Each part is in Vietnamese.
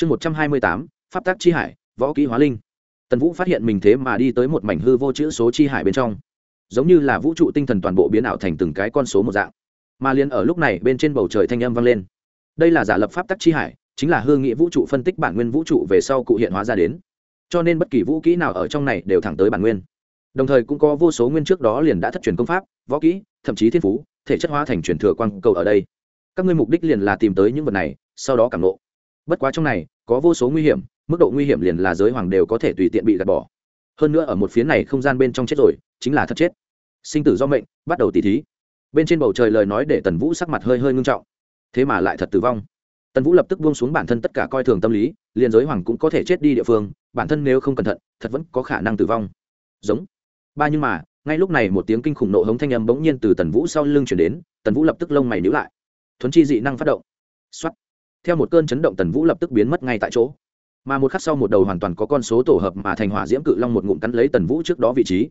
chương một trăm hai mươi tám, pháp tác chi hải, võ kỹ hóa linh. Tần vũ phát hiện mình thế mà đi tới một mảnh hư vô chữ số chi hải bên trong. Giống như là vũ trụ tinh thần toàn bộ biến ảo thành từng cái con số một dạng. Mà liền ở lúc này, bên trên bầu trời thanh âm vang lên. Đây là giả lập pháp tắc chi hải, chính là hương nghị vũ trụ phân tích bản nguyên vũ trụ về sau cụ hiện hóa ra đến. Cho nên bất kỳ vũ kỹ nào ở trong này đều thẳng tới bản nguyên. Đồng thời cũng có vô số nguyên trước đó liền đã thất truyền công pháp, võ kỹ, thậm chí thiên phú, thể chất hóa thành truyền thừa quang cầu ở đây. Các ngươi mục đích liền là tìm tới những vật này, sau đó cảm lộ bất quá trong này, có vô số nguy hiểm, mức độ nguy hiểm liền là giới hoàng đều có thể tùy tiện bị gạt bỏ. Hơn nữa ở một phía này không gian bên trong chết rồi, chính là thật chết. Sinh tử do mệnh, bắt đầu tỉ thí. Bên trên bầu trời lời nói để tần vũ sắc mặt hơi hơi ngưng trọng. Thế mà lại thật tử vong. Tần vũ lập tức buông xuống bản thân tất cả coi thường tâm lý, liền giới hoàng cũng có thể chết đi địa phương, bản thân nếu không cẩn thận, thật vẫn có khả năng tử vong. Giống. Ba nhưng mà, ngay lúc này một tiếng kinh khủng nộ hống thanh âm bỗng nhiên từ tần vũ sau lưng chuyển đến, tần vũ lập tức lông mày níu lại. Thuấn chi dị năng phát động. X theo một cơn chấn động, tần vũ lập tức biến mất ngay tại chỗ. Mà một khắc sau, một đầu hoàn toàn có con số tổ hợp mà thành hỏa diễm cự long một ngụm cắn lấy tần vũ trước đó vị trí.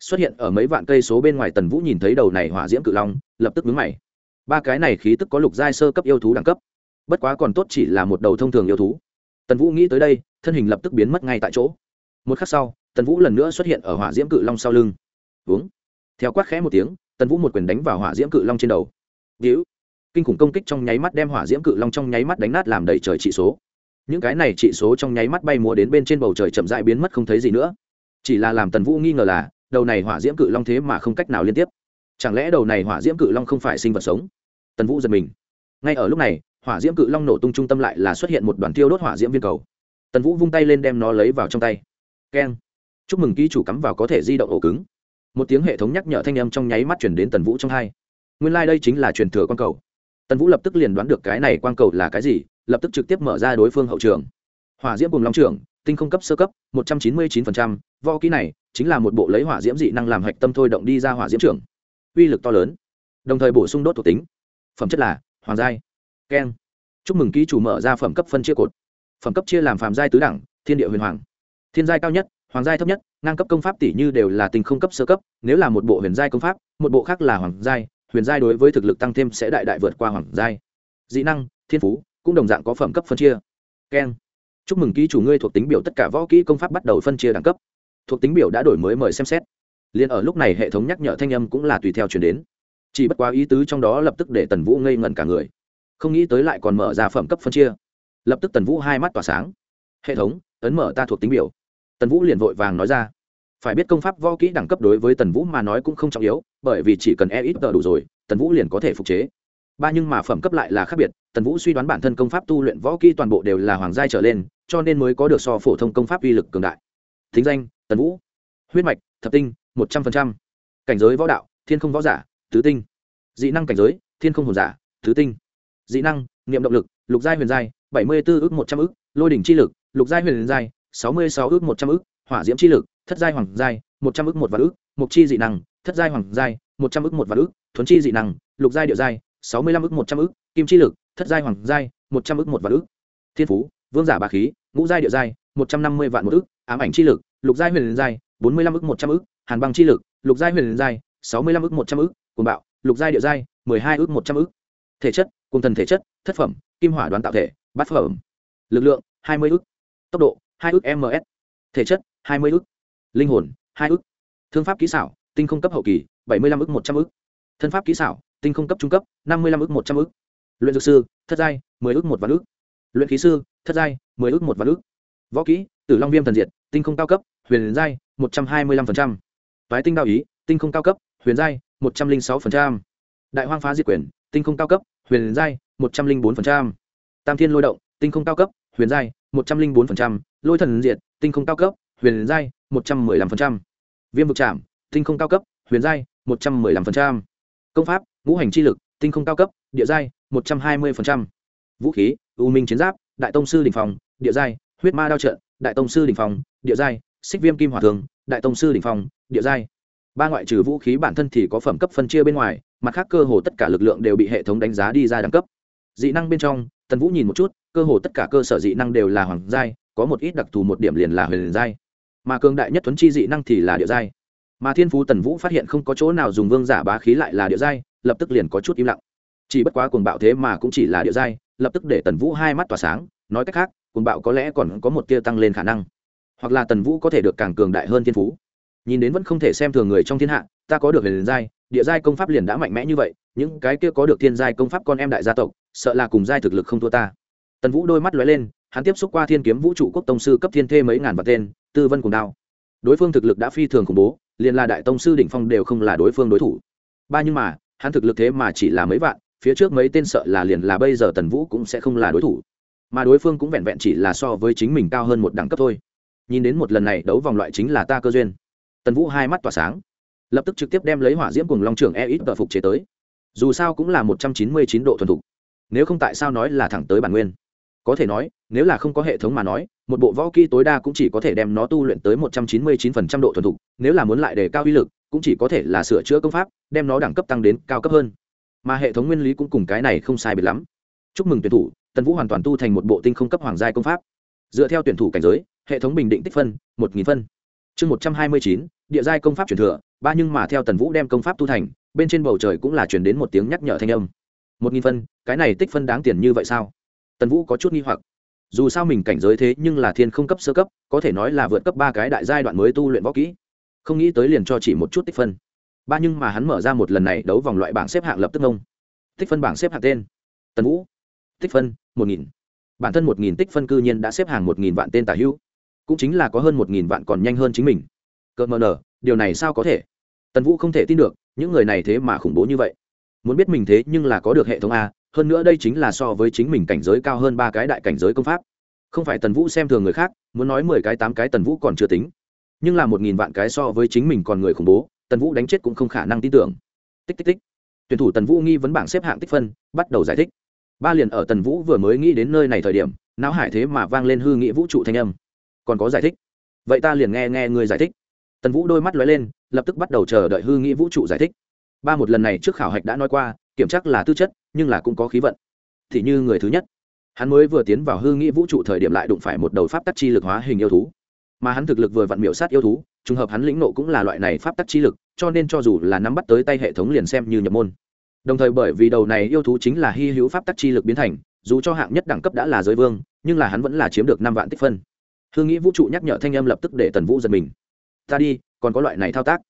Xuất hiện ở mấy vạn cây số bên ngoài, tần vũ nhìn thấy đầu này hỏa diễm cự long, lập tức vướng mày. Ba cái này khí tức có lục giai sơ cấp yêu thú đẳng cấp. Bất quá còn tốt chỉ là một đầu thông thường yêu thú. Tần vũ nghĩ tới đây, thân hình lập tức biến mất ngay tại chỗ. Một khắc sau, tần vũ lần nữa xuất hiện ở hỏa diễm cự long sau lưng. Uống theo quát khẽ một tiếng, tần vũ một quyền đánh vào hỏa diễm cự long trên đầu. Víu kinh khủng công kích trong nháy mắt đem hỏa diễm cự long trong nháy mắt đánh nát làm đầy trời trị số. Những cái này trị số trong nháy mắt bay múa đến bên trên bầu trời chậm dại biến mất không thấy gì nữa. Chỉ là làm tần vũ nghi ngờ là, đầu này hỏa diễm cự long thế mà không cách nào liên tiếp. Chẳng lẽ đầu này hỏa diễm cự long không phải sinh vật sống? Tần vũ giật mình. Ngay ở lúc này, hỏa diễm cự long nổ tung trung tâm lại là xuất hiện một đoàn tiêu đốt hỏa diễm viên cầu. Tần vũ vung tay lên đem nó lấy vào trong tay. Keng. Chúc mừng ký chủ cắm vào có thể di động ổ cứng. Một tiếng hệ thống nhắc nhở thanh âm trong nháy mắt chuyển đến tần vũ trong hai. Nguyên lai、like、đây chính là truyền thừa quang cầu tần vũ lập tức liền đoán được cái này quang cầu là cái gì, lập tức trực tiếp mở ra đối phương hậu trường. Hỏa diễm cùng long trưởng, tinh không cấp sơ cấp, một trăm chín mươi chín vo kỹ này chính là một bộ lấy hỏa diễm dị năng làm hạch tâm thôi động đi ra hỏa diễm trưởng. Uy lực to lớn, đồng thời bổ sung đốt thuộc tính. Phẩm chất là hoàng giai, keng. Chúc mừng ký chủ mở ra phẩm cấp phân chia cột. Phẩm cấp chia làm phàm giai tứ đẳng, thiên địa huyền hoàng. Thiên giai cao nhất, hoàng giai thấp nhất, ngang cấp công pháp tỷ như đều là tình không cấp sơ cấp, nếu là một bộ huyền giai công pháp, một bộ khác là hoàng giai huyền giai đối với thực lực tăng thêm sẽ đại đại vượt qua hoàng giai. Dĩ năng, thiên phú, cũng đồng dạng có phẩm cấp phân chia. Keng chúc mừng ký chủ ngươi thuộc tính biểu tất cả võ kỹ công pháp bắt đầu phân chia đẳng cấp. Thuộc tính biểu đã đổi mới mời xem xét. Liền ở lúc này hệ thống nhắc nhở thanh âm cũng là tùy theo chuyển đến. Chỉ bất quá ý tứ trong đó lập tức để tần vũ ngây ngẩn cả người. Không nghĩ tới lại còn mở ra phẩm cấp phân chia. Lập tức tần vũ hai mắt tỏa sáng. Hệ thống, ấn mở ta thuộc tính biểu. Tần vũ liền vội vàng nói ra phải biết công pháp võ kỹ đẳng cấp đối với tần vũ mà nói cũng không trọng yếu bởi vì chỉ cần e ít tờ đủ rồi tần vũ liền có thể phục chế. Ba nhưng mà phẩm cấp lại là khác biệt tần vũ suy đoán bản thân công pháp tu luyện võ kỹ toàn bộ đều là hoàng giai trở lên cho nên mới có được so phổ thông công pháp uy lực cường đại. Thính danh tần vũ. Huyết mạch thập tinh một trăm phần trăm, cảnh giới võ đạo thiên không võ giả tứ tinh. Dị năng cảnh giới thiên không hồn giả tứ tinh. Dị năng niệm động lực lục giai huyền giai bảy mươi b ố ước một trăm ước lôi đỉnh chi lực lục giai huyền giai sáu mươi sáu ước một trăm ước hỏa diễm chi lực thất giai hoàng giai, một trăm ức một vạn ước mục chi dị năng, thất giai hoàng giai, một trăm ức một vạn ước thuấn chi dị năng, lục giai điệu giai, sáu mươi lăm ức một trăm ức, kim chi lực, thất giai hoàng giai, một trăm ức một vạn ước thiên phú, vương giả bà khí, ngũ giai điệu giai, một trăm năm mươi vạn một ức, ám ảnh chi lực, lục giai huyền giai, bốn mươi lăm ức một trăm ức, hàn băng chi lực, lục giai huyền giai, sáu mươi lăm ức một trăm ức, cuồng bạo, lục giai điệu giai, mười hai ức một trăm ức. Thể chất cùng thần thể chất, thất phẩm, kim hỏa đoán tạo thể, bát phẩm. Lực lượng, hai mươi ức. Tốc độ, hai ước ms. Thể chất, hai mươi ức linh hồn, hai ước thương pháp kỹ xảo, tinh không cấp hậu kỳ, bảy mươi lăm ước một trăm ước thân pháp kỹ xảo, tinh không cấp trung cấp, năm mươi lăm ước một trăm ước luyện dược sư, thất giai, mười ước một vạn ước luyện khí sư, thất giai, mười ước một vạn ước võ kỹ, tử long viêm thần diệt, tinh không cao cấp, huyền giai, một trăm hai mươi lăm phần trăm. Toái tinh đạo ý, tinh không cao cấp, huyền giai, một trăm linh sáu phần trăm. Đại hoang phá diệt quyền, tinh không cao cấp, huyền giai, một trăm linh bốn phần trăm. Tam thiên lôi động, tinh không cao cấp, huyền giai, một trăm linh bốn phần trăm. Lôi thần diệt, tinh không cao cấp huyền giai, một trăm mười lăm phần trăm. Viêm vực trảm, tinh không cao cấp, huyền giai, một trăm mười lăm phần trăm. Công pháp, ngũ hành chi lực, tinh không cao cấp, địa giai, một trăm hai mươi phần trăm. Vũ khí, u minh chiến giáp, đại tông sư đình phòng địa giai, huyết ma đao trận, đại tông sư đình phòng địa giai, xích viêm kim hỏa thường, đại tông sư đình phòng địa giai. Ba ngoại trừ vũ khí bản thân thì có phẩm cấp phân chia bên ngoài, mặt khác cơ hồ tất cả lực lượng đều bị hệ thống đánh giá đi ra đẳng cấp. Dị năng bên trong, tần vũ nhìn một chút, cơ hồ tất cả cơ sở dị năng đều là hoàng giai, có một ít đặc thù một điểm liền là huyền giai mà cường đại nhất tuấn chi dị năng thì là địa giai. Mà thiên phú tần vũ phát hiện không có chỗ nào dùng vương giả bá khí lại là địa giai, lập tức liền có chút im lặng. Chỉ bất quá cuồng bạo thế mà cũng chỉ là địa giai, lập tức để tần vũ hai mắt tỏa sáng, nói cách khác, cuồng bạo có lẽ còn có một tia tăng lên khả năng. Hoặc là tần vũ có thể được càng cường đại hơn thiên phú. Nhìn đến vẫn không thể xem thường người trong thiên hạ, ta có được liền giai, địa giai công pháp liền đã mạnh mẽ như vậy, những cái kia có được thiên giai công pháp con em đại gia tộc, sợ là cùng giai thực lực không thua ta. Tần vũ đôi mắt lóe lên, hắn tiếp xúc qua thiên kiếm vũ trụ quốc tông sư cấp thiên thê mấy ngàn vạn tên tư vân cùng đao. Đối phương thực lực đã phi thường khủng bố, liền là đại tông sư đỉnh phong đều không là đối phương đối thủ. Ba nhưng mà, hắn thực lực thế mà chỉ là mấy vạn, phía trước mấy tên sợ là liền là bây giờ tần vũ cũng sẽ không là đối thủ. Mà đối phương cũng vẹn vẹn chỉ là so với chính mình cao hơn một đẳng cấp thôi. Nhìn đến một lần này, đấu vòng loại chính là ta cơ duyên. Tần vũ hai mắt tỏa sáng, lập tức trực tiếp đem lấy hỏa diễm cùng long trưởng e ít và phục chế tới. Dù sao cũng là một trăm chín mươi chín độ thuần thục. Nếu không tại sao nói là thẳng tới bản nguyên? Có thể nói, nếu là không có hệ thống mà nói, một bộ võ kỹ tối đa cũng chỉ có thể đem nó tu luyện tới một trăm chín mươi chín phần trăm độ thuần thục, nếu là muốn lại đề cao uy lực, cũng chỉ có thể là sửa chữa công pháp, đem nó đẳng cấp tăng đến cao cấp hơn. Mà hệ thống nguyên lý cũng cùng cái này không sai biệt lắm. Chúc mừng tuyển thủ, tần vũ hoàn toàn tu thành một bộ tinh không cấp hoàng gia công pháp. Dựa theo tuyển thủ cảnh giới, hệ thống bình định tích phân, một nghìn phân. Chương một trăm hai mươi chín, địa giai công pháp truyền thừa, ba nhưng mà theo tần vũ đem công pháp tu thành, bên trên bầu trời cũng là chuyển đến một tiếng nhắc nhở thanh âm. Một nghìn phân, cái này tích phân đáng tiền như vậy sao? Tần vũ có chút nghi hoặc. Dù sao mình cảnh giới thế nhưng là thiên không cấp sơ cấp, có thể nói là vượt cấp ba cái đại giai đoạn mới tu luyện võ kỹ. Không nghĩ tới liền cho chỉ một chút tích phân. Ba nhưng mà hắn mở ra một lần này đấu vòng loại bảng xếp hạng lập tức ông tích phân bảng xếp hạng tên. Tần vũ. Tích phân, một nghìn. Bản thân một nghìn tích phân cư nhiên đã xếp hàng một nghìn vạn tên tả hữu. Cũng chính là có hơn một nghìn vạn còn nhanh hơn chính mình. Cợt mờ nở, điều này sao có thể? Tần vũ không thể tin được, những người này thế mà khủng bố như vậy. Muốn biết mình thế nhưng là có được hệ thống a hơn nữa đây chính là so với chính mình cảnh giới cao hơn ba cái đại cảnh giới công pháp. Không phải tần vũ xem thường người khác, muốn nói mười cái tám cái tần vũ còn chưa tính. Nhưng là một nghìn vạn cái so với chính mình còn người khủng bố, tần vũ đánh chết cũng không khả năng tin tưởng. Tích tích tích. Tuyển thủ tần vũ nghi vấn bảng xếp hạng tích phân, bắt đầu giải thích. Ba liền ở tần vũ vừa mới nghĩ đến nơi này thời điểm, não hải thế mà vang lên hư nghĩ vũ trụ thanh âm. Còn có giải thích. Vậy ta liền nghe nghe người giải thích. Tần vũ đôi mắt lóe lên, lập tức bắt đầu chờ đợi hư nghĩ vũ trụ giải thích. Ba một lần này trước khảo hạch đã nói qua, kiểm tra là tư chất nhưng là cũng có khí vận. Thì như người thứ nhất, hắn mới vừa tiến vào hư nghĩ vũ trụ thời điểm lại đụng phải một đầu pháp tắc chi lực hóa hình yêu thú. Mà hắn thực lực vừa vặn miểu sát yêu thú, trùng hợp hắn lĩnh nộ cũng là loại này pháp tắc chi lực, cho nên cho dù là nắm bắt tới tay hệ thống liền xem như nhập môn. Đồng thời bởi vì đầu này yêu thú chính là hy hữu pháp tắc chi lực biến thành, dù cho hạng nhất đẳng cấp đã là giới vương, nhưng là hắn vẫn là chiếm được năm vạn tích phân. Hư nghĩ vũ trụ nhắc nhở thanh âm lập tức để tần vũ giật mình. Ta đi, còn có loại này thao tác.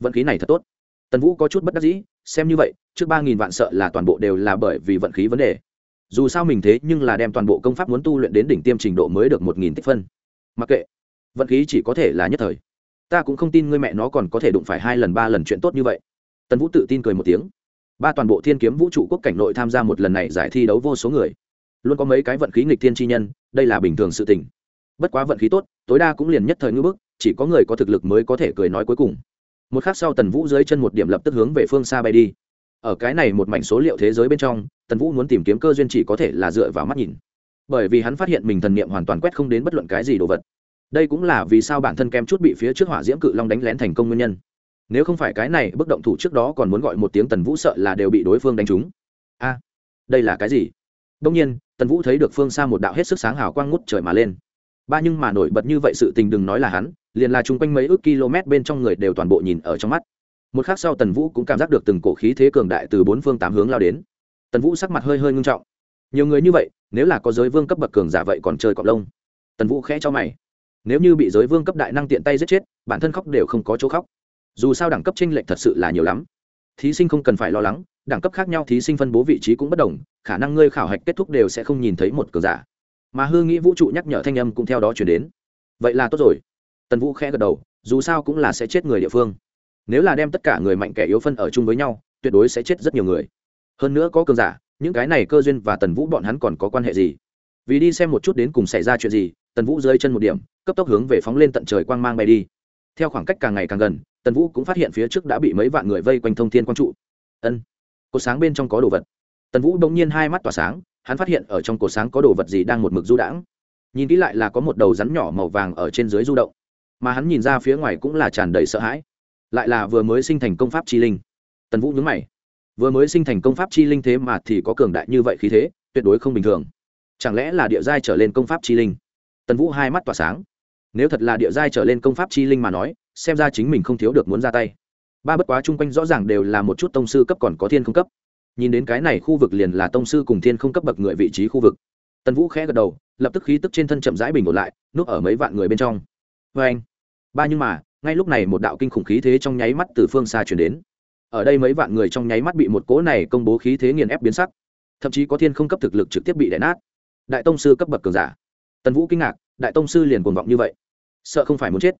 Vận khí này thật tốt. Tần vũ có chút bất đắc dĩ xem như vậy, trước ba nghìn vạn sợ là toàn bộ đều là bởi vì vận khí vấn đề. Dù sao mình thế nhưng là đem toàn bộ công pháp muốn tu luyện đến đỉnh tiêm trình độ mới được một nghìn tích phân. Mặc kệ, vận khí chỉ có thể là nhất thời. Ta cũng không tin ngươi mẹ nó còn có thể đụng phải hai lần, ba lần chuyện tốt như vậy. Tần vũ tự tin cười một tiếng. Ba toàn bộ thiên kiếm vũ trụ quốc cảnh nội tham gia một lần này giải thi đấu vô số người. Luôn có mấy cái vận khí nghịch thiên chi nhân, đây là bình thường sự tình. Bất quá vận khí tốt, tối đa cũng liền nhất thời ngưỡng bức, chỉ có người có thực lực mới có thể cười nói cuối cùng một khắc sau tần vũ dưới chân một điểm lập tức hướng về phương xa bay đi. Ở cái này một mảnh số liệu thế giới bên trong, tần vũ muốn tìm kiếm cơ duyên chỉ có thể là dựa vào mắt nhìn. Bởi vì hắn phát hiện mình thần niệm hoàn toàn quét không đến bất luận cái gì đồ vật. Đây cũng là vì sao bản thân kem chút bị phía trước hỏa diễm cự long đánh lén thành công nguyên nhân. Nếu không phải cái này, bức động thủ trước đó còn muốn gọi một tiếng tần vũ sợ là đều bị đối phương đánh trúng. A, đây là cái gì? Đông nhiên, tần vũ thấy được phương xa một đạo hết sức sáng hào quang ngút trời mà lên. Ba nhưng mà nổi bật như vậy sự tình đừng nói là hắn liền là chung quanh mấy ước km bên trong người đều toàn bộ nhìn ở trong mắt. Một khắc sau tần vũ cũng cảm giác được từng cổ khí thế cường đại từ bốn phương tám hướng lao đến. Tần vũ sắc mặt hơi hơi ngưng trọng. Nhiều người như vậy, nếu là có giới vương cấp bậc cường giả vậy còn chơi cọp lông. Tần vũ khẽ cho mày. Nếu như bị giới vương cấp đại năng tiện tay giết chết, bản thân khóc đều không có chỗ khóc. Dù sao đẳng cấp tranh lệch thật sự là nhiều lắm. Thí sinh không cần phải lo lắng, đẳng cấp khác nhau thí sinh phân bố vị trí cũng bất đồng, khả năng ngươi khảo hạch kết thúc đều sẽ không nhìn thấy một cờ giả. Mà hư nghĩ vũ trụ nhắc nhở thanh âm cũng theo đó chuyển đến. Vậy là tốt rồi tần vũ khẽ gật đầu, dù sao cũng là sẽ chết người địa phương. Nếu là đem tất cả người mạnh kẻ yếu phân ở chung với nhau, tuyệt đối sẽ chết rất nhiều người. Hơn nữa có cường giả, những cái này cơ duyên và tần vũ bọn hắn còn có quan hệ gì? Vì đi xem một chút đến cùng xảy ra chuyện gì, tần vũ rơi chân một điểm, cấp tốc hướng về phóng lên tận trời quang mang bay đi. Theo khoảng cách càng ngày càng gần, tần vũ cũng phát hiện phía trước đã bị mấy vạn người vây quanh thông thiên quang trụ. Ân, cột sáng bên trong có đồ vật. Tần vũ bỗng nhiên hai mắt tỏa sáng, hắn phát hiện ở trong cột sáng có đồ vật gì đang một mực du đãng. Nhìn kỹ lại là có một đầu rắn nhỏ màu vàng ở trên dưới du động mà hắn nhìn ra phía ngoài cũng là tràn đầy sợ hãi. Lại là vừa mới sinh thành công pháp chi linh. Tần vũ nhúng mày. Vừa mới sinh thành công pháp chi linh thế mà thì có cường đại như vậy khí thế, tuyệt đối không bình thường. Chẳng lẽ là địa giai trở lên công pháp chi linh? Tần vũ hai mắt tỏa sáng. Nếu thật là địa giai trở lên công pháp chi linh mà nói, xem ra chính mình không thiếu được muốn ra tay. Ba bất quá chung quanh rõ ràng đều là một chút tông sư cấp còn có thiên không cấp. Nhìn đến cái này khu vực liền là tông sư cùng thiên không cấp bậc người vị trí khu vực. Tần vũ khẽ gật đầu, lập tức khí tức trên thân chậm rãi bình ổn lại, núp ở mấy vạn người bên trong. Vê anh ba nhưng mà, ngay lúc này một đạo kinh khủng khí thế trong nháy mắt từ phương xa chuyển đến. Ở đây mấy vạn người trong nháy mắt bị một cỗ này công bố khí thế nghiền ép biến sắc. Thậm chí có thiên không cấp thực lực trực tiếp bị đè nát. Đại tông sư cấp bậc cường giả. Tần vũ kinh ngạc, đại tông sư liền cuồng vọng như vậy. Sợ không phải muốn chết.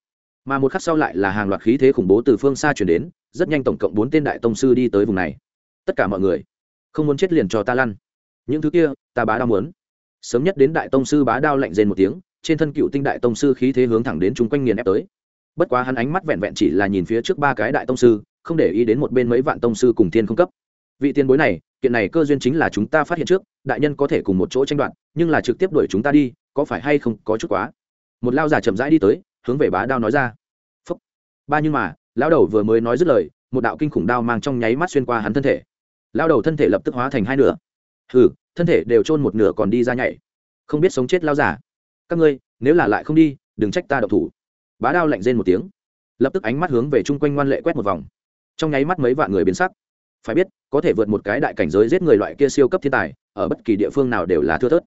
Mà một khắc sau lại là hàng loạt khí thế khủng bố từ phương xa chuyển đến, rất nhanh tổng cộng bốn tên đại tông sư đi tới vùng này. Tất cả mọi người, không muốn chết liền cho ta lăn. Những thứ kia, ta bá đao muốn. Sớm nhất đến đại tông sư bá đao lạnh rên một tiếng, trên thân cựu tinh đại tông sư khí thế hướng thẳng đến chung quanh nghiền ép tới bất quá hắn ánh mắt vẹn vẹn chỉ là nhìn phía trước ba cái đại tông sư, không để ý đến một bên mấy vạn tông sư cùng thiên không cấp. Vị tiền bối này, kiện này cơ duyên chính là chúng ta phát hiện trước, đại nhân có thể cùng một chỗ tranh đoạt, nhưng là trực tiếp đuổi chúng ta đi, có phải hay không có chút quá? Một lao giả chậm rãi đi tới, hướng về bá đao nói ra. Phúc. ba nhưng mà lao đầu vừa mới nói dứt lời, một đạo kinh khủng đao mang trong nháy mắt xuyên qua hắn thân thể. Lao đầu thân thể lập tức hóa thành hai nửa. Hừ, thân thể đều chôn một nửa còn đi ra nhảy. Không biết sống chết lao giả các ngươi, nếu là lại không đi, đừng trách ta độc thủ bá đao lạnh rên một tiếng. Lập tức ánh mắt hướng về chung quanh ngoan lệ quét một vòng. Trong nháy mắt mấy vạn người biến sắc. Phải biết, có thể vượt một cái đại cảnh giới giết người loại kia siêu cấp thiên tài, ở bất kỳ địa phương nào đều là thưa thớt.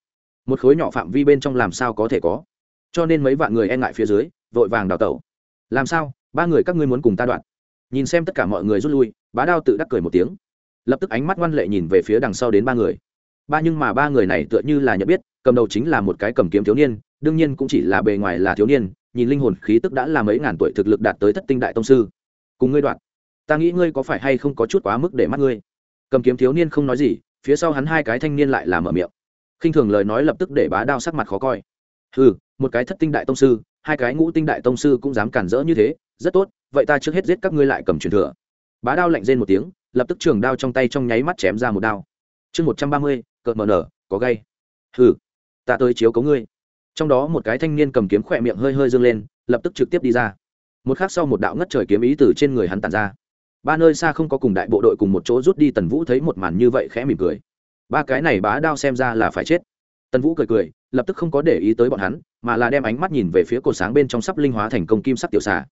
Một khối nhỏ phạm vi bên trong làm sao có thể có? Cho nên mấy vạn người e ngại phía dưới, vội vàng đào tẩu. Làm sao? Ba người các ngươi muốn cùng ta đoạn? Nhìn xem tất cả mọi người rút lui, bá đao tự đắc cười một tiếng. Lập tức ánh mắt ngoan lệ nhìn về phía đằng sau đến ba người. Ba nhưng mà ba người này tựa như là nhận biết, cầm đầu chính là một cái cầm kiếm thiếu niên, đương nhiên cũng chỉ là bề ngoài là thiếu niên nhìn linh hồn khí tức đã là mấy ngàn tuổi thực lực đạt tới thất tinh đại tông sư. Cùng ngươi đoạn, ta nghĩ ngươi có phải hay không có chút quá mức để mắt ngươi? Cầm kiếm thiếu niên không nói gì, phía sau hắn hai cái thanh niên lại làm mở miệng. Khinh thường lời nói lập tức để bá đao sắc mặt khó coi. Ừ một cái thất tinh đại tông sư, hai cái ngũ tinh đại tông sư cũng dám cản rỡ như thế, rất tốt, vậy ta trước hết giết các ngươi lại cầm truyền thừa. Bá đao lạnh rên một tiếng, lập tức trường đao trong tay trong nháy mắt chém ra một đao. Chương một trăm ba mươi, cợt mờ nở, có gay. Hừ, ta tới chiếu cấu ngươi trong đó một cái thanh niên cầm kiếm khỏe miệng hơi hơi dâng lên, lập tức trực tiếp đi ra. Một khắc sau một đạo ngất trời kiếm ý từ trên người hắn tàn ra. Ba nơi xa không có cùng đại bộ đội cùng một chỗ rút đi tần vũ thấy một màn như vậy khẽ mỉm cười. Ba cái này bá đao xem ra là phải chết. Tần vũ cười cười, lập tức không có để ý tới bọn hắn, mà là đem ánh mắt nhìn về phía cột sáng bên trong sắp linh hóa thành công kim sắc tiểu xà.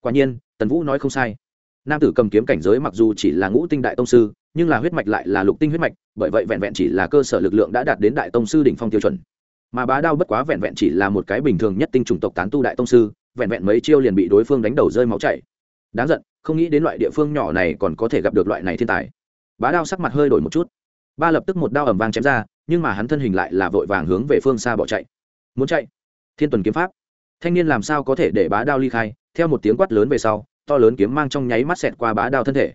Quả nhiên, tần vũ nói không sai. Nam tử cầm kiếm cảnh giới mặc dù chỉ là ngũ tinh đại tông sư, nhưng là huyết mạch lại là lục tinh huyết mạch, bởi vậy vẹn vẹn chỉ là cơ sở lực lượng đã đạt đến đại tông sư đỉnh phong tiêu chuẩn mà bá đao bất quá vẹn vẹn chỉ là một cái bình thường nhất tinh chủng tộc tán tu đại tông sư, vẹn vẹn mấy chiêu liền bị đối phương đánh đầu rơi máu chảy. Đáng giận, không nghĩ đến loại địa phương nhỏ này còn có thể gặp được loại này thiên tài. Bá đao sắc mặt hơi đổi một chút. Ba lập tức một đao ẩm vang chém ra, nhưng mà hắn thân hình lại là vội vàng hướng về phương xa bỏ chạy. Muốn chạy? Thiên tuần kiếm pháp. Thanh niên làm sao có thể để bá đao ly khai? Theo một tiếng quát lớn về sau, to lớn kiếm mang trong nháy mắt xẹt qua bá đao thân thể.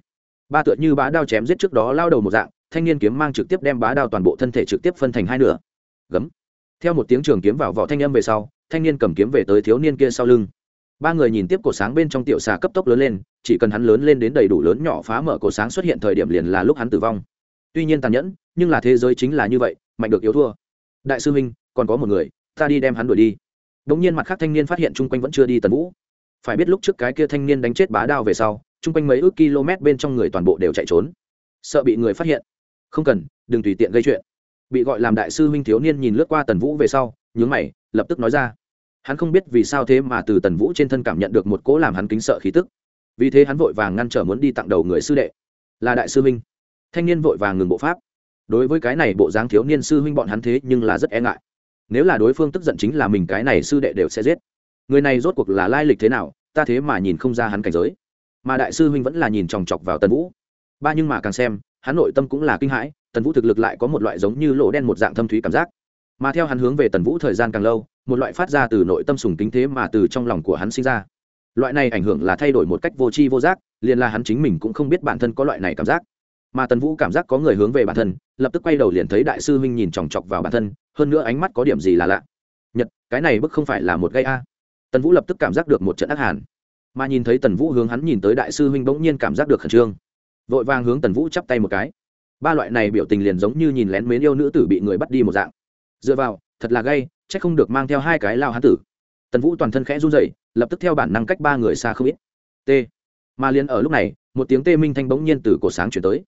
Ba tựa như bá đao chém giết trước đó lao đầu một dạng, thanh niên kiếm mang trực tiếp đem bá đao toàn bộ thân thể trực tiếp phân thành hai nửa. Gấm theo một tiếng trường kiếm vào vỏ thanh âm về sau, thanh niên cầm kiếm về tới thiếu niên kia sau lưng. Ba người nhìn tiếp cổ sáng bên trong tiểu xà cấp tốc lớn lên, chỉ cần hắn lớn lên đến đầy đủ lớn nhỏ phá mở cổ sáng xuất hiện thời điểm liền là lúc hắn tử vong. Tuy nhiên tàn nhẫn, nhưng là thế giới chính là như vậy, mạnh được yếu thua. Đại sư huynh còn có một người, ta đi đem hắn đuổi đi. Đ ỗ n g nhiên mặt khác thanh niên phát hiện chung quanh vẫn chưa đi tần vũ. Phải biết lúc trước cái kia thanh niên đánh chết bá đao về sau, chung quanh mấy ước km bên trong người toàn bộ đều chạy trốn. Sợ bị người phát hiện. Không cần, đừng tùy tiện gây chuyện bị gọi làm đại sư huynh thiếu niên nhìn lướt qua tần vũ về sau, nhướng mày, lập tức nói ra. Hắn không biết vì sao thế mà từ tần vũ trên thân cảm nhận được một cỗ làm hắn kính sợ khí tức. Vì thế hắn vội vàng ngăn trở muốn đi tặng đầu người sư đệ. Là đại sư huynh. Thanh niên vội vàng ngừng bộ pháp. Đối với cái này bộ dáng thiếu niên sư huynh bọn hắn thế nhưng là rất e ngại. Nếu là đối phương tức giận chính là mình, cái này sư đệ đều sẽ giết. Người này rốt cuộc là lai lịch thế nào, ta thế mà nhìn không ra hắn cảnh giới. Mà đại sư huynh vẫn là nhìn chòng chọc vào tần vũ. Ba nhưng mà càng xem, hắn nội tâm cũng là kinh hãi tần vũ thực lực lại có một loại giống như lỗ đen một dạng thâm thúy cảm giác. Mà theo hắn hướng về tần vũ thời gian càng lâu, một loại phát ra từ nội tâm sùng kính thế mà từ trong lòng của hắn sinh ra. Loại này ảnh hưởng là thay đổi một cách vô tri vô giác, liền là hắn chính mình cũng không biết bản thân có loại này cảm giác. Mà tần vũ cảm giác có người hướng về bản thân, lập tức quay đầu liền thấy đại sư huynh nhìn chòng chọc vào bản thân, hơn nữa ánh mắt có điểm gì là lạ. Nhật, cái này bức không phải là một gây a. Tần vũ lập tức cảm giác được một trận ác hàn. Mà nhìn thấy tần vũ hướng hắn nhìn tới đại sư huynh bỗng nhiên cảm giác được khẩn trương. Vội vàng hướng tần vũ chắp tay một cái ba loại này biểu tình liền giống như nhìn lén mến yêu nữ tử bị người bắt đi một dạng. Dựa vào, thật là gay c h ắ c không được mang theo hai cái lao hán tử. Tần vũ toàn thân khẽ run dậy lập tức theo bản năng cách ba người xa không ít. T. Mà liền ở lúc này, một tiếng tê minh thanh bỗng nhiên từ cổ sáng chuyển tới.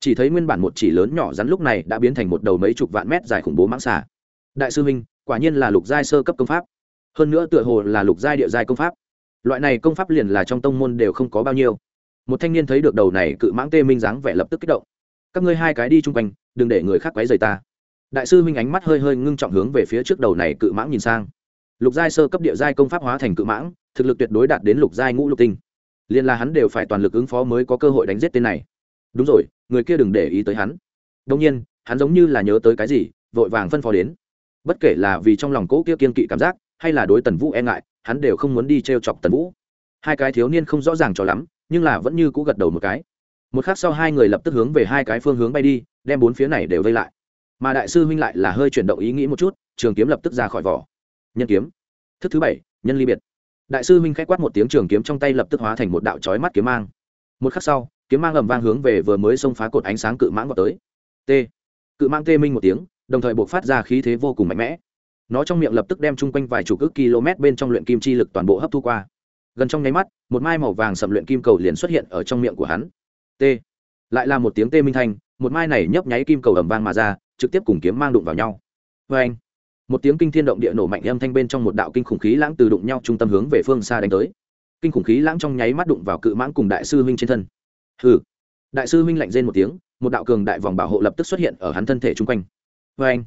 Chỉ thấy nguyên bản một chỉ lớn nhỏ rắn lúc này đã biến thành một đầu mấy chục vạn mét dài khủng bố mãng xà. Đại sư minh quả nhiên là lục giai sơ cấp công pháp. Hơn nữa tựa hồ là lục giai địa giai công pháp. Loại này công pháp liền là trong tông môn đều không có bao nhiêu. Một thanh niên thấy được đầu này cự mãng tê minh dáng vẻ lập tức kích động các ngươi hai cái đi chung quanh, đừng để người khác quấy rầy ta. Đại sư huynh ánh mắt hơi hơi ngưng trọng hướng về phía trước đầu này cự mãng nhìn sang. Lục giai sơ cấp địa giai công pháp hóa thành cự mãng, thực lực tuyệt đối đạt đến lục giai ngũ lục tinh. Liền là hắn đều phải toàn lực ứng phó mới có cơ hội đánh giết tên này. Đúng rồi, người kia đừng để ý tới hắn. Đông nhiên, hắn giống như là nhớ tới cái gì, vội vàng phân phó đến. Bất kể là vì trong lòng cỗ kia kiên kỵ cảm giác, hay là đối tần vũ e ngại, hắn đều không muốn đi t r e o chọc tần vũ. Hai cái thiếu niên không rõ ràng cho lắm, nhưng là vẫn như cũ gật đầu một cái một khác sau hai người lập tức hướng về hai cái phương hướng bay đi, đem bốn phía này đều vây lại. Mà đại sư huynh lại là hơi chuyển động ý nghĩ một chút, trường kiếm lập tức ra khỏi vỏ. Nhân kiếm. Thức thứ bảy, nhân ly biệt. Đại sư huynh k h á c quát một tiếng trường kiếm trong tay lập tức hóa thành một đạo trói mắt kiếm mang. Một khắc sau, kiếm mang ầm vang hướng về vừa mới xông phá cột ánh sáng cự mãng vào tới. T. Cự mang tê minh một tiếng, đồng thời buộc phát ra khí thế vô cùng mạnh mẽ. Nó trong miệng lập tức đem chung quanh vài chục ước km bên trong luyện kim chi lực toàn bộ hấp thu qua. Gần trong nháy mắt, một mai màu vàng sầm luyện kim cầu liền xuất hiện ở trong miệng của hắn t. Lại là một tiếng tê minh thanh, một mai này nhấp nháy kim cầu ẩm vang mà ra, trực tiếp cùng kiếm mang đụng vào nhau. Vê anh, một tiếng kinh thiên động địa nổ mạnh âm thanh bên trong một đạo kinh khủng khí lãng từ đụng nhau trung tâm hướng về phương xa đánh tới. Kinh khủng khí lãng trong nháy mắt đụng vào cự mãng cùng đại sư huynh trên thân. Hừ. Đại sư huynh lạnh rên một tiếng, một đạo cường đại vòng bảo hộ lập tức xuất hiện ở hắn thân thể chung quanh. Vê anh,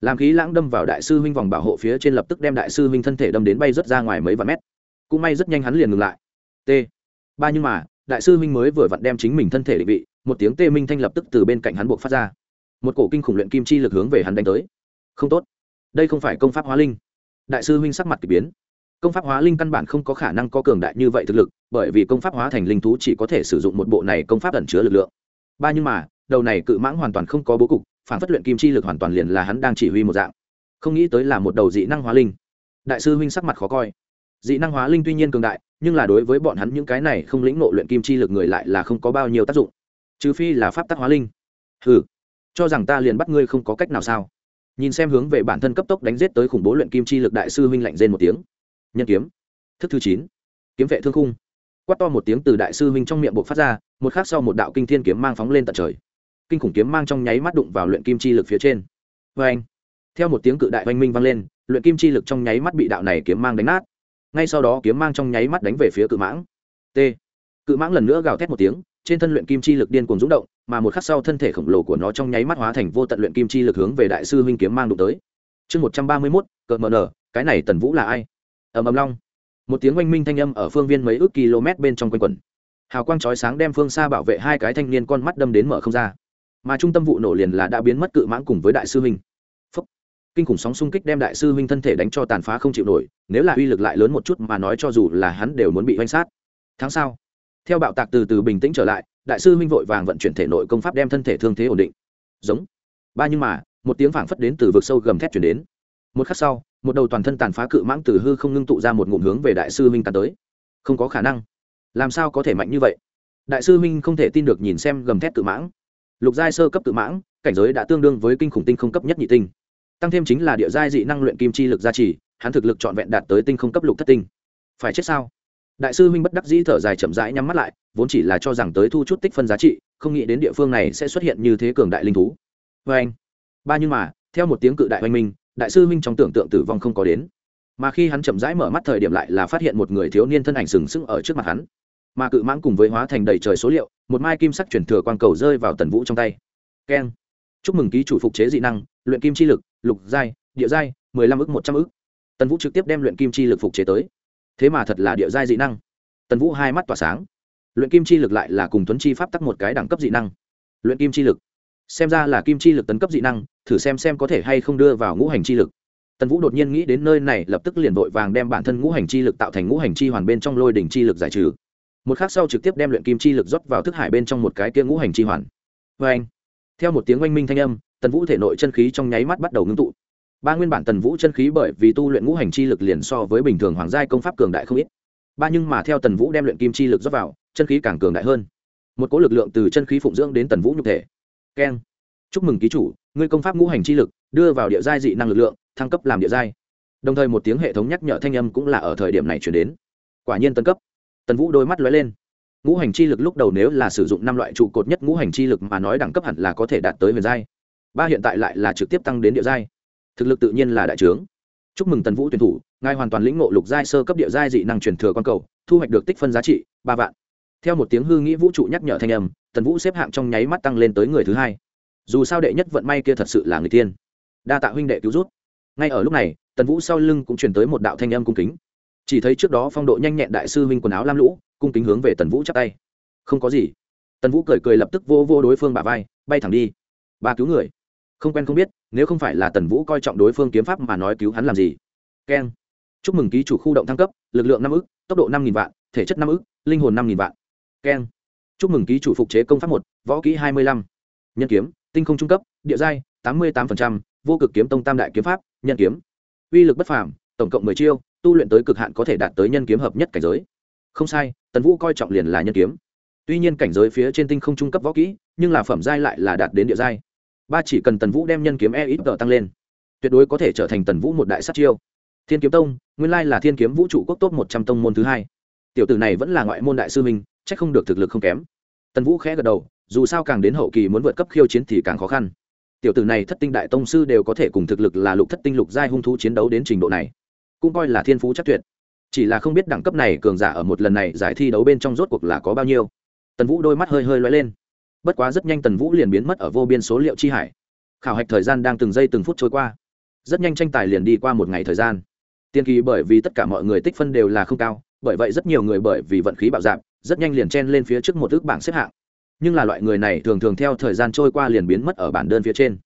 làm khí lãng đâm vào đại sư huynh vòng bảo hộ phía trên lập tức đem đại sư huynh thân thể đâm đến bay rớt ra ngoài mấy vạn mét. Cũng may rất nhanh hắn liền ngừng lại. T. Ba nhưng mà đại sư huynh mới vừa vặn đem chính mình thân thể định vị, một tiếng tê minh thanh lập tức từ bên cạnh hắn buộc phát ra. Một cổ kinh khủng luyện kim chi lực hướng về hắn đánh tới. Không tốt. Đây không phải công pháp hóa linh. Đại sư huynh sắc mặt k ỳ biến. Công pháp hóa linh căn bản không có khả năng có cường đại như vậy thực lực, bởi vì công pháp hóa thành linh thú chỉ có thể sử dụng một bộ này công pháp ẩn chứa lực lượng. Ba nhưng mà, đầu này cự mãng hoàn toàn không có bố cục, phản phất luyện kim chi lực hoàn toàn liền là hắn đang chỉ huy một dạng. Không nghĩ tới là một đầu dị năng hóa linh. Đại sư huynh sắc mặt khó coi. Dị năng hóa linh tuy nhiên cường đại nhưng là đối với bọn hắn những cái này không lĩnh nộ luyện kim chi lực người lại là không có bao nhiêu tác dụng. Trừ phi là pháp tắc hóa linh. Hừ, cho rằng ta liền bắt ngươi không có cách nào sao? Nhìn xem hướng về bản thân cấp tốc đánh giết tới khủng bố luyện kim chi lực đại sư huynh lạnh rên một tiếng. Nhân kiếm. Thức thứ chín. Kiếm vệ thương khung. Quát to một tiếng từ đại sư huynh trong miệng buộc phát ra một khác sau một đạo kinh thiên kiếm mang phóng lên tận trời. Kinh khủng kiếm mang trong nháy mắt đụng vào luyện kim chi lực phía trên. Vê anh theo một tiếng cự đại oanh minh vang lên luyện kim chi lực trong nháy mắt bị đạo này kiếm mang đánh nát ngay sau đó kiếm mang trong nháy mắt đánh về phía cự mãng. T. Cự mãng lần nữa gào thét một tiếng, trên thân luyện kim chi lực điên cuồng rúng động, mà một khắc sau thân thể khổng lồ của nó trong nháy mắt hóa thành vô tận luyện kim chi lực hướng về đại sư huynh kiếm mang đụng tới. Chương một trăm ba mươi mốt, cợt mờ nở, cái này tần vũ là ai? Ầm ầm long. Một tiếng oanh minh thanh âm ở phương viên mấy ước km bên trong quanh quẩn. Hào quang chói sáng đem phương xa bảo vệ hai cái thanh niên con mắt đâm đến mở không ra. Mà trung tâm vụ nổ liền là đã biến mất cự mãng cùng với đại sư huynh kinh khủng sóng xung kích đem đại sư huynh thân thể đánh cho tàn phá không chịu nổi, nếu là uy lực lại lớn một chút mà nói cho dù là hắn đều muốn bị oanh sát. Tháng sau, theo bạo tạc từ từ bình tĩnh trở lại, đại sư huynh vội vàng vận chuyển thể nội công pháp đem thân thể thương thế ổn định. Giống. Ba nhưng mà, một tiếng phảng phất đến từ vực sâu gầm thét chuyển đến. Một khắc sau, một đầu toàn thân tàn phá cự mãng từ hư không ngưng tụ ra một ngụm hướng về đại sư huynh tàn tới. Không có khả năng. Làm sao có thể mạnh như vậy? Đại sư huynh không thể tin được nhìn xem gầm thét cự mãng. Lục giai sơ cấp cự mãng, cảnh giới đã tương đương với kinh khủng tinh không cấp nhất nhị tinh tăng thêm chính là địa giai dị năng luyện kim chi lực gia trì, hắn thực lực trọn vẹn đạt tới tinh không cấp lục thất tinh. Phải chết sao? Đại sư huynh bất đắc dĩ thở dài chậm rãi nhắm mắt lại, vốn chỉ là cho rằng tới thu chút tích phân giá trị, không nghĩ đến địa phương này sẽ xuất hiện như thế cường đại linh thú. Vê anh, ba nhưng mà, theo một tiếng cự đại oanh minh, đại sư huynh trong tưởng tượng tử vong không có đến. Mà khi hắn chậm rãi mở mắt thời điểm lại là phát hiện một người thiếu niên thân ảnh sừng sững ở trước mặt hắn. Mà cự mãng cùng với hóa thành đầy trời số liệu, một mai kim sắc chuyển thừa quang cầu rơi vào tần vũ trong tay. Keng. Chúc mừng ký chủ phục chế dị năng, luyện kim chi lực lục giai, địa giai, mười lăm ức, một trăm ức. Tần vũ trực tiếp đem luyện kim chi lực phục chế tới. Thế mà thật là địa giai dị năng. Tần vũ hai mắt tỏa sáng. Luyện kim chi lực lại là cùng tuấn chi pháp tắc một cái đẳng cấp dị năng. Luyện kim chi lực. Xem ra là kim chi lực tấn cấp dị năng, thử xem xem có thể hay không đưa vào ngũ hành chi lực. Tần vũ đột nhiên nghĩ đến nơi này, lập tức liền vội vàng đem bản thân ngũ hành chi lực tạo thành ngũ hành chi hoàn bên trong lôi đỉnh chi lực giải trừ. Một khắc sau trực tiếp đem luyện kim chi lực rót vào thức hải bên trong một cái kia ngũ hành chi hoàn. Vê anh theo một tiếng oanh minh thanh âm tần vũ thể nội chân khí trong nháy mắt bắt đầu ngưng tụ. Ba nguyên bản tần vũ chân khí bởi vì tu luyện ngũ hành chi lực liền so với bình thường hoàng giai công pháp cường đại không ít. Ba nhưng mà theo tần vũ đem luyện kim chi lực dốc vào, chân khí càng cường đại hơn. Một cỗ lực lượng từ chân khí phụng dưỡng đến tần vũ nhục thể. Keng. Chúc mừng ký chủ, ngươi công pháp ngũ hành chi lực, đưa vào địa giai dị năng lực lượng, thăng cấp làm địa giai. Đồng thời một tiếng hệ thống nhắc nhở thanh âm cũng là ở thời điểm này chuyển đến. Quả nhiên tân cấp. Tần vũ đôi mắt lóe lên. Ngũ hành chi lực lúc đầu nếu là sử dụng năm loại trụ cột nhất ngũ hành chi lực mà nói đẳng cấp hẳn là có thể đạt tới huyền giai ba hiện tại lại là trực tiếp tăng đến địa giai. Thực lực tự nhiên là đại trướng. Chúc mừng tần vũ tuyển thủ, ngài hoàn toàn lĩnh ngộ lục giai sơ cấp địa giai dị năng truyền thừa quan cầu, thu hoạch được tích phân giá trị ba vạn. Theo một tiếng hư nghĩ vũ trụ nhắc nhở thanh âm, tần vũ xếp hạng trong nháy mắt tăng lên tới người thứ hai. Dù sao đệ nhất vận may kia thật sự là người tiên. Đa tạ huynh đệ cứu rút ngay ở lúc này, tần vũ sau lưng cũng chuyển tới một đạo thanh âm cung kính. Chỉ thấy trước đó phong độ nhanh nhẹn đại sư huynh quần áo lam lũ, cung kính hướng về tần vũ chắp tay. Không có gì. Tần vũ cười cười lập tức vô vô đối phương bà vai, bay thẳng đi. Ba cứu người không quen không biết, nếu không phải là tần vũ coi trọng đối phương kiếm pháp mà nói cứu hắn làm gì? Keng. Chúc mừng ký chủ khu động thăng cấp, lực lượng năm ức, tốc độ năm nghìn vạn, thể chất năm ức, linh hồn năm nghìn vạn. Keng. Chúc mừng ký chủ phục chế công pháp một, võ kỹ hai mươi lăm. Nhân kiếm, tinh không trung cấp, địa giai, tám mươi tám vô cực kiếm tông tam đại kiếm pháp, nhân kiếm. Uy lực bất phàm, tổng cộng mười chiêu, tu luyện tới cực hạn có thể đạt tới nhân kiếm hợp nhất cảnh giới. Không sai, tần vũ coi trọng liền là nhân kiếm. Tuy nhiên cảnh giới phía trên tinh không trung cấp võ kỹ, nhưng là phẩm giai lại là đạt đến địa giai ba chỉ cần tần vũ đem nhân kiếm e ít tờ tăng lên. Tuyệt đối có thể trở thành tần vũ một đại sát chiêu. Thiên kiếm tông, nguyên lai là thiên kiếm vũ trụ quốc tốt một trăm tông môn thứ hai. Tiểu tử này vẫn là ngoại môn đại sư minh c h ắ c không được thực lực không kém. Tần vũ khẽ gật đầu, dù sao càng đến hậu kỳ muốn vượt cấp khiêu chiến thì càng khó khăn. Tiểu tử này thất tinh đại tông sư đều có thể cùng thực lực là lục thất tinh lục giai hung thú chiến đấu đến trình độ này, cũng coi là thiên phú chắc tuyệt. Chỉ là không biết đẳng cấp này cường giả ở một lần này giải thi đấu bên trong rốt cuộc là có bao nhiêu. Tần vũ đôi mắt hơi hơi loay lên bất quá rất nhanh tần vũ liền biến mất ở vô biên số liệu chi hải. Khảo hạch thời gian đang từng giây từng phút trôi qua. Rất nhanh tranh tài liền đi qua một ngày thời gian. Tiên kỳ bởi vì tất cả mọi người tích phân đều là không cao, bởi vậy rất nhiều người bởi vì vận khí bạo dạp rất nhanh liền chen lên phía trước một ước bảng xếp hạng. Nhưng là loại người này thường thường theo thời gian trôi qua liền biến mất ở bản đơn phía trên.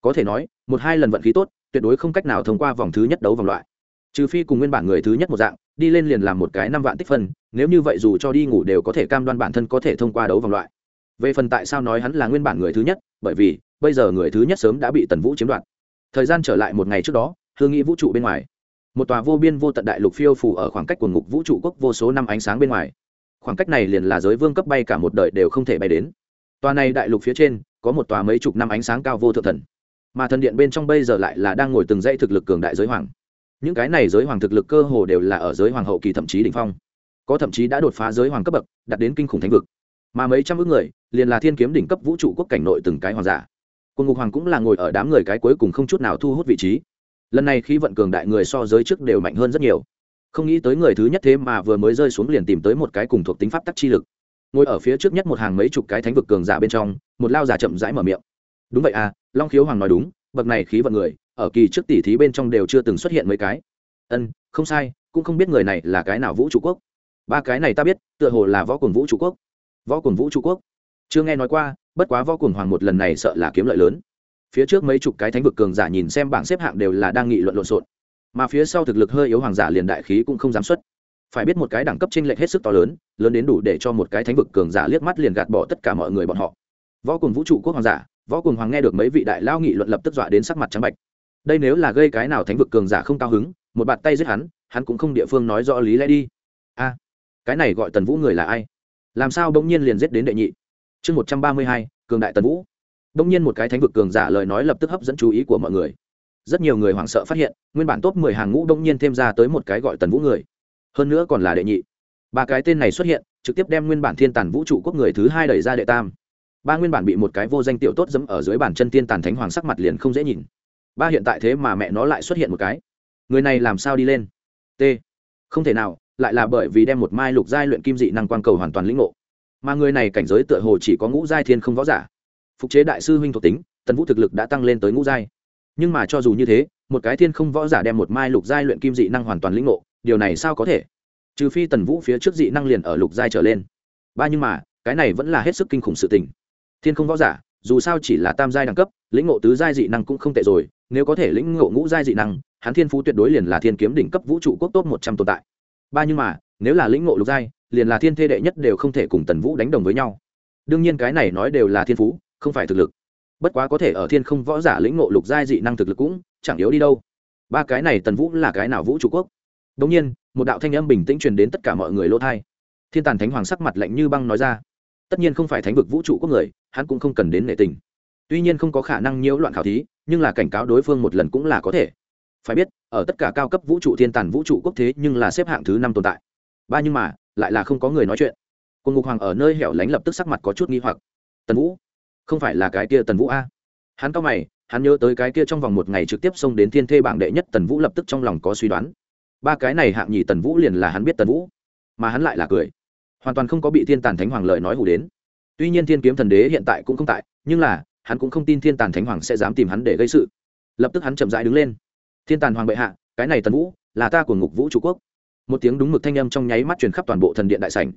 Có thể nói, một hai lần vận khí tốt, tuyệt đối không cách nào thông qua vòng thứ nhất đấu vòng loại. Trừ phi cùng nguyên bản người thứ nhất một dạng, đi lên liền làm một cái năm vạn tích phân, nếu như vậy dù cho đi ngủ đều có thể cam đoan bản thân có thể thông qua đấu vòng loại về phần tại sao nói hắn là nguyên bản người thứ nhất, bởi vì bây giờ người thứ nhất sớm đã bị tần vũ chiếm đoạt. Thời gian trở lại một ngày trước đó, hương nghị vũ trụ bên ngoài. Một tòa vô biên vô tận đại lục phiêu phủ ở khoảng cách quần ngục vũ trụ quốc vô số năm ánh sáng bên ngoài. Khoảng cách này liền là giới vương cấp bay cả một đời đều không thể bay đến. Tòa này đại lục phía trên, có một tòa mấy chục năm ánh sáng cao vô thượng thần. Mà thần điện bên trong bây giờ lại là đang ngồi từng dãy thực lực cường đại giới hoàng. Những cái này giới hoàng thực lực cơ hồ đều là ở giới hoàng hậu kỳ thậm chí đ ỉ n h phong. Có thậm chí đã đột phá giới hoàng cấp bậc, đạt đến kinh khủng thánh vực mà mấy trăm ước người liền là thiên kiếm đỉnh cấp vũ trụ quốc cảnh nội từng cái hoàng giả. Quân ngục hoàng cũng là ngồi ở đám người cái cuối cùng không chút nào thu hút vị trí. Lần này khi vận cường đại người so giới trước đều mạnh hơn rất nhiều. Không nghĩ tới người thứ nhất thế mà vừa mới rơi xuống liền tìm tới một cái cùng thuộc tính pháp tắc chi lực. Ngồi ở phía trước nhất một hàng mấy chục cái thánh vực cường giả bên trong, một lao giả chậm rãi mở miệng. Đúng vậy à long khiếu hoàng nói đúng, bậc này khí vận người, ở kỳ trước tỷ thí bên trong đều chưa từng xuất hiện mấy cái. Ân, không sai, cũng không biết người này là cái nào vũ trụ quốc. Ba cái này ta biết, tựa hồ là võ cùng vũ trụ quốc võ cùng vũ trụ quốc. Chưa nghe nói qua, bất quá võ cùng hoàng một lần này sợ là kiếm lợi lớn. Phía trước mấy chục cái thánh vực cường giả nhìn xem bảng xếp hạng đều là đang nghị luận lộn xộn. Mà phía sau thực lực hơi yếu hoàng giả liền đại khí cũng không dám xuất. Phải biết một cái đẳng cấp tranh lệch hết sức to lớn lớn đến đủ để cho một cái thánh vực cường giả liếc mắt liền gạt bỏ tất cả mọi người bọn họ. Võ cùng vũ trụ quốc hoàng giả, võ cùng hoàng nghe được mấy vị đại lao nghị luận lập tức dọa đến sắc mặt trắng bạch. Đây nếu là gây cái nào thánh vực cường giả không cao hứng, một bàn tay giết hắn hắn cũng không địa phương nói rõ lý lẽ đi. A, cái này gọi tần vũ người là ai? Làm sao bỗng nhiên liền giết đến đệ nhị? Chương một trăm ba mươi hai, cường đại tần vũ. Bỗng nhiên một cái thánh vực cường giả lời nói lập tức hấp dẫn chú ý của mọi người. Rất nhiều người hoảng sợ phát hiện, nguyên bản top mười hàng ngũ bỗng nhiên thêm ra tới một cái gọi tần vũ người. Hơn nữa còn là đệ nhị. Ba cái tên này xuất hiện, trực tiếp đem nguyên bản thiên tàn vũ trụ quốc người thứ hai đẩy ra đệ tam. Ba nguyên bản bị một cái vô danh tiểu tốt dẫm ở dưới bàn chân tiên tàn thánh hoàng sắc mặt liền không dễ nhìn. Ba hiện tại thế mà mẹ nó lại xuất hiện một cái. Người này làm sao đi lên? T. Không thể nào lại là bởi vì đem một mai lục giai luyện kim dị năng quang cầu hoàn toàn lĩnh ngộ. Mà người này cảnh giới tựa hồ chỉ có ngũ giai thiên không võ giả. Phục chế đại sư huynh thuộc tính, tần vũ thực lực đã tăng lên tới ngũ giai. Nhưng mà cho dù như thế, một cái thiên không võ giả đem một mai lục giai luyện kim dị năng hoàn toàn lĩnh ngộ, điều này sao có thể? Trừ phi tần vũ phía trước dị năng liền ở lục giai trở lên. Ba nhưng mà, cái này vẫn là hết sức kinh khủng sự tình. Thiên không võ giả, dù sao chỉ là tam giai đẳng cấp, lĩnh ngộ tứ giai dị năng cũng không tệ rồi, nếu có thể lĩnh ngộ ngũ giai dị năng, hắn thiên phú tuyệt đối liền là thiên kiếm đỉnh cấp vũ trụ quốc tốt một trăm tồn tại ba nhưng mà, nếu là lĩnh ngộ lục giai, liền là thiên thê đệ nhất đều không thể cùng tần vũ đánh đồng với nhau. Đương nhiên cái này nói đều là thiên phú, không phải thực lực. Bất quá có thể ở thiên không võ giả lĩnh ngộ lục giai dị năng thực lực cũng chẳng yếu đi đâu. Ba cái này tần vũ là cái nào vũ trụ quốc? Đống nhiên, một đạo thanh âm bình tĩnh truyền đến tất cả mọi người lỗ thai thiên tàn thánh hoàng sắc mặt lạnh như băng nói ra. Tất nhiên không phải thánh vực vũ trụ quốc người, hắn cũng không cần đến nệ tình. Tuy nhiên không có khả năng nhiễu loạn khảo thí, nhưng là cảnh cáo đối phương một lần cũng là có thể phải biết, ở tất cả cao cấp vũ trụ thiên tàn vũ trụ quốc thế nhưng là xếp hạng thứ năm tồn tại. Ba nhưng mà, lại là không có người nói chuyện. Quân ngục hoàng ở nơi hẻo lánh lập tức sắc mặt có chút nghi hoặc. Tần vũ, không phải là cái kia tần vũ a? Hắn cao mày, hắn nhớ tới cái kia trong vòng một ngày trực tiếp xông đến thiên thê bảng đệ nhất tần vũ lập tức trong lòng có suy đoán. Ba cái này hạng nhì tần vũ liền là hắn biết tần vũ, mà hắn lại là cười. Hoàn toàn không có bị thiên tàn thánh hoàng lợi nói hủ đến. Tuy nhiên thiên kiếm thần đế hiện tại cũng không tại, nhưng là, hắn cũng không tin thiên tàn thánh hoàng sẽ dám tìm hắn để gây sự. Lập tức hắn chậm rãi đứng lên thiên tàn hoàng bệ hạ, cái này tần vũ, là ta của ngục vũ trụ quốc. Một tiếng đúng mực thanh âm trong nháy mắt truyền khắp toàn bộ thần điện đại sảnh.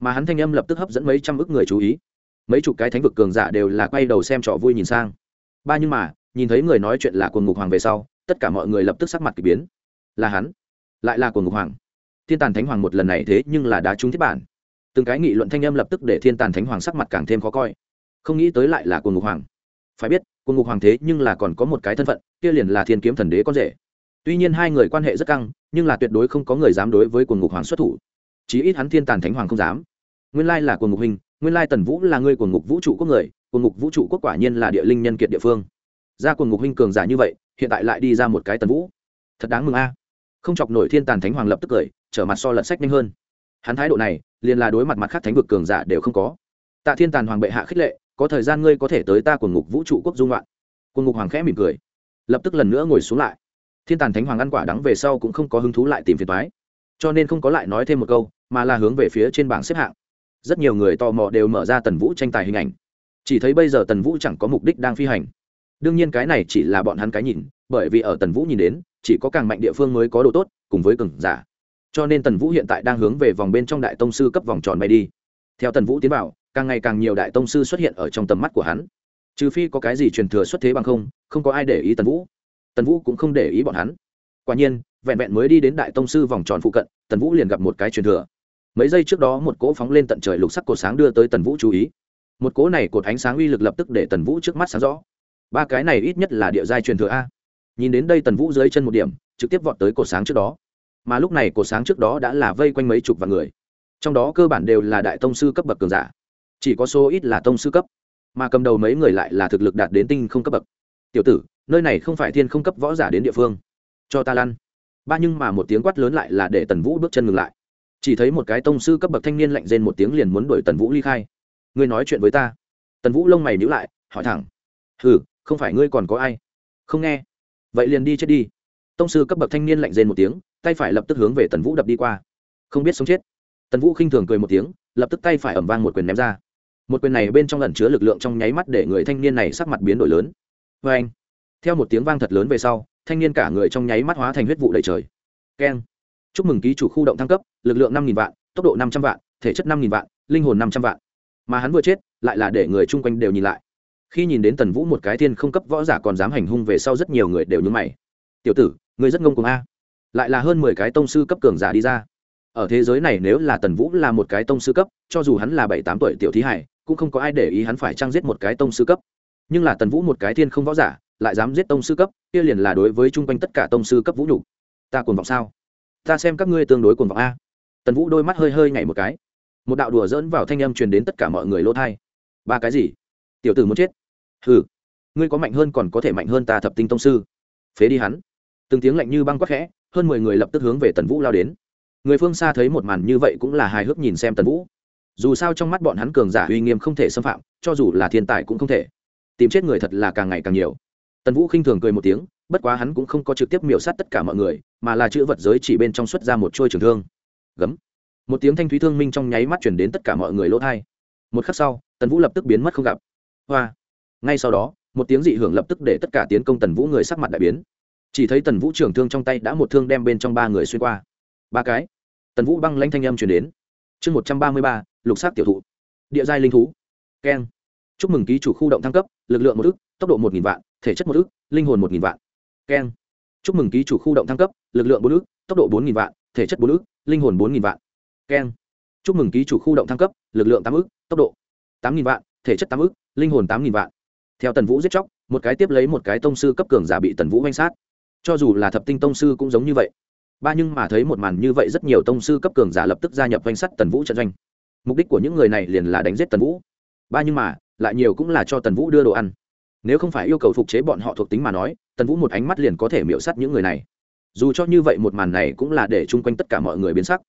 Mà hắn thanh âm lập tức hấp dẫn mấy trăm ước người chú ý. Mấy chục cái thánh vực cường giả đều là quay đầu xem trò vui nhìn sang. Ba nhưng mà, nhìn thấy người nói chuyện là quần ngục hoàng về sau, tất cả mọi người lập tức sắc mặt k ỳ biến. Là hắn, lại là quần ngục hoàng. Thiên tàn thánh hoàng một lần này thế nhưng là đá trúng thiết bản. Từng cái nghị luận thanh âm lập tức để thiên tàn thánh hoàng sắc mặt càng thêm khó coi. Không nghĩ tới lại là quần ngục hoàng. Phải biết cuồng ngục hoàng thế nhưng là còn có một cái thân phận, kia liền là thiên kiếm thần đế con rể. Tuy nhiên hai người quan hệ rất căng, nhưng là tuyệt đối không có người dám đối với cuồng ngục hoàng xuất thủ. Chí ít hắn thiên tàn thánh hoàng không dám. Nguyên lai là cuồng ngục hình nguyên lai tần vũ là người cuồng ngục vũ trụ quốc người cuồng ngục vũ trụ quốc quả nhiên là địa linh nhân kiệt địa phương. Ra cuồng ngục huynh cường giả như vậy, hiện tại lại đi ra một cái tần vũ. Thật đáng mừng a. Không chọc nổi thiên tàn thánh hoàng lập tức cười, trở mặt so lật sách nhanh hơn. Hắn thái độ này, liền là đối mặt mặt khác thánh vực cường giả đều không có. Tạ thiên tàn hoàng bệ hạ khích lệ có thời gian ngươi có thể tới ta quần ngục vũ trụ quốc dung loạn. Quần ngục hoàng khẽ mỉm cười, lập tức lần nữa ngồi xuống lại. Thiên tàn thánh hoàng ăn quả đắng về sau cũng không có hứng thú lại tìm phiền thoái cho nên không có lại nói thêm một câu, mà là hướng về phía trên bảng xếp hạng. Rất nhiều người tò mò đều mở ra tần vũ tranh tài hình ảnh. Chỉ thấy bây giờ tần vũ chẳng có mục đích đang phi hành. Đương nhiên cái này chỉ là bọn hắn cái nhìn, bởi vì ở tần vũ nhìn đến, chỉ có càng mạnh địa phương mới có độ tốt, cùng với cường giả. Cho nên tần vũ hiện tại đang hướng về vòng bên trong đại tông sư cấp vòng tròn bay đi. Theo tần vũ tiến vào càng ngày càng nhiều đại tông sư xuất hiện ở trong tầm mắt của hắn. Trừ phi có cái gì truyền thừa xuất thế bằng không không có ai để ý tần vũ. Tần vũ cũng không để ý bọn hắn. Quả nhiên, vẹn vẹn mới đi đến đại tông sư vòng tròn phụ cận, tần vũ liền gặp một cái truyền thừa. Mấy giây trước đó một cỗ phóng lên tận trời lục sắc cột sáng đưa tới tần vũ chú ý. Một cỗ này cột ánh sáng uy lực lập tức để tần vũ trước mắt sáng rõ. Ba cái này ít nhất là địa giai truyền thừa a. Nhìn đến đây tần vũ dưới chân một điểm, trực tiếp vọt tới cột sáng trước đó. Mà lúc này cột sáng trước đó đã là vây quanh mấy chục vạn người. Trong đó cơ bản đều là đại tông sư cấp bậc cường giả chỉ có số ít là tông sư cấp, mà cầm đầu mấy người lại là thực lực đạt đến tinh không cấp bậc. Tiểu tử, nơi này không phải thiên không cấp võ giả đến địa phương. Cho ta lăn. Ba nhưng mà một tiếng quát lớn lại là để tần vũ bước chân ngừng lại. Chỉ thấy một cái tông sư cấp bậc thanh niên lạnh rên một tiếng liền muốn đuổi tần vũ ly khai. Ngươi nói chuyện với ta. Tần vũ lông mày nhữ lại, hỏi thẳng. Ừ không phải ngươi còn có ai? Không nghe. Vậy liền đi chết đi. Tông sư cấp bậc thanh niên lạnh rên một tiếng, tay phải lập tức hướng về tần vũ đập đi qua. Không biết sống chết. Tần vũ khinh thường cười một tiếng, lập tức tay phải ẩm vang một quyền ném ra một quyền này bên trong lẩn chứa lực lượng trong nháy mắt để người thanh niên này sắc mặt biến đổi lớn. Vê anh, theo một tiếng vang thật lớn về sau, thanh niên cả người trong nháy mắt hóa thành huyết vụ đầy trời. Keng. Chúc mừng ký chủ khu động thăng cấp, lực lượng năm vạn, tốc độ năm trăm vạn, thể chất năm vạn, linh hồn năm trăm vạn. Mà hắn vừa chết, lại là để người chung quanh đều nhìn lại. Khi nhìn đến tần vũ một cái thiên không cấp võ giả còn dám hành hung về sau rất nhiều người đều nhúng mày. Tiểu tử người rất ngông cùng a. Lại là hơn mười cái tông sư cấp cường giả đi ra. Ở thế giới này nếu là tần vũ là một cái tông sư cấp, cho dù hắn là bảy tám tuổi tiểu thí hải cũng không có ai để ý hắn phải trang giết một cái tông sư cấp. Nhưng là tần vũ một cái thiên không võ giả, lại dám giết tông sư cấp, kia liền là đối với chung quanh tất cả tông sư cấp vũ nhục. Ta cuồng vọng sao? Ta xem các ngươi tương đối cuồng vọng a. Tần vũ đôi mắt hơi hơi nhảy một cái. Một đạo đùa dỡn vào thanh âm truyền đến tất cả mọi người lỗ thai ba cái gì? Tiểu tử muốn chết. Hừ. Ngươi có mạnh hơn còn có thể mạnh hơn ta thập tinh tông sư. Phế đi hắn. Từng tiếng lạnh như băng quắc khẽ, hơn mười người lập tức hướng về tần vũ lao đến. Người phương xa thấy một màn như vậy cũng là hài hước nhìn xem tần vũ dù sao trong mắt bọn hắn cường giả uy nghiêm không thể xâm phạm, cho dù là thiên tài cũng không thể. Tìm chết người thật là càng ngày càng nhiều. Tần vũ khinh thường cười một tiếng, bất quá hắn cũng không có trực tiếp miểu sát tất cả mọi người, mà là chữ vật giới chỉ bên trong xuất ra một trôi trường thương. Gấm. Một tiếng thanh thúy thương minh trong nháy mắt chuyển đến tất cả mọi người lỗ thai một khắc sau, tần vũ lập tức biến mất không gặp. Hoa. Ngay sau đó, một tiếng dị hưởng lập tức để tất cả tiến công tần vũ người sắc mặt đại biến. Chỉ thấy tần vũ trường thương trong tay đã một thương đem bên trong ba người xuyên qua. Ba cái. Tần vũ băng lanh thanh âm chuyển đến. Chương một trăm ba mươi ba lục sát tiểu thụ. Địa giai linh thú. Keng. Chúc mừng ký chủ khu động thăng cấp, lực lượng một ức, tốc độ một nghìn vạn, thể chất một ức, linh hồn một nghìn vạn. Keng. Chúc mừng ký chủ khu động thăng cấp, lực lượng bốn ức, tốc độ bốn nghìn vạn, thể chất bốn ức, linh hồn bốn nghìn vạn. Keng. Chúc mừng ký chủ khu động thăng cấp, lực lượng tám ức, tốc độ tám nghìn vạn, thể chất tám ức, linh hồn tám nghìn vạn. Theo tần vũ giết chóc, một cái tiếp lấy một cái tông sư cấp cường giả bị tần vũ oanh sát. Cho dù là thập tinh tông sư cũng giống như vậy. Ba nhưng mà thấy một màn như vậy, rất nhiều tông sư cấp cường giả lập tức gia nhập oanh sắt tần vũ trận doanh mục đích của những người này liền là đánh giết tần vũ. Ba nhưng mà, lại nhiều cũng là cho tần vũ đưa đồ ăn. Nếu không phải yêu cầu phục chế bọn họ thuộc tính mà nói, tần vũ một ánh mắt liền có thể miễu sắt những người này. Dù cho như vậy một màn này cũng là để chung quanh tất cả mọi người biến sắc.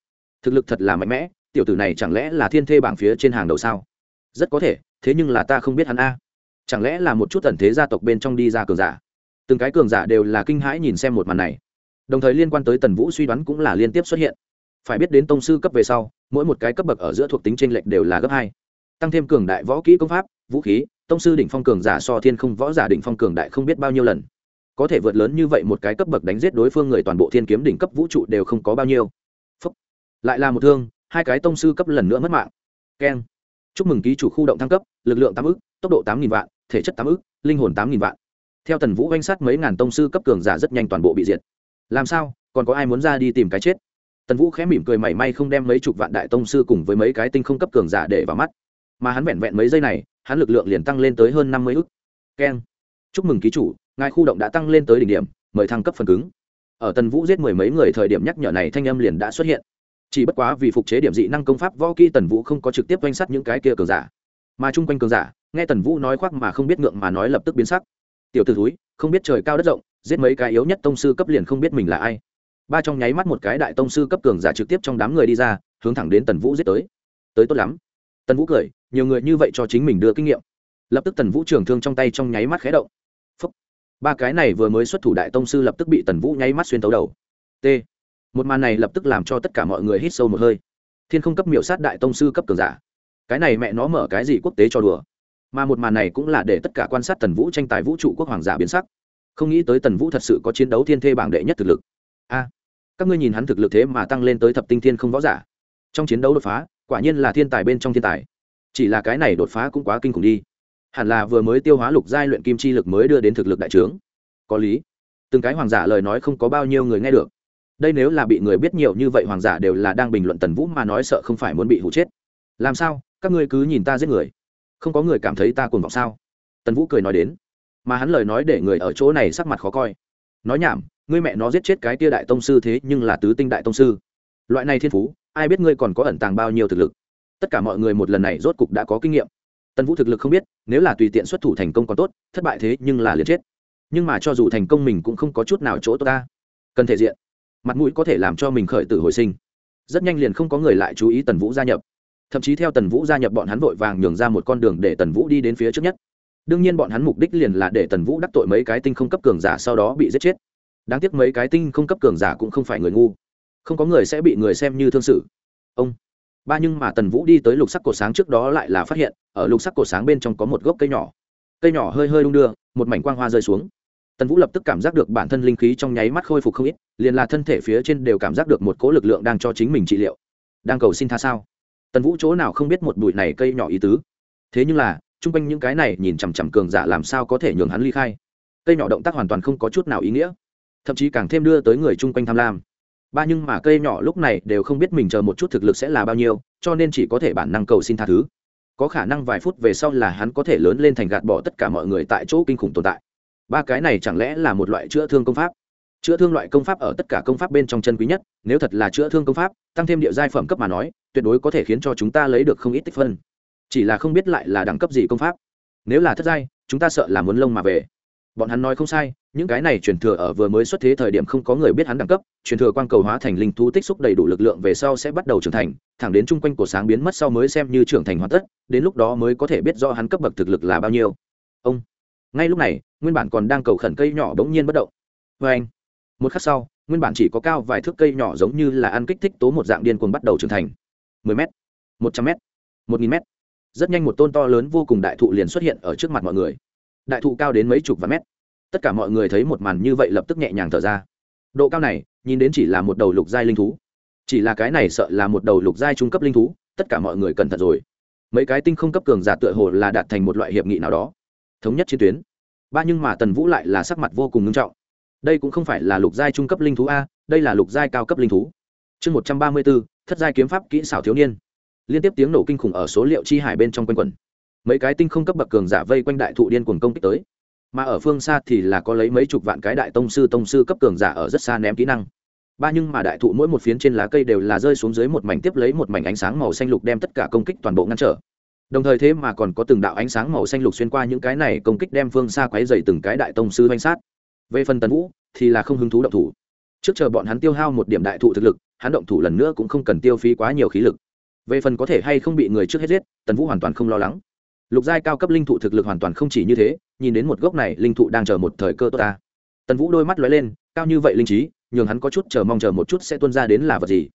Thực lực thật là mạnh mẽ, tiểu tử này chẳng lẽ là thiên thê bảng phía trên hàng đầu sao? Rất có thể, thế nhưng là ta không biết hắn a. Chẳng lẽ là một chút tần thế gia tộc bên trong đi ra cường giả? Từng cái cường giả đều là kinh hãi nhìn xem một màn này. Đồng thời liên quan tới tần vũ suy đoán cũng là liên tiếp xuất hiện phải biết đến tông sư cấp về sau, mỗi một cái cấp bậc ở giữa thuộc tính t r ê n lệch đều là gấp hai. Tăng thêm cường đại võ kỹ công pháp, vũ khí, tông sư đỉnh phong cường giả so thiên không võ giả đỉnh phong cường đại không biết bao nhiêu lần. Có thể vượt lớn như vậy một cái cấp bậc đánh giết đối phương người toàn bộ thiên kiếm đỉnh cấp vũ trụ đều không có bao nhiêu. Phúc. lại là một thương, hai cái tông sư cấp lần nữa mất mạng. Keng. Chúc mừng ký chủ khu động thăng cấp, lực lượng tám ức, tốc độ tám nghìn vạn, thể chất tám ức, linh hồn tám nghìn vạn. Theo tần vũ oanh sát mấy ngàn tông sư cấp cường giả rất nhanh toàn bộ bị diệt. Làm sao? Còn có ai muốn ra đi tìm cái chết? Tần vũ khẽ mỉm cười mảy may không đem mấy chục vạn đại tông sư cùng với mấy cái tinh không cấp cường giả để vào mắt. Mà hắn vẹn vẹn mấy giây này, hắn lực lượng liền tăng lên tới hơn năm mươi ức. Keng. Chúc mừng ký chủ, ngài khu động đã tăng lên tới đỉnh điểm, mời thăng cấp phần cứng. Ở tần vũ giết mười mấy người thời điểm nhắc nhở này thanh âm liền đã xuất hiện. Chỉ bất quá vì phục chế điểm dị năng công pháp võ kỹ tần vũ không có trực tiếp oanh sắt những cái kia cường giả. Mà chung quanh cường giả, nghe tần vũ nói khoác mà không biết ngượng mà nói lập tức biến sắc. Tiểu t ử thúi, không biết trời cao đất rộng, giết mấy cái yếu nhất tông sư cấp liền không biết mình là ai ba trong nháy mắt một cái đại tông sư cấp cường giả trực tiếp trong đám người đi ra, hướng thẳng đến tần vũ giết tới. Tới tốt lắm. Tần vũ cười, nhiều người như vậy cho chính mình đưa kinh nghiệm. Lập tức tần vũ trường thương trong tay trong nháy mắt khé động. Phúc. ba cái này vừa mới xuất thủ đại tông sư lập tức bị tần vũ nháy mắt xuyên tấu đầu. T. Một màn này lập tức làm cho tất cả mọi người hít sâu một hơi. Thiên không cấp miểu sát đại tông sư cấp cường giả. Cái này mẹ nó mở cái gì quốc tế cho đùa. Mà một màn này cũng là để tất cả quan sát tần vũ tranh tài vũ trụ quốc hoàng giả biến sắc. Không nghĩ tới tần vũ thật sự có chiến đấu thiên thê bảng đệ nhất thực lực a, các ngươi nhìn hắn thực lực thế mà tăng lên tới thập tinh thiên không võ giả. Trong chiến đấu đột phá, quả nhiên là thiên tài bên trong thiên tài. Chỉ là cái này đột phá cũng quá kinh khủng đi. Hẳn là vừa mới tiêu hóa lục giai luyện kim chi lực mới đưa đến thực lực đại trướng. Có lý. Từng cái hoàng giả lời nói không có bao nhiêu người nghe được. Đây nếu là bị người biết nhiều như vậy hoàng giả đều là đang bình luận tần vũ mà nói sợ không phải muốn bị hụ chết. Làm sao? Các ngươi cứ nhìn ta giết người. Không có người cảm thấy ta cuồng vọng sao? Tần vũ cười nói đến. Mà hắn lời nói để người ở chỗ này sắc mặt khó coi. Nói nhảm ngươi mẹ nó giết chết cái tia đại tông sư thế nhưng là tứ tinh đại tông sư. Loại này thiên phú, ai biết ngươi còn có ẩn tàng bao nhiêu thực lực. Tất cả mọi người một lần này rốt cục đã có kinh nghiệm. Tần vũ thực lực không biết, nếu là tùy tiện xuất thủ thành công còn tốt, thất bại thế nhưng là liền chết. Nhưng mà cho dù thành công mình cũng không có chút nào chỗ tốt ta. Cần thể diện. Mặt mũi có thể làm cho mình khởi tử hồi sinh. Rất nhanh liền không có người lại chú ý tần vũ gia nhập. Thậm chí theo tần vũ gia nhập bọn hắn vội vàng nhường ra một con đường để tần vũ đi đến phía trước nhất. Đương nhiên bọn hắn mục đích liền là để tần vũ đắc tội mấy cái tinh không cấp cường giả sau đó bị giết chết đáng tiếc mấy cái tinh không cấp cường giả cũng không phải người ngu. Không có người sẽ bị người xem như thương sự ông. Ba nhưng mà tần vũ đi tới lục sắc cổ sáng trước đó lại là phát hiện, ở lục sắc cổ sáng bên trong có một gốc cây nhỏ. Cây nhỏ hơi hơi đung đưa, một mảnh quang hoa rơi xuống. Tần vũ lập tức cảm giác được bản thân linh khí trong nháy mắt khôi phục không ít, liền là thân thể phía trên đều cảm giác được một cỗ lực lượng đang cho chính mình trị liệu. Đang cầu xin tha sao? Tần vũ chỗ nào không biết một bụi này cây nhỏ ý tứ. Thế nhưng là, chung quanh những cái này nhìn chằm chằm cường giả làm sao có thể nhường hắn ly khai? Cây nhỏ động tác hoàn toàn không có chút nào ý nghĩa thậm chí càng thêm đưa tới người chung quanh tham lam. Ba nhưng mà cây nhỏ lúc này đều không biết mình chờ một chút thực lực sẽ là bao nhiêu, cho nên chỉ có thể bản năng cầu xin tha thứ. Có khả năng vài phút về sau là hắn có thể lớn lên thành gạt bỏ tất cả mọi người tại chỗ kinh khủng tồn tại. Ba cái này chẳng lẽ là một loại chữa thương công pháp? Chữa thương loại công pháp ở tất cả công pháp bên trong chân quý nhất, nếu thật là chữa thương công pháp, tăng thêm địa giai phẩm cấp mà nói, tuyệt đối có thể khiến cho chúng ta lấy được không ít tích phân. Chỉ là không biết lại là đẳng cấp gì công pháp. Nếu là thất giai, chúng ta sợ là muốn lông mà về bọn hắn nói không sai, những cái này truyền thừa ở vừa mới xuất thế thời điểm không có người biết hắn đẳng cấp, truyền thừa quang cầu hóa thành linh thú tích xúc đầy đủ lực lượng về sau sẽ bắt đầu trưởng thành, thẳng đến chung quanh của sáng biến mất sau mới xem như trưởng thành hoàn tất, đến lúc đó mới có thể biết do hắn cấp bậc thực lực là bao nhiêu. Ông, ngay lúc này, nguyên bản còn đang cầu khẩn cây nhỏ bỗng nhiên bất động. Vê anh, một khắc sau, nguyên bản chỉ có cao vài thước cây nhỏ giống như là ăn kích thích tố một dạng điên cuồng bắt đầu trưởng thành. Mười m một trăm m một nghìn m rất nhanh một tôn to lớn vô cùng đại thụ liền xuất hiện ở trước mặt mọi người đại thụ cao đến mấy chục vạn mét. Tất cả mọi người thấy một màn như vậy lập tức nhẹ nhàng thở ra. Độ cao này, nhìn đến chỉ là một đầu lục giai linh thú. Chỉ là cái này sợ là một đầu lục giai trung cấp linh thú, tất cả mọi người cẩn thận rồi. Mấy cái tinh không cấp cường giả tựa hồ là đạt thành một loại hiệp nghị nào đó. Thống nhất chiến tuyến. Ba nhưng mà tần vũ lại là sắc mặt vô cùng nghiêm trọng. Đây cũng không phải là lục giai trung cấp linh thú a, đây là lục giai cao cấp linh thú. Chương một trăm ba mươi bốn, thất giai kiếm pháp kỹ xảo thiếu niên. Liên tiếp tiếng nổ kinh khủng ở số liệu chi hải bên trong quanh quần mấy cái tinh không cấp bậc cường giả vây quanh đại thụ điên cuồng công kích tới. Mà ở phương xa thì là có lấy mấy chục vạn cái đại tông sư tông sư cấp cường giả ở rất xa ném kỹ năng. Ba nhưng mà đại thụ mỗi một phiến trên lá cây đều là rơi xuống dưới một mảnh tiếp lấy một mảnh ánh sáng màu xanh lục đem tất cả công kích toàn bộ ngăn trở. Đồng thời thế mà còn có từng đạo ánh sáng màu xanh lục xuyên qua những cái này công kích đem phương xa quấy dày từng cái đại tông sư oanh sát. Về phần tần vũ, thì là không hứng thú động thủ. Trước chờ bọn hắn tiêu hao một điểm đại thụ thực lực, hắn động thủ lần nữa cũng không cần tiêu phí quá nhiều khí lực. Về phần có thể hay không bị người trước hết giết, tần vũ hoàn toàn không lo lắng lục giai cao cấp linh thụ thực lực hoàn toàn không chỉ như thế, nhìn đến một gốc này, linh thụ đang chờ một thời cơ tốt ta. Tần vũ đôi mắt lóe lên, cao như vậy linh trí, nhường hắn có chút chờ mong chờ một chút sẽ tuân ra đến là vật gì.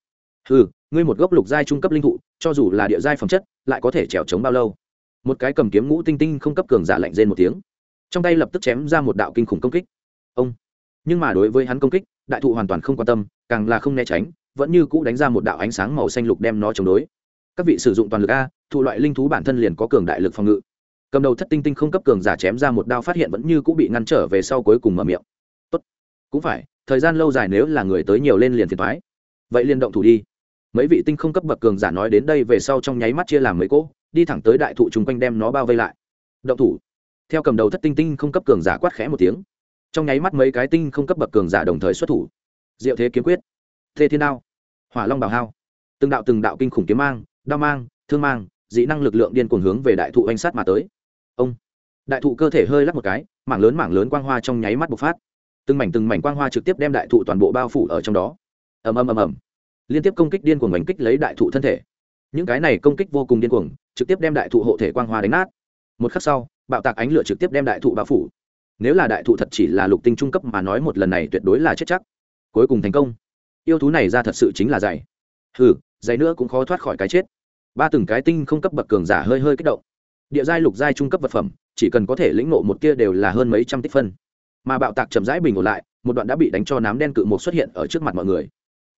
Ừ ngươi một gốc lục giai trung cấp linh thụ, cho dù là địa giai phẩm chất, lại có thể trèo trống bao lâu? Một cái cầm kiếm ngũ tinh tinh không cấp cường giả lạnh rên một tiếng. Trong tay lập tức chém ra một đạo kinh khủng công kích. Ông. Nhưng mà đối với hắn công kích, đại thụ hoàn toàn không quan tâm, càng là không né tránh, vẫn như cũ đánh ra một đạo ánh sáng màu xanh lục đem nó chống đối các vị sử dụng toàn lực a, thụ loại linh thú bản thân liền có cường đại lực phòng ngự. Cầm đầu thất tinh tinh không cấp cường giả chém ra một đao phát hiện vẫn như cũng bị ngăn trở về sau cuối cùng mở miệng. Tốt. Cũng phải, thời gian lâu dài nếu là người tới nhiều lên liền thiệt thoái vậy liền động thủ đi. Mấy vị tinh không cấp bậc cường giả nói đến đây về sau trong nháy mắt chia làm mấy cỗ, đi thẳng tới đại thụ chung quanh đem nó bao vây lại. Động thủ. Theo cầm đầu thất tinh tinh không cấp cường giả quát khẽ một tiếng. Trong nháy mắt mấy cái tinh không cấp bậc cường giả đồng thời xuất thủ. Diệu thế kiếm quyết. Thê thiên đao. Hỏa long bảo hao. Từng đạo từng đạo kinh khủng kiếm mang đao mang, thương mang dĩ năng lực lượng điên cuồng hướng về đại thụ oanh sát mà tới. Ông, đại thụ cơ thể hơi lắc một cái, mảng lớn mảng lớn quang hoa trong nháy mắt bộc phát. Từng mảnh từng mảnh quang hoa trực tiếp đem đại thụ toàn bộ bao phủ ở trong đó. Ầm ầm ầm ầm. Liên tiếp công kích điên cuồng đánh kích lấy đại thụ thân thể. Những cái này công kích vô cùng điên cuồng, trực tiếp đem đại thụ hộ thể quang hoa đánh nát. Một khắc sau, bạo tạc ánh lửa trực tiếp đem đại thụ bao phủ. Nếu là đại thụ thật chỉ là lục tinh trung cấp mà nói một lần này tuyệt đối là chết chắc. Cuối cùng thành công. Yêu thú này ra thật sự chính là dày. Hừ dày nữa cũng khó thoát khỏi cái chết. Ba từng cái tinh không cấp bậc cường giả hơi hơi kích động. Địa giai, lục giai trung cấp vật phẩm, chỉ cần có thể lĩnh nộ một kia đều là hơn mấy trăm tích phân. Mà bạo tạc chậm rãi bình ổn lại, một đoạn đã bị đánh cho nám đen cự một xuất hiện ở trước mặt mọi người.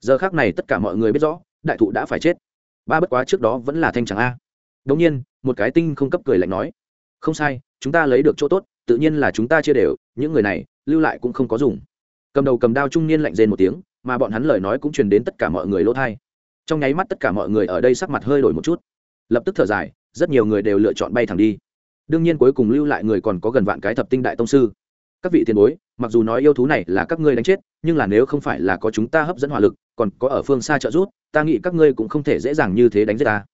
Giờ khác này tất cả mọi người biết rõ, đại thụ đã phải chết. Ba bất quá trước đó vẫn là thanh trắng a. Đống nhiên, một cái tinh không cấp cười lạnh nói, không sai, chúng ta lấy được chỗ tốt, tự nhiên là chúng ta chia đều, những người này, lưu lại cũng không có dùng. Cầm đầu cầm đao trung niên lạnh rên một tiếng, mà bọn hắn lời nói cũng truyền đến tất cả mọi người lỗ thai trong nháy mắt tất cả mọi người ở đây sắc mặt hơi đổi một chút. Lập tức thở dài, rất nhiều người đều lựa chọn bay thẳng đi. Đương nhiên cuối cùng lưu lại người còn có gần vạn cái thập tinh đại tông sư. Các vị tiền bối, mặc dù nói yêu thú này là các ngươi đánh chết, nhưng là nếu không phải là có chúng ta hấp dẫn hỏa lực, còn có ở phương xa trợ giúp, ta nghĩ các ngươi cũng không thể dễ dàng như thế đánh giết ta.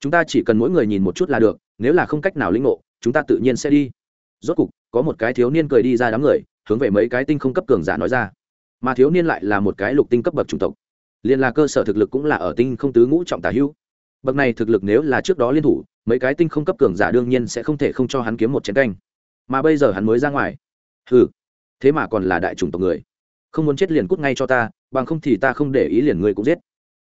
Chúng ta chỉ cần mỗi người nhìn một chút là được, nếu là không cách nào lĩnh ngộ, chúng ta tự nhiên sẽ đi. Rốt cục, có một cái thiếu niên cười đi ra đám người, hướng về mấy cái tinh không cấp cường giả nói ra. Mà thiếu niên lại là một cái lục tinh cấp bậc chủng tộc liền là cơ sở thực lực cũng là ở tinh không tứ ngũ trọng tả hữu. Bậc này thực lực nếu là trước đó liên thủ, mấy cái tinh không cấp cường giả đương nhiên sẽ không thể không cho hắn kiếm một chiến canh. Mà bây giờ hắn mới ra ngoài. Ừ thế mà còn là đại chủng tộc người. Không muốn chết liền cút ngay cho ta, bằng không thì ta không để ý liền người cũng giết.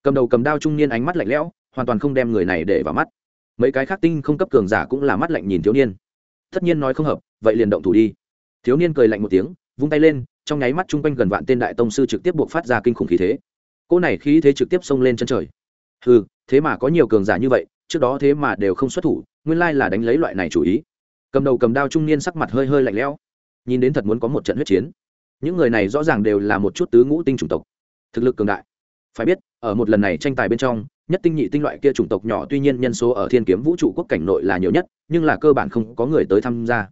Cầm đầu cầm đao trung niên ánh mắt lạnh lẽo, hoàn toàn không đem người này để vào mắt. Mấy cái khác tinh không cấp cường giả cũng là mắt lạnh nhìn thiếu niên. Tất nhiên nói không hợp, vậy liền động thủ đi. Thiếu niên cười lạnh một tiếng, vung tay lên, trong nháy mắt chung quanh gần vạn tên đại tông sư trực tiếp buộc phát ra kinh khủng khí thế cô này khí thế trực tiếp xông lên chân trời. Ừ thế mà có nhiều cường giả như vậy, trước đó thế mà đều không xuất thủ, nguyên lai là đánh lấy loại này chủ ý. Cầm đầu cầm đao trung niên sắc mặt hơi hơi lạnh lẽo. Nhìn đến thật muốn có một trận huyết chiến. Những người này rõ ràng đều là một chút tứ ngũ tinh chủng tộc. Thực lực cường đại. Phải biết, ở một lần này tranh tài bên trong, nhất tinh nhị tinh loại kia chủng tộc nhỏ tuy nhiên nhân số ở thiên kiếm vũ trụ quốc cảnh nội là nhiều nhất, nhưng là cơ bản không có người tới tham gia.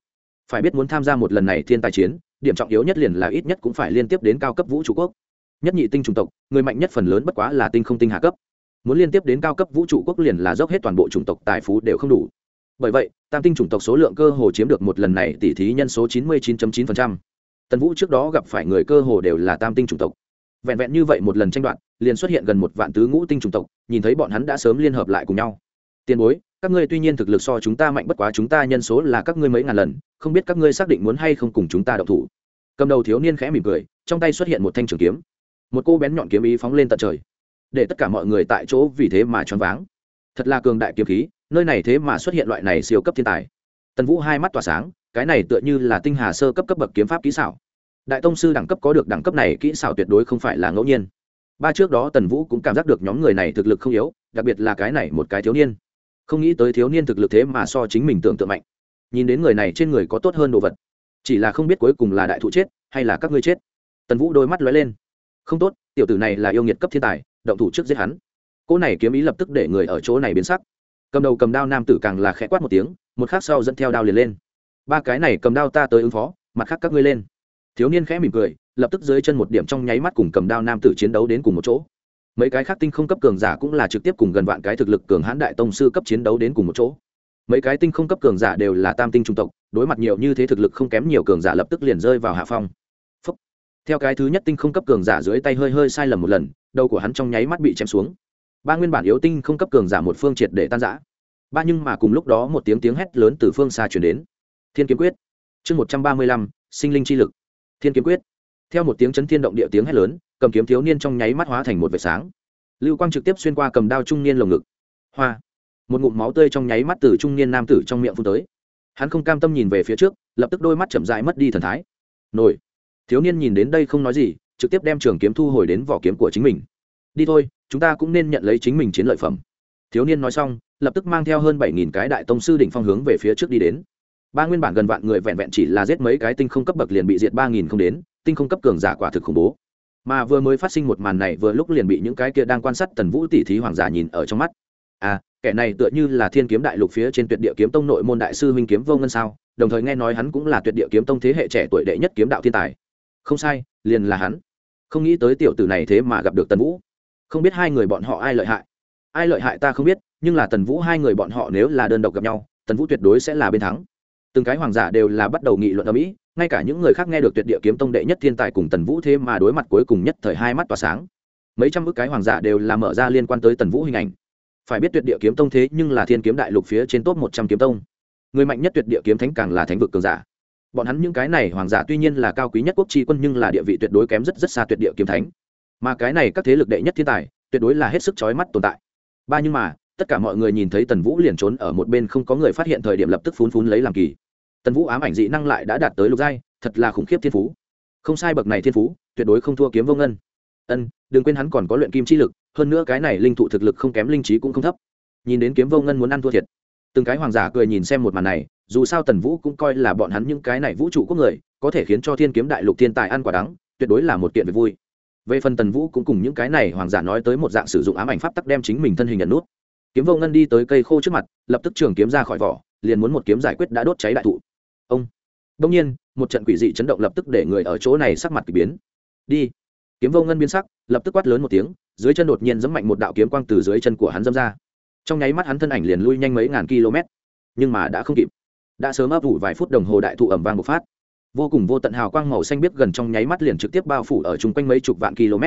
Phải biết muốn tham gia một lần này thiên tài chiến, điểm trọng yếu nhất liền là ít nhất cũng phải liên tiếp đến cao cấp vũ trụ quốc nhất nhị tinh chủng tộc, người mạnh nhất phần lớn bất quá là tinh không tinh hạ cấp. Muốn liên tiếp đến cao cấp vũ trụ quốc liền là dốc hết toàn bộ chủng tộc tài phú đều không đủ. Bởi vậy, tam tinh chủng tộc số lượng cơ hồ chiếm được một lần này tỷ thí nhân số 99.9%. tần vũ trước đó gặp phải người cơ hồ đều là tam tinh chủng tộc. Vẹn vẹn như vậy một lần tranh đoạt, liền xuất hiện gần một vạn tứ ngũ tinh chủng tộc, nhìn thấy bọn hắn đã sớm liên hợp lại cùng nhau. Tiền bối, các ngươi tuy nhiên thực lực so chúng ta mạnh bất quá chúng ta nhân số là các ngươi mấy ngàn lần, không biết các ngươi xác định muốn hay không cùng chúng ta đậu thủ. Cầm đầu thiếu niên khẽ mỉm cười, trong tay xuất hiện một thanh trường kiếm một cô bén nhọn kiếm ý phóng lên tận trời, để tất cả mọi người tại chỗ vì thế mà choáng váng. Thật là cường đại kiếm khí, nơi này thế mà xuất hiện loại này siêu cấp thiên tài. Tần vũ hai mắt tỏa sáng, cái này tựa như là tinh hà sơ cấp cấp bậc kiếm pháp kỹ xảo. Đại tông sư đẳng cấp có được đẳng cấp này kỹ xảo tuyệt đối không phải là ngẫu nhiên. Ba trước đó tần vũ cũng cảm giác được nhóm người này thực lực không yếu, đặc biệt là cái này một cái thiếu niên. Không nghĩ tới thiếu niên thực lực thế mà so chính mình tưởng tượng mạnh. Nhìn đến người này trên người có tốt hơn đồ vật, chỉ là không biết cuối cùng là đại thụ chết hay là các ngươi chết. Tần vũ đôi mắt lóe lên không tốt, tiểu tử này là yêu nghiệt cấp thiên tài, động thủ trước giết hắn. Cỗ này kiếm ý lập tức để người ở chỗ này biến sắc. Cầm đầu cầm đao nam tử càng là khẽ quát một tiếng, một khác sau dẫn theo đao liền lên. Ba cái này cầm đao ta tới ứng phó, mặt khác các ngươi lên. Thiếu niên khẽ mỉm cười, lập tức dưới chân một điểm trong nháy mắt cùng cầm đao nam tử chiến đấu đến cùng một chỗ. Mấy cái khác tinh không cấp cường giả cũng là trực tiếp cùng gần vạn cái thực lực cường hãn đại tông sư cấp chiến đấu đến cùng một chỗ. Mấy cái tinh không cấp cường giả đều là tam tinh trung tộc, đối mặt nhiều như thế thực lực không kém nhiều cường giả lập tức liền rơi vào hạ phong theo cái thứ nhất tinh không cấp cường giả dưới tay hơi hơi sai lầm một lần, đầu của hắn trong nháy mắt bị chém xuống. Ba nguyên bản yếu tinh không cấp cường giả một phương triệt để tan giã ba nhưng mà cùng lúc đó một tiếng tiếng hét lớn từ phương xa chuyển đến. Thiên kiếm quyết. Chương một trăm ba mươi lăm, sinh linh chi lực. Thiên kiếm quyết. Theo một tiếng chấn thiên động địa tiếng hét lớn, cầm kiếm thiếu niên trong nháy mắt hóa thành một vệt sáng. Lưu quang trực tiếp xuyên qua cầm đao trung niên lồng ngực. Hoa. Một ngụm máu tươi trong nháy mắt từ trung niên nam tử trong miệng phun tới. Hắn không cam tâm nhìn về phía trước, lập tức đôi mắt chậm dại mất đi thần thái. Nổi thiếu niên nhìn đến đây không nói gì, trực tiếp đem trường kiếm thu hồi đến vỏ kiếm của chính mình. Đi thôi, chúng ta cũng nên nhận lấy chính mình chiến lợi phẩm. Thiếu niên nói xong, lập tức mang theo hơn bảy nghìn cái đại tông sư đỉnh phong hướng về phía trước đi đến. Ba nguyên bản gần vạn người vẹn vẹn chỉ là giết mấy cái tinh không cấp bậc liền bị diệt ba nghìn không đến, tinh không cấp cường giả quả thực khủng bố. Mà vừa mới phát sinh một màn này vừa lúc liền bị những cái kia đang quan sát tần vũ tỷ thí hoàng giả nhìn ở trong mắt. À kẻ này tựa như là thiên kiếm đại lục phía trên tuyệt địa kiếm tông nội môn đại sư huynh kiếm vô ngân sao? Đồng thời nghe nói hắn cũng là tuyệt địa kiếm tông thế hệ trẻ tuổi đệ nhất kiếm đạo thiên tài không sai, liền là hắn. Không nghĩ tới tiểu tử này thế mà gặp được tần vũ. Không biết hai người bọn họ ai lợi hại. Ai lợi hại ta không biết, nhưng là tần vũ hai người bọn họ nếu là đơn độc gặp nhau, tần vũ tuyệt đối sẽ là bên thắng. Từng cái hoàng giả đều là bắt đầu nghị luận ở mỹ, ngay cả những người khác nghe được tuyệt địa kiếm tông đệ nhất thiên tài cùng tần vũ thế mà đối mặt cuối cùng nhất thời hai mắt tỏa sáng. Mấy trăm ước cái hoàng giả đều là mở ra liên quan tới tần vũ hình ảnh. Phải biết tuyệt địa kiếm tông thế nhưng là thiên kiếm đại lục phía trên top một trăm kiếm tông. Người mạnh nhất tuyệt địa kiếm thánh càng là thánh vực cường giả bọn hắn những cái này hoàng giả tuy nhiên là cao quý nhất quốc tri quân nhưng là địa vị tuyệt đối kém rất rất xa tuyệt địa kiếm thánh. Mà cái này các thế lực đệ nhất thiên tài, tuyệt đối là hết sức chói mắt tồn tại. Ba nhưng mà, tất cả mọi người nhìn thấy tần vũ liền trốn ở một bên không có người phát hiện thời điểm lập tức phún phún lấy làm kỳ. Tần vũ ám ảnh dị năng lại đã đạt tới lục giai, thật là khủng khiếp thiên phú. Không sai bậc này thiên phú, tuyệt đối không thua kiếm vô ngân. Ân, đừng quên hắn còn có luyện kim chi lực, hơn nữa cái này linh thụ thực lực không kém linh trí cũng không thấp. Nhìn đến kiếm vô ngân muốn ăn thua thiệt. Từng cái hoàng giả cười nhìn xem một màn này dù sao tần vũ cũng coi là bọn hắn những cái này vũ trụ quốc người, có thể khiến cho thiên kiếm đại lục thiên tài ăn quả đắng, tuyệt đối là một kiện việc vui. Về phần tần vũ cũng cùng những cái này hoàng giả nói tới một dạng sử dụng ám ảnh pháp tắc đem chính mình thân hình nhận nút. Kiếm vô ngân đi tới cây khô trước mặt, lập tức trường kiếm ra khỏi vỏ, liền muốn một kiếm giải quyết đã đốt cháy đại thụ. Ông. Đông nhiên, một trận quỷ dị chấn động lập tức để người ở chỗ này sắc mặt k ỳ biến. Đi. Kiếm vô ngân biến sắc, lập tức quát lớn một tiếng, dưới chân đột nhiên dẫm mạnh một đạo kiếm quang từ dưới chân của hắn dâm ra. Trong nháy mắt hắn thân ảnh liền lui nhanh mấy ngàn km, nhưng mà đã không kịp đã sớm ấp ủ vài phút đồng hồ đại thụ ẩm vang bộc phát. Vô cùng vô tận hào quang màu xanh biết gần trong nháy mắt liền trực tiếp bao phủ ở chung quanh mấy chục vạn km.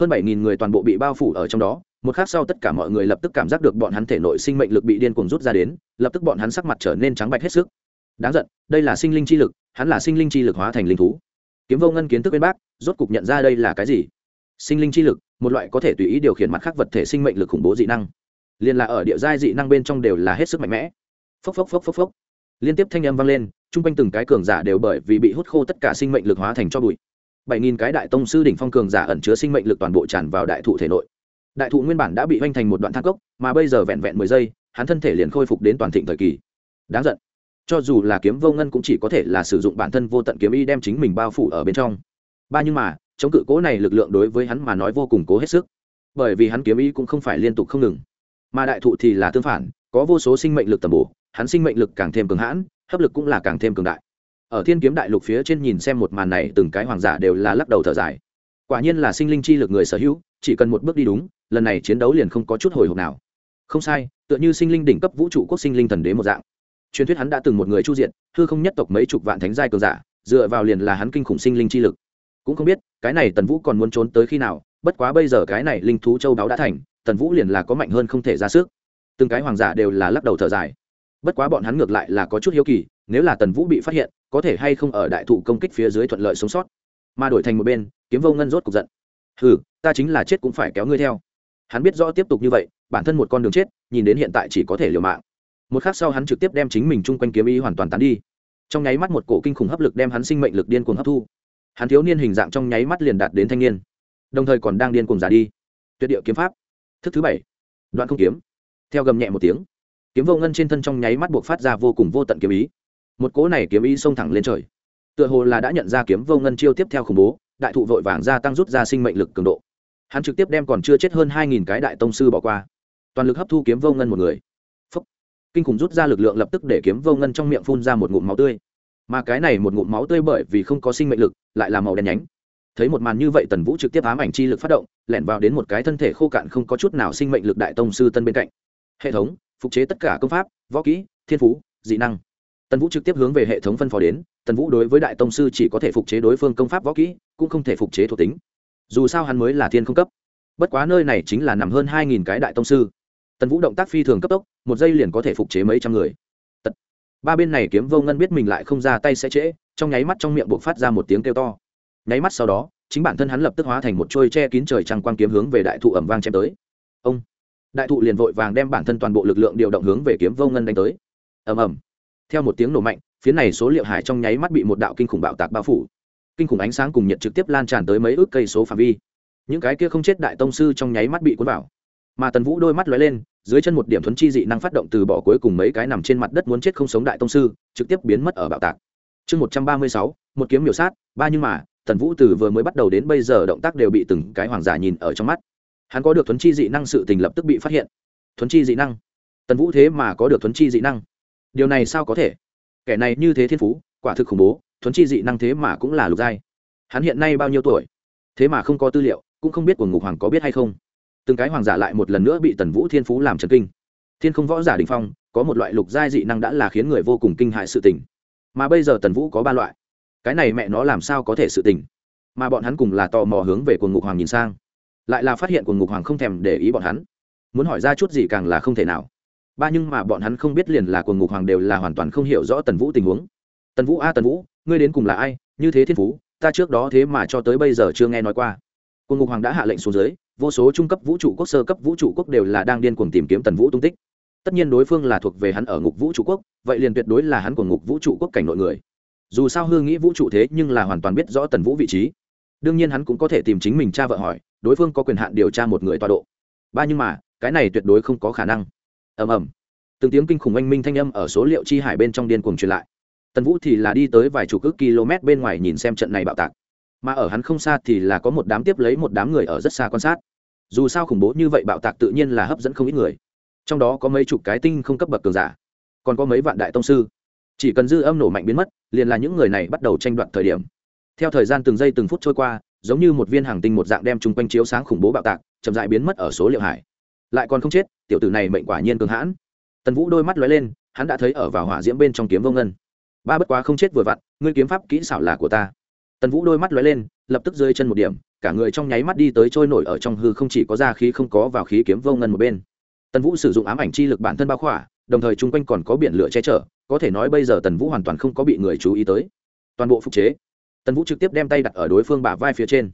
Hơn bảy nghìn người toàn bộ bị bao phủ ở trong đó, một khác sau tất cả mọi người lập tức cảm giác được bọn hắn thể nội sinh mệnh lực bị điên cuồng rút ra đến, lập tức bọn hắn sắc mặt trở nên trắng bạch hết sức. Đáng giận, đây là sinh linh chi lực, hắn là sinh linh chi lực hóa thành linh thú. Kiếm vô ngân kiến thức bên bác, rốt cục nhận ra đây là cái gì? Sinh linh chi lực, một loại có thể tùy ý điều khiển mặt khác vật thể sinh mệnh lực khủng bố dị năng. Liền là ở địa giai dị năng bên trong đều là hết sức mạnh mẽ. Phốc phốc phốc phốc phốc liên tiếp thanh âm vang lên chung quanh từng cái cường giả đều bởi vì bị hút khô tất cả sinh mệnh lực hóa thành cho bụi. Bảy nghìn cái đại tông sư đỉnh phong cường giả ẩn chứa sinh mệnh lực toàn bộ tràn vào đại thụ thể nội. Đại thụ nguyên bản đã bị hoành thành một đoạn thang gốc, mà bây giờ vẹn vẹn mười giây hắn thân thể liền khôi phục đến toàn thịnh thời kỳ. Đáng giận. Cho dù là kiếm vô ngân cũng chỉ có thể là sử dụng bản thân vô tận kiếm y đem chính mình bao phủ ở bên trong. Ba nhưng mà chống cự cố này lực lượng đối với hắn mà nói vô cùng cố hết sức. Bởi vì hắn kiếm y cũng không phải liên tục không ngừng. Mà đại thụ thì là tương phản có vô số sinh mệnh lực tầm bổ hắn sinh mệnh lực càng thêm cường hãn, hấp lực cũng là càng thêm cường đại. Ở thiên kiếm đại lục phía trên nhìn xem một màn này, từng cái hoàng giả đều là lắc đầu thở dài. Quả nhiên là sinh linh chi lực người sở hữu, chỉ cần một bước đi đúng, lần này chiến đấu liền không có chút hồi hộp nào. Không sai, tựa như sinh linh đỉnh cấp vũ trụ quốc sinh linh thần đế một dạng. Truyền thuyết hắn đã từng một người chu diện, hư không nhất tộc mấy chục vạn thánh giai cường giả, dựa vào liền là hắn kinh khủng sinh linh chi lực. Cũng không biết, cái này tần vũ còn muốn trốn tới khi nào, bất quá bây giờ cái này linh thú châu đáo đã thành, tần vũ liền là có mạnh hơn không thể ra sức. Từng cái hoàng giả đều là lắc đầu thở dài bất quá bọn hắn ngược lại là có chút hiếu kỳ, nếu là tần vũ bị phát hiện, có thể hay không ở đại thụ công kích phía dưới thuận lợi sống sót. Mà đổi thành một bên, kiếm vô ngân rốt cục giận. Ừ ta chính là chết cũng phải kéo ngươi theo. Hắn biết rõ tiếp tục như vậy, bản thân một con đường chết, nhìn đến hiện tại chỉ có thể liều mạng. Một khắc sau hắn trực tiếp đem chính mình chung quanh kiếm ý hoàn toàn tán đi. Trong nháy mắt một cổ kinh khủng hấp lực đem hắn sinh mệnh lực điên cuồng hấp thu. Hắn thiếu niên hình dạng trong nháy mắt liền đạt đến thanh niên. Đồng thời còn đang điên cuồng giả đi. Tuyệt địa kiếm pháp. Thức thứ bảy. Đoạn không kiếm. Theo gầm nhẹ một tiếng kiếm vô ngân trên thân trong nháy mắt buộc phát ra vô cùng vô tận kiếm ý. Một cỗ này kiếm ý xông thẳng lên trời. Tựa hồ là đã nhận ra kiếm vô ngân chiêu tiếp theo khủng bố, đại thụ vội vàng gia tăng rút ra sinh mệnh lực cường độ. Hắn trực tiếp đem còn chưa chết hơn hai nghìn cái đại tông sư bỏ qua. Toàn lực hấp thu kiếm vô ngân một người. Phúc. kinh khủng rút ra lực lượng lập tức để kiếm vô ngân trong miệng phun ra một ngụm máu tươi. Mà cái này một ngụm máu tươi bởi vì không có sinh mệnh lực, lại là màu đen nhánh. Thấy một màn như vậy tần vũ trực tiếp ám ảnh chi lực phát động, lẻn vào đến một cái thân thể khô cạn không có chút nào sinh mệnh lực đại tông sư tân bên cạnh. Hệ thống phục chế tất cả công pháp, võ kỹ, thiên phú, dị năng. Tần vũ trực tiếp hướng về hệ thống phân phó đến, tần vũ đối với đại tông sư chỉ có thể phục chế đối phương công pháp võ kỹ, cũng không thể phục chế thuộc tính. Dù sao hắn mới là thiên không cấp. Bất quá nơi này chính là nằm hơn hai nghìn cái đại tông sư. Tần vũ động tác phi thường cấp tốc, một giây liền có thể phục chế mấy trăm người. Tật. ba bên này kiếm vô ngân biết mình lại không ra tay sẽ trễ, trong nháy mắt trong miệng buộc phát ra một tiếng kêu to. Nháy mắt sau đó, chính bản thân hắn lập tức hóa thành một trôi che kín trời trăng quang kiếm hướng về đại thụ ẩm vang chém tới. Ông đại thụ liền vội vàng đem bản thân toàn bộ lực lượng điều động hướng về kiếm vô ngân đánh tới. Ầm ầm. Theo một tiếng nổ mạnh, phía này số liệu hải trong nháy mắt bị một đạo kinh khủng bạo tạc bao phủ. Kinh khủng ánh sáng cùng nhiệt trực tiếp lan tràn tới mấy ước cây số phạm vi. Những cái kia không chết đại tông sư trong nháy mắt bị cuốn vào. Mà tần vũ đôi mắt lóe lên, dưới chân một điểm thuấn chi dị năng phát động từ bỏ cuối cùng mấy cái nằm trên mặt đất muốn chết không sống đại tông sư, trực tiếp biến mất ở bạo tạc. Chương một trăm ba mươi sáu, một kiếm miểu sát, ba nhưng mà, tần vũ từ vừa mới bắt đầu đến bây giờ động tác đều bị từng cái hoàng giả nhìn ở trong mắt hắn có được thuấn chi dị năng sự tình lập tức bị phát hiện. Thuấn chi dị năng? Tần vũ thế mà có được thuấn chi dị năng? Điều này sao có thể? Kẻ này như thế thiên phú, quả thực khủng bố, thuấn chi dị năng thế mà cũng là lục giai. Hắn hiện nay bao nhiêu tuổi? Thế mà không có tư liệu, cũng không biết của ngục hoàng có biết hay không. Từng cái hoàng giả lại một lần nữa bị tần vũ thiên phú làm trần kinh. Thiên không võ giả đình phong, có một loại lục giai dị năng đã là khiến người vô cùng kinh hại sự tình. Mà bây giờ tần vũ có ba loại. Cái này mẹ nó làm sao có thể sự tình? Mà bọn hắn cùng là tò mò hướng về quần ngục hoàng nhìn sang lại là phát hiện quần ngục hoàng không thèm để ý bọn hắn. Muốn hỏi ra chút gì càng là không thể nào. Ba nhưng mà bọn hắn không biết liền là quần ngục hoàng đều là hoàn toàn không hiểu rõ tần vũ tình huống. Tần vũ, a tần vũ, ngươi đến cùng là ai? Như thế thiên phú, ta trước đó thế mà cho tới bây giờ chưa nghe nói qua. Quần ngục hoàng đã hạ lệnh xuống dưới, vô số trung cấp vũ trụ quốc, sơ cấp vũ trụ quốc đều là đang điên cuồng tìm kiếm tần vũ tung tích. Tất nhiên đối phương là thuộc về hắn ở ngục vũ trụ quốc, vậy liền tuyệt đối là hắn của ngục vũ trụ quốc cảnh nội người. Dù sao hương nghĩ vũ trụ thế nhưng là hoàn toàn biết rõ tần vũ vị trí. Đương nhiên hắn cũng có thể tìm chính mình cha vợ hỏi đối phương có quyền hạn điều tra một người tọa độ. Ba nhưng mà, cái này tuyệt đối không có khả năng. Ầm ầm. Từng tiếng kinh khủng oanh minh thanh âm ở số liệu chi hải bên trong điên cuồng truyền lại. Tần vũ thì là đi tới vài chục ước km bên ngoài nhìn xem trận này bạo tạc. Mà ở hắn không xa thì là có một đám tiếp lấy một đám người ở rất xa quan sát. Dù sao khủng bố như vậy bạo tạc tự nhiên là hấp dẫn không ít người. Trong đó có mấy chục cái tinh không cấp bậc cường giả. Còn có mấy vạn đại tông sư. Chỉ cần dư âm nổ mạnh biến mất, liền là những người này bắt đầu tranh đoạt thời điểm. Theo thời gian từng giây từng phút trôi qua giống như một viên hàng tinh một dạng đem chung quanh chiếu sáng khủng bố bạo tạc, chậm dại biến mất ở số liệu hải. Lại còn không chết, tiểu tử này mệnh quả nhiên cường hãn. Tần vũ đôi mắt lóe lên, hắn đã thấy ở vào hỏa diễm bên trong kiếm vô ngân. Ba bất quá không chết vừa vặn, ngươi kiếm pháp kỹ xảo là của ta. Tần vũ đôi mắt lóe lên, lập tức rơi chân một điểm, cả người trong nháy mắt đi tới trôi nổi ở trong hư không chỉ có ra khí không có vào khí kiếm vô ngân một bên. Tần vũ sử dụng ám ảnh chi lực bản thân bao khỏa, đồng thời chung quanh còn có biển lửa che chở, có thể nói bây giờ tần vũ hoàn toàn không có bị người chú ý tới. Toàn bộ phục chế tần vũ trực tiếp đem tay đặt ở đối phương bả vai phía trên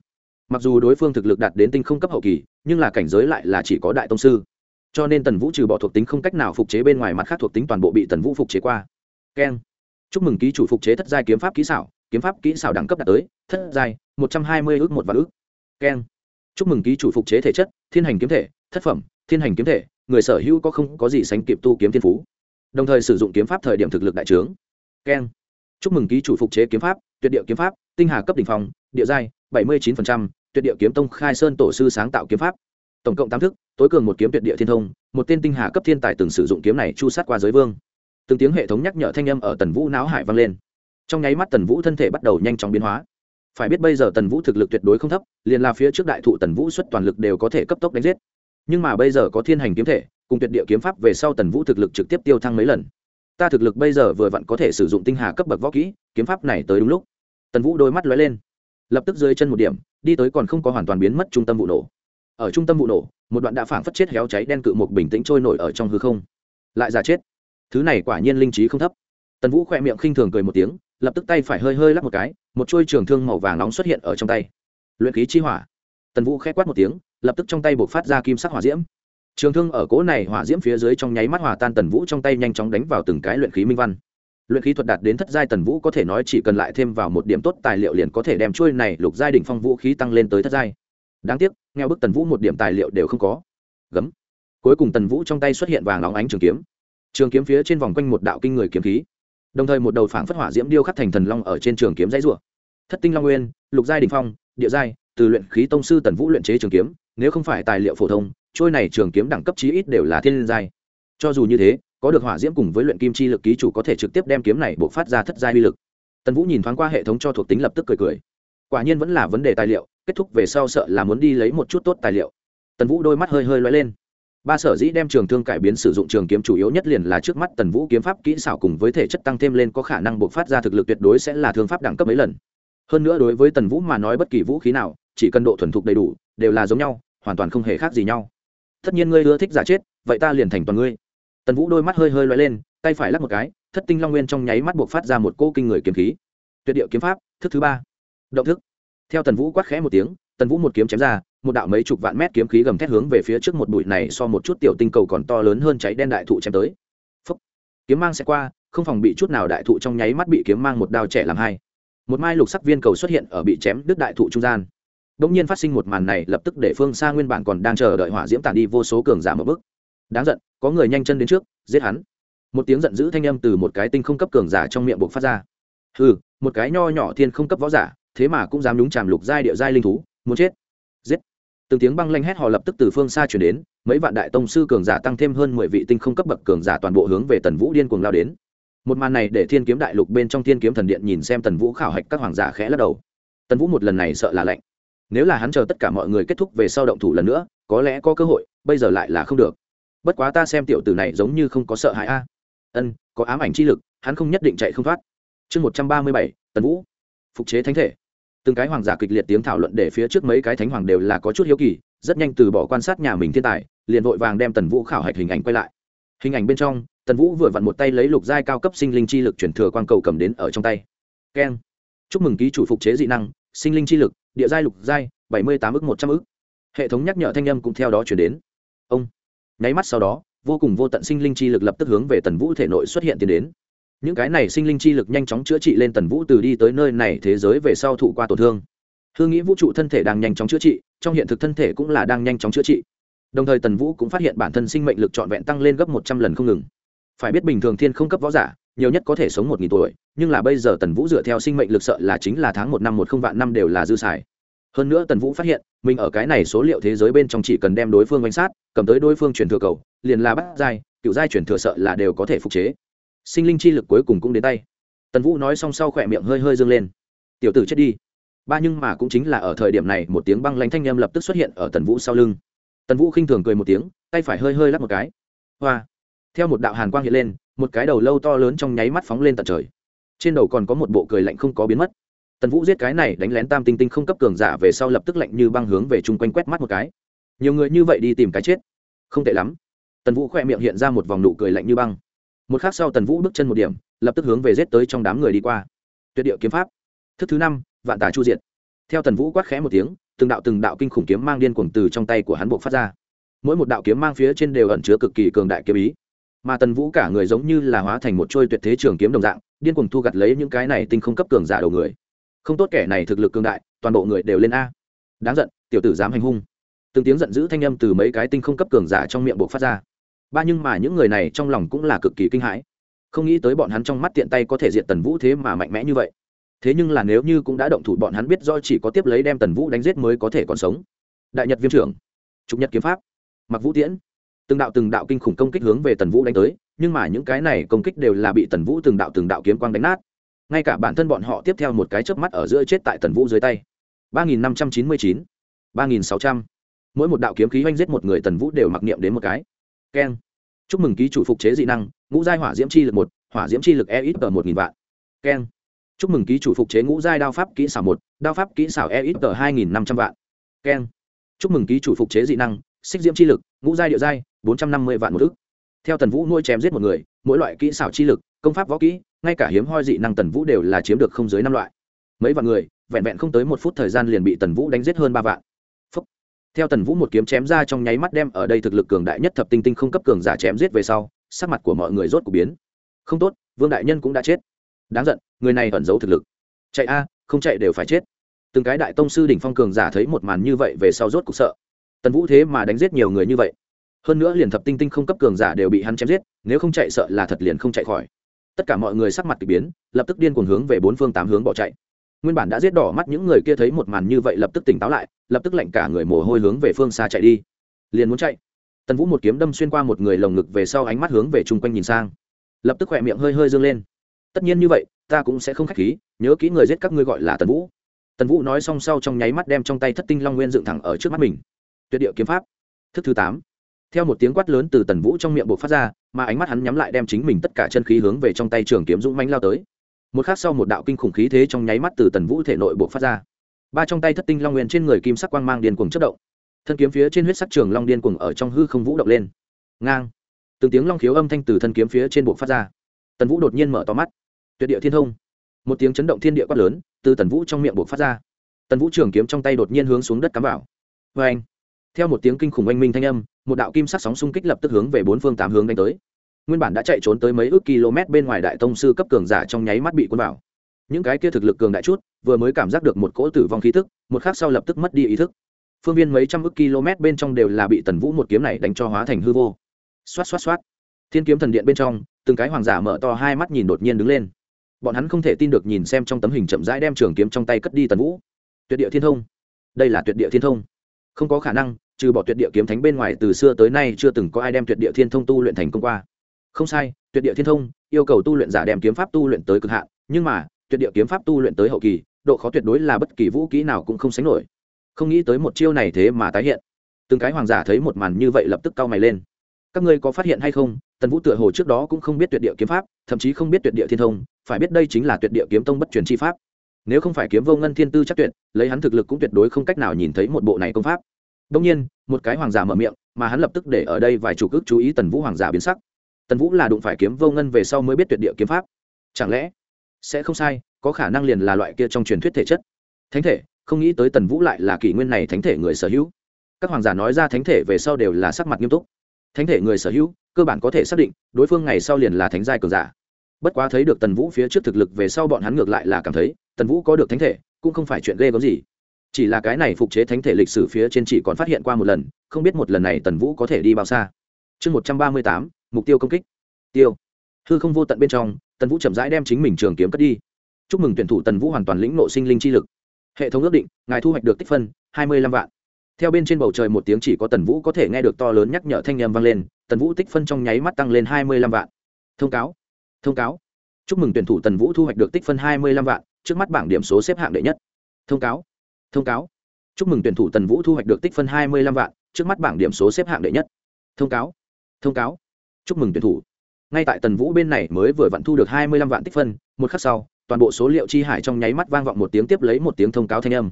mặc dù đối phương thực lực đạt đến tinh không cấp hậu kỳ nhưng là cảnh giới lại là chỉ có đại tông sư cho nên tần vũ trừ bỏ thuộc tính không cách nào phục chế bên ngoài mặt khác thuộc tính toàn bộ bị tần vũ phục chế qua keng chúc mừng ký chủ phục chế thất giai kiếm pháp kỹ xảo kiếm pháp kỹ xảo đẳng cấp đạt tới thất giai một trăm hai mươi ước một vạn ước keng chúc mừng ký chủ phục chế thể chất thiên hành kiếm thể thất phẩm thiên hành kiếm thể người sở hữu có không có gì sánh kịp tu kiếm thiên phú đồng thời sử dụng kiếm pháp thời điểm thực lực đại trướng keng chúc mừng ký chủ phục chế kiếm pháp, tuyệt địa kiếm pháp, tinh hà cấp đ ỉ n h phòng địa giai, bảy mươi chín tuyệt địa kiếm tông khai sơn tổ sư sáng tạo kiếm pháp. Tổng cộng tám thức, tối cường một kiếm tuyệt địa thiên thông, một tên tinh hà cấp thiên tài từng sử dụng kiếm này chu sát qua giới vương. Từng tiếng hệ thống nhắc nhở thanh âm ở tần vũ não hải vang lên. Trong nháy mắt tần vũ thân thể bắt đầu nhanh chóng biến hóa. Phải biết bây giờ tần vũ thực lực tuyệt đối không thấp, liền là phía trước đại thụ tần vũ xuất toàn lực đều có thể cấp tốc đánh giết. Nhưng mà bây giờ có thiên hành kiếm thể, cùng tuyệt địa kiếm pháp về sau tần vũ thực lực trực tiếp tiêu thăng mấy lần ta thực lực bây giờ vừa vặn có thể sử dụng tinh hà cấp bậc võ kỹ, kiếm pháp này tới đúng lúc. Tần vũ đôi mắt lóe lên. Lập tức dưới chân một điểm, đi tới còn không có hoàn toàn biến mất trung tâm vụ nổ. Ở trung tâm vụ nổ, một đoạn đã phảng phất chết héo cháy đen cự một bình tĩnh trôi nổi ở trong hư không. Lại giả chết. Thứ này quả nhiên linh trí không thấp. Tần vũ khỏe miệng khinh thường cười một tiếng, lập tức tay phải hơi hơi lắc một cái, một chuôi trường thương màu vàng nóng xuất hiện ở trong tay. Luyện khí chi hỏa. Tần vũ khẽ quát một tiếng, lập tức trong tay buộc phát ra kim sắc hỏa diễm trường thương ở cỗ này hỏa diễm phía dưới trong nháy mắt hòa tan tần vũ trong tay nhanh chóng đánh vào từng cái luyện khí minh văn. Luyện khí thuật đạt đến thất giai tần vũ có thể nói chỉ cần lại thêm vào một điểm tốt tài liệu liền có thể đem chuôi này lục giai đ ỉ n h phong vũ khí tăng lên tới thất giai. Đáng tiếc, nghèo bức tần vũ một điểm tài liệu đều không có. Gấm. Cuối cùng tần vũ trong tay xuất hiện vàng óng ánh trường kiếm. Trường kiếm phía trên vòng quanh một đạo kinh người kiếm khí. Đồng thời một đầu phảng phất hỏa diễm điêu khắc thành thần long ở trên trường kiếm dãy rùa thất tinh long nguyên, lục giai đình phong, địa giai, từ luyện khí tông sư tần vũ luyện chế trường kiếm, nếu không phải tài liệu phổ thông trôi này trường kiếm đẳng cấp chí ít đều là thiên giai. Cho dù như thế, có được hỏa diễm cùng với luyện kim chi lực ký chủ có thể trực tiếp đem kiếm này buộc phát ra thất giai uy lực. Tần vũ nhìn thoáng qua hệ thống cho thuộc tính lập tức cười cười. Quả nhiên vẫn là vấn đề tài liệu, kết thúc về sau sợ là muốn đi lấy một chút tốt tài liệu. Tần vũ đôi mắt hơi hơi loay lên. Ba sở dĩ đem trường thương cải biến sử dụng trường kiếm chủ yếu nhất liền là trước mắt tần vũ kiếm pháp kỹ xảo cùng với thể chất tăng thêm lên có khả năng buộc phát ra thực lực tuyệt đối sẽ là thương pháp đẳng cấp mấy lần. Hơn nữa đối với tần vũ mà nói bất kỳ vũ khí nào, chỉ cần độ thuần thục đầy đủ, đều là giống nhau, hoàn toàn không hề khác gì nhau tất nhiên ngươi ưa thích giả chết, vậy ta liền thành toàn ngươi. Tần vũ đôi mắt hơi hơi loay lên, tay phải lắc một cái, thất tinh long nguyên trong nháy mắt buộc phát ra một cô kinh người kiếm khí. Tuyệt điệu kiếm pháp, thức thứ ba. Động thức. Theo tần vũ quát khẽ một tiếng, tần vũ một kiếm chém ra, một đạo mấy chục vạn mét kiếm khí gầm thét hướng về phía trước một bụi này so một chút tiểu tinh cầu còn to lớn hơn cháy đen đại thụ chém tới. Phúc. kiếm mang sẽ qua, không phòng bị chút nào đại thụ trong nháy mắt bị kiếm mang một đao trẻ làm hai. Một mai lục sắc viên cầu xuất hiện ở bị chém đứt đại thụ trung gian đông nhiên phát sinh một màn này, lập tức để phương xa nguyên bản còn đang chờ đợi hỏa diễm tàn đi vô số cường giả một bước. Đáng giận, có người nhanh chân đến trước, giết hắn. Một tiếng giận dữ thanh âm từ một cái tinh không cấp cường giả trong miệng buộc phát ra. Ừ một cái nho nhỏ thiên không cấp võ giả, thế mà cũng dám đúng chàm lục giai địa giai linh thú, muốn chết. Giết. Từng tiếng băng lanh hét họ lập tức từ phương xa chuyển đến, mấy vạn đại tông sư cường giả tăng thêm hơn mười vị tinh không cấp bậc cường giả toàn bộ hướng về tần vũ điên cuồng lao đến. Một màn này để thiên kiếm đại lục bên trong thiên kiếm thần điện nhìn xem tần vũ khảo hạch các hoàng giả khẽ lắc đầu. Tần vũ một lần này sợ là lạnh nếu là hắn chờ tất cả mọi người kết thúc về sau động thủ lần nữa, có lẽ có cơ hội, bây giờ lại là không được. Bất quá ta xem tiểu tử này giống như không có sợ hãi a. Ân, có ám ảnh chi lực, hắn không nhất định chạy không thoát. Chương một trăm ba mươi bảy, tần vũ. Phục chế thánh thể. Từng cái hoàng giả kịch liệt tiếng thảo luận để phía trước mấy cái thánh hoàng đều là có chút hiếu kỳ, rất nhanh từ bỏ quan sát nhà mình thiên tài, liền vội vàng đem tần vũ khảo hạch hình ảnh quay lại. Hình ảnh bên trong, tần vũ vừa vặn một tay lấy lục giai cao cấp sinh linh chi lực chuyển thừa quan cầu cầm đến ở trong tay. Keng. Chúc mừng ký chủ phục chế dị năng, sinh linh chi lực địa giai lục giai, bảy mươi tám ức, một trăm ức. Hệ thống nhắc nhở thanh â m cũng theo đó chuyển đến. Ông. Nháy mắt sau đó, vô cùng vô tận sinh linh chi lực lập tức hướng về tần vũ thể nội xuất hiện tiến đến. Những cái này sinh linh chi lực nhanh chóng chữa trị lên tần vũ từ đi tới nơi này thế giới về sau thụ qua tổn thương. Hương nghĩ vũ trụ thân thể đang nhanh chóng chữa trị, trong hiện thực thân thể cũng là đang nhanh chóng chữa trị. Đồng thời tần vũ cũng phát hiện bản thân sinh mệnh lực trọn vẹn tăng lên gấp một trăm lần không ngừng. Phải biết bình thường thiên không cấp võ giả nhiều nhất có thể sống một nghìn tuổi, nhưng là bây giờ tần vũ dựa theo sinh mệnh lực sợ là chính là tháng một năm một không vạn năm đều là dư xài. Hơn nữa tần vũ phát hiện, mình ở cái này số liệu thế giới bên trong chỉ cần đem đối phương bánh sát, cầm tới đối phương truyền thừa cầu, liền là bắt giai, cựu giai truyền thừa sợ là đều có thể phục chế. Sinh linh chi lực cuối cùng cũng đến tay. Tần vũ nói xong sau khỏe miệng hơi hơi dâng lên. Tiểu tử chết đi. Ba nhưng mà cũng chính là ở thời điểm này, một tiếng băng lanh thanh â m lập tức xuất hiện ở tần vũ sau lưng. Tần vũ khinh thường cười một tiếng, tay phải hơi hơi lắp một cái. Hoa! Theo một đạo hàn quang hiện lên một cái đầu lâu to lớn trong nháy mắt phóng lên tận trời. Trên đầu còn có một bộ cười lạnh không có biến mất. Tần vũ giết cái này đánh lén tam tinh tinh không cấp cường giả về sau lập tức lạnh như băng hướng về chung quanh quét mắt một cái. Nhiều người như vậy đi tìm cái chết. Không tệ lắm. Tần vũ khoe miệng hiện ra một vòng nụ cười lạnh như băng. Một khác sau tần vũ bước chân một điểm, lập tức hướng về giết tới trong đám người đi qua. Tuyệt địa kiếm pháp. Thức thứ năm, vạn tà chu diệt. Theo tần vũ quát khẽ một tiếng, từng đạo từng đạo kinh khủng kiếm mang điên cuồng từ trong tay của hắn buộc phát ra. Mỗi một đạo kiếm mang phía trên đều ẩn chứa cực kỳ cường đại kiếm ý mà tần vũ cả người giống như là hóa thành một trôi tuyệt thế trường kiếm đồng dạng, điên cuồng thu gặt lấy những cái này tinh không cấp cường giả đầu người. Không tốt kẻ này thực lực cường đại, toàn bộ người đều lên a. Đáng giận, tiểu tử dám hành hung. Từng tiếng giận dữ thanh âm từ mấy cái tinh không cấp cường giả trong miệng buộc phát ra. Ba nhưng mà những người này trong lòng cũng là cực kỳ kinh hãi. Không nghĩ tới bọn hắn trong mắt tiện tay có thể diện tần vũ thế mà mạnh mẽ như vậy. Thế nhưng là nếu như cũng đã động thủ bọn hắn biết do chỉ có tiếp lấy đem tần vũ đánh giết mới có thể còn sống. Đại nhật viêm trưởng, trục nhật kiếm pháp mặc vũ tiễn từng đạo từng đạo kinh khủng công kích hướng về tần vũ đánh tới, nhưng mà những cái này công kích đều là bị tần vũ từng đạo từng đạo kiếm quang đánh nát. Ngay cả bản thân bọn họ tiếp theo một cái chớp mắt ở giữa chết tại tần vũ dưới tay. ba nghìn năm trăm chín mươi chín, ba nghìn sáu trăm. Mỗi một đạo kiếm khí oanh giết một người tần vũ đều mặc niệm đến một cái. Keng. Chúc mừng ký chủ phục chế dị năng, ngũ giai hỏa diễm chi lực một, hỏa diễm chi lực e ít tờ một nghìn vạn. Keng. Chúc mừng ký chủ phục chế ngũ giai đao pháp kỹ xảo một, đao pháp kỹ xảo e ít tờ hai nghìn năm trăm vạn. Keng. Chúc mừng ký chủ phục chế dị năng, xích diễm chi lực, ngũ giai địa giai bốn trăm năm mươi vạn một ức. Theo tần vũ nuôi chém giết một người, mỗi loại kỹ xảo chi lực, công pháp võ kỹ, ngay cả hiếm hoi dị năng tần vũ đều là chiếm được không dưới năm loại. Mấy vạn người, vẹn vẹn không tới một phút thời gian liền bị tần vũ đánh giết hơn ba vạn. Phúc. theo tần vũ một kiếm chém ra trong nháy mắt đem ở đây thực lực cường đại nhất thập tinh tinh không cấp cường giả chém giết về sau, sắc mặt của mọi người rốt cuộc biến. Không tốt, vương đại nhân cũng đã chết. Đáng giận, người này ẩn giấu thực lực. Chạy a, không chạy đều phải chết. Từng cái đại tông sư đỉnh phong cường giả thấy một màn như vậy về sau rốt cuộc sợ. Tần vũ thế mà đánh giết nhiều người như vậy hơn nữa liền thập tinh tinh không cấp cường giả đều bị hắn chém giết, nếu không chạy sợ là thật liền không chạy khỏi. Tất cả mọi người sắc mặt k ỳ biến, lập tức điên cuồng hướng về bốn phương tám hướng bỏ chạy. Nguyên bản đã giết đỏ mắt những người kia thấy một màn như vậy lập tức tỉnh táo lại, lập tức lệnh cả người mồ hôi hướng về phương xa chạy đi. Liền muốn chạy. Tần vũ một kiếm đâm xuyên qua một người lồng ngực về sau ánh mắt hướng về chung quanh nhìn sang. Lập tức khỏe miệng hơi hơi dâng lên. Tất nhiên như vậy, ta cũng sẽ không k h á c h khí, nhớ kỹ người giết các ngươi gọi là tần vũ. Tần vũ nói xong sau trong nháy mắt đem trong tay thất tinh long nguyên dựng thẳng ở trước mắt mình. Tuyệt địa kiếm pháp. Thức thứ tám theo một tiếng quát lớn từ tần vũ trong miệng buộc phát ra, mà ánh mắt hắn nhắm lại đem chính mình tất cả chân khí hướng về trong tay trường kiếm dũng mánh lao tới. Một khác sau một đạo kinh khủng khí thế trong nháy mắt từ tần vũ thể nội buộc phát ra. Ba trong tay thất tinh long nguyên trên người kim sắc quang mang điên cuồng chất động. Thân kiếm phía trên huyết sắc trường long điên cuồng ở trong hư không vũ động lên. Ngang. Từng tiếng long khiếu âm thanh từ thân kiếm phía trên buộc phát ra. Tần vũ đột nhiên mở to mắt. Tuyệt địa thiên thông. Một tiếng chấn động thiên địa quát lớn từ tần vũ trong miệng buộc phát ra. Tần vũ trường kiếm trong tay đột nhiên hướng xuống đất cắm vào. Vê anh theo một tiếng kinh khủng oanh minh thanh âm một đạo kim sắc sóng xung kích lập tức hướng về bốn phương tám hướng đánh tới. Nguyên bản đã chạy trốn tới mấy ước km bên ngoài đại tông sư cấp cường giả trong nháy mắt bị cuốn vào. Những cái kia thực lực cường đại chút, vừa mới cảm giác được một cỗ tử vong khí thức một khác sau lập tức mất đi ý thức. Phương viên mấy trăm ước km bên trong đều là bị tần vũ một kiếm này đánh cho hóa thành hư vô. Xoát xoát xoát. Thiên kiếm thần điện bên trong, từng cái hoàng giả mở to hai mắt nhìn đột nhiên đứng lên. Bọn hắn không thể tin được nhìn xem trong tấm hình chậm rãi đem trường kiếm trong tay cất đi tần vũ. Tuyệt địa thiên thông. Đây là tuyệt địa thiên thông. Không có khả năng trừ bỏ tuyệt địa kiếm thánh bên ngoài, từ xưa tới nay chưa từng có ai đem tuyệt địa thiên thông tu luyện thành công qua. Không sai, tuyệt địa thiên thông yêu cầu tu luyện giả đem kiếm pháp tu luyện tới cực hạn, nhưng mà, tuyệt địa kiếm pháp tu luyện tới hậu kỳ, độ khó tuyệt đối là bất kỳ vũ kỹ nào cũng không sánh nổi. Không nghĩ tới một chiêu này thế mà tái hiện. Từng cái hoàng giả thấy một màn như vậy lập tức cau mày lên. Các ngươi có phát hiện hay không, tần vũ tựa hồ trước đó cũng không biết tuyệt địa kiếm pháp, thậm chí không biết tuyệt địa thiên thông, phải biết đây chính là tuyệt địa kiếm tông bất truyền chi pháp. Nếu không phải kiếm vô ngân thiên tư chắc tuyệt, lấy hắn thực lực cũng tuyệt đối không cách nào nhìn thấy một bộ này công pháp đông nhiên, một cái hoàng giả mở miệng, mà hắn lập tức để ở đây vài chủ cước chú ý tần vũ hoàng giả biến sắc. Tần vũ là đụng phải kiếm vô ngân về sau mới biết tuyệt địa kiếm pháp. Chẳng lẽ sẽ không sai, có khả năng liền là loại kia trong truyền thuyết thể chất. Thánh thể, không nghĩ tới tần vũ lại là kỷ nguyên này thánh thể người sở hữu. Các hoàng giả nói ra thánh thể về sau đều là sắc mặt nghiêm túc. Thánh thể người sở hữu, cơ bản có thể xác định, đối phương ngày sau liền là thánh giai cường giả. Bất quá thấy được tần vũ phía trước thực lực về sau bọn hắn ngược lại là cảm thấy, tần vũ có được thánh thể, cũng không phải chuyện ghê gớm gì chỉ là cái này phục chế thánh thể lịch sử phía trên chỉ còn phát hiện qua một lần, không biết một lần này tần vũ có thể đi bao xa. Chương một trăm ba mươi tám, mục tiêu công kích. Tiêu. Hư không vô tận bên trong, tần vũ chậm rãi đem chính mình trường kiếm cất đi. Chúc mừng tuyển thủ tần vũ hoàn toàn lĩnh nộ sinh linh chi lực. Hệ thống ước định, ngài thu hoạch được tích phân, hai mươi lăm vạn. Theo bên trên bầu trời một tiếng chỉ có tần vũ có thể nghe được to lớn nhắc nhở thanh â m vang lên, tần vũ tích phân trong nháy mắt tăng lên hai mươi lăm vạn. Thông cáo. Thông cáo. Chúc mừng tuyển thủ tần vũ thu hoạch được tích phân hai mươi lăm vạn, trước mắt bảng điểm số xếp hạng đệ nhất. Thông cáo thông cáo. Chúc mừng tuyển thủ tần vũ thu hoạch được tích phân hai mươi lăm vạn, trước mắt bảng điểm số xếp hạng đệ nhất. Thông cáo. Thông cáo. Chúc mừng tuyển thủ. Ngay tại tần vũ bên này mới vừa vặn thu được hai mươi lăm vạn tích phân, một khắc sau, toàn bộ số liệu chi hải trong nháy mắt vang vọng một tiếng tiếp lấy một tiếng thông cáo thanh âm.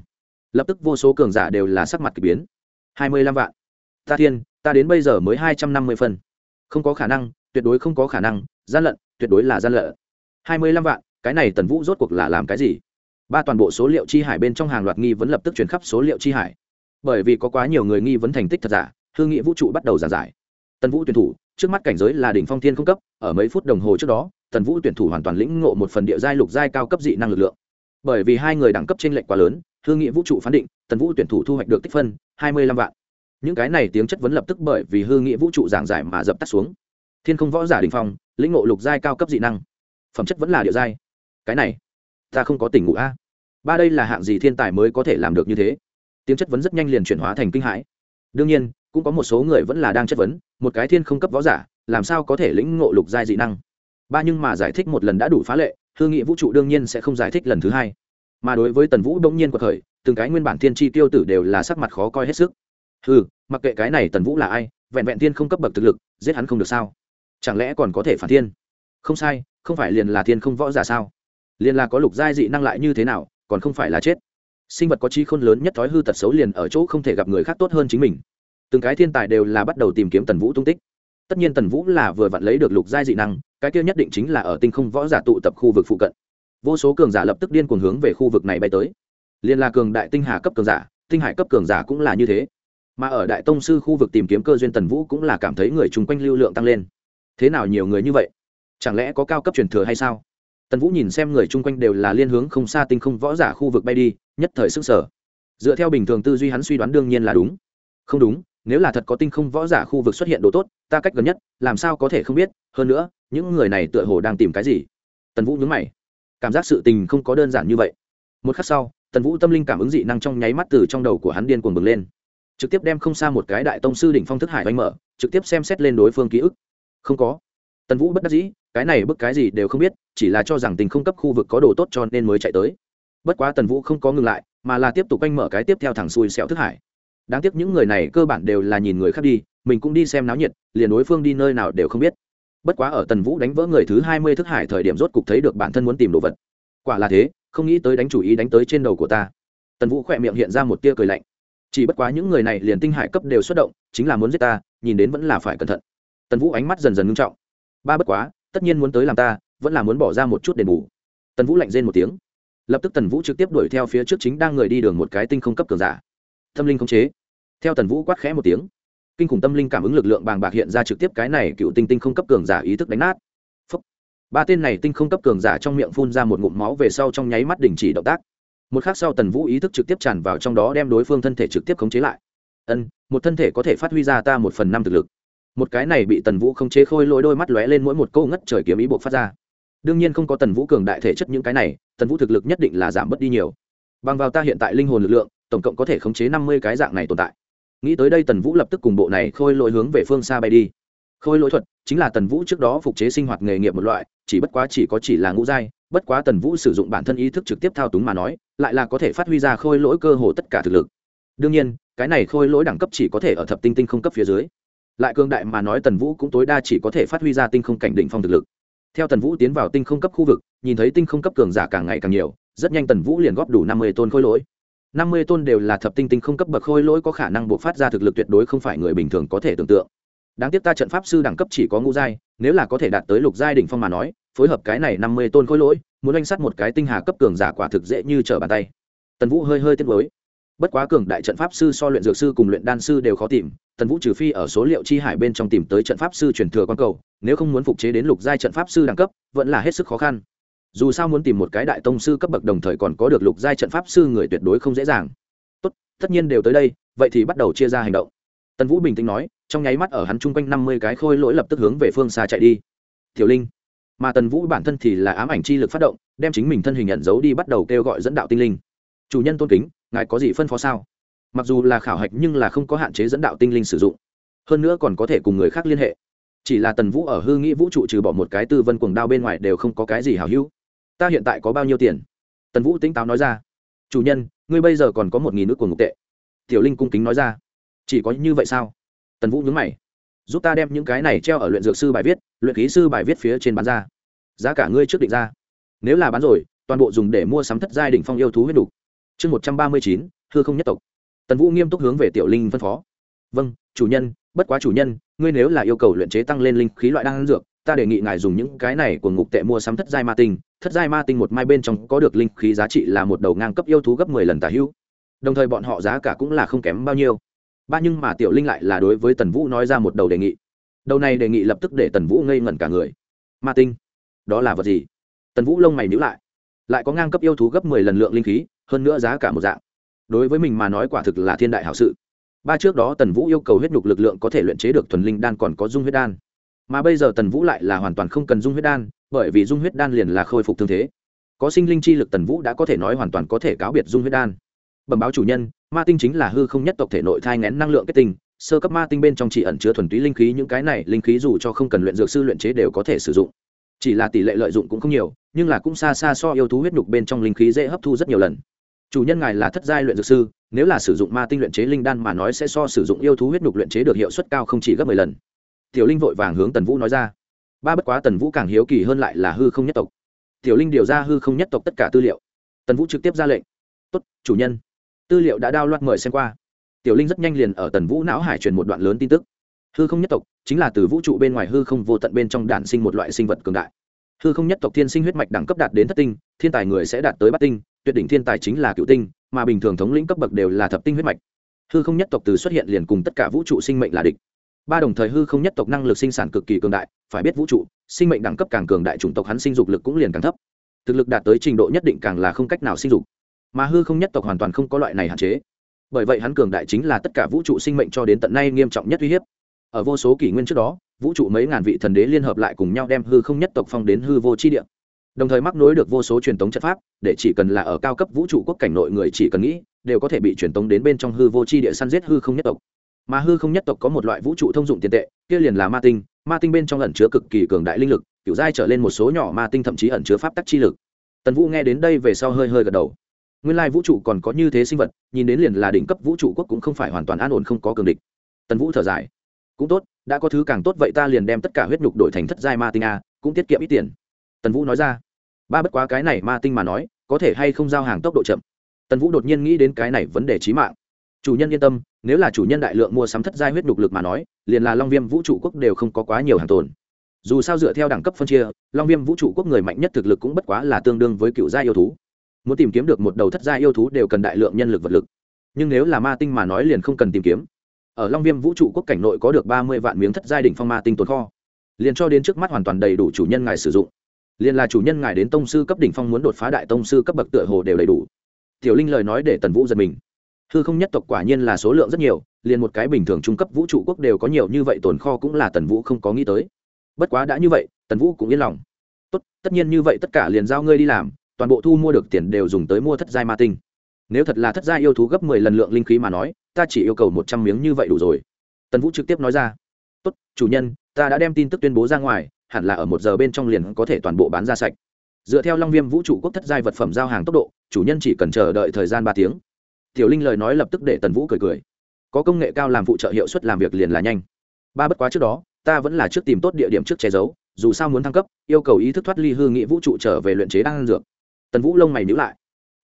Lập tức vô số cường giả đều là sắc mặt k ỳ biến. hai mươi lăm vạn. Ta thiên, ta đến bây giờ mới hai trăm năm mươi phân. Không có khả năng, tuyệt đối không có khả năng, gian lận, tuyệt đối là gian lận. hai mươi lăm vạn, cái này tần vũ rốt cuộc là làm cái gì? Ba toàn bộ số liệu chi hải bên trong hàng loạt nghi vấn lập tức chuyển khắp số liệu chi hải. Bởi vì có quá nhiều người nghi vấn thành tích thật giả, hương nghị vũ trụ bắt đầu giảng giải. Tần vũ tuyển thủ, trước mắt cảnh giới là đỉnh phong thiên không cấp, ở mấy phút đồng hồ trước đó, tần vũ tuyển thủ hoàn toàn lĩnh ngộ một phần địa giai lục giai cao cấp dị năng lực lượng. Bởi vì hai người đẳng cấp trên lệnh quá lớn, hương nghị vũ trụ phán định, tần vũ tuyển thủ thu hoạch được tích phân, hai mươi lăm vạn. Những cái này tiếng chất vấn lập tức bởi vì hương nghị vũ trụ giảng giải mà dập tắt xuống. Thiên không võ giả đình phong, lĩnh ngộ lục giai cao cấp dị năng. Phẩm chất vẫn là địa giai. Cái này ta không có tình ngủ a. Ba đây là hạng gì thiên tài mới có thể làm được như thế? Tiếng chất vấn rất nhanh liền chuyển hóa thành kinh hãi. Đương nhiên, cũng có một số người vẫn là đang chất vấn, một cái thiên không cấp võ giả, làm sao có thể lĩnh ngộ lục giai dị năng? Ba nhưng mà giải thích một lần đã đủ phá lệ hương nghị vũ trụ đương nhiên sẽ không giải thích lần thứ hai. Mà đối với tần vũ đông nhiên cuộc khởi, từng cái nguyên bản thiên tri tiêu tử đều là sắc mặt khó coi hết sức. Ừ mặc kệ cái này tần vũ là ai, vẹn vẹn thiên không cấp bậc thực lực, giết hắn không được sao? Chẳng lẽ còn có thể phản thiên? Không sai, không phải liền là thiên không võ giả sao? Liền là có lục giai dị năng lại như thế nào, còn không phải là chết. Sinh vật có trí khôn lớn nhất thói hư tật xấu liền ở chỗ không thể gặp người khác tốt hơn chính mình. Từng cái thiên tài đều là bắt đầu tìm kiếm tần vũ tung tích. Tất nhiên tần vũ là vừa vặn lấy được lục giai dị năng, cái kia nhất định chính là ở tinh không võ giả tụ tập khu vực phụ cận. Vô số cường giả lập tức điên cuồng hướng về khu vực này bay tới. Liên là cường đại tinh hà cấp cường giả, tinh hải cấp cường giả cũng là như thế. Mà ở đại tông sư khu vực tìm kiếm cơ duyên tần vũ cũng là cảm thấy người chung quanh lưu lượng tăng lên. Thế nào nhiều người như vậy? Chẳng lẽ có cao cấp truyền thừa hay sao? Tần vũ nhìn xem người chung quanh đều là liên hướng không xa tinh không võ giả khu vực bay đi, nhất thời sức sở dựa theo bình thường tư duy hắn suy đoán đương nhiên là đúng. Không đúng, nếu là thật có tinh không võ giả khu vực xuất hiện đồ tốt, ta cách gần nhất, làm sao có thể không biết, hơn nữa, những người này tựa hồ đang tìm cái gì? Tần vũ nhớ mày. Cảm giác sự tình không có đơn giản như vậy. Một khắc sau, tần vũ tâm linh cảm ứng dị năng trong nháy mắt từ trong đầu của hắn điên cuồng bừng lên. Trực tiếp đem không xa một cái đại tông sư đỉnh phong thức hải oanh mở, trực tiếp xem xét lên đối phương ký ức. Không có. Tần vũ bất đắc dĩ cái này bức cái gì đều không biết, chỉ là cho rằng tình không cấp khu vực có đồ tốt cho nên mới chạy tới. Bất quá tần vũ không có ngừng lại, mà là tiếp tục quanh mở cái tiếp theo thẳng xui xẹo thức hải. Đáng tiếc những người này cơ bản đều là nhìn người khác đi, mình cũng đi xem náo nhiệt, liền đối phương đi nơi nào đều không biết. Bất quá ở tần vũ đánh vỡ người thứ hai mươi thức hải thời điểm rốt cục thấy được bản thân muốn tìm đồ vật. Quả là thế, không nghĩ tới đánh chủ ý đánh tới trên đầu của ta. Tần vũ khỏe miệng hiện ra một tia cười lạnh. Chỉ bất quá những người này liền tinh hải cấp đều xuất động, chính là muốn giết ta, nhìn đến vẫn là phải cẩn thận. Tần vũ ánh mắt dần dần ngưng trọng. Ba bất quá tất nhiên muốn tới làm ta, vẫn là muốn bỏ ra một chút đền bù. Tần vũ lạnh rên một tiếng. Lập tức tần vũ trực tiếp đuổi theo phía trước chính đang người đi đường một cái tinh không cấp cường giả. Tâm linh khống chế. Theo tần vũ quát khẽ một tiếng, kinh khủng tâm linh cảm ứng lực lượng bàng bạc hiện ra trực tiếp cái này cựu tinh tinh không cấp cường giả ý thức đánh nát. Phúc. ba tên này tinh không cấp cường giả trong miệng phun ra một ngụm máu về sau trong nháy mắt đình chỉ động tác. Một khắc sau tần vũ ý thức trực tiếp tràn vào trong đó đem đối phương thân thể trực tiếp khống chế lại. Ân, một thân thể có thể phát huy ra ta một phần năm thực lực một cái này bị tần vũ không chế khôi lỗi đôi mắt lóe lên mỗi một câu ngất trời kiếm ý buộc phát ra. Đương nhiên không có tần vũ cường đại thể chất những cái này, tần vũ thực lực nhất định là giảm bớt đi nhiều. Bằng vào ta hiện tại linh hồn lực lượng, tổng cộng có thể khống chế năm mươi cái dạng này tồn tại. Nghĩ tới đây tần vũ lập tức cùng bộ này khôi lỗi hướng về phương xa bay đi. Khôi lỗi thuật chính là tần vũ trước đó phục chế sinh hoạt nghề nghiệp một loại, chỉ bất quá chỉ có chỉ là ngũ giai, bất quá tần vũ sử dụng bản thân ý thức trực tiếp thao túng mà nói, lại là có thể phát huy ra khôi lỗi cơ hồ tất cả thực lực. Đương nhiên, cái này khôi lỗi đẳng cấp chỉ có thể ở thập tinh tinh không cấp phía dưới lại cương đại mà nói tần vũ cũng tối đa chỉ có thể phát huy ra tinh không cảnh định phong thực lực. Theo tần vũ tiến vào tinh không cấp khu vực, nhìn thấy tinh không cấp cường giả càng ngày càng nhiều, rất nhanh tần vũ liền góp đủ năm mươi tôn khôi lỗi. năm mươi tôn đều là thập tinh tinh không cấp bậc khôi lỗi có khả năng buộc phát ra thực lực tuyệt đối không phải người bình thường có thể tưởng tượng. Đáng tiếc ta trận pháp sư đẳng cấp chỉ có ngũ giai, nếu là có thể đạt tới lục giai đỉnh phong mà nói, phối hợp cái này năm mươi tôn khôi lỗi, muốn oanh sắt một cái tinh hà cấp cường giả quả thực dễ như trở bàn tay. Tần vũ hơi hơi tiếc với bất quá cường đại trận pháp sư so luyện dược sư cùng luyện đan sư đều khó tìm, tần vũ trừ phi ở số liệu chi hải bên trong tìm tới trận pháp sư truyền thừa quan cầu, nếu không muốn phục chế đến lục giai trận pháp sư đẳng cấp, vẫn là hết sức khó khăn. Dù sao muốn tìm một cái đại tông sư cấp bậc đồng thời còn có được lục giai trận pháp sư người tuyệt đối không dễ dàng. Tốt, tất nhiên đều tới đây, vậy thì bắt đầu chia ra hành động. Tần vũ bình tĩnh nói, trong nháy mắt ở hắn chung quanh năm mươi cái khôi lỗi lập tức hướng về phương xa chạy đi. Tiểu linh. Mà tần vũ bản thân thì là ám ảnh chi lực phát động, đem chính mình thân hình nhận dấu đi bắt đầu kêu gọi dẫn đạo tinh linh. Chủ nhân tôn kính ngài có gì phân phó sao? Mặc dù là khảo hạch nhưng là không có hạn chế dẫn đạo tinh linh sử dụng. Hơn nữa còn có thể cùng người khác liên hệ. Chỉ là tần vũ ở hư nghĩ vũ trụ trừ bỏ một cái tư vân cuồng đao bên ngoài đều không có cái gì hào hữu. Ta hiện tại có bao nhiêu tiền? Tần vũ tính táo nói ra. Chủ nhân, ngươi bây giờ còn có một nghìn nước của ngục tệ. Tiểu linh cung kính nói ra. Chỉ có như vậy sao? Tần vũ nhớ mày. Giúp ta đem những cái này treo ở luyện dược sư bài viết, luyện k h í sư bài viết phía trên bán ra. Giá cả ngươi trước định ra. Nếu là bán rồi, toàn bộ dùng để mua sắm thất giai đ ỉ n h phong yêu thú huyết đục chương một trăm ba mươi chín thưa không nhất tộc. Tần vũ nghiêm túc hướng về tiểu linh phân phó. Vâng chủ nhân, bất quá chủ nhân, ngươi nếu là yêu cầu luyện chế tăng lên linh khí loại đan dược, ta đề nghị ngài dùng những cái này của ngục tệ mua sắm thất giai ma tinh. Thất giai ma tinh một mai bên trong có được linh khí giá trị là một đầu ngang cấp yêu thú gấp mười lần tả hữu. Đồng thời bọn họ giá cả cũng là không kém bao nhiêu. Ba nhưng mà tiểu linh lại là đối với tần vũ nói ra một đầu đề nghị. Đầu này đề nghị lập tức để tần vũ ngây ngẩn cả người. Ma tinh? Đó là vật gì? Tần vũ lông mày nhữ lại. Lại có ngang cấp yêu thú gấp mười lần lượng linh khí hơn nữa giá cả một dạng. Đối với mình mà nói quả thực là thiên đại hảo sự. Ba trước đó tần vũ yêu cầu huyết nhục lực lượng có thể luyện chế được thuần linh đan còn có dung huyết đan. Mà bây giờ tần vũ lại là hoàn toàn không cần dung huyết đan, bởi vì dung huyết đan liền là khôi phục thương thế. Có sinh linh chi lực tần vũ đã có thể nói hoàn toàn có thể cáo biệt dung huyết đan. Bẩm báo chủ nhân, ma tinh chính là hư không nhất tộc thể nội thai ngén năng lượng kết tinh, sơ cấp ma tinh bên trong chỉ ẩn chứa thuần túy linh khí, những cái này linh khí dù cho không cần luyện dược sư luyện chế đều có thể sử dụng. Chỉ là tỷ lệ lợi dụng cũng không nhiều, nhưng là cũng xa xa so yêu thú huyết nhục bên trong linh khí dễ hấp thu rất nhiều lần chủ nhân ngài là thất giai luyện dược sư, nếu là sử dụng ma tinh luyện chế linh đan mà nói sẽ so sử dụng yêu thú huyết nhục luyện chế được hiệu suất cao không chỉ gấp mười lần. Tiểu linh vội vàng hướng tần vũ nói ra. Ba bất quá tần vũ càng hiếu kỳ hơn lại là hư không nhất tộc. Tiểu linh điều ra hư không nhất tộc tất cả tư liệu. Tần vũ trực tiếp ra lệnh. Tốt, chủ nhân. Tư liệu đã đao loạt mời xem qua. Tiểu linh rất nhanh liền ở tần vũ não hải truyền một đoạn lớn tin tức. Hư không nhất tộc chính là từ vũ trụ bên ngoài hư không vô tận bên trong đản sinh một loại sinh vật cường đại. Hư không nhất tộc thiên sinh huyết mạch đẳng cấp đạt đến thất tinh, thiên tài người sẽ đạt tới bát tinh tuyệt đỉnh thiên tài chính là cựu tinh, mà bình thường thống lĩnh cấp bậc đều là thập tinh huyết mạch. Hư không nhất tộc từ xuất hiện liền cùng tất cả vũ trụ sinh mệnh là địch. Ba đồng thời hư không nhất tộc năng lực sinh sản cực kỳ cường đại, phải biết vũ trụ, sinh mệnh đẳng cấp càng cường đại chủng tộc hắn sinh dục lực cũng liền càng thấp. Thực lực đạt tới trình độ nhất định càng là không cách nào sinh dục. Mà hư không nhất tộc hoàn toàn không có loại này hạn chế. Bởi vậy hắn cường đại chính là tất cả vũ trụ sinh mệnh cho đến tận nay nghiêm trọng nhất uy hiếp. Ở vô số kỷ nguyên trước đó, vũ trụ mấy ngàn vị thần đế liên hợp lại cùng nhau đem hư không nhất tộc phong đến hư vô chi địa đồng thời mắc nối được vô số truyền tống chất pháp, để chỉ cần là ở cao cấp vũ trụ quốc cảnh nội người chỉ cần nghĩ, đều có thể bị truyền tống đến bên trong hư vô chi địa săn giết hư không nhất tộc. Mà hư không nhất tộc có một loại vũ trụ thông dụng tiền tệ, kia liền là ma tinh ma tinh bên trong ẩn chứa cực kỳ cường đại linh lực, kiểu giai trở lên một số nhỏ ma tinh thậm chí ẩn chứa pháp tắc chi lực. Tần vũ nghe đến đây về sau hơi hơi gật đầu. Nguyên lai vũ trụ còn có như thế sinh vật, nhìn đến liền là đỉnh cấp vũ trụ quốc cũng không phải hoàn toàn an ổn không có cường địch. Tần vũ thở dài. Cũng tốt, đã có thứ càng tốt vậy ta liền đem tất cả huyết nhục đổi thành thất giai ma tinh a, cũng tiết kiệm ít tiền. Tần vũ nói ra ba bất quá cái này ma tinh mà nói, có thể hay không giao hàng tốc độ chậm. Tần vũ đột nhiên nghĩ đến cái này vấn đề trí mạng. Chủ nhân yên tâm, nếu là chủ nhân đại lượng mua sắm thất giai huyết nhục lực mà nói, liền là long viêm vũ trụ quốc đều không có quá nhiều hàng tồn. Dù sao dựa theo đẳng cấp phân chia, long viêm vũ trụ quốc người mạnh nhất thực lực cũng bất quá là tương đương với cựu gia yêu thú. Muốn tìm kiếm được một đầu thất gia yêu thú đều cần đại lượng nhân lực vật lực. Nhưng nếu là ma tinh mà nói liền không cần tìm kiếm. Ở long viêm vũ trụ quốc cảnh nội có được ba mươi vạn miếng thất giai đình phong ma tinh tồn kho. Liền cho đến trước mắt hoàn toàn đầy đủ chủ nhân ngài sử dụng liền là chủ nhân ngài đến tông sư cấp đỉnh phong muốn đột phá đại tông sư cấp bậc tựa hồ đều đầy đủ. Tiểu linh lời nói để tần vũ giật mình. Hư không nhất tộc quả nhiên là số lượng rất nhiều, liền một cái bình thường trung cấp vũ trụ quốc đều có nhiều như vậy tồn kho cũng là tần vũ không có nghĩ tới. Bất quá đã như vậy, tần vũ cũng yên lòng. Tốt, tất nhiên như vậy tất cả liền giao ngươi đi làm, toàn bộ thu mua được tiền đều dùng tới mua thất giai ma tinh. Nếu thật là thất giai yêu thú gấp mười lần lượng linh khí mà nói, ta chỉ yêu cầu một trăm miếng như vậy đủ rồi. Tần vũ trực tiếp nói ra. Tốt, chủ nhân, ta đã đem tin tức tuyên bố ra ngoài hẳn là ở một giờ bên trong liền có thể toàn bộ bán ra sạch. Dựa theo long viêm vũ trụ quốc thất giai vật phẩm giao hàng tốc độ, chủ nhân chỉ cần chờ đợi thời gian ba tiếng. Tiểu linh lời nói lập tức để tần vũ cười cười. Có công nghệ cao làm phụ trợ hiệu suất làm việc liền là nhanh. Ba bất quá trước đó, ta vẫn là trước tìm tốt địa điểm trước che giấu, dù sao muốn thăng cấp, yêu cầu ý thức thoát ly hư nghị vũ trụ trở về luyện chế đan dược. Tần vũ lông mày nhữ lại.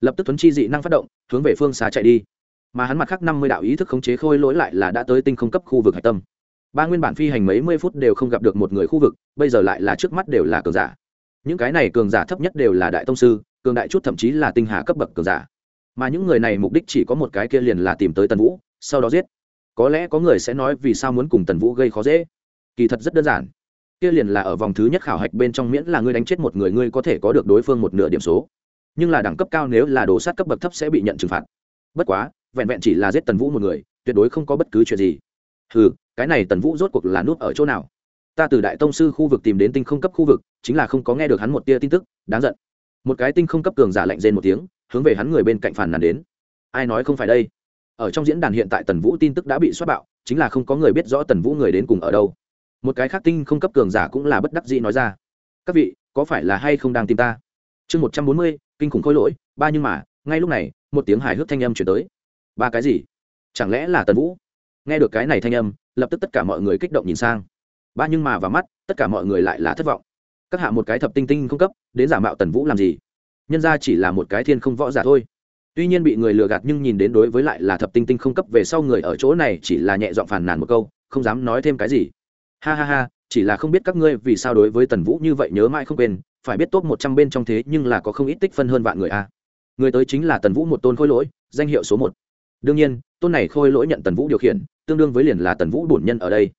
Lập tức tuấn chi dị năng phát động, hướng về phương xa chạy đi. Mà hắn mặt khác năm mươi đạo ý thức khống chế khôi lỗi lại là đã tới tinh không cấp khu vực hạch tâm ba nguyên bản phi hành mấy mươi phút đều không gặp được một người khu vực, bây giờ lại là trước mắt đều là cường giả. Những cái này cường giả thấp nhất đều là đại tông sư, cường đại chút thậm chí là tinh hà cấp bậc cường giả. Mà những người này mục đích chỉ có một cái kia liền là tìm tới tần vũ, sau đó giết. Có lẽ có người sẽ nói vì sao muốn cùng tần vũ gây khó dễ. Kỳ thật rất đơn giản. Kia liền là ở vòng thứ nhất khảo hạch bên trong miễn là ngươi đánh chết một người, ngươi có thể có được đối phương một nửa điểm số. Nhưng là đẳng cấp cao nếu là đồ sát cấp bậc thấp sẽ bị nhận trừng phạt. Bất quá, vẹn vẹn chỉ là giết tần vũ một người, tuyệt đối không có bất cứ chuyện gì. Ừ cái này tần vũ rốt cuộc là núp ở chỗ nào? Ta từ đại tông sư khu vực tìm đến tinh không cấp khu vực, chính là không có nghe được hắn một tia tin tức, đáng giận. Một cái tinh không cấp cường giả lạnh rên một tiếng, hướng về hắn người bên cạnh phản nàn đến. Ai nói không phải đây? Ở trong diễn đàn hiện tại tần vũ tin tức đã bị xóa bạo, chính là không có người biết rõ tần vũ người đến cùng ở đâu. Một cái khác tinh không cấp cường giả cũng là bất đắc dĩ nói ra. Các vị, có phải là hay không đang tìm ta? Chương một trăm bốn mươi, kinh khủng khôi lỗi, ba nhưng mà, ngay lúc này, một tiếng hài hước thanh âm chuyển tới. Ba cái gì? Chẳng lẽ là tần vũ? Nghe được cái này thanh âm lập tức tất cả mọi người kích động nhìn sang. Ba nhưng mà vào mắt, tất cả mọi người lại là thất vọng. Các hạ một cái thập tinh tinh không cấp, đến giả mạo tần vũ làm gì? Nhân ra chỉ là một cái thiên không võ giả thôi. Tuy nhiên bị người lừa gạt nhưng nhìn đến đối với lại là thập tinh tinh không cấp về sau người ở chỗ này chỉ là nhẹ giọng phàn nàn một câu, không dám nói thêm cái gì. Ha ha ha, chỉ là không biết các ngươi vì sao đối với tần vũ như vậy nhớ mãi không quên, phải biết tốt một trăm bên trong thế nhưng là có không ít tích phân hơn vạn người a. Người tới chính là tần vũ một tôn khôi lỗi, danh hiệu số một đương nhiên, tôn này khôi lỗi nhận tần vũ điều khiển, tương đương với liền là tần vũ bổn nhân ở đây.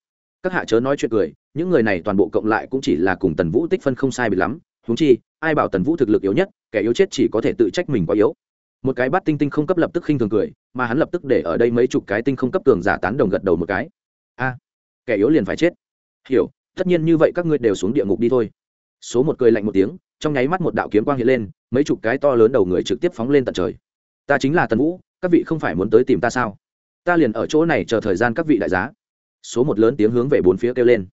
Các hạ chớ nói chuyện cười, những người này toàn bộ cộng lại cũng chỉ là cùng tần vũ tích phân không sai bị lắm húng chi, ai bảo tần vũ thực lực yếu nhất, kẻ yếu chết chỉ có thể tự trách mình quá yếu. Một cái bắt tinh tinh không cấp lập tức khinh thường cười, mà hắn lập tức để ở đây mấy chục cái tinh không cấp cường giả tán đồng gật đầu một cái. A, kẻ yếu liền phải chết. Hiểu, tất nhiên như vậy các ngươi đều xuống địa ngục đi thôi. Số một cười lạnh một tiếng, trong nháy mắt một đạo kiếm quang hiện lên, mấy chục cái to lớn đầu người trực tiếp phóng lên tận trời. Ta chính là tần vũ các vị không phải muốn tới tìm ta sao? Ta liền ở chỗ này chờ thời gian các vị đại giá. Số một lớn tiếng hướng về bốn phía kêu lên.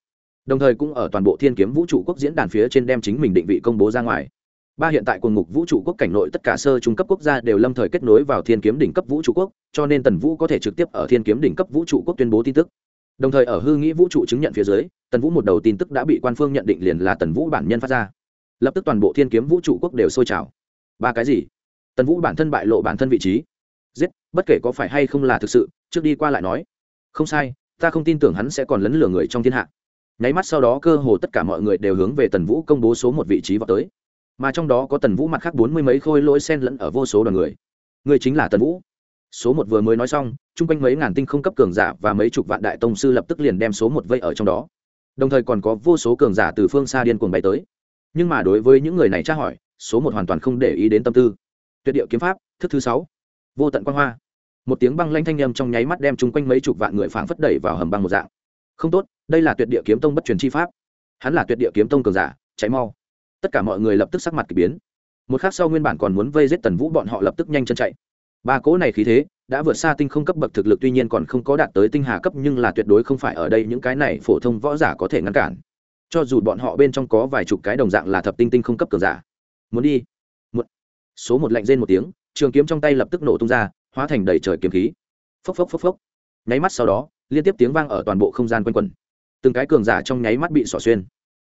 Đồng thời cũng ở toàn bộ thiên kiếm vũ trụ quốc diễn đàn phía trên đem chính mình định vị công bố ra ngoài. Ba hiện tại quần ngục vũ trụ quốc cảnh nội tất cả sơ trung cấp quốc gia đều lâm thời kết nối vào thiên kiếm đỉnh cấp vũ trụ quốc, cho nên tần vũ có thể trực tiếp ở thiên kiếm đỉnh cấp vũ trụ quốc tuyên bố tin tức. Đồng thời ở hư nghĩ vũ trụ chứng nhận phía dưới, tần vũ một đầu tin tức đã bị quan phương nhận định liền là tần vũ bản nhân phát ra. Lập tức toàn bộ thiên kiếm vũ trụ quốc đều sôi trào. Ba cái gì? Tần vũ bản thân bại lộ bản thân vị trí giết, bất kể có phải hay không là thực sự, trước đi qua lại nói. Không sai, ta không tin tưởng hắn sẽ còn lấn lửa người trong thiên hạ. Nháy mắt sau đó cơ hồ tất cả mọi người đều hướng về tần vũ công bố số một vị trí vào tới. Mà trong đó có tần vũ mặt khác bốn mươi mấy khôi lỗi sen lẫn ở vô số đoàn người. Người chính là tần vũ. Số một vừa mới nói xong, chung quanh mấy ngàn tinh không cấp cường giả và mấy chục vạn đại tông sư lập tức liền đem số một vây ở trong đó. Đồng thời còn có vô số cường giả từ phương xa điên cuồng bay tới. Nhưng mà đối với những người này tra hỏi, số một hoàn toàn không để ý đến tâm tư. Tuyệt điệu kiếm pháp, thức thứ sáu vô tận Quang hoa. Một tiếng băng lanh thanh â m trong nháy mắt đem chung quanh mấy chục vạn người phảng phất đẩy vào hầm băng một dạng. Không tốt, đây là tuyệt địa kiếm tông bất truyền chi pháp. Hắn là tuyệt địa kiếm tông cường giả cháy mau. Tất cả mọi người lập tức sắc mặt k ỳ biến. Một khác sau nguyên bản còn muốn vây giết tần vũ, bọn họ lập tức nhanh chân chạy. Ba cỗ này khí thế, đã vượt xa tinh không cấp bậc thực lực, tuy nhiên còn không có đạt tới tinh hà cấp, nhưng là tuyệt đối không phải ở đây những cái này phổ thông võ giả có thể ngăn cản. Cho dù bọn họ bên trong có vài chục cái đồng dạng là thập tinh tinh không cấp cường giả. Muốn đi. Một. Số một lạnh rên một tiếng trường kiếm trong tay lập tức nổ tung ra, hóa thành đầy trời kiếm khí. Phốc phốc phốc phốc. Nháy mắt sau đó, liên tiếp tiếng vang ở toàn bộ không gian quanh quẩn. Từng cái cường giả trong nháy mắt bị xỏ xuyên.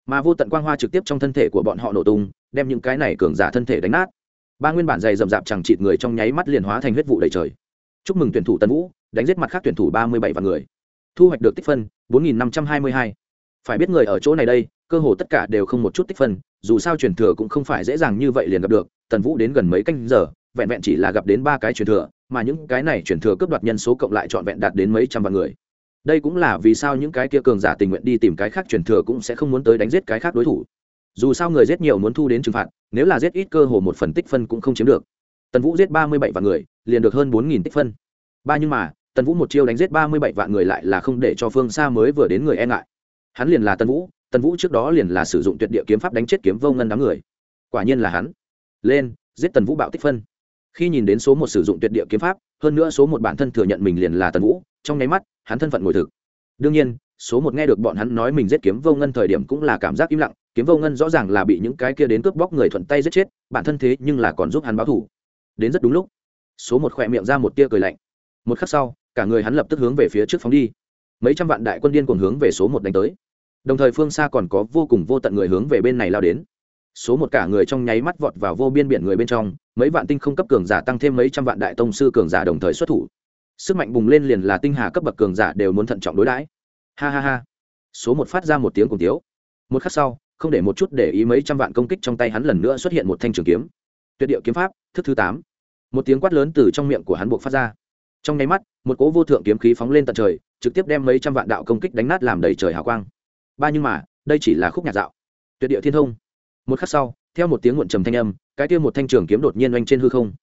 Mà vô tận quang hoa trực tiếp trong thân thể của bọn họ nổ tung, đem những cái này cường giả thân thể đánh nát. Ba nguyên bản dày rậm rạp chẳng chịt người trong nháy mắt liền hóa thành huyết vụ đầy trời. Chúc mừng tuyển thủ tân vũ, đánh giết mặt khác tuyển thủ ba mươi bảy vạn người. Thu hoạch được tích phân, bốn nghìn năm trăm hai mươi hai. Phải biết người ở chỗ này đây, cơ hồ tất cả đều không một chút tích phân, dù sao truyền thừa cũng không phải dễ dàng như vậy liền gặp được, tần vũ đến gần mấy canh giờ vẹn vẹn chỉ là gặp đến ba cái truyền thừa, mà những cái này truyền thừa cướp đoạt nhân số cộng lại trọn vẹn đạt đến mấy trăm vạn người. Đây cũng là vì sao những cái kia cường giả tình nguyện đi tìm cái khác truyền thừa cũng sẽ không muốn tới đánh giết cái khác đối thủ. Dù sao người giết nhiều muốn thu đến trừng phạt, nếu là giết ít cơ hồ một phần tích phân cũng không chiếm được. Tần vũ giết ba mươi bảy vạn người, liền được hơn bốn nghìn tích phân. Ba nhưng mà, tần vũ một chiêu đánh giết ba mươi bảy vạn người lại là không để cho phương xa mới vừa đến người e ngại. Hắn liền là tần vũ tần vũ trước đó liền là sử dụng tuyệt địa kiếm pháp đánh chết kiếm vô ngân đám người. Quả nhiên là hắn. Lên, giết tần vũ bạo tích phân khi nhìn đến số một sử dụng tuyệt địa kiếm pháp, hơn nữa số một bản thân thừa nhận mình liền là tần vũ, trong nháy mắt, hắn thân phận ngồi thực. Đương nhiên, số một nghe được bọn hắn nói mình giết kiếm vô ngân thời điểm cũng là cảm giác im lặng, kiếm vô ngân rõ ràng là bị những cái kia đến cướp bóc người thuận tay giết chết, bản thân thế nhưng là còn giúp hắn báo thủ. Đến rất đúng lúc, số một khỏe miệng ra một tia cười lạnh. Một khắc sau, cả người hắn lập tức hướng về phía trước phóng đi. Mấy trăm vạn đại quân điên cùng hướng về số một đánh tới. Đồng thời phương xa còn có vô cùng vô tận người hướng về bên này lao đến số một cả người trong nháy mắt vọt vào vô biên biển người bên trong, mấy vạn tinh không cấp cường giả tăng thêm mấy trăm vạn đại tông sư cường giả đồng thời xuất thủ. Sức mạnh bùng lên liền là tinh hà cấp bậc cường giả đều muốn thận trọng đối đãi. Ha ha ha. Số một phát ra một tiếng cùng tiếu một khắc sau, không để một chút để ý mấy trăm vạn công kích trong tay hắn lần nữa xuất hiện một thanh trường kiếm. Tuyệt điệu kiếm pháp, thức thứ tám. Một tiếng quát lớn từ trong miệng của hắn buộc phát ra. Trong nháy mắt, một cỗ vô thượng kiếm khí phóng lên tận trời, trực tiếp đem mấy trăm vạn đạo công kích đánh nát làm đầy trời hào quang. Ba nhưng mà, đây chỉ là khúc nhạc dạo. Tuyệt địa thiên thông một khắc sau, theo một tiếng muộn trầm thanh âm, cái kia một thanh trường kiếm đột nhiên oanh trên hư không.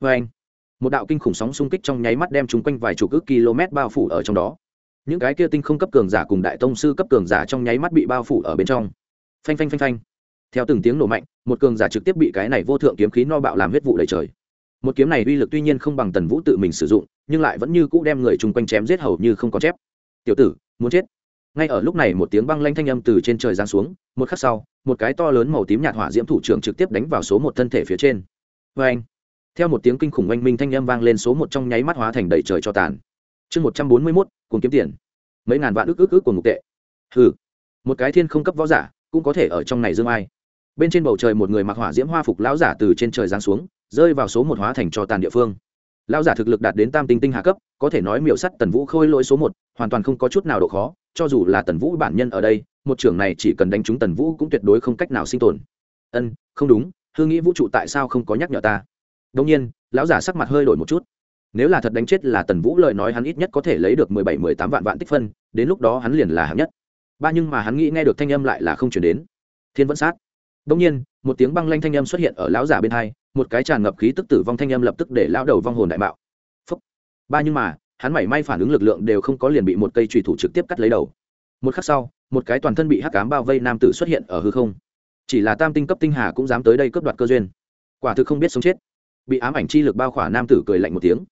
Vê anh, một đạo kinh khủng sóng xung kích trong nháy mắt đem chúng quanh vài chục ước km bao phủ ở trong đó. Những cái kia tinh không cấp cường giả cùng đại tông sư cấp cường giả trong nháy mắt bị bao phủ ở bên trong. Phanh phanh phanh phanh. Theo từng tiếng nổ mạnh, một cường giả trực tiếp bị cái này vô thượng kiếm khí no bạo làm huyết vụ đầy trời. Một kiếm này uy lực tuy nhiên không bằng tần vũ tự mình sử dụng, nhưng lại vẫn như cũ đem người chung quanh chém giết hầu như không có chép. Tiểu tử, muốn chết? Ngay ở lúc này một tiếng băng lanh thanh âm từ trên trời giáng xuống, một khắc sau, một cái to lớn màu tím nhạt hỏa diễm thủ trưởng trực tiếp đánh vào số một thân thể phía trên. Vê anh theo một tiếng kinh khủng oanh minh thanh âm vang lên số một trong nháy mắt hóa thành đầy trời cho tàn. Chương một trăm bốn mươi mốt, cùng kiếm tiền. Mấy ngàn vạn ức ức ức của ngục tệ. Ừ một cái thiên không cấp võ giả, cũng có thể ở trong này dương ai. Bên trên bầu trời một người mặc hỏa diễm hoa phục lão giả từ trên trời giáng xuống, rơi vào số một hóa thành cho tàn địa phương lão giả thực lực đạt đến tam tinh tinh hạ cấp, có thể nói miểu sắt tần vũ khôi lỗi số một, hoàn toàn không có chút nào độ khó, cho dù là tần vũ bản nhân ở đây, một trưởng này chỉ cần đánh trúng tần vũ cũng tuyệt đối không cách nào sinh tồn. Ân, không đúng hương nghĩ vũ trụ tại sao không có nhắc nhở ta? Đông nhiên, lão giả sắc mặt hơi đổi một chút. Nếu là thật đánh chết là tần vũ lời nói hắn ít nhất có thể lấy được mười bảy, mười tám vạn vạn tích phân, đến lúc đó hắn liền là hạng nhất. Ba nhưng mà hắn nghĩ nghe được thanh âm lại là không chuyển đến. Thiên vẫn sát. Đông nhiên, một tiếng băng lanh thanh âm xuất hiện ở lão giả bên hai một cái tràn ngập khí tức tử vong thanh âm lập tức để lão đầu vong hồn đại bạo phấp ba nhưng mà, hắn mảy may phản ứng lực lượng đều không có liền bị một cây trùy thủ trực tiếp cắt lấy đầu. Một khắc sau, một cái toàn thân bị hắc cám bao vây nam tử xuất hiện ở hư không. Chỉ là tam tinh cấp tinh hà cũng dám tới đây cướp đoạt cơ duyên. Quả thực không biết sống chết. Bị ám ảnh chi lực bao khỏa nam tử cười lạnh một tiếng.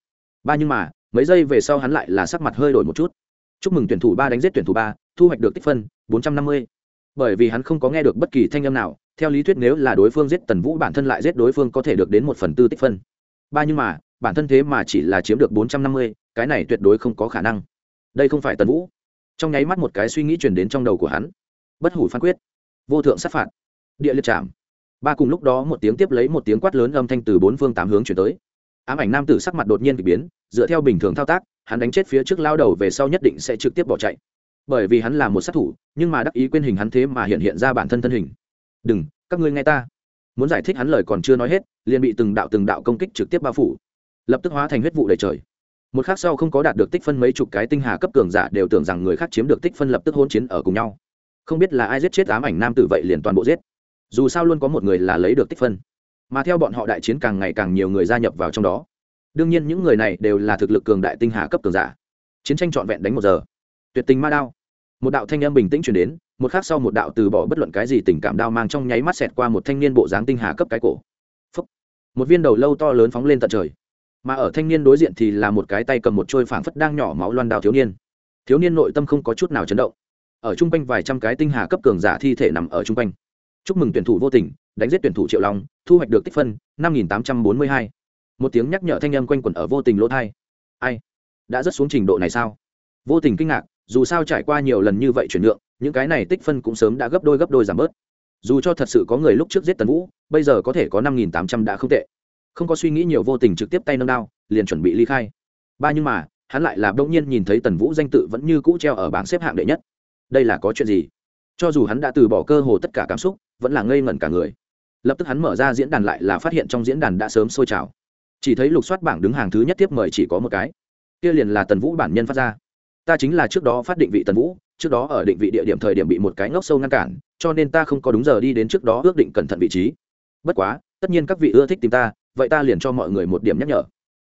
Ba nhưng mà, mấy giây về sau hắn lại là sắc mặt hơi đổi một chút. Chúc mừng tuyển thủ ba đánh giết tuyển thủ ba, thu hoạch được tích phân, bốn trăm năm mươi bởi vì hắn không có nghe được bất kỳ thanh âm nào, theo lý thuyết nếu là đối phương giết tần vũ, bản thân lại giết đối phương có thể được đến một phần tư tích phân. Ba nhưng mà, bản thân thế mà chỉ là chiếm được bốn trăm năm mươi, cái này tuyệt đối không có khả năng. Đây không phải tần vũ. Trong nháy mắt một cái suy nghĩ truyền đến trong đầu của hắn. Bất hủ phán quyết. Vô thượng sát phạt. Địa liệt trảm. Ba cùng lúc đó một tiếng tiếp lấy một tiếng quát lớn âm thanh từ bốn phương tám hướng chuyển tới. Ám ảnh nam tử sắc mặt đột nhiên k ỳ biến, dựa theo bình thường thao tác, hắn đánh chết phía trước lao đầu về sau nhất định sẽ trực tiếp bỏ chạy bởi vì hắn là một sát thủ, nhưng mà đắc ý quên hình hắn thế mà hiện hiện ra bản thân thân hình. Đừng, các ngươi nghe ta. Muốn giải thích hắn lời còn chưa nói hết, liền bị từng đạo từng đạo công kích trực tiếp bao phủ. Lập tức hóa thành huyết vụ đầy trời. Một khác sau không có đạt được tích phân mấy chục cái tinh hà cấp cường giả đều tưởng rằng người khác chiếm được tích phân lập tức hôn chiến ở cùng nhau. Không biết là ai giết chết ám ảnh nam tử vậy liền toàn bộ giết. Dù sao luôn có một người là lấy được tích phân. Mà theo bọn họ đại chiến càng ngày càng nhiều người gia nhập vào trong đó. Đương nhiên những người này đều là thực lực cường đại tinh hà cấp cường giả. Chiến tranh trọn vẹn đánh một giờ tuyệt tình ma đao. Một đạo thanh âm bình tĩnh chuyển đến, một khác sau một đạo từ bỏ bất luận cái gì tình cảm đao mang trong nháy mắt xẹt qua một thanh niên bộ dáng tinh hà cấp cái cổ. Phúc. một viên đầu lâu to lớn phóng lên tận trời. Mà ở thanh niên đối diện thì là một cái tay cầm một trôi phảng phất đang nhỏ máu loan đao thiếu niên. Thiếu niên nội tâm không có chút nào chấn động. Ở chung quanh vài trăm cái tinh hà cấp cường giả thi thể nằm ở chung quanh. Chúc mừng tuyển thủ vô tình, đánh giết tuyển thủ triệu long, thu hoạch được tích phân, năm nghìn tám trăm bốn mươi hai. Một tiếng nhắc nhở thanh âm quanh quẩn ở vô tình lỗ thai. Ai? Đã rất xuống trình độ này sao? Vô tình kinh ngạc dù sao trải qua nhiều lần như vậy chuyển nhượng, những cái này tích phân cũng sớm đã gấp đôi gấp đôi giảm bớt. Dù cho thật sự có người lúc trước giết tần vũ, bây giờ có thể có năm nghìn tám trăm đã không tệ. Không có suy nghĩ nhiều vô tình trực tiếp tay nâng đao, liền chuẩn bị ly khai. Ba nhưng mà, hắn lại là bỗng nhiên nhìn thấy tần vũ danh tự vẫn như cũ treo ở bảng xếp hạng đệ nhất. Đây là có chuyện gì? Cho dù hắn đã từ bỏ cơ hồ tất cả cảm xúc, vẫn là ngây ngẩn cả người. Lập tức hắn mở ra diễn đàn lại là phát hiện trong diễn đàn đã sớm sôi trào. Chỉ thấy lục soát bảng đứng hàng thứ nhất tiếp mời chỉ có một cái. Kia liền là tần vũ bản nhân phát ra ta chính là trước đó phát định vị tần vũ, trước đó ở định vị địa điểm thời điểm bị một cái ngốc sâu ngăn cản, cho nên ta không có đúng giờ đi đến trước đó ước định cẩn thận vị trí. Bất quá, tất nhiên các vị ưa thích tìm ta, vậy ta liền cho mọi người một điểm nhắc nhở.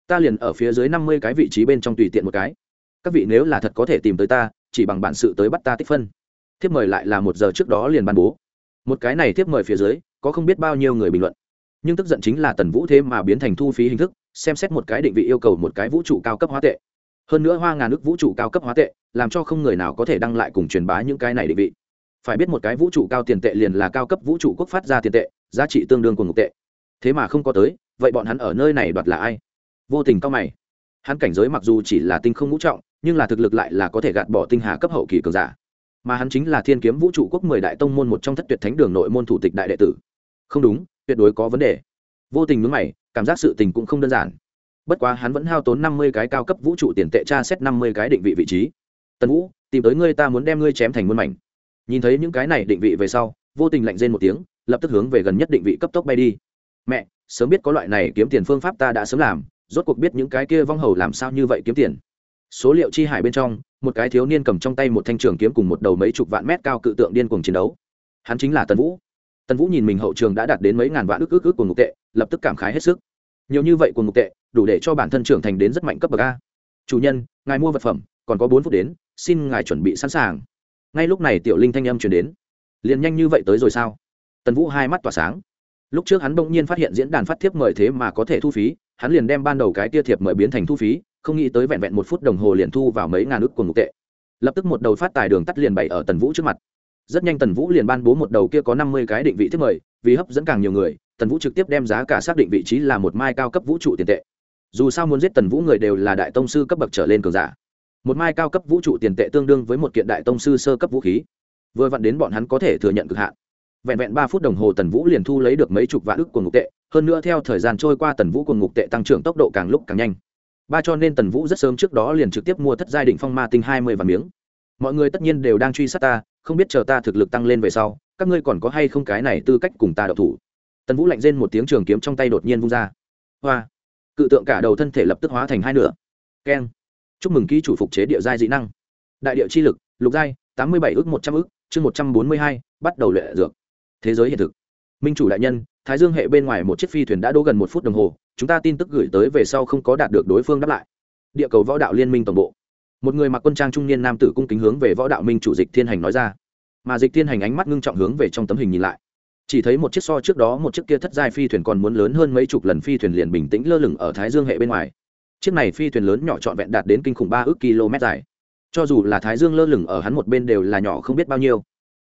Ta liền ở phía dưới năm mươi cái vị trí bên trong tùy tiện một cái. Các vị nếu là thật có thể tìm tới ta, chỉ bằng bản sự tới bắt ta tích phân. Thiếp mời lại là một giờ trước đó liền ban bố. Một cái này thiếp mời phía dưới, có không biết bao nhiêu người bình luận. Nhưng tức giận chính là tần vũ thế mà biến thành thu phí hình thức, xem xét một cái định vị yêu cầu một cái vũ trụ cao cấp hóa tệ hơn nữa hoa ngàn nước vũ trụ cao cấp hóa tệ, làm cho không người nào có thể đăng lại cùng truyền bá những cái này định vị. Phải biết một cái vũ trụ cao tiền tệ liền là cao cấp vũ trụ quốc phát ra tiền tệ, giá trị tương đương của ngục tệ. Thế mà không có tới, vậy bọn hắn ở nơi này đoạt là ai? Vô tình cao mày. Hắn cảnh giới mặc dù chỉ là tinh không ngũ trọng, nhưng là thực lực lại là có thể gạt bỏ tinh hà cấp hậu kỳ cường giả. Mà hắn chính là thiên kiếm vũ trụ quốc mười đại tông môn một trong thất tuyệt thánh đường nội môn thủ tịch đại đệ tử. Không đúng, tuyệt đối có vấn đề. Vô tình mướn mày, cảm giác sự tình cũng không đơn giản bất quá hắn vẫn hao tốn năm mươi cái cao cấp vũ trụ tiền tệ tra xét năm mươi cái định vị vị trí. Tần vũ, tìm tới ngươi ta muốn đem ngươi chém thành muôn mảnh. Nhìn thấy những cái này định vị về sau, vô tình lạnh rên một tiếng, lập tức hướng về gần nhất định vị cấp tốc bay đi. Mẹ, sớm biết có loại này kiếm tiền phương pháp ta đã sớm làm, rốt cuộc biết những cái kia vong hầu làm sao như vậy kiếm tiền. Số liệu chi hải bên trong, một cái thiếu niên cầm trong tay một thanh trường kiếm cùng một đầu mấy chục vạn mét cao cự tượng điên cuồng chiến đấu. Hắn chính là tần vũ. Tần vũ nhìn mình hậu trường đã đạt đến mấy ngàn vạn ức ức ức của ngục tệ, lập tức cảm khái hết sức nhiều như vậy của ngục tệ, đủ để cho bản thân trưởng thành đến rất mạnh cấp bậc a. Chủ nhân, ngài mua vật phẩm, còn có bốn phút đến, xin ngài chuẩn bị sẵn sàng. Ngay lúc này tiểu linh thanh âm chuyển đến. Liền nhanh như vậy tới rồi sao? Tần vũ hai mắt tỏa sáng. Lúc trước hắn bỗng nhiên phát hiện diễn đàn phát thiếp mời thế mà có thể thu phí, hắn liền đem ban đầu cái tia thiệp mời biến thành thu phí, không nghĩ tới vẹn vẹn một phút đồng hồ liền thu vào mấy ngàn ước của ngục tệ. Lập tức một đầu phát tài đường tắt liền bày ở tần vũ trước mặt. Rất nhanh tần vũ liền ban bố một đầu kia có năm mươi cái định vị thiếp mời, vì hấp dẫn càng nhiều người tần vũ trực tiếp đem giá cả xác định vị trí là một mai cao cấp vũ trụ tiền tệ. Dù sao muốn giết tần vũ người đều là đại tông sư cấp bậc trở lên cường giả. Một mai cao cấp vũ trụ tiền tệ tương đương với một kiện đại tông sư sơ cấp vũ khí. Vừa vặn đến bọn hắn có thể thừa nhận cực hạn. Vẹn vẹn ba phút đồng hồ tần vũ liền thu lấy được mấy chục vạn ức của ngục tệ, hơn nữa theo thời gian trôi qua tần vũ của ngục tệ tăng trưởng tốc độ càng lúc càng nhanh. Ba cho nên tần vũ rất sớm trước đó liền trực tiếp mua thất giai đ phong ma tinh hai mươi vạn miếng. Mọi người tất nhiên đều đang truy sát ta, không biết chờ ta thực lực tăng lên về sau, các ngươi còn có hay không cái này tư cách cùng ta đậu thủ? Tần vũ lạnh rên một tiếng trường kiếm trong tay đột nhiên vung ra. Hoa! Cự tượng cả đầu thân thể lập tức hóa thành hai nửa. Keng! Chúc mừng ký chủ phục chế địa giai dị năng. Đại địa chi lực, lục giai, tám mươi bảy ước một trăm ước, chương một trăm bốn mươi hai, bắt đầu luyện dược. Thế giới hiện thực. Minh chủ đại nhân, thái dương hệ bên ngoài một chiếc phi thuyền đã đỗ gần một phút đồng hồ, chúng ta tin tức gửi tới về sau không có đạt được đối phương đáp lại. Địa cầu võ đạo liên minh tổng bộ. Một người mặc quân trang trung niên nam tử cung kính hướng về võ đạo minh chủ dịch thiên hành nói ra. Mà dịch thiên hành ánh mắt ngưng trọng hướng về trong tấm hình nhìn lại chỉ thấy một chiếc so trước đó một chiếc kia thất giai phi thuyền còn muốn lớn hơn mấy chục lần phi thuyền liền bình tĩnh lơ lửng ở thái dương hệ bên ngoài. Chiếc này phi thuyền lớn nhỏ trọn vẹn đạt đến kinh khủng ba ước km dài. Cho dù là thái dương lơ lửng ở hắn một bên đều là nhỏ không biết bao nhiêu.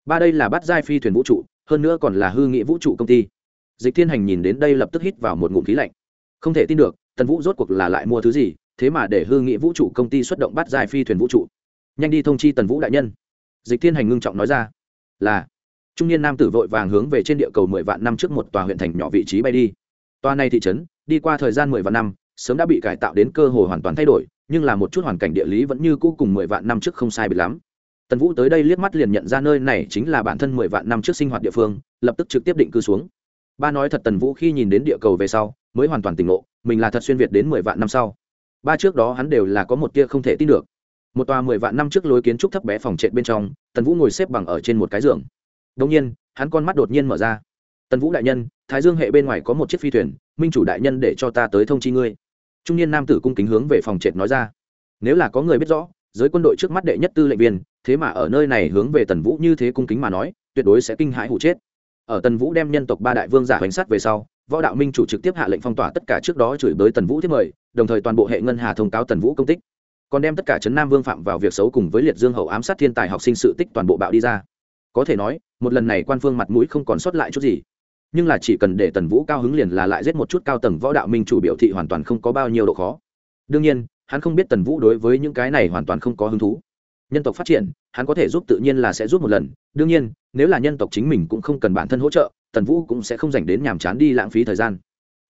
Ba đây là bắt giai phi thuyền vũ trụ, hơn nữa còn là hư nghị vũ trụ công ty. Dịch thiên hành nhìn đến đây lập tức hít vào một ngụm khí lạnh. Không thể tin được, tần vũ rốt cuộc là lại mua thứ gì, thế mà để hư nghị vũ trụ công ty xuất động bắt giai phi thuyền vũ trụ. Nhanh đi thông chi tần vũ đại nhân. Dịch thiên hành ngưng trọng nói ra, là trung niên nam tử vội vàng hướng về trên địa cầu mười vạn năm trước một tòa huyện thành nhỏ vị trí bay đi. Tòa này thị trấn, đi qua thời gian mười vạn năm, sớm đã bị cải tạo đến cơ hồ hoàn toàn thay đổi, nhưng là một chút hoàn cảnh địa lý vẫn như cũ cùng mười vạn năm trước không sai biệt lắm. Tần vũ tới đây liếc mắt liền nhận ra nơi này chính là bản thân mười vạn năm trước sinh hoạt địa phương, lập tức trực tiếp định cư xuống. Ba nói thật tần vũ khi nhìn đến địa cầu về sau, mới hoàn toàn tỉnh ngộ, mình là thật xuyên việt đến mười vạn năm sau. Ba trước đó hắn đều là có một tia không thể tin được. Một tòa mười vạn năm trước lối kiến trúc thấp bé phòng trệt bên trong, tần vũ ngồi xếp bằng ở trên một cái giường đông nhiên, hắn con mắt đột nhiên mở ra. Tần vũ đại nhân, thái dương hệ bên ngoài có một chiếc phi thuyền, minh chủ đại nhân để cho ta tới thông chi ngươi. Trung niên nam tử cung kính hướng về phòng trệt nói ra. Nếu là có người biết rõ, giới quân đội trước mắt đệ nhất tư lệnh viên, thế mà ở nơi này hướng về tần vũ như thế cung kính mà nói, tuyệt đối sẽ kinh hãi hụ chết. Ở tần vũ đem nhân tộc ba đại vương giả bánh sát về sau, võ đạo minh chủ trực tiếp hạ lệnh phong tỏa tất cả trước đó chửi bới tần vũ thiết mời, đồng thời toàn bộ hệ ngân hà thông cáo tần vũ công tích. Còn đem tất cả trấn nam vương phạm vào việc xấu cùng với liệt dương hậu ám sát thiên tài học sinh sự tích toàn bộ bạo đi ra có thể nói, một lần này quan phương mặt mũi không còn sót lại chút gì. Nhưng là chỉ cần để tần vũ cao hứng liền là lại giết một chút cao tầng võ đạo minh chủ biểu thị hoàn toàn không có bao nhiêu độ khó. Đương nhiên, hắn không biết tần vũ đối với những cái này hoàn toàn không có hứng thú. Nhân tộc phát triển, hắn có thể giúp tự nhiên là sẽ giúp một lần. Đương nhiên, nếu là nhân tộc chính mình cũng không cần bản thân hỗ trợ, tần vũ cũng sẽ không dành đến nhàm chán đi lãng phí thời gian.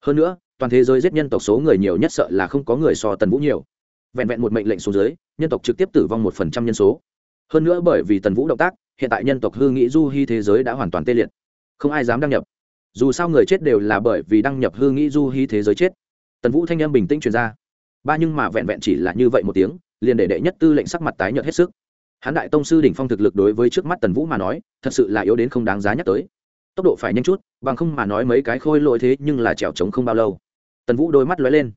Hơn nữa, toàn thế giới giết nhân tộc số người nhiều nhất sợ là không có người so tần vũ nhiều. Vẹn vẹn một mệnh lệnh xuống dưới, nhân tộc trực tiếp tử vong một phần trăm nhân số hơn nữa bởi vì tần vũ động tác, hiện tại nhân tộc hư nghĩ du hy thế giới đã hoàn toàn tê liệt. Không ai dám đăng nhập. Dù sao người chết đều là bởi vì đăng nhập hư nghĩ du hy thế giới chết. Tần vũ thanh em bình tĩnh truyền ra. Ba nhưng mà vẹn vẹn chỉ là như vậy một tiếng, liền để đệ nhất tư lệnh sắc mặt tái nhợt hết sức. Hán đại tông sư đỉnh phong thực lực đối với trước mắt tần vũ mà nói, thật sự là yếu đến không đáng giá nhắc tới. Tốc độ phải nhanh chút, bằng không mà nói mấy cái khôi lỗi thế nhưng là trèo trống không bao lâu. Tần vũ đôi mắt lóe lên.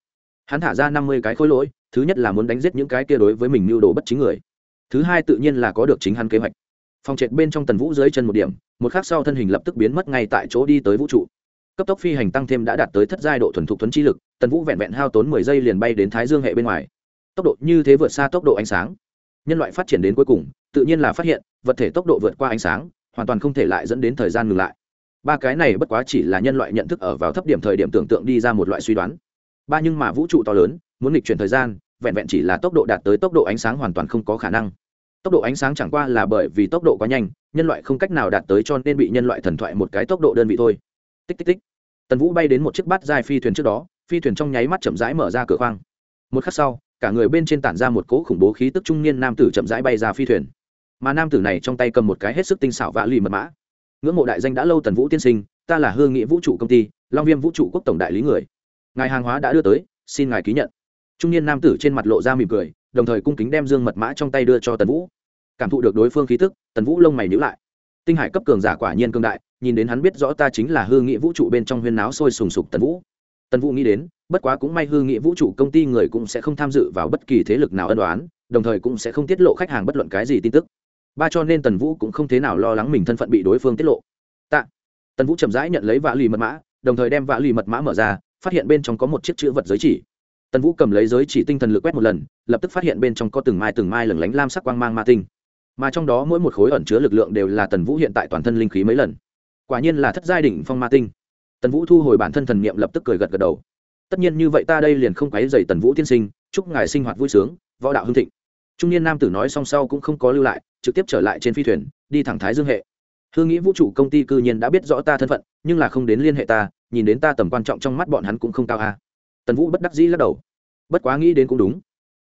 Hắn thả ra năm mươi cái khôi lỗi, thứ nhất là muốn đánh giết những cái kia đối với mình mưu đồ bất chính người thứ hai tự nhiên là có được chính hắn kế hoạch. Phòng trệt bên trong tần vũ dưới chân một điểm, một khắc sau thân hình lập tức biến mất ngay tại chỗ đi tới vũ trụ. Cấp tốc phi hành tăng thêm đã đạt tới thất giai độ thuần thục thuấn chi lực, tần vũ vẹn vẹn hao tốn mười giây liền bay đến thái dương hệ bên ngoài. Tốc độ như thế vượt xa tốc độ ánh sáng. Nhân loại phát triển đến cuối cùng, tự nhiên là phát hiện, vật thể tốc độ vượt qua ánh sáng, hoàn toàn không thể lại dẫn đến thời gian ngừng lại. Ba cái này bất quá chỉ là nhân loại nhận thức ở vào thấp điểm thời điểm tưởng tượng đi ra một loại suy đoán. Ba nhưng mà vũ trụ to lớn, muốn nghịch chuyển thời gian, vẹn vẹn chỉ là tốc độ đạt tới tốc độ ánh sáng hoàn toàn không có khả năng tốc độ ánh sáng chẳng qua là bởi vì tốc độ quá nhanh, nhân loại không cách nào đạt tới cho nên bị nhân loại thần thoại một cái tốc độ đơn vị thôi. Tích tích tích. Tần vũ bay đến một chiếc bát dài phi thuyền trước đó, phi thuyền trong nháy mắt chậm rãi mở ra cửa khoang. Một khắc sau, cả người bên trên tản ra một cỗ khủng bố khí tức trung niên nam tử chậm rãi bay ra phi thuyền. Mà nam tử này trong tay cầm một cái hết sức tinh xảo vạ lì mật mã. Ngưỡng mộ đại danh đã lâu tần vũ tiên sinh, ta là hương nghị vũ trụ công ty, long viêm vũ trụ quốc tổng đại lý người. Ngài hàng hóa đã đưa tới, xin ngài ký nhận. Trung niên nam tử trên mặt lộ ra mỉm cười đồng thời cung kính đem dương mật mã trong tay đưa cho tần vũ. Cảm thụ được đối phương khí tức, tần vũ lông mày nhữ lại. Tinh hải cấp cường giả quả nhiên cương đại, nhìn đến hắn biết rõ ta chính là hương nghị vũ trụ bên trong huyên náo sôi sùng sục tần vũ. Tần vũ nghĩ đến, bất quá cũng may hương nghị vũ trụ công ty người cũng sẽ không tham dự vào bất kỳ thế lực nào ân đoán đồng thời cũng sẽ không tiết lộ khách hàng bất luận cái gì tin tức. Ba cho nên tần vũ cũng không thế nào lo lắng mình thân phận bị đối phương tiết lộ. Tạ. Tần vũ chậm rãi nhận lấy vạ lì mật mã, đồng thời đem vạ lì mật mã mở ra, phát hiện bên trong có một chiếc chữ vật giới chỉ tần vũ cầm lấy giới chỉ tinh thần lực quét một lần, lập tức phát hiện bên trong có từng mai từng mai lửng lánh lam sắc quang mang ma tinh. Mà trong đó mỗi một khối ẩn chứa lực lượng đều là tần vũ hiện tại toàn thân linh khí mấy lần. Quả nhiên là thất giai đỉnh phong ma tinh. Tần vũ thu hồi bản thân thần niệm lập tức cười gật gật đầu. Tất nhiên như vậy ta đây liền không quấy dày tần vũ tiên sinh, chúc ngài sinh hoạt vui sướng, võ đạo hưng thịnh. Trung niên nam tử nói song sau cũng không có lưu lại, trực tiếp trở lại trên phi thuyền, đi thẳng thái dương hệ. Hương nghĩ vũ trụ công ty cư nhiên đã biết rõ ta thân phận, nhưng là không đến liên hệ ta, nhìn đến ta tầm quan trọng trong mắt bọn hắn cũng không cao a tần vũ bất đắc dĩ lắc đầu. Bất quá nghĩ đến cũng đúng.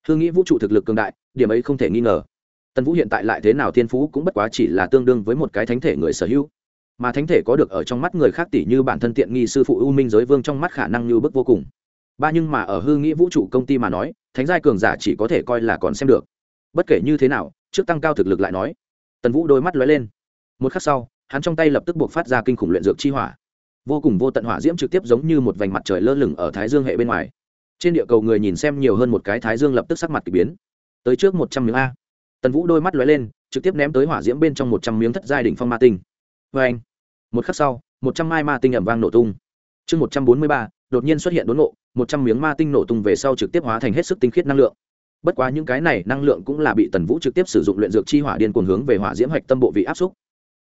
Hương nghĩ vũ trụ thực lực cường đại, điểm ấy không thể nghi ngờ. Tần vũ hiện tại lại thế nào thiên phú cũng bất quá chỉ là tương đương với một cái thánh thể người sở hữu. Mà thánh thể có được ở trong mắt người khác tỷ như bản thân tiện nghi sư phụ u minh giới vương trong mắt khả năng như bức vô cùng. Ba nhưng mà ở hư nghĩ vũ trụ công ty mà nói, thánh giai cường giả chỉ có thể coi là còn xem được. Bất kể như thế nào, trước tăng cao thực lực lại nói. Tần vũ đôi mắt lóe lên. Một khắc sau, hắn trong tay lập tức buộc phát ra kinh khủng luyện dược chi hỏa vô cùng vô tận hỏa diễm trực tiếp giống như một vành mặt trời lơ lửng ở thái dương hệ bên ngoài. Trên địa cầu người nhìn xem nhiều hơn một cái thái dương lập tức sắc mặt k ỳ biến. Tới trước một trăm miếng a. Tần vũ đôi mắt lóe lên, trực tiếp ném tới hỏa diễm bên trong một trăm miếng thất giai đ ỉ n h phong ma tinh. Vê anh một khắc sau, một trăm mai ma tinh ẩm vang nổ tung. Chương một trăm bốn mươi ba, đột nhiên xuất hiện đốn nộ một trăm miếng ma tinh nổ tung về sau trực tiếp hóa thành hết sức tinh khiết năng lượng. Bất quá những cái này năng lượng cũng là bị tần vũ trực tiếp sử dụng luyện dược chi hỏa điên cuồng hướng về hỏa diễm hạch tâm bộ vị áp xúc.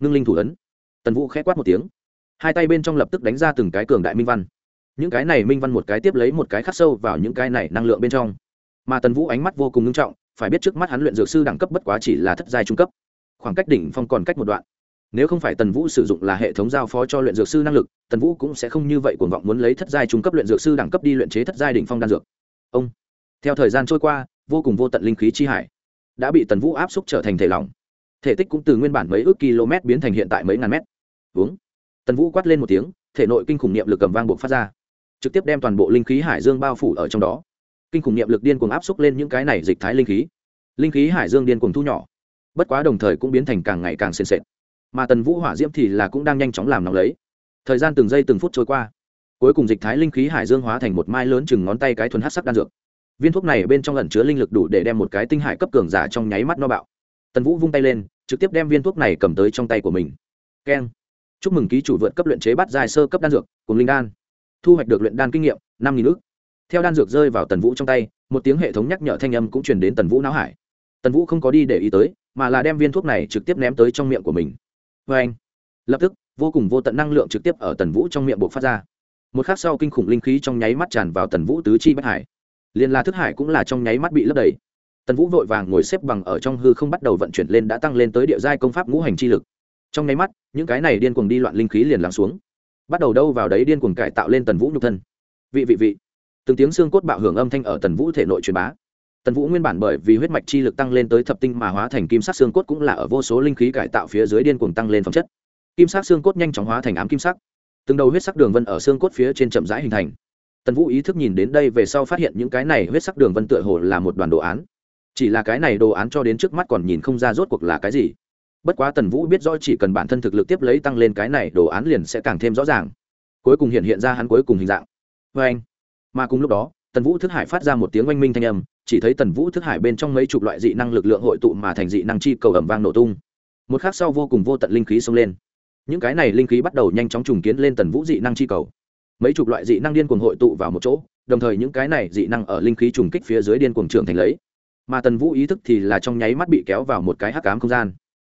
Ngưng linh thủ ấn. Tần vũ k h ẽ quát một tiếng hai tay bên trong lập tức đánh ra từng cái cường đại minh văn. Những cái này minh văn một cái tiếp lấy một cái khắc sâu vào những cái này năng lượng bên trong. Mà tần vũ ánh mắt vô cùng nghiêm trọng, phải biết trước mắt hắn luyện dược sư đẳng cấp bất quá chỉ là thất giai trung cấp. Khoảng cách đỉnh phong còn cách một đoạn. Nếu không phải tần vũ sử dụng là hệ thống giao phó cho luyện dược sư năng lực, tần vũ cũng sẽ không như vậy cuồng vọng muốn lấy thất giai trung cấp luyện dược sư đẳng cấp đi luyện chế thất giai đỉnh phong đan dược. Ông, theo thời gian trôi qua, vô cùng vô tận linh khí chi hải đã bị tần vũ áp xúc trở thành thể lỏng. Thể tích cũng từ nguyên bản mấy ước km biến thành hiện tại mấy ngàn mét. Uống tần vũ quát lên một tiếng, thể nội kinh khủng niệm lực cầm vang buộc phát ra. Trực tiếp đem toàn bộ linh khí hải dương bao phủ ở trong đó. Kinh khủng niệm lực điên cuồng áp xúc lên những cái này dịch thái linh khí. Linh khí hải dương điên cuồng thu nhỏ. Bất quá đồng thời cũng biến thành càng ngày càng sền sệt. Mà tần vũ hỏa diễm thì là cũng đang nhanh chóng làm nóng lấy. Thời gian từng giây từng phút trôi qua. Cuối cùng dịch thái linh khí hải dương hóa thành một mai lớn chừng ngón tay cái thuần hát sắc đan dược. Viên thuốc này bên trong ẩn chứa linh lực đủ để đem một cái tinh hải cấp cường giả trong nháy mắt no bạo. Tần vũ vung tay lên, trực tiếp đem viên thuốc này cầm tới trong tay của mình. Keng chúc mừng ký chủ vượt cấp luyện chế bát dài sơ cấp đan dược, cùng linh đan. Thu hoạch được luyện đan kinh nghiệm, năm nghìn ước theo đan dược rơi vào tần vũ trong tay, một tiếng hệ thống nhắc nhở thanh âm cũng truyền đến tần vũ não hải. Tần vũ không có đi để ý tới, mà là đem viên thuốc này trực tiếp ném tới trong miệng của mình. Vê anh, lập tức, vô cùng vô tận năng lượng trực tiếp ở tần vũ trong miệng buộc phát ra. Một khắc sau kinh khủng linh khí trong nháy mắt tràn vào tần vũ tứ chi bất hải. Liền là thức hải cũng là trong nháy mắt bị lấp đầy. Tần vũ vội vàng ngồi xếp bằng ở trong hư không bắt đầu vận chuyển lên đã tăng lên tới địa giai công pháp ngũ hành chi lực trong nháy mắt, những cái này điên cuồng đi loạn linh khí liền lắng xuống. Bắt đầu đâu vào đấy điên cuồng cải tạo lên tần vũ nhục thân. Vị vị vị. Từng tiếng xương cốt bạo hưởng âm thanh ở tần vũ thể nội truyền bá. Tần vũ nguyên bản bởi vì huyết mạch chi lực tăng lên tới thập tinh mà hóa thành kim sắc xương cốt cũng là ở vô số linh khí cải tạo phía dưới điên cuồng tăng lên phẩm chất. Kim sắc xương cốt nhanh chóng hóa thành ám kim sắc. Từng đầu huyết sắc đường vân ở xương cốt phía trên chậm rãi hình thành. Tần vũ ý thức nhìn đến đây về sau phát hiện những cái này huyết sắc đường vân tựa hồ là một đoàn đồ án. Chỉ là cái này đồ án cho đến trước mắt còn nhìn không ra rốt cuộc là cái gì bất quá tần vũ biết rõ chỉ cần bản thân thực lực tiếp lấy tăng lên cái này, đồ án liền sẽ càng thêm rõ ràng. Cuối cùng hiện hiện ra hắn cuối cùng hình dạng. Vê anh. Mà cùng lúc đó, tần vũ thức hải phát ra một tiếng oanh minh thanh âm, chỉ thấy tần vũ thức hải bên trong mấy chục loại dị năng lực lượng hội tụ mà thành dị năng chi cầu ẩm vang nổ tung. Một khác sau vô cùng vô tận linh khí xông lên. Những cái này linh khí bắt đầu nhanh chóng trùng kiến lên tần vũ dị năng chi cầu. Mấy chục loại dị năng điên cuồng hội tụ vào một chỗ, đồng thời những cái này dị năng ở linh khí trùng kích phía dưới điên cuồng trưởng thành lấy. Mà tần vũ ý thức thì là trong nháy mắt bị kéo vào một cái hắc cám không gian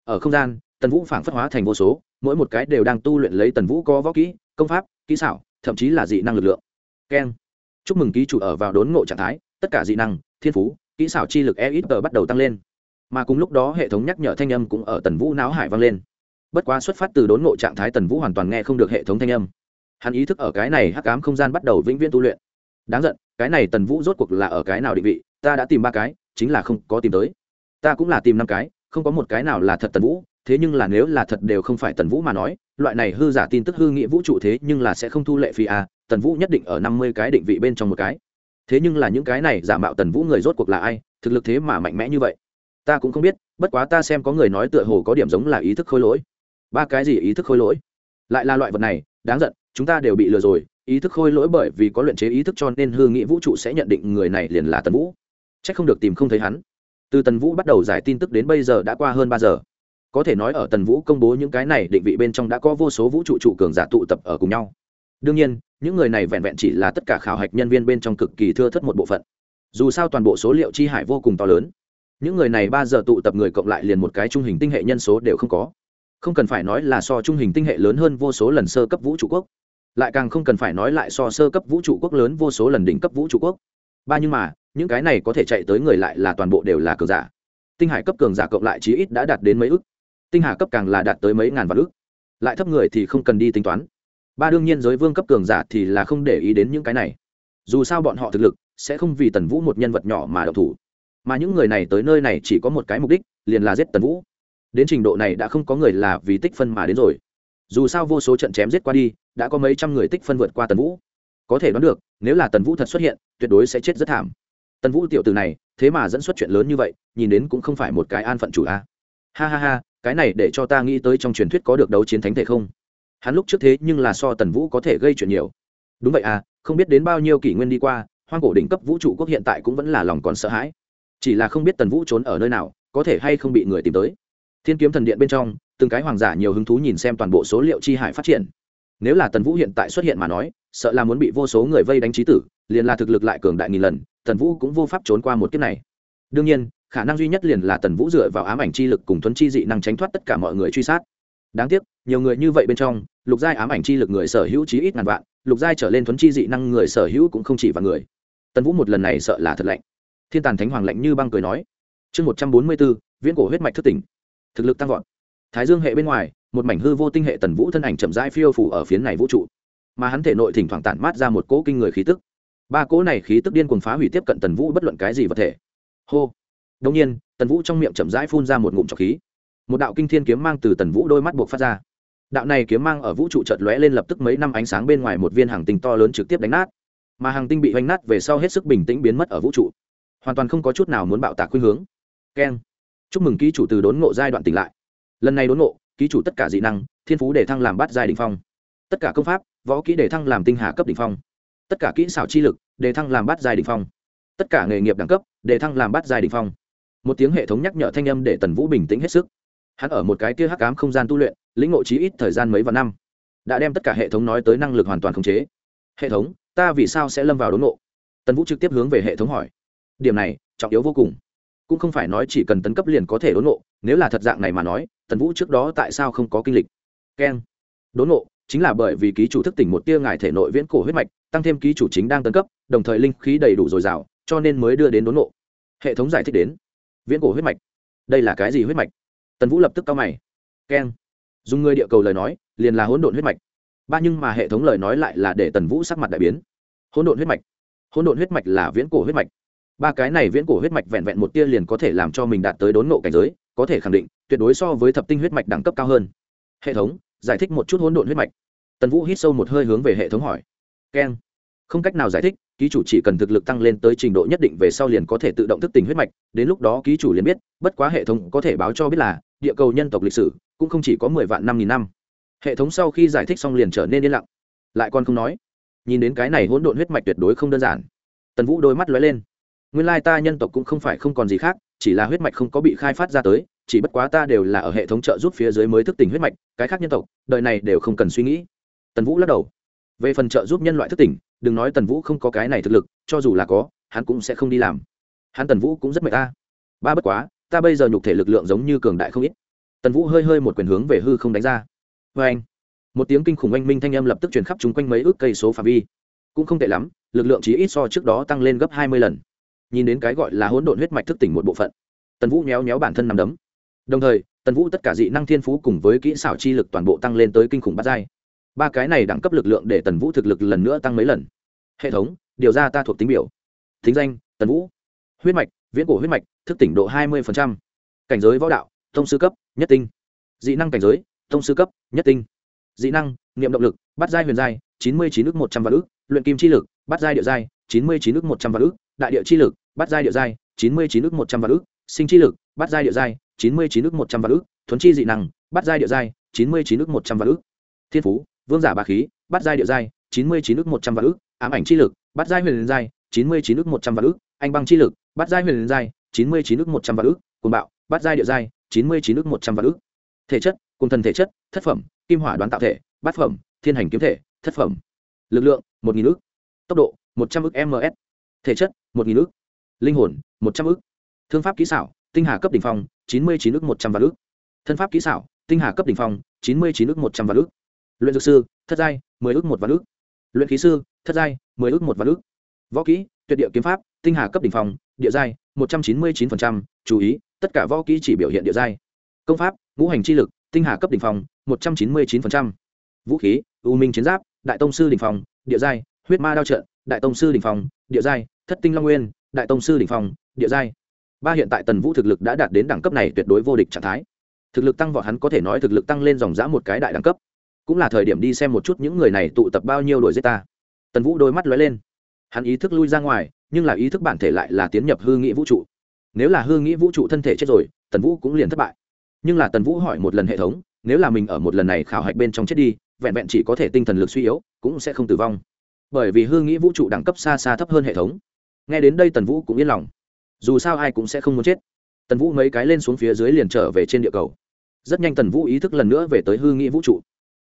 ở không gian, tần vũ phảng phất hóa thành vô số, mỗi một cái đều đang tu luyện lấy tần vũ có võ kỹ, công pháp, kỹ xảo, thậm chí là dị năng lực lượng. Keng. Chúc mừng ký chủ ở vào đốn ngộ trạng thái, tất cả dị năng, thiên phú, kỹ xảo chi lực e ít tờ bắt đầu tăng lên. Mà cùng lúc đó hệ thống nhắc nhở thanh âm cũng ở tần vũ não hải vang lên. Bất quá xuất phát từ đốn ngộ trạng thái tần vũ hoàn toàn nghe không được hệ thống thanh âm. Hắn ý thức ở cái này hắc ám không gian bắt đầu vĩnh viễn tu luyện. Đáng giận, cái này tần vũ rốt cuộc là ở cái nào định vị, ta đã tìm ba cái, chính là không có tìm tới. Ta cũng là tìm năm cái không có một cái nào là thật tần vũ, thế nhưng là nếu là thật đều không phải tần vũ mà nói, loại này hư giả tin tức, hư nghĩa vũ trụ thế nhưng là sẽ không thu lệ phi a à, tần vũ nhất định ở năm mươi cái định vị bên trong một cái. Thế nhưng là những cái này giả mạo tần vũ người rốt cuộc là ai, thực lực thế mà mạnh mẽ như vậy? Ta cũng không biết, bất quá ta xem có người nói tựa hồ có điểm giống là ý thức khôi lỗi. Ba cái gì ý thức khôi lỗi? Lại là loại vật này, đáng giận, chúng ta đều bị lừa rồi, ý thức khôi lỗi bởi vì có luyện chế ý thức cho nên hư nghĩa vũ trụ sẽ nhận định người này liền là tần vũ. C h ắ c không được tìm không thấy hắn từ tần vũ bắt đầu giải tin tức đến bây giờ đã qua hơn ba giờ. Có thể nói ở tần vũ công bố những cái này định vị bên trong đã có vô số vũ trụ trụ cường giả tụ tập ở cùng nhau. Đương nhiên, những người này vẹn vẹn chỉ là tất cả khảo hạch nhân viên bên trong cực kỳ thưa thất một bộ phận. Dù sao toàn bộ số liệu chi hải vô cùng to lớn. Những người này ba giờ tụ tập người cộng lại liền một cái trung hình tinh hệ nhân số đều không có. Không cần phải nói là so trung hình tinh hệ lớn hơn vô số lần sơ cấp vũ trụ quốc. Lại càng không cần phải nói lại so sơ cấp vũ trụ quốc lớn vô số lần đỉnh cấp vũ trụ quốc. Ba nhưng mà những cái này có thể chạy tới người lại là toàn bộ đều là cường giả. Tinh hải cấp cường giả cộng lại chí ít đã đạt đến mấy ước tinh hà cấp càng là đạt tới mấy ngàn vạn ước lại thấp người thì không cần đi tính toán. Ba đương nhiên giới vương cấp cường giả thì là không để ý đến những cái này. Dù sao bọn họ thực lực sẽ không vì tần vũ một nhân vật nhỏ mà độc thủ. Mà những người này tới nơi này chỉ có một cái mục đích, liền là giết tần vũ. Đến trình độ này đã không có người là vì tích phân mà đến rồi. Dù sao vô số trận chém giết qua đi, đã có mấy trăm người tích phân vượt qua tần vũ. Có thể đoán được, nếu là tần vũ thật xuất hiện, tuyệt đối sẽ chết rất thảm tần vũ tiểu từ này, thế mà dẫn xuất chuyện lớn như vậy, nhìn đến cũng không phải một cái an phận chủ a. Ha ha ha, cái này để cho ta nghĩ tới trong truyền thuyết có được đấu chiến thánh thể không? Hắn lúc trước thế nhưng là so tần vũ có thể gây chuyện nhiều. Đúng vậy à không biết đến bao nhiêu kỷ nguyên đi qua, hoang cổ đỉnh cấp vũ trụ quốc hiện tại cũng vẫn là lòng còn sợ hãi. Chỉ là không biết tần vũ trốn ở nơi nào, có thể hay không bị người tìm tới. Thiên kiếm thần điện bên trong, từng cái hoàng giả nhiều hứng thú nhìn xem toàn bộ số liệu chi hải phát triển. Nếu là tần vũ hiện tại xuất hiện mà nói sợ là muốn bị vô số người vây đánh trí tử, liền là thực lực lại cường đại nghìn lần, tần vũ cũng vô pháp trốn qua một kiếp này. Đương nhiên, khả năng duy nhất liền là tần vũ dựa vào ám ảnh chi lực cùng thuấn chi dị năng tránh thoát tất cả mọi người truy sát. Đáng tiếc, nhiều người như vậy bên trong, lục giai ám ảnh chi lực người sở hữu chí ít ngàn vạn, lục giai trở lên thuấn chi dị năng người sở hữu cũng không chỉ vạn người. Tần vũ một lần này sợ là thật lạnh. Thiên tàn thánh hoàng lạnh như băng cười nói, chương một trăm bốn mươi b ố viễn cổ huyết mạch thất tỉnh. Thực lực tăng vọt. Thái dương hệ bên ngoài, một mảnh hư vô tinh hệ tần vũ thân ảnh chậm rãi phiêu phủ ở phía này vũ trụ mà hắn thể nội thỉnh thoảng tản mát ra một cỗ kinh người khí tức. Ba cỗ này khí tức điên cuồng phá hủy tiếp cận tần vũ bất luận cái gì vật thể. Hô! Đông nhiên, tần vũ trong miệng chậm rãi phun ra một ngụm trọc khí. Một đạo kinh thiên kiếm mang từ tần vũ đôi mắt buộc phát ra. Đạo này kiếm mang ở vũ trụ chợt lóe lên lập tức mấy năm ánh sáng bên ngoài một viên hàng tinh to lớn trực tiếp đánh nát. Mà hàng tinh bị hoành nát về sau hết sức bình tĩnh biến mất ở vũ trụ. Hoàn toàn không có chút nào muốn bạo tạc khuynh hướng. Keng! Chúc mừng ký chủ từ đốn ngộ giai đoạn tỉnh lại. Lần này đốn ngộ, ký chủ tất cả dị năng, thiên phú để thăng làm bát giai đỉnh phong. Tất cả công pháp võ kỹ để thăng làm tinh hà cấp đ ỉ n h phong. Tất cả kỹ xảo chi lực để thăng làm bát giai đ ỉ n h phong. Tất cả nghề nghiệp đẳng cấp để thăng làm bát giai đ ỉ n h phong. Một tiếng hệ thống nhắc nhở thanh âm để tần vũ bình tĩnh hết sức. Hắn ở một cái kia hắc cám không gian tu luyện, lĩnh ngộ trí ít thời gian mấy vạn năm. Đã đem tất cả hệ thống nói tới năng lực hoàn toàn khống chế. Hệ thống, ta vì sao sẽ lâm vào đốn ngộ? Tần vũ trực tiếp hướng về hệ thống hỏi. Điểm này, trọng yếu vô cùng. Cũng không phải nói chỉ cần tấn cấp liền có thể đốn ngộ, nếu là thật dạng này mà nói, tần vũ trước đó tại sao không có kinh lịch? Keng. Đốn ngộ chính là bởi vì ký chủ thức tỉnh một tia ngài thể nội viễn cổ huyết mạch, tăng thêm ký chủ chính đang tấn cấp, đồng thời linh khí đầy đủ dồi dào, cho nên mới đưa đến đốn ngộ. Hệ thống giải thích đến. Viễn cổ huyết mạch. Đây là cái gì huyết mạch? Tần vũ lập tức cao mày. Keng. Dùng người địa cầu lời nói, liền là hỗn độn huyết mạch. Ba nhưng mà hệ thống lời nói lại là để tần vũ sắc mặt đại biến. Hỗn độn huyết mạch. Hỗn độn huyết mạch là viễn cổ huyết mạch. Ba cái này viễn cổ huyết mạch vẹn vẹn một tia liền có thể làm cho mình đạt tới đốn nộ cảnh giới, có thể khẳng định, tuyệt đối so với thập tinh huyết mạch đẳng cấp cao hơn. Hệ thống giải thích một chút hỗn độn huyết mạch. Tần vũ hít sâu một hơi hướng về hệ thống hỏi. Keng không cách nào giải thích, ký chủ chỉ cần thực lực tăng lên tới trình độ nhất định về sau liền có thể tự động thức tỉnh huyết mạch, đến lúc đó ký chủ liền biết, bất quá hệ thống có thể báo cho biết là, địa cầu nhân tộc lịch sử cũng không chỉ có mười vạn năm nghìn năm. Hệ thống sau khi giải thích xong liền trở nên yên lặng. Lại còn không nói. Nhìn đến cái này hỗn độn huyết mạch tuyệt đối không đơn giản. Tần vũ đôi mắt lóe lên. Nguyên lai ta nhân tộc cũng không phải không còn gì khác chỉ là huyết mạch không có bị khai phát ra tới, chỉ bất quá ta đều là ở hệ thống trợ giúp phía dưới mới thức tỉnh huyết mạch, cái khác nhân tộc, đời này đều không cần suy nghĩ. Tần vũ lắc đầu. Về phần trợ giúp nhân loại thức tỉnh, đừng nói tần vũ không có cái này thực lực, cho dù là có, hắn cũng sẽ không đi làm. Hắn tần vũ cũng rất mệt ta ba bất quá, ta bây giờ nhục thể lực lượng giống như cường đại không ít. Tần vũ hơi hơi một quyền hướng về hư không đánh ra. Vê anh. Một tiếng kinh khủng oanh minh thanh âm lập tức truyền khắp chung quanh mấy ước cây số phạm vi. Cũng không tệ lắm, lực lượng chỉ ít so trước đó tăng lên gấp hai mươi lần nhìn đến cái gọi là hỗn độn huyết mạch thức tỉnh một bộ phận. Tần vũ méo méo bản thân nằm đấm. Đồng thời, tần vũ tất cả dị năng thiên phú cùng với kỹ xảo chi lực toàn bộ tăng lên tới kinh khủng bát giai. Ba cái này đẳng cấp lực lượng để tần vũ thực lực lần nữa tăng mấy lần. Hệ thống, điều ra ta thuộc tính biểu. Thính danh, tần vũ. Huyết mạch, viễn cổ huyết mạch, thức tỉnh độ hai mươi cảnh giới võ đạo, thông sư cấp, nhất tinh. Dị năng cảnh giới, thông sư cấp, nhất tinh. Dị năng, niệm động lực bắt giai huyền giai, chín mươi chín ước một trăm vạn ước luyện kim chi lực bắt giai địa giai, chín mươi chín ước một trăm vạn ước đại địa chi lực, bắt giai địa giai, chín mươi chín ước một trăm vạn ước sinh chi lực, bắt giai địa giai, chín mươi chín ước một trăm vạn ước thuấn chi dị năng, bắt giai địa giai, chín mươi chín ước một trăm vạn ước thiên phú, vương giả bà khí, bắt giai địa giai, chín mươi chín ước một trăm vạn ước ám ảnh chi lực, bắt giai huyền giai, chín mươi chín ước một trăm vạn ước anh băng chi lực, bắt giai huyền giai, chín mươi chín ước một trăm vạn ước cồn bạo, bắt giai địa giai, chín mươi chín ước một trăm vạn ước thể chất, cùng thần thể chất, thất phẩm, kim hỏa đoán tạo thể, bát phẩm, thiên hành kiếm thể, thất phẩm. Lực lượng, một nghìn ước tốc độ, một trăm ước ms. Thể chất một nghìn ước linh hồn, một trăm ước thương pháp kỹ xảo, tinh hà cấp đ ỉ n h phong, chín mươi chín ước một trăm vạn ước thân pháp kỹ xảo, tinh hà cấp đ ỉ n h phong, chín mươi chín ước một trăm vạn ước luyện dược sư, thất giai, mười ước một vạn ước luyện khí sư, thất giai, mười ước một vạn ước võ kỹ, tuyệt địa kiếm pháp, tinh hà cấp đ ỉ n h phong, địa giai, một trăm chín mươi chín phần trăm. Chú ý, tất cả võ kỹ chỉ biểu hiện địa giai. Công pháp, ngũ hành chi lực, tinh hà cấp đ ỉ n h phong, một trăm chín mươi chín phần trăm. Vũ khí, u minh chiến giáp, đại tông sư đ ỉ n h phong, địa giai, huyết ma đao trận, đại tông sư đ ỉ n h phong, địa giai thất tinh long nguyên, đại tông sư đ ỉ n h phong, địa giai. Ba hiện tại tần vũ thực lực đã đạt đến đẳng cấp này tuyệt đối vô địch trạng thái. Thực lực tăng vọt hắn có thể nói thực lực tăng lên dòng dã một cái đại đẳng cấp. Cũng là thời điểm đi xem một chút những người này tụ tập bao nhiêu đội giết ta. Tần vũ đôi mắt lóe lên. Hắn ý thức lui ra ngoài, nhưng là ý thức bản thể lại là tiến nhập hư nghĩ vũ trụ. Nếu là hư nghĩ vũ trụ thân thể chết rồi, tần vũ cũng liền thất bại. Nhưng là tần vũ hỏi một lần hệ thống, nếu là mình ở một lần này khảo hạch bên trong chết đi, vẹn vẹn chỉ có thể tinh thần lực suy yếu, cũng sẽ không tử vong. Bởi vì hư nghĩ vũ trụ đẳng cấp xa xa thấp hơn hệ thống nghe đến đây tần vũ cũng yên lòng. Dù sao ai cũng sẽ không muốn chết. Tần vũ mấy cái lên xuống phía dưới liền trở về trên địa cầu. Rất nhanh tần vũ ý thức lần nữa về tới hư nghĩ vũ trụ.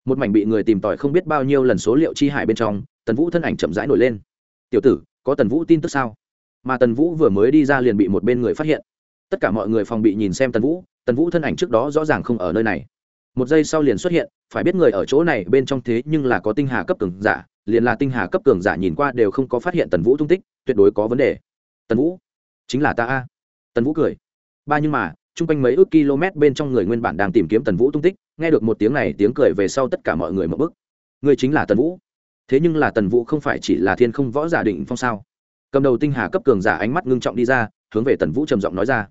Một mảnh bị người tìm tòi không biết bao nhiêu lần số liệu chi hải bên trong, tần vũ thân ảnh chậm rãi nổi lên. Tiểu tử, có tần vũ tin tức sao? Mà tần vũ vừa mới đi ra liền bị một bên người phát hiện. Tất cả mọi người phòng bị nhìn xem tần vũ tần vũ thân ảnh trước đó rõ ràng không ở nơi này. Một giây sau liền xuất hiện, phải biết người ở chỗ này bên trong thế nhưng là có tinh hà cấp cường giả, liền là tinh hà cấp cường giả nhìn qua đều không có phát hiện tần vũ tung tích tuyệt đối có vấn đề. Tần vũ, chính là ta a. Tần vũ cười. Ba nhưng mà, chung quanh mấy ước km bên trong người nguyên bản đang tìm kiếm tần vũ tung tích, nghe được một tiếng này, tiếng cười về sau tất cả mọi người mở bức người chính là tần vũ. Thế nhưng là tần vũ không phải chỉ là thiên không võ giả định phong sao? Cầm đầu tinh hà cấp cường giả ánh mắt ngưng trọng đi ra, hướng về tần vũ trầm giọng nói ra.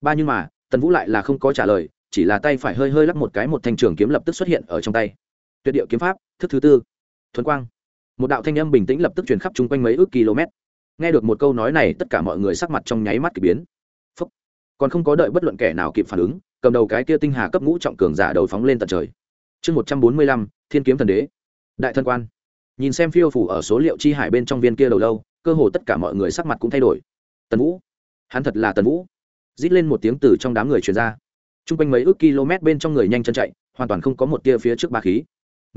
Ba nhưng mà, tần vũ lại là không có trả lời, chỉ là tay phải hơi hơi lắc một cái một thanh trường kiếm lập tức xuất hiện ở trong tay. Tuyệt điệu kiếm pháp, thức thứ tư. Thuần quang. Một đạo thanh âm bình tĩnh lập tức truyền khắp chung quanh mấy ước km nghe được một câu nói này, tất cả mọi người sắc mặt trong nháy mắt k ỳ biến. Phúc. còn không có đợi bất luận kẻ nào kịp phản ứng, cầm đầu cái kia tinh hà cấp ngũ trọng cường giả đầu phóng lên tận trời. Chương một trăm bốn mươi lăm, thiên kiếm thần đế. Đại thân quan. Nhìn xem phiêu phủ ở số liệu chi hải bên trong viên kia đầu lâu, cơ hồ tất cả mọi người sắc mặt cũng thay đổi. Tần vũ. Hắn thật là tần vũ. Rít lên một tiếng từ trong đám người truyền ra. T r u n g quanh mấy ước km bên trong người nhanh chân chạy, hoàn toàn không có một tia phía trước ba khí.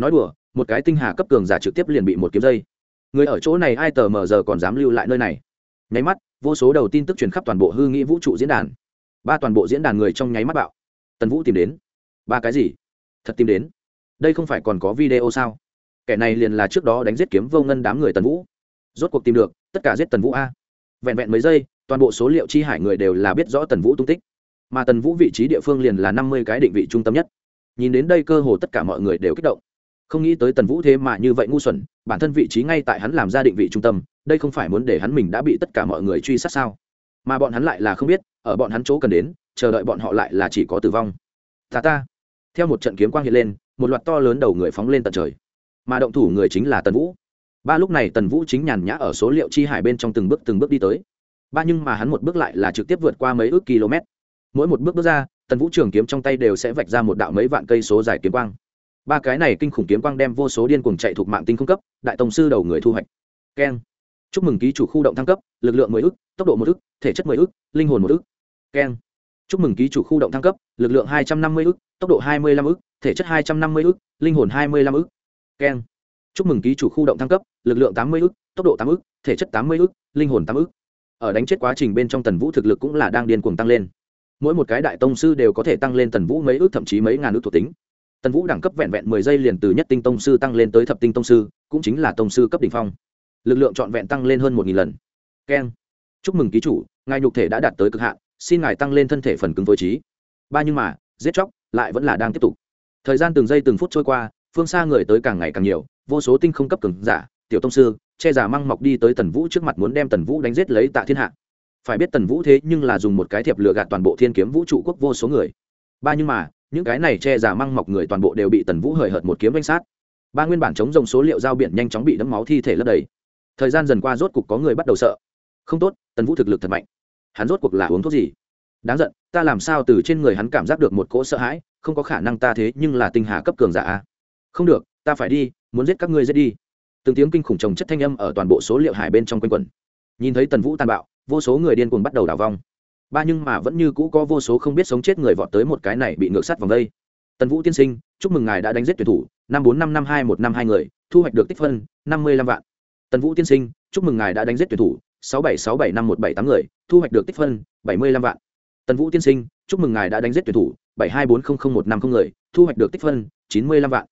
Nói đùa, một cái tinh hà cấp cường giả trực tiếp liền bị một kiếm dây người ở chỗ này ai tờ mờ giờ còn dám lưu lại nơi này? Nháy mắt, vô số đầu tin tức truyền khắp toàn bộ hư nghĩ vũ trụ diễn đàn. Ba toàn bộ diễn đàn người trong nháy mắt bạo. Tần vũ tìm đến. Ba cái gì? Thật tìm đến. Đây không phải còn có video sao? Kẻ này liền là trước đó đánh giết kiếm vô ngân đám người tần vũ. Rốt cuộc tìm được, tất cả giết tần vũ a. Vẹn vẹn mấy giây, toàn bộ số liệu chi hải người đều là biết rõ tần vũ tung tích. Mà tần vũ vị trí địa phương liền là năm mươi cái định vị trung tâm nhất. Nhìn đến đây cơ hồ tất cả mọi người đều kích động không nghĩ tới tần vũ thế mà như vậy ngu xuẩn, bản thân vị trí ngay tại hắn làm ra định vị trung tâm, đây không phải muốn để hắn mình đã bị tất cả mọi người truy sát sao? Mà bọn hắn lại là không biết, ở bọn hắn chỗ cần đến, chờ đợi bọn họ lại là chỉ có tử vong. Ta ta. Theo một trận kiếm quang hiện lên, một loạt to lớn đầu người phóng lên tận trời. Mà động thủ người chính là tần vũ. Ba lúc này tần vũ chính nhàn nhã ở số liệu chi hải bên trong từng bước từng bước đi tới. Ba nhưng mà hắn một bước lại là trực tiếp vượt qua mấy ước km. Mỗi một bước bước ra, tần vũ trường kiếm trong tay đều sẽ vạch ra một đạo mấy vạn cây số dài kiếm quang ba cái này kinh khủng kiếm quang đem vô số điên cuồng chạy thuộc mạng tinh không cấp, đại tổng sư đầu người thu hoạch. Keng. Chúc mừng ký chủ khu động thăng cấp, lực lượng mười ước tốc độ một ước thể chất mười ước linh hồn một ước keng. Chúc mừng ký chủ khu động thăng cấp, lực lượng hai trăm năm mươi ước tốc độ hai mươi lăm ước thể chất hai trăm năm mươi ước linh hồn hai mươi lăm ước keng. Chúc mừng ký chủ khu động thăng cấp, lực lượng tám mươi ước tốc độ tám ước thể chất tám mươi ước linh hồn tám ước ở đánh chết quá trình bên trong tần vũ thực lực cũng là đang điên cuồng tăng lên. Mỗi một cái đại tông sư đều có thể tăng lên tần vũ mấy ước, thậm chí mấy ngàn ước thuộc tính tần vũ đẳng cấp vẹn vẹn mười giây liền từ nhất tinh tông sư tăng lên tới thập tinh tông sư, cũng chính là tông sư cấp đ ỉ n h phong. Lực lượng trọn vẹn tăng lên hơn một nghìn lần. Keng. Chúc mừng ký chủ, ngài nhục thể đã đạt tới cực hạn, xin ngài tăng lên thân thể phần cứng với trí. Ba nhưng mà, giết chóc, lại vẫn là đang tiếp tục. Thời gian từng giây từng phút trôi qua, phương xa người tới càng ngày càng nhiều, vô số tinh không cấp cường giả, tiểu tông sư, che giả măng mọc đi tới tần vũ trước mặt muốn đem tần vũ đánh giết lấy tạ thiên hạ. Phải biết tần vũ thế nhưng là dùng một cái thiệp lừa gạt toàn bộ thiên kiếm vũ trụ quốc vô số người. Ba nhưng mà những cái này che giả măng mọc người toàn bộ đều bị tần vũ hời hợt một kiếm danh sát. Ba nguyên bản chống dòng số liệu giao biển nhanh chóng bị đẫm máu thi thể lấp đầy. Thời gian dần qua rốt cục có người bắt đầu sợ. Không tốt, tần vũ thực lực thật mạnh. Hắn rốt cuộc là uống thuốc gì? Đáng giận, ta làm sao từ trên người hắn cảm giác được một cỗ sợ hãi, không có khả năng ta thế nhưng là tinh hà cấp cường giả không được, ta phải đi, muốn giết các ngươi giết đi. Từng tiếng kinh khủng trồng chất thanh âm ở toàn bộ số liệu hải bên trong quanh quẩn. Nhìn thấy tần vũ tàn bạo, vô số người điên cuồng bắt đầu đảo vong ba nhưng mà vẫn như cũ có vô số không biết sống chết người vọt tới một cái này bị ngược sắt vòng đây. Tần vũ tiên sinh, chúc mừng ngài đã đánh giết tuyển thủ, năm bốn năm năm hai một năm hai người, thu hoạch được tích phân, năm mươi lăm vạn. Tần vũ tiên sinh, chúc mừng ngài đã đánh giết tuyển thủ, sáu bảy sáu bảy năm một bảy tám người, thu hoạch được tích phân, bảy mươi lăm vạn. Tần vũ tiên sinh, chúc mừng ngài đã đánh giết tuyển thủ, bảy hai bốn không không một năm không người, thu hoạch được tích phân, chín mươi lăm vạn.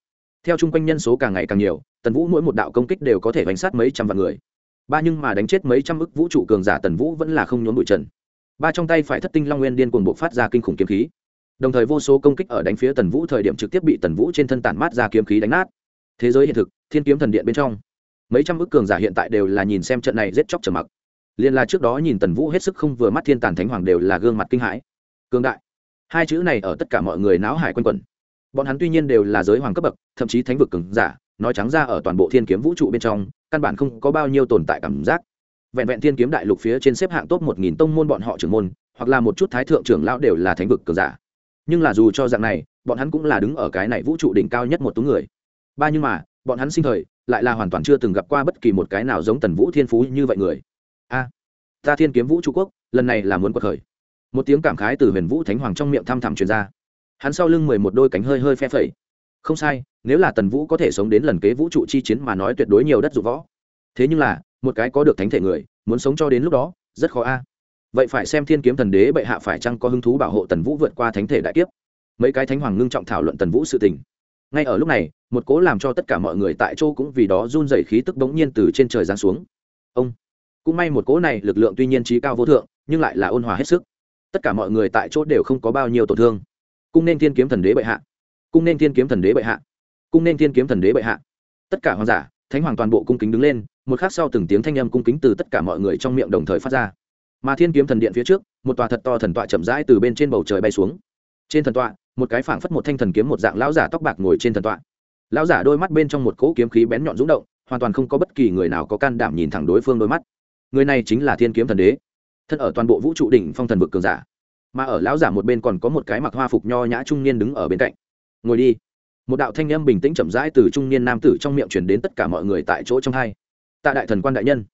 Theo chung quanh nhân số càng ngày càng nhiều, tần vũ mỗi một đạo công kích đều có thể đánh sát mấy trăm vạn người. Ba nhưng mà đánh chết mấy trăm ức vũ trụ cường giả tần vũ vẫn là không nhốn bụi trần ba trong tay phải thất tinh long nguyên điên cuồng bộc phát ra kinh khủng kiếm khí. Đồng thời vô số công kích ở đánh phía tần vũ thời điểm trực tiếp bị tần vũ trên thân tản mát ra kiếm khí đánh nát. Thế giới hiện thực, thiên kiếm thần điện bên trong. Mấy trăm bức cường giả hiện tại đều là nhìn xem trận này giết chóc trầm mặc. Liên là trước đó nhìn tần vũ hết sức không vừa mắt thiên tàn thánh hoàng đều là gương mặt kinh hãi. Cương đại. Hai chữ này ở tất cả mọi người náo hải quanh quẩn. Bọn hắn tuy nhiên đều là giới hoàng cấp bậc, thậm chí thánh vực cường giả, nói trắng ra ở toàn bộ thiên kiếm vũ trụ bên trong, căn bản không có bao nhiêu tồn tại cảm giác vẹn vẹn thiên kiếm đại lục phía trên xếp hạng top một nghìn tông môn bọn họ trưởng môn, hoặc là một chút thái thượng trưởng lão đều là thánh vực cường giả. Nhưng là dù cho dạng này, bọn hắn cũng là đứng ở cái này vũ trụ đỉnh cao nhất một tú người. Ba nhưng mà, bọn hắn sinh thời, lại là hoàn toàn chưa từng gặp qua bất kỳ một cái nào giống tần vũ thiên phú như vậy người. A, ta thiên kiếm vũ trụ quốc, lần này là muốn quật khởi. Một tiếng cảm khái từ huyền vũ thánh hoàng trong miệng thăm thẳm truyền ra. Hắn sau lưng mười một đôi cánh hơi hơi phe phẩy. Không sai, nếu là tần vũ có thể sống đến lần kế vũ trụ chi chiến mà nói tuyệt đối nhiều đất dụng võ. Thế nhưng là một cái có được thánh thể người, muốn sống cho đến lúc đó, rất khó a. Vậy phải xem thiên kiếm thần đế bệ hạ phải chăng có hứng thú bảo hộ tần vũ vượt qua thánh thể đại kiếp? Mấy cái thánh hoàng ngưng trọng thảo luận tần vũ sự tình. Ngay ở lúc này, một cố làm cho tất cả mọi người tại chỗ cũng vì đó run dày khí tức bỗng nhiên từ trên trời giáng xuống. Ông! Cũng may một cố này lực lượng tuy nhiên trí cao vô thượng, nhưng lại là ôn hòa hết sức. Tất cả mọi người tại chỗ đều không có bao nhiêu tổn thương. Cung nên thiên kiếm thần đế bệ hạ! Cung nên thiên kiếm thần đế bệ hạ! Cung nên thiên kiếm thần đế bệ hạ! Tất cả hoàng giả, thánh hoàng toàn bộ cung kính đứng lên một khắc sau từng tiếng thanh âm cung kính từ tất cả mọi người trong miệng đồng thời phát ra. Mà thiên kiếm thần điện phía trước, một tòa thật to thần tọa chậm rãi từ bên trên bầu trời bay xuống. Trên thần tọa, một cái phảng phất một thanh thần kiếm một dạng lão giả tóc bạc ngồi trên thần tọa. Lão giả đôi mắt bên trong một cỗ kiếm khí bén nhọn rúng động, hoàn toàn không có bất kỳ người nào có can đảm nhìn thẳng đối phương đôi mắt. Người này chính là thiên kiếm thần đế, thân ở toàn bộ vũ trụ đỉnh phong thần vực cường giả. Mà ở lão giả một bên còn có một cái mặc hoa phục nho nhã trung niên đứng ở bên cạnh. Ngồi đi. Một đạo thanh âm bình tĩnh chậm rãi từ trung niên nam tử trong miệng truyền đến tất cả mọi người tại chỗ trong hai tạ đại thần quan đại nhân.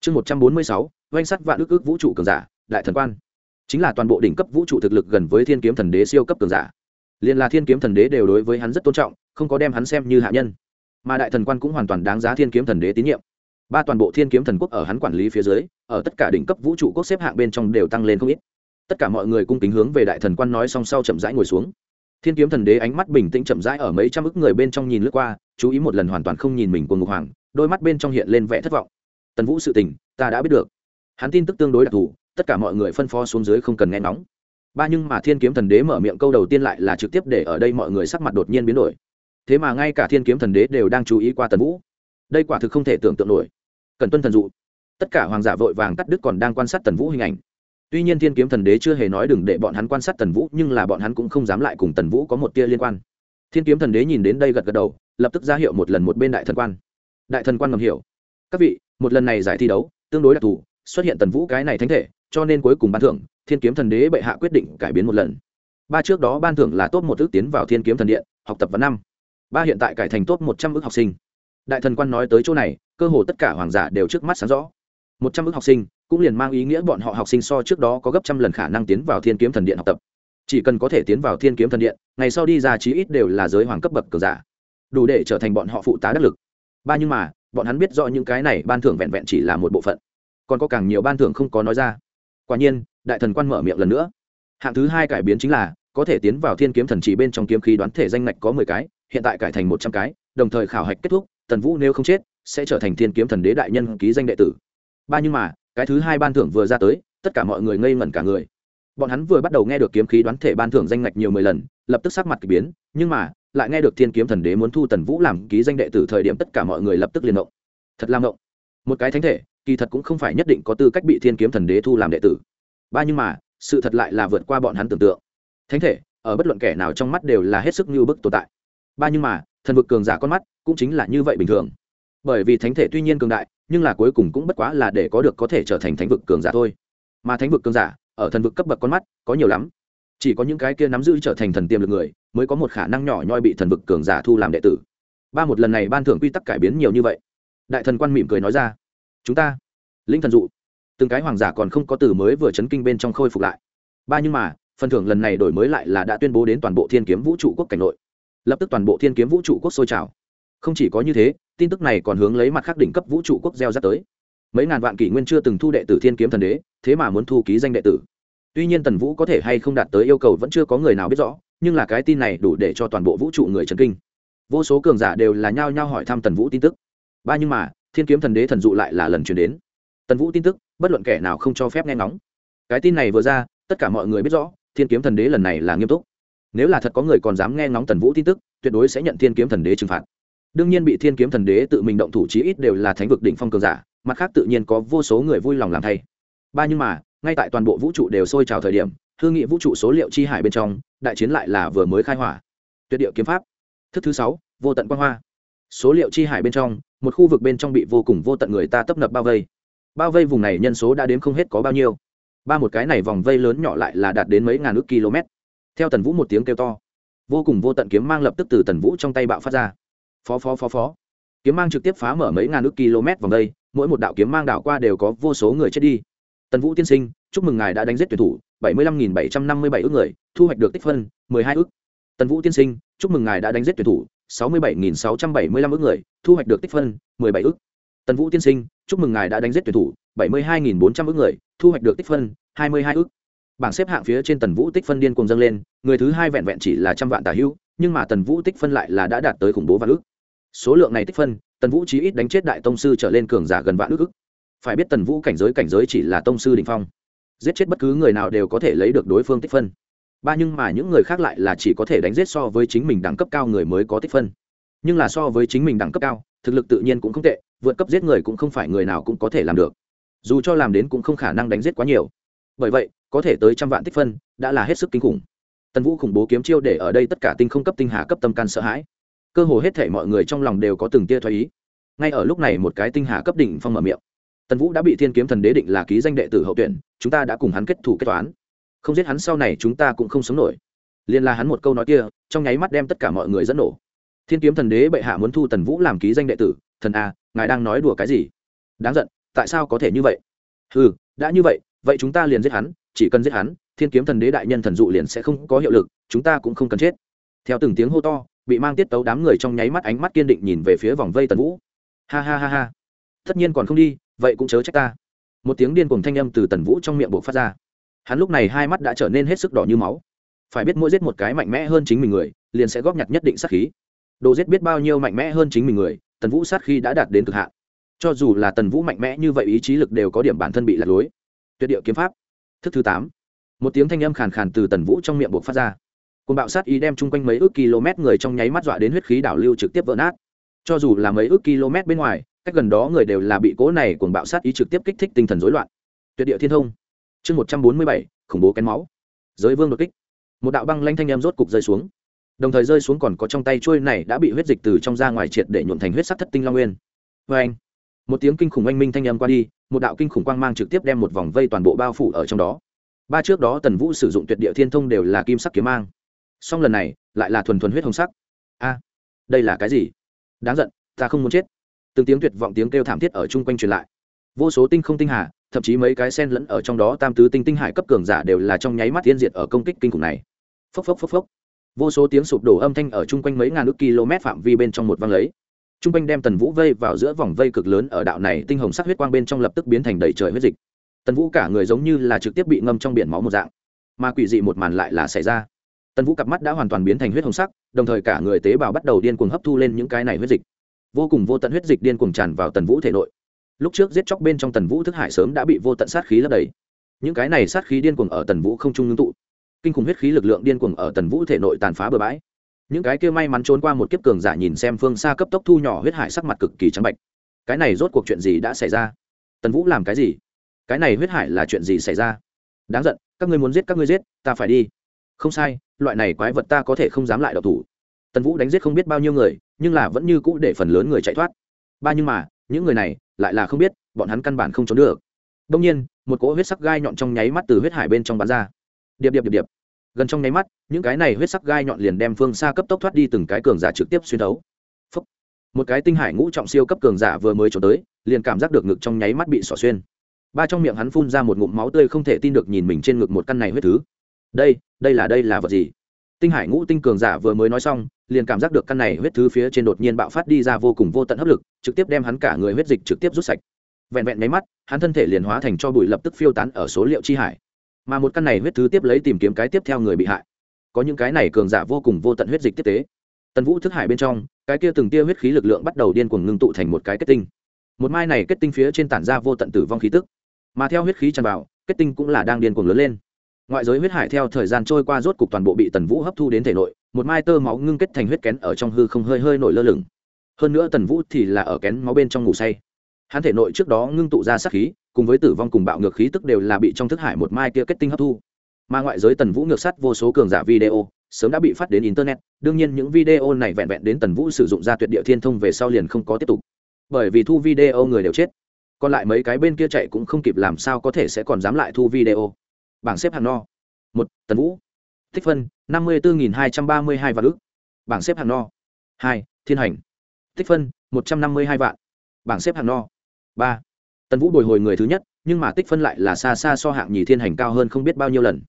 Chương một trăm bốn mươi sáu, oanh sắt vạn ức ước vũ trụ cường giả, đại thần quan. Chính là toàn bộ đỉnh cấp vũ trụ thực lực gần với thiên kiếm thần đế siêu cấp cường giả. Liền là thiên kiếm thần đế đều đối với hắn rất tôn trọng, không có đem hắn xem như hạ nhân. Mà đại thần quan cũng hoàn toàn đáng giá thiên kiếm thần đế tín nhiệm. Ba toàn bộ thiên kiếm thần quốc ở hắn quản lý phía dưới, ở tất cả đỉnh cấp vũ trụ quốc xếp hạng bên trong đều tăng lên không ít. Tất cả mọi người cung kính hướng về đại thần quan nói song sau chậm rãi ngồi xuống. Thiên kiếm thần đế ánh mắt bình tĩnh chậm rãi ở mấy trăm ức người bên trong nhìn lướt qua, chú ý một lần hoàn toàn không nhìn mình của ngục hoàng đôi mắt bên trong hiện lên vẻ thất vọng. Tần vũ sự tình, ta đã biết được. Hắn tin tức tương đối đặc thù, tất cả mọi người phân phó xuống dưới không cần nghe nóng ba nhưng mà thiên kiếm thần đế mở miệng câu đầu tiên lại là trực tiếp để ở đây mọi người sắc mặt đột nhiên biến đổi. Thế mà ngay cả thiên kiếm thần đế đều đang chú ý qua tần vũ. Đây quả thực không thể tưởng tượng nổi. Cần tuân thần dụ. Tất cả hoàng giả vội vàng cắt đứt còn đang quan sát tần vũ hình ảnh. Tuy nhiên thiên kiếm thần đế chưa hề nói đừng để bọn hắn quan sát tần vũ, nhưng là bọn hắn cũng không dám lại cùng tần vũ có một tia liên quan. Thiên kiếm thần đế nhìn đến đây gật gật đầu, lập tức ra hiệu một lần một bên đại thần quan đại thần quan ngầm hiểu. Các vị, một lần này giải thi đấu, tương đối đặc thù, xuất hiện tần vũ cái này thánh thể, cho nên cuối cùng ban thưởng, thiên kiếm thần đế bệ hạ quyết định cải biến một lần. Ba trước đó ban thưởng là top một ước tiến vào thiên kiếm thần điện, học tập vào năm. Ba hiện tại cải thành top một trăm ước học sinh. Đại thần quan nói tới chỗ này, cơ hồ tất cả hoàng giả đều trước mắt sáng rõ. Một trăm ước học sinh, cũng liền mang ý nghĩa bọn họ học sinh so trước đó có gấp trăm lần khả năng tiến vào thiên kiếm thần điện học tập. Chỉ cần có thể tiến vào thiên kiếm thần điện, ngày sau đi ra chí ít đều là giới hoàng cấp bậc cờ giả. Đủ để trở thành bọn họ phụ tá đắc lực ba nhưng mà, bọn hắn biết rõ những cái này ban thưởng vẹn vẹn chỉ là một bộ phận. Còn có càng nhiều ban thưởng không có nói ra. Quả nhiên, đại thần quan mở miệng lần nữa. Hạng thứ hai cải biến chính là, có thể tiến vào thiên kiếm thần chỉ bên trong kiếm khí đoán thể danh ngạch có mười cái, hiện tại cải thành một trăm cái, đồng thời khảo hạch kết thúc, tần vũ nếu không chết, sẽ trở thành thiên kiếm thần đế đại nhân ký danh đệ tử. Ba nhưng mà, cái thứ hai ban thưởng vừa ra tới, tất cả mọi người ngây ngẩn cả người. Bọn hắn vừa bắt đầu nghe được kiếm khí đoán thể ban thưởng danh ngạch nhiều mười lần, lập tức sắc mặt k ỳ biến, nhưng mà lại nghe được thiên kiếm thần đế muốn thu tần vũ làm ký danh đệ tử thời điểm tất cả mọi người lập tức liền động thật lam động một cái thánh thể, kỳ thật cũng không phải nhất định có tư cách bị thiên kiếm thần đế thu làm đệ tử. Ba nhưng mà, sự thật lại là vượt qua bọn hắn tưởng tượng. Thánh thể, ở bất luận kẻ nào trong mắt đều là hết sức như bức tồn tại. Ba nhưng mà, thần vực cường giả con mắt cũng chính là như vậy bình thường. Bởi vì thánh thể tuy nhiên cường đại, nhưng là cuối cùng cũng bất quá là để có được có thể trở thành thánh vực cường giả thôi. Mà thánh vực cường giả, ở thần vực cấp bậc con mắt, có nhiều lắm chỉ có những cái kia nắm giữ trở thành thần tiềm lực người mới có một khả năng nhỏ nhoi bị thần vực cường giả thu làm đệ tử. Ba một lần này ban thưởng quy tắc cải biến nhiều như vậy. Đại thần quan mỉm cười nói ra, chúng ta, linh thần dụ, từng cái hoàng giả còn không có từ mới vừa chấn kinh bên trong khôi phục lại. Ba nhưng mà, phần thưởng lần này đổi mới lại là đã tuyên bố đến toàn bộ thiên kiếm vũ trụ quốc cảnh nội. Lập tức toàn bộ thiên kiếm vũ trụ quốc sôi trào. Không chỉ có như thế, tin tức này còn hướng lấy mặt khác đỉnh cấp vũ trụ quốc gieo ra tới. Mấy ngàn vạn kỷ nguyên chưa từng thu đệ tử thiên kiếm thần đế, thế mà muốn thu ký danh đệ tử tuy nhiên tần vũ có thể hay không đạt tới yêu cầu vẫn chưa có người nào biết rõ, nhưng là cái tin này đủ để cho toàn bộ vũ trụ người chấn kinh. Vô số cường giả đều là nhao nhao hỏi thăm tần vũ tin tức. Ba nhưng mà, thiên kiếm thần đế thần dụ lại là lần chuyển đến. Tần vũ tin tức, bất luận kẻ nào không cho phép nghe ngóng. Cái tin này vừa ra, tất cả mọi người biết rõ, thiên kiếm thần đế lần này là nghiêm túc. Nếu là thật có người còn dám nghe ngóng tần vũ tin tức, tuyệt đối sẽ nhận thiên kiếm thần đế trừng phạt. Đương nhiên bị thiên kiếm thần đế tự mình động thủ chí ít đều là thánh vực đỉnh phong cường giả, mặt khác tự nhiên có vô số người vui lòng làm thay. Ba nhưng mà ngay tại toàn bộ vũ trụ đều sôi trào thời điểm hương nghị vũ trụ số liệu chi hải bên trong, đại chiến lại là vừa mới khai hỏa. Tuyệt địa kiếm pháp. Thức thứ sáu, vô tận quan hoa. Số liệu chi hải bên trong, một khu vực bên trong bị vô cùng vô tận người ta tấp nập bao vây. Bao vây vùng này nhân số đã đếm không hết có bao nhiêu. Ba một cái này vòng vây lớn nhỏ lại là đạt đến mấy ngàn ước km. Theo tần vũ một tiếng kêu to, vô cùng vô tận kiếm mang lập tức từ tần vũ trong tay bạo phát ra. Phó phó phó phó. Kiếm mang trực tiếp phá mở mấy ngàn ước km vòng đây, mỗi một đạo kiếm mang đảo qua đều có vô số người chết đi. Tần vũ tiên sinh chúc mừng ngài đã đánh giết tuyển thủ, bảy mươi lăm nghìn bảy trăm năm mươi bảy ước người, thu hoạch được tích phân, mười hai ước. Tần vũ tiên sinh, chúc mừng ngài đã đánh giết tuyển thủ, sáu mươi bảy nghìn sáu trăm bảy mươi lăm ước người, thu hoạch được tích phân, mười bảy ước. Tần vũ tiên sinh, chúc mừng ngài đã đánh giết tuyển thủ, bảy mươi hai nghìn bốn trăm ước người, thu hoạch được tích phân, hai mươi hai ước. Bảng xếp hạng phía trên tần vũ tích phân điên cuồng dâng lên, người thứ hai vẹn vẹn chỉ là trăm vạn tà hữu, nhưng mà tần vũ tích phân lại là đã đạt tới khủng bố vạn ước. Số lượng này tích phân, tần vũ chí ít đánh chết đại tông sư trở lên cường giả gần vạn ước ước. Phải biết tần vũ cảnh giới cảnh giới chỉ là tông sư đình phong giết chết bất cứ người nào đều có thể lấy được đối phương tích phân. Ba nhưng mà những người khác lại là chỉ có thể đánh giết so với chính mình đẳng cấp cao người mới có tích phân. Nhưng là so với chính mình đẳng cấp cao, thực lực tự nhiên cũng không tệ, vượt cấp giết người cũng không phải người nào cũng có thể làm được. Dù cho làm đến cũng không khả năng đánh giết quá nhiều. Bởi vậy, có thể tới trăm vạn tích phân, đã là hết sức kinh khủng. Tần vũ khủng bố kiếm chiêu để ở đây tất cả tinh không cấp tinh hà cấp tâm can sợ hãi. Cơ hồ hết thể mọi người trong lòng đều có từng tia thoái ý. Ngay ở lúc này một cái tinh hà cấp đỉnh phong mở miệng tần vũ đã bị thiên kiếm thần đế định là ký danh đệ tử hậu tuyển, chúng ta đã cùng hắn kết thủ kết toán. Không giết hắn sau này chúng ta cũng không sống nổi. Liên là hắn một câu nói kia, trong nháy mắt đem tất cả mọi người dẫn nổ. Thiên kiếm thần đế bệ hạ muốn thu tần vũ làm ký danh đệ tử, thần a ngài đang nói đùa cái gì? Đáng giận, tại sao có thể như vậy? Ừ đã như vậy vậy chúng ta liền giết hắn, chỉ cần giết hắn, thiên kiếm thần đế đại nhân thần dụ liền sẽ không có hiệu lực, chúng ta cũng không cần chết. Theo từng tiếng hô to, bị mang tiết tấu đám người trong nháy mắt ánh mắt kiên định nhìn về phía vòng vây tần vũ. Ha ha ha ha. Tất nhiên còn không đi vậy cũng chớ trách ta. Một tiếng điên cùng thanh âm từ tần vũ trong miệng buộc phát ra. Hắn lúc này hai mắt đã trở nên hết sức đỏ như máu. Phải biết mỗi giết một cái mạnh mẽ hơn chính mình người, liền sẽ góp nhặt nhất định sát khí. Đồ giết biết bao nhiêu mạnh mẽ hơn chính mình người, tần vũ sát khí đã đạt đến cực hạn. Cho dù là tần vũ mạnh mẽ như vậy ý chí lực đều có điểm bản thân bị lạc lối. Tuyệt điệu kiếm pháp. Thức thứ tám. Một tiếng thanh âm khàn khàn từ tần vũ trong miệng buộc phát ra. Côn bạo sát ý đem chung quanh mấy ước km người trong nháy mắt dọa đến huyết khí đảo lưu trực tiếp vỡ nát. Cho dù là mấy ước km bên ngoài cách gần đó người đều là bị cố này cuồng bạo sát ý trực tiếp kích thích tinh thần rối loạn. Tuyệt địa thiên thông. Chương một trăm bốn mươi bảy, khủng bố kén máu. Giới vương đột kích. Một đạo băng lanh thanh em rốt cục rơi xuống. Đồng thời rơi xuống còn có trong tay trôi này đã bị huyết dịch từ trong ra ngoài triệt để nhuộm thành huyết sắc thất tinh long nguyên. Vê anh, một tiếng kinh khủng oanh minh thanh âm qua đi, một đạo kinh khủng quang mang trực tiếp đem một vòng vây toàn bộ bao phủ ở trong đó. Ba trước đó tần vũ sử dụng tuyệt địa thiên thông đều là kim sắc kiếm mang. Song lần này, lại là thuần thuần huyết hồng sắc. A, đây là cái gì? Đáng giận, ta không muốn chết từng tiếng tuyệt vọng tiếng kêu thảm thiết ở chung quanh truyền lại. Vô số tinh không tinh hà, thậm chí mấy cái sen lẫn ở trong đó tam tứ tinh tinh hải cấp cường giả đều là trong nháy mắt tiên diệt ở công kích kinh khủng này. Phốc phốc phốc phốc. Vô số tiếng sụp đổ âm thanh ở chung quanh mấy ngàn ước km phạm vi bên trong một văng lấy. Chung quanh đem tần vũ vây vào giữa vòng vây cực lớn ở đạo này tinh hồng sắc huyết quang bên trong lập tức biến thành đầy trời huyết dịch. Tần vũ cả người giống như là trực tiếp bị ngâm trong biển máu một dạng. Mà quỷ dị một màn lại là xảy ra. Tần vũ cặp mắt đã hoàn toàn biến thành huyết hồng sắc, đồng thời cả người tế bào bắt đầu điên cuồng hấp thu lên những cái này huyết dịch vô cùng vô tận huyết dịch điên cuồng tràn vào tần vũ thể nội. Lúc trước giết chóc bên trong tần vũ thức hải sớm đã bị vô tận sát khí lấp đầy. Những cái này sát khí điên cuồng ở tần vũ không trung ngưng tụ. Kinh khủng huyết khí lực lượng điên cuồng ở tần vũ thể nội tàn phá bừa bãi. Những cái kia may mắn trốn qua một kiếp cường giả nhìn xem phương xa cấp tốc thu nhỏ huyết hải sắc mặt cực kỳ trắng bệnh cái này rốt cuộc chuyện gì đã xảy ra? Tần vũ làm cái gì? Cái này huyết hải là chuyện gì xảy ra? Đáng giận, các ngươi muốn giết các ngươi giết, ta phải đi. Không sai, loại này quái vật ta có thể không dám lại đậu thủ. Tần vũ đánh giết không biết bao nhiêu người nhưng là vẫn như cũ để phần lớn người chạy thoát. Ba nhưng mà, những người này lại là không biết, bọn hắn căn bản không trốn được. Đông nhiên, một cỗ huyết sắc gai nhọn trong nháy mắt từ huyết hải bên trong bắn ra. Điệp điệp điệp điệp. Gần trong nháy mắt, những cái này huyết sắc gai nhọn liền đem phương xa cấp tốc thoát đi từng cái cường giả trực tiếp xuyên thấu. Phúc. một cái tinh hải ngũ trọng siêu cấp cường giả vừa mới trốn tới, liền cảm giác được ngực trong nháy mắt bị xỏ xuyên. Ba trong miệng hắn phun ra một ngụm máu tươi không thể tin được nhìn mình trên ngực một căn này huyết thứ. Đây đây là đây là vật gì? Tinh hải ngũ tinh cường giả vừa mới nói xong, liền cảm giác được căn này huyết thứ phía trên đột nhiên bạo phát đi ra vô cùng vô tận hấp lực, trực tiếp đem hắn cả người huyết dịch trực tiếp rút sạch. Vẹn vẹn nháy mắt, hắn thân thể liền hóa thành cho bụi lập tức phiêu tán ở số liệu chi hải. Mà một căn này huyết thứ tiếp lấy tìm kiếm cái tiếp theo người bị hại. Có những cái này cường giả vô cùng vô tận huyết dịch tiếp tế. Tần vũ thức hải bên trong, cái kia từng tia huyết khí lực lượng bắt đầu điên cuồng ngưng tụ thành một cái kết tinh. Một mai này kết tinh phía trên tản ra vô tận tử vong khí tức. Mà theo huyết khí tràn vào, kết tinh cũng là đang điên cuồng lớn lên ngoại giới huyết hải theo thời gian trôi qua rốt cục toàn bộ bị tần vũ hấp thu đến thể nội, một mai tơ máu ngưng kết thành huyết kén ở trong hư không hơi hơi nổi lơ lửng. Hơn nữa tần vũ thì là ở kén máu bên trong ngủ say. Hắn thể nội trước đó ngưng tụ ra sát khí, cùng với tử vong cùng bạo ngược khí tức đều là bị trong thức hải một mai kia kết tinh hấp thu. Mà ngoại giới tần vũ ngược sắt vô số cường giả video, sớm đã bị phát đến internet, đương nhiên những video này vẹn vẹn đến tần vũ sử dụng ra tuyệt địa thiên thông về sau liền không có tiếp tục. Bởi vì thu video người đều chết. Còn lại mấy cái bên kia chạy cũng không kịp làm sao có thể sẽ còn dám lại thu video bảng xếp hạng no. Một, tần vũ. Tích phân, năm mươi bốn hai trăm ba mươi hai vạn ước bảng xếp hạng no. Hai, thiên hành. Tích phân, một trăm năm mươi hai vạn. Bảng xếp hạng no. Ba, tần vũ bồi hồi người thứ nhất, nhưng mà tích phân lại là xa xa so hạng nhì thiên hành cao hơn không biết bao nhiêu lần.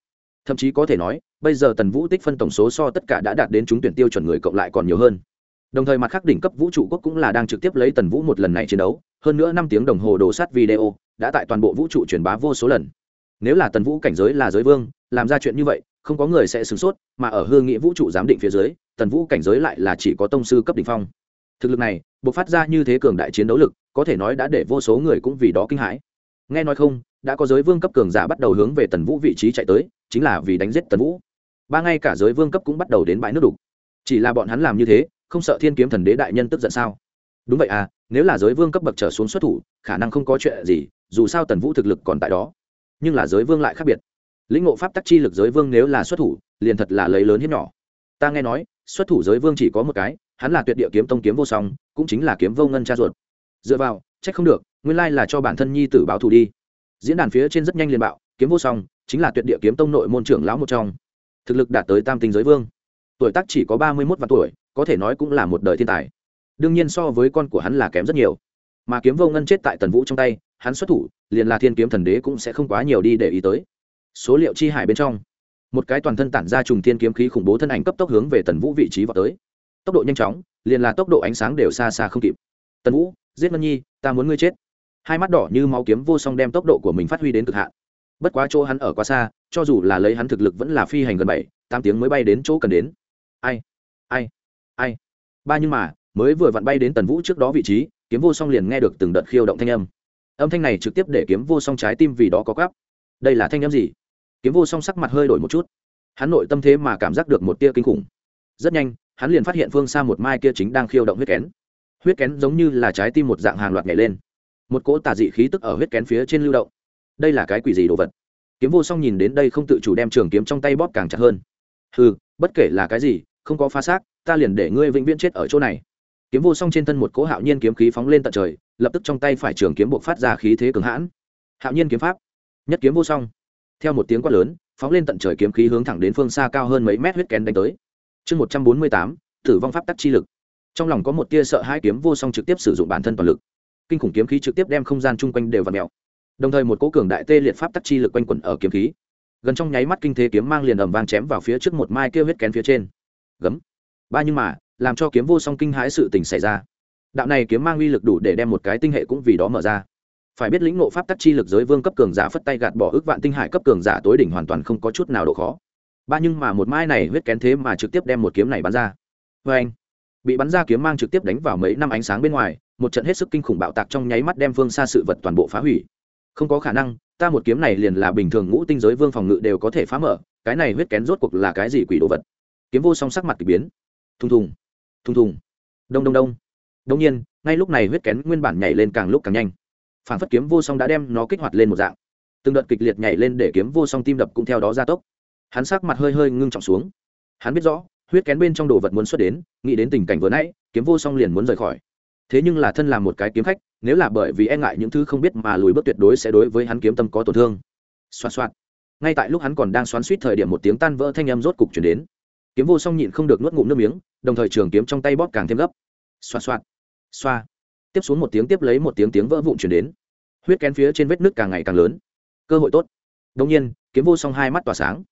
Thậm chí có thể nói, bây giờ tần vũ tích phân tổng số so tất cả đã đạt đến trúng tuyển tiêu chuẩn người cộng lại còn nhiều hơn. Đồng thời mặt khác đỉnh cấp vũ trụ quốc cũng là đang trực tiếp lấy tần vũ một lần này chiến đấu. Hơn nữa năm tiếng đồng hồ đổ sát video đã tại toàn bộ vũ trụ truyền bá vô số lần nếu là tần vũ cảnh giới là giới vương, làm ra chuyện như vậy, không có người sẽ sửng sốt, mà ở hương nghĩa vũ trụ giám định phía dưới, tần vũ cảnh giới lại là chỉ có tông sư cấp đ ỉ n h phong. Thực lực này buộc phát ra như thế cường đại chiến đấu lực, có thể nói đã để vô số người cũng vì đó kinh hãi. Nghe nói không, đã có giới vương cấp cường giả bắt đầu hướng về tần vũ vị trí chạy tới, chính là vì đánh giết tần vũ. Ba ngay cả giới vương cấp cũng bắt đầu đến bãi nước đục. Chỉ là bọn hắn làm như thế, không sợ thiên kiếm thần đế đại nhân tức giận sao? Đúng vậy à nếu là giới vương cấp bậc trở xuống xuất thủ, khả năng không có chuyện gì, dù sao tần vũ thực lực còn tại đó nhưng là giới vương lại khác biệt. Lĩnh ngộ pháp tắc chi lực giới vương nếu là xuất thủ, liền thật là lấy lớn hiếp nhỏ. Ta nghe nói, xuất thủ giới vương chỉ có một cái, hắn là tuyệt địa kiếm tông kiếm vô song, cũng chính là kiếm vô ngân cha ruột. Dựa vào, trách không được, nguyên lai là cho bản thân nhi tử báo thù đi. Diễn đàn phía trên rất nhanh liền bạo, kiếm vô song chính là tuyệt địa kiếm tông nội môn trưởng lão một trong. Thực lực đạt tới tam tinh giới vương. Tuổi tác chỉ có ba mươi mốt vạn tuổi, có thể nói cũng là một đời thiên tài. Đương nhiên so với con của hắn là kém rất nhiều. Mà kiếm vô ngân chết tại tần vũ trong tay, hắn xuất thủ liền là thiên kiếm thần đế cũng sẽ không quá nhiều đi để ý tới. Số liệu chi hải bên trong, một cái toàn thân tản ra trùng thiên kiếm khí khủng bố thân ảnh cấp tốc hướng về tần vũ vị trí vào tới. Tốc độ nhanh chóng, liền là tốc độ ánh sáng đều xa xa không kịp. Tần vũ, giết ngân nhi, ta muốn ngươi chết. Hai mắt đỏ như máu kiếm vô song đem tốc độ của mình phát huy đến cực hạn. Bất quá chỗ hắn ở quá xa, cho dù là lấy hắn thực lực vẫn là phi hành gần bảy, tám tiếng mới bay đến chỗ cần đến. Ai ai ai? Ba nhưng mà, mới vừa vặn bay đến tần vũ trước đó vị trí, kiếm vô song liền nghe được từng đợt khiêu động thanh âm âm thanh này trực tiếp để kiếm vô song trái tim vì đó có gắp đây là thanh âm gì? Kiếm vô song sắc mặt hơi đổi một chút. Hắn nội tâm thế mà cảm giác được một tia kinh khủng. Rất nhanh, hắn liền phát hiện phương xa một mai kia chính đang khiêu động huyết kén. Huyết kén giống như là trái tim một dạng hàng loạt nhảy lên. Một cỗ tà dị khí tức ở huyết kén phía trên lưu động. Đây là cái quỷ gì đồ vật? Kiếm vô song nhìn đến đây không tự chủ đem trường kiếm trong tay bóp càng chặt hơn. Ừ bất kể là cái gì, không có pha xác, ta liền để ngươi vĩnh viễn chết ở chỗ này. Kiếm vô song trên thân một cỗ hạo nhiên kiếm khí phóng lên tận trời lập tức trong tay phải trường kiếm buộc phát ra khí thế cường hãn. Hạo nhiên kiếm pháp. Nhất kiếm vô song. Theo một tiếng quát lớn, phóng lên tận trời kiếm khí hướng thẳng đến phương xa cao hơn mấy mét huyết kén đánh tới. Chương một trăm bốn mươi tám, tử vong pháp tắc chi lực. Trong lòng có một tia sợ hai kiếm vô song trực tiếp sử dụng bản thân toàn lực. Kinh khủng kiếm khí trực tiếp đem không gian chung quanh đều và mẹo đồng thời một cố cường đại tê liệt pháp tắc chi lực quanh quẩn ở kiếm khí. Gần trong nháy mắt kinh thế kiếm mang liền ầm vang chém vào phía trước một mai kêu huyết kén phía trên. Gấm. Ba nhưng mà, làm cho kiếm vô song kinh hãi sự tình xảy ra đạo này kiếm mang uy lực đủ để đem một cái tinh hệ cũng vì đó mở ra. Phải biết lĩnh ngộ pháp tắc chi lực giới vương cấp cường giả phất tay gạt bỏ ước vạn tinh hải cấp cường giả tối đỉnh hoàn toàn không có chút nào độ khó. Ba nhưng mà một mai này huyết kén thế mà trực tiếp đem một kiếm này bắn ra. Vê anh, bị bắn ra kiếm mang trực tiếp đánh vào mấy năm ánh sáng bên ngoài, một trận hết sức kinh khủng bạo tạc trong nháy mắt đem phương xa sự vật toàn bộ phá hủy. Không có khả năng, ta một kiếm này liền là bình thường ngũ tinh giới vương phòng ngự đều có thể phá mở, cái này huyết kén rốt cuộc là cái gì quỷ đồ vật? Kiếm vô song sắc mặt k ỳ biến. Thùng thùng thùng thùng. Đông đông đông đông nhiên, ngay lúc này huyết kén nguyên bản nhảy lên càng lúc càng nhanh. Phản phất kiếm vô song đã đem nó kích hoạt lên một dạng. Từng đợt kịch liệt nhảy lên để kiếm vô song tim đập cũng theo đó gia tốc. Hắn sắc mặt hơi hơi ngưng trọng xuống. Hắn biết rõ, huyết kén bên trong đồ vật muốn xuất đến, nghĩ đến tình cảnh vừa nãy, kiếm vô song liền muốn rời khỏi. Thế nhưng là thân là một cái kiếm khách, nếu là bởi vì e ngại những thứ không biết mà lùi bước tuyệt đối sẽ đối với hắn kiếm tâm có tổn thương. Xoa xoa ngay tại lúc hắn còn đang xoắn suýt thời điểm một tiếng tan vỡ thanh âm rốt cục chuyển đến. Kiếm vô song nhịn không được nuốt ngụm nước miếng, đồng thời trường kiếm trong tay bóp càng thêm gấp. Xoa xoa xoa. Tiếp xuống một tiếng tiếp lấy một tiếng tiếng vỡ vụn chuyển đến. Huyết kén phía trên vết nước càng ngày càng lớn. Cơ hội tốt. Đông nhiên, kiếm vô song hai mắt tỏa sáng.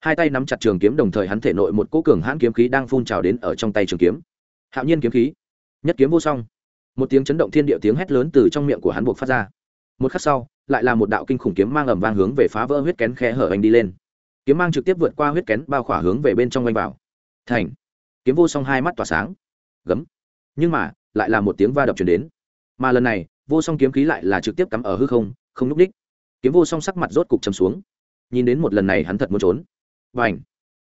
Hai tay nắm chặt trường kiếm đồng thời hắn thể nội một cỗ cường hãn kiếm khí đang phun trào đến ở trong tay trường kiếm. Hạo nhiên kiếm khí. Nhất kiếm vô song. Một tiếng chấn động thiên địa tiếng hét lớn từ trong miệng của hắn buộc phát ra. Một khắc sau, lại là một đạo kinh khủng kiếm mang ẩm vang hướng về phá vỡ huyết kén khe hở anh đi lên. Kiếm mang trực tiếp vượt qua huyết kén, bao khỏa hướng về bên trong anh vào. Thành. Kiếm vô song hai mắt tỏa sáng. Gấm. Nhưng mà lại là một tiếng va đập chuyển đến. Mà lần này, vô song kiếm khí lại là trực tiếp cắm ở hư không không núp đích. Kiếm vô song sắc mặt rốt cục chầm xuống. Nhìn đến một lần này hắn thật muốn trốn. Và ảnh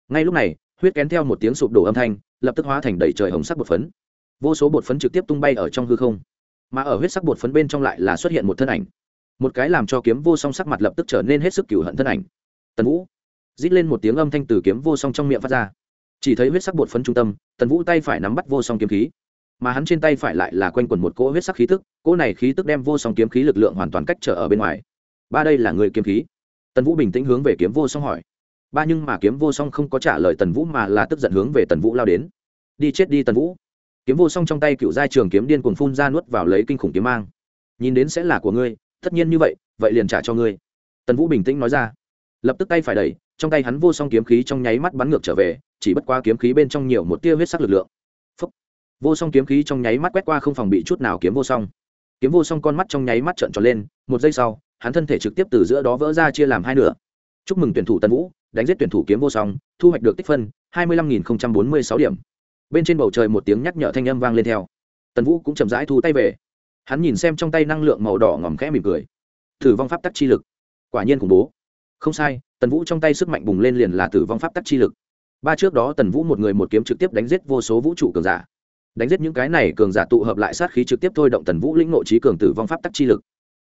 ngay lúc này, huyết kén theo một tiếng sụp đổ âm thanh, lập tức hóa thành đầy trời hồng sắc bột phấn. Vô số bột phấn trực tiếp tung bay ở trong hư không. Mà ở huyết sắc bột phấn bên trong lại là xuất hiện một thân ảnh. Một cái làm cho kiếm vô song sắc mặt lập tức trở nên hết sức cửu hận thân ảnh. Tần vũ! Rít lên một tiếng âm thanh từ kiếm vô song trong miệng phát ra. Chỉ thấy huyết sắc bột phấn trung tâm, tần vũ tay phải nắm bắt vô song kiếm khí mà hắn trên tay phải lại là quanh quần một cỗ huyết sắc khí tức, cỗ này khí tức đem vô song kiếm khí lực lượng hoàn toàn cách trở ở bên ngoài. Ba đây là người kiếm khí. Tần vũ bình tĩnh hướng về kiếm vô song hỏi. Ba nhưng mà kiếm vô song không có trả lời tần vũ mà là tức giận hướng về tần vũ lao đến. Đi chết đi tần vũ. Kiếm vô song trong tay cựu giai trường kiếm điên cuồng phun ra nuốt vào lấy kinh khủng kiếm mang. Nhìn đến sẽ là của ngươi, tất nhiên như vậy vậy liền trả cho ngươi. Tần vũ bình tĩnh nói ra. Lập tức tay phải đẩy, trong tay hắn vô song kiếm khí trong nháy mắt bắn ngược trở về, chỉ bất qua kiếm khí bên trong nhiều một tia huyết sắc lực lượng vô song kiếm khí trong nháy mắt quét qua không phòng bị chút nào kiếm vô song. Kiếm vô song con mắt trong nháy mắt trợn tròn lên, một giây sau, hắn thân thể trực tiếp từ giữa đó vỡ ra chia làm hai nửa. Chúc mừng tuyển thủ tân vũ, đánh giết tuyển thủ kiếm vô song, thu hoạch được tích phân, hai mươi lăm nghìn bốn mươi sáu điểm. Bên trên bầu trời một tiếng nhắc nhở thanh âm vang lên theo. Tần vũ cũng chậm rãi thu tay về. Hắn nhìn xem trong tay năng lượng màu đỏ ngòm khẽ mỉm cười. Thử vong pháp tắc chi lực. Quả nhiên khủng bố. Không sai, tần vũ trong tay sức mạnh bùng lên liền là tử vong pháp tắc chi lực. Ba trước đó tần vũ một người một kiếm trực tiếp đánh giết vô số vũ trụ cường giả đánh giết những cái này cường giả tụ hợp lại sát khí trực tiếp thôi động tần vũ lĩnh nội trí cường tử vong pháp tắc chi lực.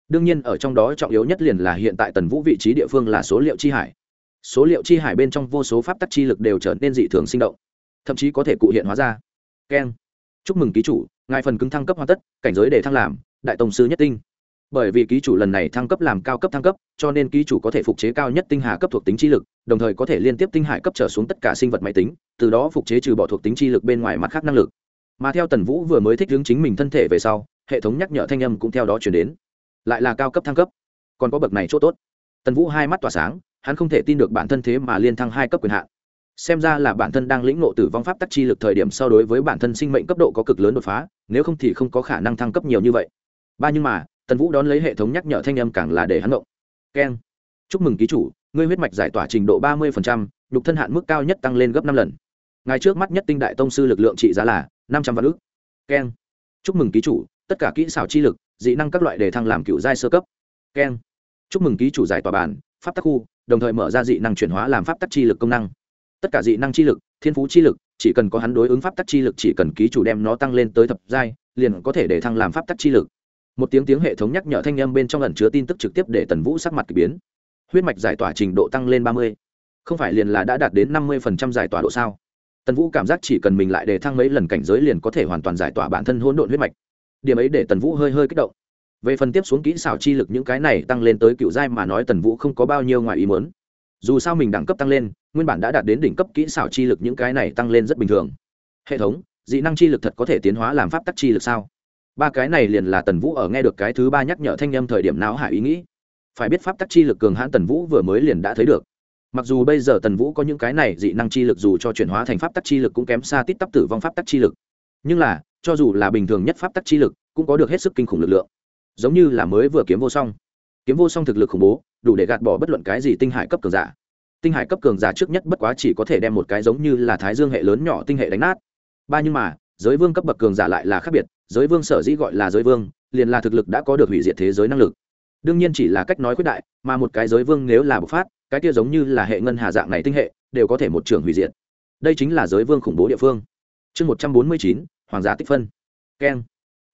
Đương nhiên, ở trong đó trọng yếu nhất liền là hiện tại tần vũ vị trí địa phương là số liệu chi hải. Số liệu chi hải bên trong vô số pháp tắc chi lực đều trở nên dị thường sinh động, thậm chí có thể cụ hiện hóa ra. Keng. Chúc mừng ký chủ, ngài phần cứng thăng cấp hoàn tất, cảnh giới để thăng làm, đại tổng sư nhất tinh. Bởi vì ký chủ lần này thăng cấp làm cao cấp thăng cấp, cho nên ký chủ có thể phục chế cao nhất tinh hà cấp thuộc tính chi lực, đồng thời có thể liên tiếp tinh hải cấp trở xuống tất cả sinh vật máy tính, từ đó phục chế trừ bỏ thuộc tính chi lực bên ngoài mặt khác năng lực mà theo tần vũ vừa mới thích hướng chính mình thân thể về sau, hệ thống nhắc nhở thanh âm cũng theo đó chuyển đến. Lại là cao cấp thăng cấp. Còn có bậc này c h ỗ t ố t tần vũ hai mắt tỏa sáng, hắn không thể tin được bản thân thế mà liên thăng hai cấp quyền hạn. Xem ra là bản thân đang lĩnh ngộ tử vong pháp tắc chi lực thời điểm so đối với bản thân sinh mệnh cấp độ có cực lớn đột phá, nếu không thì không có khả năng thăng cấp nhiều như vậy. Ba nhưng mà, tần vũ đón lấy hệ thống nhắc nhở thanh âm càng là để hắn động keng. Chúc mừng ký chủ, ngươi huyết mạch giải tỏa trình độ ba mươi nhục thân hạn mức cao nhất tăng lên gấp năm lần ngài trước mắt nhất tinh đại tông sư lực lượng trị giá là năm trăm vạn ước keng chúc mừng ký chủ, tất cả kỹ xảo chi lực, dị năng các loại đề thăng làm cựu giai sơ cấp. Keng chúc mừng ký chủ giải tỏa bản, pháp tắc khu, đồng thời mở ra dị năng chuyển hóa làm pháp tắc chi lực công năng. Tất cả dị năng chi lực, thiên phú chi lực, chỉ cần có hắn đối ứng pháp tắc chi lực chỉ cần ký chủ đem nó tăng lên tới thập giai, liền có thể để thăng làm pháp tắc chi lực. Một tiếng tiếng hệ thống nhắc nhở thanh â m bên trong ẩn chứa tin tức trực tiếp để tần vũ sắc mặt k ỳ biến. Huyết mạch giải tỏa trình độ tăng lên ba mươi. Không phải liền là đã đạt đến năm mươi giải tỏa độ sao? Tần vũ cảm giác chỉ cần mình lại đề thăng mấy lần cảnh giới liền có thể hoàn toàn giải tỏa bản thân hỗn độn huyết mạch. Điểm ấy để tần vũ hơi hơi kích động. Về phần tiếp xuống kỹ xảo chi lực những cái này tăng lên tới cựu giai mà nói tần vũ không có bao nhiêu ngoài ý muốn. Dù sao mình đẳng cấp tăng lên, nguyên bản đã đạt đến đỉnh cấp kỹ xảo chi lực những cái này tăng lên rất bình thường. Hệ thống, dị năng chi lực thật có thể tiến hóa làm pháp tắc chi lực sao? Ba cái này liền là tần vũ ở nghe được cái thứ ba nhắc nhở thanh â m thời điểm não hải ý nghĩ. Phải biết pháp tắc chi lực cường hãn tần vũ vừa mới liền đã thấy được mặc dù bây giờ tần vũ có những cái này dị năng chi lực dù cho chuyển hóa thành pháp tắc chi lực cũng kém xa tít tắp tử vong pháp tắc chi lực. Nhưng là, cho dù là bình thường nhất pháp tắc chi lực, cũng có được hết sức kinh khủng lực lượng. Giống như là mới vừa kiếm vô song. Kiếm vô song thực lực khủng bố, đủ để gạt bỏ bất luận cái gì tinh hải cấp cường giả. Tinh hải cấp cường giả trước nhất bất quá chỉ có thể đem một cái giống như là thái dương hệ lớn nhỏ tinh hệ đánh nát. Ba nhưng mà, giới vương cấp bậc cường giả lại là khác biệt, giới vương sở dĩ gọi là giới vương, liền là thực lực đã có được hủy diệt thế giới năng lực. Đương nhiên chỉ là cách nói quyết đại, mà một cái giới vương nếu là bộc phát cái kia giống như là hệ ngân hà dạng này tinh hệ, đều có thể một trường hủy diệt. Đây chính là giới vương khủng bố địa phương. Chương một trăm bốn mươi chín, hoàng gia tích phân. Keng.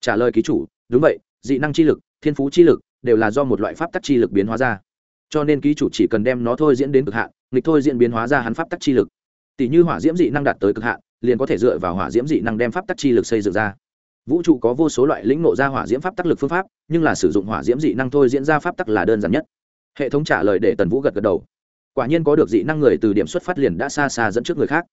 Trả lời ký chủ, đúng vậy, dị năng chi lực, thiên phú chi lực, đều là do một loại pháp tắc chi lực biến hóa ra. Cho nên ký chủ chỉ cần đem nó thôi diễn đến cực hạn, nghịch thôi diễn biến hóa ra hắn pháp tắc chi lực. Tỷ như hỏa diễm dị năng đạt tới cực hạn, liền có thể dựa vào hỏa diễm dị năng đem pháp tắc chi lực xây dựng ra. Vũ trụ có vô số loại lĩnh nộ ra hỏa diễm pháp tắc lực phương pháp, nhưng là sử dụng hỏa diễm dị năng thôi diễn ra pháp tắc là đơn giản nhất hệ thống trả lời để tần vũ gật gật đầu. Quả nhiên có được dị năng người từ điểm xuất phát liền đã xa xa dẫn trước người khác.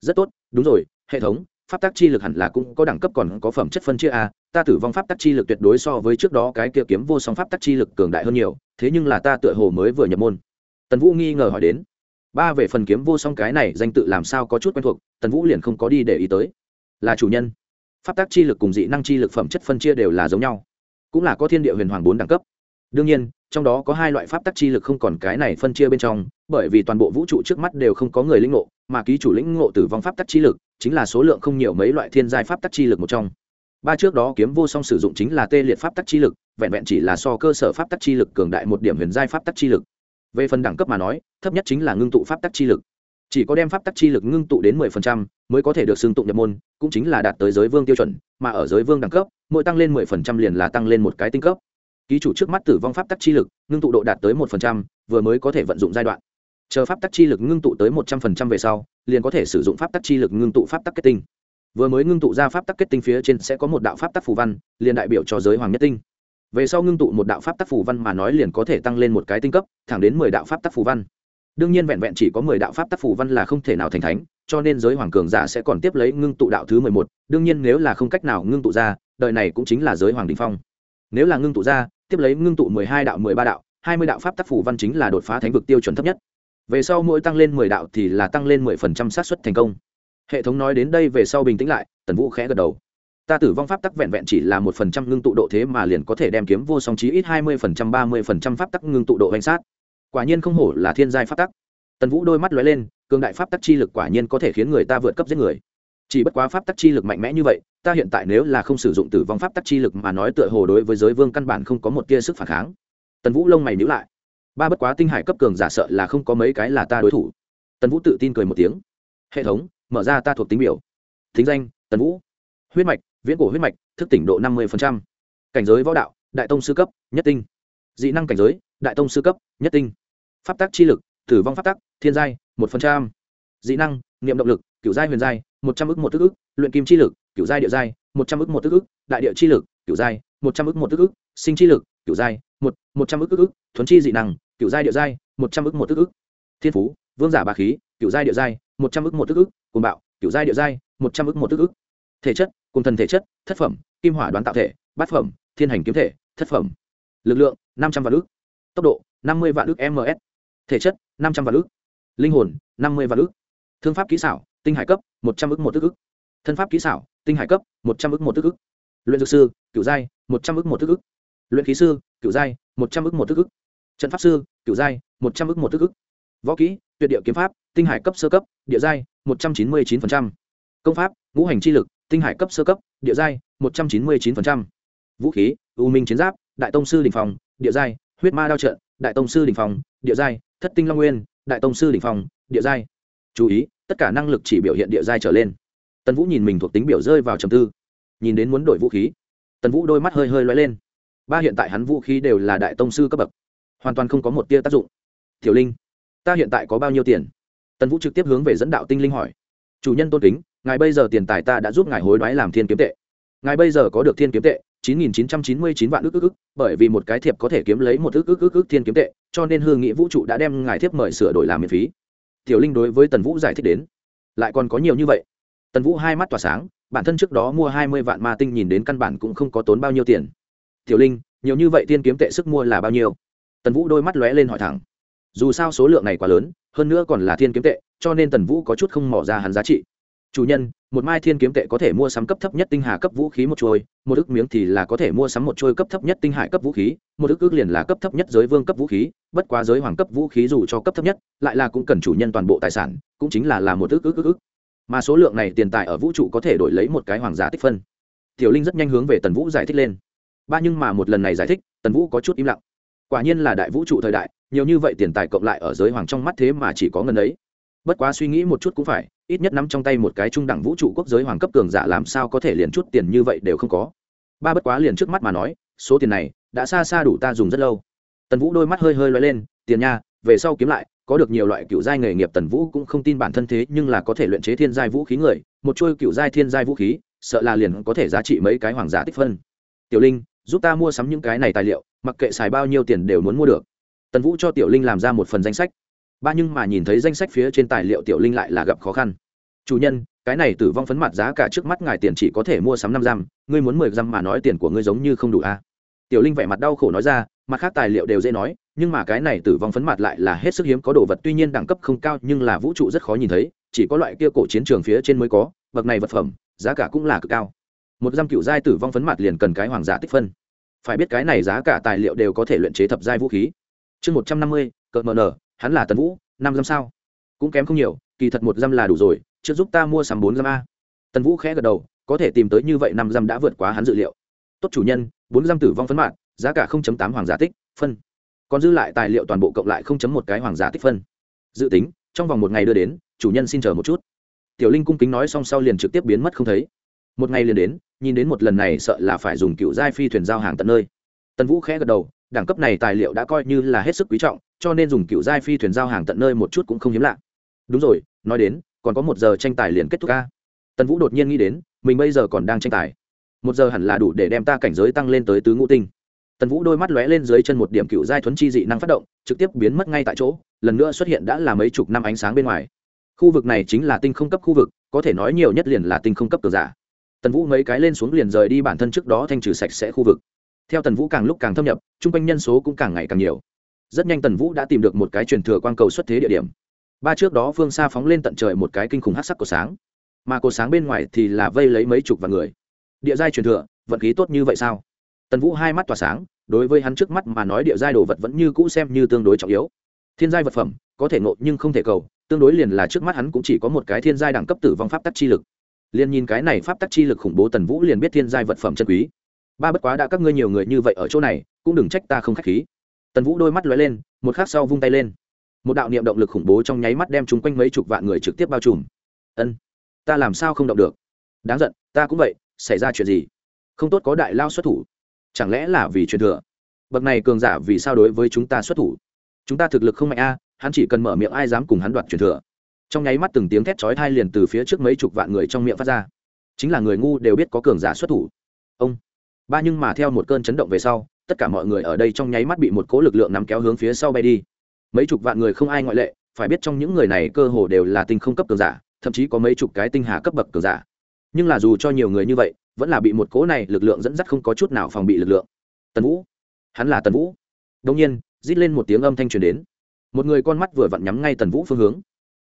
Rất tốt, đúng rồi, hệ thống, pháp tắc chi lực hẳn là cũng có đẳng cấp còn có phẩm chất phân chia a, ta tử vong pháp tắc chi lực tuyệt đối so với trước đó cái kia kiếm vô song pháp tắc chi lực cường đại hơn nhiều, thế nhưng là ta tựa hồ mới vừa nhập môn. Tần vũ nghi ngờ hỏi đến. Ba về phần kiếm vô song cái này danh tự làm sao có chút quen thuộc, tần vũ liền không có đi để ý tới. Là chủ nhân. Pháp tắc chi lực cùng dị năng chi lực phẩm chất phân chia đều là giống nhau. Cũng là có thiên địa huyền hoàng bốn đẳng cấp đương nhiên, trong đó có hai loại pháp tắc chi lực không còn cái này phân chia bên trong, bởi vì toàn bộ vũ trụ trước mắt đều không có người lĩnh ngộ, mà ký chủ lĩnh ngộ tử vong pháp tắc chi lực chính là số lượng không nhiều mấy loại thiên giai pháp tắc chi lực một trong. Ba trước đó kiếm vô song sử dụng chính là tê liệt pháp tắc chi lực, vẹn vẹn chỉ là so cơ sở pháp tắc chi lực cường đại một điểm huyền giai pháp tắc chi lực. Về phần đẳng cấp mà nói, thấp nhất chính là ngưng tụ pháp tắc chi lực. Chỉ có đem pháp tắc chi lực ngưng tụ đến mười phần trăm mới có thể được xưng tụng nhập môn, cũng chính là đạt tới giới vương tiêu chuẩn, mà ở giới vương đẳng cấp, mỗi tăng lên mười phần trăm liền là tăng lên một cái tinh cấp ký chủ trước mắt tử vong pháp tắc chi lực, ngưng tụ độ đạt tới một phần trăm, vừa mới có thể vận dụng giai đoạn. Chờ pháp tắc chi lực ngưng tụ tới một trăm phần trăm về sau, liền có thể sử dụng pháp tắc chi lực ngưng tụ pháp tắc kết tinh. Vừa mới ngưng tụ ra pháp tắc kết tinh phía trên sẽ có một đạo pháp tắc phù văn, liền đại biểu cho giới hoàng nhất tinh. Về sau ngưng tụ một đạo pháp tắc phù văn mà nói liền có thể tăng lên một cái tinh cấp, thẳng đến mười đạo pháp tắc phù văn. Đương nhiên vẹn vẹn chỉ có mười đạo pháp tắc phù văn là không thể nào thành thánh, cho nên giới hoàng cường giả sẽ còn tiếp lấy ngưng tụ đạo thứ mười một. Đương nhiên nếu là không cách nào ngưng tụ ra, đời này cũng chính là giới hoàng đình phong. Nếu là ngưng tụ ra tiếp lấy ngưng tụ mười hai đạo, mười ba đạo, hai mươi đạo pháp tác phủ văn chính là đột phá thánh vực tiêu chuẩn thấp nhất. Về sau mỗi tăng lên mười đạo thì là tăng lên mười phần trăm xác suất thành công. Hệ thống nói đến đây về sau bình tĩnh lại, tần vũ khẽ gật đầu. Ta tử vong pháp tắc vẹn vẹn chỉ là một phần trăm ngưng tụ độ thế mà liền có thể đem kiếm vô song chí ít hai mươi phần trăm, ba mươi phần trăm pháp tắc ngưng tụ độ hành sát. Quả nhiên không hổ là thiên giai pháp tắc. Tần vũ đôi mắt lóe lên, cường đại pháp tắc chi lực quả nhiên có thể khiến người ta vượt cấp giết người chỉ bất quá pháp tắc chi lực mạnh mẽ như vậy, ta hiện tại nếu là không sử dụng tử vong pháp tắc chi lực mà nói tựa hồ đối với giới vương căn bản không có một tia sức phản kháng. Tần vũ lông mày nhữ lại. Ba bất quá tinh hải cấp cường giả sợ là không có mấy cái là ta đối thủ. Tần vũ tự tin cười một tiếng. Hệ thống, mở ra ta thuộc tính biểu. Thính danh, tần vũ. Huyết mạch, viễn cổ huyết mạch, thức tỉnh độ năm mươi cảnh giới võ đạo, đại tông sư cấp, nhất tinh. Dị năng cảnh giới, đại tông sư cấp, nhất tinh. Pháp tắc chi lực, tử vong pháp tắc, thiên giai, một phần trăm. Dị năng, niệm động lực cựu giai, huyền giai một trăm ức một tức ức, luyện kim chi lực, kiểu giai địa giai, một trăm ức một tức ức, đại địa chi lực, kiểu giai, một trăm ức một tức ức, sinh chi lực, kiểu giai, một một trăm ước ức ức, thuấn chi dị năng, kiểu giai địa giai, một trăm ức một tức ức. Thiên phú, vương giả bà khí, kiểu giai địa giai, một trăm ức một tức ức cùng bạo, kiểu giai địa giai, một trăm ức một tức ức. Thể chất cùng thần thể chất, thất phẩm, kim hỏa đoán tạo thể, bát phẩm, thiên hành kiếm thể, thất phẩm. Lực lượng, năm trăm vạn ước tốc độ, năm mươi vạn ước ms thể chất, năm trăm vạn ước linh hồn, năm mươi vạn ước thương pháp kỹ xảo tinh hải cấp, một trăm ức một thức ức. Thân pháp kỹ xảo, tinh hải cấp, một trăm ức một thức ức. Luyện dược sư cựu giai, một trăm ức một thức ức. Luyện khí sư cựu giai, một trăm ức một thức ức. Trận pháp sư cựu giai, một trăm ức một thức ức. Võ kỹ, tuyệt địa kiếm pháp, tinh hải cấp sơ cấp, địa giai, một trăm chín mươi chín công pháp, ngũ hành chi lực, tinh hải cấp sơ cấp, địa giai, một trăm chín mươi chín vũ khí, u minh chiến giáp, đại tông sư đình phòng địa giai, huyết ma đao trận đại tông sư đình phòng địa giai, thất tinh long nguyên, đại tông sư đình phòng địa giai. Chú ý tất cả năng lực chỉ biểu hiện địa giai trở lên. Tần vũ nhìn mình thuộc tính biểu rơi vào trầm tư nhìn đến muốn đổi vũ khí. Tần vũ đôi mắt hơi hơi loay lên. Ba hiện tại hắn vũ khí đều là đại tông sư cấp bậc hoàn toàn không có một tia tác dụng. Tiểu linh ta hiện tại có bao nhiêu tiền? Tần vũ trực tiếp hướng về dẫn đạo tinh linh hỏi. Chủ nhân tôn kính ngài bây giờ tiền tài ta đã giúp ngài hối đoái làm thiên kiếm tệ. Ngài bây giờ có được thiên kiếm tệ 9999 vạn ức ức ức, bởi vì một cái thiệp có thể kiếm lấy một ức ức ức ức thiên kiếm tệ, cho nên Hương Nghị Vũ trụ đã đem ngài thiệp mời sửa đổi làm miễn phí. Tiểu Linh đối với Tần Vũ giải thích đến, lại còn có nhiều như vậy. Tần Vũ hai mắt tỏa sáng, bản thân trước đó mua 20 vạn ma tinh nhìn đến căn bản cũng không có tốn bao nhiêu tiền. Tiểu Linh, nhiều như vậy tiên kiếm tệ sức mua là bao nhiêu? Tần Vũ đôi mắt lóe lên hỏi thẳng. Dù sao số lượng này quá lớn, hơn nữa còn là thiên kiếm tệ, cho nên Tần Vũ có chút không mò ra hắn giá trị chủ nhân, một mai thiên kiếm tệ có thể mua sắm cấp thấp nhất tinh hà cấp vũ khí một trôi một ước miếng thì là có thể mua sắm một trôi cấp thấp nhất tinh hải cấp vũ khí, một ước ước liền là cấp thấp nhất giới vương cấp vũ khí, bất quá giới hoàng cấp vũ khí dù cho cấp thấp nhất, lại là cũng cần chủ nhân toàn bộ tài sản, cũng chính là là một ước ước ước ước. Mà số lượng này tiền tài ở vũ trụ có thể đổi lấy một cái hoàng giá tích phân. Tiểu linh rất nhanh hướng về tần vũ giải thích lên. Ba nhưng mà một lần này giải thích, tần vũ có chút im lặng. Quả nhiên là đại vũ trụ thời đại, nhiều như vậy tiền tài cộng lại ở giới hoàng trong mắt thế mà chỉ có ngân ấy. Bất quá suy nghĩ một chút cũng phải ít nhất nắm trong tay một cái trung đẳng vũ trụ quốc giới hoàng cấp cường giả làm sao có thể liền chút tiền như vậy đều không có. Ba bất quá liền trước mắt mà nói, số tiền này đã xa xa đủ ta dùng rất lâu. Tần vũ đôi mắt hơi hơi loay lên, tiền nha, về sau kiếm lại, có được nhiều loại cựu giai nghề nghiệp tần vũ cũng không tin bản thân thế, nhưng là có thể luyện chế thiên giai vũ khí người, một chuôi cựu giai thiên giai vũ khí, sợ là liền có thể giá trị mấy cái hoàng giả tích phân. Tiểu linh, giúp ta mua sắm những cái này tài liệu, mặc kệ xài bao nhiêu tiền đều muốn mua được. Tần vũ cho tiểu linh làm ra một phần danh sách ba nhưng mà nhìn thấy danh sách phía trên tài liệu tiểu linh lại là gặp khó khăn. Chủ nhân, cái này tử vong phấn mặt giá cả trước mắt ngài tiền chỉ có thể mua sắm năm răm ngươi muốn mười răm mà nói tiền của ngươi giống như không đủ a à. tiểu linh vẻ mặt đau khổ nói ra, mặt khác tài liệu đều dễ nói, nhưng mà cái này tử vong phấn mặt lại là hết sức hiếm có đồ vật, tuy nhiên đẳng cấp không cao, nhưng là vũ trụ rất khó nhìn thấy, chỉ có loại kia cổ chiến trường phía trên mới có, bậc này vật phẩm, giá cả cũng là cực cao. Một giam cựu giai tử vong phấn mặt liền cần cái hoàng giả tích phân. Phải biết cái này giá cả tài liệu đều có thể luyện chế thập giai vũ khí. Chương một trăm năm mươi, cợt mờ nở hắn là tần vũ, năm dăm sao? Cũng kém không nhiều, kỳ thật một dăm là đủ rồi, trước giúp ta mua sắm bốn dăm a. Tần vũ khẽ gật đầu, có thể tìm tới như vậy năm dăm đã vượt quá hắn dự liệu. Tốt chủ nhân, bốn dăm tử vong phấn mạng giá cả tám hoàng giả tích, phân. Còn dư lại tài liệu toàn bộ cộng lại một cái hoàng giả tích phân. Dự tính, trong vòng một ngày đưa đến, chủ nhân xin chờ một chút. Tiểu linh cung kính nói xong sau liền trực tiếp biến mất không thấy. Một ngày liền đến, nhìn đến một lần này sợ là phải dùng cựu giai phi thuyền giao hàng tận nơi. Tần vũ khẽ gật đầu đẳng cấp này tài liệu đã coi như là hết sức quý trọng, cho nên dùng cựu giai phi thuyền giao hàng tận nơi một chút cũng không hiếm lạ. Đúng rồi, nói đến, còn có một giờ tranh tài liền kết thúc ca tần vũ đột nhiên nghĩ đến, mình bây giờ còn đang tranh tài. Một giờ hẳn là đủ để đem ta cảnh giới tăng lên tới tứ ngũ tinh. Tần vũ đôi mắt lóe lên dưới chân một điểm cựu giai thuấn chi dị năng phát động, trực tiếp biến mất ngay tại chỗ, lần nữa xuất hiện đã là mấy chục năm ánh sáng bên ngoài. Khu vực này chính là tinh không cấp khu vực, có thể nói nhiều nhất liền là tinh không cấp cường giả. Tần vũ mấy cái lên xuống liền rời đi bản thân trước đó thanh trừ sạch sẽ khu vực theo tần vũ càng lúc càng thâm nhập, chung quanh nhân số cũng càng ngày càng nhiều. Rất nhanh tần vũ đã tìm được một cái truyền thừa quang cầu xuất thế địa điểm. Ba trước đó phương xa phóng lên tận trời một cái kinh khủng hát sắc của sáng. Mà cột sáng bên ngoài thì là vây lấy mấy chục vạn người. Địa giai truyền thừa, vận khí tốt như vậy sao? Tần vũ hai mắt tỏa sáng, đối với hắn trước mắt mà nói địa giai đồ vật vẫn như cũ xem như tương đối trọng yếu. Thiên giai vật phẩm, có thể nộ nhưng không thể cầu, tương đối liền là trước mắt hắn cũng chỉ có một cái thiên giai đẳng cấp tử vong pháp tắc chi lực. Liền nhìn cái này pháp tắc chi lực khủng bố tần vũ liền biết thiên giai vật phẩm chân quý ba bất quá đã các ngươi nhiều người như vậy ở chỗ này, cũng đừng trách ta không k h á c h khí. Tần vũ đôi mắt lóe lên, một khắc sau vung tay lên. Một đạo niệm động lực khủng bố trong nháy mắt đem chúng quanh mấy chục vạn người trực tiếp bao trùm. Ân, ta làm sao không động được? Đáng giận, ta cũng vậy, xảy ra chuyện gì? Không tốt có đại lao xuất thủ. Chẳng lẽ là vì truyền thừa? Bậc này cường giả vì sao đối với chúng ta xuất thủ? Chúng ta thực lực không mạnh a, hắn chỉ cần mở miệng ai dám cùng hắn đoạt truyền thừa. Trong nháy mắt từng tiếng thét chói thai liền từ phía trước mấy chục vạn người trong miệng phát ra. Chính là người ngu đều biết có cường giả xuất thủ. Ông ba nhưng mà theo một cơn chấn động về sau, tất cả mọi người ở đây trong nháy mắt bị một cố lực lượng nắm kéo hướng phía sau bay đi. Mấy chục vạn người không ai ngoại lệ, phải biết trong những người này cơ hồ đều là tinh không cấp cường giả, thậm chí có mấy chục cái tinh hà cấp bậc cường giả. Nhưng là dù cho nhiều người như vậy, vẫn là bị một cố này lực lượng dẫn dắt không có chút nào phòng bị lực lượng. Tần vũ. Hắn là tần vũ. Đông nhiên, rít lên một tiếng âm thanh truyền đến. Một người con mắt vừa vặn nhắm ngay tần vũ phương hướng.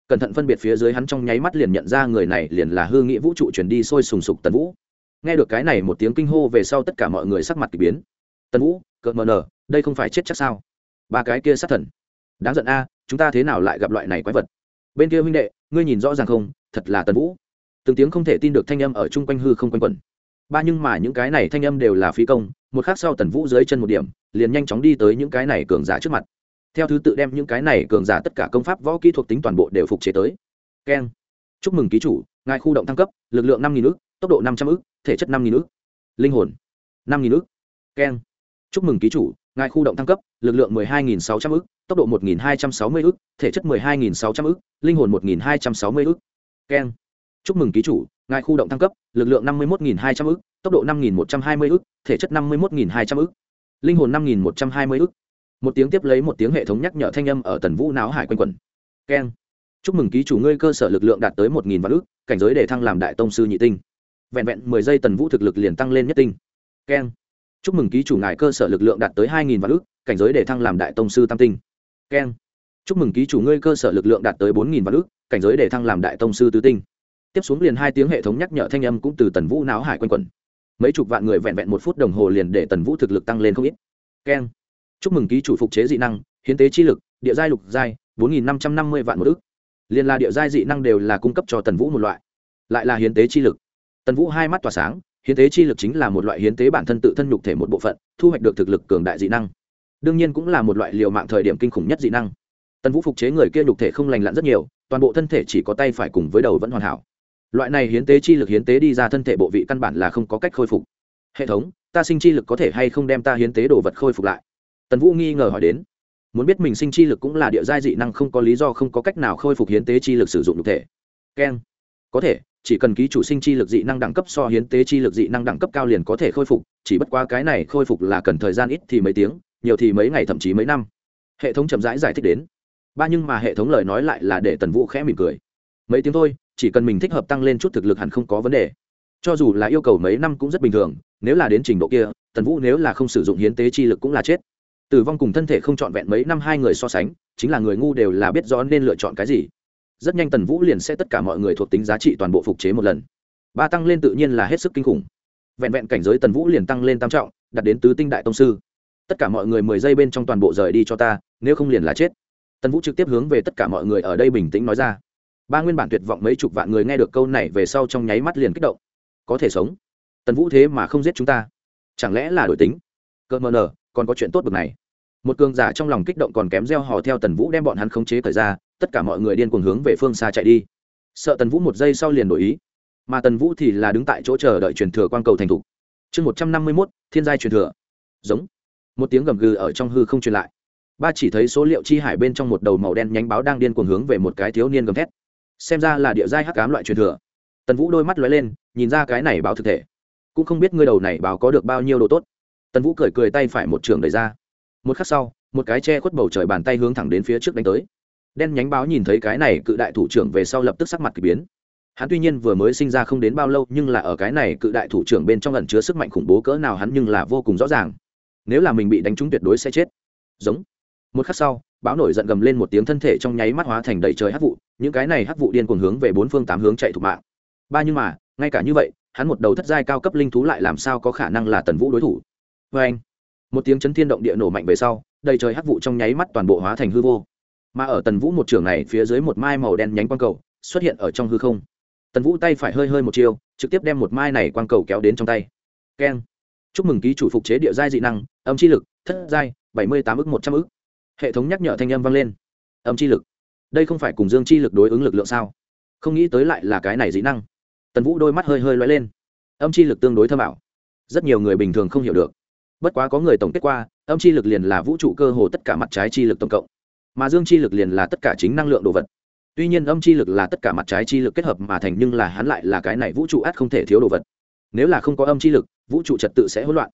Cẩn thận phân biệt phía dưới hắn trong nháy mắt liền nhận ra người này liền là hư nghĩa vũ trụ truyền đi sôi sùng sục tần vũ nghe được cái này một tiếng kinh hô về sau tất cả mọi người sắc mặt k ỳ biến. Tần vũ, cợt mờ nở, đây không phải chết chắc sao? Ba cái kia sát thần. Đáng giận a, chúng ta thế nào lại gặp loại này quái vật? Bên kia huynh đệ, ngươi nhìn rõ ràng không? Thật là tần vũ. Từng tiếng không thể tin được thanh âm ở chung quanh hư không quanh quẩn. Ba nhưng mà những cái này thanh âm đều là phí công, một khác sau tần vũ dưới chân một điểm, liền nhanh chóng đi tới những cái này cường giả trước mặt. Theo thứ tự đem những cái này cường giả tất cả công pháp võ kỹ thuộc tính toàn bộ đều phục chế tới. Keng. Chúc mừng ký chủ, ngài khu động thăng cấp, lực lượng năm nghìn ước tốc độ năm trăm thể chất năm nghìn ước linh hồn, năm nghìn ước keng chúc mừng ký chủ, ngài khu động thăng cấp, lực lượng mười hai nghìn sáu trăm tốc độ một nghìn hai trăm sáu mươi thể chất mười hai nghìn sáu trăm linh hồn một nghìn hai trăm sáu mươi keng chúc mừng ký chủ, ngài khu động thăng cấp, lực lượng năm mươi một hai trăm ư tốc độ năm một trăm hai mươi ư thể chất năm mươi một hai trăm ư linh hồn năm một trăm hai mươi ư một tiếng tiếp lấy một tiếng hệ thống nhắc nhở thanh âm ở tần vũ não hải quanh quẩn. Keng chúc mừng ký chủ, ngươi cơ sở lực lượng đạt tới một nghìn vạn ước cảnh giới để thăng làm đại tông sư nhị tinh vẹn vẹn mười giây tần vũ thực lực liền tăng lên nhất tinh. Keng. Chúc mừng ký chủ ngài cơ sở lực lượng đạt tới hai nghìn vạn ước cảnh giới để thăng làm đại tông sư tam tinh. Keng. Chúc mừng ký chủ ngươi cơ sở lực lượng đạt tới bốn nghìn vạn ước cảnh giới để thăng làm đại tông sư tứ tinh. Tiếp xuống liền hai tiếng hệ thống nhắc nhở thanh âm cũng từ tần vũ não hải quanh quẩn. Mấy chục vạn người vẹn vẹn một phút đồng hồ liền để tần vũ thực lực tăng lên không ít. Keng. Chúc mừng ký chủ phục chế dị năng, hiến tế chi lực, địa giai lục giai, bốn nghìn năm trăm năm mươi vạn một ước liền là địa giai dị năng đều là cung cấp cho tần vũ một loại. Lại là hiến tế chi lực tần vũ hai mắt tỏa sáng, hiến tế chi lực chính là một loại hiến tế bản thân tự thân nhục thể một bộ phận, thu hoạch được thực lực cường đại dị năng. Đương nhiên cũng là một loại liều mạng thời điểm kinh khủng nhất dị năng. Tần vũ phục chế người kia nhục thể không lành lặn rất nhiều, toàn bộ thân thể chỉ có tay phải cùng với đầu vẫn hoàn hảo. Loại này hiến tế chi lực hiến tế đi ra thân thể bộ vị căn bản là không có cách khôi phục. Hệ thống, ta sinh chi lực có thể hay không đem ta hiến tế đồ vật khôi phục lại? Tần vũ nghi ngờ hỏi đến. Muốn biết mình sinh chi lực cũng là địa giai dị năng không có lý do không có cách nào khôi phục hiến tế chi lực sử dụng nhục thể. Keng. Có thể chỉ cần ký chủ sinh chi lực dị năng đẳng cấp so hiến tế chi lực dị năng đẳng cấp cao liền có thể khôi phục chỉ bất qua cái này khôi phục là cần thời gian ít thì mấy tiếng nhiều thì mấy ngày thậm chí mấy năm. Hệ thống chậm rãi giải, giải thích đến. Ba nhưng mà hệ thống lời nói lại là để tần vũ khẽ mỉm cười. Mấy tiếng thôi chỉ cần mình thích hợp tăng lên chút thực lực hẳn không có vấn đề. Cho dù là yêu cầu mấy năm cũng rất bình thường nếu là đến trình độ kia tần vũ nếu là không sử dụng hiến tế chi lực cũng là chết. Tử vong cùng thân thể không trọn vẹn mấy năm hai người so sánh chính là người ngu đều là biết rõ nên lựa chọn cái gì rất nhanh tần vũ liền sẽ tất cả mọi người thuộc tính giá trị toàn bộ phục chế một lần. Ba tăng lên tự nhiên là hết sức kinh khủng. Vẹn vẹn cảnh giới tần vũ liền tăng lên tam trọng đặt đến tứ tinh đại tông sư. Tất cả mọi người mười giây bên trong toàn bộ rời đi cho ta, nếu không liền là chết. Tần vũ trực tiếp hướng về tất cả mọi người ở đây bình tĩnh nói ra. Ba nguyên bản tuyệt vọng mấy chục vạn người nghe được câu này về sau trong nháy mắt liền kích động. Có thể sống. Tần vũ thế mà không giết chúng ta. Chẳng lẽ là đổi tính? Cợt mờ nở còn có chuyện tốt bực này. Một cường giả trong lòng kích động còn kém gieo hò theo tần vũ đem bọn hắn khống chế thời ra tất cả mọi người điên cuồng hướng về phương xa chạy đi. Sợ tần vũ một giây sau liền đổi ý. Mà tần vũ thì là đứng tại chỗ chờ đợi truyền thừa quan cầu thành thủ. chương một trăm năm mươi mốt, thiên giai truyền thừa. Giống. Một tiếng gầm gừ ở trong hư không truyền lại. Ba chỉ thấy số liệu chi hải bên trong một đầu màu đen nhánh báo đang điên cuồng hướng về một cái thiếu niên gầm thét. Xem ra là địa giai hắc cám loại truyền thừa. Tần vũ đôi mắt lóe lên, nhìn ra cái này báo thực thể. Cũng không biết ngươi đầu này báo có được bao nhiêu độ tốt. Tần vũ cười cười tay phải một trường đẩy ra. Một khắc sau, một cái che khuất bầu trời bàn tay hướng thẳng đến phía trước đánh tới đen nhánh báo nhìn thấy cái này cự đại thủ trưởng về sau lập tức sắc mặt k ỳ biến. Hắn tuy nhiên vừa mới sinh ra không đến bao lâu, nhưng là ở cái này cự đại thủ trưởng bên trong lần chứa sức mạnh khủng bố cỡ nào hắn nhưng là vô cùng rõ ràng. Nếu là mình bị đánh trúng tuyệt đối sẽ chết. Giống. Một khắc sau, báo nổi giận gầm lên một tiếng thân thể trong nháy mắt hóa thành đầy trời hắc vụ, những cái này hắc vụ điên cuồng hướng về bốn phương tám hướng chạy thục mạng. Ba nhưng mà, ngay cả như vậy, hắn một đầu thất giai cao cấp linh thú lại làm sao có khả năng là tần vũ đối thủ? Vê anh một tiếng chấn thiên động địa nổ mạnh về sau, đầy trời hắc vụ trong nháy mắt toàn bộ hóa thành hư vô mà ở tần vũ một trường này phía dưới một mai màu đen nhánh quang cầu xuất hiện ở trong hư không. Tần vũ tay phải hơi hơi một chiêu, trực tiếp đem một mai này quang cầu kéo đến trong tay. Keng. Chúc mừng ký chủ phục chế địa giai dị năng, âm chi lực, thất giai, bảy mươi tám ức một trăm ức. Hệ thống nhắc nhở thanh âm vang lên. Âm chi lực. Đây không phải cùng dương chi lực đối ứng lực lượng sao? Không nghĩ tới lại là cái này dị năng. Tần vũ đôi mắt hơi hơi loay lên. Âm chi lực tương đối thâm ảo. Rất nhiều người bình thường không hiểu được. Bất quá có người tổng kết qua, âm chi lực liền là vũ trụ cơ hồ tất cả mặt trái chi lực tổng cộng mà dương chi lực liền là tất cả chính năng lượng đồ vật. Tuy nhiên âm chi lực là tất cả mặt trái chi lực kết hợp mà thành, nhưng là hắn lại là cái này vũ trụ át không thể thiếu đồ vật. Nếu là không có âm chi lực, vũ trụ trật tự sẽ hỗn loạn.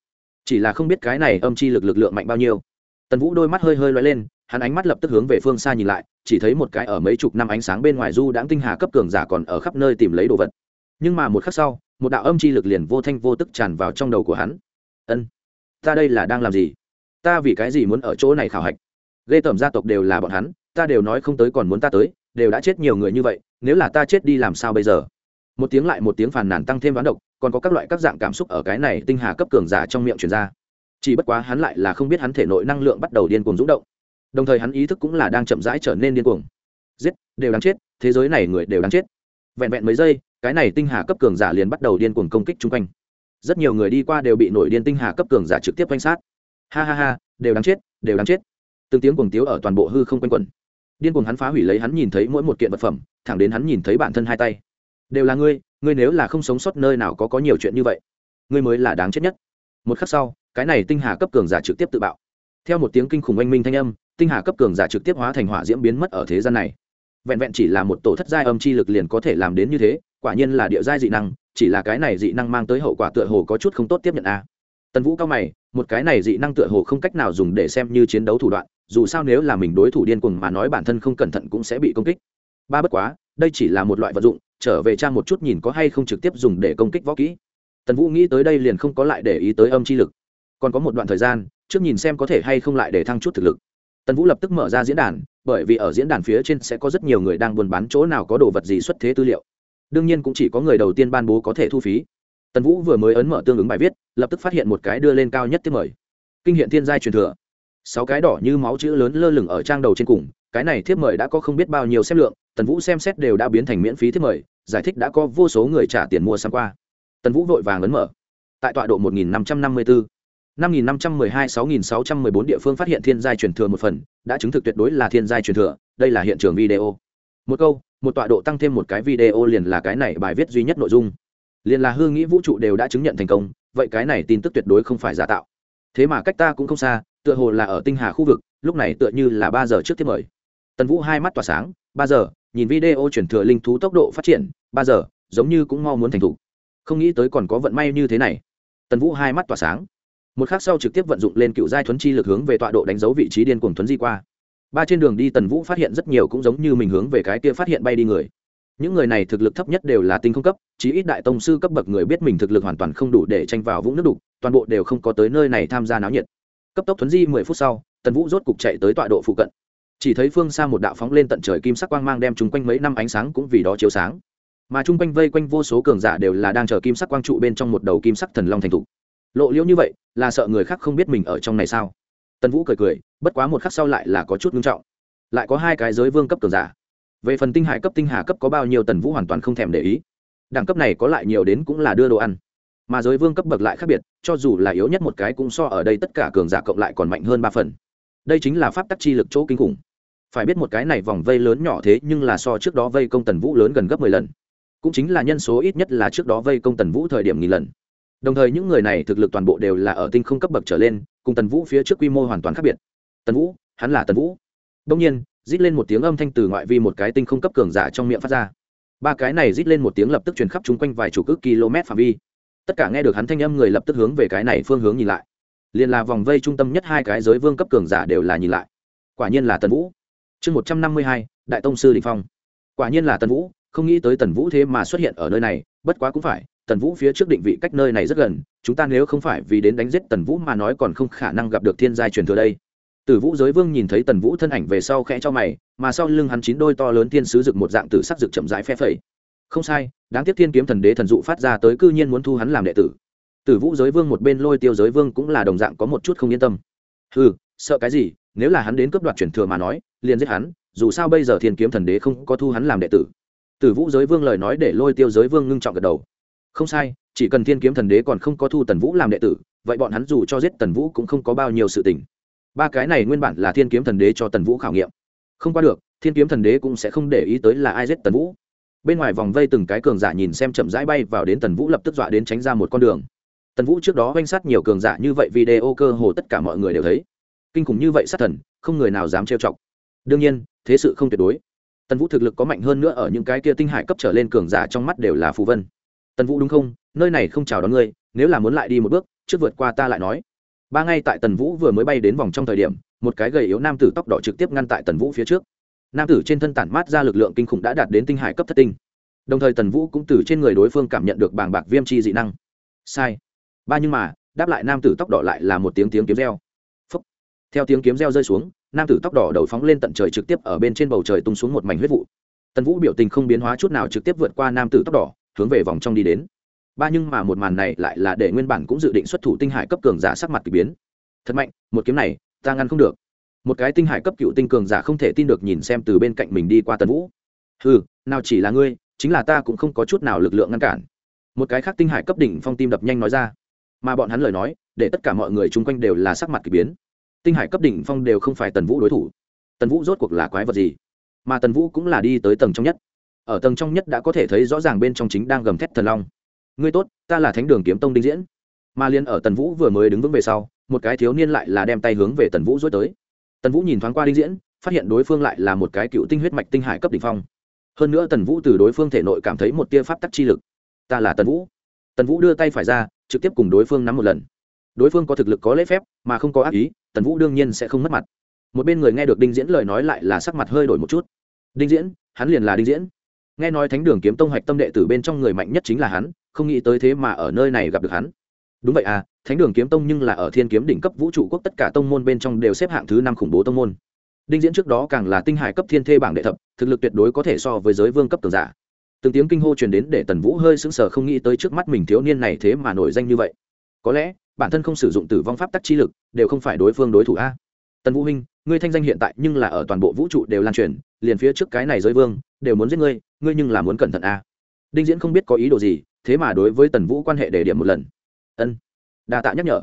Chỉ là không biết cái này âm chi lực lực lượng mạnh bao nhiêu. Tần vũ đôi mắt hơi hơi loay lên, hắn ánh mắt lập tức hướng về phương xa nhìn lại, chỉ thấy một cái ở mấy chục năm ánh sáng bên ngoài du đãng tinh hà cấp cường giả còn ở khắp nơi tìm lấy đồ vật. Nhưng mà một khắc sau, một đạo âm chi lực liền vô thanh vô tức tràn vào trong đầu của hắn. Ân, ta đây là đang làm gì? Ta vì cái gì muốn ở chỗ này khảo hạch? Ghê tởm gia tộc đều là bọn hắn, ta đều nói không tới còn muốn ta tới, đều đã chết nhiều người như vậy, nếu là ta chết đi làm sao bây giờ? Một tiếng lại một tiếng phàn nàn tăng thêm ván độc, còn có các loại các dạng cảm xúc ở cái này tinh hà cấp cường giả trong miệng truyền ra. Chỉ bất quá hắn lại là không biết hắn thể nội năng lượng bắt đầu điên cuồng rúng động. Đồng thời hắn ý thức cũng là đang chậm rãi trở nên điên cuồng. Giết, đều đáng chết, thế giới này người đều đáng chết. Vẹn vẹn mấy giây, cái này tinh hà cấp cường giả liền bắt đầu điên cuồng công kích chung quanh. Rất nhiều người đi qua đều bị nổi điên tinh hà cấp cường giả trực tiếp quanh sát. Ha ha ha, đều đáng chết, đều đáng chết từng tiếng cuồng tiếu ở toàn bộ hư không quanh quẩn. Điên cuồng hắn phá hủy lấy hắn nhìn thấy mỗi một kiện vật phẩm, thẳng đến hắn nhìn thấy bản thân hai tay. Đều là ngươi ngươi nếu là không sống sót nơi nào có có nhiều chuyện như vậy, ngươi mới là đáng chết nhất. Một khắc sau, cái này tinh hà cấp cường giả trực tiếp tự bạo. Theo một tiếng kinh khủng oanh minh thanh âm, tinh hà cấp cường giả trực tiếp hóa thành hỏa diễm biến mất ở thế gian này. Vẹn vẹn chỉ là một tổ thất giai âm chi lực liền có thể làm đến như thế, quả nhiên là địa giai dị năng, chỉ là cái này dị năng mang tới hậu quả tựa hồ có chút không tốt tiếp nhận a. Tần vũ cao mày, một cái này dị năng tựa hồ không cách nào dùng để xem như chiến đấu thủ đoạn dù sao nếu là mình đối thủ điên cuồng mà nói bản thân không cẩn thận cũng sẽ bị công kích. Ba bất quá, đây chỉ là một loại vật dụng, trở về trang một chút nhìn có hay không trực tiếp dùng để công kích võ kỹ. Tần vũ nghĩ tới đây liền không có lại để ý tới âm chi lực. Còn có một đoạn thời gian, trước nhìn xem có thể hay không lại để thăng chút thực lực. Tần vũ lập tức mở ra diễn đàn, bởi vì ở diễn đàn phía trên sẽ có rất nhiều người đang buôn bán chỗ nào có đồ vật gì xuất thế tư liệu. Đương nhiên cũng chỉ có người đầu tiên ban bố có thể thu phí. Tần vũ vừa mới ấn mở tương ứng bài viết, lập tức phát hiện một cái đưa lên cao nhất tiếp mời. Kinh hiện thiên giai truyền thừa sáu cái đỏ như máu chữ lớn lơ lửng ở trang đầu trên cùng, cái này thiếp mời đã có không biết bao nhiêu xem lượng, tần vũ xem xét đều đã biến thành miễn phí thiếp mời, giải thích đã có vô số người trả tiền mua sang qua. Tần vũ vội vàng ấn mở. Tại tọa độ một nghìn năm trăm năm mươi bốn năm nghìn năm trăm mười hai, sáu nghìn sáu trăm mười bốn địa phương phát hiện thiên giai truyền thừa một phần, đã chứng thực tuyệt đối là thiên giai truyền thừa, đây là hiện trường video. Một câu, một tọa độ tăng thêm một cái video liền là cái này bài viết duy nhất nội dung. Liền là hương nghĩ vũ trụ đều đã chứng nhận thành công, vậy cái này tin tức tuyệt đối không phải giả tạo. Thế mà cách ta cũng không xa tựa hồ là ở tinh hà khu vực, lúc này tựa như là ba giờ trước tiếp mời. Tần vũ hai mắt tỏa sáng, ba giờ, nhìn video chuyển thừa linh thú tốc độ phát triển, ba giờ, giống như cũng mau muốn thành t h ủ không nghĩ tới còn có vận may như thế này. Tần vũ hai mắt tỏa sáng. Một khác sau trực tiếp vận dụng lên cựu giai thuấn chi lực hướng về tọa độ đánh dấu vị trí điên cuồng thuấn di qua. Ba trên đường đi tần vũ phát hiện rất nhiều cũng giống như mình hướng về cái kia phát hiện bay đi người. Những người này thực lực thấp nhất đều là tinh không cấp, chí ít đại tông sư cấp bậc người biết mình thực lực hoàn toàn không đủ để tranh vào vũng nước đục, toàn bộ đều không có tới nơi này tham gia náo nhiệt cấp tốc thuấn di mười phút sau, tần vũ rốt cục chạy tới tọa độ phụ cận. Chỉ thấy phương xa một đạo phóng lên tận trời kim sắc quang mang đem chung quanh mấy năm ánh sáng cũng vì đó chiếu sáng. Mà chung quanh vây quanh vô số cường giả đều là đang chờ kim sắc quang trụ bên trong một đầu kim sắc thần long thành thục. Lộ liễu như vậy, là sợ người khác không biết mình ở trong này sao? Tần vũ cười cười, bất quá một khắc sau lại là có chút ngưng trọng. Lại có hai cái giới vương cấp cường giả. Về phần tinh hải cấp tinh hà cấp có bao nhiêu tần vũ hoàn toàn không thèm để ý. Đẳng cấp này có lại nhiều đến cũng là đưa đồ ăn mà giới vương cấp bậc lại khác biệt, cho dù là yếu nhất một cái cũng so ở đây tất cả cường giả cộng lại còn mạnh hơn ba phần. Đây chính là pháp tắc chi lực chỗ kinh khủng. Phải biết một cái này vòng vây lớn nhỏ thế nhưng là so trước đó vây công tần vũ lớn gần gấp mười lần. Cũng chính là nhân số ít nhất là trước đó vây công tần vũ thời điểm nghìn lần. Đồng thời những người này thực lực toàn bộ đều là ở tinh không cấp bậc trở lên, cùng tần vũ phía trước quy mô hoàn toàn khác biệt. Tần vũ, hắn là tần vũ. Đông nhiên, rít lên một tiếng âm thanh từ ngoại vi một cái tinh không cấp cường giả trong miệng phát ra. Ba cái này rít lên một tiếng lập tức truyền khắp chung quanh vài chục ước km phạm vi tất cả nghe được hắn thanh âm người lập tức hướng về cái này phương hướng nhìn lại. Liền là vòng vây trung tâm nhất hai cái giới vương cấp cường giả đều là nhìn lại. Quả nhiên là tần vũ. Chương một trăm năm mươi hai đại tông sư đình phong. Quả nhiên là tần vũ không nghĩ tới tần vũ thế mà xuất hiện ở nơi này bất quá cũng phải tần vũ phía trước định vị cách nơi này rất gần chúng ta nếu không phải vì đến đánh giết tần vũ mà nói còn không khả năng gặp được thiên giai truyền thừa đây. Tử Vũ giới vương nhìn thấy Tần Vũ thân ảnh về sau khẽ cho mày, mà sau lưng hắn chín đôi to lớn thiên sứ rực một dạng tử sắc rực chậm rãi phe phẩy. Không sai, đáng tiếc Thiên kiếm thần đế thần dụ phát ra tới cư nhiên muốn thu hắn làm đệ tử. Tử Vũ giới vương một bên lôi tiêu giới vương cũng là đồng dạng có một chút không yên tâm. Hừ, sợ cái gì, nếu là hắn đến cướp đoạt truyền thừa mà nói, liền giết hắn, dù sao bây giờ Thiên kiếm thần đế không có thu hắn làm đệ tử. Tử Vũ giới vương lời nói để lôi tiêu giới vương ngưng trọng gật đầu. Không sai, chỉ cần Thiên kiếm thần đế còn không có thu Tần Vũ làm đệ tử, vậy bọn hắn dù cho giết Tần Vũ cũng không có bao nhiêu sự tình ba cái này nguyên bản là thiên kiếm thần đế cho tần vũ khảo nghiệm không qua được thiên kiếm thần đế cũng sẽ không để ý tới là ai giết tần vũ bên ngoài vòng vây từng cái cường giả nhìn xem chậm rãi bay vào đến tần vũ lập tức dọa đến tránh ra một con đường. Tần vũ trước đó oanh sát nhiều cường giả như vậy video cơ hồ tất cả mọi người đều thấy. Kinh khủng như vậy sát thần, không người nào dám trêu chọc. Đương nhiên, thế sự không tuyệt đối. Tần vũ thực lực có mạnh hơn nữa ở những cái kia tinh hải cấp trở lên cường giả trong mắt đều là phù vân. Tần vũ đúng không? Nơi này không chào đón ngươi, nếu là muốn lại đi một bước, trước vượt qua ta lại nói. Ba ngay tại tần vũ vừa mới bay đến vòng trong thời điểm, một cái gầy yếu nam tử tóc đỏ trực tiếp ngăn tại tần vũ phía trước nam tử trên thân tản mát ra lực lượng kinh khủng đã đạt đến tinh hải cấp thất tinh. Đồng thời tần vũ cũng từ trên người đối phương cảm nhận được bàng bạc viêm chi dị năng. Sai. Ba nhưng mà, đáp lại nam tử tóc đỏ lại là một tiếng tiếng kiếm reo. Phúc. theo tiếng kiếm reo rơi xuống, nam tử tóc đỏ đầu phóng lên tận trời trực tiếp ở bên trên bầu trời tung xuống một mảnh huyết vụ. Tần vũ biểu tình không biến hóa chút nào trực tiếp vượt qua nam tử tóc đỏ, hướng về vòng trong đi đến. Ba nhưng mà một màn này lại là để nguyên bản cũng dự định xuất thủ tinh hải cấp cường giả sắc mặt k ỳ biến. Thật mạnh, một kiếm này, ta ngăn không được một cái tinh hải cấp cựu tinh cường giả không thể tin được nhìn xem từ bên cạnh mình đi qua tần vũ. Ừ nào chỉ là ngươi, chính là ta cũng không có chút nào lực lượng ngăn cản. Một cái khác tinh hải cấp đỉnh phong tim đập nhanh nói ra. Mà bọn hắn lời nói, để tất cả mọi người chung quanh đều là sắc mặt k ỳ biến. Tinh hải cấp đỉnh phong đều không phải tần vũ đối thủ. Tần vũ rốt cuộc là quái vật gì? Mà tần vũ cũng là đi tới tầng trong nhất. Ở tầng trong nhất đã có thể thấy rõ ràng bên trong chính đang gầm thét thần long. Ngươi tốt, ta là thánh đường kiếm tông đinh diễn. Mà liên ở tần vũ vừa mới đứng vững về sau, một cái thiếu niên lại là đem tay hướng về tần vũ dối tới tần vũ nhìn thoáng qua đinh diễn, phát hiện đối phương lại là một cái cựu tinh huyết mạch tinh hải cấp đ ỉ n h phong. Hơn nữa tần vũ từ đối phương thể nội cảm thấy một tia pháp tắc chi lực. Ta là tần vũ. Tần vũ đưa tay phải ra, trực tiếp cùng đối phương nắm một lần. Đối phương có thực lực có lễ phép, mà không có ác ý, tần vũ đương nhiên sẽ không mất mặt. Một bên người nghe được đinh diễn lời nói lại là sắc mặt hơi đổi một chút. Đinh diễn, hắn liền là đinh diễn. Nghe nói thánh đường kiếm tông Hạch tâm đệ tử bên trong người mạnh nhất chính là hắn, không nghĩ tới thế mà ở nơi này gặp được hắn. Đúng vậy à thánh đường kiếm tông nhưng là ở thiên kiếm đỉnh cấp vũ trụ quốc tất cả tông môn bên trong đều xếp hạng thứ năm khủng bố tông môn. Đinh diễn trước đó càng là tinh hải cấp thiên thê bảng đệ thập, thực lực tuyệt đối có thể so với giới vương cấp tường giả. Từng tiếng kinh hô truyền đến để tần vũ hơi sững sờ không nghĩ tới trước mắt mình thiếu niên này thế mà nổi danh như vậy. Có lẽ, bản thân không sử dụng tử vong pháp tắc chi lực, đều không phải đối phương đối thủ a. Tần vũ huynh, ngươi thanh danh hiện tại nhưng là ở toàn bộ vũ trụ đều lan truyền, liền phía trước cái này giới vương, đều muốn giết ngươi ngươi nhưng là muốn cẩn thận a. Đinh diễn không biết có ý đồ gì, thế mà đối với tần vũ quan hệ để điểm một lần. Ân đa tạ nhắc nhở.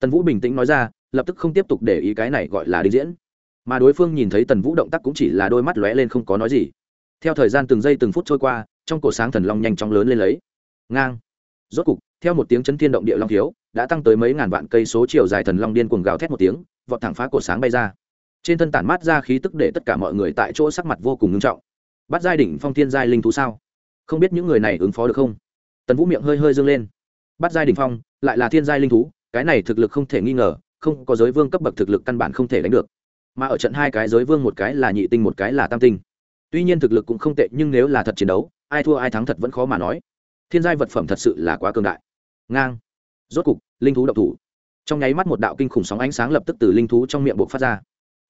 Tần vũ bình tĩnh nói ra, lập tức không tiếp tục để ý cái này gọi là đinh diễn. Mà đối phương nhìn thấy tần vũ động tác cũng chỉ là đôi mắt lóe lên không có nói gì. Theo thời gian từng giây từng phút trôi qua, trong cổ sáng thần long nhanh chóng lớn lên lấy. Ngang. Rốt cục, theo một tiếng chấn thiên động địa long thiếu, đã tăng tới mấy ngàn vạn cây số chiều dài thần long điên cuồng gào thét một tiếng, vọt thẳng phá cổ sáng bay ra. Trên thân tản mát ra khí tức để tất cả mọi người tại chỗ sắc mặt vô cùng nghiêm trọng. Bắt giai đỉnh phong thiên giai linh thú sao? Không biết những người này ứng phó được không? Tần vũ miệng hơi hơi dâng lên bắt giai đình phong, lại là thiên giai linh thú, cái này thực lực không thể nghi ngờ, không có giới vương cấp bậc thực lực căn bản không thể đánh được. Mà ở trận hai cái giới vương một cái là nhị tinh, một cái là tam tinh. Tuy nhiên thực lực cũng không tệ, nhưng nếu là thật chiến đấu, ai thua ai thắng thật vẫn khó mà nói. Thiên giai vật phẩm thật sự là quá cường đại. Ngang. Rốt cục, linh thú độc thủ. Trong nháy mắt một đạo kinh khủng sóng ánh sáng lập tức từ linh thú trong miệng buộc phát ra.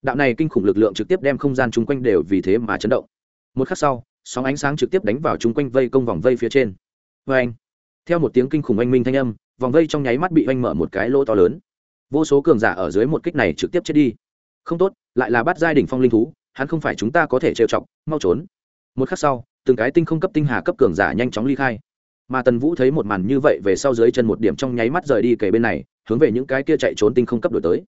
Đạo này kinh khủng lực lượng trực tiếp đem không gian chung quanh đều vì thế mà chấn động. Một khắc sau, sóng ánh sáng trực tiếp đánh vào chung quanh vây công vòng vây phía trên. Vê anh theo một tiếng kinh khủng oanh minh thanh âm, vòng vây trong nháy mắt bị oanh mở một cái lỗ to lớn. Vô số cường giả ở dưới một kích này trực tiếp chết đi. Không tốt, lại là bắt giai đỉnh phong linh thú, hắn không phải chúng ta có thể trêu chọc, mau trốn. Một khắc sau, từng cái tinh không cấp tinh hà cấp cường giả nhanh chóng ly khai. Mà tần vũ thấy một màn như vậy về sau dưới chân một điểm trong nháy mắt rời đi kề bên này, hướng về những cái kia chạy trốn tinh không cấp đổi tới.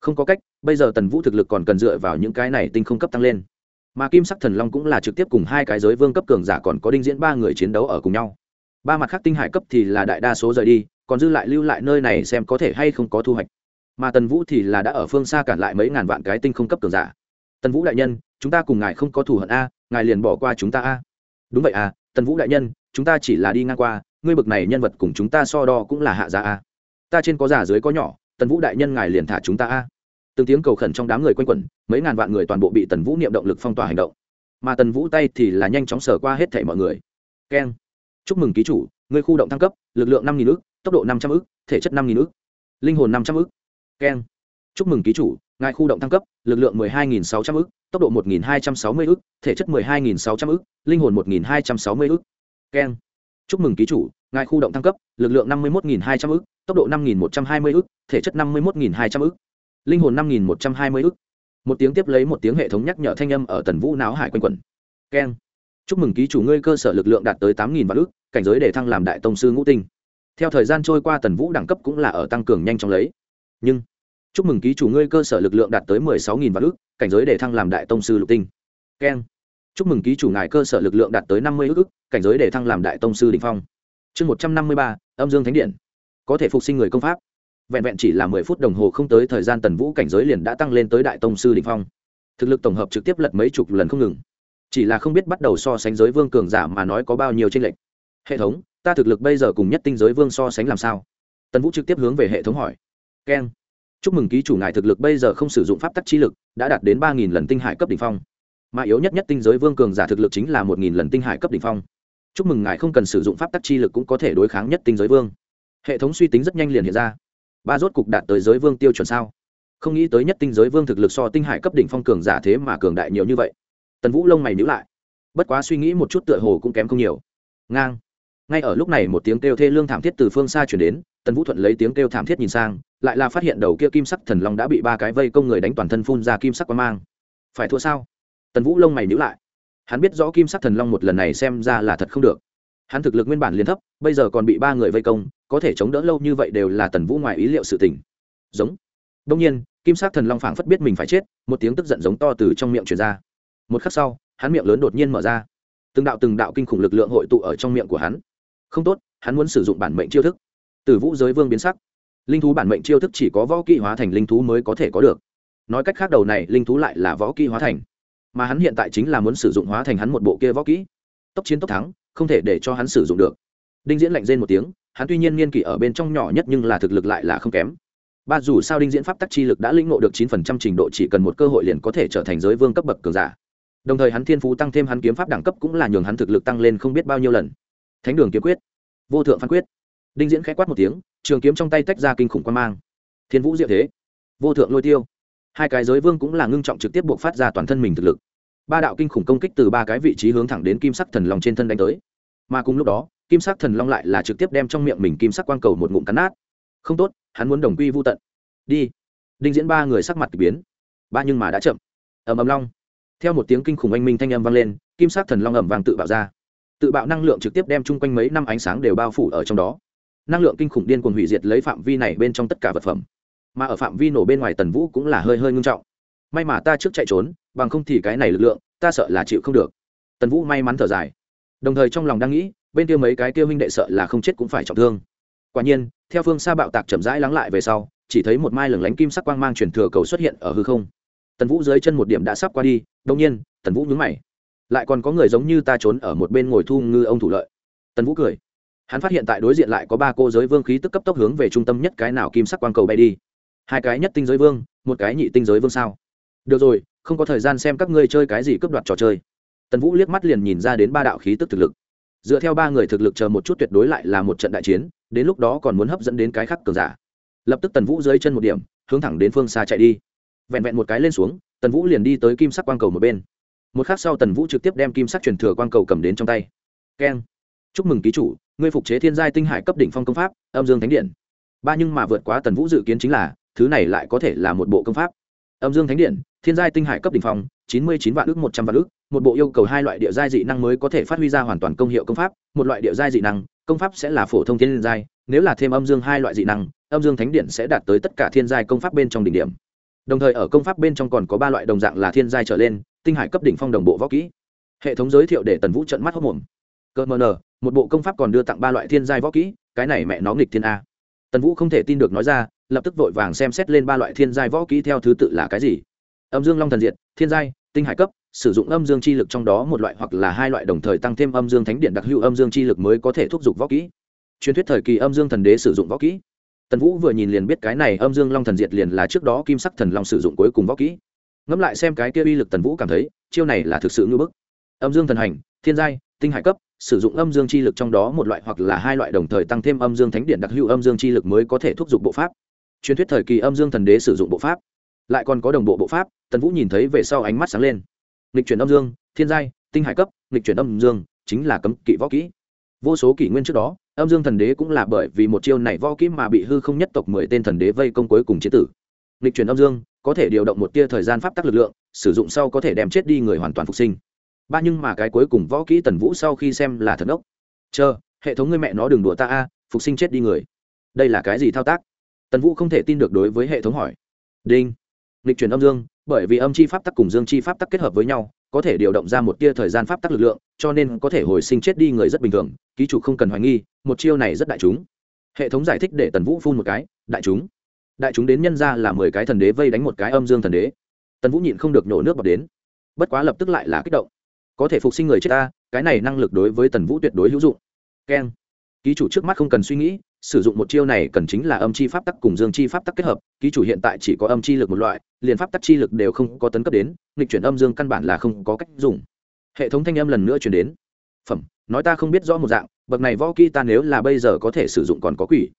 Không có cách, bây giờ tần vũ thực lực còn cần dựa vào những cái này tinh không cấp tăng lên. Mà kim sắc thần long cũng là trực tiếp cùng hai cái giới vương cấp cường giả còn có đinh diễn ba người chiến đấu ở cùng nhau ba mặt khác tinh hải cấp thì là đại đa số rời đi, còn dư lại lưu lại nơi này xem có thể hay không có thu hoạch. Mà tần vũ thì là đã ở phương xa cản lại mấy ngàn vạn cái tinh không cấp cường giả. Tần vũ đại nhân, chúng ta cùng ngài không có thù hận a, ngài liền bỏ qua chúng ta a. Đúng vậy à tần vũ đại nhân, chúng ta chỉ là đi ngang qua, ngươi bực này nhân vật cùng chúng ta so đo cũng là hạ giá a. Ta trên có già dưới có nhỏ, tần vũ đại nhân ngài liền thả chúng ta a. Từng tiếng cầu khẩn trong đám người quanh quẩn, mấy ngàn vạn người toàn bộ bị tần vũ niệm động lực phong tỏa hành động. Mà tần vũ tay thì là nhanh chóng sờ qua hết thảy mọi người. Keng chúc mừng ký chủ người khu động thăng cấp, lực lượng năm nghìn ước tốc độ năm trăm ước thể chất năm nghìn ước linh hồn năm trăm ước keng. Chúc mừng ký chủ, ngài khu động thăng cấp, lực lượng mười hai nghìn sáu trăm ước tốc độ một nghìn hai trăm sáu mươi ước thể chất mười hai nghìn sáu trăm ước linh hồn một nghìn hai trăm sáu mươi ước keng. Chúc mừng ký chủ, ngài khu động thăng cấp, lực lượng năm mươi một nghìn hai trăm ước tốc độ năm nghìn một trăm hai mươi ước thể chất năm mươi một nghìn hai trăm ước linh hồn năm nghìn một trăm hai mươi ước một tiếng tiếp lấy một tiếng hệ thống nhắc nhở thanh âm ở tần vũ não hải quanh quẩn. Keng chúc mừng ký chủ ngươi cơ sở lực lượng đạt tới tám nghìn vạn ước cảnh giới để thăng làm đại tông sư ngũ tinh. Theo thời gian trôi qua tần vũ đẳng cấp cũng là ở tăng cường nhanh chóng lấy. Nhưng, chúc mừng ký chủ ngươi cơ sở lực lượng đạt tới mười sáu nghìn vạn ước cảnh giới để thăng làm đại tông sư lục tinh. Keng. Chúc mừng ký chủ ngài cơ sở lực lượng đạt tới năm mươi ước cảnh giới để thăng làm đại tông sư đ ỉ n h phong. Chương một trăm năm mươi ba, âm dương thánh điện. Có thể phục sinh người công pháp. Vẹn vẹn chỉ là mười phút đồng hồ không tới thời gian tần vũ cảnh giới liền đã tăng lên tới đại tông sư đ ỉ n h phong. Thực lực tổng hợp trực tiếp lật mấy chục lần không ngừng chỉ là không biết bắt đầu so sánh giới vương cường giả mà nói có bao nhiêu tranh lệch. Hệ thống, ta thực lực bây giờ cùng nhất tinh giới vương so sánh làm sao? Tần vũ trực tiếp hướng về hệ thống hỏi. Keng. Chúc mừng ký chủ ngài thực lực bây giờ không sử dụng pháp tắc chi lực, đã đạt đến ba nghìn lần tinh hải cấp đ ỉ n h phong. Mà yếu nhất nhất tinh giới vương cường giả thực lực chính là một nghìn lần tinh hải cấp đ ỉ n h phong. Chúc mừng ngài không cần sử dụng pháp tắc chi lực cũng có thể đối kháng nhất tinh giới vương. Hệ thống suy tính rất nhanh liền hiện ra. Ba rốt cục đạt tới giới vương tiêu chuẩn sao? Không nghĩ tới nhất tinh giới vương thực lực so tinh hải cấp đỉnh phong cường giả thế mà cường đại nhiều như vậy tần vũ lông mày nhữ lại bất quá suy nghĩ một chút tựa hồ cũng kém không nhiều ngang ngay ở lúc này một tiếng kêu thê lương thảm thiết từ phương xa chuyển đến tần vũ thuận lấy tiếng kêu thảm thiết nhìn sang lại là phát hiện đầu kia kim sắc thần long đã bị ba cái vây công người đánh toàn thân phun ra kim sắc quá mang phải thua sao tần vũ lông mày nhữ lại hắn biết rõ kim sắc thần long một lần này xem ra là thật không được hắn thực lực nguyên bản liền thấp bây giờ còn bị ba người vây công có thể chống đỡ lâu như vậy đều là tần vũ ngoài ý liệu sự tình giống đông nhiên kim sắc thần long phảng phất biết mình phải chết một tiếng tức giận giống to từ trong miệng truyền ra một khắc sau, hắn miệng lớn đột nhiên mở ra. Từng đạo từng đạo kinh khủng lực lượng hội tụ ở trong miệng của hắn. Không tốt, hắn muốn sử dụng bản mệnh chiêu thức. Từ vũ giới vương biến sắc. Linh thú bản mệnh chiêu thức chỉ có võ kỹ hóa thành linh thú mới có thể có được. Nói cách khác đầu này, linh thú lại là võ kỹ hóa thành. Mà hắn hiện tại chính là muốn sử dụng hóa thành hắn một bộ kia võ kỹ. Tốc chiến tốc thắng, không thể để cho hắn sử dụng được. Đinh diễn lạnh rên một tiếng, hắn tuy nhiên niên kỷ ở bên trong nhỏ nhất nhưng là thực lực lại là không kém. Ba dù sao đinh diễn pháp tắc chi lực đã lĩnh ngộ được chín phần trăm trình độ, chỉ cần một cơ hội liền có thể trở thành giới vương cấp bậc cường giả đồng thời hắn thiên phú tăng thêm hắn kiếm pháp đẳng cấp cũng là nhường hắn thực lực tăng lên không biết bao nhiêu lần. Thánh đường kiếm quyết, vô thượng phán quyết. Đinh diễn k h ẽ quát một tiếng, trường kiếm trong tay tách ra kinh khủng quan mang. Thiên vũ diệu thế, vô thượng lôi tiêu. Hai cái giới vương cũng là ngưng trọng trực tiếp buộc phát ra toàn thân mình thực lực. Ba đạo kinh khủng công kích từ ba cái vị trí hướng thẳng đến kim sắc thần long trên thân đánh tới. Mà cùng lúc đó, kim sắc thần long lại là trực tiếp đem trong miệng mình kim sắc quang cầu một ngụm cắn nát. Không tốt, hắn muốn đồng quy vô tận. Đi. Đinh diễn ba người sắc mặt k ỳ biến. Ba nhưng mà đã chậm. Ầm ầm long theo một tiếng kinh khủng anh minh thanh âm vang lên, kim sắc thần long ẩm vàng tự bạo ra. Tự bạo năng lượng trực tiếp đem chung quanh mấy năm ánh sáng đều bao phủ ở trong đó. Năng lượng kinh khủng điên cuồng hủy diệt lấy phạm vi này bên trong tất cả vật phẩm. Mà ở phạm vi nổ bên ngoài tần vũ cũng là hơi hơi ngưng trọng. May mà ta trước chạy trốn, bằng không thì cái này lực lượng, ta sợ là chịu không được. Tần vũ may mắn thở dài. Đồng thời trong lòng đang nghĩ, bên kia mấy cái kia huynh đệ sợ là không chết cũng phải trọng thương. Quả nhiên, theo phương xa bạo tạc chậm rãi lắng lại về sau, chỉ thấy một mai lửng lánh kim sắc quang mang chuyển thừa cầu xuất hiện ở hư không tần vũ dưới chân một điểm đã sắp qua đi đông nhiên, tần vũ nhúng mày. Lại còn có người giống như ta trốn ở một bên ngồi thu ngư ông thủ lợi. Tần vũ cười. Hắn phát hiện tại đối diện lại có ba cô giới vương khí tức cấp tốc hướng về trung tâm nhất cái nào kim sắc quang cầu bay đi. Hai cái nhất tinh giới vương, một cái nhị tinh giới vương sao? Được rồi, không có thời gian xem các ngươi chơi cái gì cướp đoạt trò chơi. Tần vũ liếc mắt liền nhìn ra đến ba đạo khí tức thực lực. Dựa theo ba người thực lực chờ một chút tuyệt đối lại là một trận đại chiến, đến lúc đó còn muốn hấp dẫn đến cái khác cường giả. Lập tức tần vũ dưới chân một điểm, hướng thẳng đến phương xa chạy đi vẹn vẹn một cái lên xuống, tần vũ liền đi tới kim sắc quang cầu một bên. Một khắc sau tần vũ trực tiếp đem kim sắc truyền thừa quang cầu cầm đến trong tay. Keng. Chúc mừng ký chủ, ngươi phục chế thiên giai tinh hải cấp đỉnh phong công pháp, âm dương thánh điện. Ba nhưng mà vượt quá tần vũ dự kiến chính là, thứ này lại có thể là một bộ công pháp. Âm dương thánh điện, thiên giai tinh hải cấp đỉnh phong, chín mươi chín vạn ước một trăm vạn ước, một bộ yêu cầu hai loại địa giai dị năng mới có thể phát huy ra hoàn toàn công hiệu công pháp, một loại địa giai dị năng, công pháp sẽ là phổ thông thiên giai, nếu là thêm âm dương hai loại dị năng, âm dương thánh điện sẽ đạt tới tất cả thiên giai công pháp bên trong đỉnh điểm đồng thời ở công pháp bên trong còn có ba loại đồng dạng là thiên giai trở lên, tinh hải cấp đỉnh phong đồng bộ võ kỹ. Hệ thống giới thiệu để tần vũ trận mắt hốc mồm cơ mờ nờ, một bộ công pháp còn đưa tặng ba loại thiên giai võ kỹ, cái này mẹ nó nghịch thiên a. Tần vũ không thể tin được nói ra, lập tức vội vàng xem xét lên ba loại thiên giai võ kỹ theo thứ tự là cái gì. Âm dương long thần diện thiên giai, tinh hải cấp, sử dụng âm dương chi lực trong đó một loại hoặc là hai loại đồng thời tăng thêm âm dương thánh điện đặc hữu âm dương chi lực mới có thể thúc giục võ kỹ. Truyền thuyết thời kỳ âm dương thần đế sử dụng võ kỹ tần vũ vừa nhìn liền biết cái này âm dương long thần diệt liền là trước đó kim sắc thần long sử dụng cuối cùng võ kỹ. Ngẫm lại xem cái kia uy lực tần vũ cảm thấy, chiêu này là thực sự ngưỡng bức. Âm dương thần hành, thiên giai, tinh hải cấp, sử dụng âm dương chi lực trong đó một loại hoặc là hai loại đồng thời tăng thêm âm dương thánh điện đặc hữu âm dương chi lực mới có thể thúc giục bộ pháp. Truyền thuyết thời kỳ âm dương thần đế sử dụng bộ pháp. Lại còn có đồng bộ bộ pháp, tần vũ nhìn thấy về sau ánh mắt sáng lên. Nghịch chuyển âm dương, thiên giai, tinh hải cấp, nghịch chuyển âm dương, chính là cấm kỵ võ kỹ. Vô số kỷ nguyên trước đó âm dương thần đế cũng là bởi vì một chiêu này võ kỹ mà bị hư không nhất tộc mười tên thần đế vây công cuối cùng chế tử. Lịch chuyển âm dương, có thể điều động một tia thời gian pháp tắc lực lượng, sử dụng sau có thể đem chết đi người hoàn toàn phục sinh. Ba nhưng mà cái cuối cùng võ kỹ tần vũ sau khi xem là thần ốc chờ, hệ thống người mẹ nó đừng đùa ta a, phục sinh chết đi người. Đây là cái gì thao tác? Tần vũ không thể tin được đối với hệ thống hỏi. Đinh. Lịch chuyển âm dương, bởi vì âm chi pháp tắc cùng dương chi pháp tắc kết hợp với nhau có thể điều động ra một tia thời gian pháp tắc lực lượng, cho nên có thể hồi sinh chết đi người rất bình thường, ký chủ không cần hoài nghi, một chiêu này rất đại chúng. Hệ thống giải thích để tần vũ phun một cái, đại chúng. Đại chúng đến nhân ra là mười cái thần đế vây đánh một cái âm dương thần đế. Tần vũ nhịn không được nổ nước bọt đến. Bất quá lập tức lại là kích động. Có thể phục sinh người chết ta, cái này năng lực đối với tần vũ tuyệt đối hữu dụng. Keng. Ký chủ trước mắt không cần suy nghĩ sử dụng một chiêu này cần chính là âm chi pháp tắc cùng dương chi pháp tắc kết hợp, ký chủ hiện tại chỉ có âm chi lực một loại, liền pháp tắc chi lực đều không có tấn cấp đến, nghịch chuyển âm dương căn bản là không có cách dùng. Hệ thống thanh âm lần nữa chuyển đến. Phẩm, nói ta không biết rõ một dạng, bậc này võ kỹ ta nếu là bây giờ có thể sử dụng còn có quỷ.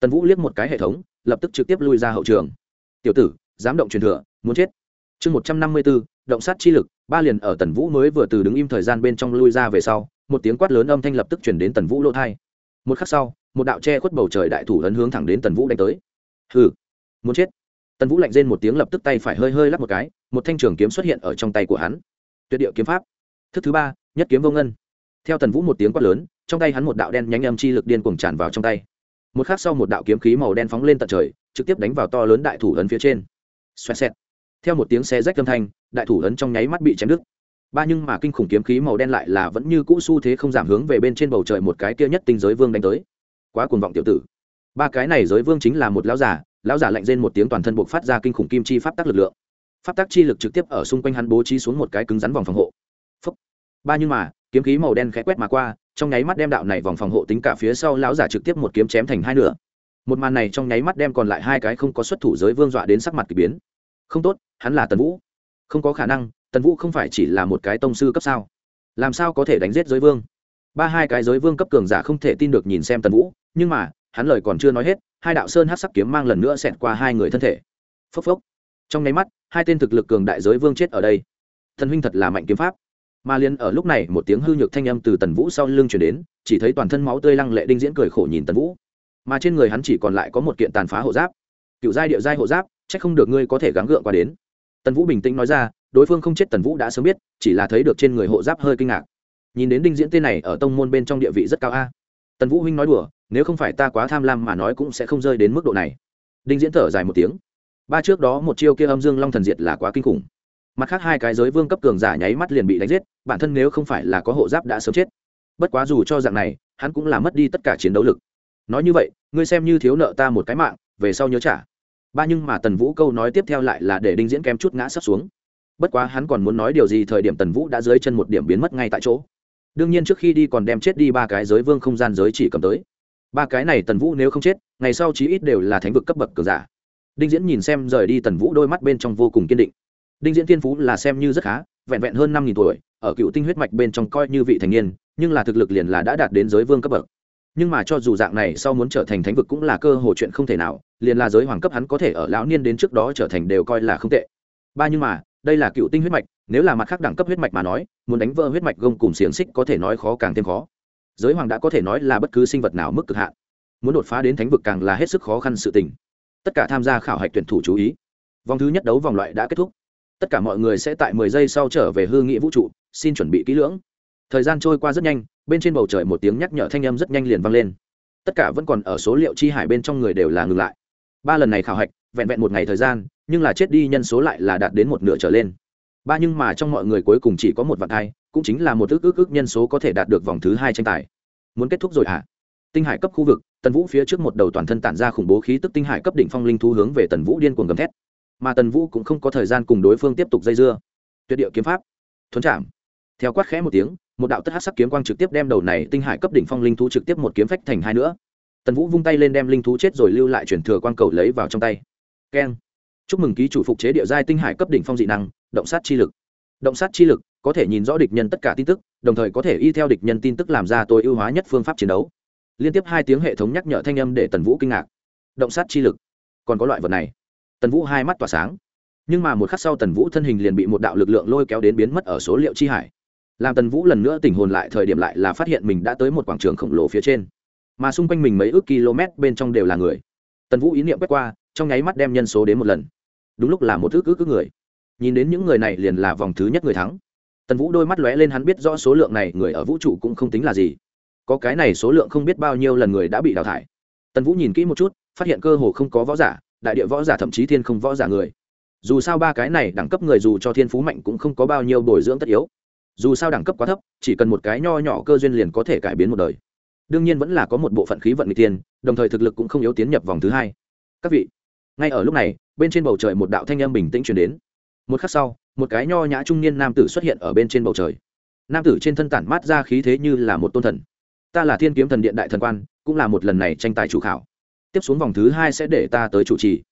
Tần vũ liếc một cái hệ thống, lập tức trực tiếp lui ra hậu trường. Tiểu tử, dám động truyền thừa, muốn chết. Chương một trăm năm mươi bốn động sát chi lực, ba liền ở tần vũ mới vừa từ đứng im thời gian bên trong lui ra về sau, một tiếng quát lớn âm thanh lập tức chuyển đến tần vũ lỗ thai một khắc sau một đạo che khuất bầu trời đại thủ ấn hướng thẳng đến tần vũ đánh tới. Hừ, muốn chết. Tần vũ lạnh rên một tiếng lập tức tay phải hơi hơi lắp một cái, một thanh trường kiếm xuất hiện ở trong tay của hắn. Tuyệt địa kiếm pháp. Thức thứ ba, nhất kiếm vô ngân. Theo tần vũ một tiếng quát lớn, trong tay hắn một đạo đen nhánh âm chi lực điên cuồng tràn vào trong tay. Một khắc sau một đạo kiếm khí màu đen phóng lên tận trời, trực tiếp đánh vào to lớn đại thủ ấn phía trên. Xoẹt xẹt. Theo một tiếng xe rách âm thanh, đại thủ ấn trong nháy mắt bị chém đứt. Ba nhưng mà kinh khủng kiếm khí màu đen lại là vẫn như cũ xu thế không giảm hướng về bên trên bầu trời một cái kia nhất tinh giới vương đánh tới quá cuồng vọng tiểu tử. Ba cái này giới vương chính là một lão giả lão giả lạnh rên một tiếng toàn thân buộc phát ra kinh khủng kim chi pháp tắc lực lượng. Pháp tắc chi lực trực tiếp ở xung quanh hắn bố trí xuống một cái cứng rắn vòng phòng hộ. Phúc. ba nhưng mà, kiếm khí màu đen khẽ quét mà qua, trong nháy mắt đem đạo này vòng phòng hộ tính cả phía sau lão giả trực tiếp một kiếm chém thành hai nửa. Một màn này trong nháy mắt đem còn lại hai cái không có xuất thủ giới vương dọa đến sắc mặt k ỳ biến. Không tốt, hắn là tần vũ. Không có khả năng, tần vũ không phải chỉ là một cái tông sư cấp sao? Làm sao có thể đánh giết giới vương? Ba hai cái giới vương cấp cường giả không thể tin được nhìn xem tần vũ nhưng mà, hắn lời còn chưa nói hết, hai đạo sơn hát sắc kiếm mang lần nữa xẹt qua hai người thân thể. Phốc phốc. Trong nháy mắt, hai tên thực lực cường đại giới vương chết ở đây. Thần huynh thật là mạnh kiếm pháp. Mà liên ở lúc này, một tiếng hư nhược thanh âm từ tần vũ sau lưng chuyển đến, chỉ thấy toàn thân máu tươi lăng lệ đinh diễn cười khổ nhìn tần vũ. Mà trên người hắn chỉ còn lại có một kiện tàn phá hộ giáp. Cựu giai địa giai hộ giáp c h ắ c không được ngươi có thể gắng gượng qua đến. Tần vũ bình tĩnh nói ra, đối phương không chết tần vũ đã sớm biết, chỉ là thấy được trên người hộ giáp hơi kinh ngạc. Nhìn đến đinh diễn tên này ở tông môn bên trong địa vị rất cao a. Tần vũ huynh nói đùa nếu không phải ta quá tham lam mà nói cũng sẽ không rơi đến mức độ này. Đinh diễn thở dài một tiếng. Ba trước đó một chiêu kia âm dương long thần diệt là quá kinh khủng. Mặt khác hai cái giới vương cấp cường giả nháy mắt liền bị đánh giết, bản thân nếu không phải là có hộ giáp đã sớm chết. Bất quá dù cho dạng này, hắn cũng là mất đi tất cả chiến đấu lực. Nói như vậy, ngươi xem như thiếu nợ ta một cái mạng, về sau nhớ trả. Ba nhưng mà tần vũ câu nói tiếp theo lại là để đinh diễn kém chút ngã sắp xuống. Bất quá hắn còn muốn nói điều gì thời điểm tần vũ đã dưới chân một điểm biến mất ngay tại chỗ. Đương nhiên trước khi đi còn đem chết đi ba cái giới vương không gian giới chỉ cầm tới ba cái này tần vũ nếu không chết, ngày sau chí ít đều là thánh vực cấp bậc cường giả. Đinh diễn nhìn xem rời đi tần vũ đôi mắt bên trong vô cùng kiên định. Đinh diễn thiên phú là xem như rất khá, vẹn vẹn hơn năm nghìn tuổi, ở cựu tinh huyết mạch bên trong coi như vị thành niên, nhưng là thực lực liền là đã đạt đến giới vương cấp bậc. Nhưng mà cho dù dạng này sau muốn trở thành thánh vực cũng là cơ hội chuyện không thể nào, liền là giới hoàng cấp hắn có thể ở lão niên đến trước đó trở thành đều coi là không tệ. Ba nhưng mà, đây là cựu tinh huyết mạch, nếu là mặt khác đẳng cấp huyết mạch mà nói, muốn đánh vỡ huyết mạch gông cùng xiềng xích có thể nói khó càng thêm khó giới hoàng đã có thể nói là bất cứ sinh vật nào mức cực hạn. Muốn đột phá đến thánh vực càng là hết sức khó khăn sự tình. Tất cả tham gia khảo hạch tuyển thủ chú ý. Vòng thứ nhất đấu vòng loại đã kết thúc. Tất cả mọi người sẽ tại mười giây sau trở về hư nghị vũ trụ, xin chuẩn bị kỹ lưỡng. Thời gian trôi qua rất nhanh, bên trên bầu trời một tiếng nhắc nhở thanh âm rất nhanh liền vang lên. Tất cả vẫn còn ở số liệu chi hải bên trong người đều là ngừng lại. Ba lần này khảo hạch, vẹn vẹn một ngày thời gian, nhưng là chết đi nhân số lại là đạt đến một nửa trở lên. Ba nhưng mà trong mọi người cuối cùng chỉ có một vạn thai cũng chính là một ước ước ước nhân số có thể đạt được vòng thứ hai tranh tài. Muốn kết thúc rồi hả? Tinh hải cấp khu vực, tần vũ phía trước một đầu toàn thân tản ra khủng bố khí tức tinh hải cấp định phong linh thu hướng về tần vũ điên cuồng gầm thét. Mà tần vũ cũng không có thời gian cùng đối phương tiếp tục dây dưa. Tuyệt địa kiếm pháp. Thuấn chạm theo quát khẽ một tiếng, một đạo tất hát sắc kiếm quang trực tiếp đem đầu này tinh hải cấp đỉnh phong linh thú trực tiếp một kiếm phách thành hai nữa tần vũ vung tay lên đem linh thú chết rồi lưu lại chuyển thừa quang cầu lấy vào trong tay. Keng. Chúc mừng ký chủ phục chế địa giai tinh hải cấp đỉnh phong dị năng, động sát chi lực. Động sát chi lực có thể nhìn rõ địch nhân tất cả tin tức, đồng thời có thể y theo địch nhân tin tức làm ra tối ưu hóa nhất phương pháp chiến đấu. Liên tiếp hai tiếng hệ thống nhắc nhở thanh âm để tần vũ kinh ngạc. Động sát chi lực. Còn có loại vật này. Tần vũ hai mắt tỏa sáng. Nhưng mà một khắc sau tần vũ thân hình liền bị một đạo lực lượng lôi kéo đến biến mất ở số liệu chi hải. Làm tần vũ lần nữa tỉnh hồn lại thời điểm lại là phát hiện mình đã tới một quảng trường khổng lồ phía trên. Mà xung quanh mình mấy ước km bên trong đều là người. Tần vũ ý niệm quét qua, trong nháy mắt đem nhân số đến một lần. Đúng lúc là một ước ước ước người. Nhìn đến những người này liền là vòng thứ nhất người thắng tần vũ đôi mắt lóe lên hắn biết rõ số lượng này người ở vũ trụ cũng không tính là gì. Có cái này số lượng không biết bao nhiêu lần người đã bị đào thải. Tần vũ nhìn kỹ một chút, phát hiện cơ hồ không có võ giả, đại địa võ giả thậm chí thiên không võ giả người. Dù sao ba cái này đẳng cấp người dù cho thiên phú mạnh cũng không có bao nhiêu bồi dưỡng tất yếu. Dù sao đẳng cấp quá thấp, chỉ cần một cái nho nhỏ cơ duyên liền có thể cải biến một đời. Đương nhiên vẫn là có một bộ phận khí vận người tiên đồng thời thực lực cũng không yếu tiến nhập vòng thứ hai. Các vị, ngay ở lúc này, bên trên bầu trời một đạo thanh âm bình tĩnh chuyển đến. Một khắc sau một cái nho nhã trung niên nam tử xuất hiện ở bên trên bầu trời. Nam tử trên thân tản mát ra khí thế như là một tôn thần. Ta là thiên kiếm thần điện đại thần quan, cũng là một lần này tranh tài chủ khảo. Tiếp xuống vòng thứ hai sẽ để ta tới chủ trì.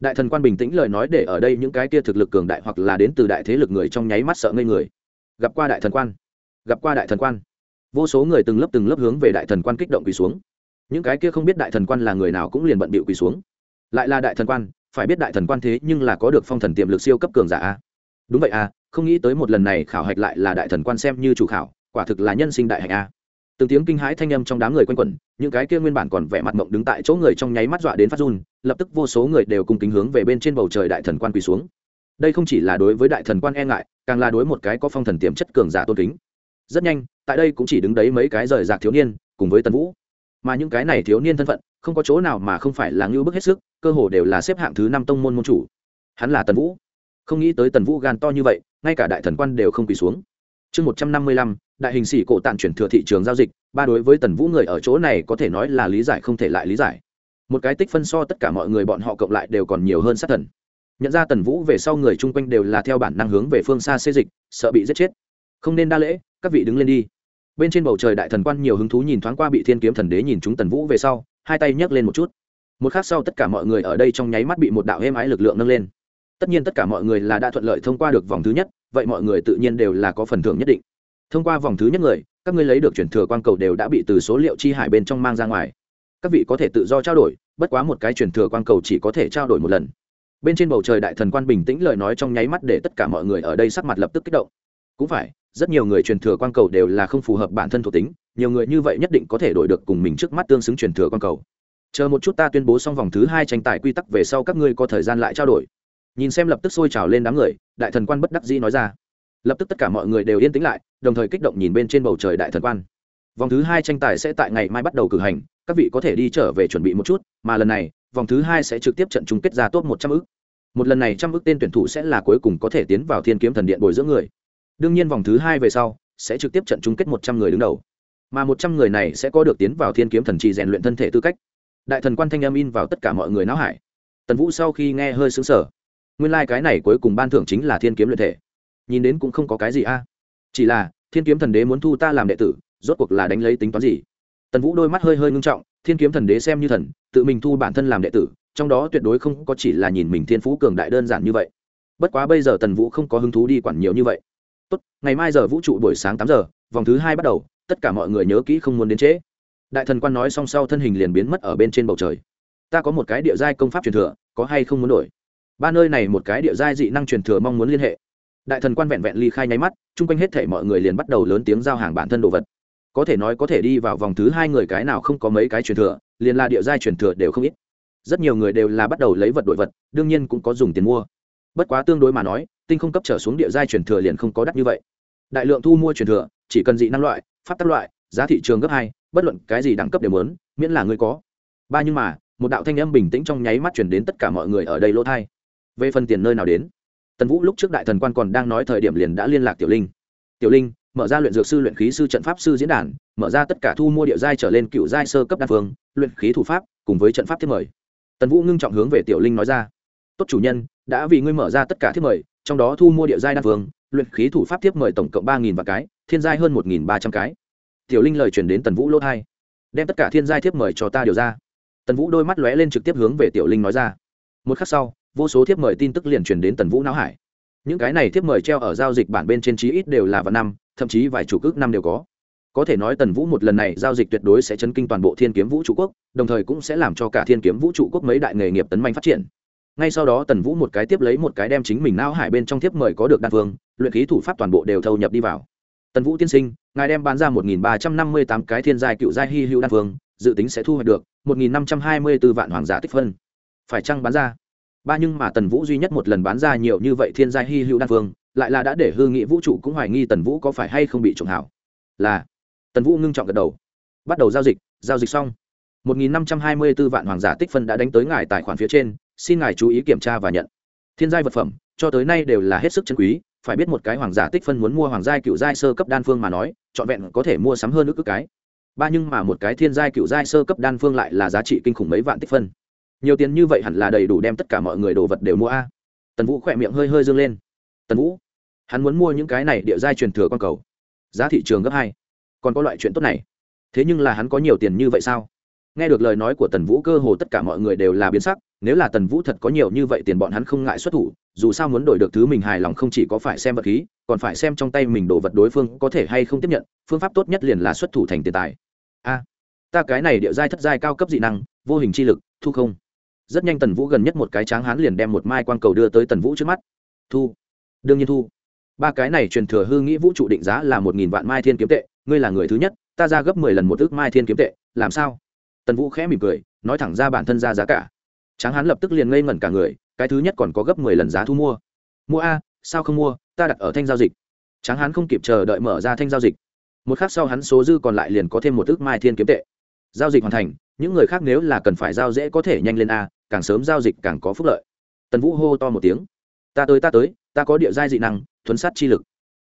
Đại thần quan bình tĩnh lời nói để ở đây những cái kia thực lực cường đại hoặc là đến từ đại thế lực người trong nháy mắt sợ ngây người. Gặp qua đại thần quan. Gặp qua đại thần quan. Vô số người từng lớp từng lớp hướng về đại thần quan kích động quỳ xuống. Những cái kia không biết đại thần quan là người nào cũng liền bận bịu quỳ xuống. Lại là đại thần quan, phải biết đại thần quan thế nhưng là có được phong thần tiềm lực siêu cấp cường giả a đúng vậy à, không nghĩ tới một lần này khảo hạch lại là đại thần quan xem như chủ khảo quả thực là nhân sinh đại hạnh a à. từng tiếng kinh hãi thanh âm trong đám người quanh quẩn những cái kia nguyên bản còn vẻ mặt mộng đứng tại chỗ người trong nháy mắt dọa đến phát run lập tức vô số người đều cùng kính hướng về bên trên bầu trời đại thần quan quỳ xuống. Đây không chỉ là đối với đại thần quan e ngại càng là đối một cái có phong thần tiềm chất cường giả tôn kính. Rất nhanh tại đây cũng chỉ đứng đấy mấy cái rời rạc thiếu niên cùng với tần vũ. Mà những cái này thiếu niên thân phận không có chỗ nào mà không phải là ngưu bức hết sức cơ hồ đều là xếp hạng thứ năm tông môn môn chủ. Hắn là tần vũ không nghĩ tới tần vũ gan to như vậy, ngay cả đại thần quan đều không quỳ xuống. Chương một trăm năm mươi lăm, đại hình sĩ cổ tàn chuyển thừa thị trường giao dịch, ba đối với tần vũ người ở chỗ này có thể nói là lý giải không thể lại lý giải. Một cái tích phân so tất cả mọi người bọn họ cộng lại đều còn nhiều hơn sát thần. Nhận ra tần vũ về sau người chung quanh đều là theo bản năng hướng về phương xa xê dịch, sợ bị giết chết. Không nên đa lễ, các vị đứng lên đi. Bên trên bầu trời đại thần quan nhiều hứng thú nhìn thoáng qua bị thiên kiếm thần đế nhìn chúng tần vũ về sau, hai tay nhấc lên một chút. Một khác sau tất cả mọi người ở đây trong nháy mắt bị một đạo êm ái lực lượng nâng lên tất nhiên tất cả mọi người là đã thuận lợi thông qua được vòng thứ nhất, vậy mọi người tự nhiên đều là có phần thưởng nhất định. Thông qua vòng thứ nhất người, các ngươi lấy được chuyển thừa quan cầu đều đã bị từ số liệu chi hải bên trong mang ra ngoài. Các vị có thể tự do trao đổi, bất quá một cái chuyển thừa quan cầu chỉ có thể trao đổi một lần. Bên trên bầu trời đại thần quan bình tĩnh lời nói trong nháy mắt để tất cả mọi người ở đây sắc mặt lập tức kích động. Cũng phải, rất nhiều người truyền thừa quan cầu đều là không phù hợp bản thân thuộc tính, nhiều người như vậy nhất định có thể đổi được cùng mình trước mắt tương xứng truyền thừa quan cầu. Chờ một chút ta tuyên bố xong vòng thứ hai tranh tài quy tắc về sau các ngươi có thời gian lại trao đổi nhìn xem lập tức sôi trào lên đám người, đại thần quan bất đắc dĩ nói ra. Lập tức tất cả mọi người đều yên tĩnh lại, đồng thời kích động nhìn bên trên bầu trời đại thần quan. Vòng thứ hai tranh tài sẽ tại ngày mai bắt đầu cử hành, các vị có thể đi trở về chuẩn bị một chút, mà lần này, vòng thứ hai sẽ trực tiếp trận chung kết ra top một trăm ước. Một lần này trăm ước tên tuyển thủ sẽ là cuối cùng có thể tiến vào thiên kiếm thần điện bồi dưỡng người. Đương nhiên vòng thứ hai về sau, sẽ trực tiếp trận chung kết một trăm người đứng đầu. Mà một trăm người này sẽ có được tiến vào thiên kiếm thần trì rèn luyện thân thể tư cách. Đại thần quan thanh âm in vào tất cả mọi người não hải. Tần vũ sau khi nghe hơi xứng sở nguyên lai、like、cái này cuối cùng ban thưởng chính là thiên kiếm luyện thể. Nhìn đến cũng không có cái gì a. Chỉ là, thiên kiếm thần đế muốn thu ta làm đệ tử, rốt cuộc là đánh lấy tính toán gì? Tần vũ đôi mắt hơi hơi ngưng trọng, thiên kiếm thần đế xem như thần, tự mình thu bản thân làm đệ tử, trong đó tuyệt đối không có chỉ là nhìn mình thiên phú cường đại đơn giản như vậy. Bất quá bây giờ tần vũ không có hứng thú đi quản nhiều như vậy. Tốt, ngày mai giờ vũ trụ buổi sáng tám giờ, vòng thứ hai bắt đầu, tất cả mọi người nhớ kỹ không muốn đến trễ. Đại thần quan nói song sau thân hình liền biến mất ở bên trên bầu trời. Ta có một cái địa giai công pháp truyền thừa, có hay không muốn đổi? Ba nơi này một cái địa giai dị năng truyền thừa mong muốn liên hệ. Đại thần quan vẹn vẹn ly khai nháy mắt, chung quanh hết thể mọi người liền bắt đầu lớn tiếng giao hàng bản thân đồ vật. Có thể nói có thể đi vào vòng thứ hai người cái nào không có mấy cái truyền thừa, liền là địa giai truyền thừa đều không ít. Rất nhiều người đều là bắt đầu lấy vật đổi vật, đương nhiên cũng có dùng tiền mua. Bất quá tương đối mà nói, tinh không cấp trở xuống địa giai truyền thừa liền không có đắt như vậy. Đại lượng thu mua truyền thừa, chỉ cần dị năng loại, pháp tắc loại, giá thị trường gấp hai, bất luận cái gì đẳng cấp đều muốn, miễn là người có. Ba nhưng mà, một đạo thanh âm bình tĩnh trong nháy mắt chuyển đến tất cả mọi người ở đây lỗ thai về phần tiền nơi nào đến tần vũ lúc trước đại thần quan còn đang nói thời điểm liền đã liên lạc tiểu linh. Tiểu linh mở ra luyện dược sư luyện khí sư trận pháp sư diễn đàn mở ra tất cả thu mua địa giai trở lên cựu giai sơ cấp đa phương luyện khí thủ pháp cùng với trận pháp thiết mời. Tần vũ ngưng trọng hướng về tiểu linh nói ra. Tốt chủ nhân đã vì ngươi mở ra tất cả thiết mời trong đó thu mua địa giai đa phương luyện khí thủ pháp tiếp mời tổng cộng ba nghìn và cái thiên giai hơn một nghìn ba trăm cái. Tiểu linh lời chuyển đến tần vũ lỗ hai, đem tất cả thiên giai thiếp mời cho ta điều ra. Tần vũ đôi mắt lóe lên trực tiếp hướng về tiểu linh nói ra. Một khắc sau vô số thiếp mời tin tức liền truyền đến tần vũ não hải. Những cái này thiếp mời treo ở giao dịch bản bên trên trí ít đều là vạn năm, thậm chí vài chủ cước năm đều có. Có thể nói tần vũ một lần này giao dịch tuyệt đối sẽ chấn kinh toàn bộ thiên kiếm vũ trụ quốc, đồng thời cũng sẽ làm cho cả thiên kiếm vũ trụ quốc mấy đại nghề nghiệp tấn manh phát triển. Ngay sau đó tần vũ một cái tiếp lấy một cái đem chính mình não hải bên trong thiếp mời có được đan phương luyện khí thủ pháp toàn bộ đều thâu nhập đi vào. Tần vũ tiên sinh, ngài đem bán ra một nghìn ba trăm năm mươi tám cái thiên giai cựu giai hy hữu đan phương dự tính sẽ thu hoạch được một nghìn năm trăm hai mươi b ố vạn hoàng giả tích phân. Phải chăng bán ra? Ba nhưng mà tần vũ duy nhất một lần bán ra nhiều như vậy thiên giai hy hữu đan phương lại là đã để hư nghị vũ trụ cũng hoài nghi tần vũ có phải hay không bị trộm hảo. Là, tần vũ ngưng trọng gật đầu. Bắt đầu giao dịch giao dịch xong. một nghìn năm trăm hai mươi b ố vạn hoàng giả tích phân đã đánh tới ngài tài khoản phía trên, xin ngài chú ý kiểm tra và nhận. Thiên giai vật phẩm, cho tới nay đều là hết sức chân quý, phải biết một cái hoàng giả tích phân muốn mua hoàng giai cựu giai sơ cấp đan phương mà nói, trọn vẹn có thể mua sắm hơn ước cái. Ba nhưng mà một cái thiên giai cựu giai sơ cấp đan phương lại là giá trị kinh khủng mấy vạn tích phân nhiều tiền như vậy hẳn là đầy đủ đem tất cả mọi người đồ vật đều mua a. Tần vũ khỏe miệng hơi hơi dâng lên. Tần vũ, hắn muốn mua những cái này địa giai truyền thừa con cầu. Giá thị trường gấp hai. Còn có loại chuyện tốt này. Thế nhưng là hắn có nhiều tiền như vậy sao? Nghe được lời nói của tần vũ cơ hồ tất cả mọi người đều là biến sắc, nếu là tần vũ thật có nhiều như vậy tiền bọn hắn không ngại xuất thủ, dù sao muốn đổi được thứ mình hài lòng không chỉ có phải xem vật khí, còn phải xem trong tay mình đồ vật đối phương có thể hay không tiếp nhận, phương pháp tốt nhất liền là xuất thủ thành tiền tài. A, ta cái này địa giai thất giai cao cấp dị năng, vô hình chi lực, thu không rất nhanh tần vũ gần nhất một cái tráng hán liền đem một mai quang cầu đưa tới tần vũ trước mắt. Thu. Đương nhiên thu. Ba cái này truyền thừa hư nghĩ vũ trụ định giá là một nghìn vạn mai thiên kiếm tệ, ngươi là người thứ nhất, ta ra gấp mười lần một ước mai thiên kiếm tệ, làm sao? Tần vũ khẽ mỉm cười, nói thẳng ra bản thân ra giá cả. Tráng hán lập tức liền ngây ngẩn cả người, cái thứ nhất còn có gấp mười lần giá thu mua. Mua a, sao không mua, ta đặt ở thanh giao dịch. Tráng hán không kịp chờ đợi mở ra thanh giao dịch. Một khắc sau hắn số dư còn lại liền có thêm một ước mai thiên kiếm tệ. Giao dịch hoàn thành, những người khác nếu là cần phải giao dễ có thể nhanh lên a càng sớm giao dịch càng có phúc lợi. Tần vũ hô to một tiếng. Ta tới ta tới, ta có địa giai dị năng, thuấn sát chi lực.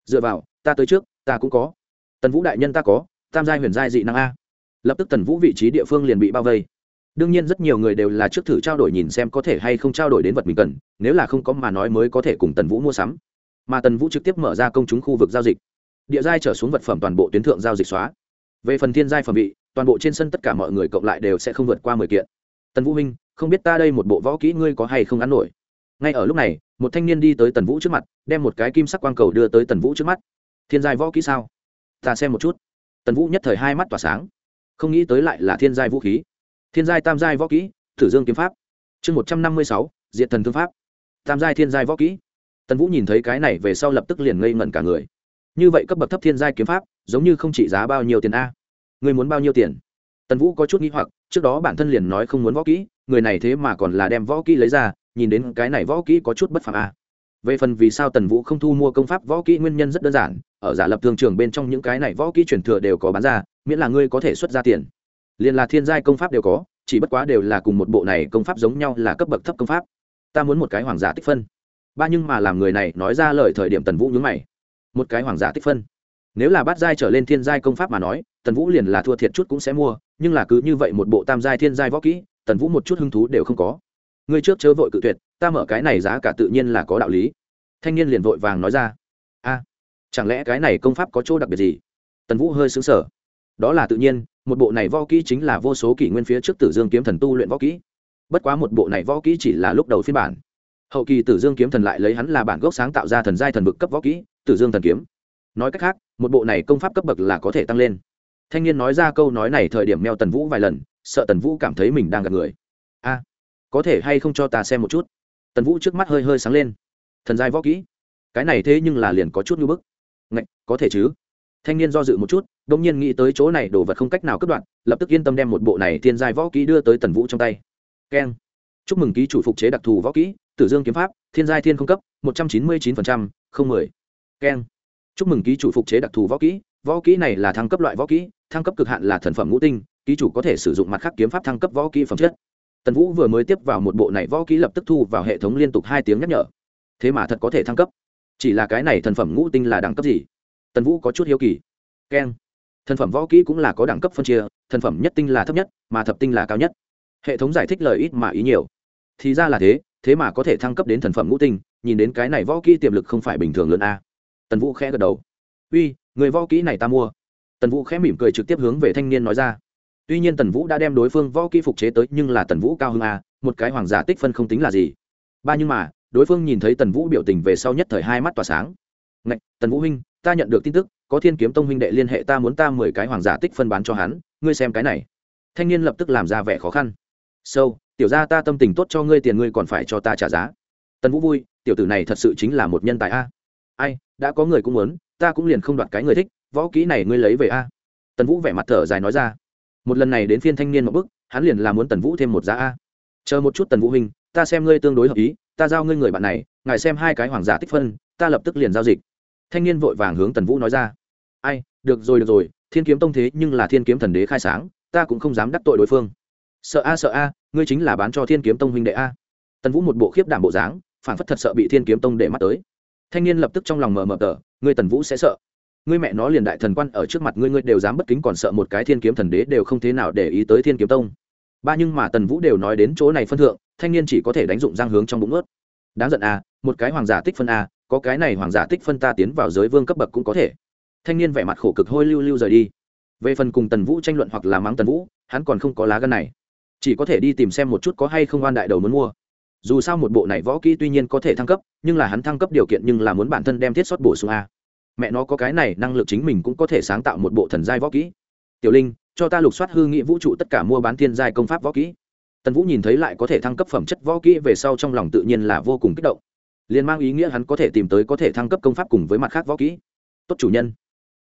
Dựa vào, ta tới trước, ta cũng có. Tần vũ đại nhân ta có, tam giai huyền giai dị năng a. Lập tức tần vũ vị trí địa phương liền bị bao vây. Đương nhiên rất nhiều người đều là trước thử trao đổi nhìn xem có thể hay không trao đổi đến vật mình cần, nếu là không có mà nói mới có thể cùng tần vũ mua sắm. Mà tần vũ trực tiếp mở ra công chúng khu vực giao dịch. Địa giai trở xuống vật phẩm toàn bộ tuyến thượng giao dịch xóa. Về phần thiên giai phẩm vị, toàn bộ trên sân tất cả mọi người cộng lại đều sẽ không vượt qua mười kiện. Tần vũ minh không biết ta đây một bộ võ kỹ ngươi có hay không ăn nổi. Ngay ở lúc này, một thanh niên đi tới tần vũ trước mặt, đem một cái kim sắc quang cầu đưa tới tần vũ trước mắt. Thiên giai võ kỹ sao? Ta xem một chút. Tần vũ nhất thời hai mắt tỏa sáng. Không nghĩ tới lại là thiên giai vũ khí. Thiên giai tam giai võ kỹ, thử dương kiếm pháp. Chương một trăm năm mươi sáu diện thần thương pháp. Tam giai thiên giai võ kỹ. Tần vũ nhìn thấy cái này về sau lập tức liền ngây ngẩn cả người. Như vậy cấp bậc thấp thiên giai kiếm pháp, giống như không trị giá bao nhiêu tiền a. Người muốn bao nhiêu tiền? Tần vũ có chút nghĩ hoặc, trước đó bản thân liền nói không muốn võ kỹ người này thế mà còn là đem võ kỹ lấy ra, nhìn đến cái này võ kỹ có chút bất phạm a à. về phần vì sao tần vũ không thu mua công pháp võ kỹ nguyên nhân rất đơn giản, ở giả lập thương trường bên trong những cái này võ kỹ truyền thừa đều có bán ra, miễn là ngươi có thể xuất ra tiền. Liền là thiên giai công pháp đều có, chỉ bất quá đều là cùng một bộ này công pháp giống nhau là cấp bậc thấp công pháp. Ta muốn một cái hoàng giả tích phân. Ba nhưng mà làm người này nói ra lời thời điểm tần vũ nhướng mày. Một cái hoàng giả tích phân. Nếu là bát giai trở lên thiên giai công pháp mà nói, tần vũ liền là thua thiệt chút cũng sẽ mua, nhưng là cứ như vậy một bộ tam giai thiên giai võ kỹ tần vũ một chút hứng thú đều không có. Ngươi trước chớ vội cự tuyệt, ta mở cái này giá cả tự nhiên là có đạo lý. Thanh niên liền vội vàng nói ra. A, chẳng lẽ cái này công pháp có chỗ đặc biệt gì? Tần vũ hơi xứng sở đó là tự nhiên, một bộ này võ kỹ chính là vô số kỷ nguyên phía trước tử dương kiếm thần tu luyện võ kỹ. Bất quá một bộ này võ kỹ chỉ là lúc đầu phiên bản. Hậu kỳ tử dương kiếm thần lại lấy hắn là bản gốc sáng tạo ra thần giai thần vực cấp võ kỹ, tử dương thần kiếm. Nói cách khác, một bộ này công pháp cấp bậc là có thể tăng lên. Thanh niên nói ra câu nói này thời điểm meo tần vũ vài lần sợ tần vũ cảm thấy mình đang gặp người. A, có thể hay không cho ta xem một chút? Tần vũ trước mắt hơi hơi sáng lên. Thần giai võ kỹ. Cái này thế nhưng là liền có chút như bức. Ngạch, có thể chứ? Thanh niên do dự một chút đông nhiên nghĩ tới chỗ này đồ vật không cách nào cất đoạn lập tức yên tâm đem một bộ này thiên giai võ kỹ đưa tới tần vũ trong tay. Keng. Chúc mừng ký chủ phục chế đặc thù võ kỹ, tử dương kiếm pháp, thiên giai thiên không cấp, một trăm chín mươi chín không mười. Keng. Chúc mừng ký chủ phục chế đặc thù võ kỹ võ kỹ này là thăng cấp loại võ kỹ, thăng cấp cực hạn là thần phẩm ngũ tinh ký chủ có thể sử dụng mặt khác kiếm pháp thăng cấp võ kỹ phẩm chất. Tần vũ vừa mới tiếp vào một bộ này võ kỹ lập tức thu vào hệ thống liên tục hai tiếng nhắc nhở. Thế mà thật có thể thăng cấp. Chỉ là cái này thần phẩm ngũ tinh là đẳng cấp gì? Tần vũ có chút hiếu kỳ. Keng. Thần phẩm võ kỹ cũng là có đẳng cấp phân chia, thần phẩm nhất tinh là thấp nhất, mà thập tinh là cao nhất. Hệ thống giải thích lời ít mà ý nhiều. Thì ra là thế thế mà có thể thăng cấp đến thần phẩm ngũ tinh, nhìn đến cái này võ kỹ tiềm lực không phải bình thường lớn a. Tần vũ khẽ gật đầu. Uy, người võ kỹ này ta mua. Tần vũ khẽ mỉm cười trực tiếp hướng về thanh niên nói ra tuy nhiên tần vũ đã đem đối phương võ kỹ phục chế tới nhưng là tần vũ cao hơn a một cái hoàng giả tích phân không tính là gì. Ba nhưng mà đối phương nhìn thấy tần vũ biểu tình về sau nhất thời hai mắt tỏa sáng. Ngạch, tần vũ huynh ta nhận được tin tức có thiên kiếm tông huynh đệ liên hệ ta muốn ta mười cái hoàng giả tích phân bán cho hắn ngươi xem cái này. Thanh niên lập tức làm ra vẻ khó khăn. Sâu tiểu ra ta tâm tình tốt cho ngươi tiền ngươi còn phải cho ta trả giá. Tần vũ vui tiểu tử này thật sự chính là một nhân tài a. Ai đã có người cũng muốn ta cũng liền không đoạt cái người thích võ kỹ này ngươi lấy về a. Tần vũ vẻ mặt thở dài nói ra một lần này đến phiên thanh niên một bức hắn liền là muốn tần vũ thêm một giá a. Chờ một chút tần vũ huynh, ta xem ngươi tương đối hợp ý, ta giao ngươi người bạn này, ngài xem hai cái hoàng giả tích phân, ta lập tức liền giao dịch. Thanh niên vội vàng hướng tần vũ nói ra. Ai, được rồi được rồi, thiên kiếm tông thế nhưng là thiên kiếm thần đế khai sáng, ta cũng không dám đắc tội đối phương. Sợ a sợ a, ngươi chính là bán cho thiên kiếm tông huynh đệ a. Tần vũ một bộ khiếp đảm bộ dáng, phản phất thật sợ bị thiên kiếm tông để mắt tới. Thanh niên lập tức trong lòng mờ mờ tờ, ngươi tần vũ sẽ sợ ngươi mẹ nó liền đại thần quan ở trước mặt ngươi ngươi đều dám bất kính còn sợ một cái thiên kiếm thần đế đều không thế nào để ý tới thiên kiếm tông. Ba nhưng mà tần vũ đều nói đến chỗ này phân thượng, thanh niên chỉ có thể đánh dụng giang hướng trong bụng ướt. Đáng giận a một cái hoàng giả tích phân a có cái này hoàng giả tích phân ta tiến vào giới vương cấp bậc cũng có thể. Thanh niên vẻ mặt khổ cực hôi lưu lưu rời đi. Về phần cùng tần vũ tranh luận hoặc là mắng tần vũ, hắn còn không có lá gân này. Chỉ có thể đi tìm xem một chút có hay không oan đại đầu muốn mua. Dù sao một bộ này võ kỹ tuy nhiên có thể thăng cấp, nhưng là hắn thăng cấp điều kiện nhưng là muốn bản thân đem thiết xuất bổ sung a mẹ nó có cái này năng lực chính mình cũng có thể sáng tạo một bộ thần giai võ kỹ. Tiểu linh, cho ta lục soát hư nghị vũ trụ tất cả mua bán thiên giai công pháp võ kỹ. Tần vũ nhìn thấy lại có thể thăng cấp phẩm chất võ kỹ về sau trong lòng tự nhiên là vô cùng kích động. Liền mang ý nghĩa hắn có thể tìm tới có thể thăng cấp công pháp cùng với mặt khác võ kỹ. Tốt chủ nhân.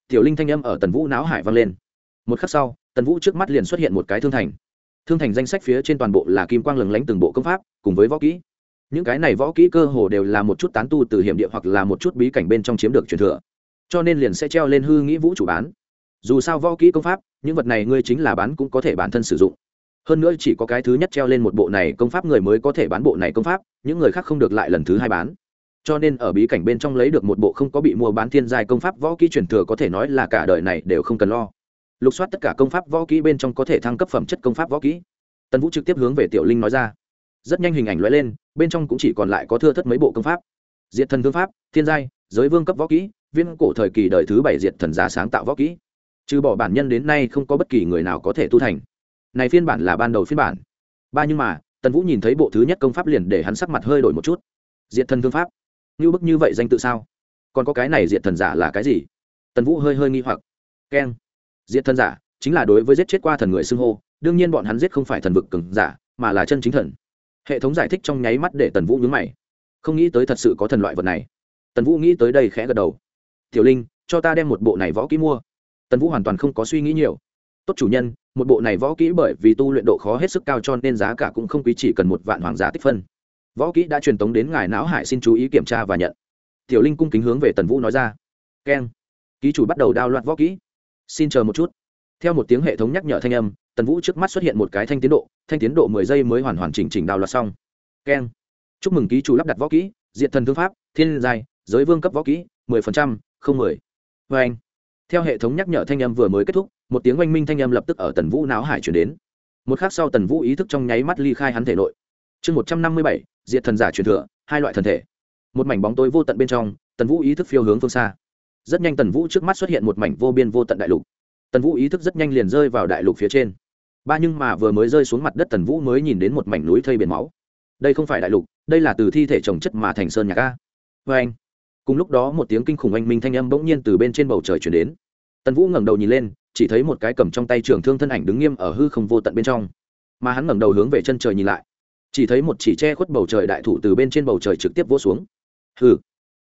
Tiểu linh thanh âm ở tần vũ não hải vang lên. Một khắc sau, tần vũ trước mắt liền xuất hiện một cái thương thành. Thương thành danh sách phía trên toàn bộ là kim quang lừng lánh từng bộ công pháp cùng với võ kỹ. Những cái này võ kỹ cơ hồ đều là một chút tán tu từ hiểm địa hoặc là một chút bí cảnh bên trong chiếm được truyền thừa cho nên liền sẽ treo lên hư nghĩ vũ chủ bán. Dù sao võ kỹ công pháp, những vật này ngươi chính là bán cũng có thể bản thân sử dụng. Hơn nữa chỉ có cái thứ nhất treo lên một bộ này công pháp người mới có thể bán bộ này công pháp, những người khác không được lại lần thứ hai bán. Cho nên ở bí cảnh bên trong lấy được một bộ không có bị mua bán thiên giai công pháp võ kỹ truyền thừa có thể nói là cả đời này đều không cần lo. Lục soát tất cả công pháp võ kỹ bên trong có thể thăng cấp phẩm chất công pháp võ kỹ. Tần vũ trực tiếp hướng về tiểu linh nói ra. Rất nhanh hình ảnh loại lên, bên trong cũng chỉ còn lại có thưa thất mấy bộ công pháp. Diệt thần thương pháp, thiên giai, giới vương cấp võ kỹ viên cổ thời kỳ đời thứ bảy diệt thần giả sáng tạo võ kỹ. Trừ bỏ bản nhân đến nay không có bất kỳ người nào có thể tu thành. Này phiên bản là ban đầu phiên bản. Ba nhưng mà, tần vũ nhìn thấy bộ thứ nhất công pháp liền để hắn sắc mặt hơi đổi một chút. Diệt thần thương pháp. Như bức như vậy danh tự sao? Còn có cái này diệt thần giả là cái gì? Tần vũ hơi hơi nghi hoặc. Keng. Diệt thần giả chính là đối với giết chết qua thần người xưng hô, đương nhiên bọn hắn giết không phải thần vực cường giả, mà là chân chính thần. Hệ thống giải thích trong nháy mắt để tần vũ nhúng mày. Không nghĩ tới thật sự có thần loại vật này. Tần vũ nghĩ tới đây khẽ gật đầu tiểu linh, cho ta đem một bộ này võ kỹ mua. Tần vũ hoàn toàn không có suy nghĩ nhiều. Tốt chủ nhân, một bộ này võ kỹ bởi vì tu luyện độ khó hết sức cao cho nên giá cả cũng không quý chỉ cần một vạn hoàng giá tích phân. Võ kỹ đã truyền tống đến ngài não hải xin chú ý kiểm tra và nhận. Tiểu linh cung kính hướng về tần vũ nói ra. Keng ký chủ bắt đầu đao loạt võ kỹ. Xin chờ một chút. Theo một tiếng hệ thống nhắc nhở thanh âm, tần vũ trước mắt xuất hiện một cái thanh tiến độ, thanh tiến độ mười giây mới hoàn hoàn chỉnh chỉnh đào loạt xong. Keng chúc mừng ký chủ lắp đặt võ kỹ diện thần thương pháp, thiên giai, giới vương cấp võ kỹ, mười phần trăm không mười. Vê anh, theo hệ thống nhắc nhở thanh âm vừa mới kết thúc, một tiếng oanh minh thanh âm lập tức ở tần vũ não hải chuyển đến. Một khác sau tần vũ ý thức trong nháy mắt ly khai hắn thể nội. Chương một trăm năm mươi bảy diện thần giả truyền thừa, hai loại thần thể. Một mảnh bóng tối vô tận bên trong, tần vũ ý thức phiêu hướng phương xa. Rất nhanh tần vũ trước mắt xuất hiện một mảnh vô biên vô tận đại lục. Tần vũ ý thức rất nhanh liền rơi vào đại lục phía trên. Ba nhưng mà vừa mới rơi xuống mặt đất tần vũ mới nhìn đến một mảnh núi thây biển máu. Đây không phải đại lục, đây là từ thi thể trồng chất mà thành sơn nhà a. Vê anh cùng lúc đó một tiếng kinh khủng oanh minh thanh âm bỗng nhiên từ bên trên bầu trời chuyển đến. Tần vũ ngẩng đầu nhìn lên, chỉ thấy một cái cầm trong tay trường thương thân ảnh đứng nghiêm ở hư không vô tận bên trong. Mà hắn ngẩng đầu hướng về chân trời nhìn lại. Chỉ thấy một chỉ che khuất bầu trời đại thủ từ bên trên bầu trời trực tiếp vỗ xuống. Hư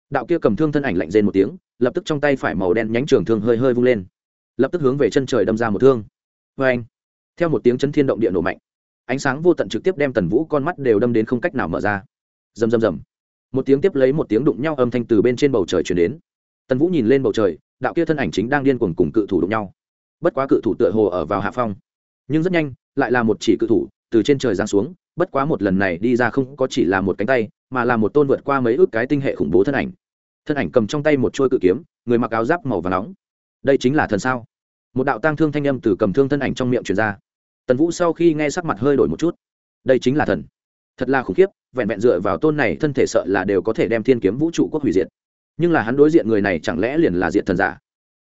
đạo kia cầm thương thân ảnh lạnh rên một tiếng, lập tức trong tay phải màu đen nhánh trường thương hơi hơi vung lên. Lập tức hướng về chân trời đâm ra một thương. Vê anh theo một tiếng chấn thiên động địa nổ mạnh, ánh sáng vô tận trực tiếp đem tần vũ con mắt đều đâm đến không cách nào mở ra. Rầm rầm rầm một tiếng tiếp lấy một tiếng đụng nhau âm thanh từ bên trên bầu trời chuyển đến. Tần vũ nhìn lên bầu trời, đạo kia thân ảnh chính đang điên cuồng cùng cự thủ đụng nhau. Bất quá cự thủ tựa hồ ở vào hạ phong, nhưng rất nhanh, lại là một chỉ cự thủ từ trên trời giáng xuống, bất quá một lần này đi ra không có chỉ là một cánh tay, mà là một tôn vượt qua mấy ước cái tinh hệ khủng bố thân ảnh. Thân ảnh cầm trong tay một trôi cự kiếm, người mặc áo giáp màu và nóng. Đây chính là thần sao? Một đạo tang thương thanh âm từ cầm thương thân ảnh trong miệng truyền ra. Tần vũ sau khi nghe sắc mặt hơi đổi một chút. Đây chính là thần. Thật là khủng khiếp vẹn vẹn dựa vào tôn này thân thể sợ là đều có thể đem thiên kiếm vũ trụ quốc hủy diệt. Nhưng là hắn đối diện người này chẳng lẽ liền là diệt thần giả?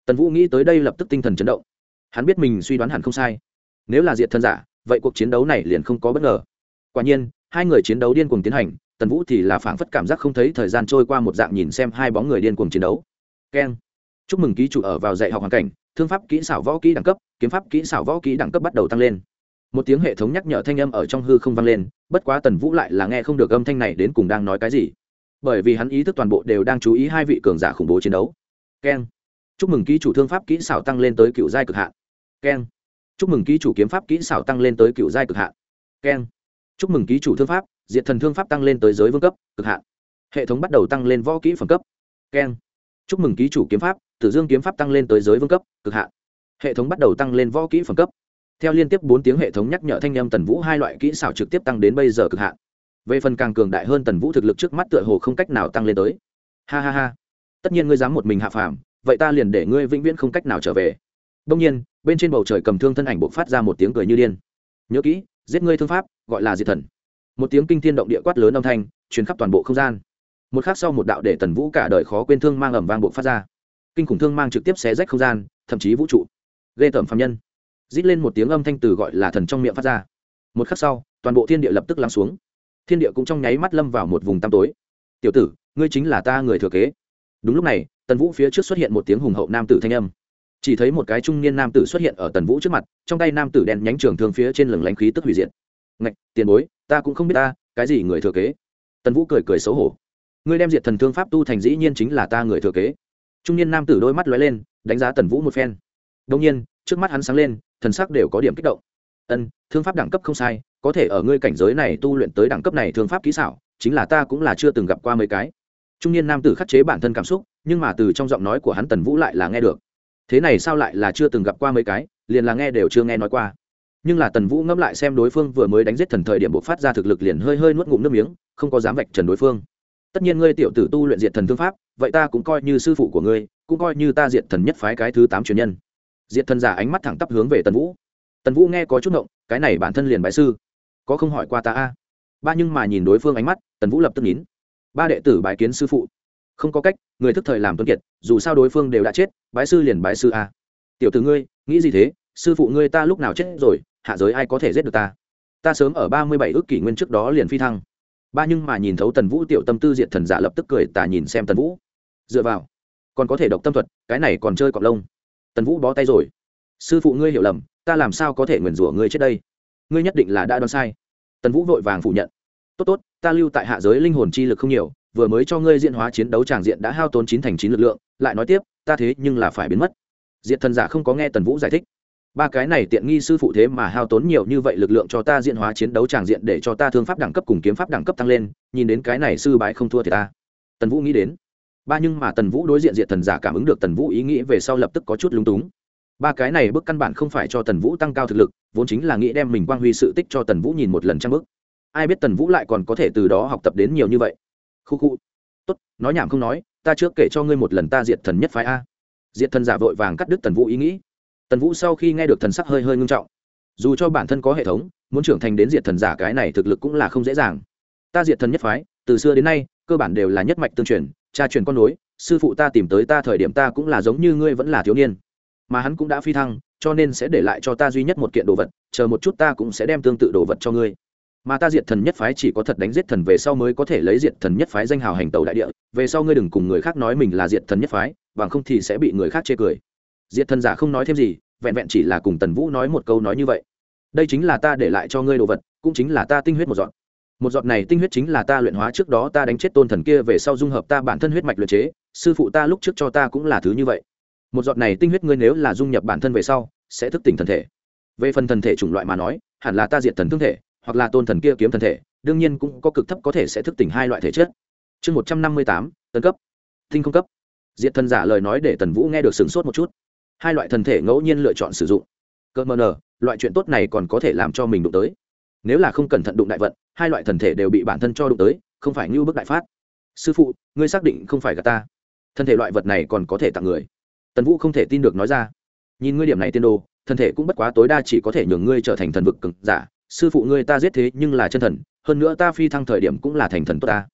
Tần vũ nghĩ tới đây lập tức tinh thần chấn động. Hắn biết mình suy đoán hẳn không sai. Nếu là diệt thần giả, vậy cuộc chiến đấu này liền không có bất ngờ. Quả nhiên, hai người chiến đấu điên cuồng tiến hành, tần vũ thì là phảng phất cảm giác không thấy thời gian trôi qua một dạng nhìn xem hai bóng người điên cuồng chiến đấu. Keng. Chúc mừng ký chủ ở vào dạy học hoàn cảnh, thương pháp kỹ xảo võ kỹ đẳng cấp, kiếm pháp kỹ xảo võ kỹ đẳng cấp bắt đầu tăng lên một tiếng hệ thống nhắc nhở thanh âm ở trong hư không vang lên, bất quá tần vũ lại là nghe không được âm thanh này đến cùng đang nói cái gì. Bởi vì hắn ý thức toàn bộ đều đang chú ý hai vị cường giả khủng bố chiến đấu. Keng. Chúc mừng ký chủ thương pháp kỹ xảo tăng lên tới cựu giai cực hạn. Keng. Chúc mừng ký chủ kiếm pháp kỹ xảo tăng lên tới cựu giai cực hạn. Keng. Chúc mừng ký chủ thương pháp diện thần thương pháp tăng lên tới giới vương cấp, cực hạn. Hệ thống bắt đầu tăng lên võ kỹ phẩm cấp. Keng. Chúc mừng ký chủ kiếm pháp, tử dương kiếm pháp tăng lên tới giới vương cấp, cực hạn. Hệ thống bắt đầu tăng lên võ kỹ phẩm cấp theo liên tiếp bốn tiếng hệ thống nhắc nhở thanh âm tần vũ hai loại kỹ xảo trực tiếp tăng đến bây giờ cực hạn. Về phần càng cường đại hơn tần vũ thực lực trước mắt tựa hồ không cách nào tăng lên tới. Ha ha ha. Tất nhiên ngươi dám một mình hạ phàm, vậy ta liền để ngươi vĩnh viễn không cách nào trở về. Đông nhiên, bên trên bầu trời cầm thương thân ảnh buộc phát ra một tiếng cười như điên. Nhớ kỹ, giết ngươi thương pháp, gọi là diệt thần. Một tiếng kinh thiên động địa quát lớn âm thanh chuyến khắp toàn bộ không gian. Một khác sau một đạo để tần vũ cả đời khó quên thương mang ẩm vang buộc phát ra. Kinh khủng thương mang trực tiếp xé rách không gian, thậm chí vũ trụ. Ghê tởm phạm nhân rít lên một tiếng âm thanh từ gọi là thần trong miệng phát ra. Một khắc sau, toàn bộ thiên địa lập tức lắng xuống. Thiên địa cũng trong nháy mắt lâm vào một vùng tăm tối. Tiểu tử, ngươi chính là ta người thừa kế. Đúng lúc này, tần vũ phía trước xuất hiện một tiếng hùng hậu nam tử thanh âm. Chỉ thấy một cái trung niên nam tử xuất hiện ở tần vũ trước mặt, trong tay nam tử đen nhánh trường thương phía trên lừng lánh khí tức hủy diệt. Ngạch, tiền bối, ta cũng không biết ta, cái gì người thừa kế? Tần vũ cười cười xấu hổ. Ngươi đem diệt thần thương pháp tu thành dĩ nhiên chính là ta người thừa kế. Trung niên nam tử đôi mắt lóe lên, đánh giá tần vũ một phen. Đông nhiên, trước mắt hắn sáng lên thần sắc đều có điểm kích động. Ân, thương pháp đẳng cấp không sai, có thể ở ngươi cảnh giới này tu luyện tới đẳng cấp này thương pháp kỹ xảo, chính là ta cũng là chưa từng gặp qua mấy cái. Trung niên nam tử khắc chế bản thân cảm xúc, nhưng mà từ trong giọng nói của hắn tần vũ lại là nghe được. Thế này sao lại là chưa từng gặp qua mấy cái, liền là nghe đều chưa nghe nói qua. Nhưng là tần vũ ngẫm lại xem đối phương vừa mới đánh giết thần thời điểm buộc phát ra thực lực liền hơi hơi nuốt ngụm nước miếng, không có dám vạch trần đối phương. Tất nhiên ngươi tiểu tử tu luyện diệt thần thương pháp, vậy ta cũng coi như sư phụ của ngươi, cũng coi như ta diệt thần nhất phái cái thứ tám truyền nhân diệt thần giả ánh mắt thẳng tắp hướng về tần vũ. Tần vũ nghe có chút động cái này bản thân liền bái sư. Có không hỏi qua ta a? Ba nhưng mà nhìn đối phương ánh mắt, tần vũ lập tức nín. Ba đệ tử bái kiến sư phụ. Không có cách, người thức thời làm tuân kiệt, dù sao đối phương đều đã chết, bái sư liền bái sư a. Tiểu t ử ngươi, nghĩ gì thế? Sư phụ ngươi ta lúc nào chết rồi, hạ giới ai có thể giết được ta? Ta sớm ở ba mươi bảy ước kỷ nguyên trước đó liền phi thăng. Ba nhưng mà nhìn thấu tần vũ tiểu tâm tư Diệt thần giả lập tức cười tà nhìn xem tần vũ. Dựa vào, còn có thể độc tâm thuật, cái này còn chơi cọc lông tần vũ bó tay rồi. Sư phụ ngươi hiểu lầm, ta làm sao có thể nguyền rủa ngươi chết đây? Ngươi nhất định là đã đoán sai. Tần vũ vội vàng phủ nhận. Tốt tốt, ta lưu tại hạ giới linh hồn chi lực không nhiều, vừa mới cho ngươi diễn hóa chiến đấu tràng diện đã hao tốn chín thành chín lực lượng, lại nói tiếp, ta thế nhưng là phải biến mất. Diện thần giả không có nghe tần vũ giải thích. Ba cái này tiện nghi sư phụ thế mà hao tốn nhiều như vậy lực lượng cho ta diễn hóa chiến đấu tràng diện để cho ta thương pháp đẳng cấp cùng kiếm pháp đẳng cấp tăng lên, nhìn đến cái này sư bái không thua thì ta. Tần vũ nghĩ đến ba nhưng mà tần vũ đối diện diện thần giả cảm ứng được tần vũ ý nghĩ về sau lập tức có chút lúng túng. Ba cái này bước căn bản không phải cho tần vũ tăng cao thực lực, vốn chính là nghĩ đem mình quang huy sự tích cho tần vũ nhìn một lần trang bước. Ai biết tần vũ lại còn có thể từ đó học tập đến nhiều như vậy. Khu khu. Tốt, nói nhảm không nói, ta trước kể cho ngươi một lần ta diệt thần nhất phái a. Diệt thần giả vội vàng cắt đứt tần vũ ý nghĩ. Tần vũ sau khi nghe được thần sắc hơi hơi ngưng trọng. Dù cho bản thân có hệ thống, muốn trưởng thành đến diệt thần giả cái này thực lực cũng là không dễ dàng. Ta diệt thần nhất phái, từ xưa đến nay, cơ bản đều là nhất mạch tương truyền cha truyền con nối, sư phụ ta tìm tới ta thời điểm ta cũng là giống như ngươi vẫn là thiếu niên. Mà hắn cũng đã phi thăng, cho nên sẽ để lại cho ta duy nhất một kiện đồ vật, chờ một chút ta cũng sẽ đem tương tự đồ vật cho ngươi. Mà ta diệt thần nhất phái chỉ có thật đánh giết thần về sau mới có thể lấy diệt thần nhất phái danh hào hành tàu đại địa, về sau ngươi đừng cùng người khác nói mình là diệt thần nhất phái, bằng không thì sẽ bị người khác chê cười. Diệt thần giả không nói thêm gì, vẹn vẹn chỉ là cùng tần vũ nói một câu nói như vậy. Đây chính là ta để lại cho ngươi đồ vật, cũng chính là ta tinh huyết một giọt một giọt này tinh huyết chính là ta luyện hóa trước đó ta đánh chết tôn thần kia về sau dung hợp ta bản thân huyết mạch luyện chế, sư phụ ta lúc trước cho ta cũng là thứ như vậy. Một giọt này tinh huyết ngươi nếu là dung nhập bản thân về sau, sẽ thức tỉnh thần thể. Về phần thần thể chủng loại mà nói, hẳn là ta diệt thần thương thể, hoặc là tôn thần kia kiếm thần thể, đương nhiên cũng có cực thấp có thể sẽ thức tỉnh hai loại thể chất. Chương một trăm năm mươi tám tân cấp. Tinh không cấp. Diệt thần giả lời nói để tần vũ nghe được sửng sốt một chút. Hai loại thần thể ngẫu nhiên lựa chọn sử dụng. Cơ mờ nờ, loại chuyện tốt này còn có thể làm cho mình đụng tới nếu là không cẩn thận đụng đại vận, hai loại thần thể đều bị bản thân cho đụng tới, không phải như bức đại phát. Sư phụ, ngươi xác định không phải gà ta. Thân thể loại vật này còn có thể tặng người. Tần vũ không thể tin được nói ra. Nhìn ngươi điểm này tiên đồ, thân thể cũng bất quá tối đa chỉ có thể nhường ngươi trở thành thần vực cực giả. Sư phụ ngươi ta giết thế nhưng là chân thần, hơn nữa ta phi thăng thời điểm cũng là thành thần tốt ta.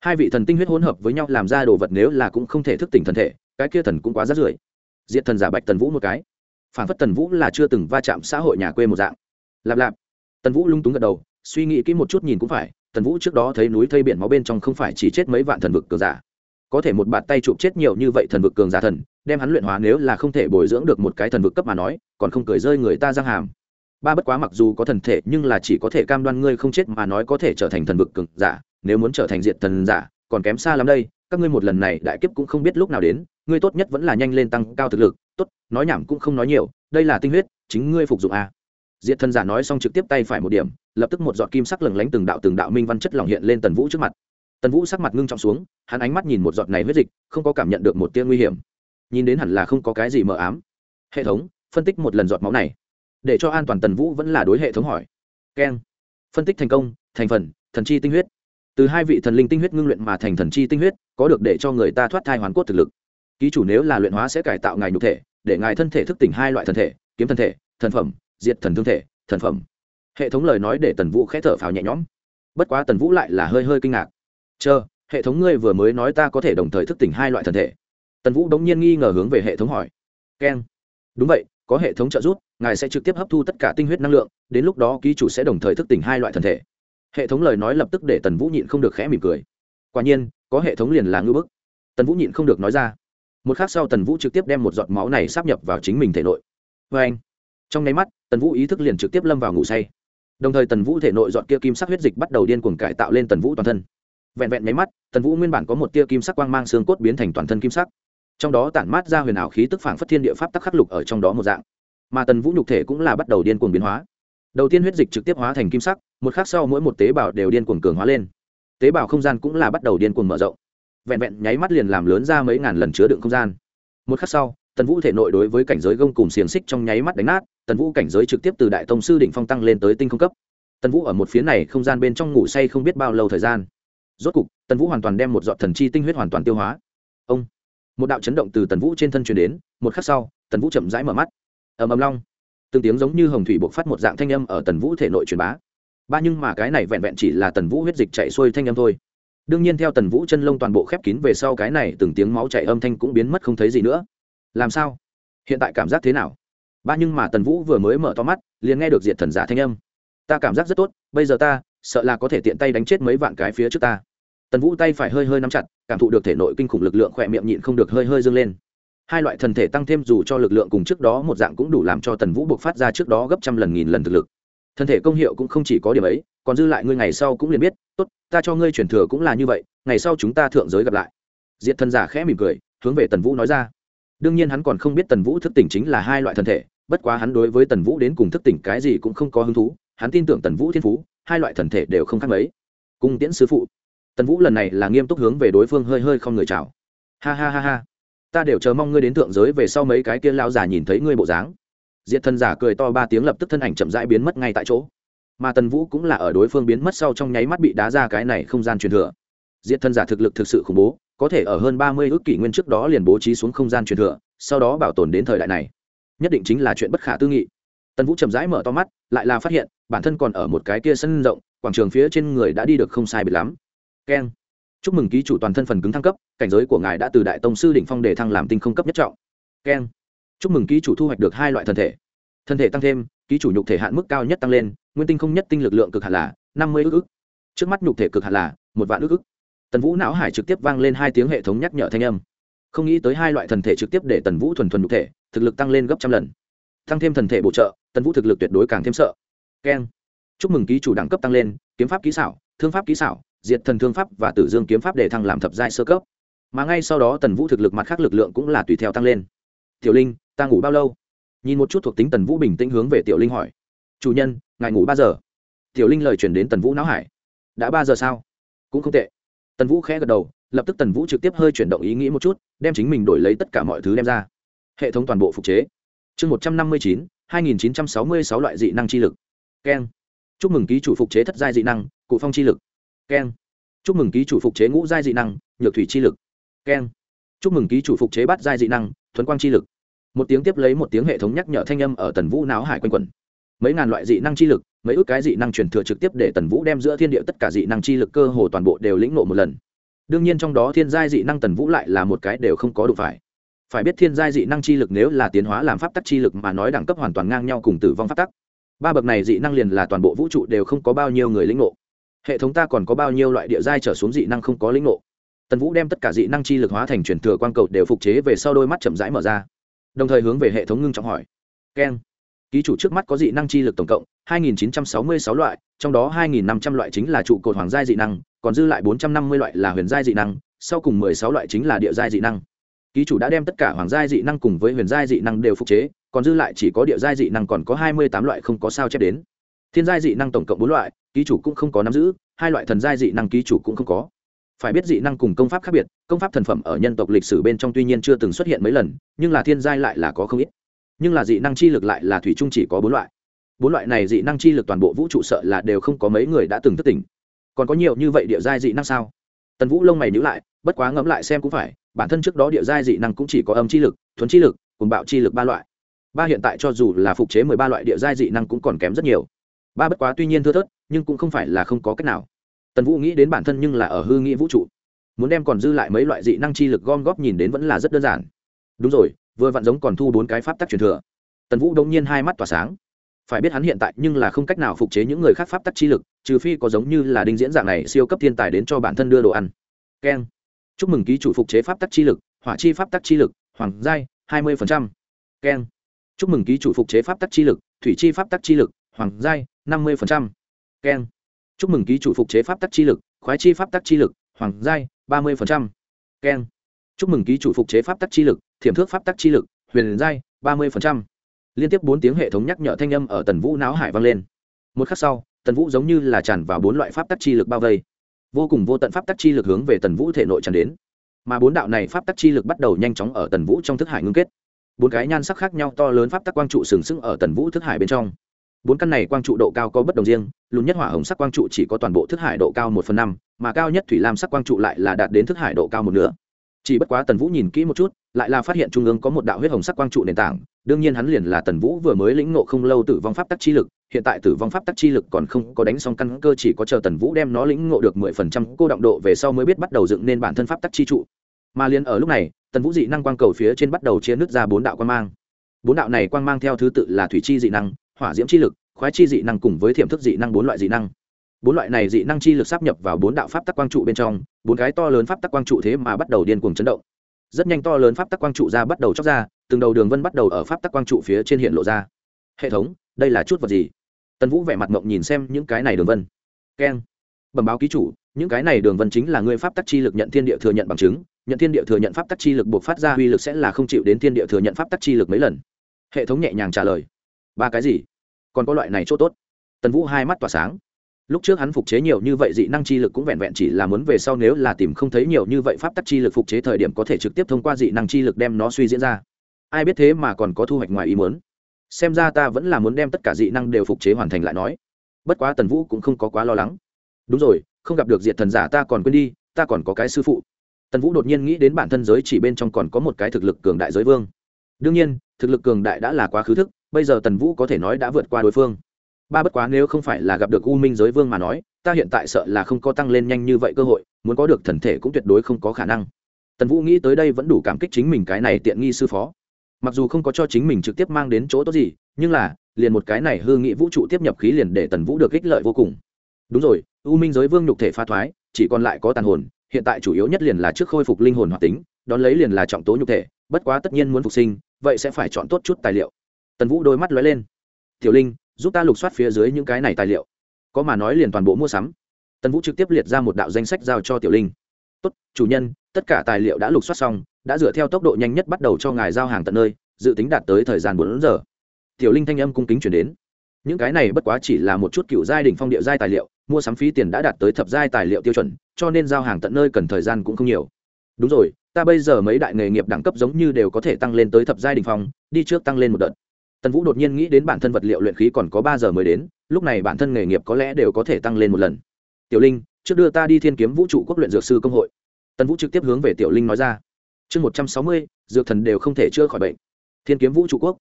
Hai vị thần tinh huyết hỗn hợp với nhau làm ra đồ vật nếu là cũng không thể thức tỉnh thần thể, cái kia thần cũng quá rát rưởi. Diệt thần giả bạch tần vũ một cái. Phản phất tần vũ là chưa từng va chạm xã hội nhà quê một dạng. Lạp lạp tần vũ lung túng gật đầu, suy nghĩ kỹ một chút nhìn cũng phải, tần vũ trước đó thấy núi thây biển máu bên trong không phải chỉ chết mấy vạn thần vực cường giả. Có thể một bàn tay chụp chết nhiều như vậy thần vực cường giả thần, đem hắn luyện hóa nếu là không thể bồi dưỡng được một cái thần vực cấp mà nói, còn không cười rơi người ta giang hàm. Ba bất quá mặc dù có thần thể nhưng là chỉ có thể cam đoan ngươi không chết mà nói có thể trở thành thần vực cường giả, nếu muốn trở thành diện thần giả, còn kém xa lắm đây, các ngươi một lần này đại kiếp cũng không biết lúc nào đến, ngươi tốt nhất vẫn là nhanh lên tăng cao thực lực, tốt, nói nhảm cũng không nói nhiều, đây là tinh huyết, chính ngươi phục dụng a diệt thần giả nói xong trực tiếp tay phải một điểm, lập tức một giọt kim sắc lừng lánh từng đạo từng đạo minh văn chất lỏng hiện lên tần vũ trước mặt. Tần vũ sắc mặt ngưng trọng xuống, hắn ánh mắt nhìn một giọt này huyết dịch, không có cảm nhận được một tia nguy hiểm. Nhìn đến hẳn là không có cái gì mờ ám. Hệ thống, phân tích một lần giọt máu này. Để cho an toàn tần vũ vẫn là đối hệ thống hỏi. Keng. Phân tích thành công, thành phần, thần chi tinh huyết. Từ hai vị thần linh tinh huyết ngưng luyện mà thành thần chi tinh huyết, có được để cho người ta thoát thai hoàn cốt thực lực. Ký chủ nếu là luyện hóa sẽ cải tạo ngài nhục thể, để ngài thân thể thức tỉnh hai loại thần thể, kiếm thân thể, thần phẩm diệt thần thương thể, thần phẩm. Hệ thống lời nói để tần vũ khẽ thở phào nhẹ nhõm. Bất quá tần vũ lại là hơi hơi kinh ngạc. Chờ, hệ thống ngươi vừa mới nói ta có thể đồng thời thức tỉnh hai loại thần thể. Tần vũ đống nhiên nghi ngờ hướng về hệ thống hỏi. Keng. Đúng vậy, có hệ thống trợ giúp, ngài sẽ trực tiếp hấp thu tất cả tinh huyết năng lượng, đến lúc đó ký chủ sẽ đồng thời thức tỉnh hai loại thần thể. Hệ thống lời nói lập tức để tần vũ nhịn không được khẽ mỉm cười. Quả nhiên, có hệ thống liền là ngưỡng bức. Tần vũ nhịn không được nói ra. Một k h ắ c sau tần vũ trực tiếp đem một giọt máu này sắp nhập vào chính mình thể nội. Vê anh trong nháy mắt, tần vũ ý thức liền trực tiếp lâm vào ngủ say. Đồng thời tần vũ thể nội dọn kia kim sắc huyết dịch bắt đầu điên cuồng cải tạo lên tần vũ toàn thân. Vẹn vẹn nháy mắt, tần vũ nguyên bản có một tia kim sắc quang mang xương cốt biến thành toàn thân kim sắc. Trong đó tản mát ra huyền ảo khí tức phảng phất thiên địa pháp tắc khắc lục ở trong đó một dạng. Mà tần vũ nhục thể cũng là bắt đầu điên cuồng biến hóa. Đầu tiên huyết dịch trực tiếp hóa thành kim sắc, một khác sau mỗi một tế bào đều điên cuồng cường hóa lên. Tế bào không gian cũng là bắt đầu điên cuồng mở rộng. Vẹn vẹn nháy mắt liền làm lớn ra mấy ngàn lần chứa đựng không gian. Một khắc sau, tần vũ thể nội đối với cảnh giới gông cùng xiềng xích trong nháy mắt đánh nát tần vũ cảnh giới trực tiếp từ đại tông sư đỉnh phong tăng lên tới tinh không cấp. Tần vũ ở một phía này không gian bên trong ngủ say không biết bao lâu thời gian. Rốt cục, tần vũ hoàn toàn đem một dọn thần chi tinh huyết hoàn toàn tiêu hóa. Ông! Một đạo chấn động từ tần vũ trên thân truyền đến, một khắc sau, tần vũ chậm rãi mở mắt. Ầm ầm long. Từng tiếng giống như hồng thủy buộc phát một dạng thanh âm ở tần vũ thể nội truyền bá. Ba nhưng mà cái này vẹn vẹn chỉ là tần vũ huyết dịch chạy xuôi thanh âm thôi. Đương nhiên theo tần vũ chân lông toàn bộ khép kín về sau cái này từng tiếng máu chạy âm thanh cũng biến mất không thấy gì nữa. Làm sao? Hiện tại cảm giác thế nào? Ba nhưng mà tần vũ vừa mới mở to mắt, liền nghe được diệt thần giả thanh âm. Ta cảm giác rất tốt, bây giờ ta, sợ là có thể tiện tay đánh chết mấy vạn cái phía trước ta. Tần vũ tay phải hơi hơi nắm chặt, cảm thụ được thể nội kinh khủng lực lượng khỏe miệng nhịn không được hơi hơi dâng lên. Hai loại thần thể tăng thêm dù cho lực lượng cùng trước đó một dạng cũng đủ làm cho tần vũ buộc phát ra trước đó gấp trăm lần nghìn lần thực lực. Thân thể công hiệu cũng không chỉ có điểm ấy, còn dư lại ngươi ngày sau cũng liền biết, tốt, ta cho ngươi truyền thừa cũng là như vậy, ngày sau chúng ta thượng giới gặp lại. Diệt thần giả khẽ mỉm cười, hướng về tần vũ nói ra. Đương nhiên hắn còn không biết tần vũ thức tỉnh chính là hai loại thân thể bất quá hắn đối với tần vũ đến cùng thức tỉnh cái gì cũng không có hứng thú, hắn tin tưởng tần vũ thiên phú, hai loại thần thể đều không khác mấy. Cung tiễn sứ phụ. Tần vũ lần này là nghiêm túc hướng về đối phương hơi hơi không người chào. Ha ha ha ha. Ta đều chờ mong ngươi đến thượng giới về sau mấy cái kia lao giả nhìn thấy ngươi bộ dáng. Diệt thần giả cười to ba tiếng lập tức thân ảnh chậm rãi biến mất ngay tại chỗ. Mà tần vũ cũng là ở đối phương biến mất sau trong nháy mắt bị đá ra cái này không gian truyền thừa. Diệt thần giả thực lực thực sự khủng bố, có thể ở hơn ba mươi ước kỷ nguyên trước đó liền bố trí xuống không gian truyền thừa, sau đó bảo tồn đến thời đại này nhất định chính là chuyện bất khả tư nghị. Tần vũ chậm rãi mở to mắt, lại là phát hiện, bản thân còn ở một cái kia sân rộng, quảng trường phía trên người đã đi được không sai biệt lắm. Keng. Chúc mừng ký chủ toàn thân phần cứng thăng cấp, cảnh giới của ngài đã từ đại tông sư đỉnh phong để thăng làm tinh không cấp nhất trọng. Keng. Chúc mừng ký chủ thu hoạch được hai loại thân thể. Thân thể tăng thêm, ký chủ nhục thể hạn mức cao nhất tăng lên, nguyên tinh không nhất tinh lực lượng cực hạn là năm mươi ước ức. Trước mắt nhục thể cực hạn là một vạn ước ức. Tần vũ não hải trực tiếp vang lên hai tiếng hệ thống nhắc nhở thanh âm không nghĩ tới hai loại thần thể trực tiếp để tần vũ thuần thuần nhục thể, thực lực tăng lên gấp trăm lần. Tăng thêm thần thể bổ trợ, tần vũ thực lực tuyệt đối càng thêm sợ. Keng. Chúc mừng ký chủ đẳng cấp tăng lên, kiếm pháp kỹ xảo, thương pháp kỹ xảo, diệt thần thương pháp và tử dương kiếm pháp để thăng làm thập giai sơ cấp. Mà ngay sau đó tần vũ thực lực mặt khác lực lượng cũng là tùy theo tăng lên. Tiểu linh, ta ngủ bao lâu? Nhìn một chút thuộc tính tần vũ bình tĩnh hướng về tiểu linh hỏi. Chủ nhân, ngài ngủ ba giờ? Tiểu linh lời chuyển đến tần vũ não hải. Đã ba giờ sao? Cũng không tệ. Tần vũ khẽ gật đầu lập tức tần vũ trực tiếp hơi chuyển động ý nghĩ một chút, đem chính mình đổi lấy tất cả mọi thứ đem ra. Hệ thống toàn bộ phục chế. Chương một trăm năm mươi chín, hai nghìn chín trăm sáu mươi sáu loại dị năng chi lực. Keng. Chúc mừng ký chủ phục chế thất giai dị năng, cụ phong chi lực. Keng. Chúc mừng ký chủ phục chế ngũ giai dị năng, nhược thủy chi lực. Keng. Chúc mừng ký chủ phục chế bát giai dị năng thuấn quang chi lực. Một tiếng tiếp lấy một tiếng hệ thống nhắc nhở thanh âm ở tần vũ não hải quanh quẩn. Mấy ngàn loại dị năng chi lực, mấy ước cái dị năng truyền thừa trực tiếp để tần vũ đem giữa thiên địa tất cả dị năng chi lực cơ hồ toàn bộ đều lĩnh nộ một lần đương nhiên trong đó thiên giai dị năng tần vũ lại là một cái đều không có đủ phải. Phải biết thiên giai dị năng chi lực nếu là tiến hóa làm pháp tắc chi lực mà nói đẳng cấp hoàn toàn ngang nhau cùng tử vong pháp tắc. Ba bậc này dị năng liền là toàn bộ vũ trụ đều không có bao nhiêu người lĩnh ngộ. Hệ thống ta còn có bao nhiêu loại địa giai trở xuống dị năng không có lĩnh ngộ. Tần vũ đem tất cả dị năng chi lực hóa thành truyền thừa quang cầu đều phục chế về sau đôi mắt chậm rãi mở ra. Đồng thời hướng về hệ thống ngưng trọng hỏi. Keng ký chủ trước mắt có dị năng chi lực tổng cộng 2.966 loại, trong đó 2.500 loại chính là trụ cột hoàng giai dị năng, còn dư lại 450 loại là huyền giai dị năng, sau cùng 16 loại chính là địa giai dị năng. Ký chủ đã đem tất cả hoàng giai dị năng cùng với huyền giai dị năng đều phục chế, còn dư lại chỉ có địa giai dị năng còn có 28 loại không có sao chép đến. Thiên giai dị năng tổng cộng bốn loại, ký chủ cũng không có nắm giữ, hai loại thần giai dị năng ký chủ cũng không có. Phải biết dị năng cùng công pháp khác biệt, công pháp thần phẩm ở nhân tộc lịch sử bên trong tuy nhiên chưa từng xuất hiện mấy lần, nhưng là thiên giai lại là có không ít nhưng là dị năng chi lực lại là thủy chung chỉ có bốn loại. Bốn loại này dị năng chi lực toàn bộ vũ trụ sợ là đều không có mấy người đã từng thức tỉnh. Còn có nhiều như vậy địa giai dị năng sao? Tần vũ lông mày nhữ lại, bất quá ngẫm lại xem cũng phải, bản thân trước đó địa giai dị năng cũng chỉ có âm chi lực, thuấn chi lực cùng bạo chi lực ba loại. Ba hiện tại cho dù là phục chế mười ba loại địa giai dị năng cũng còn kém rất nhiều. Ba bất quá tuy nhiên thưa thớt, nhưng cũng không phải là không có cách nào. Tần vũ nghĩ đến bản thân nhưng là ở hư nghĩ vũ trụ. Muốn đem còn dư lại mấy loại dị năng chi lực gom góp nhìn đến vẫn là rất đơn giản. Đúng rồi vừa vặn giống còn thu bốn cái pháp tắc truyền thừa. Tần vũ đông nhiên hai mắt tỏa sáng. Phải biết hắn hiện tại nhưng là không cách nào phục chế những người khác pháp tắc chi lực, trừ phi có giống như là đinh diễn dạng này siêu cấp thiên tài đến cho bản thân đưa đồ ăn. Keng. Chúc mừng ký chủ phục chế pháp tắc chi lực, hỏa chi pháp tắc chi lực, hoàng giai, hai mươi keng. Chúc mừng ký chủ phục chế pháp tắc chi lực, thủy chi pháp tắc chi lực, hoàng giai, năm mươi keng. Chúc mừng ký chủ phục chế pháp tắc chi lực, khoái chi pháp tắc chi lực, hoàng giai, ba mươi keng. Chúc mừng ký chủ phục chế pháp tắc chi lực thiểm thước pháp tắc chi lực, huyền giai, ba mươi liên tiếp bốn tiếng hệ thống nhắc nhở thanh âm ở tần vũ não hải vang lên. Một khắc sau, tần vũ giống như là tràn vào bốn loại pháp tắc chi lực bao vây. Vô cùng vô tận pháp tắc chi lực hướng về tần vũ thể nội tràn đến. Mà bốn đạo này pháp tắc chi lực bắt đầu nhanh chóng ở tần vũ trong thức hải ngưng kết. Bốn cái nhan sắc khác nhau to lớn pháp tắc quang trụ sừng sững ở tần vũ thức hải bên trong. Bốn căn này quang trụ độ cao có bất đồng riêng, lùn nhất hỏa hồng sắc quang trụ chỉ có toàn bộ thức hải độ cao một phần năm, mà cao nhất thủy lam sắc quang trụ lại là đạt đến thức hải độ cao một nửa chỉ bất quá tần vũ nhìn kỹ một chút, lại là phát hiện trung ương có một đạo huyết hồng sắc quang trụ nền tảng, đương nhiên hắn liền là tần vũ vừa mới lĩnh ngộ không lâu tử vong pháp tắc chi lực, hiện tại tử vong pháp tắc chi lực còn không có đánh xong căn cơ chỉ có chờ tần vũ đem nó lĩnh ngộ được mười phần trăm cô động độ về sau mới biết bắt đầu dựng nên bản thân pháp tắc chi trụ. Mà liền ở lúc này, tần vũ dị năng quang cầu phía trên bắt đầu chia nứt ra bốn đạo quang mang. Bốn đạo này quang mang theo thứ tự là thủy chi dị năng, hỏa diễm chi lực, khoái chi dị năng cùng với thiểm thức dị năng bốn loại dị năng bốn loại này dị năng chi lực sắp nhập vào bốn đạo pháp tắc quang trụ bên trong, bốn cái to lớn pháp tắc quang trụ thế mà bắt đầu điên cuồng chấn động. Rất nhanh to lớn pháp tắc quang trụ ra bắt đầu chóc ra, từng đầu đường vân bắt đầu ở pháp tắc quang trụ phía trên hiện lộ ra. Hệ thống, đây là chút vật gì? Tần vũ vẻ mặt mộng nhìn xem những cái này đường vân. Keng. Bẩm báo ký chủ, những cái này đường vân chính là người pháp tắc chi lực nhận thiên địa thừa nhận bằng chứng, nhận thiên địa thừa nhận pháp tắc chi lực buộc phát ra uy lực sẽ là không chịu đến thiên địa thừa nhận pháp tắc chi lực mấy lần. Hệ thống nhẹ nhàng trả lời. Ba cái gì? Còn có loại này chỗ tốt. Tần vũ hai mắt tỏa sáng lúc trước hắn phục chế nhiều như vậy dị năng chi lực cũng vẹn vẹn chỉ là muốn về sau nếu là tìm không thấy nhiều như vậy pháp tắc chi lực phục chế thời điểm có thể trực tiếp thông qua dị năng chi lực đem nó suy diễn ra. Ai biết thế mà còn có thu hoạch ngoài ý muốn. Xem ra ta vẫn là muốn đem tất cả dị năng đều phục chế hoàn thành lại nói. Bất quá tần vũ cũng không có quá lo lắng. Đúng rồi, không gặp được diệt thần giả ta còn quên đi, ta còn có cái sư phụ. Tần vũ đột nhiên nghĩ đến bản thân giới chỉ bên trong còn có một cái thực lực cường đại giới vương. Đương nhiên, thực lực cường đại đã là quá khứ thức, bây giờ tần vũ có thể nói đã vượt qua đối phương ba bất quá nếu không phải là gặp được u minh giới vương mà nói, ta hiện tại sợ là không có tăng lên nhanh như vậy cơ hội, muốn có được thần thể cũng tuyệt đối không có khả năng. Tần vũ nghĩ tới đây vẫn đủ cảm kích chính mình cái này tiện nghi sư phó. Mặc dù không có cho chính mình trực tiếp mang đến chỗ tốt gì, nhưng là, liền một cái này hư nghị vũ trụ tiếp nhập khí liền để tần vũ được ích lợi vô cùng. Đúng rồi, u minh giới vương nhục thể pha thoái, chỉ còn lại có tàn hồn, hiện tại chủ yếu nhất liền là trước khôi phục linh hồn hoạt tính, đón lấy liền là trọng tố nhục thể, bất quá tất nhiên muốn phục sinh, vậy sẽ phải chọn tốt chút tài liệu. Tần vũ đôi mắt lóe lên. Tiểu linh giúp ta lục soát phía dưới những cái này tài liệu. Có mà nói liền toàn bộ mua sắm. Tần vũ trực tiếp liệt ra một đạo danh sách giao cho tiểu linh. Tốt, chủ nhân, tất cả tài liệu đã lục soát xong, đã dựa theo tốc độ nhanh nhất bắt đầu cho ngài giao hàng tận nơi, dự tính đạt tới thời gian bốn giờ. Tiểu linh thanh âm cung kính chuyển đến. Những cái này bất quá chỉ là một chút cựu giai đình phong địa giai tài liệu, mua sắm phí tiền đã đạt tới thập giai tài liệu tiêu chuẩn, cho nên giao hàng tận nơi cần thời gian cũng không nhiều. Đúng rồi, ta bây giờ mấy đại nghề nghiệp đẳng cấp giống như đều có thể tăng lên tới thập giai đình phong, đi trước tăng lên một đợt tần vũ đột nhiên nghĩ đến bản thân vật liệu luyện khí còn có ba giờ mới đến, lúc này bản thân nghề nghiệp có lẽ đều có thể tăng lên một lần. Tiểu linh, trước đưa ta đi thiên kiếm vũ trụ quốc luyện dược sư công hội. Tần vũ trực tiếp hướng về tiểu linh nói ra. Chương một trăm sáu mươi, dược thần đều không thể chữa khỏi bệnh. Thiên kiếm vũ trụ quốc.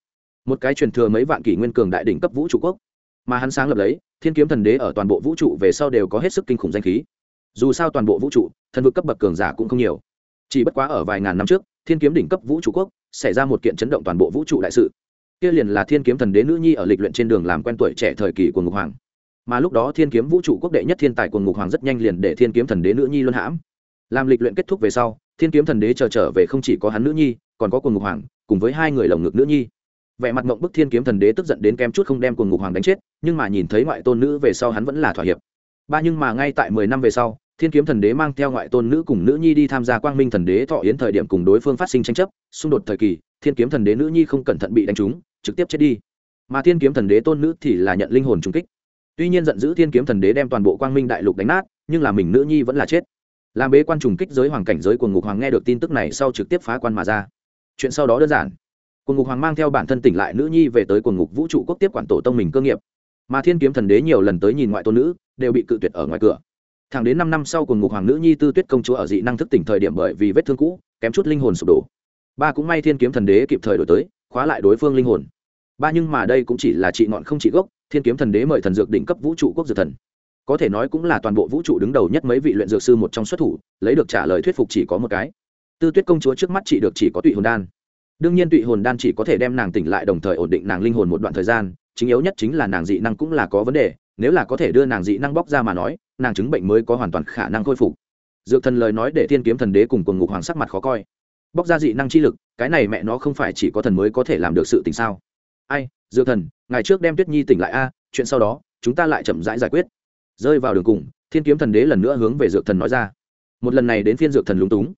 Một cái truyền thừa mấy vạn kỷ nguyên cường đại đỉnh cấp vũ trụ quốc. Mà hắn sáng lập lấy, thiên kiếm thần đế ở toàn bộ vũ trụ về sau đều có hết sức kinh khủng danh khí. Dù sao toàn bộ vũ trụ, thần vực cấp bậc cường giả cũng không nhiều. Chỉ bất quá ở vài ngàn năm trước, thiên kiếm đỉnh cấp vũ trụ quốc, xảy ra một kiện chấn động toàn bộ vũ trụ đại sự kia liền là thiên kiếm thần đế nữ nhi ở lịch luyện trên đường làm quen tuổi trẻ thời kỳ của ngục hoàng. Mà lúc đó thiên kiếm vũ trụ quốc đệ nhất thiên tài của ngục hoàng rất nhanh liền để thiên kiếm thần đế nữ nhi luân hãm. Làm lịch luyện kết thúc về sau thiên kiếm thần đế chờ trở, trở về không chỉ có hắn nữ nhi còn có quần ngục hoàng cùng với hai người lồng ngực nữ nhi. Vẻ mặt mộng bức thiên kiếm thần đế tức giận đến kem chút không đem quần ngục hoàng đánh chết nhưng mà nhìn thấy ngoại tôn nữ về sau hắn vẫn là thỏa hiệp. Ba nhưng mà ngay tại mười năm về sau thiên kiếm thần đế mang theo ngoại tôn nữ cùng nữ nhi đi tham gia quang minh thần đế thọ yến thời điểm cùng đối phương phát sinh tranh chấp xung đột thời kỳ thiên kiếm thần đế nữ nhi không cẩn thận bị đánh trúng, trực tiếp chết đi. Mà thiên kiếm thần đế tôn nữ thì là nhận linh hồn trung kích. Tuy nhiên giận dữ thiên kiếm thần đế đem toàn bộ quang minh đại lục đánh nát, nhưng là mình nữ nhi vẫn là chết. Làm bế quan trùng kích giới hoàng cảnh giới của ngục hoàng nghe được tin tức này sau trực tiếp phá quan mà ra. Chuyện sau đó đơn giản. Quần ngục hoàng mang theo bản thân tỉnh lại nữ nhi về tới quần ngục vũ trụ quốc tiếp quản tổ tông mình cơ nghiệp. Mà thiên kiếm thần đế nhiều lần tới nhìn ngoại tôn nữ, đều bị cự tuyệt ở ngoài cửa. Thẳng đến năm năm sau quần ngục hoàng nữ nhi tư tuyết công chúa ở dị năng thức tỉnh thời điểm bởi vì vết thương cũ, kém chút linh hồn sụp đổ ba cũng may thiên kiếm thần đế kịp thời đổi tới, khóa lại đối phương linh hồn. Ba nhưng mà đây cũng chỉ là trị ngọn không trị gốc, thiên kiếm thần đế mời thần dược đỉnh cấp vũ trụ quốc dược thần. Có thể nói cũng là toàn bộ vũ trụ đứng đầu nhất mấy vị luyện dược sư một trong xuất thủ, lấy được trả lời thuyết phục chỉ có một cái. Tư tuyết công chúa trước mắt chỉ được chỉ có tụy hồn đan. Đương nhiên tụy hồn đan chỉ có thể đem nàng tỉnh lại đồng thời ổn định nàng linh hồn một đoạn thời gian, chính yếu nhất chính là nàng dị năng cũng là có vấn đề, nếu là có thể đưa nàng dị năng bóc ra mà nói, nàng chứng bệnh mới có hoàn toàn khả năng khôi phục. Dược thần lời nói để thiên kiếm thần đế cùng quần ngục hoàng sắc mặt khó coi bóc ra dị năng chi lực, cái này mẹ nó không phải chỉ có thần mới có thể làm được sự tình sao? Ai dược thần ngày trước đem tuyết nhi tỉnh lại a, chuyện sau đó, chúng ta lại chậm rãi giải quyết. Rơi vào đường cùng, thiên kiếm thần đế lần nữa hướng về dược thần nói ra. Một lần này đến phiên dược thần lúng túng.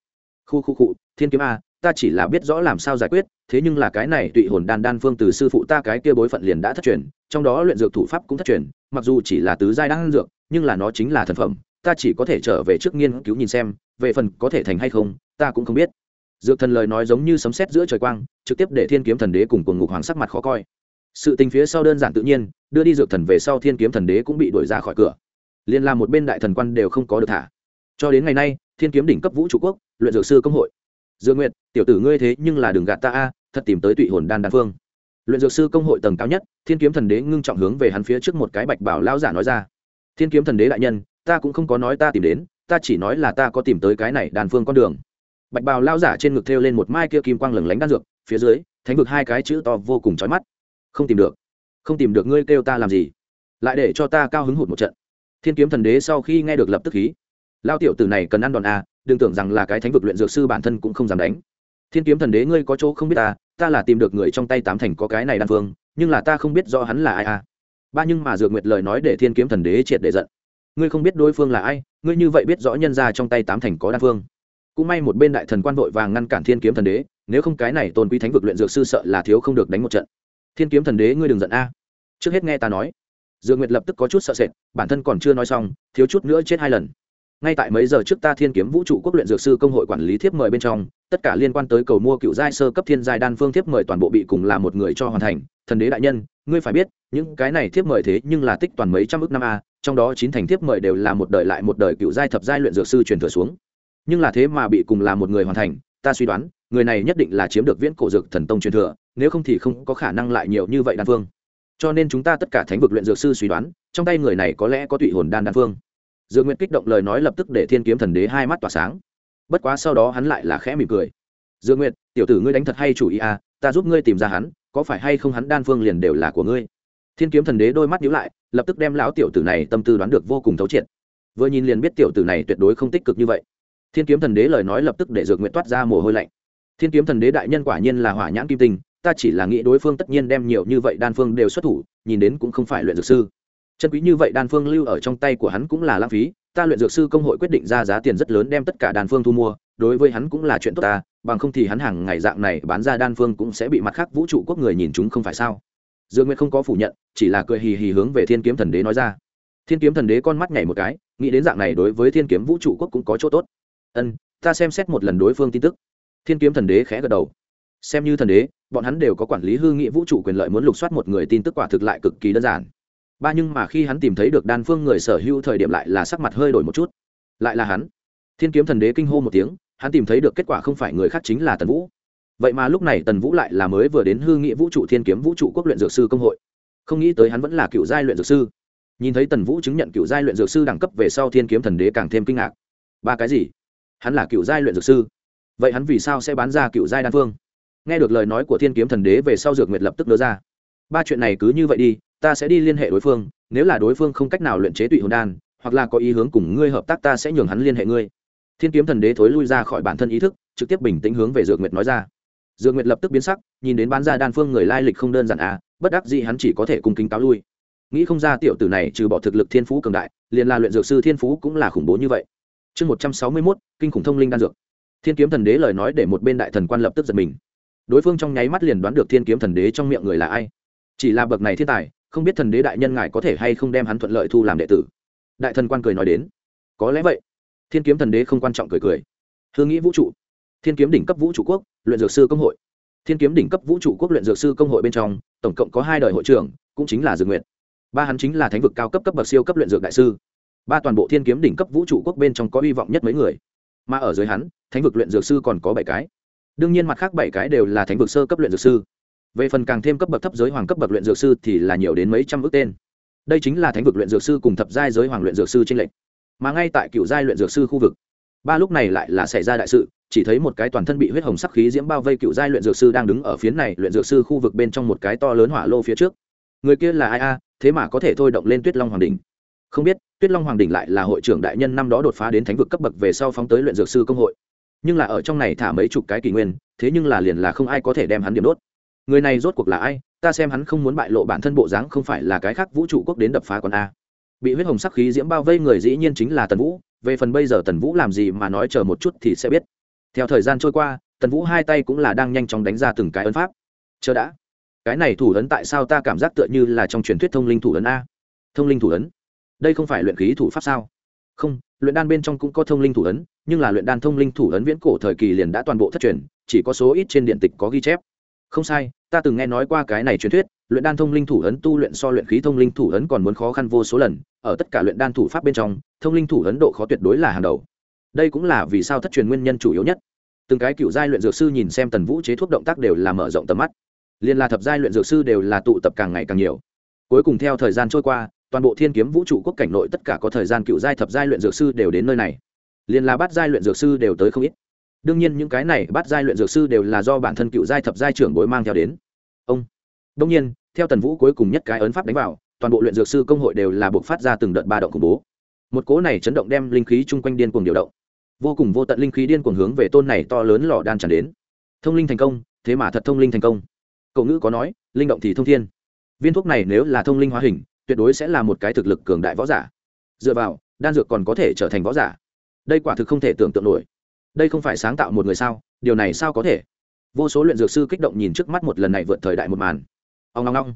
Khu khu cụ thiên kiếm a, ta chỉ là biết rõ làm sao giải quyết, thế nhưng là cái này tụy hồn đan đan phương từ sư phụ ta cái kia bối phận liền đã thất truyền, trong đó luyện dược thủ pháp cũng thất truyền, mặc dù chỉ là tứ giai đan dược, nhưng là nó chính là thần phẩm, ta chỉ có thể trở về trước nghiên cứu nhìn xem, về phần có thể thành hay không, ta cũng không biết dược thần lời nói giống như sấm sét giữa trời quang, trực tiếp để thiên kiếm thần đế cùng cùng ngục hoàng sắc mặt khó coi. Sự tình phía sau đơn giản tự nhiên, đưa đi dược thần về sau thiên kiếm thần đế cũng bị đuổi ra khỏi cửa. Liên làm một bên đại thần quan đều không có được thả. Cho đến ngày nay, thiên kiếm đỉnh cấp vũ trụ quốc, luyện dược sư công hội. Dương nguyệt, tiểu tử ngươi thế nhưng là đừng gạt ta a, thật tìm tới tụy hồn đan đan phương. Luyện dược sư công hội tầng cao nhất, thiên kiếm thần đế ngưng trọng hướng về hắn phía trước một cái bạch bảo lao giả nói ra. Thiên kiếm thần đế đại nhân, ta cũng không có nói ta tìm đến, ta chỉ nói là ta có tìm tới cái này đàn phương con đường bạch bào lao giả trên ngực thêu lên một mai kia kim quang lừng lánh đan dược, phía dưới, thánh vực hai cái chữ to vô cùng chói mắt. Không tìm được. Không tìm được ngươi kêu ta làm gì? Lại để cho ta cao hứng hụt một trận. Thiên kiếm thần đế sau khi nghe được lập tức khí lao tiểu tử này cần ăn đòn a đừng tưởng rằng là cái thánh vực luyện dược sư bản thân cũng không dám đánh. Thiên kiếm thần đế ngươi có chỗ không biết ta ta là tìm được người trong tay tám thành có cái này đan phương, nhưng là ta không biết do hắn là ai a ba nhưng mà dược nguyệt lời nói để thiên kiếm thần đế triệt để giận. Ngươi không biết đối phương là ai, ngươi như vậy biết rõ nhân ra trong tay tám thành có đan phương cũng may một bên đại thần quan vội vàng ngăn cản thiên kiếm thần đế, nếu không cái này tôn quý thánh vực luyện dược sư sợ là thiếu không được đánh một trận. Thiên kiếm thần đế, ngươi đừng giận a. Trước hết nghe ta nói. Dược nguyệt lập tức có chút sợ sệt, bản thân còn chưa nói xong, thiếu chút nữa chết hai lần. Ngay tại mấy giờ trước ta thiên kiếm vũ trụ quốc luyện dược sư công hội quản lý thiếp mời bên trong, tất cả liên quan tới cầu mua cựu giai sơ cấp thiên giai đan phương thiếp mời toàn bộ bị cùng là một người cho hoàn thành. Thần đế đại nhân, ngươi phải biết, những cái này thiếp mời thế nhưng là tích toàn mấy trăm ước năm a, trong đó chín thành thiếp mời đều là một đời lại một đời cựu giai thập giai luyện dược sư truyền thừa xuống nhưng là thế mà bị cùng là một người hoàn thành, ta suy đoán, người này nhất định là chiếm được viễn cổ dược thần tông truyền thừa, nếu không thì không có khả năng lại nhiều như vậy đan phương. Cho nên chúng ta tất cả thánh vực luyện dược sư suy đoán, trong tay người này có lẽ có tụy hồn đan đan phương. Dược nguyện kích động lời nói lập tức để thiên kiếm thần đế hai mắt tỏa sáng. Bất quá sau đó hắn lại là khẽ mỉm cười. Dược nguyện tiểu tử ngươi đánh thật hay chủ ý à ta giúp ngươi tìm ra hắn, có phải hay không hắn đan phương liền đều là của ngươi? Thiên kiếm thần đế đôi mắt nhíu lại, lập tức đem lão tiểu tử này tâm tư đoán được vô cùng thấu triệt. Vừa nhìn liền biết tiểu tử này tuyệt đối không tích cực như vậy thiên kiếm thần đế lời nói lập tức để dược nguyện toát ra mồ hôi lạnh. Thiên kiếm thần đế đại nhân quả nhiên là hỏa nhãn kim tinh, ta chỉ là nghĩ đối phương tất nhiên đem nhiều như vậy đan phương đều xuất thủ, nhìn đến cũng không phải luyện dược sư. Chân quý như vậy đan phương lưu ở trong tay của hắn cũng là lãng phí, ta luyện dược sư công hội quyết định ra giá tiền rất lớn đem tất cả đan phương thu mua, đối với hắn cũng là chuyện tốt ta, bằng không thì hắn hàng ngày dạng này bán ra đan phương cũng sẽ bị mặt khác vũ trụ quốc người nhìn chúng không phải sao? Dương nguyệt không có phủ nhận, chỉ là cười hì hì hướng về thiên kiếm thần đế nói ra. Thiên kiếm thần đế con mắt nhảy một cái, nghĩ đến dạng này đối với thiên kiếm vũ trụ quốc cũng có chỗ tốt ân, ta xem xét một lần đối phương tin tức. Thiên kiếm thần đế khẽ gật đầu. Xem như thần đế, bọn hắn đều có quản lý hư nghị vũ trụ quyền lợi muốn lục soát một người tin tức quả thực lại cực kỳ đơn giản. Ba nhưng mà khi hắn tìm thấy được đan phương người sở hữu thời điểm lại là sắc mặt hơi đổi một chút. Lại là hắn. Thiên kiếm thần đế kinh hô một tiếng, hắn tìm thấy được kết quả không phải người khác chính là tần vũ. Vậy mà lúc này tần vũ lại là mới vừa đến hư nghị vũ trụ thiên kiếm vũ trụ quốc luyện dược sư công hội. Không nghĩ tới hắn vẫn là cựu giai luyện dược sư. Nhìn thấy tần vũ chứng nhận cựu giai luyện dược sư đẳng cấp về sau thiên kiếm thần đế càng thêm kinh ngạc. Ba cái gì? Hắn là cựu giai luyện dược sư. Vậy hắn vì sao sẽ bán ra cựu giai đan phương? Nghe được lời nói của thiên kiếm thần đế về sau dược nguyệt lập tức đưa ra. Ba chuyện này cứ như vậy đi, ta sẽ đi liên hệ đối phương, nếu là đối phương không cách nào luyện chế tụy hồn đan, hoặc là có ý hướng cùng ngươi hợp tác ta sẽ nhường hắn liên hệ ngươi. Thiên kiếm thần đế thối lui ra khỏi bản thân ý thức, trực tiếp bình tĩnh hướng về dược nguyệt nói ra. Dược nguyệt lập tức biến sắc, nhìn đến bán ra đan phương người lai lịch không đơn giản à bất đắc dĩ hắn chỉ có thể cung kính cáo lui. Nghĩ không ra tiểu tử này trừ bỏ thực lực thiên phú cường đại, liền là luyện dược sư thiên phú cũng là khủng bố như vậy chương một trăm sáu mươi mốt, kinh khủng thông linh đan dược. Thiên kiếm thần đế lời nói để một bên đại thần quan lập tức giật mình. Đối phương trong nháy mắt liền đoán được thiên kiếm thần đế trong miệng người là ai. Chỉ là bậc này thiên tài, không biết thần đế đại nhân ngài có thể hay không đem hắn thuận lợi thu làm đệ tử. Đại thần quan cười nói đến. Có lẽ vậy. Thiên kiếm thần đế không quan trọng cười cười. Hương nghĩ vũ trụ. Thiên kiếm đỉnh cấp vũ trụ quốc, luyện dược sư công hội. Thiên kiếm đỉnh cấp vũ trụ quốc luyện dược sư công hội bên trong, tổng cộng có hai đời hội trưởng, cũng chính là dược nguyện ba hắn chính là thánh vực cao cấp cấp bậc siêu cấp luyện dược đại sư ba toàn bộ thiên kiếm đỉnh cấp vũ trụ quốc bên trong có hy vọng nhất mấy người. Mà ở dưới hắn, thánh vực luyện dược sư còn có bảy cái. Đương nhiên mặt khác bảy cái đều là thánh vực sơ cấp luyện dược sư. Về phần càng thêm cấp bậc thấp giới hoàng cấp bậc luyện dược sư thì là nhiều đến mấy trăm ước tên. Đây chính là thánh vực luyện dược sư cùng thập giai giới hoàng luyện dược sư trên lệnh. mà ngay tại cựu giai luyện dược sư khu vực, ba lúc này lại là xảy ra đại sự, chỉ thấy một cái toàn thân bị huyết hồng sắc khí diễm bao vây cựu giai luyện dược sư đang đứng ở phía này luyện dược sư khu vực bên trong một cái to lớn hỏa lô phía trước. Người kia là ai a? Thế mà có thể thôi động lên tuyết long hoàng đình không biết, tuyết long hoàng đình lại là hội trưởng đại nhân năm đó đột phá đến thánh vực cấp bậc về sau phóng tới luyện dược sư công hội. Nhưng là ở trong này thả mấy chục cái kỷ nguyên, thế nhưng là liền là không ai có thể đem hắn điểm đốt. Người này rốt cuộc là ai? Ta xem hắn không muốn bại lộ bản thân bộ dáng không phải là cái khác vũ trụ quốc đến đập phá con a. Bị huyết hồng sắc khí diễm bao vây người dĩ nhiên chính là tần vũ, về phần bây giờ tần vũ làm gì mà nói chờ một chút thì sẽ biết. Theo thời gian trôi qua, tần vũ hai tay cũng là đang nhanh chóng đánh ra từng cái ấn pháp. Chờ đã. Cái này thủ ấn tại sao ta cảm giác tựa như là trong truyền thuyết thông linh thủ ấn a? Thông linh thủ ấn đây không phải luyện khí thủ pháp sao? Không, luyện đan bên trong cũng có thông linh thủ ấn, nhưng là luyện đan thông linh thủ ấn viễn cổ thời kỳ liền đã toàn bộ thất truyền, chỉ có số ít trên điện tịch có ghi chép. Không sai, ta từng nghe nói qua cái này truyền thuyết, luyện đan thông linh thủ ấn tu luyện so luyện khí thông linh thủ ấn còn muốn khó khăn vô số lần, ở tất cả luyện đan thủ pháp bên trong, thông linh thủ ấn độ khó tuyệt đối là hàng đầu. Đây cũng là vì sao thất truyền nguyên nhân chủ yếu nhất. Từng cái cựu giai luyện dược sư nhìn xem tần vũ chế thuốc động tác đều là mở rộng tầm mắt. Liên là thập giai luyện dược sư đều là tụ tập càng ngày càng nhiều. Cuối cùng theo thời gian trôi qua toàn bộ thiên kiếm vũ trụ quốc cảnh nội tất cả có thời gian cựu giai thập giai luyện dược sư đều đến nơi này. Liền là bát giai luyện dược sư đều tới không ít. Đương nhiên những cái này bát giai luyện dược sư đều là do bản thân cựu giai thập giai trưởng bối mang theo đến. Ông. Đông nhiên, theo tần vũ cuối cùng nhất cái ấn pháp đánh vào, toàn bộ luyện dược sư công hội đều là buộc phát ra từng đợt ba động khủng bố. Một cố này chấn động đem linh khí chung quanh điên cuồng điều động. Vô cùng vô tận linh khí điên cuồng hướng về tôn này to lớn lò đan tràn đến. Thông linh thành công, thế mà thật thông linh thành công. Cậu ngữ có nói, linh động thì thông thiên. Viên thuốc này nếu là thông linh hóa hình tuyệt đối sẽ là một cái thực lực cường đại võ giả. Dựa vào, đan dược còn có thể trở thành võ giả. Đây quả thực không thể tưởng tượng nổi. Đây không phải sáng tạo một người sao? Điều này sao có thể? Vô số luyện dược sư kích động nhìn trước mắt một lần này vượt thời đại một màn. Ông ngong ngong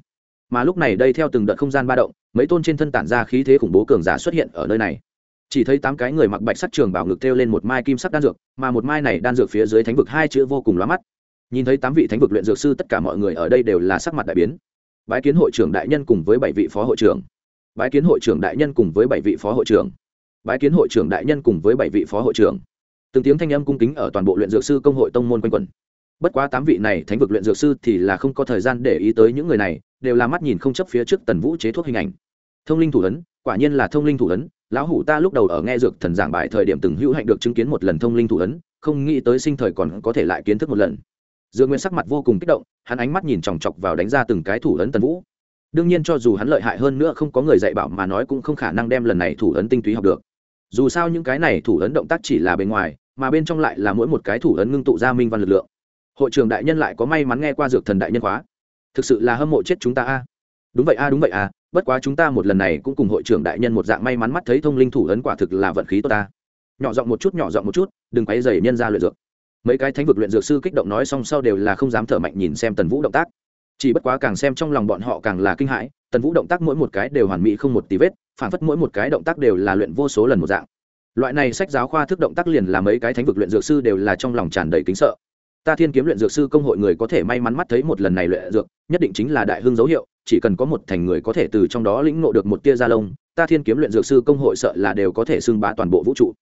mà lúc này đây theo từng đợt không gian ba động, mấy tôn trên thân tản ra khí thế khủng bố cường giả xuất hiện ở nơi này. Chỉ thấy tám cái người mặc bạch sắc trường bảo ngực thêu lên một mai kim sắc đan dược, mà một mai này đan dược phía dưới thánh vực hai chữ vô cùng lóa mắt. Nhìn thấy tám vị thánh vực luyện dược sư, tất cả mọi người ở đây đều là sắc mặt đại biến bái kiến hội trưởng đại nhân cùng với bảy vị phó hội trưởng. Bái kiến hội trưởng đại nhân cùng với bảy vị phó hội trưởng. Bái kiến hội trưởng đại nhân cùng với bảy vị phó hội trưởng. Từng tiếng thanh âm cung kính ở toàn bộ luyện dược sư công hội tông môn quanh quẩn bất quá tám vị này thánh vực luyện dược sư thì là không có thời gian để ý tới những người này, đều là mắt nhìn không chấp phía trước tần vũ chế thuốc hình ảnh. Thông linh thủ ấn, quả nhiên là thông linh thủ ấn, lão hủ ta lúc đầu ở nghe dược thần giảng bài thời điểm từng hữu hạnh được chứng kiến một lần thông linh thủ ấn, không nghĩ tới sinh thời còn có thể lại kiến thức một lần dương nguyên sắc mặt vô cùng kích động, hắn ánh mắt nhìn chòng chọc vào đánh ra từng cái thủ ấn tần vũ. Đương nhiên cho dù hắn lợi hại hơn nữa không có người dạy bảo mà nói cũng không khả năng đem lần này thủ ấn tinh túy học được. Dù sao những cái này thủ ấn động tác chỉ là bề ngoài, mà bên trong lại là mỗi một cái thủ ấn ngưng tụ ra minh văn lực lượng. Hội trưởng đại nhân lại có may mắn nghe qua dược thần đại nhân khóa. Thực sự là hâm mộ chết chúng ta a. À. Đúng vậy a, đúng vậy a, bất quá chúng ta một lần này cũng cùng hội trưởng đại nhân một dạng may mắn mắt thấy thông linh thủ ấn quả thực là vận khí tốt ta. Nhỏ giọng một chút, nhỏ giọng một chút, đừng quấy dày nhân ra luyện dược mấy cái thánh vực luyện dược sư kích động nói xong sau đều là không dám thở mạnh nhìn xem tần vũ động tác. Chỉ bất quá càng xem trong lòng bọn họ càng là kinh hãi, tần vũ động tác mỗi một cái đều hoàn mỹ không một tí vết, phản phất mỗi một cái động tác đều là luyện vô số lần một dạng. Loại này sách giáo khoa thức động tác liền là mấy cái thánh vực luyện dược sư đều là trong lòng tràn đầy kính sợ. Ta thiên kiếm luyện dược sư công hội người có thể may mắn mắt thấy một lần này luyện dược, nhất định chính là đại hưng dấu hiệu, chỉ cần có một thành người có thể từ trong đó lĩnh ngộ được một tia da lông, ta thiên kiếm luyện dược sư công hội sợ là đều có thể xưng bá toàn bộ vũ trụ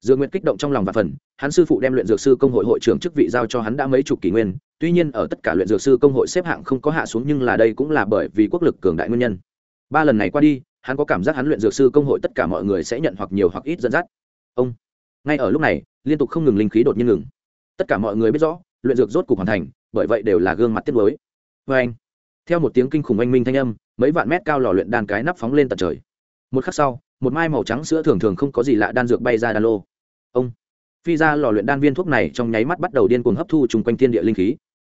dương nguyệt kích động trong lòng và phần, hắn sư phụ đem luyện dược sư công hội hội trưởng chức vị giao cho hắn đã mấy chục kỷ nguyên, tuy nhiên ở tất cả luyện dược sư công hội xếp hạng không có hạ xuống nhưng là đây cũng là bởi vì quốc lực cường đại nguyên nhân ba lần này qua đi, hắn có cảm giác hắn luyện dược sư công hội tất cả mọi người sẽ nhận hoặc nhiều hoặc ít dẫn dắt ông, ngay ở lúc này, liên tục không ngừng linh khí đột nhiên ngừng tất cả mọi người biết rõ, luyện dược rốt cục hoàn thành, bởi vậy đều là gương mặt tiếc nuối. Oeng. anh, theo một tiếng kinh khủng oanh minh thanh âm, mấy vạn mét cao lò luyện đan cái nắp phóng lên tận trời một khắc sau một mai màu trắng sữa thường thường không có gì lạ đan dược bay ra đan lô. Ông phi ra lò luyện đan viên thuốc này trong nháy mắt bắt đầu điên cuồng hấp thu chung quanh thiên địa linh khí.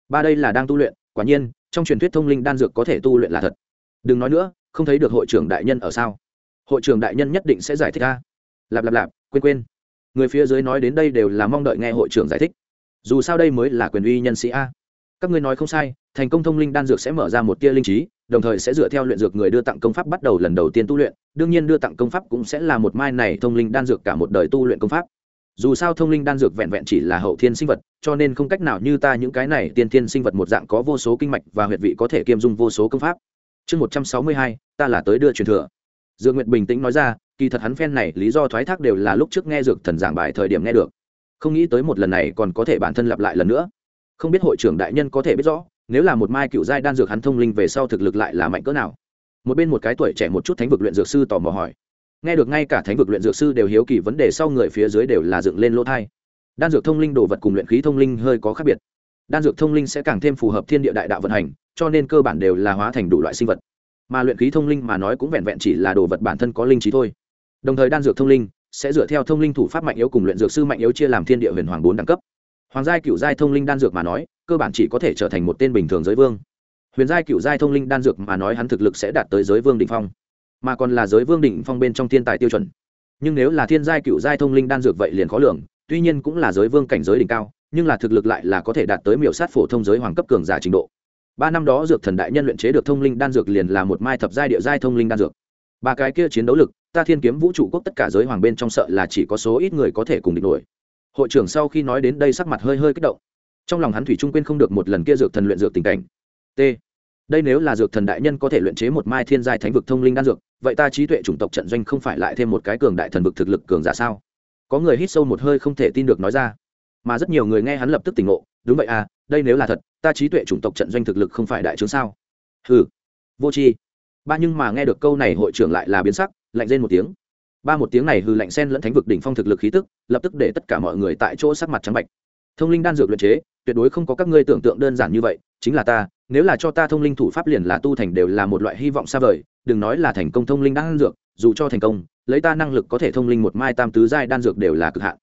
Ba đây là đang tu luyện, quả nhiên, trong truyền thuyết thông linh đan dược có thể tu luyện là thật. Đừng nói nữa, không thấy được hội trưởng đại nhân ở sao? Hội trưởng đại nhân nhất định sẽ giải thích a. Lạp lạp lạp, quên quên. Người phía dưới nói đến đây đều là mong đợi nghe hội trưởng giải thích. Dù sao đây mới là quyền uy nhân sĩ a. Các ngươi nói không sai, thành công thông linh đan dược sẽ mở ra một tia linh trí đồng thời sẽ dựa theo luyện dược người đưa tặng công pháp bắt đầu lần đầu tiên tu luyện, đương nhiên đưa tặng công pháp cũng sẽ là một mai này thông linh đan dược cả một đời tu luyện công pháp. Dù sao thông linh đan dược vẹn vẹn chỉ là hậu thiên sinh vật, cho nên không cách nào như ta những cái này tiên thiên sinh vật một dạng có vô số kinh mạch và huyệt vị có thể kiêm dung vô số công pháp. Chương một trăm sáu mươi hai, ta là tới đưa truyền thừa. Dương nguyệt bình tĩnh nói ra, kỳ thật hắn phen này lý do thoái thác đều là lúc trước nghe dược thần giảng bài thời điểm nghe được. Không nghĩ tới một lần này còn có thể bản thân lặp lại lần nữa. Không biết hội trưởng đại nhân có thể biết rõ nếu là một mai cựu giai đan dược hắn thông linh về sau thực lực lại là mạnh cỡ nào? Một bên một cái tuổi trẻ một chút thánh vực luyện dược sư tò mò hỏi. Nghe được ngay cả thánh vực luyện dược sư đều hiếu kỳ vấn đề sau người phía dưới đều là dựng lên lỗ thai đan dược thông linh đồ vật cùng luyện khí thông linh hơi có khác biệt. Đan dược thông linh sẽ càng thêm phù hợp thiên địa đại đạo vận hành, cho nên cơ bản đều là hóa thành đủ loại sinh vật. Mà luyện khí thông linh mà nói cũng vẹn vẹn chỉ là đồ vật bản thân có linh trí thôi. Đồng thời đan dược thông linh sẽ dựa theo thông linh thủ pháp mạnh yếu cùng luyện dược sư mạnh yếu chia làm thiên địa huyền hoàng bốn đẳng cấp. Hoàng giai cựu giai thông linh đan dược mà nói cơ bản chỉ có thể trở thành một tên bình thường giới vương. Huyền giai cựu giai thông linh đan dược mà nói hắn thực lực sẽ đạt tới giới vương đ ỉ n h phong, mà còn là giới vương đ ỉ n h phong bên trong thiên tài tiêu chuẩn. Nhưng nếu là thiên giai cựu giai thông linh đan dược vậy liền khó lường, tuy nhiên cũng là giới vương cảnh giới đỉnh cao, nhưng là thực lực lại là có thể đạt tới miểu sát phổ thông giới hoàng cấp cường giả trình độ. Ba năm đó dược thần đại nhân luyện chế được thông linh đan dược liền là một mai thập giai địa giai thông linh đan dược. Ba cái kia chiến đấu lực, ta thiên kiếm vũ trụ quốc tất cả giới hoàng bên trong sợ là chỉ có số ít người có thể cùng địch nổi. Hội trưởng sau khi nói đến đây sắc mặt hơi hơi kích động trong lòng hắn thủy trung quên không được một lần kia dược thần luyện dược tình cảnh. T. Đây nếu là dược thần đại nhân có thể luyện chế một mai thiên giai thánh vực thông linh đan dược, vậy ta trí tuệ chủng tộc trận doanh không phải lại thêm một cái cường đại thần vực thực lực cường giả sao? Có người hít sâu một hơi không thể tin được nói ra. Mà rất nhiều người nghe hắn lập tức tỉnh ngộ, đúng vậy à đây nếu là thật, ta trí tuệ chủng tộc trận doanh thực lực không phải đại tướng sao? Hừ. Vô tri. Ba nhưng mà nghe được câu này hội trưởng lại là biến sắc, lạnh lên một tiếng. Ba một tiếng này hư lạnh sen lẫn thánh vực đỉnh phong thực lực khí tức, lập tức để tất cả mọi người tại chỗ sắc mặt trắng bạch. Thông linh đan dược luyện chế tuyệt đối không có các ngươi tưởng tượng đơn giản như vậy, chính là ta, nếu là cho ta thông linh thủ pháp liền là tu thành đều là một loại hy vọng xa vời, đừng nói là thành công thông linh đan dược, dù cho thành công, lấy ta năng lực có thể thông linh một mai tam tứ giai đan dược đều là cực hạn.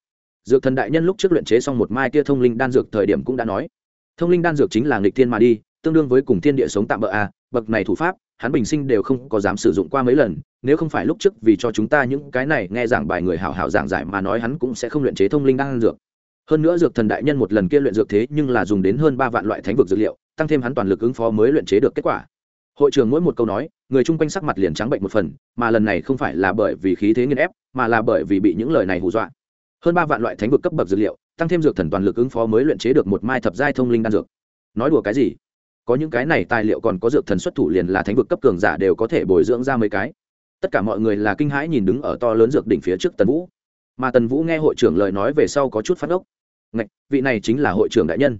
Dược thần đại nhân lúc trước luyện chế xong một mai kia thông linh đan dược thời điểm cũng đã nói, thông linh đan dược chính là nghịch thiên mà đi, tương đương với cùng thiên địa sống tạm bỡ a à, bậc này thủ pháp, hắn bình sinh đều không có dám sử dụng qua mấy lần, nếu không phải lúc trước vì cho chúng ta những cái này nghe giảng bài người hảo hảo giảng giải mà nói hắn cũng sẽ không luyện chế thông linh đan dược hơn nữa dược thần đại nhân một lần kia luyện dược thế nhưng là dùng đến hơn ba vạn loại thánh vực dược liệu, tăng thêm hắn toàn lực ứng phó mới luyện chế được kết quả. Hội trưởng mỗi một câu nói, người chung quanh sắc mặt liền trắng bệnh một phần, mà lần này không phải là bởi vì khí thế nghiên ép, mà là bởi vì bị những lời này hù dọa. Hơn ba vạn loại thánh vực cấp bậc dược liệu, tăng thêm dược thần toàn lực ứng phó mới luyện chế được một mai thập giai thông linh đan dược. Nói đùa cái gì? Có những cái này tài liệu còn có dược thần xuất thủ liền là thánh vực cấp cường giả đều có thể bồi dưỡng ra mấy cái. Tất cả mọi người là kinh hãi nhìn đứng ở to lớn dược đỉnh phía trước tần vũ. Mà tần vũ nghe hội trưởng lời nói về sau có chút phát ốc ngạch, vị này chính là hội trưởng đại nhân.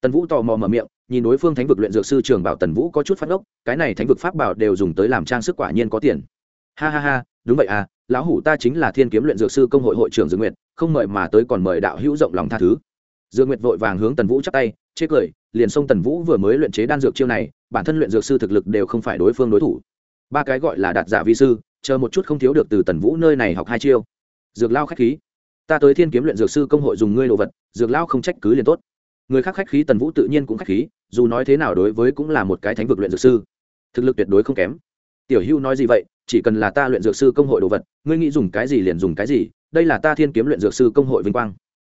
Tần vũ tò mò mở miệng, nhìn đối phương thánh vực luyện dược sư trường bảo tần vũ có chút phát ốc cái này thánh vực pháp bảo đều dùng tới làm trang sức quả nhiên có tiền. Ha ha ha, đúng vậy à lão hủ ta chính là thiên kiếm luyện dược sư công hội hội trưởng dương nguyệt, không mời mà tới còn mời đạo hữu rộng lòng tha thứ. Dương nguyệt vội vàng hướng tần vũ chắp tay chế cười, liền xông tần vũ vừa mới luyện chế đan dược chiêu này, bản thân luyện dược sư thực lực đều không phải đối phương đối thủ. Ba cái gọi là đạt giả vi sư, chờ một chút không thiếu được từ tần vũ nơi này học hai chiêu. Dược lao khách khí ta tới thiên kiếm luyện dược sư công hội dùng ngươi đồ vật, dược lao không trách cứ liền tốt. Người khác khách khí tần vũ tự nhiên cũng khách khí, dù nói thế nào đối với cũng là một cái thánh vực luyện dược sư. Thực lực tuyệt đối không kém. Tiểu hưu nói gì vậy, chỉ cần là ta luyện dược sư công hội đồ vật, ngươi nghĩ dùng cái gì liền dùng cái gì, đây là ta thiên kiếm luyện dược sư công hội vinh quang.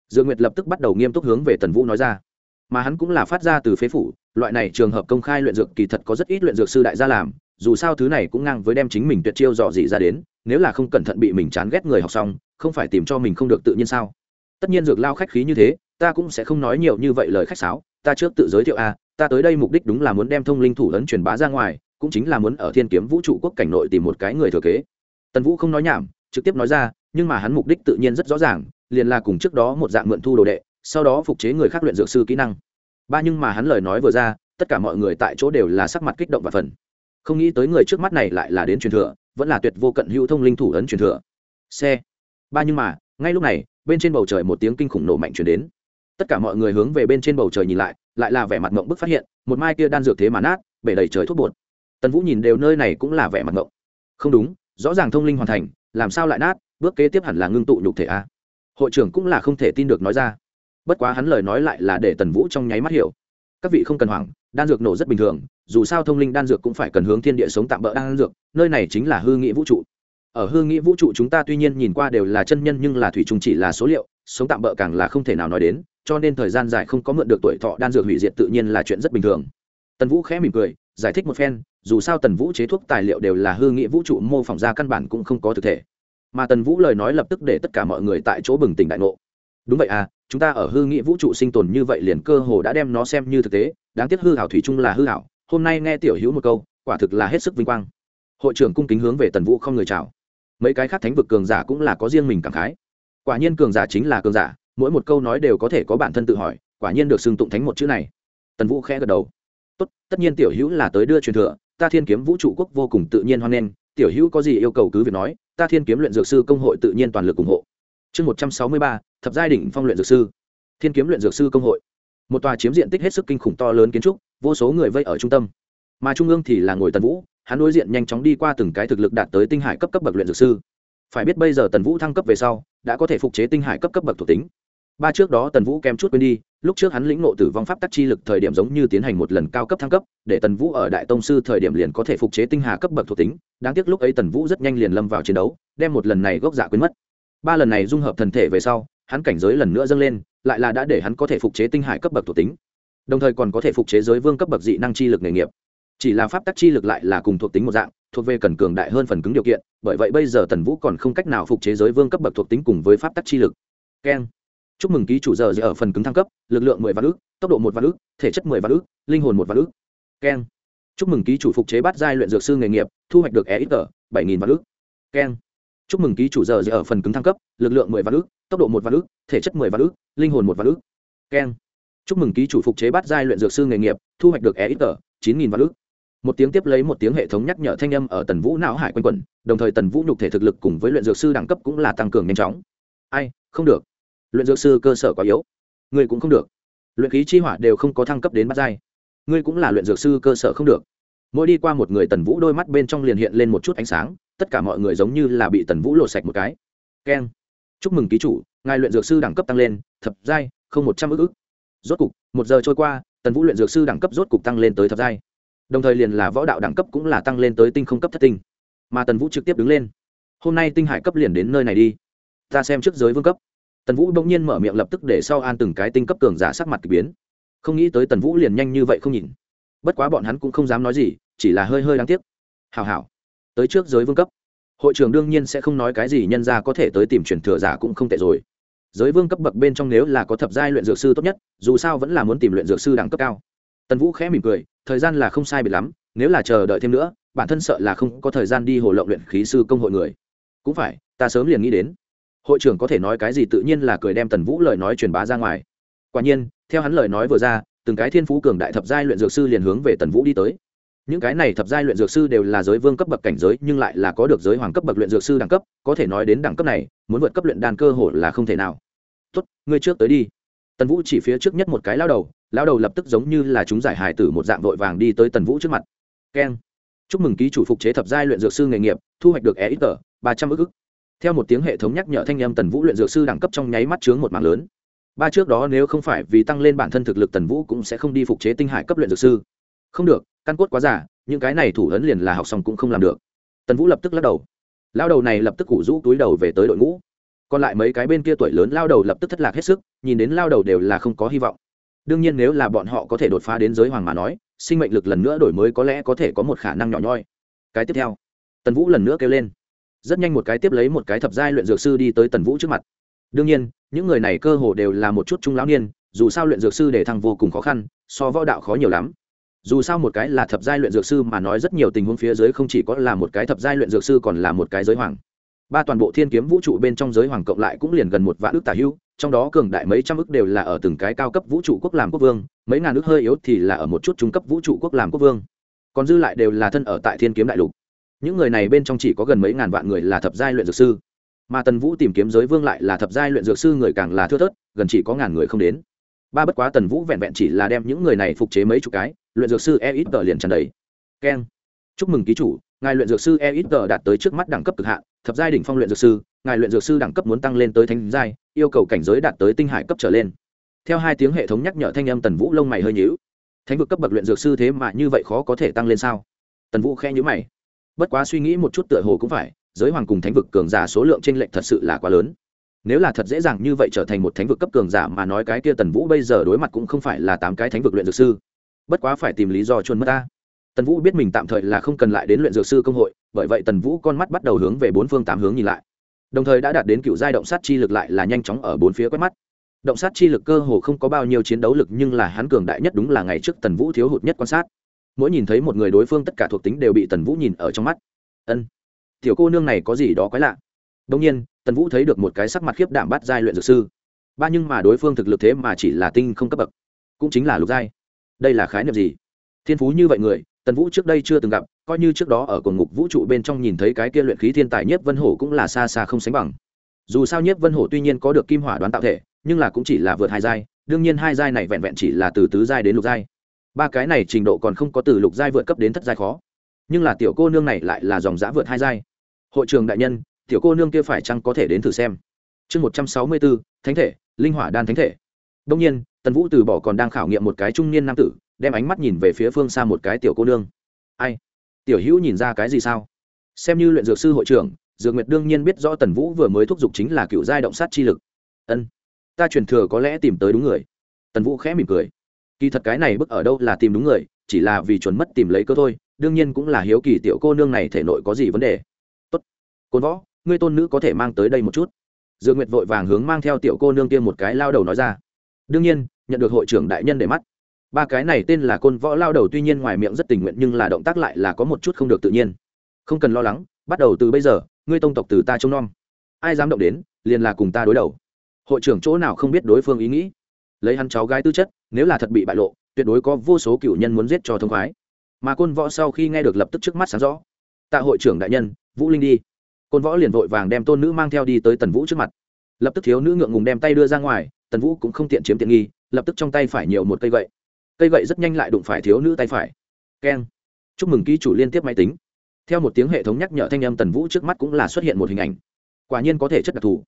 Dương nguyệt lập tức bắt đầu nghiêm túc hướng về tần vũ nói ra. Mà hắn cũng là phát ra từ phế phủ, loại này trường hợp công khai luyện dược kỳ thật có rất ít luyện dược sư đại gia làm, dù sao thứ này cũng ngang với đem chính mình tuyệt chiêu dò dỉ ra đến, nếu là không cẩn thận bị mình chán ghét người học xong không phải tìm cho mình không được tự nhiên sao? Tất nhiên dược lao khách khí như thế, ta cũng sẽ không nói nhiều như vậy lời khách sáo, ta trước tự giới thiệu a, ta tới đây mục đích đúng là muốn đem thông linh thủ ấn truyền bá ra ngoài, cũng chính là muốn ở thiên kiếm vũ trụ quốc cảnh nội tìm một cái người thừa kế. Tần vũ không nói nhảm, trực tiếp nói ra, nhưng mà hắn mục đích tự nhiên rất rõ ràng, liền là cùng trước đó một dạng mượn thu đồ đệ, sau đó phục chế người khác luyện dược sư kỹ năng. Ba nhưng mà hắn lời nói vừa ra, tất cả mọi người tại chỗ đều là sắc mặt kích động và phần không nghĩ tới người trước mắt này lại là đến truyền thừa, vẫn là tuyệt vô cận hữu thông linh thủ ấn truyền thừa. Xe ba nhưng mà, ngay lúc này, bên trên bầu trời một tiếng kinh khủng nổ mạnh chuyển đến. Tất cả mọi người hướng về bên trên bầu trời nhìn lại lại là vẻ mặt ngộng bức phát hiện, một mai kia đan dược thế mà nát, bể đầy trời thuốc bột. Tần vũ nhìn đều nơi này cũng là vẻ mặt ngộng. Không đúng, rõ ràng thông linh hoàn thành, làm sao lại nát, bước kế tiếp hẳn là ngưng tụ nhục thể a. Hội trưởng cũng là không thể tin được nói ra. Bất quá hắn lời nói lại là để tần vũ trong nháy mắt hiểu. Các vị không cần hoảng, đan dược nổ rất bình thường, dù sao thông linh đan dược cũng phải cần hướng thiên địa sống tạm bỡ đan dược, nơi này chính là hư nghị vũ trụ ở hư nghĩ vũ trụ chúng ta tuy nhiên nhìn qua đều là chân nhân nhưng là thủy trùng chỉ là số liệu, sống tạm bỡ càng là không thể nào nói đến, cho nên thời gian dài không có mượn được tuổi thọ đan dược hủy diệt tự nhiên là chuyện rất bình thường. Tần vũ khẽ mỉm cười, giải thích một phen, dù sao tần vũ chế thuốc tài liệu đều là hư nghĩ vũ trụ mô phỏng ra căn bản cũng không có thực thể. Mà tần vũ lời nói lập tức để tất cả mọi người tại chỗ bừng tỉnh đại ngộ. Đúng vậy à chúng ta ở hư nghĩ vũ trụ sinh tồn như vậy liền cơ hồ đã đem nó xem như thực tế, đáng tiếc hư hảo thủy chung là hư hảo, hôm nay nghe tiểu hữu một câu, quả thực là hết sức vinh quang. Hội trưởng cung kính hướng về tần vũ không người chào mấy cái khác thánh vực cường giả cũng là có riêng mình cảm khái. Quả nhiên cường giả chính là cường giả, mỗi một câu nói đều có thể có bản thân tự hỏi, quả nhiên được xưng tụng thánh một chữ này. Tần vũ khẽ gật đầu. Tốt, tất nhiên tiểu hữu là tới đưa truyền thừa, ta thiên kiếm vũ trụ quốc vô cùng tự nhiên hoan nghênh, tiểu hữu có gì yêu cầu cứ việc nói, ta thiên kiếm luyện dược sư công hội tự nhiên toàn lực ủng hộ. Chương một trăm sáu mươi ba, thập giai đỉnh phong luyện dược sư. Thiên kiếm luyện dược sư công hội. Một tòa chiếm diện tích hết sức kinh khủng to lớn kiến trúc, vô số người vây ở trung tâm. Mà trung ương thì là ngồi tần vũ hắn đối diện nhanh chóng đi qua từng cái thực lực đạt tới tinh hải cấp cấp bậc luyện dược sư. Phải biết bây giờ tần vũ thăng cấp về sau, đã có thể phục chế tinh hải cấp cấp bậc thuộc tính. Ba trước đó tần vũ kém chút quên đi, lúc trước hắn lĩnh ngộ tử vong pháp tắc chi lực thời điểm giống như tiến hành một lần cao cấp thăng cấp, để tần vũ ở đại tông sư thời điểm liền có thể phục chế tinh hà cấp bậc thuộc tính. Đáng tiếc lúc ấy tần vũ rất nhanh liền lâm vào chiến đấu, đem một lần này gốc giả quên mất. Ba lần này dung hợp thần thể về sau, hắn cảnh giới lần nữa dâng lên, lại là đã để hắn có thể phục chế tinh hải cấp bậc thuộc tính. Đồng thời còn có thể phục chế giới vương cấp bậc dị năng chi lực nghề nghiệp chỉ là pháp tắc chi lực lại là cùng thuộc tính một dạng, thuộc về cần cường đại hơn phần cứng điều kiện, bởi vậy bây giờ tần vũ còn không cách nào phục chế giới vương cấp bậc thuộc tính cùng với pháp tắc chi lực. Keng chúc mừng ký chủ giờ ở phần cứng thăng cấp, lực lượng mười vạn ước tốc độ một vạn ước thể chất mười vạn ước linh hồn một vạn ước keng chúc mừng ký chủ phục chế bát giai luyện dược sư nghề nghiệp, thu hoạch được e ít tờ bảy nghìn vạn ước keng chúc mừng ký chủ giờ ở phần cứng thăng cấp, lực lượng mười vạn ước tốc độ một vạn ước thể chất mười vạn ước linh hồn một vạn ước keng chúc mừng ký chủ phục chế bát giai luyện dược sư nghề nghiệp, thu hoạch được e ít tờ chín nghìn vạn ước một tiếng tiếp lấy một tiếng hệ thống nhắc nhở thanh âm ở tần vũ não hải quanh quẩn, đồng thời tần vũ nhục thể thực lực cùng với luyện dược sư đẳng cấp cũng là tăng cường nhanh chóng. Ai, không được. Luyện dược sư cơ sở quá yếu. Ngươi cũng không được. Luyện khí chi hỏa đều không có thăng cấp đến bắt giai. Ngươi cũng là luyện dược sư cơ sở không được. Mỗi đi qua một người tần vũ đôi mắt bên trong liền hiện lên một chút ánh sáng, tất cả mọi người giống như là bị tần vũ lột sạch một cái. Keng. Chúc mừng ký chủ, ngài luyện dược sư đẳng cấp tăng lên, thập giai, không một trăm ước ức. rốt cục, một giờ trôi qua, tần vũ luyện dược sư đẳng cấp rốt cục tăng lên tới thập giai đồng thời liền là võ đạo đẳng cấp cũng là tăng lên tới tinh không cấp thất tinh. Mà tần vũ trực tiếp đứng lên. Hôm nay tinh hải cấp liền đến nơi này đi. Ta xem trước giới vương cấp. Tần vũ bỗng nhiên mở miệng lập tức để sau an từng cái tinh cấp cường giả sắc mặt k ỳ biến. Không nghĩ tới tần vũ liền nhanh như vậy không nhìn. Bất quá bọn hắn cũng không dám nói gì, chỉ là hơi hơi đáng tiếc. Hào hào tới trước giới vương cấp. Hội trưởng đương nhiên sẽ không nói cái gì, nhân ra có thể tới tìm truyền thừa giả cũng không tệ rồi. Giới vương cấp bậc bên trong nếu là có thập giai luyện dược sư tốt nhất, dù sao vẫn là muốn tìm luyện dược sư đẳng cấp cao tần vũ khẽ mỉm cười, thời gian là không sai biệt lắm, nếu là chờ đợi thêm nữa, bản thân sợ là không có thời gian đi hồ lộng luyện khí sư công hội người. Cũng phải, ta sớm liền nghĩ đến. Hội trưởng có thể nói cái gì tự nhiên là cười đem tần vũ lời nói truyền bá ra ngoài. Quả nhiên, theo hắn lời nói vừa ra, từng cái thiên phú cường đại thập giai luyện dược sư liền hướng về tần vũ đi tới. Những cái này thập giai luyện dược sư đều là giới vương cấp bậc cảnh giới, nhưng lại là có được giới hoàng cấp bậc luyện dược sư đẳng cấp, có thể nói đến đẳng cấp này, muốn vượt cấp luyện đan cơ hội là không thể nào. Tốt, ngươi trước tới đi. Tần vũ chỉ phía trước nhất một cái lao đầu lão đầu lập tức giống như là chúng giải hài tử một dạng vội vàng đi tới tần vũ trước mặt. Keng. Chúc mừng ký chủ phục chế thập giai luyện dược sư nghề nghiệp, thu hoạch được e ít tờ ba trăm ức ức. Theo một tiếng hệ thống nhắc nhở thanh âm tần vũ luyện dược sư đẳng cấp trong nháy mắt chướng một mạng lớn. Ba trước đó nếu không phải vì tăng lên bản thân thực lực tần vũ cũng sẽ không đi phục chế tinh hải cấp luyện dược sư. Không được, căn cốt quá giả những cái này thủ ấn liền là học xong cũng không làm được. Tần vũ lập tức lắc đầu. Lao đầu này lập tức củ rũ túi đầu về tới đội ngũ. Còn lại mấy cái bên kia tuổi lớn lao đầu lập tức thất lạc hết sức, nhìn đến lao đầu đều là không có hy vọng đương nhiên nếu là bọn họ có thể đột phá đến giới hoàng mà nói, sinh mệnh lực lần nữa đổi mới có lẽ có thể có một khả năng nhỏ nhoi. Cái tiếp theo, tần vũ lần nữa kêu lên. Rất nhanh một cái tiếp lấy một cái thập giai luyện dược sư đi tới tần vũ trước mặt. Đương nhiên, những người này cơ hồ đều là một chút trung lão niên, dù sao luyện dược sư để thăng vô cùng khó khăn, so võ đạo khó nhiều lắm. Dù sao một cái là thập giai luyện dược sư mà nói rất nhiều tình huống phía dưới không chỉ có là một cái thập giai luyện dược sư còn là một cái giới hoàng. Ba toàn bộ thiên kiếm vũ trụ bên trong giới hoàng cộng lại cũng liền gần một vạn ước tả hưu trong đó cường đại mấy trăm ức đều là ở từng cái cao cấp vũ trụ quốc làm quốc vương, mấy ngàn ức hơi yếu thì là ở một chút trung cấp vũ trụ quốc làm quốc vương. Còn dư lại đều là thân ở tại thiên kiếm đại lục. Những người này bên trong chỉ có gần mấy ngàn vạn người là thập giai luyện dược sư. Mà tần vũ tìm kiếm giới vương lại là thập giai luyện dược sư người càng là thưa thớt, gần chỉ có ngàn người không đến. Ba bất quá tần vũ vẹn vẹn chỉ là đem những người này phục chế mấy chục cái, luyện dược sư e ít tờ liền tràn đầy. Keng. Chúc mừng ký chủ, ngài luyện dược sư e ít tờ đạt tới trước mắt đẳng cấp cực hạn, thập giai đỉnh phong luyện dược sư, ngài luyện dược sư đẳng cấp muốn tăng lên tới thánh giai yêu cầu cảnh giới đạt tới tinh hải cấp trở lên. Theo hai tiếng hệ thống nhắc nhở thanh âm tần vũ lông mày hơi nhíu. Thánh vực cấp bậc luyện dược sư thế mà như vậy khó có thể tăng lên sao? Tần vũ khe nhíu mày. Bất quá suy nghĩ một chút tựa hồ cũng phải, giới hoàng cùng thánh vực cường giả số lượng tranh lệch thật sự là quá lớn. Nếu là thật dễ dàng như vậy trở thành một thánh vực cấp cường giả mà nói cái kia tần vũ bây giờ đối mặt cũng không phải là tám cái thánh vực luyện dược sư. Bất quá phải tìm lý do chuồn mất ta. Tần vũ biết mình tạm thời là không cần lại đến luyện dược sư công hội, bởi vậy tần vũ con mắt bắt đầu hướng về bốn phương tám hướng nhìn lại đồng thời đã đạt đến cựu giai động sát chi lực lại là nhanh chóng ở bốn phía quét mắt. Động sát chi lực cơ hồ không có bao nhiêu chiến đấu lực, nhưng là hắn cường đại nhất đúng là ngày trước tần vũ thiếu hụt nhất quan sát. Mỗi nhìn thấy một người đối phương tất cả thuộc tính đều bị tần vũ nhìn ở trong mắt. Ân, tiểu cô nương này có gì đó quái lạ. Đông nhiên, tần vũ thấy được một cái sắc mặt khiếp đảm bắt giai luyện dược sư. Ba nhưng mà đối phương thực lực thế mà chỉ là tinh không cấp bậc, cũng chính là lục giai. Đây là khái niệm gì? Thiên phú như vậy người tần vũ trước đây chưa từng gặp, coi như trước đó ở cổng ngục vũ trụ bên trong nhìn thấy cái kia luyện khí thiên tài nhất vân hổ cũng là xa xa không sánh bằng. Dù sao nhất vân hổ tuy nhiên có được kim hỏa đoán tạo thể, nhưng là cũng chỉ là vượt hai giai, đương nhiên hai giai này vẹn vẹn chỉ là từ tứ giai đến lục giai. Ba cái này trình độ còn không có từ lục giai vượt cấp đến thất giai khó. Nhưng là tiểu cô nương này lại là dòng giã vượt hai giai. Hội trường đại nhân, tiểu cô nương kia phải chăng có thể đến thử xem. Chương một trăm sáu mươi bốn thánh thể, linh hỏa đan thánh thể. Đông nhiên, tần vũ từ bỏ còn đang khảo nghiệm một cái trung niên nam tử đem ánh mắt nhìn về phía phương xa một cái tiểu cô nương. Ai? Tiểu hữu nhìn ra cái gì sao? Xem như luyện dược sư hội trưởng, dược nguyệt đương nhiên biết rõ tần vũ vừa mới thúc giục chính là cựu giai động sát chi lực. Ân, ta truyền thừa có lẽ tìm tới đúng người. Tần vũ khẽ mỉm cười. Kỳ thật cái này bức ở đâu là tìm đúng người, chỉ là vì chuẩn mất tìm lấy cơ thôi, đương nhiên cũng là hiếu kỳ tiểu cô nương này thể nội có gì vấn đề. Tốt. Côn võ, ngươi tôn nữ có thể mang tới đây một chút. Dược nguyệt vội vàng hướng mang theo tiểu cô nương kia một cái lao đầu nói ra. Đương nhiên, nhận được hội trưởng đại nhân để mắt ba cái này tên là côn võ lao đầu tuy nhiên ngoài miệng rất tình nguyện nhưng là động tác lại là có một chút không được tự nhiên. Không cần lo lắng, bắt đầu từ bây giờ, ngươi tông tộc từ ta trông nom. Ai dám động đến, liền là cùng ta đối đầu. Hội trưởng chỗ nào không biết đối phương ý nghĩ. Lấy hắn cháu gái tư chất, nếu là thật bị bại lộ, tuyệt đối có vô số cựu nhân muốn giết cho thông khoái. Mà côn võ sau khi nghe được lập tức trước mắt sáng rõ. Tạ hội trưởng đại nhân, vũ linh đi. Côn võ liền vội vàng đem tôn nữ mang theo đi tới tần vũ trước mặt. Lập tức thiếu nữ ngượng ngùng đem tay đưa ra ngoài, tần vũ cũng không tiện chiếm tiện nghi, lập tức trong tay phải nhiều một cây gậy cây gậy rất nhanh lại đụng phải thiếu nữ tay phải. Keng. Chúc mừng ký chủ liên tiếp máy tính. Theo một tiếng hệ thống nhắc nhở thanh âm tần vũ trước mắt cũng là xuất hiện một hình ảnh. Quả nhiên có thể chất đặc thù.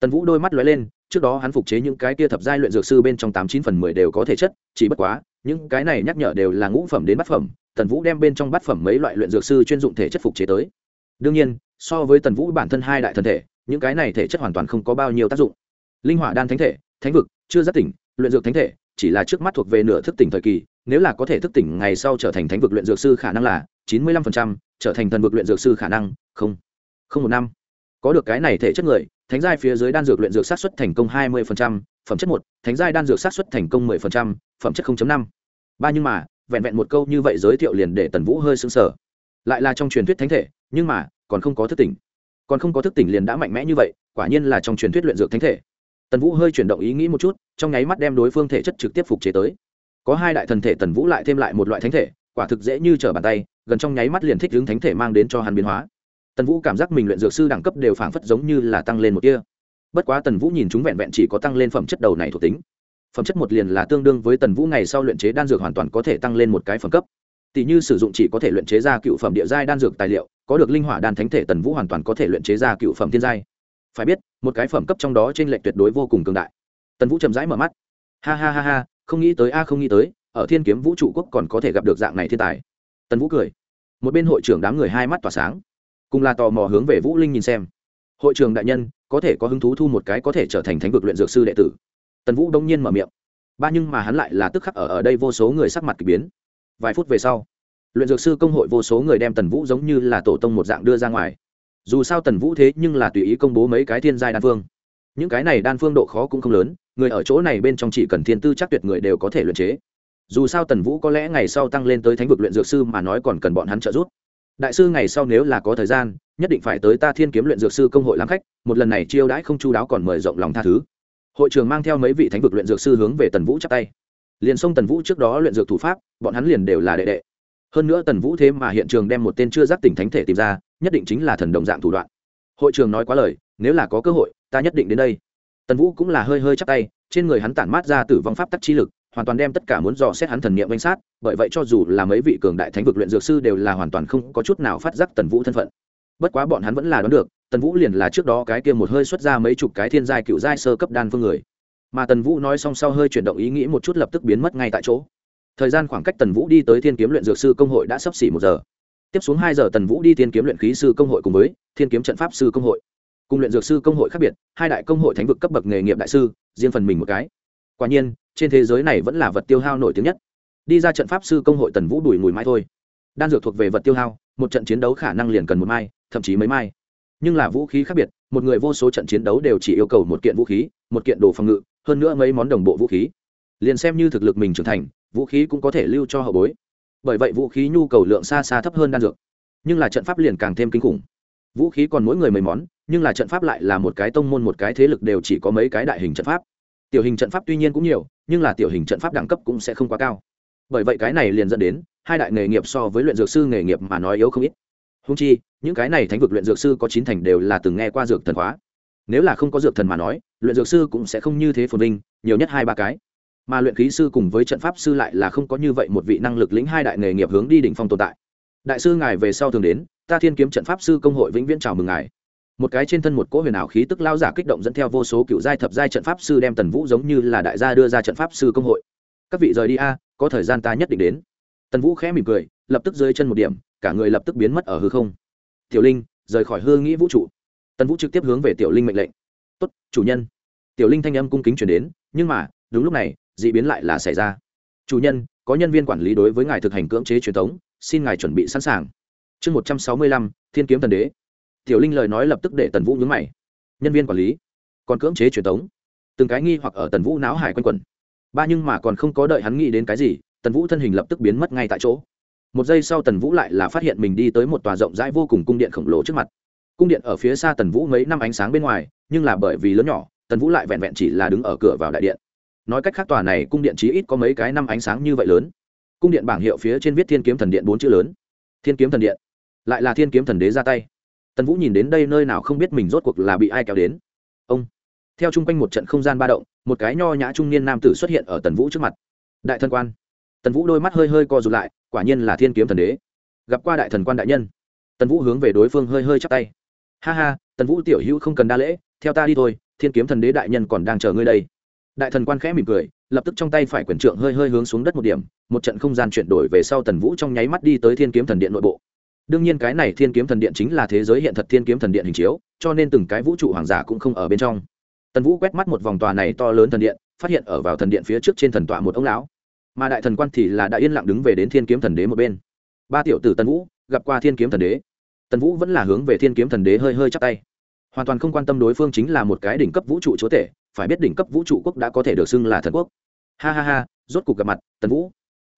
Tần vũ đôi mắt lóe lên, trước đó hắn phục chế những cái kia thập giai luyện dược sư bên trong tám chín phần mười đều có thể chất, chỉ bất quá, những cái này nhắc nhở đều là ngũ phẩm đến bát phẩm, tần vũ đem bên trong bát phẩm mấy loại luyện dược sư chuyên dụng thể chất phục chế tới. Đương nhiên, so với tần vũ bản thân hai đại thân thể, những cái này thể chất hoàn toàn không có bao nhiêu tác dụng. Linh hỏa đan thánh thể, thánh vực, chưa giác tỉnh, luyện dược thánh thể chỉ là trước mắt thuộc về nửa thức tỉnh thời kỳ, nếu là có thể thức tỉnh ngày sau trở thành thánh vực luyện dược sư khả năng là chín mươi lăm phần trăm, trở thành thần vực luyện dược sư khả năng, không không một năm. Có được cái này thể chất người, thánh giai phía dưới đan dược luyện dược sát xuất thành công hai mươi phần trăm, phẩm chất một, thánh giai đan dược sát xuất thành công mười phần trăm, phẩm chất năm. Ba nhưng mà, vẹn vẹn một câu như vậy giới thiệu liền để tần vũ hơi sững sờ. Lại là trong truyền thuyết thánh thể, nhưng mà, còn không có thức tỉnh. Còn không có thức tỉnh liền đã mạnh mẽ như vậy, quả nhiên là trong truyền thuyết luyện dược thánh thể tần vũ hơi chuyển động ý nghĩ một chút, trong nháy mắt đem đối phương thể chất trực tiếp phục chế tới. Có hai đại thần thể tần vũ lại thêm lại một loại thánh thể, quả thực dễ như trở bàn tay, gần trong nháy mắt liền thích hướng thánh thể mang đến cho hắn biến hóa. Tần vũ cảm giác mình luyện dược sư đẳng cấp đều phảng phất giống như là tăng lên một kia bất quá tần vũ nhìn chúng vẹn vẹn chỉ có tăng lên phẩm chất đầu này thuộc tính. Phẩm chất một liền là tương đương với tần vũ ngày sau luyện chế đan dược hoàn toàn có thể tăng lên một cái phẩm cấp. Tỷ như sử dụng chỉ có thể luyện chế ra cựu phẩm địa giai đan dược tài liệu, có được linh hỏa đan thánh thể tần vũ hoàn toàn có thể luyện chế ra cựu phẩm thiên giai phải biết, một cái phẩm cấp trong đó trên lệnh tuyệt đối vô cùng cường đại. Tần vũ chậm rãi mở mắt. Ha ha ha ha, không nghĩ tới a, không nghĩ tới, ở thiên kiếm vũ trụ quốc còn có thể gặp được dạng này thiên tài. Tần vũ cười. Một bên hội trưởng đám người hai mắt tỏa sáng, cùng là tò mò hướng về vũ linh nhìn xem. Hội trưởng đại nhân, có thể có hứng thú thu một cái có thể trở thành thánh vực luyện dược sư đệ tử. Tần vũ đông nhiên mở miệng. Ba nhưng mà hắn lại là tức khắc ở ở đây vô số người sắc mặt k ỳ biến. Vài phút về sau, luyện dược sư công hội vô số người đem tần vũ giống như là tổ tông một dạng đưa ra ngoài dù sao tần vũ thế nhưng là tùy ý công bố mấy cái thiên giai đan phương. Những cái này đan phương độ khó cũng không lớn, người ở chỗ này bên trong chỉ cần thiên tư chắc tuyệt người đều có thể luyện chế. Dù sao tần vũ có lẽ ngày sau tăng lên tới thánh vực luyện dược sư mà nói còn cần bọn hắn trợ giúp. Đại sư ngày sau nếu là có thời gian, nhất định phải tới ta thiên kiếm luyện dược sư công hội làm khách, một lần này chiêu đãi không chu đáo còn mời rộng lòng tha thứ. Hội trường mang theo mấy vị thánh vực luyện dược sư hướng về tần vũ chắp tay. Liền xông tần vũ trước đó luyện dược thủ pháp, bọn hắn liền đều là đệ đệ. Hơn nữa tần vũ thế mà hiện trường đem một tên chưa giác tỉnh thánh thể tìm ra nhất định chính là thần đồng dạng thủ đoạn. Hội trường nói quá lời, nếu là có cơ hội, ta nhất định đến đây. Tần vũ cũng là hơi hơi chắp tay, trên người hắn tản mát ra tử vong pháp tắc chi lực, hoàn toàn đem tất cả muốn dò xét hắn thần niệm danh sát, bởi vậy cho dù là mấy vị cường đại thánh vực luyện dược sư đều là hoàn toàn không có chút nào phát giác tần vũ thân phận. Bất quá bọn hắn vẫn là đoán được, tần vũ liền là trước đó cái kia một hơi xuất ra mấy chục cái thiên giai cựu giai sơ cấp đan phương người. Mà tần vũ nói xong sau hơi chuyển động ý nghĩ một chút lập tức biến mất ngay tại chỗ. Thời gian khoảng cách tần vũ đi tới thiên kiếm luyện dược sư công hội đã sắp xỉ một giờ tiếp xuống hai giờ tần vũ đi thiên kiếm luyện khí sư công hội cùng với thiên kiếm trận pháp sư công hội. Cùng luyện dược sư công hội khác biệt, hai đại công hội thánh vực cấp bậc nghề nghiệp đại sư, riêng phần mình một cái. Quả nhiên, trên thế giới này vẫn là vật tiêu hao nổi tiếng nhất. Đi ra trận pháp sư công hội tần vũ đùi mùi mai thôi. Đan dược thuộc về vật tiêu hao, một trận chiến đấu khả năng liền cần một mai, thậm chí mấy mai. Nhưng là vũ khí khác biệt, một người vô số trận chiến đấu đều chỉ yêu cầu một kiện vũ khí, một kiện đồ phòng ngự, hơn nữa mấy món đồng bộ vũ khí. Liền xem như thực lực mình trưởng thành, vũ khí cũng có thể lưu cho hậu bối bởi vậy vũ khí nhu cầu lượng xa xa thấp hơn đan dược. Nhưng là trận pháp liền càng thêm kinh khủng. Vũ khí còn mỗi người mấy món, nhưng là trận pháp lại là một cái tông môn, một cái thế lực đều chỉ có mấy cái đại hình trận pháp. Tiểu hình trận pháp tuy nhiên cũng nhiều, nhưng là tiểu hình trận pháp đẳng cấp cũng sẽ không quá cao. Bởi vậy cái này liền dẫn đến, hai đại nghề nghiệp so với luyện dược sư nghề nghiệp mà nói yếu không ít. Húng chi, những cái này thánh vực luyện dược sư có chín thành đều là từng nghe qua dược thần khóa nếu là không có dược thần mà nói, luyện dược sư cũng sẽ không như thế phồn vinh, nhiều nhất hai ba cái mà luyện khí sư cùng với trận pháp sư lại là không có như vậy một vị năng lực lĩnh hai đại nghề nghiệp hướng đi đỉnh phong tồn tại. Đại sư ngài về sau thường đến, ta thiên kiếm trận pháp sư công hội vĩnh viễn chào mừng ngài. Một cái trên thân một cỗ huyền ảo khí tức lao giả kích động dẫn theo vô số cựu giai thập giai trận pháp sư đem tần vũ giống như là đại gia đưa ra trận pháp sư công hội. Các vị rời đi a, có thời gian ta nhất định đến. Tần vũ khẽ mỉm cười, lập tức dưới chân một điểm, cả người lập tức biến mất ở hư không. Tiểu linh, rời khỏi hư nghĩ vũ trụ. Tần vũ trực tiếp hướng về tiểu linh mệnh lệnh. Tốt, chủ nhân. Tiểu linh thanh âm cung kính chuyển đến, nhưng mà, đúng lúc này d ị biến lại là xảy ra. Chủ nhân, có nhân viên quản lý đối với ngài thực hành cưỡng chế truyền thống, xin ngài chuẩn bị sẵn sàng. Chương một trăm sáu mươi lăm, thiên kiếm thần đế. Tiểu linh lời nói lập tức để tần vũ nhúng mày. Nhân viên quản lý, còn cưỡng chế truyền thống? Từng cái nghi hoặc ở tần vũ não hải quanh quẩn. Ba nhưng mà còn không có đợi hắn nghĩ đến cái gì, tần vũ thân hình lập tức biến mất ngay tại chỗ. Một giây sau tần vũ lại là phát hiện mình đi tới một tòa rộng rãi vô cùng cung điện khổng lồ trước mặt. Cung điện ở phía xa tần vũ mấy năm ánh sáng bên ngoài, nhưng là bởi vì lớn nhỏ, tần vũ lại vẹn vẹn chỉ là đứng ở cửa vào đại điện nói cách khác tòa này cung điện chí ít có mấy cái năm ánh sáng như vậy lớn. Cung điện bảng hiệu phía trên viết thiên kiếm thần điện bốn chữ lớn. Thiên kiếm thần điện. Lại là thiên kiếm thần đế ra tay. Tần vũ nhìn đến đây nơi nào không biết mình rốt cuộc là bị ai kéo đến. Ông. Theo chung quanh một trận không gian ba động, một cái nho nhã trung niên nam tử xuất hiện ở tần vũ trước mặt. Đại thần quan. Tần vũ đôi mắt hơi hơi co rụt lại, quả nhiên là thiên kiếm thần đế. Gặp qua đại thần quan đại nhân. Tần vũ hướng về đối phương hơi hơi chắp tay. Ha ha, tần vũ tiểu hữu không cần đa lễ, theo ta đi thôi, thiên kiếm thần đế đại nhân còn đang chờ ngươi đây đại thần quan khẽ mỉm cười, lập tức trong tay phải quyển trượng hơi hơi hướng xuống đất một điểm, một trận không gian chuyển đổi về sau tần vũ trong nháy mắt đi tới thiên kiếm thần điện nội bộ. Đương nhiên cái này thiên kiếm thần điện chính là thế giới hiện thật thiên kiếm thần điện hình chiếu, cho nên từng cái vũ trụ hoàng giả cũng không ở bên trong. Tần vũ quét mắt một vòng tòa này to lớn thần điện, phát hiện ở vào thần điện phía trước trên thần tọa một ông lão. Mà đại thần quan thì là đã yên lặng đứng về đến thiên kiếm thần đế một bên. Ba tiểu tử tần vũ, gặp qua thiên kiếm thần đế. Tần vũ vẫn là hướng về thiên kiếm thần đế hơi hơi chắc tay. Hoàn toàn không quan tâm đối phương chính là một cái đỉnh cấp vũ trụ chúa tể phải biết đỉnh cấp vũ trụ quốc đã có thể được xưng là thần quốc. Ha ha ha, rốt cuộc gặp mặt, tần vũ.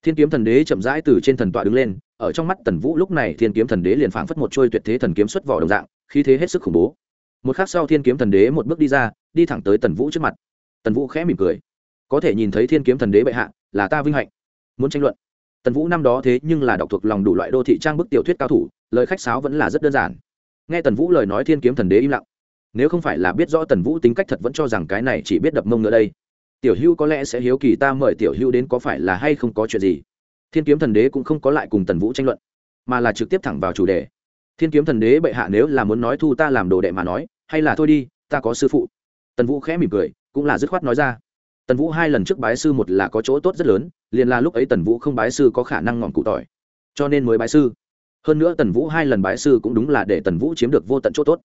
Thiên kiếm thần đế chậm rãi từ trên thần tọa đứng lên, ở trong mắt tần vũ lúc này thiên kiếm thần đế liền phảng phất một trôi tuyệt thế thần kiếm xuất vỏ đồng dạng, khí thế hết sức khủng bố. Một khắc sau thiên kiếm thần đế một bước đi ra, đi thẳng tới tần vũ trước mặt. Tần vũ khẽ mỉm cười. Có thể nhìn thấy thiên kiếm thần đế bệ hạ, là ta vinh hạnh. Muốn tranh luận. Tần vũ năm đó thế nhưng là đọc thuộc lòng đủ loại đô thị trang bức tiểu thuyết cao thủ, lời khách sáo vẫn là rất đơn giản. Nghe tần vũ lời nói thiên kiếm thần đế im lặng nếu không phải là biết rõ tần vũ tính cách thật vẫn cho rằng cái này chỉ biết đập mông nữa đây. Tiểu hưu có lẽ sẽ hiếu kỳ ta mời tiểu hưu đến có phải là hay không có chuyện gì. Thiên kiếm thần đế cũng không có lại cùng tần vũ tranh luận, mà là trực tiếp thẳng vào chủ đề. Thiên kiếm thần đế bệ hạ nếu là muốn nói thu ta làm đồ đệ mà nói, hay là thôi đi, ta có sư phụ. Tần vũ khẽ mỉm cười, cũng là dứt khoát nói ra. Tần vũ hai lần trước bái sư một là có chỗ tốt rất lớn, liền là lúc ấy tần vũ không bái sư có khả năng ngọn cụ tỏi. Cho nên mới bái sư. Hơn nữa tần vũ hai lần bái sư cũng đúng là để tần vũ chiếm được vô tận chỗ tốt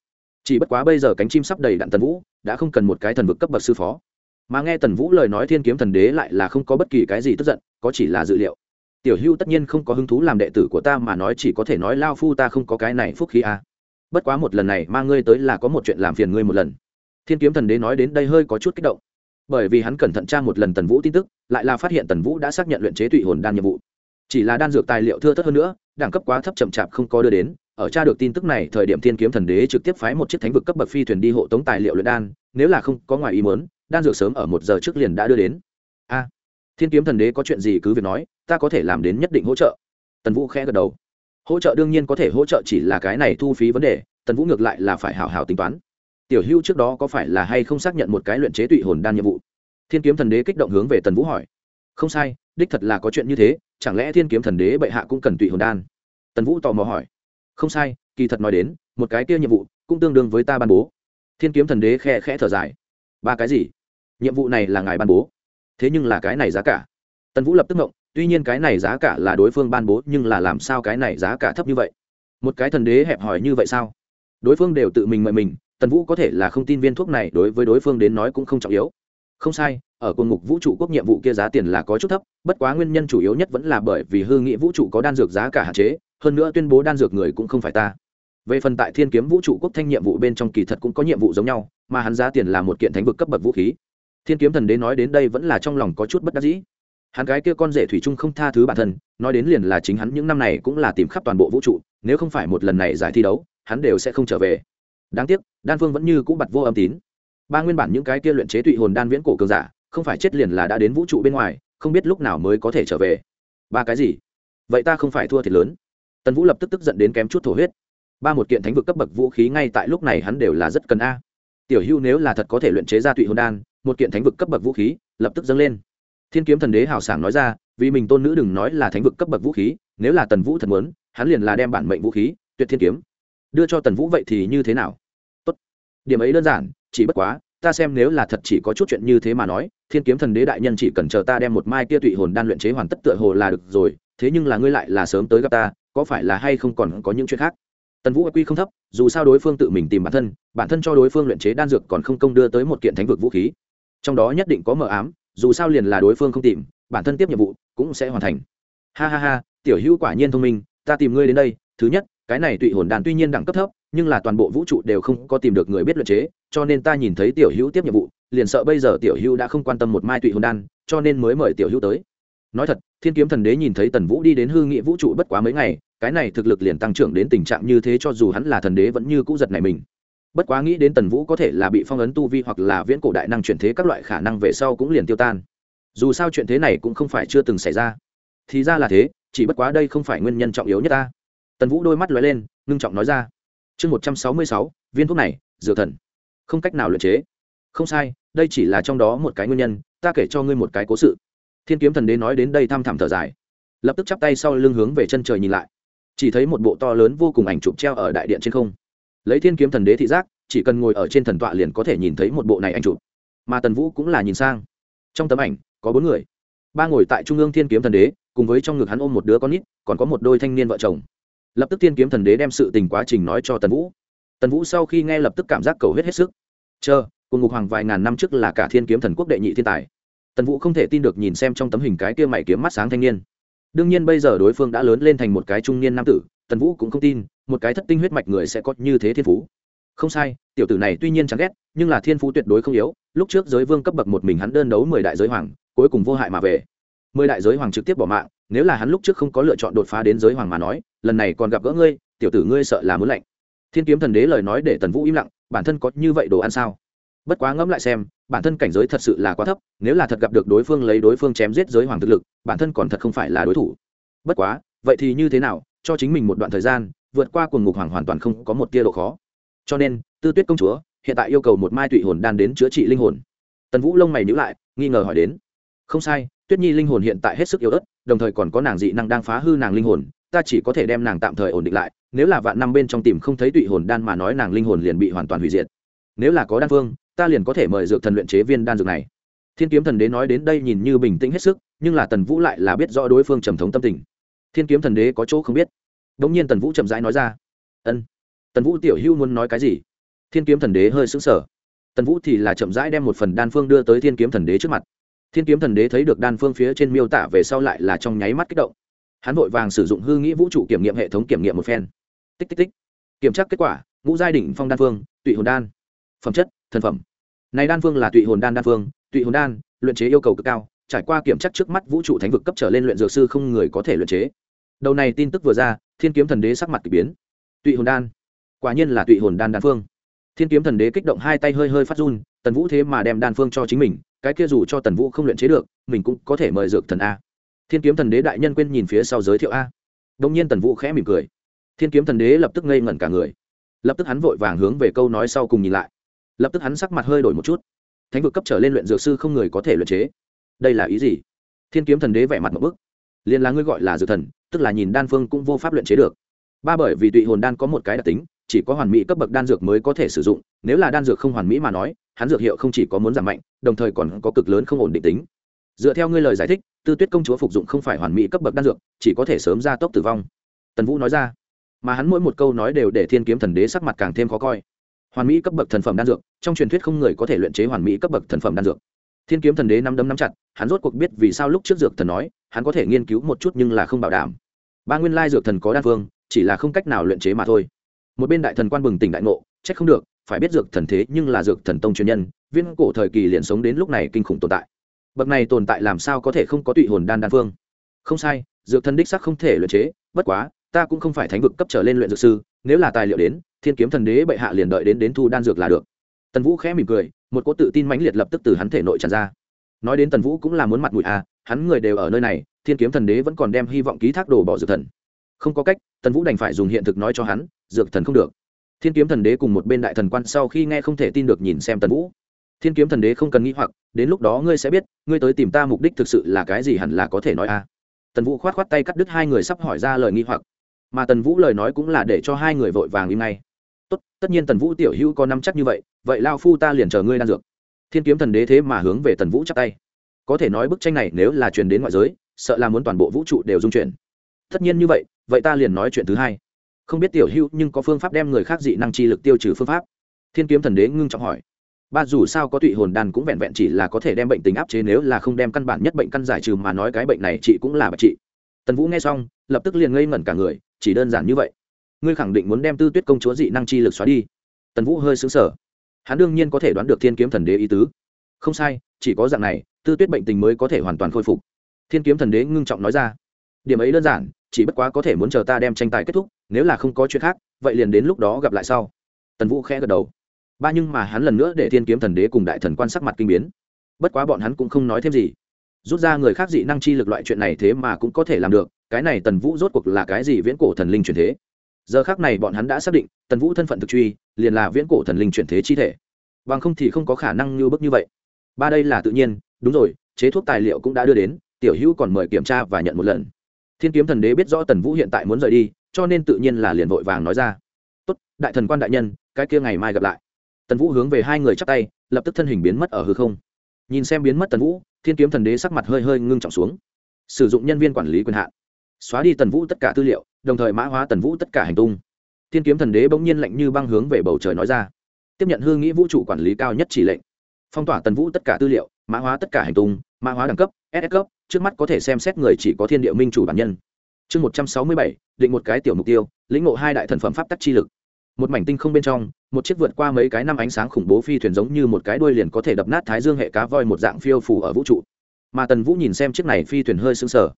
chỉ bất quá bây giờ cánh chim sắp đầy đạn tần vũ, đã không cần một cái thần vực cấp bậc sư phó. Mà nghe tần vũ lời nói thiên kiếm thần đế lại là không có bất kỳ cái gì tức giận, có chỉ là dự liệu. Tiểu hưu tất nhiên không có hứng thú làm đệ tử của ta mà nói chỉ có thể nói lao phu ta không có cái này phúc khí a à. bất quá một lần này mang ngươi tới là có một chuyện làm phiền ngươi một lần. Thiên kiếm thần đế nói đến đây hơi có chút kích động. Bởi vì hắn cẩn thận tra một lần tần vũ tin tức, lại là phát hiện tần vũ đã xác nhận luyện chế tụy hồn đan nhiệm vụ. Chỉ là đan dược tài liệu thưa thớt hơn nữa, đẳng cấp quá thấp chậm chạp không có đưa đến ở tra được tin tức này, thời điểm thiên kiếm thần đế trực tiếp phái một chiếc thánh vực cấp bậc phi thuyền đi hộ tống tài liệu luyện đan, nếu là không có ngoài ý muốn, đan dược sớm ở một giờ trước liền đã đưa đến. A, thiên kiếm thần đế có chuyện gì cứ việc nói, ta có thể làm đến nhất định hỗ trợ. Tần vũ khẽ gật đầu. Hỗ trợ đương nhiên có thể, hỗ trợ chỉ là cái này thu phí vấn đề, tần vũ ngược lại là phải hào hào tính toán. Tiểu hưu trước đó có phải là hay không xác nhận một cái luyện chế tụy hồn đan nhiệm vụ? Thiên kiếm thần đế kích động hướng về tần vũ hỏi. Không sai, đích thật là có chuyện như thế, chẳng lẽ thiên kiếm thần đế bệ hạ cũng cần tụy hồn đan? Tần vũ tò mò hỏi không sai, kỳ thật nói đến, một cái kia nhiệm vụ cũng tương đương với ta ban bố. Thiên kiếm thần đế khe khẽ thở dài. Ba cái gì? Nhiệm vụ này là ngài ban bố. Thế nhưng là cái này giá cả. Tần vũ lập tức ngộng, tuy nhiên cái này giá cả là đối phương ban bố, nhưng là làm sao cái này giá cả thấp như vậy? Một cái thần đế hẹp hòi như vậy sao? Đối phương đều tự mình mời mình, tần vũ có thể là không tin viên thuốc này đối với đối phương đến nói cũng không trọng yếu. Không sai, ở cột ngục vũ trụ quốc nhiệm vụ kia giá tiền là có chút thấp, bất quá nguyên nhân chủ yếu nhất vẫn là bởi vì hư nghị vũ trụ có đan dược giá cả hạn chế hơn nữa tuyên bố đan dược người cũng không phải ta. Về phần tại thiên kiếm vũ trụ quốc thanh nhiệm vụ bên trong kỳ thật cũng có nhiệm vụ giống nhau, mà hắn giá tiền là một kiện thánh vực cấp bậc vũ khí. Thiên kiếm thần đế nói đến đây vẫn là trong lòng có chút bất đắc dĩ. Hắn gái kia con rể thủy trung không tha thứ bản thân, nói đến liền là chính hắn những năm này cũng là tìm khắp toàn bộ vũ trụ, nếu không phải một lần này giải thi đấu, hắn đều sẽ không trở về. Đáng tiếc, đan phương vẫn như cũ bặt vô âm tín. Ba nguyên bản những cái kia luyện chế tụy hồn đan viễn cổ cường giả, không phải chết liền là đã đến vũ trụ bên ngoài, không biết lúc nào mới có thể trở về. Ba cái gì? Vậy ta không phải thua thiệt lớn tần vũ lập tức tức giận đến kém chút thổ huyết. Ba một kiện thánh vực cấp bậc vũ khí ngay tại lúc này hắn đều là rất cần a. Tiểu hưu nếu là thật có thể luyện chế ra tụy hồn đan, một kiện thánh vực cấp bậc vũ khí, lập tức dâng lên. Thiên kiếm thần đế hào sảng nói ra, vì mình tôn nữ đừng nói là thánh vực cấp bậc vũ khí, nếu là tần vũ thật muốn, hắn liền là đem bản mệnh vũ khí, tuyệt thiên kiếm, đưa cho tần vũ vậy thì như thế nào? Tốt. Điểm ấy đơn giản, chỉ bất quá, ta xem nếu là thật chỉ có chút chuyện như thế mà nói, thiên kiếm thần đế đại nhân chỉ cần chờ ta đem một mai kia tụy hồn đan luyện chế hoàn tất tựa hồ là được rồi, thế nhưng là ngươi lại là sớm tới gặp ta có phải là hay không còn có những chuyện khác? Tần vũ quy không thấp, dù sao đối phương tự mình tìm bản thân bản thân cho đối phương luyện chế đan dược còn không công đưa tới một kiện thánh vực vũ khí. Trong đó nhất định có mờ ám, dù sao liền là đối phương không tìm, bản thân tiếp nhiệm vụ cũng sẽ hoàn thành. Ha ha ha, tiểu hữu quả nhiên thông minh, ta tìm ngươi đến đây, thứ nhất, cái này tụy hồn đan tuy nhiên đẳng cấp thấp, nhưng là toàn bộ vũ trụ đều không có tìm được người biết luyện chế, cho nên ta nhìn thấy tiểu hữu tiếp nhiệm vụ, liền sợ bây giờ tiểu hữu đã không quan tâm một mai tụy hồn đan, cho nên mới mời tiểu hữu tới. Nói thật, thiên kiếm thần đế nhìn thấy tần vũ đi đến hư nghị vũ trụ bất quá mấy ngày cái này thực lực liền tăng trưởng đến tình trạng như thế cho dù hắn là thần đế vẫn như cũ giật này mình. Bất quá nghĩ đến tần vũ có thể là bị phong ấn tu vi hoặc là viễn cổ đại năng chuyển thế các loại khả năng về sau cũng liền tiêu tan. Dù sao chuyện thế này cũng không phải chưa từng xảy ra. Thì ra là thế, chỉ bất quá đây không phải nguyên nhân trọng yếu nhất ta. Tần vũ đôi mắt lóe lên, ngưng trọng nói ra. Chương một trăm sáu mươi sáu, viên thuốc này dựa thần. Không cách nào luyện chế. Không sai, đây chỉ là trong đó một cái nguyên nhân, ta kể cho ngươi một cái cố sự. Thiên kiếm thần đế nói đến đây thăm thẳm thở dài. Lập tức chắp tay sau lưng hướng về chân trời nhìn lại chỉ thấy một bộ to lớn vô cùng ảnh chụp treo ở đại điện trên không. Lấy thiên kiếm thần đế thị giác, chỉ cần ngồi ở trên thần tọa liền có thể nhìn thấy một bộ này ảnh chụp. Mà tần vũ cũng là nhìn sang. Trong tấm ảnh, có bốn người. Ba ngồi tại trung ương thiên kiếm thần đế, cùng với trong ngực hắn ôm một đứa con nít, còn có một đôi thanh niên vợ chồng. Lập tức thiên kiếm thần đế đem sự tình quá trình nói cho tần vũ. Tần vũ sau khi nghe lập tức cảm giác cầu hết hết sức. Chờ, cùng ngục hoàng vài ngàn năm trước là cả thiên kiếm thần quốc đệ nhị thiên tài. Tần vũ không thể tin được nhìn xem trong tấm hình cái kia mày kiếm mắt sáng thanh niên đương nhiên bây giờ đối phương đã lớn lên thành một cái trung niên nam tử, tần vũ cũng không tin, một cái thất tinh huyết mạch người sẽ có như thế thiên phú. Không sai, tiểu tử này tuy nhiên chẳng ghét, nhưng là thiên phú tuyệt đối không yếu, lúc trước giới vương cấp bậc một mình hắn đơn đấu mười đại giới hoàng, cuối cùng vô hại mà về. Mười đại giới hoàng trực tiếp bỏ mạng, nếu là hắn lúc trước không có lựa chọn đột phá đến giới hoàng mà nói, lần này còn gặp gỡ ngươi, tiểu tử ngươi sợ là muốn lạnh. Thiên kiếm thần đế lời nói để tần vũ im lặng, bản thân có như vậy đồ ăn sao? Bất quá ngẫm lại xem, bản thân cảnh giới thật sự là quá thấp, nếu là thật gặp được đối phương lấy đối phương chém giết giới hoàng thực lực, bản thân còn thật không phải là đối thủ. Bất quá, vậy thì như thế nào, cho chính mình một đoạn thời gian, vượt qua cuồng ngục hoàng hoàn toàn không có một tia độ khó. Cho nên, tư tuyết công chúa, hiện tại yêu cầu một mai tụy hồn đan đến chữa trị linh hồn. Tần vũ lông mày nhữ lại, nghi ngờ hỏi đến. Không sai, tuyết nhi linh hồn hiện tại hết sức yếu ớt, đồng thời còn có nàng dị năng đang phá hư nàng linh hồn, ta chỉ có thể đem nàng tạm thời ổn định lại, nếu là vạn năm bên trong tìm không thấy tụy hồn đan mà nói nàng linh hồn liền bị hoàn toàn hủy diệt. Nếu là có đan phương ta liền có thể mời dược thần luyện chế viên đan dược này. Thiên kiếm thần đế nói đến đây nhìn như bình tĩnh hết sức, nhưng là tần vũ lại là biết rõ đối phương trầm thống tâm tình. Thiên kiếm thần đế có chỗ không biết. Đ ỗ n g nhiên tần vũ chậm rãi nói ra, ân. Tần vũ tiểu hưu muốn nói cái gì? Thiên kiếm thần đế hơi xứng sở tần vũ thì là chậm rãi đem một phần đan phương đưa tới thiên kiếm thần đế trước mặt. Thiên kiếm thần đế thấy được đan phương phía trên miêu tả về sau lại là trong nháy mắt kích động. Hắn vội vàng sử dụng hư nghĩ vũ trụ kiểm nghiệm hệ thống kiểm nghiệm một phen. Tích tích tích. Kiểm tra kết quả, ngũ giai đỉnh phong đan phương, tụy hồn đan. Phẩm chất, thần phẩm này đan phương là tụy hồn đan đan phương, tụy hồn đan, luyện chế yêu cầu cực cao, trải qua kiểm tra trước mắt vũ trụ thánh vực cấp trở lên luyện dược sư không người có thể luyện chế. Đầu này tin tức vừa ra, thiên kiếm thần đế sắc mặt k ỳ biến. Tụy hồn đan, quả nhiên là tụy hồn đan đan phương. Thiên kiếm thần đế kích động hai tay hơi hơi phát run, tần vũ thế mà đem đan phương cho chính mình, cái kia dù cho tần vũ không luyện chế được, mình cũng có thể mời dược thần a. Thiên kiếm thần đế đại nhân quên nhìn phía sau giới thiệu a. Đông nhiên tần vũ khẽ mỉm cười. Thiên kiếm thần đế lập tức ngây ngẩn cả người. Lập tức hắn vội vàng hướng về câu nói sau cùng nhìn lại lập tức hắn sắc mặt hơi đổi một chút. Thánh vực cấp trở lên luyện dược sư không người có thể luyện chế. Đây là ý gì? Thiên kiếm thần đế vẻ mặt một bức. Liền là ngươi gọi là dược thần, tức là nhìn đan phương cũng vô pháp luyện chế được. Ba bởi vì tụy hồn đan có một cái đặc tính, chỉ có hoàn mỹ cấp bậc đan dược mới có thể sử dụng, nếu là đan dược không hoàn mỹ mà nói, hắn dược hiệu không chỉ có muốn giảm mạnh, đồng thời còn có cực lớn không ổn định tính. Dựa theo ngươi lời giải thích, tư tuyết công chúa phục dụng không phải hoàn mỹ cấp bậc đan dược, chỉ có thể sớm ra tốc tử vong. Tần vũ nói ra. Mà hắn mỗi một câu nói đều để thiên kiếm thần đế sắc mặt càng thêm khó coi hoàn mỹ cấp bậc thần phẩm đan dược, trong truyền thuyết không người có thể luyện chế hoàn mỹ cấp bậc thần phẩm đan dược. Thiên kiếm thần đế năm đấm năm chặt, hắn rốt cuộc biết vì sao lúc trước dược thần nói, hắn có thể nghiên cứu một chút nhưng là không bảo đảm. Ba nguyên lai dược thần có đan phương, chỉ là không cách nào luyện chế mà thôi. Một bên đại thần quan bừng tỉnh đại ngộ, trách không được, phải biết dược thần thế nhưng là dược thần tông truyền nhân, viên cổ thời kỳ liền sống đến lúc này kinh khủng tồn tại. Bậc này tồn tại làm sao có thể không có tụy hồn đan đan phương? Không sai, dược thần đích sắc không thể luyện chế, bất quá, ta cũng không phải thánh vực cấp trở lên luyện dược sư, nếu là tài liệu đến thiên kiếm thần đế bệ hạ liền đợi đến đến thu đan dược là được. Tần vũ khẽ mỉm cười, một cỗ tự tin mãnh liệt lập tức từ hắn thể nội tràn ra. Nói đến tần vũ cũng là muốn mặt mũi à hắn người đều ở nơi này, thiên kiếm thần đế vẫn còn đem hy vọng ký thác đồ bỏ dược thần. Không có cách, tần vũ đành phải dùng hiện thực nói cho hắn, dược thần không được. Thiên kiếm thần đế cùng một bên đại thần quan sau khi nghe không thể tin được nhìn xem tần vũ. Thiên kiếm thần đế không cần nghĩ hoặc, đến lúc đó ngươi sẽ biết, ngươi tới tìm ta mục đích thực sự là cái gì hẳn là có thể nói à. Tần vũ khoát khoát tay cắt đứt hai người sắp hỏi ra lời nghi hoặc. Mà tần vũ lời nói cũng là để cho hai người vội vàng im ngay tất nhiên tần vũ tiểu hữu có năm chắc như vậy vậy lao phu ta liền chờ ngươi đan dược. Thiên kiếm thần đế thế mà hướng về tần vũ chắc tay. Có thể nói bức tranh này nếu là truyền đến ngoại giới, sợ là muốn toàn bộ vũ trụ đều dung chuyển. Tất nhiên như vậy vậy ta liền nói chuyện thứ hai. Không biết tiểu hữu nhưng có phương pháp đem người khác dị năng chi lực tiêu trừ phương pháp? Thiên kiếm thần đế ngưng trọng hỏi. Ba dù sao có tụy hồn đan cũng vẹn vẹn chỉ là có thể đem bệnh tình áp chế, nếu là không đem căn bản nhất bệnh căn giải trừ mà nói cái bệnh này chị cũng là bà chị. Tần vũ nghe xong, lập tức liền ngây ngẩn cả người, chỉ đơn giản như vậy ngươi khẳng định muốn đem tư tuyết công chúa dị năng chi lực xóa đi. Tần vũ hơi xứng sở hắn đương nhiên có thể đoán được thiên kiếm thần đế ý tứ. Không sai, chỉ có dạng này, tư tuyết bệnh tình mới có thể hoàn toàn khôi phục. Thiên kiếm thần đế ngưng trọng nói ra. Điểm ấy đơn giản, chỉ bất quá có thể muốn chờ ta đem tranh tài kết thúc, nếu là không có chuyện khác, vậy liền đến lúc đó gặp lại sau. Tần vũ khẽ gật đầu. Ba nhưng mà hắn lần nữa để thiên kiếm thần đế cùng đại thần quan sắc mặt kinh biến. Bất quá bọn hắn cũng không nói thêm gì. Rút ra người khác dị năng chi lực loại chuyện này thế mà cũng có thể làm được, cái này tần vũ rốt cuộc là cái gì viễn cổ thần linh truyền thế? Giờ khác này bọn hắn đã xác định, tần vũ thân phận thực truy, liền là viễn cổ thần linh chuyển thế chi thể. Bằng không thì không có khả năng như bức như vậy. Ba đây là tự nhiên, đúng rồi, chế thuốc tài liệu cũng đã đưa đến, tiểu hữu còn mời kiểm tra và nhận một lần. Thiên kiếm thần đế biết rõ tần vũ hiện tại muốn rời đi, cho nên tự nhiên là liền vội vàng nói ra. Tốt, đại thần quan đại nhân, cái kia ngày mai gặp lại. Tần vũ hướng về hai người chắp tay, lập tức thân hình biến mất ở hư không. Nhìn xem biến mất tần vũ, thiên kiếm thần đế sắc mặt hơi hơi ngưng trọng xuống. Sử dụng nhân viên quản lý quyền hạn xóa đi tần vũ tất cả tư liệu, đồng thời mã hóa tần vũ tất cả hành tung. Thiên kiếm thần đế bỗng nhiên lạnh như băng hướng về bầu trời nói ra. Tiếp nhận hương nghĩ vũ trụ quản lý cao nhất chỉ lệnh. Phong tỏa tần vũ tất cả tư liệu, mã hóa tất cả hành tung, mã hóa đẳng cấp ss cấp, trước mắt có thể xem xét người chỉ có thiên địa minh chủ bản nhân. Chương một trăm sáu mươi bảy, định một cái tiểu mục tiêu, lĩnh ngộ hai đại thần phẩm pháp tắc chi lực. Một mảnh tinh không bên trong, một chiếc vượt qua mấy cái năm ánh sáng khủng bố phi thuyền giống như một cái đuôi liền có thể đập nát thái dương hệ cá voi một dạng phiêu phủ ở vũ trụ. Mà tần vũ nhìn xem chiếc này phi thuyền hơi sững sờ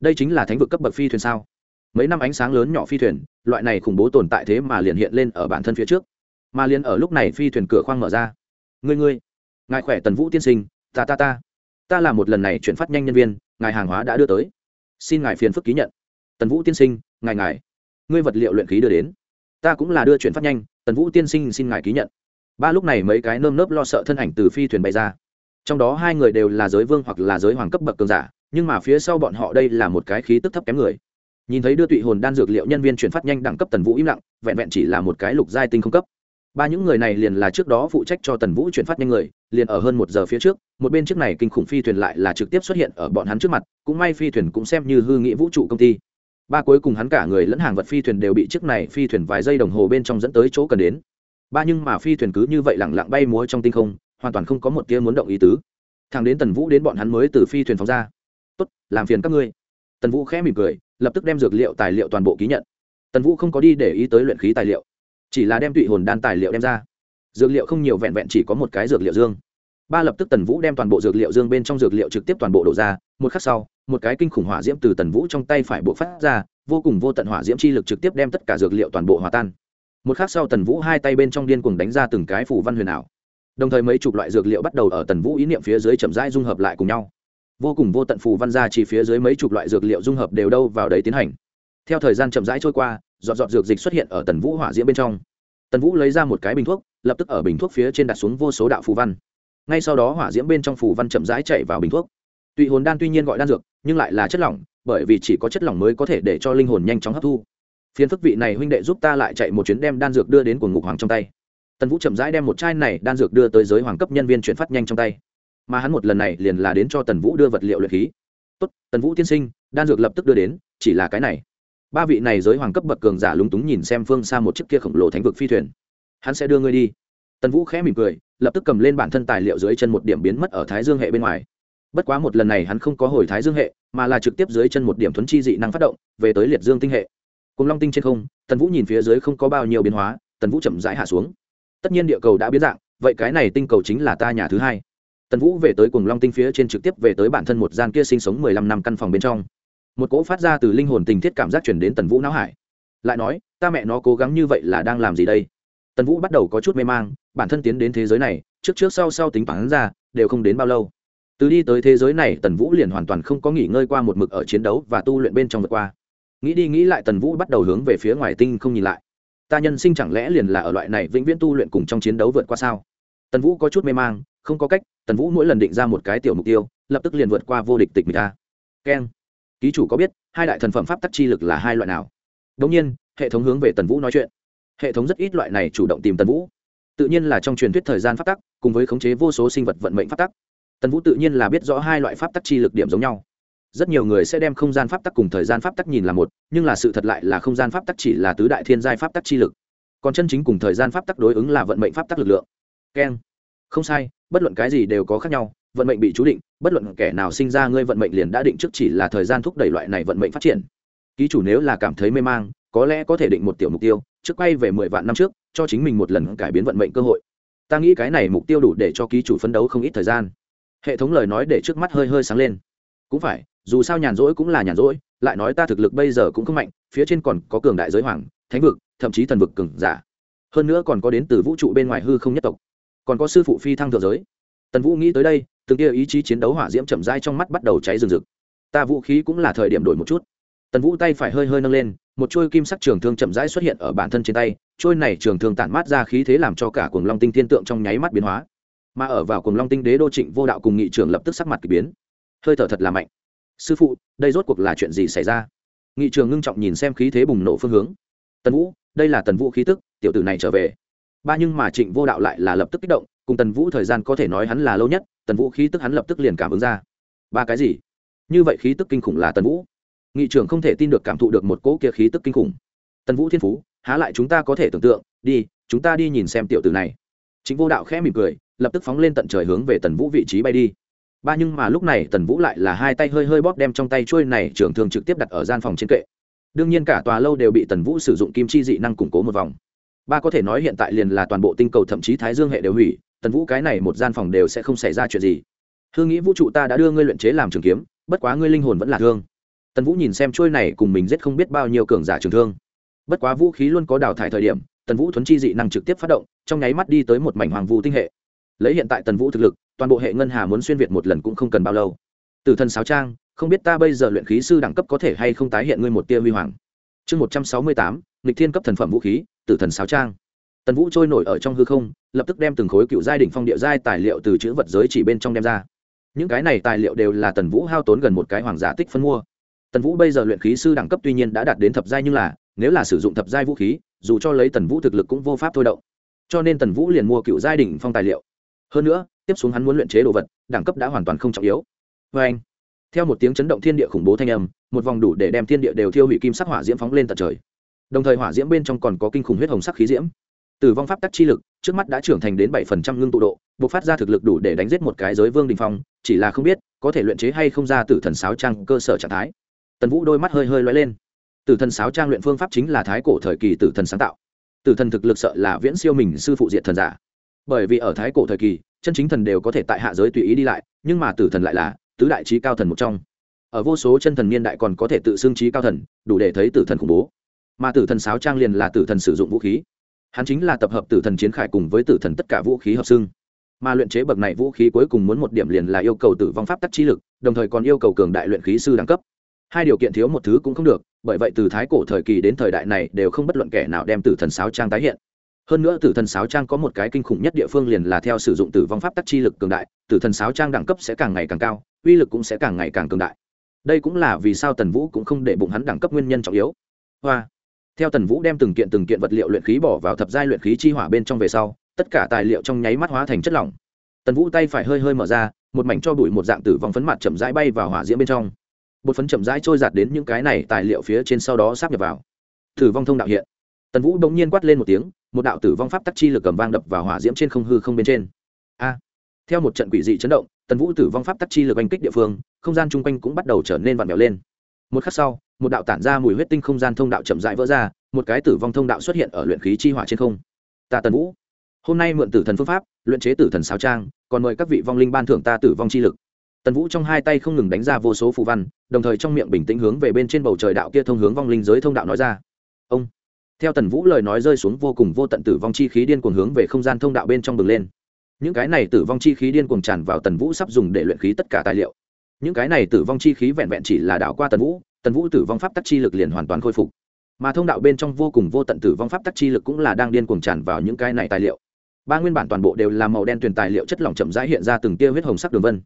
đây chính là thánh vực cấp bậc phi thuyền sao? Mấy năm ánh sáng lớn nhỏ phi thuyền, loại này khủng bố tồn tại thế mà liền hiện lên ở bản thân phía trước. Mà liền ở lúc này phi thuyền cửa khoang mở ra. Ngươi ngươi, ngài khỏe tần vũ tiên sinh, ta ta ta. Ta là một lần này chuyển phát nhanh nhân viên, ngài hàng hóa đã đưa tới. Xin ngài phiền phức ký nhận. Tần vũ tiên sinh, ngài ngài. Ngươi vật liệu luyện khí đưa đến. Ta cũng là đưa chuyển phát nhanh, tần vũ tiên sinh xin ngài ký nhận. Ba lúc này mấy cái nơm nớp lo sợ thân ảnh từ phi thuyền bay ra. Trong đó hai người đều là giới vương hoặc là giới hoàng cấp bậc cường giả nhưng mà phía sau bọn họ đây là một cái khí tức thấp kém người. Nhìn thấy đưa tụy hồn đan dược liệu nhân viên chuyển phát nhanh đẳng cấp tần vũ im lặng, vẹn vẹn chỉ là một cái lục giai tinh không cấp. Ba những người này liền là trước đó phụ trách cho tần vũ chuyển phát nhanh người, liền ở hơn một giờ phía trước, một bên chiếc này kinh khủng phi thuyền lại là trực tiếp xuất hiện ở bọn hắn trước mặt, cũng may phi thuyền cũng xem như hư nghĩ vũ trụ công ty. Ba cuối cùng hắn cả người lẫn hàng vật phi thuyền đều bị chiếc này phi thuyền vài giây đồng hồ bên trong dẫn tới chỗ cần đến. Ba nhưng mà phi thuyền cứ như vậy lẳng lặng bay múa trong tinh không, hoàn toàn không có một tia muốn động ý tứ. Thằng đến tần vũ đến bọn hắn mới từ phi thuyền phóng ra tốt, làm phiền các ngươi. Tần vũ khẽ mỉm cười, lập tức đem dược liệu tài liệu toàn bộ ký nhận. Tần vũ không có đi để ý tới luyện khí tài liệu, chỉ là đem tụy hồn đan tài liệu đem ra. Dược liệu không nhiều vẹn vẹn chỉ có một cái dược liệu dương. Ba lập tức tần vũ đem toàn bộ dược liệu dương bên trong dược liệu trực tiếp toàn bộ đổ ra, một khắc sau, một cái kinh khủng hỏa diễm từ tần vũ trong tay phải buộc phát ra, vô cùng vô tận hỏa diễm chi lực trực tiếp đem tất cả dược liệu toàn bộ hòa tan. Một khắc sau tần vũ hai tay bên trong điên cùng đánh ra từng cái phủ văn huyền ảo. Đồng thời mấy chục loại dược liệu bắt đầu ở tần vũ ý niệm phía dưới chậm rãi dung hợp lại cùng nhau vô cùng vô tận phù văn ra chỉ phía dưới mấy chục loại dược liệu dung hợp đều đâu vào đấy tiến hành. Theo thời gian chậm rãi trôi qua, giọt giọt dược dịch xuất hiện ở tần vũ hỏa diễm bên trong. Tần vũ lấy ra một cái bình thuốc, lập tức ở bình thuốc phía trên đặt xuống vô số đạo phù văn. Ngay sau đó hỏa diễm bên trong phù văn chậm rãi chạy vào bình thuốc. Tụy hồn đan tuy nhiên gọi đan dược, nhưng lại là chất lỏng, bởi vì chỉ có chất lỏng mới có thể để cho linh hồn nhanh chóng hấp thu. Phiến phức vị này huynh đệ giúp ta lại chạy một chuyến đem đan dược đưa đến của ngục hoàng trong tay. Tần vũ chậm rãi đem một chai này đan dược đưa tới giới hoàng cấp nhân viên chuyển phát nhanh trong tay mà hắn một lần này liền là đến cho tần vũ đưa vật liệu luyện khí. Tốt, tần vũ tiên sinh, đan dược lập tức đưa đến, chỉ là cái này. Ba vị này giới hoàng cấp bậc cường giả lúng túng nhìn xem phương xa một chiếc kia khổng lồ thánh vực phi thuyền. Hắn sẽ đưa ngươi đi. Tần vũ khẽ mỉm cười, lập tức cầm lên bản thân tài liệu dưới chân một điểm biến mất ở thái dương hệ bên ngoài. Bất quá một lần này hắn không có hồi thái dương hệ, mà là trực tiếp dưới chân một điểm thuấn chi dị năng phát động, về tới liệt dương tinh hệ. Cùng long tinh trên không, tần vũ nhìn phía dưới không có bao nhiêu biến hóa, tần vũ chậm rãi hạ xuống. Tất nhiên địa cầu đã biến dạng, vậy cái này tinh cầu chính là ta nhà thứ hai tần vũ về tới cùng long tinh phía trên trực tiếp về tới bản thân một gian kia sinh sống mười lăm năm căn phòng bên trong. Một cỗ phát ra từ linh hồn tình thiết cảm giác chuyển đến tần vũ não hải. Lại nói, ta mẹ nó cố gắng như vậy là đang làm gì đây? Tần vũ bắt đầu có chút mê mang, bản thân tiến đến thế giới này, trước trước sau sau tính toán ra, đều không đến bao lâu. Từ đi tới thế giới này, tần vũ liền hoàn toàn không có nghỉ ngơi qua một mực ở chiến đấu và tu luyện bên trong vượt qua. Nghĩ đi nghĩ lại, tần vũ bắt đầu hướng về phía ngoài tinh không nhìn lại. Ta nhân sinh chẳng lẽ liền là ở loại này vĩnh viễn tu luyện cùng trong chiến đấu vượt qua sao? Tần vũ có chút mê mang không có cách, tần vũ mỗi lần định ra một cái tiểu mục tiêu, lập tức liền vượt qua vô địch tịch mịch ta keng ký chủ có biết hai đại thần phẩm pháp tắc chi lực là hai loại nào? Đông nhiên, hệ thống hướng về tần vũ nói chuyện. Hệ thống rất ít loại này chủ động tìm tần vũ. Tự nhiên là trong truyền thuyết thời gian pháp tắc, cùng với khống chế vô số sinh vật vận mệnh pháp tắc. Tần vũ tự nhiên là biết rõ hai loại pháp tắc chi lực điểm giống nhau. Rất nhiều người sẽ đem không gian pháp tắc cùng thời gian pháp tắc nhìn là một, nhưng là sự thật lại là không gian pháp tắc chỉ là tứ đại thiên giai pháp tắc chi lực. Còn chân chính cùng thời gian pháp tắc đối ứng là vận mệnh pháp tắc lực lượng. Keng không sai, bất luận cái gì đều có khác nhau, vận mệnh bị chú định, bất luận kẻ nào sinh ra ngươi vận mệnh liền đã định trước chỉ là thời gian thúc đẩy loại này vận mệnh phát triển. Ký chủ nếu là cảm thấy mê mang, có lẽ có thể định một tiểu mục tiêu, trước quay về mười vạn năm trước, cho chính mình một lần cải biến vận mệnh cơ hội. Ta nghĩ cái này mục tiêu đủ để cho ký chủ phấn đấu không ít thời gian. Hệ thống lời nói để trước mắt hơi hơi sáng lên. Cũng phải, dù sao nhàn rỗi cũng là nhàn rỗi, lại nói ta thực lực bây giờ cũng không mạnh, phía trên còn có cường đại giới hoàng, thánh vực, thậm chí thần vực cường giả. Hơn nữa còn có đến từ vũ trụ bên ngoài hư không nhất tộc còn có sư phụ phi thăng thượng giới. Tần vũ nghĩ tới đây, từng kia ý chí chiến đấu hỏa diễm chậm dai trong mắt bắt đầu cháy rừng rực. Ta vũ khí cũng là thời điểm đổi một chút. Tần vũ tay phải hơi hơi nâng lên, một chuôi kim sắc trường thương chậm rãi xuất hiện ở bản thân trên tay, chuôi này trường thương tản mát ra khí thế làm cho cả cuồng long tinh thiên tượng trong nháy mắt biến hóa. Mà ở vào cuồng long tinh đế đô trịnh vô đạo cùng nghị trường lập tức sắc mặt k ỳ biến. Hơi thở thật là mạnh. Sư phụ, đây rốt cuộc là chuyện gì xảy ra? Nghị trường ngưng trọng nhìn xem khí thế bùng nổ phương hướng. Tần vũ, đây là tần vũ khí tức, tiểu tử này trở về ba nhưng mà trịnh vô đạo lại là lập tức kích động, cùng tần vũ thời gian có thể nói hắn là lâu nhất, tần vũ khí tức hắn lập tức liền cảm ứng ra. Ba cái gì? Như vậy khí tức kinh khủng là tần vũ. Nghị trưởng không thể tin được cảm thụ được một cỗ kia khí tức kinh khủng. Tần vũ thiên phú, há lại chúng ta có thể tưởng tượng, đi, chúng ta đi nhìn xem tiểu tử này. Chính vô đạo khẽ mỉm cười, lập tức phóng lên tận trời hướng về tần vũ vị trí bay đi. Ba nhưng mà lúc này tần vũ lại là hai tay hơi hơi bóp đem trong tay trôi này trưởng thường trực tiếp đặt ở gian phòng trên kệ. Đương nhiên cả tòa lâu đều bị tần vũ sử dụng kim chi dị năng củng cố một vòng ba có thể nói hiện tại liền là toàn bộ tinh cầu thậm chí thái dương hệ đều hủy, tần vũ cái này một gian phòng đều sẽ không xảy ra chuyện gì. Hương nghĩ vũ trụ ta đã đưa ngươi luyện chế làm trường kiếm, bất quá ngươi linh hồn vẫn là thương. Tần vũ nhìn xem trôi này cùng mình giết không biết bao nhiêu cường giả trường thương. Bất quá vũ khí luôn có đào thải thời điểm, tần vũ thuấn chi dị năng trực tiếp phát động, trong nháy mắt đi tới một mảnh hoàng vũ tinh hệ. Lấy hiện tại tần vũ thực lực, toàn bộ hệ ngân hà muốn xuyên việt một lần cũng không cần bao lâu. Từ thân sáo trang, không biết ta bây giờ luyện khí sư đẳng cấp có thể hay không tái hiện ngươi một tia huy hoàng. Chương một trăm sáu mươi tám, nghịch thiên cấp thần phẩm vũ khí tử thần sáo trang. Tần vũ trôi nổi ở trong hư không, lập tức đem từng khối cựu giai đ ỉ n h phong địa giai tài liệu từ chữ vật giới chỉ bên trong đem ra. Những cái này tài liệu đều là tần vũ hao tốn gần một cái hoàng giả tích phân mua. Tần vũ bây giờ luyện khí sư đẳng cấp tuy nhiên đã đạt đến thập giai nhưng là, nếu là sử dụng thập giai vũ khí, dù cho lấy tần vũ thực lực cũng vô pháp thôi động. Cho nên tần vũ liền mua cựu giai đ ỉ n h phong tài liệu. Hơn nữa, tiếp xuống hắn muốn luyện chế đồ vật, đẳng cấp đã hoàn toàn không trọng yếu. Vê anh, theo một tiếng chấn động thiên địa khủng bố thanh âm, một vòng đủ để đem thiên địa đều thiêu hủy kim sắc hỏa diễm phóng lên tận trời đồng thời hỏa diễm bên trong còn có kinh khủng huyết hồng sắc khí diễm. Tử vong pháp tắc chi lực, trước mắt đã trưởng thành đến bảy phần trăm ngưng tụ độ buộc phát ra thực lực đủ để đánh giết một cái giới vương đình phong, chỉ là không biết, có thể luyện chế hay không ra tử thần sáo trang cơ sở trạng thái. Tần vũ đôi mắt hơi hơi loay lên. Tử thần sáo trang luyện phương pháp chính là thái cổ thời kỳ tử thần sáng tạo. Tử thần thực lực sợ là viễn siêu mình sư phụ diệt thần giả. Bởi vì ở thái cổ thời kỳ, chân chính thần đều có thể tại hạ giới tùy ý đi lại, nhưng mà tử thần lại là tứ đại trí cao thần một trong. Ở vô số chân thần niên đại còn có thể tự xưng trí cao thần, đủ để thấy tử thần khủng bố mà tử thần sáo trang liền là tử thần sử dụng vũ khí. Hắn chính là tập hợp tử thần chiến khải cùng với tử thần tất cả vũ khí hợp xưng. Mà luyện chế bậc này vũ khí cuối cùng muốn một điểm liền là yêu cầu tử vong pháp tắc trí lực, đồng thời còn yêu cầu cường đại luyện khí sư đẳng cấp. Hai điều kiện thiếu một thứ cũng không được, bởi vậy từ thái cổ thời kỳ đến thời đại này đều không bất luận kẻ nào đem tử thần sáo trang tái hiện. Hơn nữa tử thần sáo trang có một cái kinh khủng nhất địa phương liền là theo sử dụng tử vong pháp tắc chi lực cường đại, tử thần sáo trang đẳng cấp sẽ càng ngày càng cao, uy lực cũng sẽ càng ngày càng cường đại. Đây cũng là vì sao tần vũ cũng không để bụng hắn đẳng cấp nguyên nhân trọng yếu. Hoa theo tần vũ đem từng kiện từng kiện vật liệu luyện khí bỏ vào thập giai luyện khí chi hỏa bên trong về sau, tất cả tài liệu trong nháy mắt hóa thành chất lỏng. Tần vũ tay phải hơi hơi mở ra, một mảnh cho bụi một dạng tử vong phấn mặt chậm rãi bay vào hỏa diễm bên trong. Bột phấn chậm rãi trôi giạt đến những cái này tài liệu phía trên sau đó sắp nhập vào. Tử vong thông đạo hiện. Tần vũ bỗng nhiên quát lên một tiếng, một đạo tử vong pháp tắc chi lực cầm vang đập vào hỏa diễm trên không hư không bên trên. A! Theo một trận quỷ dị chấn động, tần vũ tử vong pháp tắc chi lực oanh kích địa phương, không gian chung quanh cũng bắt đầu trở nên vặn vẹo lên. Một khắc sau một đạo tản ra mùi huyết tinh không gian thông đạo chậm rãi vỡ ra, một cái tử vong thông đạo xuất hiện ở luyện khí chi hỏa trên không. Ta tần vũ, hôm nay mượn tử thần phương pháp, luyện chế tử thần sáo trang, còn mời các vị vong linh ban thưởng ta tử vong chi lực. Tần vũ trong hai tay không ngừng đánh ra vô số phù văn, đồng thời trong miệng bình tĩnh hướng về bên trên bầu trời đạo kia thông hướng vong linh giới thông đạo nói ra. Ông, theo tần vũ lời nói rơi xuống vô cùng vô tận tử vong chi khí điên cuồng hướng về không gian thông đạo bên trong bừng lên. Những cái này tử vong chi khí điên cuồng tràn vào tần vũ sắp dùng để luyện khí tất cả tài liệu. Những cái này tử vong chi khí vẹn vẹn chỉ là đảo qua tần vũ tần vũ tử vong pháp tắc chi lực liền hoàn toàn khôi phục. Mà thông đạo bên trong vô cùng vô tận tử vong pháp tắc chi lực cũng là đang điên cuồng tràn vào những cái này tài liệu. Ba nguyên bản toàn bộ đều là màu đen tuyển tài liệu chất lỏng chậm rãi hiện ra từng tia huyết hồng sắc đường vân.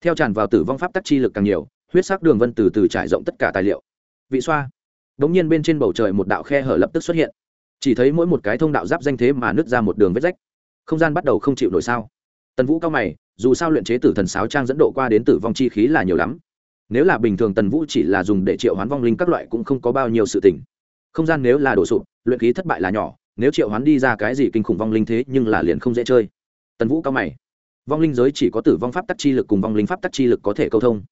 Theo tràn vào tử vong pháp tắc chi lực càng nhiều, huyết sắc đường vân từ từ trải rộng tất cả tài liệu. Vị xoa. Đ ỗ n g nhiên bên trên bầu trời một đạo khe hở lập tức xuất hiện. Chỉ thấy mỗi một cái thông đạo giáp danh thế mà nứt ra một đường vết rách. Không gian bắt đầu không chịu nổi sao? Tần vũ cao mày, dù sao luyện chế tử thần sáo trang dẫn độ qua đến tử vong chi khí là nhiều lắm nếu là bình thường tần vũ chỉ là dùng để triệu hoán vong linh các loại cũng không có bao nhiêu sự tình. Không gian nếu là đổ sụp, luyện khí thất bại là nhỏ, nếu triệu hoán đi ra cái gì kinh khủng vong linh thế nhưng là liền không dễ chơi. Tần vũ cao mày. Vong linh giới chỉ có tử vong pháp tắc chi lực cùng vong linh pháp tắc chi lực có thể câu thông.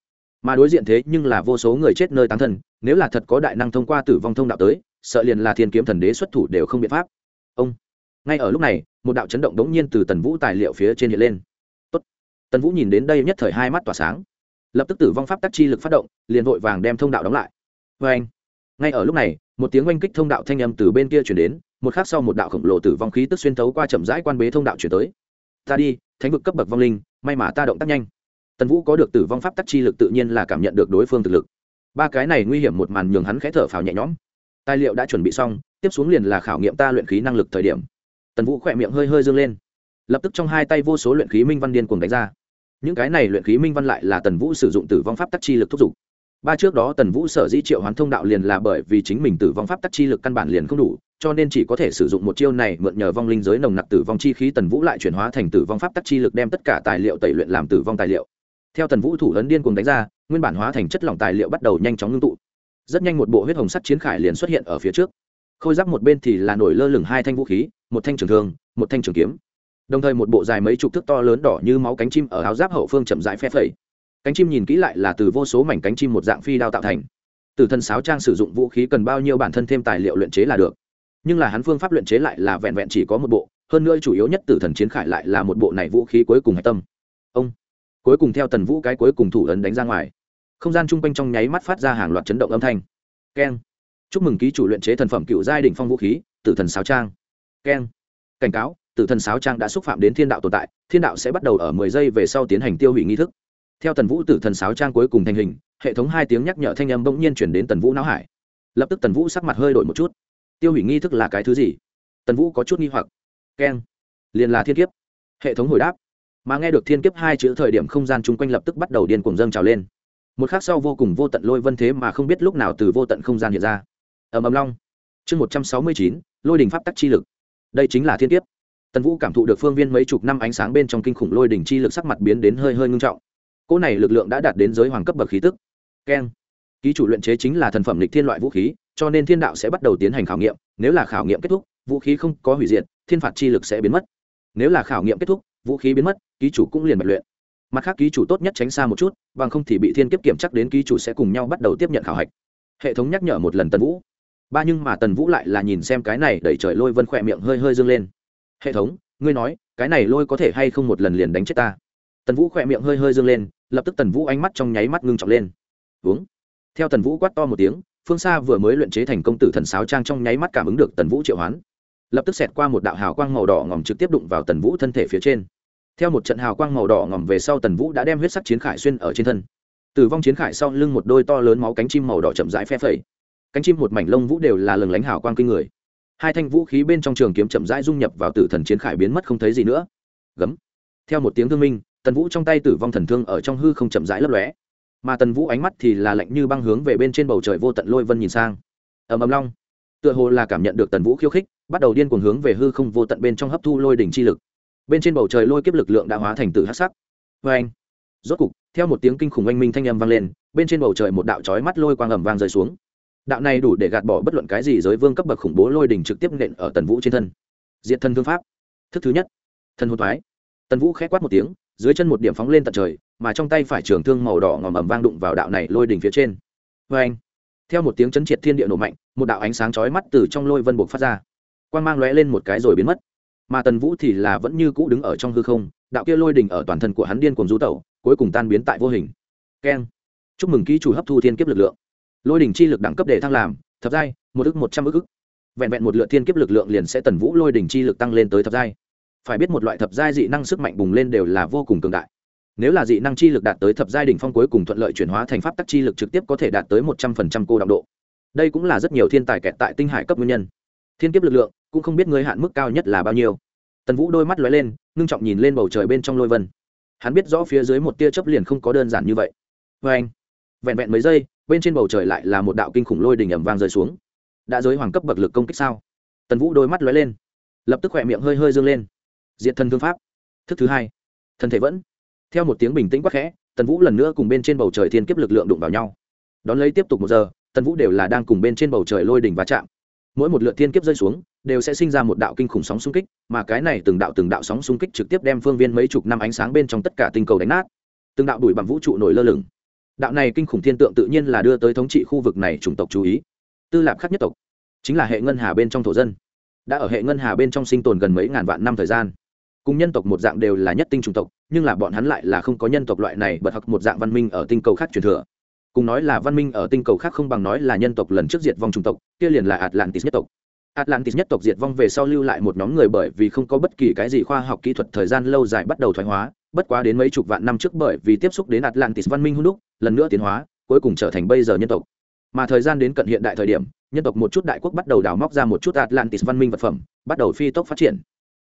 Mà đối diện thế nhưng là vô số người chết nơi tán thần, nếu là thật có đại năng thông qua tử vong thông đạo tới, sợ liền là thiên kiếm thần đế xuất thủ đều không biện pháp. Ông. Ngay ở lúc này, một đạo chấn động đống nhiên từ tần vũ tài liệu phía trên hiện lên. Tốt. tần vũ nhìn đến đây nhất thời hai mắt tỏa sáng lập tức tử vong pháp tắc chi lực phát động, liền vội vàng đem thông đạo đóng lại. Vê anh, ngay ở lúc này, một tiếng oanh kích thông đạo thanh âm từ bên kia chuyển đến, một khắc sau một đạo khổng lồ tử vong khí tức xuyên thấu qua chậm rãi quan bế thông đạo chuyển tới. Ta đi, thánh vực cấp bậc vong linh, may mà ta động tác nhanh. Tần vũ có được tử vong pháp tắc chi lực tự nhiên là cảm nhận được đối phương thực lực. Ba cái này nguy hiểm một màn nhường hắn khẽ thở phào nhẹ nhõm. Tài liệu đã chuẩn bị xong, tiếp xuống liền là khảo nghiệm ta luyện khí năng lực thời điểm. Tần vũ khỏe miệng hơi hơi dâng lên. Lập tức trong hai tay vô số luyện khí minh văn điên cùng đánh ra những cái này luyện khí minh văn lại là tần vũ sử dụng tử vong pháp tắc chi lực thúc giục. Ba trước đó tần vũ sở dĩ triệu hoán thông đạo liền là bởi vì chính mình tử vong pháp tắc chi lực căn bản liền không đủ, cho nên chỉ có thể sử dụng một chiêu này mượn nhờ vong linh giới nồng nặc tử vong chi khí tần vũ lại chuyển hóa thành tử vong pháp tắc chi lực đem tất cả tài liệu tẩy luyện làm tử vong tài liệu. Theo tần vũ thủ ấn điên cùng đánh ra, nguyên bản hóa thành chất lỏng tài liệu bắt đầu nhanh chóng ngưng tụ. Rất nhanh một bộ huyết hồng sắt chiến khải liền xuất hiện ở phía trước. Khôi giáp một bên thì là nổi lơ lửng hai thanh vũ khí, một thanh trường thương, một thanh trường kiếm đồng thời một bộ dài mấy chục thước to lớn đỏ như máu cánh chim ở áo giáp hậu phương chậm rãi phe phẩy. Cánh chim nhìn kỹ lại là từ vô số mảnh cánh chim một dạng phi đao tạo thành. Từ thân sáo trang sử dụng vũ khí cần bao nhiêu bản thân thêm tài liệu luyện chế là được. Nhưng là hắn phương pháp luyện chế lại là vẹn vẹn chỉ có một bộ, hơn nữa chủ yếu nhất từ thần chiến khải lại là một bộ này vũ khí cuối cùng hạch tâm. Ông. Cuối cùng theo tần vũ cái cuối cùng thủ ấn đánh ra ngoài. Không gian chung quanh trong nháy mắt phát ra hàng loạt chấn động âm thanh. Keng. Chúc mừng ký chủ luyện chế thần phẩm cựu giai đ ỉ n h phong vũ khí tử thần sáo trang. Keng. Cảnh cáo tử thần sáo trang đã xúc phạm đến thiên đạo tồn tại, thiên đạo sẽ bắt đầu ở mười giây về sau tiến hành tiêu hủy nghi thức. Theo tần vũ tử thần sáo trang cuối cùng thành hình, hệ thống hai tiếng nhắc nhở thanh âm bỗng nhiên chuyển đến tần vũ não hải. Lập tức tần vũ sắc mặt hơi đổi một chút. Tiêu hủy nghi thức là cái thứ gì? Tần vũ có chút nghi hoặc. Keng. Liền là thiên kiếp. Hệ thống hồi đáp. Mà nghe được thiên kiếp hai chữ thời điểm không gian chung quanh lập tức bắt đầu điên cuồng dâng trào lên. Một khác sau vô cùng vô tận lôi vân thế mà không biết lúc nào từ vô tận không gian hiện ra. Ầm ầm long. Chương một trăm sáu mươi chín, lôi đình pháp tắc chi lực. Đây chính là thiên kiếp tần vũ cảm thụ được phương viên mấy chục năm ánh sáng bên trong kinh khủng lôi đỉnh chi lực sắc mặt biến đến hơi hơi ngưng trọng. Cỗ này lực lượng đã đạt đến giới hoàng cấp bậc khí tức. Keng. Ký chủ luyện chế chính là thần phẩm lịch thiên loại vũ khí, cho nên thiên đạo sẽ bắt đầu tiến hành khảo nghiệm. Nếu là khảo nghiệm kết thúc, vũ khí không có hủy diệt, thiên phạt chi lực sẽ biến mất. Nếu là khảo nghiệm kết thúc, vũ khí biến mất, ký chủ cũng liền bạch luyện. Mặt khác ký chủ tốt nhất tránh xa một chút, bằng không thì bị thiên kiếp kiểm chắc đến ký chủ sẽ cùng nhau bắt đầu tiếp nhận khảo hạch. Hệ thống nhắc nhở một lần tần vũ. Ba nhưng mà tần vũ lại là nhìn xem cái này đẩy trời lôi vân khỏe miệng hơi hơi dâng lên hệ thống, ngươi nói, cái này lôi có thể hay không một lần liền đánh chết ta? Tần vũ khỏe miệng hơi hơi dâng lên, lập tức tần vũ ánh mắt trong nháy mắt ngưng trọng lên. Uống. Theo tần vũ quát to một tiếng, phương xa vừa mới luyện chế thành công tử thần sáo trang trong nháy mắt cảm ứng được tần vũ triệu hoán. Lập tức xẹt qua một đạo hào quang màu đỏ ngòm trực tiếp đụng vào tần vũ thân thể phía trên. Theo một trận hào quang màu đỏ ngòm về sau tần vũ đã đem huyết sắc chiến khải xuyên ở trên thân. Tử vong chiến khải sau lưng một đôi to lớn máu cánh chim màu đỏ chậm rãi phe phẩy. Cánh chim một mảnh lông vũ đều là lừng lánh hào quang kinh người hai thanh vũ khí bên trong trường kiếm chậm rãi dung nhập vào tử thần chiến khải biến mất không thấy gì nữa. Gấm. Theo một tiếng thương minh, tần vũ trong tay tử vong thần thương ở trong hư không chậm rãi lấp lóe. Mà tần vũ ánh mắt thì là lạnh như băng hướng về bên trên bầu trời vô tận lôi vân nhìn sang. Ầm ầm long. Tựa hồ là cảm nhận được tần vũ khiêu khích, bắt đầu điên cuồng hướng về hư không vô tận bên trong hấp thu lôi đỉnh chi lực. Bên trên bầu trời lôi kiếp lực lượng đã hóa thành tử hắc sắc. Vê anh rốt cục, theo một tiếng kinh khủng oanh minh thanh âm vang lên, bên trên bầu trời một đạo chói mắt lôi quang ầm vang rơi xuống đạo này đủ để gạt bỏ bất luận cái gì giới vương cấp bậc khủng bố lôi đỉnh trực tiếp nện ở tần vũ trên thân. Diện thân thương pháp. Thức thứ nhất thân hôn thoái. Tần vũ khẽ quát một tiếng, dưới chân một điểm phóng lên tận trời, mà trong tay phải trường thương màu đỏ ngòm ầm vang đụng vào đạo này lôi đỉnh phía trên. Vê anh, theo một tiếng chấn triệt thiên địa nổ mạnh, một đạo ánh sáng chói mắt từ trong lôi vân buộc phát ra. Quang mang lóe lên một cái rồi biến mất. Mà tần vũ thì là vẫn như cũ đứng ở trong hư không, đạo kia lôi đỉnh ở toàn thân của hắn điên cuồng du tẩu, cuối cùng tan biến tại vô hình. Keng. Chúc mừng ký chủ hấp thu thiên kiếp lực lượng lôi đỉnh chi lực đẳng cấp để thăng làm, thập giai, một ức một trăm ức ức. Vẹn vẹn một lượt thiên kiếp lực lượng liền sẽ tần vũ lôi đỉnh chi lực tăng lên tới thập giai. Phải biết một loại thập giai dị năng sức mạnh bùng lên đều là vô cùng cường đại. Nếu là dị năng chi lực đạt tới thập giai đỉnh phong cuối cùng thuận lợi chuyển hóa thành pháp tắc chi lực trực tiếp có thể đạt tới một trăm phần trăm cô động độ. Đây cũng là rất nhiều thiên tài kẹt tại tinh hải cấp nguyên nhân. Thiên kiếp lực lượng cũng không biết người hạn mức cao nhất là bao nhiêu. Tần vũ đôi mắt lóe lên, ngưng trọng nhìn lên bầu trời bên trong lôi vân. Hắn biết rõ phía dưới một tia chớp liền không có đơn giản như vậy. Vê anh vẹn vẹn mấy giây bên trên bầu trời lại là một đạo kinh khủng lôi đình ẩm vang rơi xuống. Đã giới hoàng cấp bậc lực công kích sao? Tần vũ đôi mắt lóe lên, lập tức khỏe miệng hơi hơi dương lên. Diện thân thương pháp. Thức thứ hai. Thân thể vẫn. Theo một tiếng bình tĩnh quắc khẽ, tần vũ lần nữa cùng bên trên bầu trời thiên kiếp lực lượng đụng vào nhau. Đón lấy tiếp tục một giờ, tần vũ đều là đang cùng bên trên bầu trời lôi đỉnh va chạm. Mỗi một lượt thiên kiếp rơi xuống, đều sẽ sinh ra một đạo kinh khủng sóng xung kích, mà cái này từng đạo từng đạo sóng xung kích trực tiếp đem phương viên mấy chục năm ánh sáng bên trong tất cả tinh cầu đánh nát. Từng đạo đuổi bằng vũ trụ nổi lơ lửng đạo này kinh khủng thiên tượng tự nhiên là đưa tới thống trị khu vực này chủng tộc chú ý. Tư lạp khắc nhất tộc, chính là hệ ngân hà bên trong thổ dân, đã ở hệ ngân hà bên trong sinh tồn gần mấy ngàn vạn năm thời gian. Cùng nhân tộc một dạng đều là nhất tinh chủng tộc, nhưng là bọn hắn lại là không có nhân tộc loại này bật hặc một dạng văn minh ở tinh cầu khác truyền thừa. Cùng nói là văn minh ở tinh cầu khác không bằng nói là nhân tộc lần trước diệt vong chủng tộc, kia liền là atlantis nhất tộc. Atlantis nhất tộc diệt vong về sau lưu lại một nhóm người bởi vì không có bất kỳ cái gì khoa học kỹ thuật thời gian lâu dài bắt đầu thoái hóa bất quá đến mấy chục vạn năm trước bởi vì tiếp xúc đến atlantis văn minh hung đúc, lần nữa tiến hóa, cuối cùng trở thành bây giờ nhân tộc. Mà thời gian đến cận hiện đại thời điểm, nhân tộc một chút đại quốc bắt đầu đào móc ra một chút atlantis văn minh vật phẩm, bắt đầu phi tốc phát triển.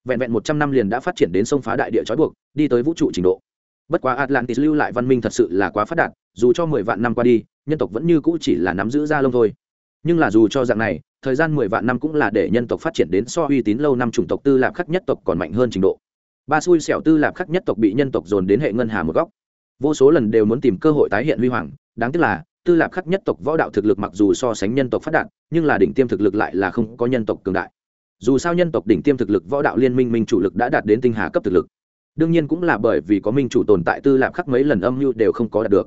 Vẹn vẹn một trăm năm liền đã phát triển đến sông phá đại địa trói buộc, đi tới vũ trụ trình độ. Bất quá atlantis lưu lại văn minh thật sự là quá phát đạt, dù cho mười vạn năm qua đi, nhân tộc vẫn như cũ chỉ là nắm giữ ra lông thôi. Nhưng là dù cho dạng này, thời gian mười vạn năm cũng là để nhân tộc phát triển đến so uy tín lâu năm chủng tộc tư lạc khắc nhất tộc còn mạnh hơn trình độ ba xui xẻo tư lạp khắc nhất tộc bị nhân tộc dồn đến hệ ngân hà một góc. Vô số lần đều muốn tìm cơ hội tái hiện huy hoàng, đáng tiếc là, tư lạp khắc nhất tộc võ đạo thực lực mặc dù so sánh nhân tộc phát đạt, nhưng là đỉnh tiêm thực lực lại là không có nhân tộc cường đại. Dù sao nhân tộc đỉnh tiêm thực lực võ đạo liên minh minh chủ lực đã đạt đến tinh hà cấp thực lực. Đương nhiên cũng là bởi vì có minh chủ tồn tại tư lạp khắc mấy lần âm mưu đều không có đạt được.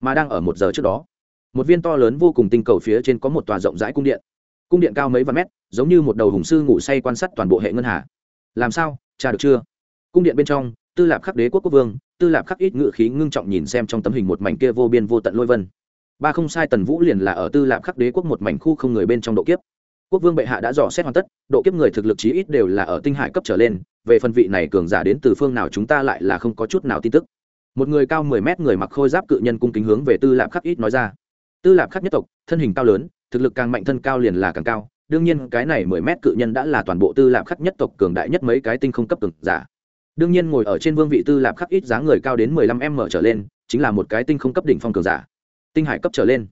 Mà đang ở một giờ trước đó, một viên to lớn vô cùng tinh cầu phía trên có một tòa rộng rãi cung điện. Cung điện cao mấy vạn mét, giống như một đầu hùng sư ngủ say quan sát toàn bộ hệ ngân hà. Làm sao? Cha được chưa? Cung điện bên trong, tư lạp khắc đế quốc quốc vương, tư lạp khắc ít ngự khí ngưng trọng nhìn xem trong tấm hình một mảnh kia vô biên vô tận lôi vân. Ba không sai tần vũ liền là ở tư lạp khắc đế quốc một mảnh khu không người bên trong độ kiếp. Quốc vương bệ hạ đã dò xét hoàn tất, độ kiếp người thực lực chí ít đều là ở tinh hải cấp trở lên, về phần vị này cường giả đến từ phương nào chúng ta lại là không có chút nào tin tức. Một người cao mười mét người mặc khôi giáp cự nhân cung kính hướng về tư lạp khắc ít nói ra. Tư lạp khắc nhất tộc, thân hình cao lớn, thực lực càng mạnh thân cao liền là càng cao, đương nhiên cái này mười mét cự nhân đã là toàn bộ tư lạp khắc nhất tộc cường đại nhất mấy cái tinh không cấp cường giả đương nhiên ngồi ở trên vương vị tư lạp khắc ít dáng người cao đến mười lăm m trở lên, chính là một cái tinh không cấp đỉnh phong cường giả. Tinh hải cấp trở lên.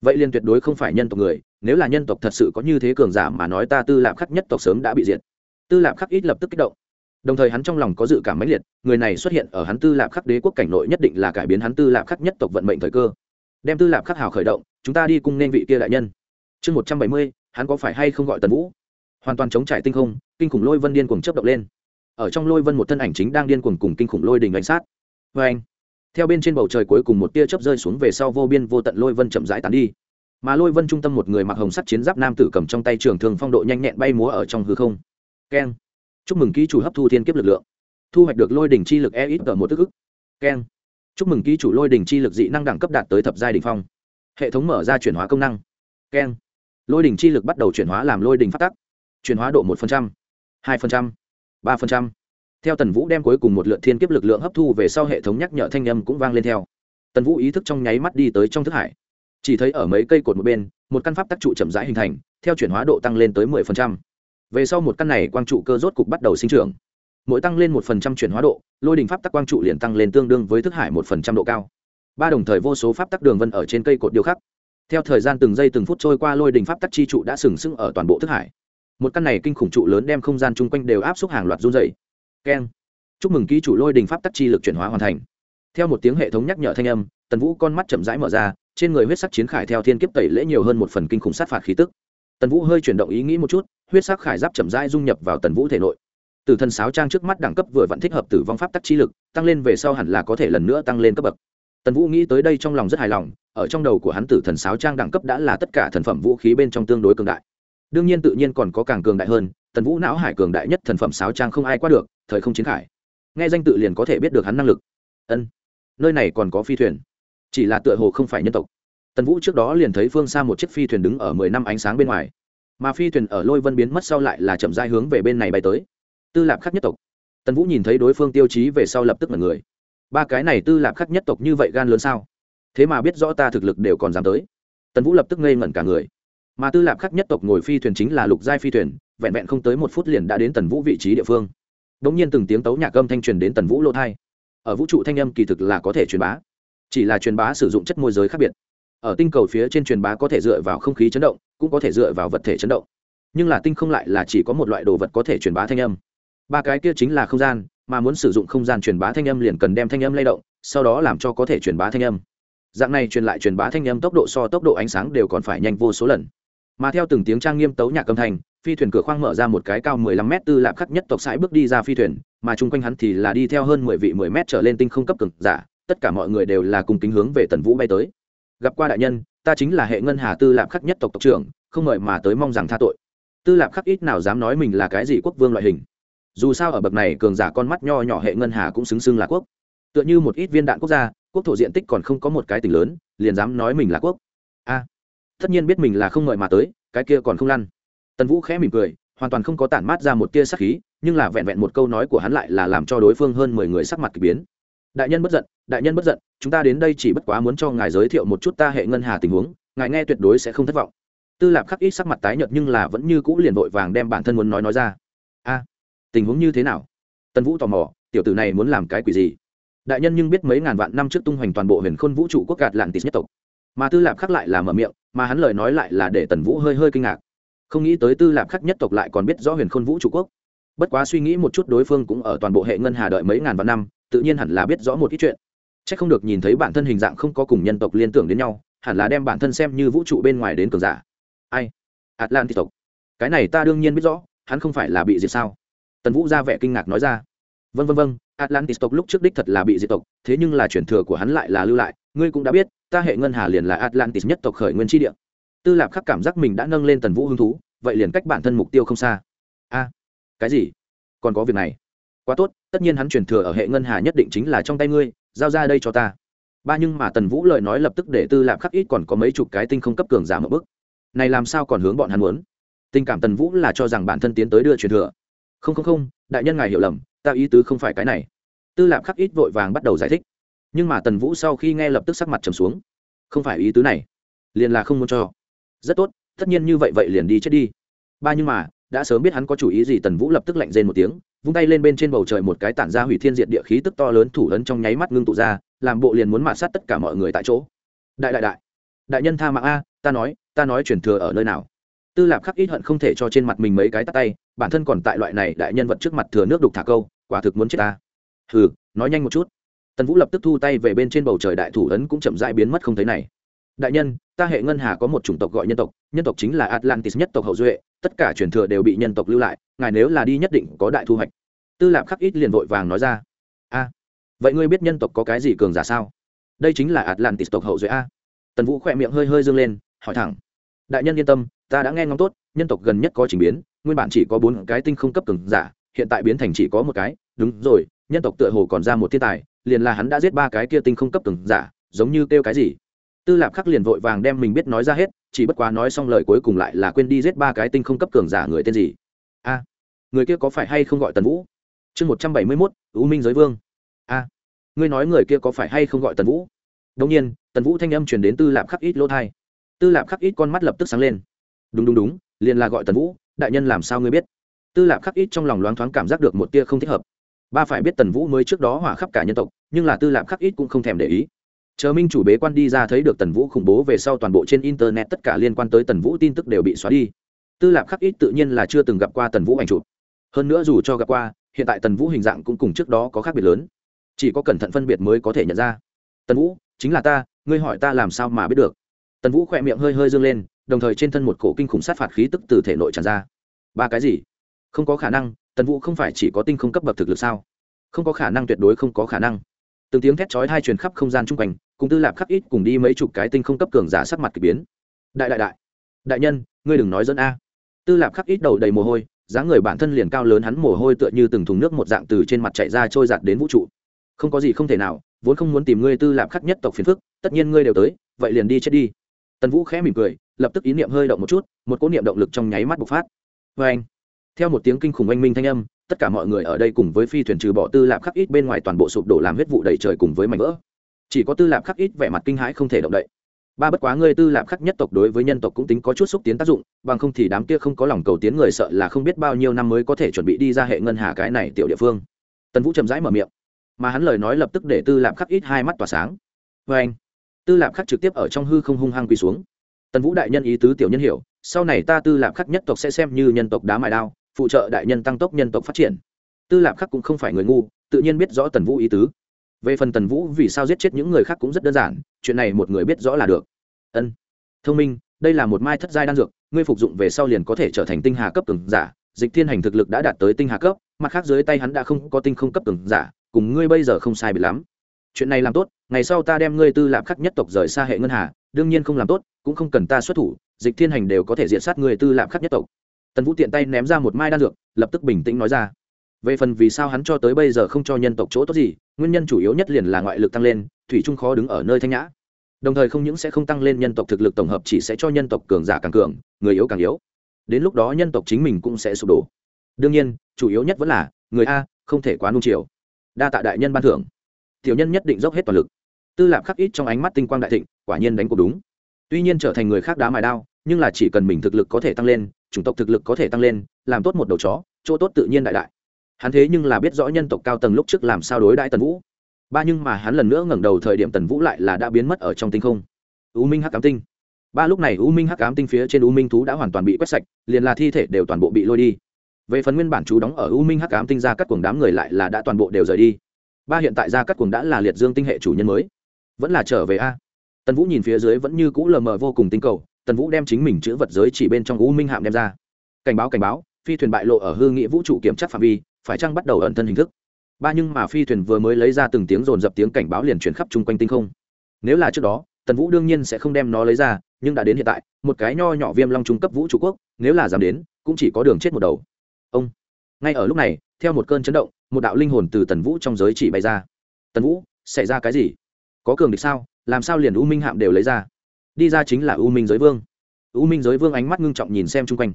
Vậy liền tuyệt đối không phải nhân tộc người, nếu là nhân tộc thật sự có như thế cường giả mà nói ta tư lạp khắc nhất tộc sớm đã bị diệt. Tư lạp khắc ít lập tức kích động. Đồng thời hắn trong lòng có dự cảm mãnh liệt, người này xuất hiện ở hắn tư lạp khắc đế quốc cảnh nội nhất định là cải biến hắn tư lạp khắc nhất tộc vận mệnh thời cơ. Đem tư lạp khắc hào khởi động, chúng ta đi cùng nên vị kia đại nhân. Chương một trăm bảy mươi, hắn có phải hay không gọi tần vũ? Hoàn toàn chống trải tinh không, kinh khủng lôi vân điên cuồng chấp động lên ở trong lôi vân một thân ảnh chính đang điên cuồng cùng kinh khủng lôi đình đánh sát. Vê anh, theo bên trên bầu trời cuối cùng một tia chớp rơi xuống về sau vô biên vô tận lôi vân chậm rãi tán đi. Mà lôi vân trung tâm một người mặc hồng sắt chiến giáp nam tử cầm trong tay trường thường phong độ nhanh nhẹn bay múa ở trong hư không. Keng. Chúc mừng ký chủ hấp thu thiên kiếp lực lượng. Thu hoạch được lôi đỉnh chi lực e ít ở một tức ức. Keng. Chúc mừng ký chủ lôi đỉnh chi lực dị năng đẳng cấp đạt tới thập giai đ ỉ n h phong. Hệ thống mở ra chuyển hóa công năng. Keng. Lôi đỉnh chi lực bắt đầu chuyển hóa làm lôi đỉnh phát tắc. Chuyển hóa độ một hai ba theo tần vũ đem cuối cùng một lượt thiên kiếp lực lượng hấp thu về sau hệ thống nhắc nhở thanh â m cũng vang lên theo. Tần vũ ý thức trong nháy mắt đi tới trong thức hải. Chỉ thấy ở mấy cây cột một bên, một căn pháp tắc trụ chậm rãi hình thành, theo chuyển hóa độ tăng lên tới mười phần trăm. Về sau một căn này quang trụ cơ rốt cục bắt đầu sinh trưởng. Mỗi tăng lên một phần trăm chuyển hóa độ, lôi đình pháp tắc quang trụ liền tăng lên tương đương với thức hải một phần trăm độ cao. Ba đồng thời vô số pháp tắc đường vân ở trên cây cột điêu khắc. Theo thời gian từng giây từng phút trôi qua, lôi đình pháp tắc chi trụ đã sừng sững ở toàn bộ thức hải một căn này kinh khủng trụ lớn đem không gian chung quanh đều áp suất hàng loạt run dày keng. Chúc mừng ký chủ lôi đình pháp tắc chi lực chuyển hóa hoàn thành. Theo một tiếng hệ thống nhắc nhở thanh âm, tần vũ con mắt chậm rãi mở ra, trên người huyết sắc chiến khải theo thiên kiếp tẩy lễ nhiều hơn một phần kinh khủng sát phạt khí tức. Tần vũ hơi chuyển động ý nghĩ một chút, huyết sắc khải giáp chậm rãi dung nhập vào tần vũ thể nội. Từ thần sáo trang trước mắt đẳng cấp vừa vẫn thích hợp tử vong pháp tắc chi lực, tăng lên về sau hẳn là có thể lần nữa tăng lên cấp bậc. Tần vũ nghĩ tới đây trong lòng rất hài lòng, ở trong đầu của hắn tử thần sáo trang đẳng cấp đã là tất cả thần phẩm vũ khí bên trong tương đối cường đại đương nhiên tự nhiên còn có càng cường đại hơn, tần vũ não hải cường đại nhất thần phẩm sáo trang không ai qua được, thời không chiến khải. Nghe danh tự liền có thể biết được hắn năng lực. Ân, nơi này còn có phi thuyền. Chỉ là tựa hồ không phải nhân tộc. Tần vũ trước đó liền thấy phương xa một chiếc phi thuyền đứng ở mười năm ánh sáng bên ngoài. Mà phi thuyền ở lôi vân biến mất sau lại là chậm dai hướng về bên này bay tới. Tư lạc khắc nhất tộc. Tần vũ nhìn thấy đối phương tiêu chí về sau lập tức là người. Ba cái này tư lạc khắc nhất tộc như vậy gan lớn sao? Thế mà biết rõ ta thực lực đều còn dám tới. Tần vũ lập tức ngây ngẩn cả người mà tư lạp khắc nhất tộc ngồi phi thuyền chính là lục giai phi thuyền, vẹn vẹn không tới một phút liền đã đến tần vũ vị trí địa phương. Đ ỗ n g nhiên từng tiếng tấu nhạc âm thanh truyền đến tần vũ lô thai ở vũ trụ thanh âm kỳ thực là có thể truyền bá, chỉ là truyền bá sử dụng chất môi giới khác biệt. Ở tinh cầu phía trên truyền bá có thể dựa vào không khí chấn động, cũng có thể dựa vào vật thể chấn động. Nhưng là tinh không lại là chỉ có một loại đồ vật có thể truyền bá thanh âm. Ba cái kia chính là không gian, mà muốn sử dụng không gian truyền bá thanh âm liền cần đem thanh âm lay động, sau đó làm cho có thể truyền bá thanh âm. Dạng này truyền lại truyền bá thanh âm tốc độ so tốc độ ánh sáng đều còn phải nhanh vô số lần mà theo từng tiếng trang nghiêm tấu nhạc âm thanh, phi thuyền cửa khoang mở ra một cái cao mười lăm mét tư lạp khắc nhất tộc sãi bước đi ra phi thuyền, mà chung quanh hắn thì là đi theo hơn mười vị mười mét trở lên tinh không cấp cực giả, tất cả mọi người đều là cùng kính hướng về tần vũ bay tới. Gặp qua đại nhân, ta chính là hệ ngân hà tư lạp khắc nhất tộc tộc trưởng, không ngợi mà tới mong rằng tha tội. Tư lạp khắc ít nào dám nói mình là cái gì quốc vương loại hình. Dù sao ở bậc này cường giả con mắt nho nhỏ hệ ngân hà cũng xứng xưng là quốc. Tựa như một ít viên đạn quốc gia, quốc thổ diện tích còn không có một cái tỉnh lớn, liền dám nói mình là quốc. A tất nhiên biết mình là không ngợi mà tới, cái kia còn không lăn. Tần vũ khẽ mỉm cười, hoàn toàn không có tản mát ra một tia sắc khí, nhưng là vẹn vẹn một câu nói của hắn lại là làm cho đối phương hơn mười người sắc mặt k ỳ biến. Đại nhân bất giận, đại nhân bất giận, chúng ta đến đây chỉ bất quá muốn cho ngài giới thiệu một chút ta hệ ngân hà tình huống, ngài nghe tuyệt đối sẽ không thất vọng. Tư lạp khắc ít sắc mặt tái nhợt nhưng là vẫn như cũ liền vội vàng đem bản thân muốn nói nói ra. A, tình huống như thế nào? Tần vũ tò mò, tiểu tử này muốn làm cái quỷ gì? Đại nhân nhưng biết mấy ngàn vạn năm trước tung hoành toàn bộ huyền khôn vũ trụ quốc gạt lạn tít nhất tộc mà tư lạp khắc lại là mở miệng, mà hắn lời nói lại là để tần vũ hơi hơi kinh ngạc. Không nghĩ tới tư lạp khắc nhất tộc lại còn biết rõ huyền khôn vũ trụ quốc. Bất quá suy nghĩ một chút đối phương cũng ở toàn bộ hệ ngân hà đợi mấy ngàn vạn năm, tự nhiên hẳn là biết rõ một ít chuyện. C h ắ c không được nhìn thấy bản thân hình dạng không có cùng nhân tộc liên tưởng đến nhau, hẳn là đem bản thân xem như vũ trụ bên ngoài đến cường giả. Ai? Atlantis tộc. Cái này ta đương nhiên biết rõ, hắn không phải là bị diệt sao? Tần vũ ra vẻ kinh ngạc nói ra. Vân vân vân atlantis tộc lúc trước đích thật là bị diệt tộc, thế nhưng là chuyển thừa của hắn lại là lưu lại. Ngươi cũng đã biết, ta hệ ngân hà liền là atlantis nhất tộc khởi nguyên tri địa. Tư lạp khắc cảm giác mình đã nâng lên tần vũ hứng thú, vậy liền cách bản thân mục tiêu không xa. A, cái gì? Còn có việc này? Quá tốt, tất nhiên hắn truyền thừa ở hệ ngân hà nhất định chính là trong tay ngươi, giao ra đây cho ta. Ba nhưng mà tần vũ lời nói lập tức để tư lạp khắc ít còn có mấy chục cái tinh không cấp cường giả một bức này làm sao còn hướng bọn hắn muốn? Tình cảm tần vũ là cho rằng bản thân tiến tới đưa truyền thừa. Không không không, đại nhân ngài hiểu lầm ta ý tứ không phải cái này. Tư lạp khắc ít vội vàng bắt đầu giải thích. Nhưng mà tần vũ sau khi nghe lập tức sắc mặt trầm xuống. Không phải ý tứ này, liền là không muốn cho. Rất tốt, tất nhiên như vậy vậy liền đi chết đi. Ba nhưng mà, đã sớm biết hắn có chủ ý gì, tần vũ lập tức lạnh rên một tiếng, vung tay lên bên trên bầu trời một cái tản ra hủy thiên diệt địa khí tức to lớn thủ lớn trong nháy mắt ngưng tụ ra, làm bộ liền muốn mạt sát tất cả mọi người tại chỗ. Đại đại đại đại nhân tha mạng a, ta nói ta nói chuyển thừa ở nơi nào? Tư lạp khắc ít hận không thể cho trên mặt mình mấy cái tắt tay, bản thân còn tại loại này đại nhân vật trước mặt thừa nước đục thả câu, quả thực muốn chết ta. Hừ, nói nhanh một chút. Tần vũ lập tức thu tay về bên trên bầu trời đại thủ ấn cũng chậm dãi biến mất không thấy này. Đại nhân, ta hệ ngân hà có một chủng tộc gọi nhân tộc nhân tộc chính là atlantis nhất tộc hậu duệ, tất cả truyền thừa đều bị nhân tộc lưu lại, ngài nếu là đi nhất định có đại thu hoạch. Tư lạp khắc ít liền vội vàng nói ra. A, vậy ngươi biết nhân tộc có cái gì cường giả sao? Đây chính là atlantis tộc hậu duệ a. Tần vũ khỏe miệng hơi hơi dâng lên, hỏi thẳng đại nhân yên tâm, ta đã nghe ngóng tốt, nhân tộc gần nhất có trình biến, nguyên bản chỉ có bốn cái tinh không cấp cường giả, hiện tại biến thành chỉ có một cái, đúng rồi, nhân tộc tựa hồ còn ra một thiên tài, liền là hắn đã giết ba cái kia tinh không cấp cường giả, giống như kêu cái gì. Tư lạp khắc liền vội vàng đem mình biết nói ra hết, chỉ bất quá nói xong lời cuối cùng lại là quên đi giết ba cái tinh không cấp cường giả người tên gì. A, người kia có phải hay không gọi tần vũ? Chương một trăm bảy mươi mốt ưu minh giới vương. A, ngươi nói người kia có phải hay không gọi tần vũ? Đông nhiên, tần vũ thanh âm truyền đến tư lạp khắc ít lỗ thai tư lạp khắc ít con mắt lập tức sáng lên. Đúng đúng đúng, liền là gọi tần vũ, đại nhân làm sao ngươi biết? Tư lạp khắc ít trong lòng loáng thoáng cảm giác được một tia không thích hợp. Ba phải biết tần vũ mới trước đó hỏa khắp cả nhân tộc, nhưng là tư lạp khắc ít cũng không thèm để ý. Chờ minh chủ bế quan đi ra thấy được tần vũ khủng bố về sau toàn bộ trên internet tất cả liên quan tới tần vũ tin tức đều bị xóa đi. Tư lạp khắc ít tự nhiên là chưa từng gặp qua tần vũ ảnh chụp. Hơn nữa dù cho gặp qua, hiện tại tần vũ hình dạng cũng cùng trước đó có khác biệt lớn. Chỉ có cẩn thận phân biệt mới có thể nhận ra. Tần vũ, chính là ta, ngươi hỏi ta làm sao mà biết được? Tần vũ khỏe miệng hơi hơi dâng lên, đồng thời trên thân một cổ kinh khủng sát phạt khí tức từ thể nội tràn ra. Ba cái gì? Không có khả năng, tần vũ không phải chỉ có tinh không cấp bậc thực lực sao? Không có khả năng tuyệt đối không có khả năng. Từng tiếng thét chói hai truyền khắp không gian chung quanh, cùng tư lạp khắc ít cùng đi mấy chục cái tinh không cấp cường giả sắc mặt k ỳ biến. Đại đại đại. Đại nhân, ngươi đừng nói dẫn a. Tư lạp khắc ít đầu đầy mồ hôi, dáng người bản thân liền cao lớn hắn mồ hôi tựa như từng thùng nước một dạng từ trên mặt chạy ra trôi giạt đến vũ trụ. Không có gì không thể nào, vốn không muốn tìm ngươi tư lạp khắc nhất tộc phiền phức, tất nhiên ngươi đều tới, vậy liền đi chết đi tần vũ khẽ mỉm cười, lập tức ý niệm hơi động một chút, một cỗ niệm động lực trong nháy mắt bộc phát. Vê anh, theo một tiếng kinh khủng oanh minh thanh âm, tất cả mọi người ở đây cùng với phi thuyền trừ bỏ tư lạp khắc ít bên ngoài toàn bộ sụp đổ làm huyết vụ đầy trời cùng với mảnh vỡ. Chỉ có tư lạp khắc ít vẻ mặt kinh hãi không thể động đậy. Ba bất quá ngươi tư lạp khắc nhất tộc đối với nhân tộc cũng tính có chút xúc tiến tác dụng, bằng không thì đám kia không có lòng cầu tiến người sợ là không biết bao nhiêu năm mới có thể chuẩn bị đi ra hệ ngân hà cái này tiểu địa phương. Tần vũ chậm rãi mở miệng, mà hắn lời nói lập tức để tư lạp khắc ít hai mắt tỏa sáng. Vê anh tư lạp khắc trực tiếp ở trong hư không hung hăng quỳ xuống. Tần vũ đại nhân ý tứ tiểu nhân hiểu, sau này ta tư lạp khắc nhất tộc sẽ xem như nhân tộc đá mài đao, phụ trợ đại nhân tăng tốc nhân tộc phát triển. Tư lạp khắc cũng không phải người ngu, tự nhiên biết rõ tần vũ ý tứ. Về phần tần vũ vì sao giết chết những người khác cũng rất đơn giản, chuyện này một người biết rõ là được. Ân, thông minh, đây là một mai thất giai đan dược, ngươi phục dụng về sau liền có thể trở thành tinh hà cấp cường giả, dịch thiên hành thực lực đã đạt tới tinh hà cấp, mặt khác dưới tay hắn đã không có tinh không cấp cường giả, cùng ngươi bây giờ không sai bị lắm chuyện này làm tốt, ngày sau ta đem ngươi tư lạp khắc nhất tộc rời xa hệ ngân hà, đương nhiên không làm tốt, cũng không cần ta xuất thủ, dịch thiên hành đều có thể diện sát người tư lạp khắc nhất tộc. Tần vũ tiện tay ném ra một mai đan dược, lập tức bình tĩnh nói ra. Về phần vì sao hắn cho tới bây giờ không cho nhân tộc chỗ tốt gì, nguyên nhân chủ yếu nhất liền là ngoại lực tăng lên, thủy trung khó đứng ở nơi thanh nhã. Đồng thời không những sẽ không tăng lên nhân tộc thực lực tổng hợp chỉ sẽ cho nhân tộc cường giả càng cường, người yếu càng yếu. Đến lúc đó nhân tộc chính mình cũng sẽ sụp đổ. Đương nhiên, chủ yếu nhất vẫn là, người a, không thể quá nung chiều. Đa tạ đại nhân ban thưởng tiểu nhân nhất định dốc hết toàn lực. Tư lạp khắc ít trong ánh mắt tinh quang đại thịnh, quả nhiên đánh cuộc đúng. Tuy nhiên trở thành người khác đá mài đao, nhưng là chỉ cần mình thực lực có thể tăng lên, chủng tộc thực lực có thể tăng lên, làm tốt một đầu chó, chỗ tốt tự nhiên đại đại. Hắn thế nhưng là biết rõ nhân tộc cao tầng lúc trước làm sao đối đãi tần vũ. Ba nhưng mà hắn lần nữa ngẩng đầu thời điểm tần vũ lại là đã biến mất ở trong tinh không. U minh hắc cám tinh. Ba lúc này u minh hắc cám tinh phía trên u minh thú đã hoàn toàn bị quét sạch, liền là thi thể đều toàn bộ bị lôi đi. Về phần nguyên bản chú đóng ở u minh hắc cám tinh ra các cuồng đám người lại là đã toàn bộ đều rời đi ba hiện tại ra cắt cuồng đã là liệt dương tinh hệ chủ nhân mới. Vẫn là trở về a. Tần vũ nhìn phía dưới vẫn như cũ lờ mờ vô cùng tinh cầu, tần vũ đem chính mình chữ vật giới chỉ bên trong u minh hạm đem ra. Cảnh báo cảnh báo, phi thuyền bại lộ ở hư nghị vũ trụ kiểm tra phạm vi, phải chăng bắt đầu ẩn thân hình thức? Ba nhưng mà phi thuyền vừa mới lấy ra từng tiếng rồn dập tiếng cảnh báo liền chuyển khắp chung quanh tinh không. Nếu là trước đó, tần vũ đương nhiên sẽ không đem nó lấy ra, nhưng đã đến hiện tại, một cái nho nhỏ viêm long trung cấp vũ trụ quốc, nếu là dám đến, cũng chỉ có đường chết một đầu. Ông, ngay ở lúc này theo một cơn chấn động, một đạo linh hồn từ tần vũ trong giới chỉ bay ra. Tần vũ, xảy ra cái gì? Có cường địch sao? Làm sao liền u minh hạm đều lấy ra? Đi ra chính là u minh giới vương. U minh giới vương ánh mắt ngưng trọng nhìn xem chung quanh.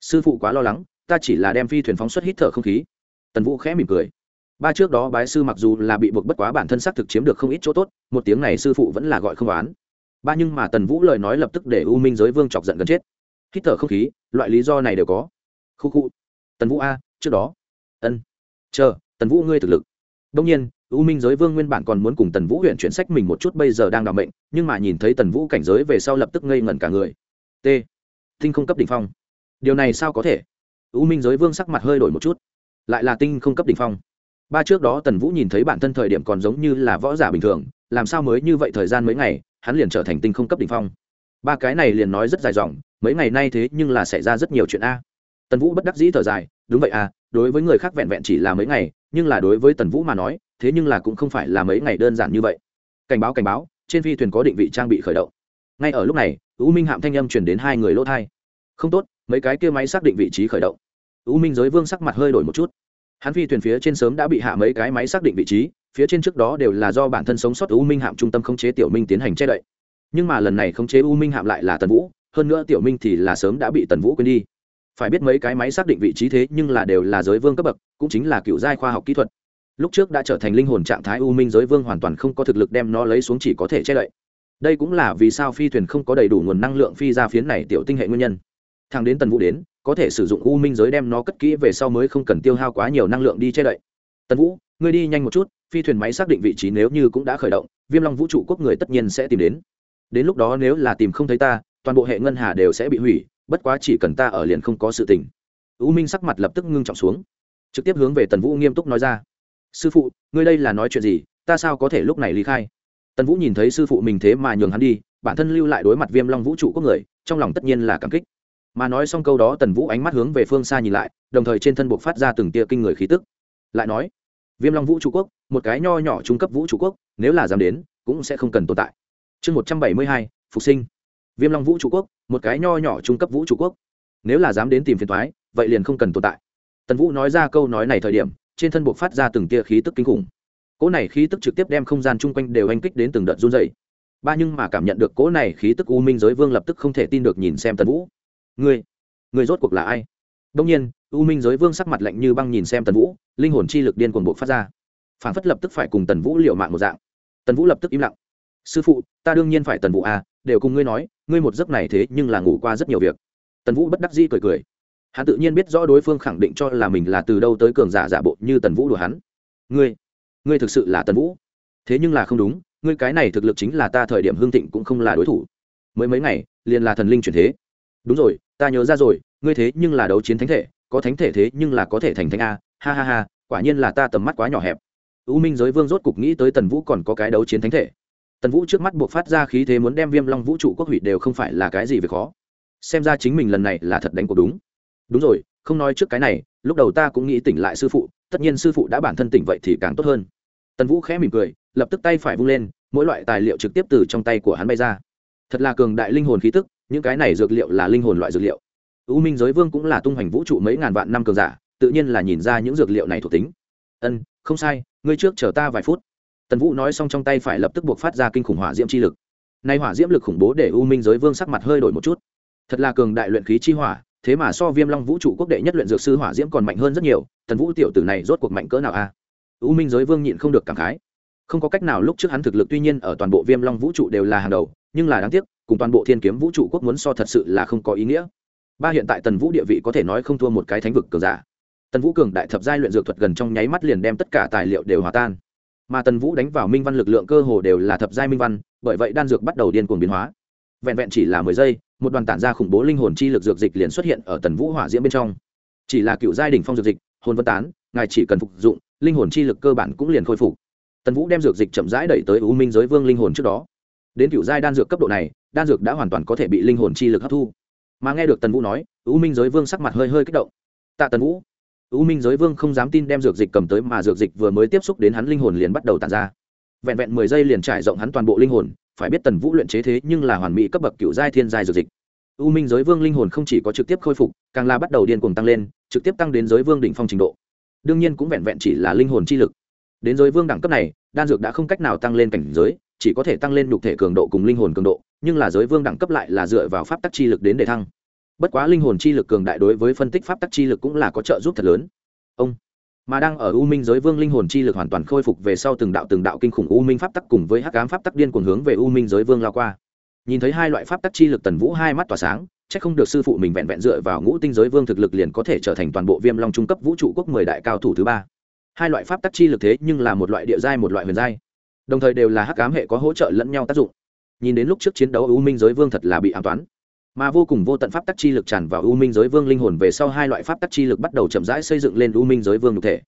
Sư phụ quá lo lắng, ta chỉ là đem phi thuyền phóng xuất hít thở không khí. Tần vũ khẽ mỉm cười. Ba trước đó bái sư mặc dù là bị buộc bất quá bản thân xác thực chiếm được không ít chỗ tốt, một tiếng này sư phụ vẫn là gọi không oán. Ba nhưng mà tần vũ lời nói lập tức để u minh giới vương chọc giận gần chết. Hít thở không khí, loại lý do này đều có. Khu khu. Tần vũ a, trước đó ân. Chờ, tần vũ ngươi thực lực. Đông nhiên, u minh giới vương nguyên bản còn muốn cùng tần vũ huyện chuyển sách mình một chút, bây giờ đang đ ả o mệnh, nhưng mà nhìn thấy tần vũ cảnh giới về sau lập tức ngây ngẩn cả người. T. Tinh không cấp đ ỉ n h phong. Điều này sao có thể? U minh giới vương sắc mặt hơi đổi một chút. Lại là tinh không cấp đ ỉ n h phong. Ba trước đó tần vũ nhìn thấy bản thân thời điểm còn giống như là võ giả bình thường, làm sao mới như vậy thời gian mấy ngày, hắn liền trở thành tinh không cấp đ ỉ n h phong. Ba cái này liền nói rất dài dòng, mấy ngày nay thế nhưng là xảy ra rất nhiều chuyện a. Tần vũ bất đắc dĩ thở dài đúng vậy à đối với người khác vẹn vẹn chỉ là mấy ngày, nhưng là đối với tần vũ mà nói, thế nhưng là cũng không phải là mấy ngày đơn giản như vậy. Cảnh báo cảnh báo, trên phi thuyền có định vị trang bị khởi động. Ngay ở lúc này, u minh hạm thanh âm chuyển đến hai người lỗ thai. Không tốt, mấy cái kia máy xác định vị trí khởi động. U minh giới vương sắc mặt hơi đổi một chút. Hắn phi thuyền phía trên sớm đã bị hạ mấy cái máy xác định vị trí, phía trên trước đó đều là do bản thân sống sót u minh hạm trung tâm khống chế tiểu minh tiến hành che đậy. Nhưng mà lần này khống chế u minh hạm lại là tần vũ, hơn nữa tiểu minh thì là sớm đã bị tần vũ quên đi phải biết mấy cái máy xác định vị trí thế nhưng là đều là giới vương cấp bậc, cũng chính là cựu giai khoa học kỹ thuật. Lúc trước đã trở thành linh hồn trạng thái u minh giới vương hoàn toàn không có thực lực đem nó lấy xuống chỉ có thể che đậy. Đây cũng là vì sao phi thuyền không có đầy đủ nguồn năng lượng phi ra phiến này tiểu tinh hệ nguyên nhân. Thằng đến tần vũ đến, có thể sử dụng u minh giới đem nó cất kỹ về sau mới không cần tiêu hao quá nhiều năng lượng đi che đậy. Tần vũ, ngươi đi nhanh một chút, phi thuyền máy xác định vị trí nếu như cũng đã khởi động, viêm long vũ trụ quốc người tất nhiên sẽ tìm đến. Đến lúc đó nếu là tìm không thấy ta, toàn bộ hệ ngân hà đều sẽ bị hủy bất quá chỉ cần ta ở liền không có sự tình. U minh sắc mặt lập tức ngưng trọng xuống, trực tiếp hướng về tần vũ nghiêm túc nói ra. Sư phụ, ngươi đây là nói chuyện gì? Ta sao có thể lúc này ly khai? Tần vũ nhìn thấy sư phụ mình thế mà nhường hắn đi, bản thân lưu lại đối mặt viêm long vũ trụ quốc người, trong lòng tất nhiên là cảm kích. Mà nói xong câu đó, tần vũ ánh mắt hướng về phương xa nhìn lại, đồng thời trên thân buộc phát ra từng tia kinh người khí tức. Lại nói, viêm long vũ trụ quốc, một cái nho nhỏ trung cấp vũ trụ quốc, nếu là dám đến, cũng sẽ không cần tồn tại. Chương một trăm bảy mươi hai, phục sinh viêm long vũ trụ quốc, một cái nho nhỏ trung cấp vũ trụ quốc. Nếu là dám đến tìm phiền thoái vậy liền không cần tồn tại. Tần vũ nói ra câu nói này thời điểm, trên thân buộc phát ra từng tia khí tức kinh khủng. Cỗ này khí tức trực tiếp đem không gian chung quanh đều anh kích đến từng đợt run dày ba nhưng mà cảm nhận được cỗ này khí tức u minh giới vương lập tức không thể tin được nhìn xem tần vũ. Ngươi ngươi rốt cuộc là ai? Đông nhiên, u minh giới vương sắc mặt lạnh như băng nhìn xem tần vũ, linh hồn chi lực điên cuồng buộc phát ra. Phản phất lập tức phải cùng tần vũ liệu mạng một dạng. Tần vũ lập tức im lặng. Sư phụ, ta đương nhiên phải tần vũ à đều cùng ngươi nói ngươi một giấc này thế nhưng là ngủ qua rất nhiều việc. Tần vũ bất đắc dĩ cười cười. Hắn tự nhiên biết rõ đối phương khẳng định cho là mình là từ đâu tới cường giả giả bộ như tần vũ đùa hắn. Ngươi ngươi thực sự là tần vũ? Thế nhưng là không đúng, ngươi cái này thực lực chính là ta thời điểm hương thịnh cũng không là đối thủ. Mới mấy ngày, liền là thần linh chuyển thế. Đúng rồi, ta nhớ ra rồi, ngươi thế nhưng là đấu chiến thánh thể, có thánh thể thế nhưng là có thể thành thánh a, ha ha ha, quả nhiên là ta tầm mắt quá nhỏ hẹp. U minh giới vương rốt cục nghĩ tới tần vũ còn có cái đấu chiến thánh thể tần vũ trước mắt buộc phát ra khí thế muốn đem viêm long vũ trụ quốc hủy đều không phải là cái gì về khó. Xem ra chính mình lần này là thật đánh cuộc đúng. Đúng rồi, không nói trước cái này, lúc đầu ta cũng nghĩ tỉnh lại sư phụ, tất nhiên sư phụ đã bản thân tỉnh vậy thì càng tốt hơn. Tần vũ khẽ mỉm cười, lập tức tay phải vung lên, mỗi loại tài liệu trực tiếp từ trong tay của hắn bay ra. Thật là cường đại linh hồn khí tức, những cái này dược liệu là linh hồn loại dược liệu. U minh giới vương cũng là tung hoành vũ trụ mấy ngàn vạn năm cường giả, tự nhiên là nhìn ra những dược liệu này thuộc tính. Ân, không sai, ngươi trước chờ ta vài phút tần vũ nói xong trong tay phải lập tức buộc phát ra kinh khủng hỏa diễm chi lực nay hỏa diễm lực khủng bố để u minh giới vương sắc mặt hơi đổi một chút thật là cường đại luyện khí chi hỏa thế mà so viêm long vũ trụ quốc đệ nhất luyện dược sư hỏa diễm còn mạnh hơn rất nhiều tần vũ tiểu tử này rốt cuộc mạnh cỡ nào a à? u minh giới vương nhịn không được cảm khái không có cách nào lúc trước hắn thực lực tuy nhiên ở toàn bộ viêm long vũ trụ đều là hàng đầu nhưng là đáng tiếc cùng toàn bộ thiên kiếm vũ trụ quốc muốn so thật sự là không có ý nghĩa ba hiện tại tần vũ địa vị có thể nói không thua một cái thánh vực cường giả tần vũ cường đại thập giai luyện dược thuật gần trong nháy mắt liền đem tất cả tài liệu đều hòa tan mà tần vũ đánh vào minh văn lực lượng cơ hồ đều là thập giai minh văn, bởi vậy đan dược bắt đầu điên cuồng biến hóa. Vẹn vẹn chỉ là mười giây, một đoàn tản ra khủng bố linh hồn chi lực dược dịch liền xuất hiện ở tần vũ hỏa diễm bên trong. Chỉ là cựu giai đình phong dược dịch, hồn vân tán, ngài chỉ cần phục dụng, linh hồn chi lực cơ bản cũng liền khôi phục. Tần vũ đem dược dịch chậm rãi đẩy tới u minh giới vương linh hồn trước đó. Đến cựu giai đan dược cấp độ này, đan dược đã hoàn toàn có thể bị linh hồn chi lực hấp thu. Mà nghe được tần vũ nói, u minh giới vương sắc mặt hơi hơi kích động. Tạ tần vũ u minh giới vương không dám tin đem dược dịch cầm tới mà dược dịch vừa mới tiếp xúc đến hắn linh hồn liền bắt đầu tàn ra. Vẹn vẹn mười giây liền trải rộng hắn toàn bộ linh hồn, phải biết tần vũ luyện chế thế nhưng là hoàn mỹ cấp bậc cựu giai thiên giai dược dịch. U minh giới vương linh hồn không chỉ có trực tiếp khôi phục, càng là bắt đầu điên cuồng tăng lên, trực tiếp tăng đến giới vương đỉnh phong trình độ. Đương nhiên cũng vẹn vẹn chỉ là linh hồn chi lực. Đến giới vương đẳng cấp này, đan dược đã không cách nào tăng lên cảnh giới, chỉ có thể tăng lên nhục thể cường độ cùng linh hồn cường độ, nhưng là giới vương đẳng cấp lại là dựa vào pháp tắc chi lực đến để thăng bất quá linh hồn chi lực cường đại đối với phân tích pháp tắc chi lực cũng là có trợ giúp thật lớn. Ông, mà đang ở u minh giới vương linh hồn chi lực hoàn toàn khôi phục về sau từng đạo từng đạo kinh khủng u minh pháp tắc cùng với hắc ám pháp tắc điên cuồng hướng về u minh giới vương lao qua. Nhìn thấy hai loại pháp tắc chi lực tần vũ hai mắt tỏa sáng, chắc không được sư phụ mình vẹn vẹn dựa vào ngũ tinh giới vương thực lực liền có thể trở thành toàn bộ viêm long trung cấp vũ trụ quốc mười đại cao thủ thứ ba. Hai loại pháp tắc chi lực thế nhưng là một loại địa giai, một loại huyền giai. Đồng thời đều là hắc ám hệ có hỗ trợ lẫn nhau tác dụng. Nhìn đến lúc trước chiến đấu u minh giới vương thật là bị an toán mà vô cùng vô tận pháp tắc chi lực tràn vào u minh giới vương linh hồn về sau hai loại pháp tắc chi lực bắt đầu chậm rãi xây dựng lên u minh giới vương nhục thể.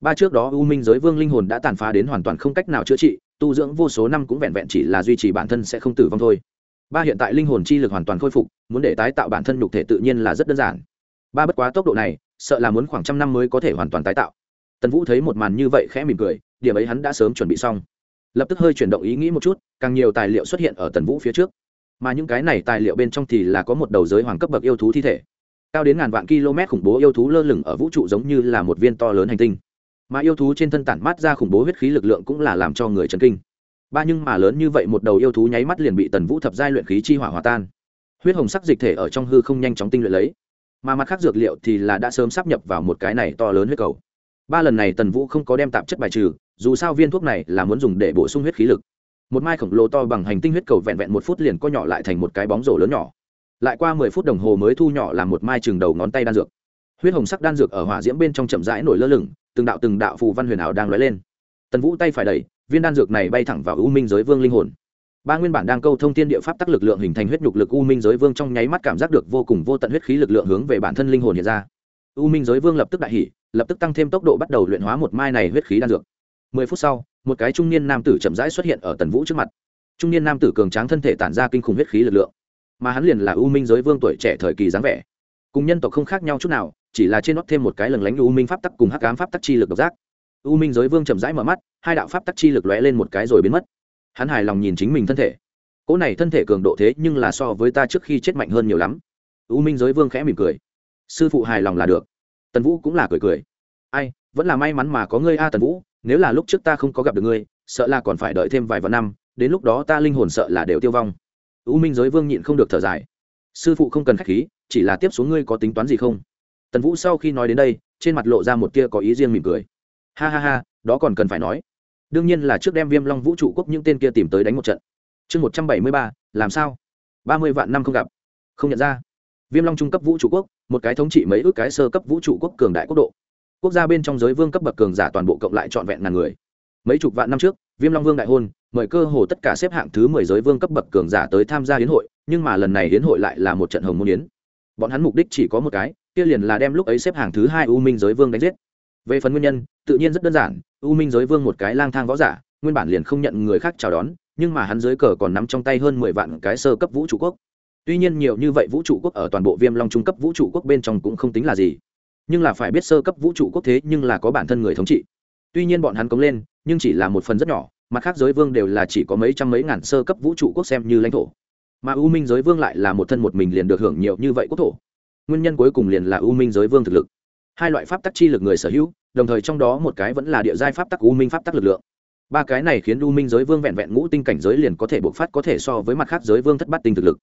Ba trước đó u minh giới vương linh hồn đã tàn phá đến hoàn toàn không cách nào chữa trị, tu dưỡng vô số năm cũng vẹn vẹn chỉ là duy trì bản thân sẽ không tử vong thôi. Ba hiện tại linh hồn chi lực hoàn toàn khôi phục, muốn để tái tạo bản thân nhục thể tự nhiên là rất đơn giản. Ba bất quá tốc độ này, sợ là muốn khoảng trăm năm mới có thể hoàn toàn tái tạo. Tần vũ thấy một màn như vậy khẽ mỉm cười, điểm ấy hắn đã sớm chuẩn bị xong. Lập tức hơi chuyển động ý nghĩ một chút, càng nhiều tài liệu xuất hiện ở tần vũ phía trước mà những cái này tài liệu bên trong thì là có một đầu giới hoàng cấp bậc yêu thú thi thể. Cao đến ngàn vạn km khủng bố yêu thú lơ lửng ở vũ trụ giống như là một viên to lớn hành tinh. Mà yêu thú trên thân tản mát ra khủng bố huyết khí lực lượng cũng là làm cho người chấn kinh. Ba nhưng mà lớn như vậy một đầu yêu thú nháy mắt liền bị tần vũ thập giai luyện khí chi hỏa hòa tan. Huyết hồng sắc dịch thể ở trong hư không nhanh chóng tinh luyện lấy. Mà mặt khác dược liệu thì là đã sớm sắp nhập vào một cái này to lớn huyết cầu. Ba lần này tần vũ không có đem tạp chất bài trừ, dù sao viên thuốc này là muốn dùng để bổ sung huyết khí lực một mai khổng lồ to bằng hành tinh huyết cầu vẹn vẹn một phút liền co nhỏ lại thành một cái bóng rổ lớn nhỏ. Lại qua mười phút đồng hồ mới thu nhỏ làm một mai chừng đầu ngón tay đan dược. Huyết hồng sắc đan dược ở hỏa diễm bên trong chậm rãi nổi lơ lửng, từng đạo từng đạo phù văn huyền ảo đang lóe lên. Tần vũ tay phải đẩy, viên đan dược này bay thẳng vào u minh giới vương linh hồn. Ba nguyên bản đang câu thông thiên địa pháp tắc lực lượng hình thành huyết nhục lực u minh giới vương trong nháy mắt cảm giác được vô cùng vô tận huyết khí lực lượng hướng về bản thân linh hồn hiện ra. U minh giới vương lập tức đại hỉ, lập tức tăng thêm tốc độ bắt đầu luyện hóa một mai này huyết khí đan dược mười phút sau, một cái trung niên nam tử chậm rãi xuất hiện ở tần vũ trước mặt. Trung niên nam tử cường tráng thân thể tản ra kinh khủng huyết khí lực lượng, mà hắn liền là u minh giới vương tuổi trẻ thời kỳ dáng vẻ. Cùng nhân tộc không khác nhau chút nào, chỉ là trên nót thêm một cái lừng lánh u minh pháp tắc cùng hắc ám pháp tắc chi lực độc giác. U minh giới vương chậm rãi mở mắt, hai đạo pháp tắc chi lực lóe lên một cái rồi biến mất. Hắn hài lòng nhìn chính mình thân thể. Cỗ này thân thể cường độ thế nhưng là so với ta trước khi chết mạnh hơn nhiều lắm. U minh giới vương khẽ mỉm cười. Sư phụ hài lòng là được. Tần vũ cũng là cười cười. Ai, vẫn là may mắn mà có ngươi a tần vũ nếu là lúc trước ta không có gặp được ngươi, sợ là còn phải đợi thêm vài vạn năm, đến lúc đó ta linh hồn sợ là đều tiêu vong. U minh giới vương nhịn không được thở dài. Sư phụ không cần k h á c h khí, chỉ là tiếp xuống ngươi có tính toán gì không? Tần vũ sau khi nói đến đây, trên mặt lộ ra một tia có ý riêng mỉm cười. Ha ha ha, đó còn cần phải nói. Đương nhiên là trước đem viêm long vũ trụ quốc những tên kia tìm tới đánh một trận. Chương một trăm bảy mươi ba, làm sao? Ba mươi vạn năm không gặp. Không nhận ra. Viêm long trung cấp vũ trụ quốc, một cái thống trị mấy ước cái sơ cấp vũ trụ quốc cường đại quốc độ quốc gia bên trong giới vương cấp bậc cường giả toàn bộ cộng lại trọn vẹn ngàn người. Mấy chục vạn năm trước, viêm long vương đại hôn, mời cơ hồ tất cả xếp hạng thứ mười giới vương cấp bậc cường giả tới tham gia hiến hội, nhưng mà lần này hiến hội lại là một trận hồng môn yến. Bọn hắn mục đích chỉ có một cái, kia liền là đem lúc ấy xếp hạng thứ hai u minh giới vương đánh giết. Về phần nguyên nhân, tự nhiên rất đơn giản, u minh giới vương một cái lang thang võ giả, nguyên bản liền không nhận người khác chào đón, nhưng mà hắn dưới cờ còn nắm trong tay hơn mười vạn cái sơ cấp vũ trụ quốc. Tuy nhiên nhiều như vậy vũ trụ quốc ở toàn bộ viêm long trung cấp vũ trụ quốc bên trong cũng không tính là gì nhưng là phải biết sơ cấp vũ trụ quốc thế nhưng là có bản thân người thống trị. Tuy nhiên bọn hắn cống lên, nhưng chỉ là một phần rất nhỏ, mặt khác giới vương đều là chỉ có mấy trăm mấy ngàn sơ cấp vũ trụ quốc xem như lãnh thổ. Mà u minh giới vương lại là một thân một mình liền được hưởng nhiều như vậy quốc thổ. Nguyên nhân cuối cùng liền là u minh giới vương thực lực. Hai loại pháp tắc chi lực người sở hữu, đồng thời trong đó một cái vẫn là địa giai pháp tắc u minh pháp tắc lực lượng. Ba cái này khiến u minh giới vương vẹn vẹn ngũ tinh cảnh giới liền có thể bộc phát có thể so với mặt khác giới vương thất bát tinh thực lực.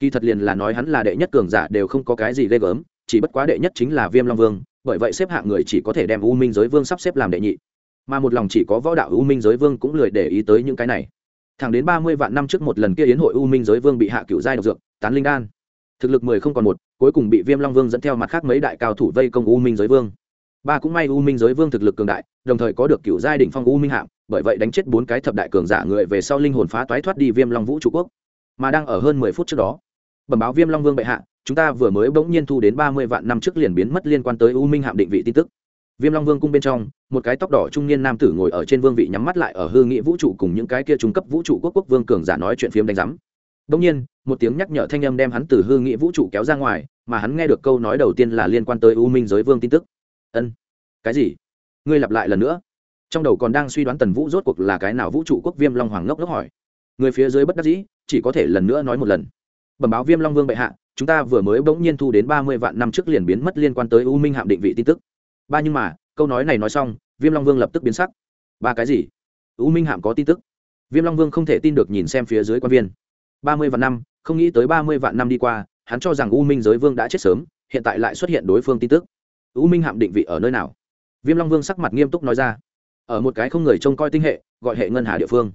Kỳ thật liền là nói hắn là đệ nhất cường giả đều không có cái gì ghê gớm chỉ bất quá đệ nhất chính là viêm long vương, bởi vậy xếp hạng người chỉ có thể đem u minh giới vương sắp xếp làm đệ nhị. Mà một lòng chỉ có võ đạo u minh giới vương cũng lười để ý tới những cái này. Thẳng đến ba mươi vạn năm trước một lần kia yến hội u minh giới vương bị hạ cựu giai độc dược, tán linh đan. Thực lực mười không còn một, cuối cùng bị viêm long vương dẫn theo mặt khác mấy đại cao thủ vây công u minh giới vương. Ba cũng may u minh giới vương thực lực cường đại, đồng thời có được cựu giai đỉnh phong u minh hạng, bởi vậy đánh chết bốn cái thập đại cường giả người về sau linh hồn phá toái thoát đi viêm long vũ trụ quốc. Mà đang ở hơn mười phút trước đó, bẩm báo viêm long vương bệ hạ chúng ta vừa mới bỗng nhiên thu đến ba mươi vạn năm trước liền biến mất liên quan tới u minh hạm định vị tin tức. Viêm long vương cung bên trong, một cái tóc đỏ trung niên nam tử ngồi ở trên vương vị nhắm mắt lại ở hư nghị vũ trụ cùng những cái kia trung cấp vũ trụ quốc quốc vương cường giả nói chuyện phiếm đánh giám. Đông nhiên, một tiếng nhắc nhở thanh âm đem hắn từ hư nghị vũ trụ kéo ra ngoài, mà hắn nghe được câu nói đầu tiên là liên quan tới u minh giới vương tin tức. Ân, cái gì? Ngươi lặp lại lần nữa? Trong đầu còn đang suy đoán tần vũ rốt cuộc là cái nào vũ trụ quốc viêm long hoàng ngốc ngốc hỏi. Người phía dưới bất đắc dĩ, chỉ có thể lần nữa nói một lần. Bẩm báo viêm long vương bệ hạ chúng ta vừa mới bỗng nhiên thu đến ba mươi vạn năm trước liền biến mất liên quan tới u minh hạm định vị tin tức. Ba nhưng mà, câu nói này nói xong, viêm long vương lập tức biến sắc. Ba cái gì? U minh hạm có tin tức. Viêm long vương không thể tin được nhìn xem phía dưới quan viên. Ba mươi vạn năm, không nghĩ tới ba mươi vạn năm đi qua, hắn cho rằng u minh giới vương đã chết sớm, hiện tại lại xuất hiện đối phương tin tức. U minh hạm định vị ở nơi nào? Viêm long vương sắc mặt nghiêm túc nói ra. Ở một cái không người trông coi tinh hệ, gọi hệ ngân hà địa phương.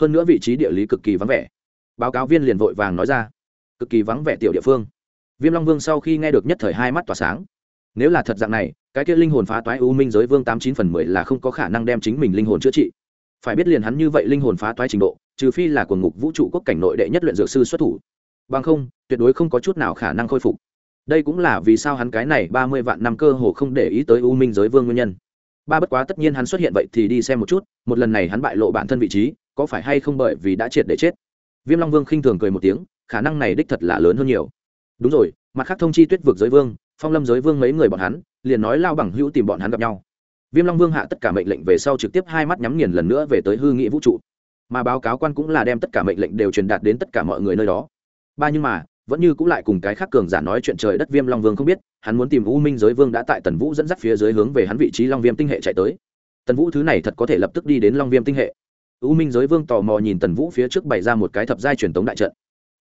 Hơn nữa vị trí địa lý cực kỳ vắng vẻ. Báo cáo viên liền vội vàng nói ra cực kỳ vắng vẻ tiểu địa phương. Viêm long vương sau khi nghe được nhất thời hai mắt tỏa sáng. Nếu là thật dạng này, cái kia linh hồn phá toái u minh giới vương tám chín phần mười là không có khả năng đem chính mình linh hồn chữa trị. Phải biết liền hắn như vậy linh hồn phá toái trình độ, trừ phi là quần ngục vũ trụ quốc cảnh nội đệ nhất luyện dược sư xuất thủ. Bằng không, tuyệt đối không có chút nào khả năng khôi phục. Đây cũng là vì sao hắn cái này ba mươi vạn năm cơ hồ không để ý tới u minh giới vương nguyên nhân. Ba bất quá tất nhiên hắn xuất hiện vậy thì đi xem một chút, một lần này hắn bại lộ bản thân vị trí, có phải hay không bởi vì đã triệt để chết. Viêm long vương khinh thường cười một tiếng khả năng này đích thật là lớn hơn nhiều. Đúng rồi, mặt khác thông chi tuyết vực giới vương, phong lâm giới vương mấy người bọn hắn, liền nói lao bằng hữu tìm bọn hắn gặp nhau. Viêm long vương hạ tất cả mệnh lệnh về sau trực tiếp hai mắt nhắm nghiền lần nữa về tới hư nghị vũ trụ. Mà báo cáo quan cũng là đem tất cả mệnh lệnh đều truyền đạt đến tất cả mọi người nơi đó. Ba nhưng mà, vẫn như cũng lại cùng cái khác cường giả nói chuyện trời đất viêm long vương không biết, hắn muốn tìm u minh giới vương đã tại tần vũ dẫn dắt phía dưới hướng về hắn vị trí long viêm tinh hệ chạy tới. Tần vũ thứ này thật có thể lập tức đi đến long viêm tinh hệ. U minh giới vương tò mò nhìn tần vũ phía trước bày ra một cái thập giai truyền tống đại trận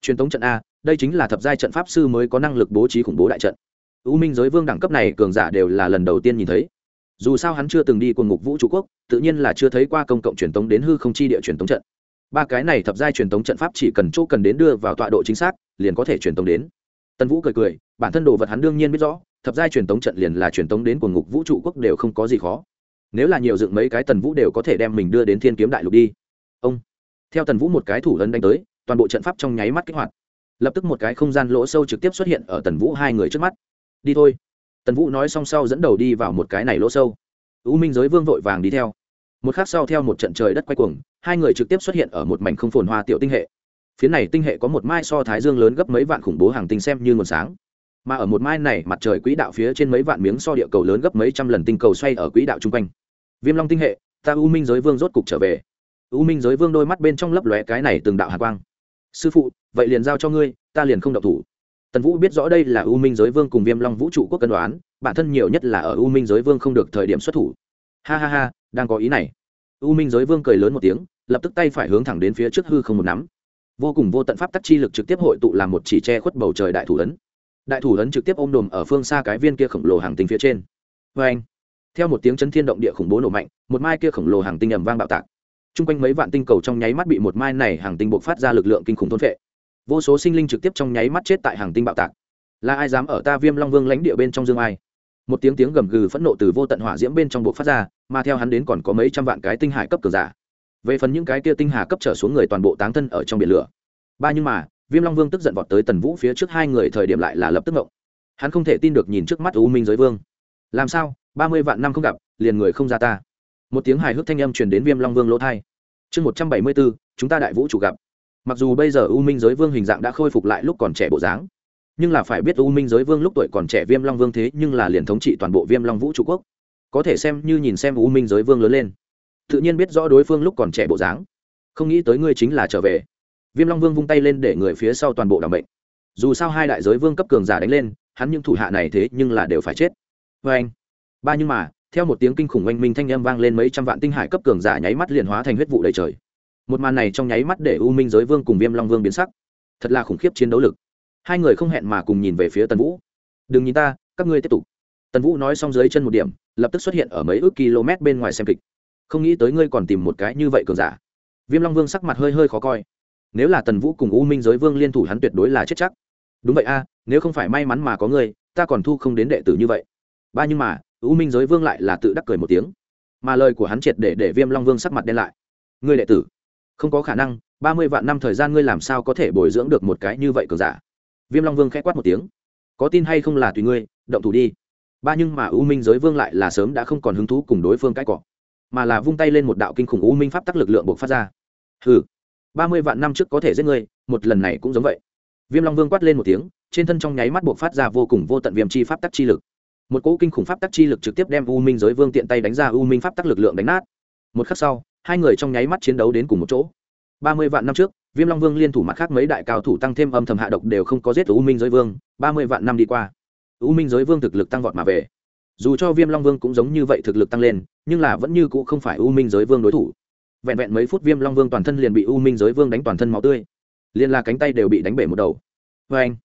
truyền tống trận a, đây chính là thập giai trận pháp sư mới có năng lực bố trí khủng bố đại trận. U minh giới vương đẳng cấp này cường giả đều là lần đầu tiên nhìn thấy. Dù sao hắn chưa từng đi quân ngục vũ trụ quốc, tự nhiên là chưa thấy qua công cộng truyền tống đến hư không chi địa truyền tống trận. Ba cái này thập giai truyền tống trận pháp chỉ cần chỗ cần đến đưa vào tọa độ chính xác, liền có thể truyền tống đến. Tân vũ cười cười, bản thân đồ vật hắn đương nhiên biết rõ, thập giai truyền tống trận liền là truyền tống đến của ngục vũ trụ quốc đều không có gì khó. Nếu là nhiều dựng mấy cái tần vũ đều có thể đem mình đưa đến thiên kiếm đại lục đi. Ông, theo tần vũ một cái thủ ấn đánh tới toàn bộ trận pháp trong nháy mắt kích hoạt. Lập tức một cái không gian lỗ sâu trực tiếp xuất hiện ở tần vũ hai người trước mắt. Đi thôi. Tần vũ nói xong sau dẫn đầu đi vào một cái này lỗ sâu. U minh giới vương vội vàng đi theo. Một khác sau theo một trận trời đất quay cuồng, hai người trực tiếp xuất hiện ở một mảnh không phồn hoa tiểu tinh hệ. Phía này tinh hệ có một mai so thái dương lớn gấp mấy vạn khủng bố hàng tinh xem như nguồn sáng. Mà ở một mai này, mặt trời quỹ đạo phía trên mấy vạn miếng so địa cầu lớn gấp mấy trăm lần tinh cầu xoay ở quỹ đạo chung quanh. Viêm long tinh hệ, ta u minh giới vương rốt cục trở về. U minh giới vương đôi mắt bên trong lấp lóe cái này từng đạo hạ quang sư phụ, vậy liền giao cho ngươi, ta liền không độc thủ. Tần vũ biết rõ đây là u minh giới vương cùng viêm long vũ trụ quốc cân đoán, bản thân nhiều nhất là ở u minh giới vương không được thời điểm xuất thủ. Ha ha ha, đang có ý này. U minh giới vương cười lớn một tiếng, lập tức tay phải hướng thẳng đến phía trước hư không một nắm. Vô cùng vô tận pháp tắc chi lực trực tiếp hội tụ làm một chỉ che khuất bầu trời đại thủ ấn. Đại thủ ấn trực tiếp ôm đồm ở phương xa cái viên kia khổng lồ hàng tinh phía trên. Vê anh theo một tiếng chấn thiên động địa khủng bố nổ mạnh, một mai kia khổng lồ hàng tinh ầm vang bạo tạc t r u n g quanh mấy vạn tinh cầu trong nháy mắt bị một mai này hàng tinh bộc phát ra lực lượng kinh khủng thôn vệ vô số sinh linh trực tiếp trong nháy mắt chết tại hàng tinh bạo tạc. Là ai dám ở ta viêm long vương lãnh địa bên trong dương ai? Một tiếng tiếng gầm gừ phẫn nộ từ vô tận hỏa diễm bên trong bộc phát ra, mà theo hắn đến còn có mấy trăm vạn cái tinh hải cấp cờ giả. Về phần những cái kia tinh hà cấp trở xuống người toàn bộ táng thân ở trong biển lửa. Ba nhưng mà, viêm long vương tức giận vọt tới tần vũ phía trước hai người thời điểm lại là lập tức ngộng. Hắn không thể tin được nhìn trước mắt u minh giới vương. Làm sao? Ba mươi vạn năm không gặp, liền người không ra ta một tiếng hài hước thanh âm truyền đến viêm long vương lỗ thai. Chương một trăm bảy mươi bốn, chúng ta đại vũ chủ gặp. Mặc dù bây giờ u minh giới vương hình dạng đã khôi phục lại lúc còn trẻ bộ dáng, nhưng là phải biết u minh giới vương lúc tuổi còn trẻ viêm long vương thế nhưng là liền thống trị toàn bộ viêm long vũ trụ quốc. Có thể xem như nhìn xem u minh giới vương lớn lên, tự nhiên biết rõ đối phương lúc còn trẻ bộ dáng, không nghĩ tới ngươi chính là trở về. Viêm long vương vung tay lên để người phía sau toàn bộ đ ả m bệnh. Dù sao hai đại giới vương cấp cường giả đánh lên, hắn những thủ hạ này thế nhưng là đều phải chết. Vê anh. Ba nhưng mà theo một tiếng kinh khủng oanh minh thanh â m vang lên mấy trăm vạn tinh hải cấp cường giả nháy mắt liền hóa thành huyết vụ đầy trời. Một màn này trong nháy mắt để u minh giới vương cùng viêm long vương biến sắc. Thật là khủng khiếp chiến đấu lực. Hai người không hẹn mà cùng nhìn về phía tần vũ. Đừng nhìn ta, các ngươi tiếp tục. Tần vũ nói xong dưới chân một điểm, lập tức xuất hiện ở mấy ước km bên ngoài xem kịch. Không nghĩ tới ngươi còn tìm một cái như vậy cường giả. Viêm long vương sắc mặt hơi hơi khó coi. Nếu là tần vũ cùng u minh giới vương liên thủ hắn tuyệt đối là chết chắc. Đúng vậy a, nếu không phải may mắn mà có ngươi, ta còn thu không đến đệ tử như vậy. Ba nhưng mà u minh giới vương lại là tự đắc cười một tiếng. Mà lời của hắn triệt để để viêm long vương sắc mặt đen lại. Ngươi đệ tử, không có khả năng, ba mươi vạn năm thời gian ngươi làm sao có thể bồi dưỡng được một cái như vậy cường giả? Viêm long vương k h ẽ quát một tiếng. Có tin hay không là tùy ngươi, động thủ đi. Ba nhưng mà u minh giới vương lại là sớm đã không còn hứng thú cùng đối phương cãi cọ, mà là vung tay lên một đạo kinh khủng u minh pháp tắc lực lượng buộc phát ra. Ừ ba mươi vạn năm trước có thể giết ngươi, một lần này cũng giống vậy. Viêm long vương quát lên một tiếng, trên thân trong nháy mắt buộc phát ra vô cùng vô tận viêm chi pháp tắc chi lực một cỗ kinh khủng pháp tắc chi lực trực tiếp đem u minh giới vương tiện tay đánh ra u minh pháp tắc lực lượng đánh nát. Một khắc sau, hai người trong nháy mắt chiến đấu đến cùng một chỗ. Ba mươi vạn năm trước, viêm long vương liên thủ mặt khác mấy đại cao thủ tăng thêm âm thầm hạ độc đều không có giết u minh giới vương, ba mươi vạn năm đi qua, u minh giới vương thực lực tăng vọt mà về. Dù cho viêm long vương cũng giống như vậy thực lực tăng lên, nhưng là vẫn như c ũ không phải u minh giới vương đối thủ. Vẹn vẹn mấy phút viêm long vương toàn thân liền bị u minh giới vương đánh toàn thân máu tươi. Liền là cánh tay đều bị đánh bể một đầu. Vê anh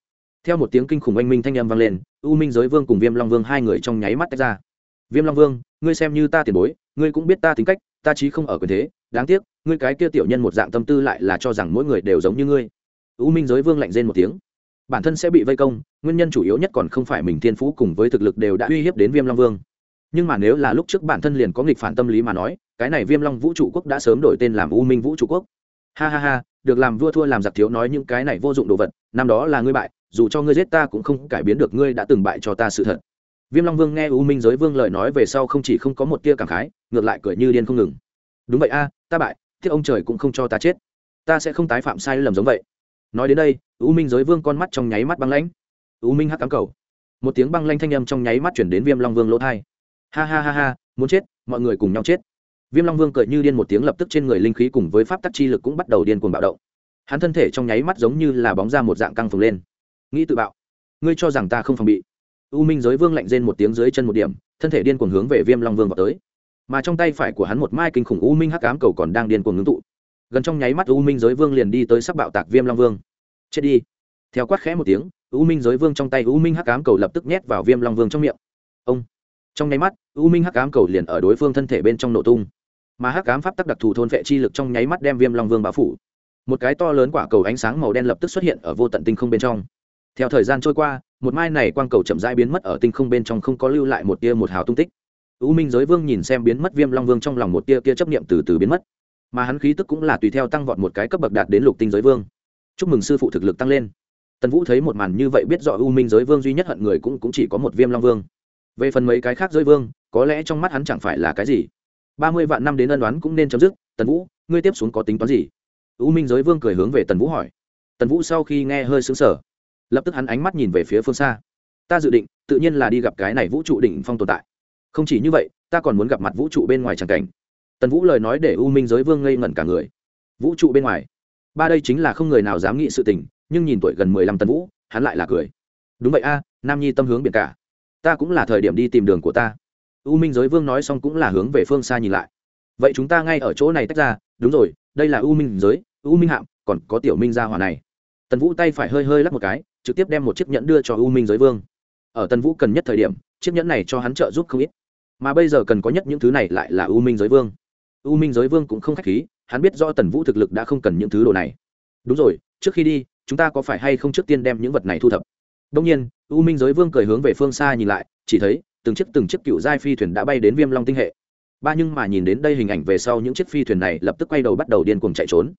theo một tiếng kinh khủng oanh minh thanh âm vang lên, u minh giới vương cùng viêm long vương hai người trong nháy mắt tách ra. Viêm long vương, ngươi xem như ta tiền bối, ngươi cũng biết ta tính cách, ta chí không ở quyền thế, đáng tiếc, ngươi cái kia tiểu nhân một dạng tâm tư lại là cho rằng mỗi người đều giống như ngươi. U minh giới vương lạnh rên một tiếng. Bản thân sẽ bị vây công, nguyên nhân chủ yếu nhất còn không phải mình thiên phú cùng với thực lực đều đã uy hiếp đến viêm long vương. Nhưng mà nếu là lúc trước bản thân liền có nghịch phản tâm lý mà nói, cái này viêm long vũ trụ quốc đã sớm đổi tên làm u minh vũ trụ quốc. Ha ha ha, được làm vua thua làm giặc thiếu nói những cái này vô dụng đồ vật, năm đó là ngươi bại dù cho ngươi giết ta cũng không cải biến được ngươi đã từng bại cho ta sự thật. Viêm long vương nghe u minh giới vương lời nói về sau không chỉ không có một tia cảm khái, ngược lại cười như điên không ngừng. Đúng vậy a, ta bại, thiết ông trời cũng không cho ta chết. Ta sẽ không tái phạm sai lầm giống vậy. Nói đến đây, u minh giới vương con mắt trong nháy mắt băng lãnh. U minh hắc cám cầu. Một tiếng băng lanh thanh âm trong nháy mắt chuyển đến viêm long vương lỗ thai ha ha ha ha, muốn chết, mọi người cùng nhau chết. Viêm long vương cười như điên một tiếng lập tức trên người linh khí cùng với pháp tắc chi lực cũng bắt đầu điên cuồng bạo động. Hắn thân thể trong nháy mắt giống như là bóng ra một dạng căng phồng lên nghĩ tự bạo. Ngươi cho rằng ta không phòng bị. U minh giới vương lạnh rên một tiếng dưới chân một điểm, thân thể điên cuồng hướng về viêm long vương vào tới. Mà trong tay phải của hắn một mai kinh khủng u minh hắc ám cầu còn đang điên cuồng ngưng tụ. Gần trong nháy mắt u minh giới vương liền đi tới sắc bạo tạc viêm long vương. Chết đi. Theo quát khẽ một tiếng, u minh giới vương trong tay u minh hắc ám cầu lập tức nhét vào viêm long vương trong miệng. Ông. Trong nháy mắt, u minh hắc ám cầu liền ở đối phương thân thể bên trong nổ tung. Mà hắc ám pháp tắc đặc thù thôn vệ chi lực trong nháy mắt đem viêm long vương bao phủ. Một cái to lớn quả cầu ánh sáng màu đen lập tức xuất hiện ở vô tận tinh không bên trong theo thời gian trôi qua một mai này quang cầu chậm rãi biến mất ở tinh không bên trong không có lưu lại một tia một hào tung tích. U minh giới vương nhìn xem biến mất viêm long vương trong lòng một tia kia chấp niệm từ từ biến mất. Mà hắn khí tức cũng là tùy theo tăng vọt một cái cấp bậc đạt đến lục tinh giới vương. Chúc mừng sư phụ thực lực tăng lên. Tần vũ thấy một màn như vậy biết rõ u minh giới vương duy nhất hận người cũng, cũng chỉ có một viêm long vương. Về phần mấy cái khác giới vương có lẽ trong mắt hắn chẳng phải là cái gì. Ba mươi vạn năm đến ân đoán cũng nên chấm dứt. Tần vũ ngươi tiếp xuống có tính toán gì? U minh giới vương cười hướng về tần vũ hỏi. Tần vũ sau khi nghe hơi xứng sở lập tức hắn ánh mắt nhìn về phía phương xa. Ta dự định, tự nhiên là đi gặp cái này vũ trụ đỉnh phong tồn tại. Không chỉ như vậy, ta còn muốn gặp mặt vũ trụ bên ngoài tràng cảnh. Tần vũ lời nói để u minh giới vương ngây ngẩn cả người. Vũ trụ bên ngoài. Ba đây chính là không người nào dám nghĩ sự tình, nhưng nhìn tuổi gần mười lăm tần vũ, hắn lại là cười. Đúng vậy a, nam nhi tâm hướng biển cả. Ta cũng là thời điểm đi tìm đường của ta. U minh giới vương nói xong cũng là hướng về phương xa nhìn lại. Vậy chúng ta ngay ở chỗ này tách ra. Đúng rồi, đây là u minh giới, u minh hạm, còn có tiểu minh gia hòa này. Tần vũ tay phải hơi hơi lắc một cái trực tiếp đem một chiếc nhẫn đưa cho u minh giới vương. Ở tần vũ cần nhất thời điểm, chiếc nhẫn này cho hắn trợ giúp không ít. Mà bây giờ cần có nhất những thứ này lại là u minh giới vương. U minh giới vương cũng không k h á c h khí, hắn biết do tần vũ thực lực đã không cần những thứ đồ này. Đúng rồi, trước khi đi, chúng ta có phải hay không trước tiên đem những vật này thu thập? Đông nhiên, u minh giới vương cười hướng về phương xa nhìn lại, chỉ thấy, từng chiếc từng chiếc cựu giai phi thuyền đã bay đến viêm long tinh hệ. Ba nhưng mà nhìn đến đây hình ảnh về sau những chiếc phi thuyền này lập tức quay đầu bắt đầu điên cuồng chạy trốn.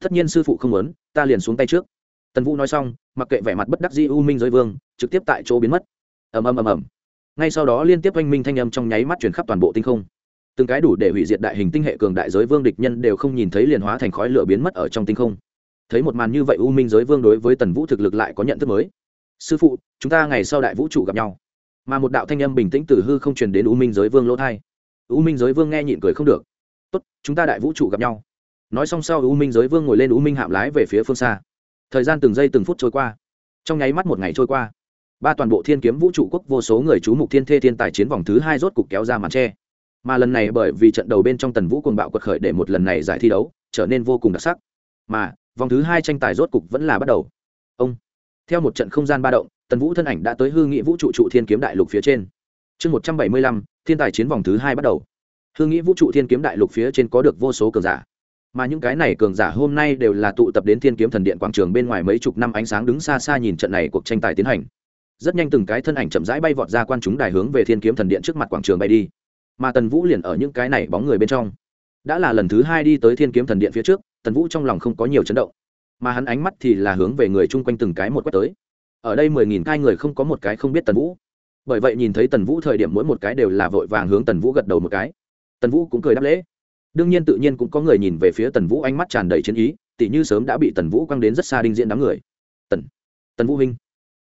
Tất nhiên sư phụ không muốn, ta liền xuống tay trước tần vũ nói xong, mặc kệ vẻ mặt bất đắc di u minh giới vương, trực tiếp tại chỗ biến mất. Ầm ầm ầm ầm. Ngay sau đó liên tiếp oanh minh thanh âm trong nháy mắt chuyển khắp toàn bộ tinh không. Từng cái đủ để hủy diệt đại hình tinh hệ cường đại giới vương địch nhân đều không nhìn thấy liền hóa thành khói lửa biến mất ở trong tinh không. Thấy một màn như vậy u minh giới vương đối với tần vũ thực lực lại có nhận thức mới. Sư phụ, chúng ta ngày sau đại vũ trụ gặp nhau. Mà một đạo thanh âm bình tĩnh từ hư không truyền đến u minh giới vương lỗ thai u minh giới vương nghe nhịn cười không được. Tốt, chúng ta đại vũ trụ gặp nhau. Nói xong sau u minh giới vương ngồi lên u minh hạm lái về phía phương xa thời gian từng giây từng phút trôi qua. Trong nháy mắt một ngày trôi qua, ba toàn bộ thiên kiếm vũ trụ quốc vô số người chú mục thiên thê thiên tài chiến vòng thứ hai rốt cục kéo ra màn tre. Mà lần này bởi vì trận đầu bên trong tần vũ cuồng bạo quật khởi để một lần này giải thi đấu trở nên vô cùng đặc sắc. Mà, vòng thứ hai tranh tài rốt cục vẫn là bắt đầu. Ông, theo một trận không gian ba động, tần vũ thân ảnh đã tới hư nghị vũ trụ trụ thiên kiếm đại lục phía trên. Chương một trăm bảy mươi lăm, thiên tài chiến vòng thứ hai bắt đầu. Hư nghị vũ trụ thiên kiếm đại lục phía trên có được vô số cờ giả mà những cái này cường giả hôm nay đều là tụ tập đến thiên kiếm thần điện quảng trường bên ngoài mấy chục năm ánh sáng đứng xa xa nhìn trận này cuộc tranh tài tiến hành. Rất nhanh từng cái thân ảnh chậm rãi bay vọt ra quan chúng đài hướng về thiên kiếm thần điện trước mặt quảng trường bay đi. Mà tần vũ liền ở những cái này bóng người bên trong. Đã là lần thứ hai đi tới thiên kiếm thần điện phía trước, tần vũ trong lòng không có nhiều chấn động. Mà hắn ánh mắt thì là hướng về người chung quanh từng cái một quét tới. Ở đây mười nghìn cai người không có một cái không biết tần vũ. Bởi vậy nhìn thấy tần vũ thời điểm mỗi một cái đều là vội vàng hướng tần vũ gật đầu một cái. Tần vũ cũng cười đáp lễ đương nhiên tự nhiên cũng có người nhìn về phía tần vũ ánh mắt tràn đầy chiến ý, tỉ như sớm đã bị tần vũ quăng đến rất xa đinh diễn đám người. Tần tần vũ huynh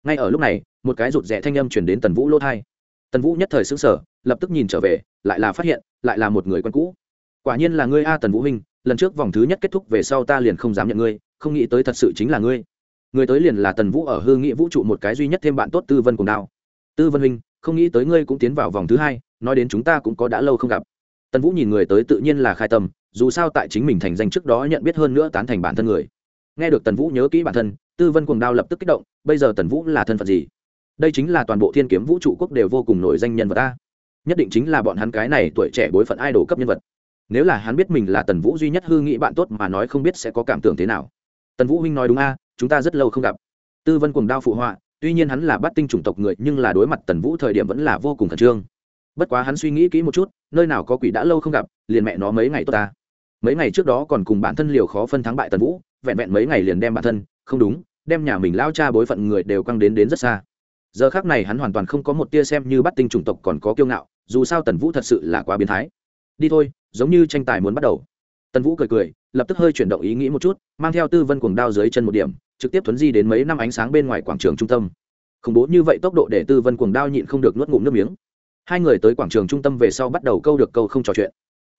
ngay ở lúc này, một cái rụt rẽ thanh âm chuyển đến tần vũ lỗ thai tần vũ nhất thời xứng sở lập tức nhìn trở về, lại là phát hiện, lại là một người quen cũ. Quả nhiên là ngươi a tần vũ huynh lần trước vòng thứ nhất kết thúc về sau ta liền không dám nhận ngươi, không nghĩ tới thật sự chính là ngươi. Người tới liền là tần vũ ở hư nghị vũ trụ một cái duy nhất thêm bạn tốt tư vân cùng đao tư vân huynh không nghĩ tới ngươi cũng tiến vào vòng thứ hai, nói đến chúng ta cũng có đã lâu không gặp tần vũ nhìn người tới tự nhiên là khai tâm, dù sao tại chính mình thành danh trước đó nhận biết hơn nữa tán thành bản thân người. Nghe được tần vũ nhớ kỹ bản thân, tư vân cùng đao lập tức kích động, bây giờ tần vũ là thân phận gì? Đây chính là toàn bộ thiên kiếm vũ trụ quốc đều vô cùng nổi danh nhân vật ta nhất định chính là bọn hắn cái này tuổi trẻ bối phận idol cấp nhân vật. Nếu là hắn biết mình là tần vũ duy nhất hư nghĩ bạn tốt mà nói không biết sẽ có cảm tưởng thế nào. Tần vũ huynh nói đúng a, chúng ta rất lâu không gặp. Tư vân cùng đao phụ họa, tuy nhiên hắn là bắt tinh chủng tộc người nhưng là đối mặt tần vũ thời điểm vẫn là vô cùng khẩn trương bất quá hắn suy nghĩ kỹ một chút, nơi nào có quỷ đã lâu không gặp, liền mẹ nó mấy ngày tốt ta. Mấy ngày trước đó còn cùng bản thân liều khó phân thắng bại tần vũ, vẹn vẹn mấy ngày liền đem bản thân, không đúng, đem nhà mình lao cha bối phận người đều căng đến đến rất xa. Giờ khác này hắn hoàn toàn không có một tia xem như bắt tinh chủng tộc còn có kiêu ngạo, dù sao tần vũ thật sự là quá biến thái. Đi thôi, giống như tranh tài muốn bắt đầu. Tần vũ cười cười, lập tức hơi chuyển động ý nghĩ một chút, mang theo tư vân cuồng đao dưới chân một điểm, trực tiếp thuấn di đến mấy năm ánh sáng bên ngoài quảng trường trung tâm. Khủng bố như vậy tốc độ để tư vân cuồng đao nhịn không được nuốt ngụm nước miếng hai người tới quảng trường trung tâm về sau bắt đầu câu được câu không trò chuyện.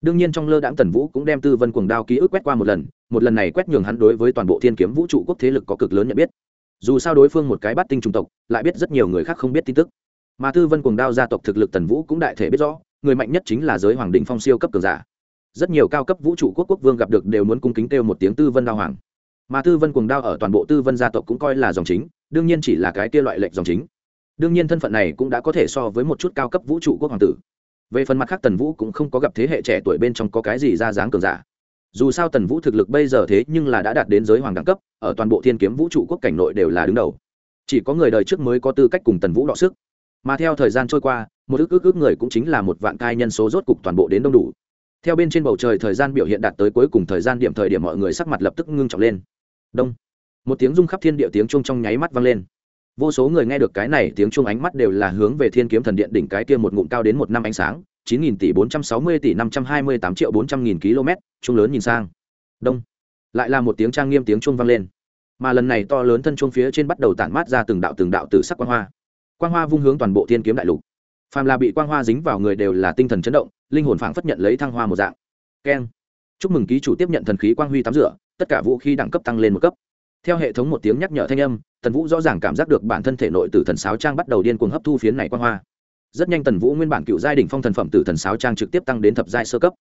Đương nhiên trong lơ đãng tần vũ cũng đem tư vân cuồng đao ký ức quét qua một lần một lần này quét nhường hắn đối với toàn bộ thiên kiếm vũ trụ quốc thế lực có cực lớn nhận biết. Dù sao đối phương một cái bắt tinh trung tộc, lại biết rất nhiều người khác không biết tin tức. Mà tư vân cuồng đao gia tộc thực lực tần vũ cũng đại thể biết rõ, người mạnh nhất chính là giới hoàng đình phong siêu cấp cường giả. Rất nhiều cao cấp vũ trụ quốc quốc vương gặp được đều muốn cung kính kêu một tiếng tư vân đao hoàng. Mà tư vân cuồng đao ở toàn bộ tư vân gia tộc cũng coi là dòng chính, đương nhiên chỉ là cái kia loại lệnh dòng chính đương nhiên thân phận này cũng đã có thể so với một chút cao cấp vũ trụ quốc hoàng tử. Về phần mặt khác, tần vũ cũng không có gặp thế hệ trẻ tuổi bên trong có cái gì ra dáng cường giả. Dù sao tần vũ thực lực bây giờ thế nhưng là đã đạt đến giới hoàng đẳng cấp, ở toàn bộ thiên kiếm vũ trụ quốc cảnh nội đều là đứng đầu. Chỉ có người đời trước mới có tư cách cùng tần vũ đọ sức. Mà theo thời gian trôi qua, một ước ước ước người cũng chính là một vạn cai nhân số rốt cục toàn bộ đến đông đủ. Theo bên trên bầu trời thời gian biểu hiện đạt tới cuối cùng thời gian điểm thời điểm mọi người sắc mặt lập tức ngưng trọng lên. Đông. Một tiếng rung khắp thiên địa tiếng chuông trong nháy mắt vang lên vô số người nghe được cái này, tiếng chuông ánh mắt đều là hướng về thiên kiếm thần điện đỉnh cái kia một ngụm cao đến một năm ánh sáng, chín nghìn tỷ bốn trăm sáu mươi tỷ năm trăm hai mươi tám triệu bốn trăm nghìn km chung lớn nhìn sang. Đông. Lại là một tiếng trang nghiêm tiếng chuông vang lên. Mà lần này to lớn thân chuông phía trên bắt đầu tản mát ra từng đạo từng đạo từ sắc quang hoa. Quang hoa vung hướng toàn bộ thiên kiếm đại lục. Phàm là bị quang hoa dính vào người đều là tinh thần chấn động, linh hồn phảng phất nhận lấy thăng hoa một dạng. Keng. Chúc mừng ký chủ tiếp nhận thần khí quang huy tắm rửa, tất cả vũ khí đẳng cấp tăng lên một cấp theo hệ thống một tiếng nhắc nhở thanh âm, tần vũ rõ ràng cảm giác được bản thân thể nội tử thần sáo trang bắt đầu điên cuồng hấp thu phiến này quang hoa. Rất nhanh tần vũ nguyên bản cựu giai đ ỉ n h phong thần phẩm tử thần sáo trang trực tiếp tăng đến thập giai sơ cấp.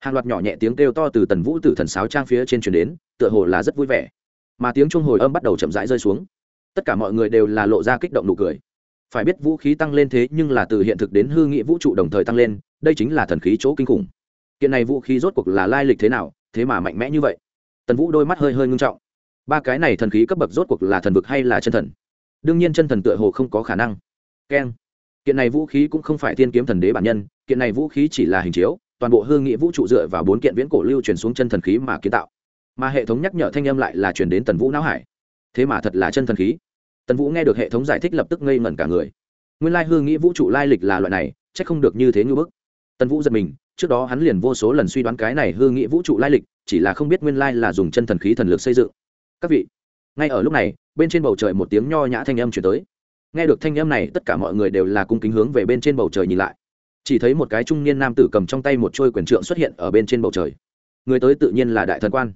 Hàng loạt nhỏ nhẹ tiếng kêu to từ tần vũ tử thần sáo trang phía trên chuyển đến, tựa hồ là rất vui vẻ. Mà tiếng trung hồi âm bắt đầu chậm rãi rơi xuống. Tất cả mọi người đều là lộ ra kích động nụ cười. Phải biết vũ khí tăng lên thế nhưng là từ hiện thực đến hư nghị vũ trụ đồng thời tăng lên, đây chính là thần khí chỗ kinh khủng. Hiện này vũ khí rốt cuộc là lai lịch thế nào, thế mà mạnh mẽ như vậy? Tần vũ đôi mắt hơi hơi ngưng trọng ba cái này thần khí cấp bậc rốt cuộc là thần vực hay là chân thần? Đương nhiên chân thần tựa hồ không có khả năng. Keng kiện này vũ khí cũng không phải thiên kiếm thần đế bản nhân, kiện này vũ khí chỉ là hình chiếu, toàn bộ hương nghị vũ trụ dựa vào bốn kiện viễn cổ lưu truyền xuống chân thần khí mà kiến tạo. Mà hệ thống nhắc nhở thanh âm lại là chuyển đến tần vũ não hải. Thế mà thật là chân thần khí. Tần vũ nghe được hệ thống giải thích lập tức ngây ngẩn cả người. Nguyên lai hương nghĩ vũ trụ lai lịch là loại này c h ắ c không được như thế ngư bức. Tần vũ giật mình, trước đó hắn liền vô số lần suy đoán cái này hương nghĩ vũ trụ lai lịch, chỉ là không biết nguyên lai là dùng chân thần khí thần lực xây dựng các vị, ngay ở lúc này, bên trên bầu trời một tiếng nho nhã thanh âm chuyển tới. Nghe được thanh âm này, tất cả mọi người đều là cung kính hướng về bên trên bầu trời nhìn lại. Chỉ thấy một cái trung niên nam tử cầm trong tay một trôi quyền trượng xuất hiện ở bên trên bầu trời. Người tới tự nhiên là đại thần quan.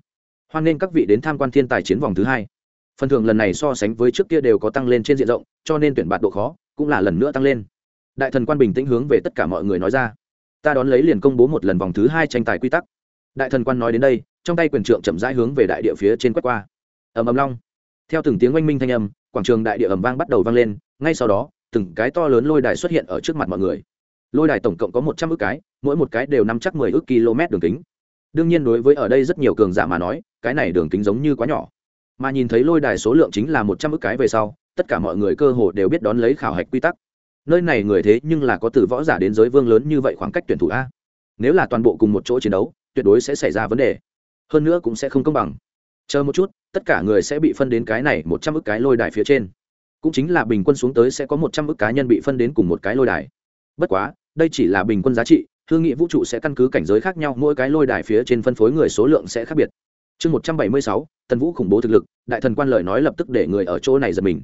Hoan nên các vị đến tham quan thiên tài chiến vòng thứ hai. Phần thưởng lần này so sánh với trước kia đều có tăng lên trên diện rộng, cho nên tuyển bạt độ khó cũng là lần nữa tăng lên. Đại thần quan bình tĩnh hướng về tất cả mọi người nói ra. Ta đón lấy liền công bố một lần vòng thứ hai tranh tài quy tắc. Đại thần quan nói đến đây, trong tay quyền trượng chậm rãi hướng về đại địa phía trên quét qua ầm ầm long. Theo từng tiếng oanh minh thanh âm, quảng trường đại địa ầm vang bắt đầu vang lên, ngay sau đó, từng cái to lớn lôi đài xuất hiện ở trước mặt mọi người. Lôi đài tổng cộng có một trăm ước cái, mỗi một cái đều năm chắc mười ước km đường kính. Đương nhiên đối với ở đây rất nhiều cường giả mà nói, cái này đường kính giống như quá nhỏ. Mà nhìn thấy lôi đài số lượng chính là một trăm ước cái về sau, tất cả mọi người cơ hồ đều biết đón lấy khảo hạch quy tắc. Nơi này người thế nhưng là có từ võ giả đến giới vương lớn như vậy khoảng cách tuyển thủ a. Nếu là toàn bộ cùng một chỗ chiến đấu, tuyệt đối sẽ xảy ra vấn đề. Hơn nữa cũng sẽ không công bằng. Chờ một chút tất cả người sẽ bị phân đến cái này một trăm ức cái lôi đài phía trên. Cũng chính là bình quân xuống tới sẽ có một trăm ức cá nhân bị phân đến cùng một cái lôi đài. Bất quá, đây chỉ là bình quân giá trị, thương nghị vũ trụ sẽ căn cứ cảnh giới khác nhau, mỗi cái lôi đài phía trên phân phối người số lượng sẽ khác biệt. Chương một trăm bảy mươi sáu, tần vũ khủng bố thực lực, đại thần quan lời nói lập tức để người ở chỗ này giật mình.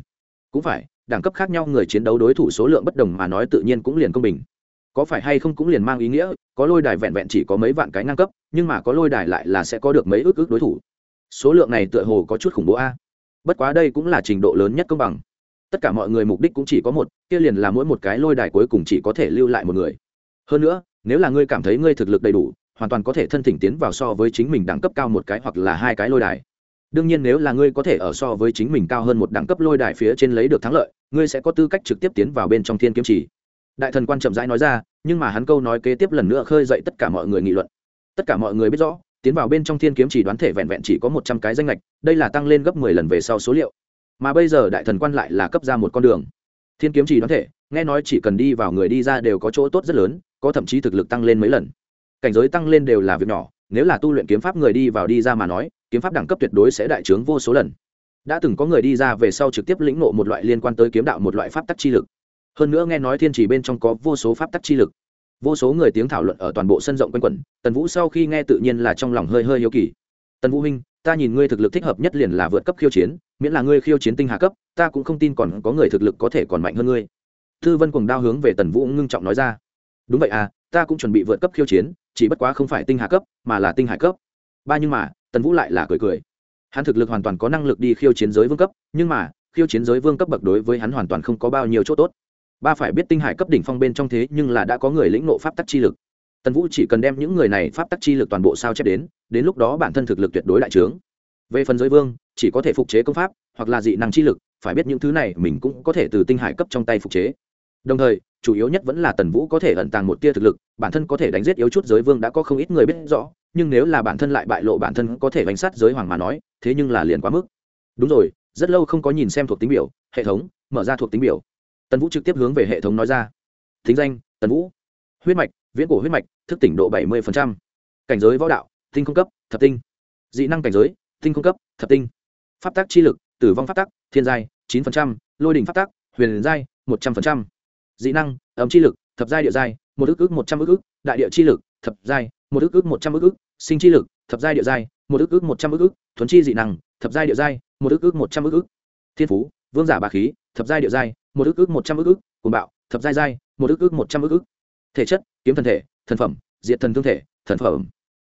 Cũng phải, đẳng cấp khác nhau người chiến đấu đối thủ số lượng bất đồng mà nói tự nhiên cũng liền công bình. Có phải hay không cũng liền mang ý nghĩa, có lôi đài vẹn vẹn chỉ có mấy vạn cái ngang cấp, nhưng mà có lôi đài lại là sẽ có được mấy ước ước đối thủ số lượng này tựa hồ có chút khủng bố a. Bất quá đây cũng là trình độ lớn nhất công bằng. Tất cả mọi người mục đích cũng chỉ có một, kia liền là mỗi một cái lôi đài cuối cùng chỉ có thể lưu lại một người. Hơn nữa, nếu là ngươi cảm thấy ngươi thực lực đầy đủ, hoàn toàn có thể thân thỉnh tiến vào so với chính mình đẳng cấp cao một cái hoặc là hai cái lôi đài. Đương nhiên nếu là ngươi có thể ở so với chính mình cao hơn một đẳng cấp lôi đài phía trên lấy được thắng lợi, ngươi sẽ có tư cách trực tiếp tiến vào bên trong thiên kiếm chỉ. Đại thần quan chậm rãi nói ra, nhưng mà hắn câu nói kế tiếp lần nữa khơi dậy tất cả mọi người nghị luận. Tất cả mọi người biết rõ tiến vào bên trong thiên kiếm chỉ đoán thể vẹn vẹn chỉ có một trăm cái danh lệch đây là tăng lên gấp mười lần về sau số liệu. Mà bây giờ đại thần quan lại là cấp ra một con đường. Thiên kiếm chỉ đoán thể, nghe nói chỉ cần đi vào người đi ra đều có chỗ tốt rất lớn, có thậm chí thực lực tăng lên mấy lần. Cảnh giới tăng lên đều là việc nhỏ, nếu là tu luyện kiếm pháp người đi vào đi ra mà nói, kiếm pháp đẳng cấp tuyệt đối sẽ đại trướng vô số lần. Đã từng có người đi ra về sau trực tiếp lĩnh ngộ một loại liên quan tới kiếm đạo một loại pháp tắc chi lực. Hơn nữa nghe nói thiên chỉ bên trong có vô số pháp tắc chi lực vô số người tiếng thảo luận ở toàn bộ sân rộng quanh quẩn, tần vũ sau khi nghe tự nhiên là trong lòng hơi hơi hiếu kỳ. Tần vũ huynh, ta nhìn ngươi thực lực thích hợp nhất liền là vượt cấp khiêu chiến, miễn là ngươi khiêu chiến tinh hạ cấp, ta cũng không tin còn có người thực lực có thể còn mạnh hơn ngươi. Thư vân cùng đao hướng về tần vũ ngưng trọng nói ra. Đúng vậy à ta cũng chuẩn bị vượt cấp khiêu chiến, chỉ bất quá không phải tinh hạ cấp, mà là tinh hải cấp. Ba nhưng mà, tần vũ lại là cười cười. Hắn thực lực hoàn toàn có năng lực đi khiêu chiến giới vương cấp, nhưng mà, khiêu chiến giới vương cấp bậc đối với hắn hoàn toàn không có bao nhiêu chỗ tốt ba phải biết tinh hải cấp đỉnh phong bên trong thế nhưng là đã có người lĩnh nộ pháp tắc chi lực. Tần vũ chỉ cần đem những người này pháp tắc chi lực toàn bộ sao chép đến đến lúc đó bản thân thực lực tuyệt đối đại trướng. Về phần giới vương, chỉ có thể phục chế công pháp, hoặc là dị năng chi lực, phải biết những thứ này mình cũng có thể từ tinh hải cấp trong tay phục chế. Đồng thời, chủ yếu nhất vẫn là tần vũ có thể ẩn tàng một tia thực lực, bản thân có thể đánh giết yếu chút giới vương đã có không ít người biết rõ, nhưng nếu là bản thân lại bại lộ bản thân có thể bánh sát giới hoàng mà nói, thế nhưng là liền quá mức. Đúng rồi, rất lâu không có nhìn xem thuộc tính biểu, hệ thống, mở ra thuộc tính biểu tần vũ trực tiếp hướng về hệ thống nói ra. Thính danh, tần vũ. Huyết mạch, viễn cổ huyết mạch, thức tỉnh độ bảy mươi cảnh giới võ đạo, tinh không cấp, thập tinh. Dị năng cảnh giới, tinh không cấp, thập tinh. Pháp tác chi lực, tử vong pháp tắc, thiên giai, chín lôi đình pháp tắc, huyền giai, một trăm linh dị năng, ấm chi lực, thập giai địa giai, một ước ước một trăm ước ước đại địa chi lực, thập giai, một ước ước một trăm ước ước sinh chi lực, thập giai địa giai, một ước ước một trăm ước ước thuấn chi dị năng, thập giai địa giai, một ước ước một trăm ước ước thiên phú, vương giả bà khí, thập giai địa giai một ước ước một trăm ước ước cùng bạo thập giai giai một ước ước một trăm ước ước thể chất kiếm thần thể thần phẩm diệt thần thương thể thần phẩm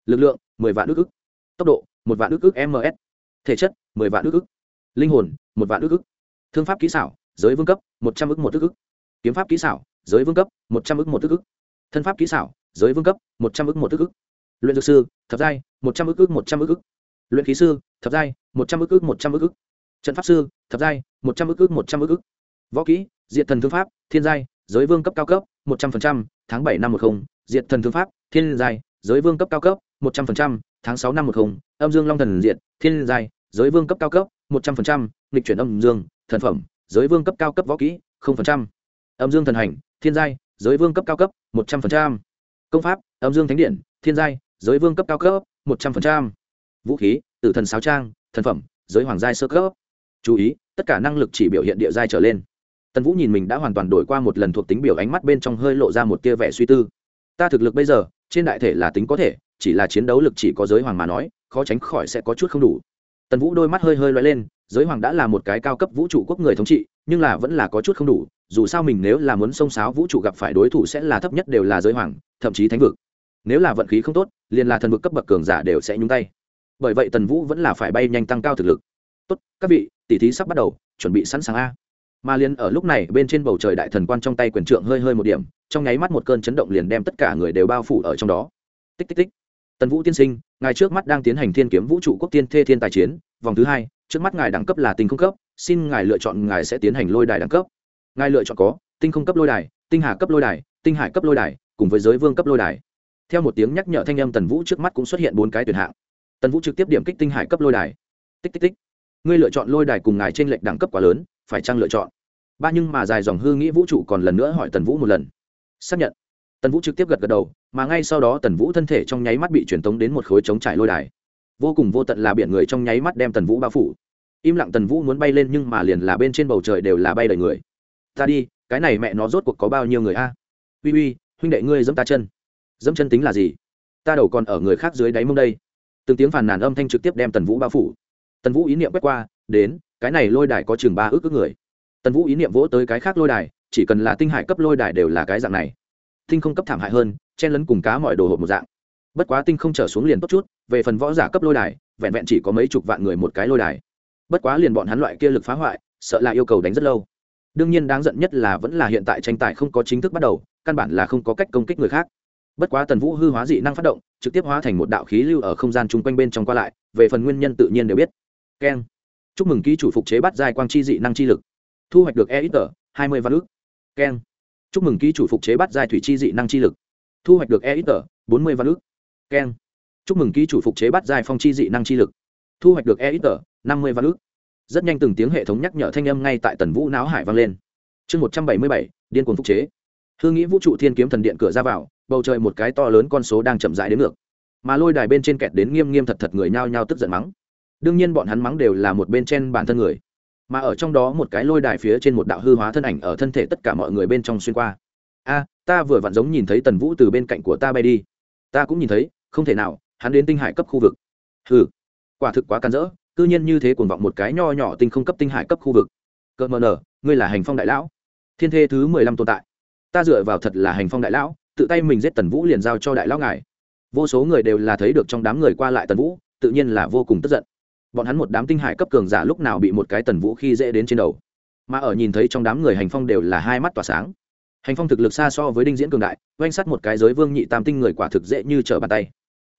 lực lượng mười vạn ước ức tốc độ một vạn ước ước ms thể chất mười vạn ước ước linh hồn một vạn ước ước thương pháp kỹ xảo giới vương cấp một trăm ước một ước ước kiếm pháp kỹ xảo giới vương cấp một trăm ước một ước ước thân pháp kỹ xảo giới vương cấp một trăm ước một ước ước luyện dược sư thập giai một trăm ước ước một trăm ước ước luyện khí sư thập giai một trăm ước ước một trăm ước ước trận pháp sư thập giai một trăm ước ước một trăm ước ước võ kỹ, diệt thần thương pháp, thiên giai, giới vương cấp cao cấp, một trăm linh tháng bảy năm một không, diệt thần thương pháp, thiên giai, giới vương cấp cao cấp, một trăm linh tháng sáu năm một không, âm dương long thần diệt, thiên giai, giới vương cấp cao cấp, một trăm linh nghịch chuyển âm dương, thần phẩm, giới vương cấp cao cấp võ kỹ, không phần trăm. Âm dương thần hành, thiên giai, giới vương cấp cao cấp, một trăm linh công pháp, âm dương thánh điện, thiên giai, giới vương cấp cao cấp, một trăm linh vũ khí, tử thần sáo trang, thần phẩm, giới hoàng giai sơ cấp. Chú ý, tất cả năng lực chỉ biểu hiện địa giai trở lên tần vũ nhìn mình đã hoàn toàn đổi qua một lần thuộc tính biểu ánh mắt bên trong hơi lộ ra một tia vẻ suy tư. Ta thực lực bây giờ, trên đại thể là tính có thể, chỉ là chiến đấu lực chỉ có giới hoàng mà nói, khó tránh khỏi sẽ có chút không đủ. Tần vũ đôi mắt hơi hơi loay lên, giới hoàng đã là một cái cao cấp vũ trụ quốc người thống trị, nhưng là vẫn là có chút không đủ, dù sao mình nếu là muốn xông xáo vũ trụ gặp phải đối thủ sẽ là thấp nhất đều là giới hoàng, thậm chí thánh vực. Nếu là vận khí không tốt, liền là thần vực cấp bậc cường giả đều sẽ nhúng tay. Bởi vậy tần vũ vẫn là phải bay nhanh tăng cao thực lực. Tốt, các vị, tỷ thí sắp bắt đầu, chuẩn bị sẵn sàng a mà liền ở lúc này bên trên bầu trời đại thần quan trong tay quyền trượng hơi hơi một điểm, trong nháy mắt một cơn chấn động liền đem tất cả người đều bao phủ ở trong đó. Tích tích tích. Tần vũ tiên sinh, ngài trước mắt đang tiến hành thiên kiếm vũ trụ quốc tiên thê thiên tài chiến, vòng thứ hai, trước mắt ngài đẳng cấp là tinh không cấp, xin ngài lựa chọn ngài sẽ tiến hành lôi đài đẳng cấp. Ngài lựa chọn có, tinh không cấp lôi đài, tinh hà cấp lôi đài, tinh hải cấp lôi đài, cùng với giới vương cấp lôi đài. Theo một tiếng nhắc nhở thanh âm tần vũ trước mắt cũng xuất hiện bốn cái tuyển hạng. Tần vũ trực tiếp điểm kích tinh hải cấp lôi đài. Tích tích tích. Ngươi lựa chọn lôi đài cùng ngài trên lệnh đẳng cấp quá lớn phải chăng lựa chọn? Ba nhưng mà dài dòng hư nghĩ vũ trụ còn lần nữa hỏi tần vũ một lần. Xác nhận. Tần vũ trực tiếp gật gật đầu, mà ngay sau đó tần vũ thân thể trong nháy mắt bị truyền tống đến một khối trống trải lôi đài. Vô cùng vô tận là biển người trong nháy mắt đem tần vũ bao phủ. Im lặng tần vũ muốn bay lên nhưng mà liền là bên trên bầu trời đều là bay đầy người. Ta đi, cái này mẹ nó rốt cuộc có bao nhiêu người a? Uy uy, huynh đệ ngươi dẫm ta chân. Dẫm chân tính là gì? Ta đầu còn ở người khác dưới đáy mông đây. Từng tiếng phàn nàn âm thanh trực tiếp đem tần vũ bao phủ. Tần vũ ý niệm quét qua, đến cái này lôi đài có chừng ba ước ước người. Tần vũ ý niệm vỗ tới cái khác lôi đài, chỉ cần là tinh hải cấp lôi đài đều là cái dạng này. Tinh không cấp thảm hại hơn, chen lấn cùng cá mọi đồ hộp một dạng. Bất quá tinh không trở xuống liền tốt chút, về phần võ giả cấp lôi đài, vẹn vẹn chỉ có mấy chục vạn người một cái lôi đài. Bất quá liền bọn hắn loại kia lực phá hoại, sợ là yêu cầu đánh rất lâu. Đương nhiên đáng giận nhất là vẫn là hiện tại tranh tài không có chính thức bắt đầu, căn bản là không có cách công kích người khác. Bất quá tần vũ hư hóa dị năng phát động, trực tiếp hóa thành một đạo khí lưu ở không gian chung quanh bên trong qua lại, về phần nguyên nhân tự nhiên đều biết. Keng chúc mừng ký chủ phục chế bắt giai quang chi dị năng chi lực. Thu hoạch được e ít tờ hai mươi văn ước keng chúc mừng ký chủ phục chế bắt giai thủy chi dị năng chi lực. Thu hoạch được e ít tờ bốn mươi văn ước keng chúc mừng ký chủ phục chế bắt giai phong chi dị năng chi lực. Thu hoạch được e ít tờ năm mươi văn ước rất nhanh từng tiếng hệ thống nhắc nhở thanh âm ngay tại tần vũ não hải vang lên. Chương một trăm bảy mươi bảy, điên cuồng phục chế. Hương nghĩ vũ trụ thiên kiếm thần điện cửa ra vào, bầu trời một cái to lớn con số đang chậm rãi đến ngược. Mà lôi đài bên trên kẹt đến nghiêm nghiêm thật thật người nhao nhao tức giận mắng đương nhiên bọn hắn mắng đều là một bên trên bản thân người. Mà ở trong đó một cái lôi đài phía trên một đạo hư hóa thân ảnh ở thân thể tất cả mọi người bên trong xuyên qua. A ta vừa vặn giống nhìn thấy tần vũ từ bên cạnh của ta bay đi. Ta cũng nhìn thấy không thể nào hắn đến tinh hải cấp khu vực. Hừ quả thực quá can dỡ, cư nhiên như thế cuồng vọng một cái nho nhỏ tinh không cấp tinh hải cấp khu vực. Cợt mờ nở ngươi là hành phong đại lão. Thiên thê thứ mười lăm tồn tại. Ta dựa vào thật là hành phong đại lão tự tay mình giết tần vũ liền giao cho đại lão ngài. Vô số người đều là thấy được trong đám người qua lại tần vũ tự nhiên là vô cùng tức giận bọn hắn một đám tinh hải cấp cường giả lúc nào bị một cái tần vũ khi dễ đến trên đầu. Mà ở nhìn thấy trong đám người hành phong đều là hai mắt tỏa sáng. Hành phong thực lực xa so với đinh diễn cường đại, oanh sắt một cái giới vương nhị tam tinh người quả thực dễ như trở bàn tay.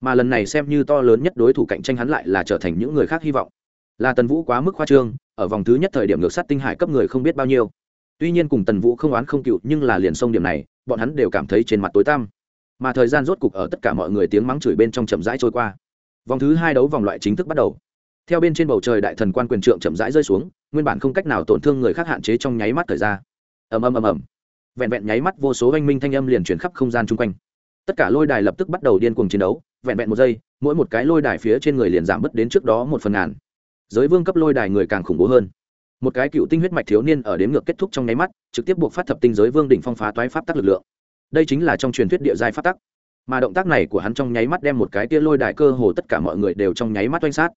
Mà lần này xem như to lớn nhất đối thủ cạnh tranh hắn lại là trở thành những người khác hy vọng. Là tần vũ quá mức khoa trương, ở vòng thứ nhất thời điểm ngược sát tinh hải cấp người không biết bao nhiêu. Tuy nhiên cùng tần vũ không oán không cựu, nhưng là liền sông điểm này, bọn hắn đều cảm thấy trên mặt tối tăm. Mà thời gian rốt cục ở tất cả mọi người tiếng mắng chửi bên trong chậm rãi trôi qua. Vòng thứ hai đấu vòng loại chính thức bắt đầu theo bên trên bầu trời đại thần quan quyền trượng chậm rãi rơi xuống, nguyên bản không cách nào tổn thương người khác hạn chế trong nháy mắt thời ra ầm ầm ầm ầm. Vẹn vẹn nháy mắt vô số oanh minh thanh âm liền chuyển khắp không gian chung quanh. Tất cả lôi đài lập tức bắt đầu điên cuồng chiến đấu, vẹn vẹn một giây, mỗi một cái lôi đài phía trên người liền giảm bớt đến trước đó một phần ngàn. Giới vương cấp lôi đài người càng khủng bố hơn. Một cái cựu tinh huyết mạch thiếu niên ở đếm ngược kết thúc trong nháy mắt, trực tiếp buộc phát thập tinh giới vương đỉnh phong phá toái pháp tắc lực lượng. Đây chính là trong truyền thuyết địa giai pháp tắc. Mà động tác này của hắn trong nháy mắt đem một cái tia lôi đài cơ hồ tất cả mọi người đều trong nháy mắt oanh sát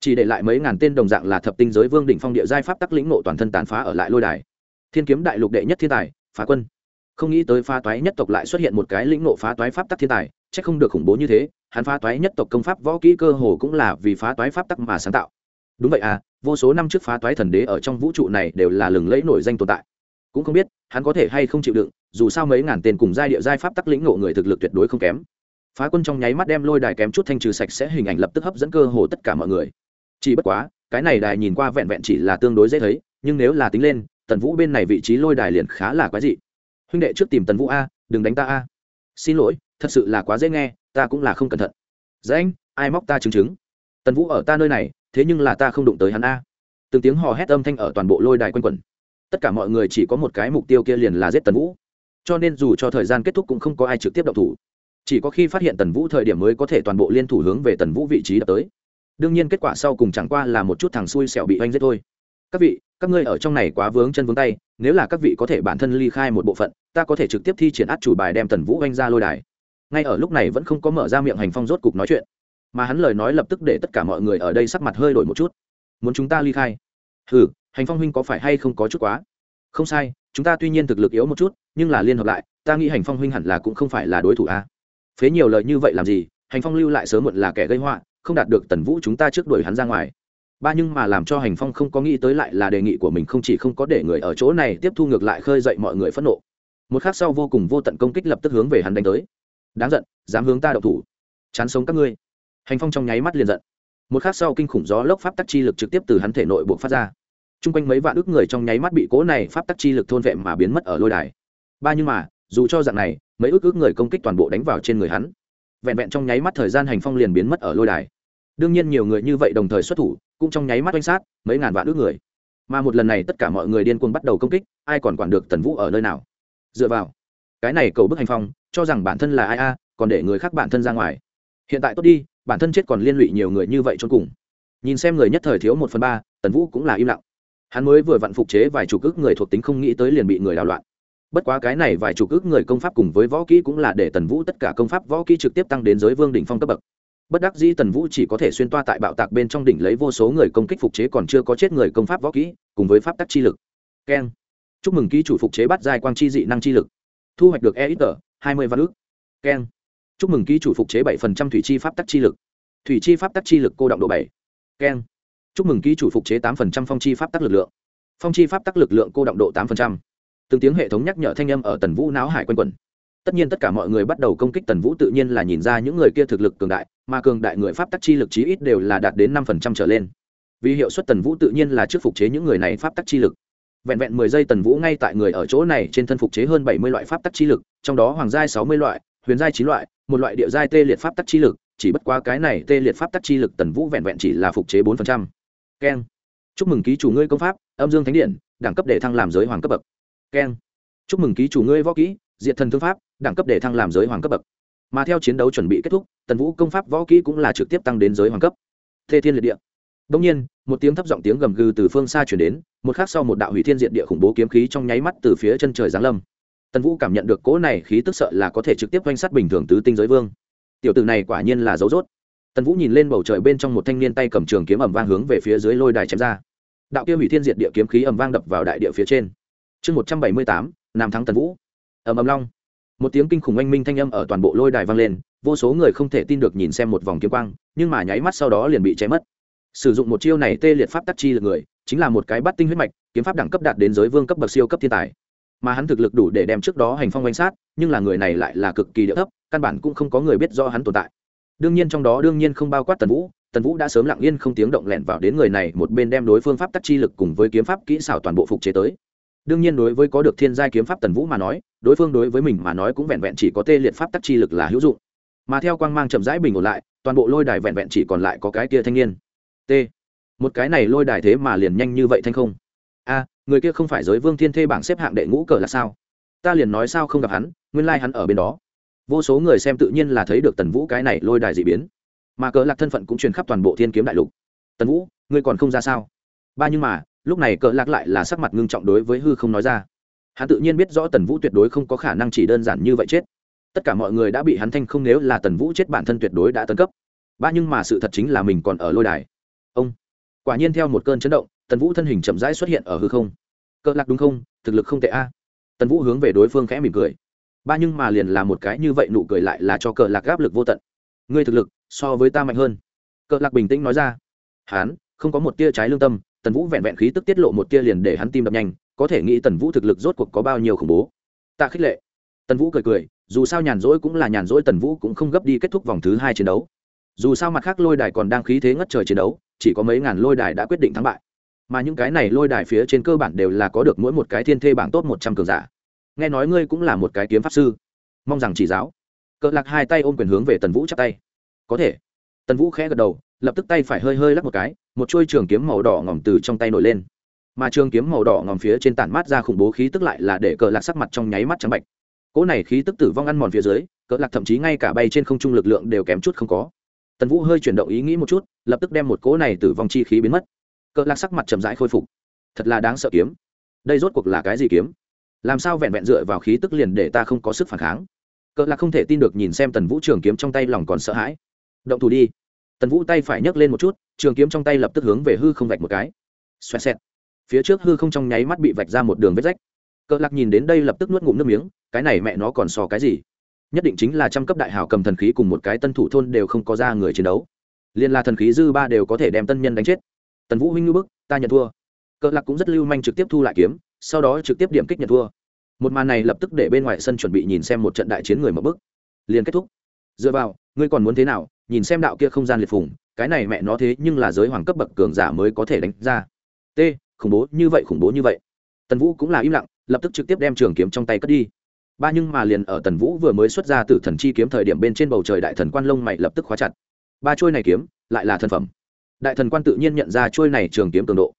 chỉ để lại mấy ngàn tên đồng dạng là thập tinh giới vương đỉnh phong địa giai pháp tắc lĩnh nộ toàn thân tàn phá ở lại lôi đài. Thiên kiếm đại lục đệ nhất thiên tài, phá quân. Không nghĩ tới phá toái nhất tộc lại xuất hiện một cái lĩnh nộ phá toái pháp tắc thiên tài c h ắ c không được khủng bố như thế, hắn phá toái nhất tộc công pháp võ kỹ cơ hồ cũng là vì phá toái pháp tắc mà sáng tạo. Đúng vậy à vô số năm trước phá toái thần đế ở trong vũ trụ này đều là lừng lẫy nổi danh tồn tại. Cũng không biết, hắn có thể hay không chịu đựng, dù sao mấy ngàn tên cùng giai địa giai pháp tắc lĩnh ngộ người thực lực tuyệt đối không kém. Phá quân trong nháy mắt đem lôi đài kém chút thanh trừ sạch sẽ hình ảnh lập tức hấp dẫn cơ hồ tất cả mọi người chỉ bất quá, cái này đài nhìn qua vẹn vẹn chỉ là tương đối dễ thấy, nhưng nếu là tính lên, tần vũ bên này vị trí lôi đài liền khá là quái dị. Huynh đệ trước tìm tần vũ a, đừng đánh ta a. Xin lỗi, thật sự là quá dễ nghe, ta cũng là không cẩn thận. Dễ anh ai móc ta chứng chứng? Tần vũ ở ta nơi này, thế nhưng là ta không đụng tới hắn a. Từng tiếng hò hét âm thanh ở toàn bộ lôi đài quanh quẩn. Tất cả mọi người chỉ có một cái mục tiêu kia liền là giết tần vũ. Cho nên dù cho thời gian kết thúc cũng không có ai trực tiếp đậu thủ. Chỉ có khi phát hiện tần vũ thời điểm mới có thể toàn bộ liên thủ hướng về tần vũ vị trí đập tới đương nhiên kết quả sau cùng chẳng qua là một chút thằng xui xẻo bị oanh giết thôi. Các vị, các ngươi ở trong này quá vướng chân vướng tay, nếu là các vị có thể bản thân ly khai một bộ phận, ta có thể trực tiếp thi triển át chủ bài đem tần vũ oanh ra lôi đài. Ngay ở lúc này vẫn không có mở ra miệng hành phong rốt cục nói chuyện, mà hắn lời nói lập tức để tất cả mọi người ở đây sắc mặt hơi đổi một chút. Muốn chúng ta ly khai? Ừ hành phong huynh có phải hay không có chút quá? Không sai, chúng ta tuy nhiên thực lực yếu một chút, nhưng là liên hợp lại, ta nghĩ hành phong huynh hẳn là cũng không phải là đối thủ a. Phế nhiều lời như vậy làm gì, hành phong lưu lại sớm muộn là kẻ gây họa không đạt được tần vũ chúng ta trước đuổi hắn ra ngoài. Ba nhưng mà làm cho hành phong không có nghĩ tới lại là đề nghị của mình không chỉ không có để người ở chỗ này tiếp thu ngược lại khơi dậy mọi người phẫn nộ. Một khác sau vô cùng vô tận công kích lập tức hướng về hắn đánh tới. Đáng giận, dám hướng ta đậu thủ. Chán sống các ngươi. Hành phong trong nháy mắt liền giận. Một khác sau kinh khủng gió lốc pháp tắc chi lực trực tiếp từ hắn thể nội buộc phát ra. Chung quanh mấy vạn ước người trong nháy mắt bị cố này pháp tắc chi lực thôn vệ mà biến mất ở lôi đài. Ba nhưng mà, dù cho dạng này, mấy ước ước người công kích toàn bộ đánh vào trên người hắn vẹn vẹn trong nháy mắt thời gian hành phong liền biến mất ở lôi đài. Đương nhiên nhiều người như vậy đồng thời xuất thủ, cũng trong nháy mắt oanh sát, mấy ngàn vạn ước người. Mà một lần này tất cả mọi người điên cuồng bắt đầu công kích, ai còn quản được tần vũ ở nơi nào? Dựa vào, cái này cầu bức hành phong, cho rằng bản thân là ai a, còn để người khác bản thân ra ngoài. Hiện tại tốt đi, bản thân chết còn liên lụy nhiều người như vậy cho cùng. Nhìn xem người nhất thời thiếu một phần ba, tần vũ cũng là im lặng. Hắn mới vừa vặn phục chế vài chục ước người thuộc tính không nghĩ tới liền bị người đảo loạn bất quá cái này vài chục ước người công pháp cùng với võ kỹ cũng là để tần vũ tất cả công pháp võ kỹ trực tiếp tăng đến giới vương đỉnh phong cấp bậc. Bất đắc dĩ tần vũ chỉ có thể xuyên toa tại bạo tạc bên trong đỉnh lấy vô số người công kích phục chế còn chưa có chết người công pháp võ kỹ, cùng với pháp tắc chi lực. Keng. Chúc mừng ký chủ phục chế bắt giai quang chi dị năng chi lực. Thu hoạch được e ít tờ hai mươi văn ước. Keng. Chúc mừng ký chủ phục chế bảy phần trăm thủy chi pháp tắc chi lực. Thủy chi pháp tắc chi lực cô động độ bảy. Keng. Chúc mừng ký chủ phục chế tám phần trăm phong chi pháp tắc lực lượng. Phong chi pháp tắc lực lượng cô động độ tám phần trăm từng tiếng hệ thống nhắc nhở thanh âm ở tần vũ não hải quanh quẩn. Tất nhiên tất cả mọi người bắt đầu công kích tần vũ tự nhiên là nhìn ra những người kia thực lực cường đại, mà cường đại người pháp tắc chi lực chí ít đều là đạt đến năm phần trăm trở lên. Vì hiệu suất tần vũ tự nhiên là trước phục chế những người này pháp tắc chi lực. Vẹn vẹn mười giây tần vũ ngay tại người ở chỗ này trên thân phục chế hơn bảy mươi loại pháp tắc chi lực, trong đó hoàng giai sáu mươi loại, huyền giai chín loại, một loại địa giai tê liệt pháp tắc chi lực, chỉ bất quá cái này tê liệt pháp tắc chi lực tần vũ vẹn vẹn chỉ là phục chế bốn phần trăm. Keng. Chúc mừng ký chủ ngươi công pháp, âm dương thánh điện, đẳng cấp để thăng làm giới hoàng cấp bậc keng. Chúc mừng ký chủ ngươi võ kỹ, diệt thần thương pháp, đẳng cấp để thăng làm giới hoàng cấp bậc. Mà theo chiến đấu chuẩn bị kết thúc, tần vũ công pháp võ kỹ cũng là trực tiếp tăng đến giới hoàng cấp. Thê thiên liệt địa. Đông nhiên, một tiếng thấp giọng tiếng gầm gừ từ phương xa chuyển đến, một khắc sau một đạo hủy thiên diện địa khủng bố kiếm khí trong nháy mắt từ phía chân trời giáng lâm. Tần vũ cảm nhận được cỗ này khí tức sợ là có thể trực tiếp quanh sát bình thường tứ tinh giới vương. Tiểu tử này quả nhiên là dấu dốt tần vũ nhìn lên bầu trời bên trong một thanh niên tay cầm trường kiếm ẩm vang hướng về phía dưới lôi đài chém ra. Đạo kia hủy thiên diệt địa kiếm khí ẩm vang đập vào đại địa phía trên chương một trăm bảy mươi tám, nam thắng tần vũ. Ầm ầm long. Một tiếng kinh khủng oanh minh thanh âm ở toàn bộ lôi đài vang lên, vô số người không thể tin được nhìn xem một vòng kiếm quang, nhưng mà nháy mắt sau đó liền bị cháy mất. Sử dụng một chiêu này tê liệt pháp tắc chi lực người, chính là một cái bắt tinh huyết mạch, kiếm pháp đẳng cấp đạt đến giới vương cấp bậc siêu cấp thiên tài. Mà hắn thực lực đủ để đem trước đó hành phong oanh sát, nhưng là người này lại là cực kỳ địa thấp, căn bản cũng không có người biết do hắn tồn tại. Đương nhiên trong đó đương nhiên không bao quát tần vũ tần vũ đã sớm lặng yên không tiếng động lẹn vào đến người này một bên đem đối phương pháp tắc chi lực cùng với kiếm pháp kỹ xảo toàn bộ phục chế tới đương nhiên đối với có được thiên giai kiếm pháp tần vũ mà nói, đối phương đối với mình mà nói cũng vẹn vẹn chỉ có tê liệt pháp tắc chi lực là hữu dụng. Mà theo quang mang chậm rãi bình ổn lại, toàn bộ lôi đài vẹn vẹn chỉ còn lại có cái kia thanh niên. T. Một cái này lôi đài thế mà liền nhanh như vậy thanh không? A, người kia không phải giới vương thiên thê bảng xếp hạng đệ ngũ cờ là sao? Ta liền nói sao không gặp hắn, nguyên lai、like、hắn ở bên đó. Vô số người xem tự nhiên là thấy được tần vũ cái này lôi đài d ị biến. Mà cờ lạc thân phận cũng truyền khắp toàn bộ thiên kiếm đại lục. Tần vũ, ngươi còn không ra sao? Ba nhưng mà lúc này cờ lạc lại là sắc mặt ngưng trọng đối với hư không nói ra. Hắn tự nhiên biết rõ tần vũ tuyệt đối không có khả năng chỉ đơn giản như vậy chết. Tất cả mọi người đã bị hắn thanh không nếu là tần vũ chết bản thân tuyệt đối đã tấn cấp. Ba nhưng mà sự thật chính là mình còn ở lôi đài. Ông. Quả nhiên theo một cơn chấn động, tần vũ thân hình chậm rãi xuất hiện ở hư không. Cỡ lạc đúng không? Thực lực không tệ a. Tần vũ hướng về đối phương khẽ mỉm cười. Ba nhưng mà liền là một cái như vậy nụ cười lại là cho cờ lạc gáp lực vô tận. Ngươi thực lực so với ta mạnh hơn. Cờ lạc bình tĩnh nói ra. Hán, không có một tia trái lương tâm tần vũ vẹn vẹn khí tức tiết lộ một tia liền để hắn tim đập nhanh, có thể nghĩ tần vũ thực lực rốt cuộc có bao nhiêu khủng bố. Tạ khích lệ. Tần vũ cười cười, dù sao nhàn rỗi cũng là nhàn rỗi, tần vũ cũng không gấp đi kết thúc vòng thứ hai chiến đấu. Dù sao mặt khác lôi đài còn đang khí thế ngất trời chiến đấu, chỉ có mấy ngàn lôi đài đã quyết định thắng bại. Mà những cái này lôi đài phía trên cơ bản đều là có được mỗi một cái thiên thê bảng tốt một trăm cường giả. Nghe nói ngươi cũng là một cái kiếm pháp sư. Mong rằng chỉ giáo. Cỡ lạc hai tay ôm quyền hướng về tần vũ chắp tay. Có thể. Tần vũ khẽ gật đầu, lập tức tay phải hơi hơi lắc một cái một chuôi trường kiếm màu đỏ ngòm từ trong tay nổi lên. Mà trường kiếm màu đỏ ngòm phía trên tản mát ra khủng bố khí tức lại là để cỡ lạc sắc mặt trong nháy mắt trắng bạch. Cỗ này khí tức tử vong ăn mòn phía dưới cỡ lạc thậm chí ngay cả bay trên không trung lực lượng đều kém chút không có. Tần vũ hơi chuyển động ý nghĩ một chút, lập tức đem một cỗ này tử vong chi khí biến mất. Cỡ lạc sắc mặt chậm rãi khôi phục. Thật là đáng sợ kiếm. Đây rốt cuộc là cái gì kiếm? Làm sao vẹn vẹn dựa vào khí tức liền để ta không có sức phản kháng? Cỡ lạc không thể tin được nhìn xem tần vũ trường kiếm trong tay lòng còn sợ hãi. Động thủ đi tần vũ tay phải nhấc lên một chút trường kiếm trong tay lập tức hướng về hư không vạch một cái xoẹt xẹt. phía trước hư không trong nháy mắt bị vạch ra một đường vết rách cỡ lạc nhìn đến đây lập tức nuốt ngụm nước miếng cái này mẹ nó còn sò cái gì nhất định chính là trăm cấp đại hảo cầm thần khí cùng một cái tân thủ thôn đều không có ra người chiến đấu liên la thần khí dư ba đều có thể đem tân nhân đánh chết tần vũ huynh ngư bức, ta nhận thua cỡ lạc cũng rất lưu manh trực tiếp thu lại kiếm sau đó trực tiếp điểm kích nhận thua một màn này lập tức để bên ngoài sân chuẩn bị nhìn xem một trận đại chiến người mở bức. liền kết thúc dựa vào, ngươi còn muốn thế nào? Nhìn xem đạo kia không gian liệt phùng, cái này mẹ nó thế nhưng là giới hoàng cấp bậc cường giả mới có thể đánh ra. T, khủng bố như vậy, khủng bố như vậy. Tần vũ cũng là im lặng, lập tức trực tiếp đem trường kiếm trong tay cất đi. Ba nhưng mà liền ở tần vũ vừa mới xuất ra từ thần chi kiếm thời điểm bên trên bầu trời đại thần quan lông mày lập tức khóa chặt. Ba trôi này kiếm, lại là thần phẩm. Đại thần quan tự nhiên nhận ra trôi này trường kiếm cường độ.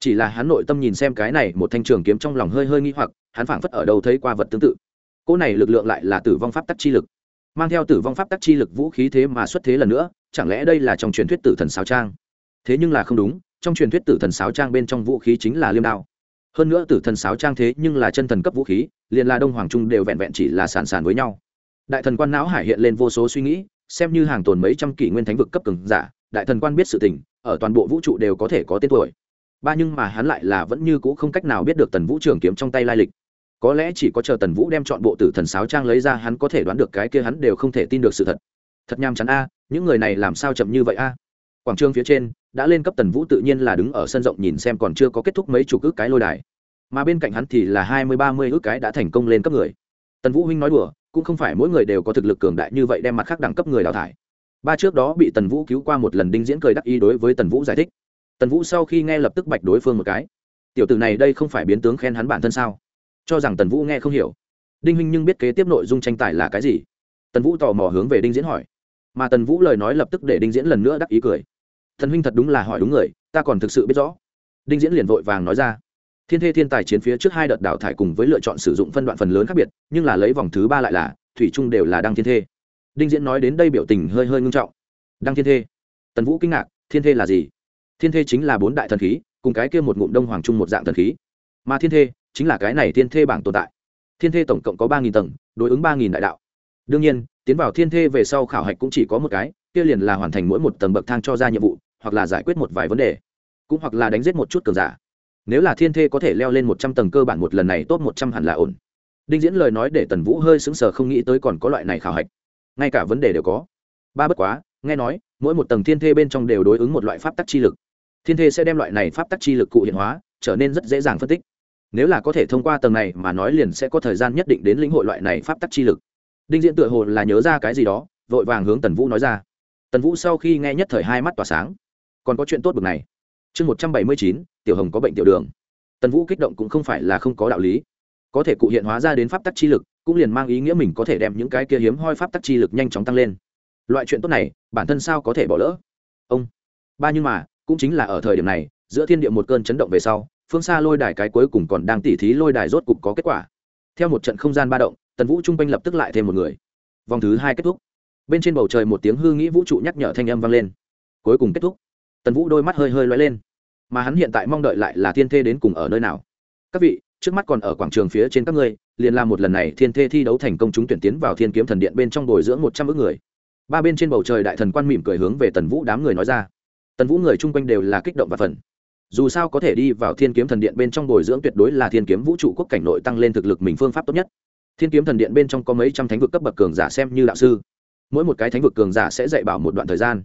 Chỉ là hắn nội tâm nhìn xem cái này một thanh trường kiếm trong lòng hơi hơi nghi hoặc, hắn phảng phất ở đâu thấy qua vật tương tự. Cỗ này lực lượng lại là tử vong pháp tắc chi lực mang theo tử vong pháp tắc chi lực vũ khí thế mà xuất thế lần nữa, chẳng lẽ đây là trong truyền thuyết tử thần sáo trang? Thế nhưng là không đúng, trong truyền thuyết tử thần sáo trang bên trong vũ khí chính là liêm đao. Hơn nữa tử thần sáo trang thế nhưng là chân thần cấp vũ khí, liền là đông hoàng trung đều vẹn vẹn chỉ là sàn sàn với nhau. Đại thần quan não hải hiện lên vô số suy nghĩ, xem như hàng tồn mấy trăm kỷ nguyên thánh vực cấp cường giả, đại thần quan biết sự tình, ở toàn bộ vũ trụ đều có thể có tên tuổi. Ba nhưng mà hắn lại là vẫn như c ũ không cách nào biết được tần vũ trường kiếm trong tay lai lịch có lẽ chỉ có chờ tần vũ đem chọn bộ tử thần sáo trang lấy ra, hắn có thể đoán được cái kia hắn đều không thể tin được sự thật. Thật nham chắn a, những người này làm sao chậm như vậy a? Quảng trường phía trên, đã lên cấp tần vũ tự nhiên là đứng ở sân rộng nhìn xem còn chưa có kết thúc mấy chục ước cái lôi đài. Mà bên cạnh hắn thì là hai mươi, ba mươi ước cái đã thành công lên cấp người. Tần vũ huynh nói đùa, cũng không phải mỗi người đều có thực lực cường đại như vậy đem mặt khác đẳng cấp người đào thải. Ba trước đó bị tần vũ cứu qua một lần đinh diễn cười đắc ý đối với tần vũ giải thích. Tần vũ sau khi nghe lập tức bạch đối phương một cái. Tiểu tử này đây không phải biến tướng khen hắn bản thân sao? Cho rằng tần vũ nghe không hiểu. Đinh huynh nhưng biết kế tiếp nội dung tranh tài là cái gì. Tần vũ tò mò hướng về đinh diễn hỏi. Mà tần vũ lời nói lập tức để đinh diễn lần nữa đắc ý cười. Thần huynh thật đúng là hỏi đúng người, ta còn thực sự biết rõ. Đinh diễn liền vội vàng nói ra. Thiên thê thiên tài chiến phía trước hai đợt đào thải cùng với lựa chọn sử dụng phân đoạn phần lớn khác biệt, nhưng là lấy vòng thứ ba lại là, thủy chung đều là đăng thiên thê. Đinh diễn nói đến đây biểu tình hơi hơi ngưng trọng. Đăng thiên thê. Tần vũ kinh ngạc, thiên thê là gì? Thiên thê chính là bốn đại thần khí, cùng cái kia một ngụm đông hoàng trung một dạng thần khí. Mà thiên thê chính là cái này thiên thê bảng tồn tại. Thiên thê tổng cộng có ba nghìn tầng, đối ứng ba nghìn đại đạo. Đương nhiên, tiến vào thiên thê về sau khảo hạch cũng chỉ có một cái, kia liền là hoàn thành mỗi một tầng bậc thang cho ra nhiệm vụ, hoặc là giải quyết một vài vấn đề. Cũng hoặc là đánh giết một chút cường giả. Nếu là thiên thê có thể leo lên một trăm tầng cơ bản một lần này tốt một trăm hẳn là ổn. Đinh diễn lời nói để tần vũ hơi sững sờ, không nghĩ tới còn có loại này khảo hạch. Ngay cả vấn đề đều có. Ba bất quá, nghe nói, mỗi một tầng thiên thê bên trong đều đối ứng một loại pháp tắc chi lực. Thiên thê sẽ đem loại này pháp tắc chi lực cụ hiện hóa, trở nên rất dễ dàng phân tích nếu là có thể thông qua tầng này mà nói liền sẽ có thời gian nhất định đến lĩnh hội loại này pháp tắc chi lực. Đinh diễn tựa hồ là nhớ ra cái gì đó, vội vàng hướng tần vũ nói ra. Tần vũ sau khi nghe nhất thời hai mắt tỏa sáng. Còn có chuyện tốt bực này. Chương một trăm bảy mươi chín, tiểu hồng có bệnh tiểu đường. Tần vũ kích động cũng không phải là không có đạo lý. Có thể cụ hiện hóa ra đến pháp tắc chi lực, cũng liền mang ý nghĩa mình có thể đem những cái kia hiếm hoi pháp tắc chi lực nhanh chóng tăng lên. Loại chuyện tốt này, bản thân sao có thể bỏ lỡ? Ông. Ba nhưng mà, cũng chính là ở thời điểm này, giữa thiên địa một cơn chấn động về sau phương xa lôi đài cái cuối cùng còn đang tỉ thí lôi đài rốt cục có kết quả. Theo một trận không gian ba động, tần vũ trung quanh lập tức lại thêm một người. Vòng thứ hai kết thúc. Bên trên bầu trời một tiếng hư nghĩ vũ trụ nhắc nhở thanh âm vang lên. Cuối cùng kết thúc. Tần vũ đôi mắt hơi hơi loay lên. Mà hắn hiện tại mong đợi lại là thiên thê đến cùng ở nơi nào? Các vị, trước mắt còn ở quảng trường phía trên các ngươi, liền làm một lần này thiên thê thi đấu thành công chúng tuyển tiến vào thiên kiếm thần điện bên trong bồi dưỡng một trăm ước người. Ba bên trên bầu trời đại thần quan mỉm cười hướng về tần vũ đám người nói ra. Tần vũ người chung quanh đều là kích động và phần dù sao có thể đi vào thiên kiếm thần điện bên trong bồi dưỡng tuyệt đối là thiên kiếm vũ trụ quốc cảnh nội tăng lên thực lực mình phương pháp tốt nhất. Thiên kiếm thần điện bên trong có mấy trăm thánh vực cấp bậc cường giả xem như đạo sư. Mỗi một cái thánh vực cường giả sẽ dạy bảo một đoạn thời gian.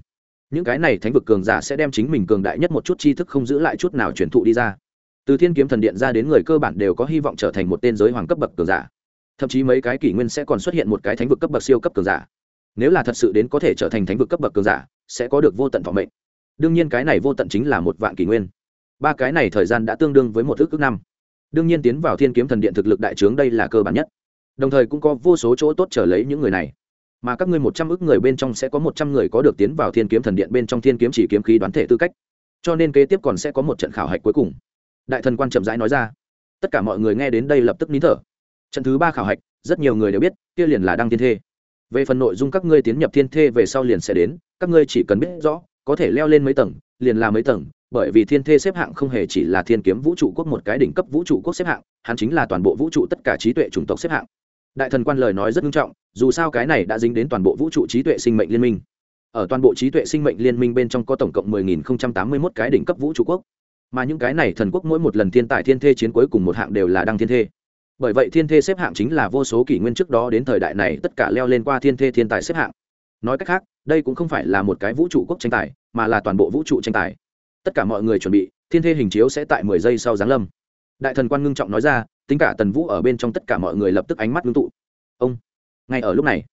Những cái này thánh vực cường giả sẽ đem chính mình cường đại nhất một chút tri thức không giữ lại chút nào truyền thụ đi ra. Từ thiên kiếm thần điện ra đến người cơ bản đều có hy vọng trở thành một tên giới hoàng cấp bậc cường giả. Thậm chí mấy cái kỷ nguyên sẽ còn xuất hiện một cái thánh vực cấp bậc siêu cấp cường giả. Nếu là thật sự đến có thể trở thành thánh vực cấp bậc cường giả, sẽ có được vô tận thọ mệnh. Đương nhiên cái này vô tận chính là một vạn kỷ nguyên ba cái này thời gian đã tương đương với một ước ước năm. Đương nhiên tiến vào thiên kiếm thần điện thực lực đại trướng đây là cơ bản nhất. Đồng thời cũng có vô số chỗ tốt trở lấy những người này. Mà các ngươi một trăm ước người bên trong sẽ có một trăm người có được tiến vào thiên kiếm thần điện bên trong thiên kiếm chỉ kiếm khí đoán thể tư cách. Cho nên kế tiếp còn sẽ có một trận khảo hạch cuối cùng. Đại thần quan chậm rãi nói ra. Tất cả mọi người nghe đến đây lập tức nín thở. Trận thứ ba khảo hạch, rất nhiều người đều biết, kia liền là đăng thiên thê. Về phần nội dung các ngươi tiến nhập thiên thê về sau liền sẽ đến, các ngươi chỉ cần biết rõ, có thể leo lên mấy tầng, liền là mấy tầng bởi vì thiên thê xếp hạng không hề chỉ là thiên kiếm vũ trụ quốc một cái đỉnh cấp vũ trụ quốc xếp hạng, hắn chính là toàn bộ vũ trụ tất cả trí tuệ chủng tộc xếp hạng. Đại thần quan lời nói rất nghiêm trọng, dù sao cái này đã dính đến toàn bộ vũ trụ trí tuệ sinh mệnh liên minh. Ở toàn bộ trí tuệ sinh mệnh liên minh bên trong có tổng cộng 10.081 cái đỉnh cấp vũ trụ quốc. Mà những cái này thần quốc mỗi một lần thiên tài thiên thê chiến cuối cùng một hạng đều là đăng thiên thê. Bởi vậy thiên thê xếp hạng chính là vô số kỷ nguyên trước đó đến thời đại này tất cả leo lên qua thiên thê thiên tài xếp hạng. Nói cách khác, đây cũng không phải là một cái vũ trụ quốc tranh tài, mà là toàn bộ vũ trụ tranh tài tất cả mọi người chuẩn bị, thiên thê hình chiếu sẽ tại mười giây sau giáng lâm. Đại thần quan ngưng trọng nói ra, tính cả tần vũ ở bên trong tất cả mọi người lập tức ánh mắt ngưng tụ. Ông, ngay ở lúc này,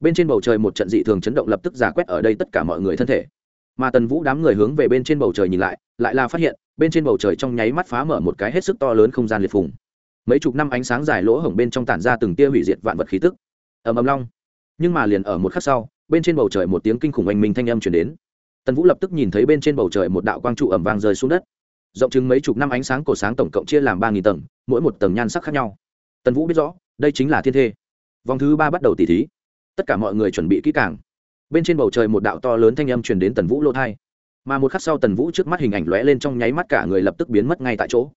bên trên bầu trời một trận dị thường chấn động lập tức giả quét ở đây tất cả mọi người thân thể. Mà tần vũ đám người hướng về bên trên bầu trời nhìn lại lại là phát hiện, bên trên bầu trời trong nháy mắt phá mở một cái hết sức to lớn không gian liệt phùng. Mấy chục năm ánh sáng dài lỗ hổng bên trong tản ra từng tia hủy diệt vạn vật khí tức. Ầm ầm long. Nhưng mà liền ở một khắc sau, bên trên bầu trời một tiếng kinh khủng oanh minh thanh âm chuyển đến tần vũ lập tức nhìn thấy bên trên bầu trời một đạo quang trụ ẩm vang rơi xuống đất. Rộng chừng mấy chục năm ánh sáng cổ sáng tổng cộng chia làm ba nghìn tầng, mỗi một tầng nhan sắc khác nhau. Tần vũ biết rõ, đây chính là thiên thê. Vòng thứ ba bắt đầu tỉ thí. Tất cả mọi người chuẩn bị kỹ càng. Bên trên bầu trời một đạo to lớn thanh âm truyền đến tần vũ lô thai mà một khắc sau tần vũ trước mắt hình ảnh lóe lên trong nháy mắt cả người lập tức biến mất ngay tại chỗ.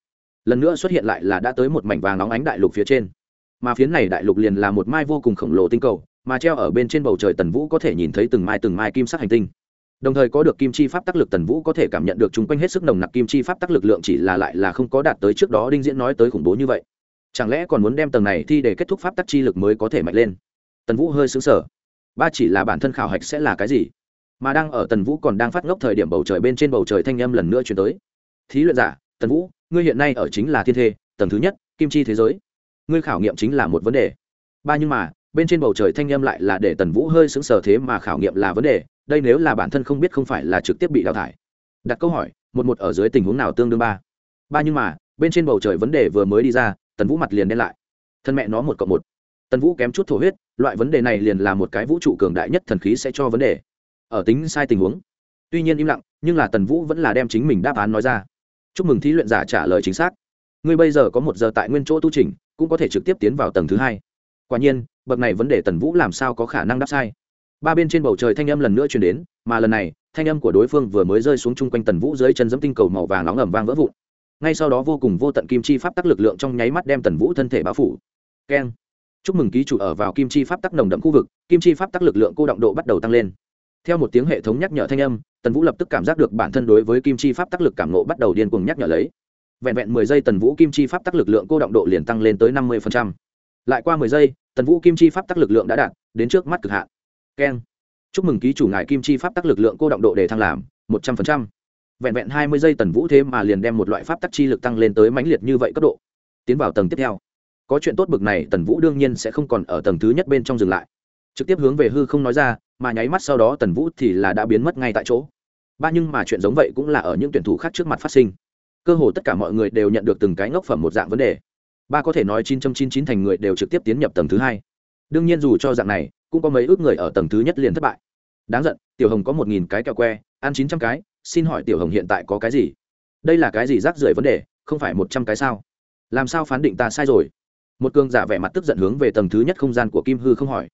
Lần nữa xuất hiện lại là đã tới một mảnh vàng nóng ánh đại lục phía trên. Mà phiến này đại lục liền là một mai vô cùng khổng lồ tinh cầu, mà treo ở bên trên bầu trời tần vũ có thể nhìn thấy từng mai từng mai kim sắc hành tinh đồng thời có được kim chi pháp tác lực tần vũ có thể cảm nhận được chung quanh hết sức nồng nặc kim chi pháp tác lực lượng chỉ là lại là không có đạt tới trước đó đinh diễn nói tới khủng bố như vậy. Chẳng lẽ còn muốn đem tầng này thi để kết thúc pháp tác chi lực mới có thể mạnh lên? Tần vũ hơi xứng sở ba chỉ là bản thân khảo hạch sẽ là cái gì? Mà đang ở tần vũ còn đang phát ngốc thời điểm bầu trời bên trên bầu trời thanh âm lần nữa chuyển tới. Thí luyện giả, tần vũ, ngươi hiện nay ở chính là thiên thê, tầng thứ nhất, kim chi thế giới. Ngươi khảo nghiệm chính là một vấn đề. Ba nhưng mà, bên trên bầu trời thanh âm lại là để tần vũ hơi xứng sở thế mà khảo nghiệm là vấn đề đây nếu là bản thân không biết không phải là trực tiếp bị đào thải. Đặt câu hỏi, một một ở dưới tình huống nào tương đương ba? Ba nhưng mà, bên trên bầu trời vấn đề vừa mới đi ra, tần vũ mặt liền đen lại. Thân mẹ nó một cộng một. Tần vũ kém chút thổ huyết, loại vấn đề này liền là một cái vũ trụ cường đại nhất thần khí sẽ cho vấn đề. Ở tính sai tình huống. Tuy nhiên im lặng, nhưng là tần vũ vẫn là đem chính mình đáp án nói ra. Chúc mừng thí luyện giả trả lời chính xác. Ngươi bây giờ có một giờ tại nguyên chỗ tu trình cũng có thể trực tiếp tiến vào tầng thứ hai. Quả nhiên, bậc này vấn đề tần vũ làm sao có khả năng đáp sai? Ba bên trên bầu trời thanh âm lần nữa truyền đến, mà lần này, thanh âm của đối phương vừa mới rơi xuống chung quanh tần vũ dưới chân dẫm tinh cầu màu vàng nóng ẩm vang vỡ vụn. Ngay sau đó vô cùng vô tận kim chi pháp tắc lực lượng trong nháy mắt đem tần vũ thân thể báo phủ. Keng. Chúc mừng ký chủ ở vào kim chi pháp tắc nồng đậm khu vực, kim chi pháp tắc lực lượng cô động độ bắt đầu tăng lên. Theo một tiếng hệ thống nhắc nhở thanh âm, tần vũ lập tức cảm giác được bản thân đối với kim chi pháp tắc lực cảm nộ bắt đầu điên cuồng nhắc nhở lấy. Vẹn vẹn mười giây tần vũ kim chi pháp tắc lực lượng cô động độ liền tăng lên tới năm mươi lại qua mười giây, tần vũ kim chi pháp tắc lực lượng đã đạt đến trước mắt cực hạn keng. Chúc mừng ký chủ ngài kim chi pháp tắc lực lượng cô động độ để thăng làm một trăm linh vẹn vẹn hai mươi giây tần vũ thế mà liền đem một loại pháp tắc chi lực tăng lên tới mãnh liệt như vậy cấp độ. Tiến vào tầng tiếp theo. Có chuyện tốt bực này, tần vũ đương nhiên sẽ không còn ở tầng thứ nhất bên trong dừng lại. Trực tiếp hướng về hư không nói ra, mà nháy mắt sau đó tần vũ thì là đã biến mất ngay tại chỗ. Ba nhưng mà chuyện giống vậy cũng là ở những tuyển thủ khác trước mặt phát sinh. Cơ hồ tất cả mọi người đều nhận được từng cái ngốc phẩm một dạng vấn đề. Ba có thể nói chín trăm chín chín thành người đều trực tiếp tiến nhập tầng thứ hai đương nhiên dù cho dạng này, cũng có mấy ước người ở tầng thứ nhất liền thất bại. Đáng giận, tiểu hồng có một nghìn cái kẹo que, ăn chín trăm cái, xin hỏi tiểu hồng hiện tại có cái gì? Đây là cái gì rác rưởi vấn đề, không phải một trăm cái sao? Làm sao phán định ta sai rồi? Một cường giả vẻ mặt tức giận hướng về tầng thứ nhất không gian của kim hư không hỏi.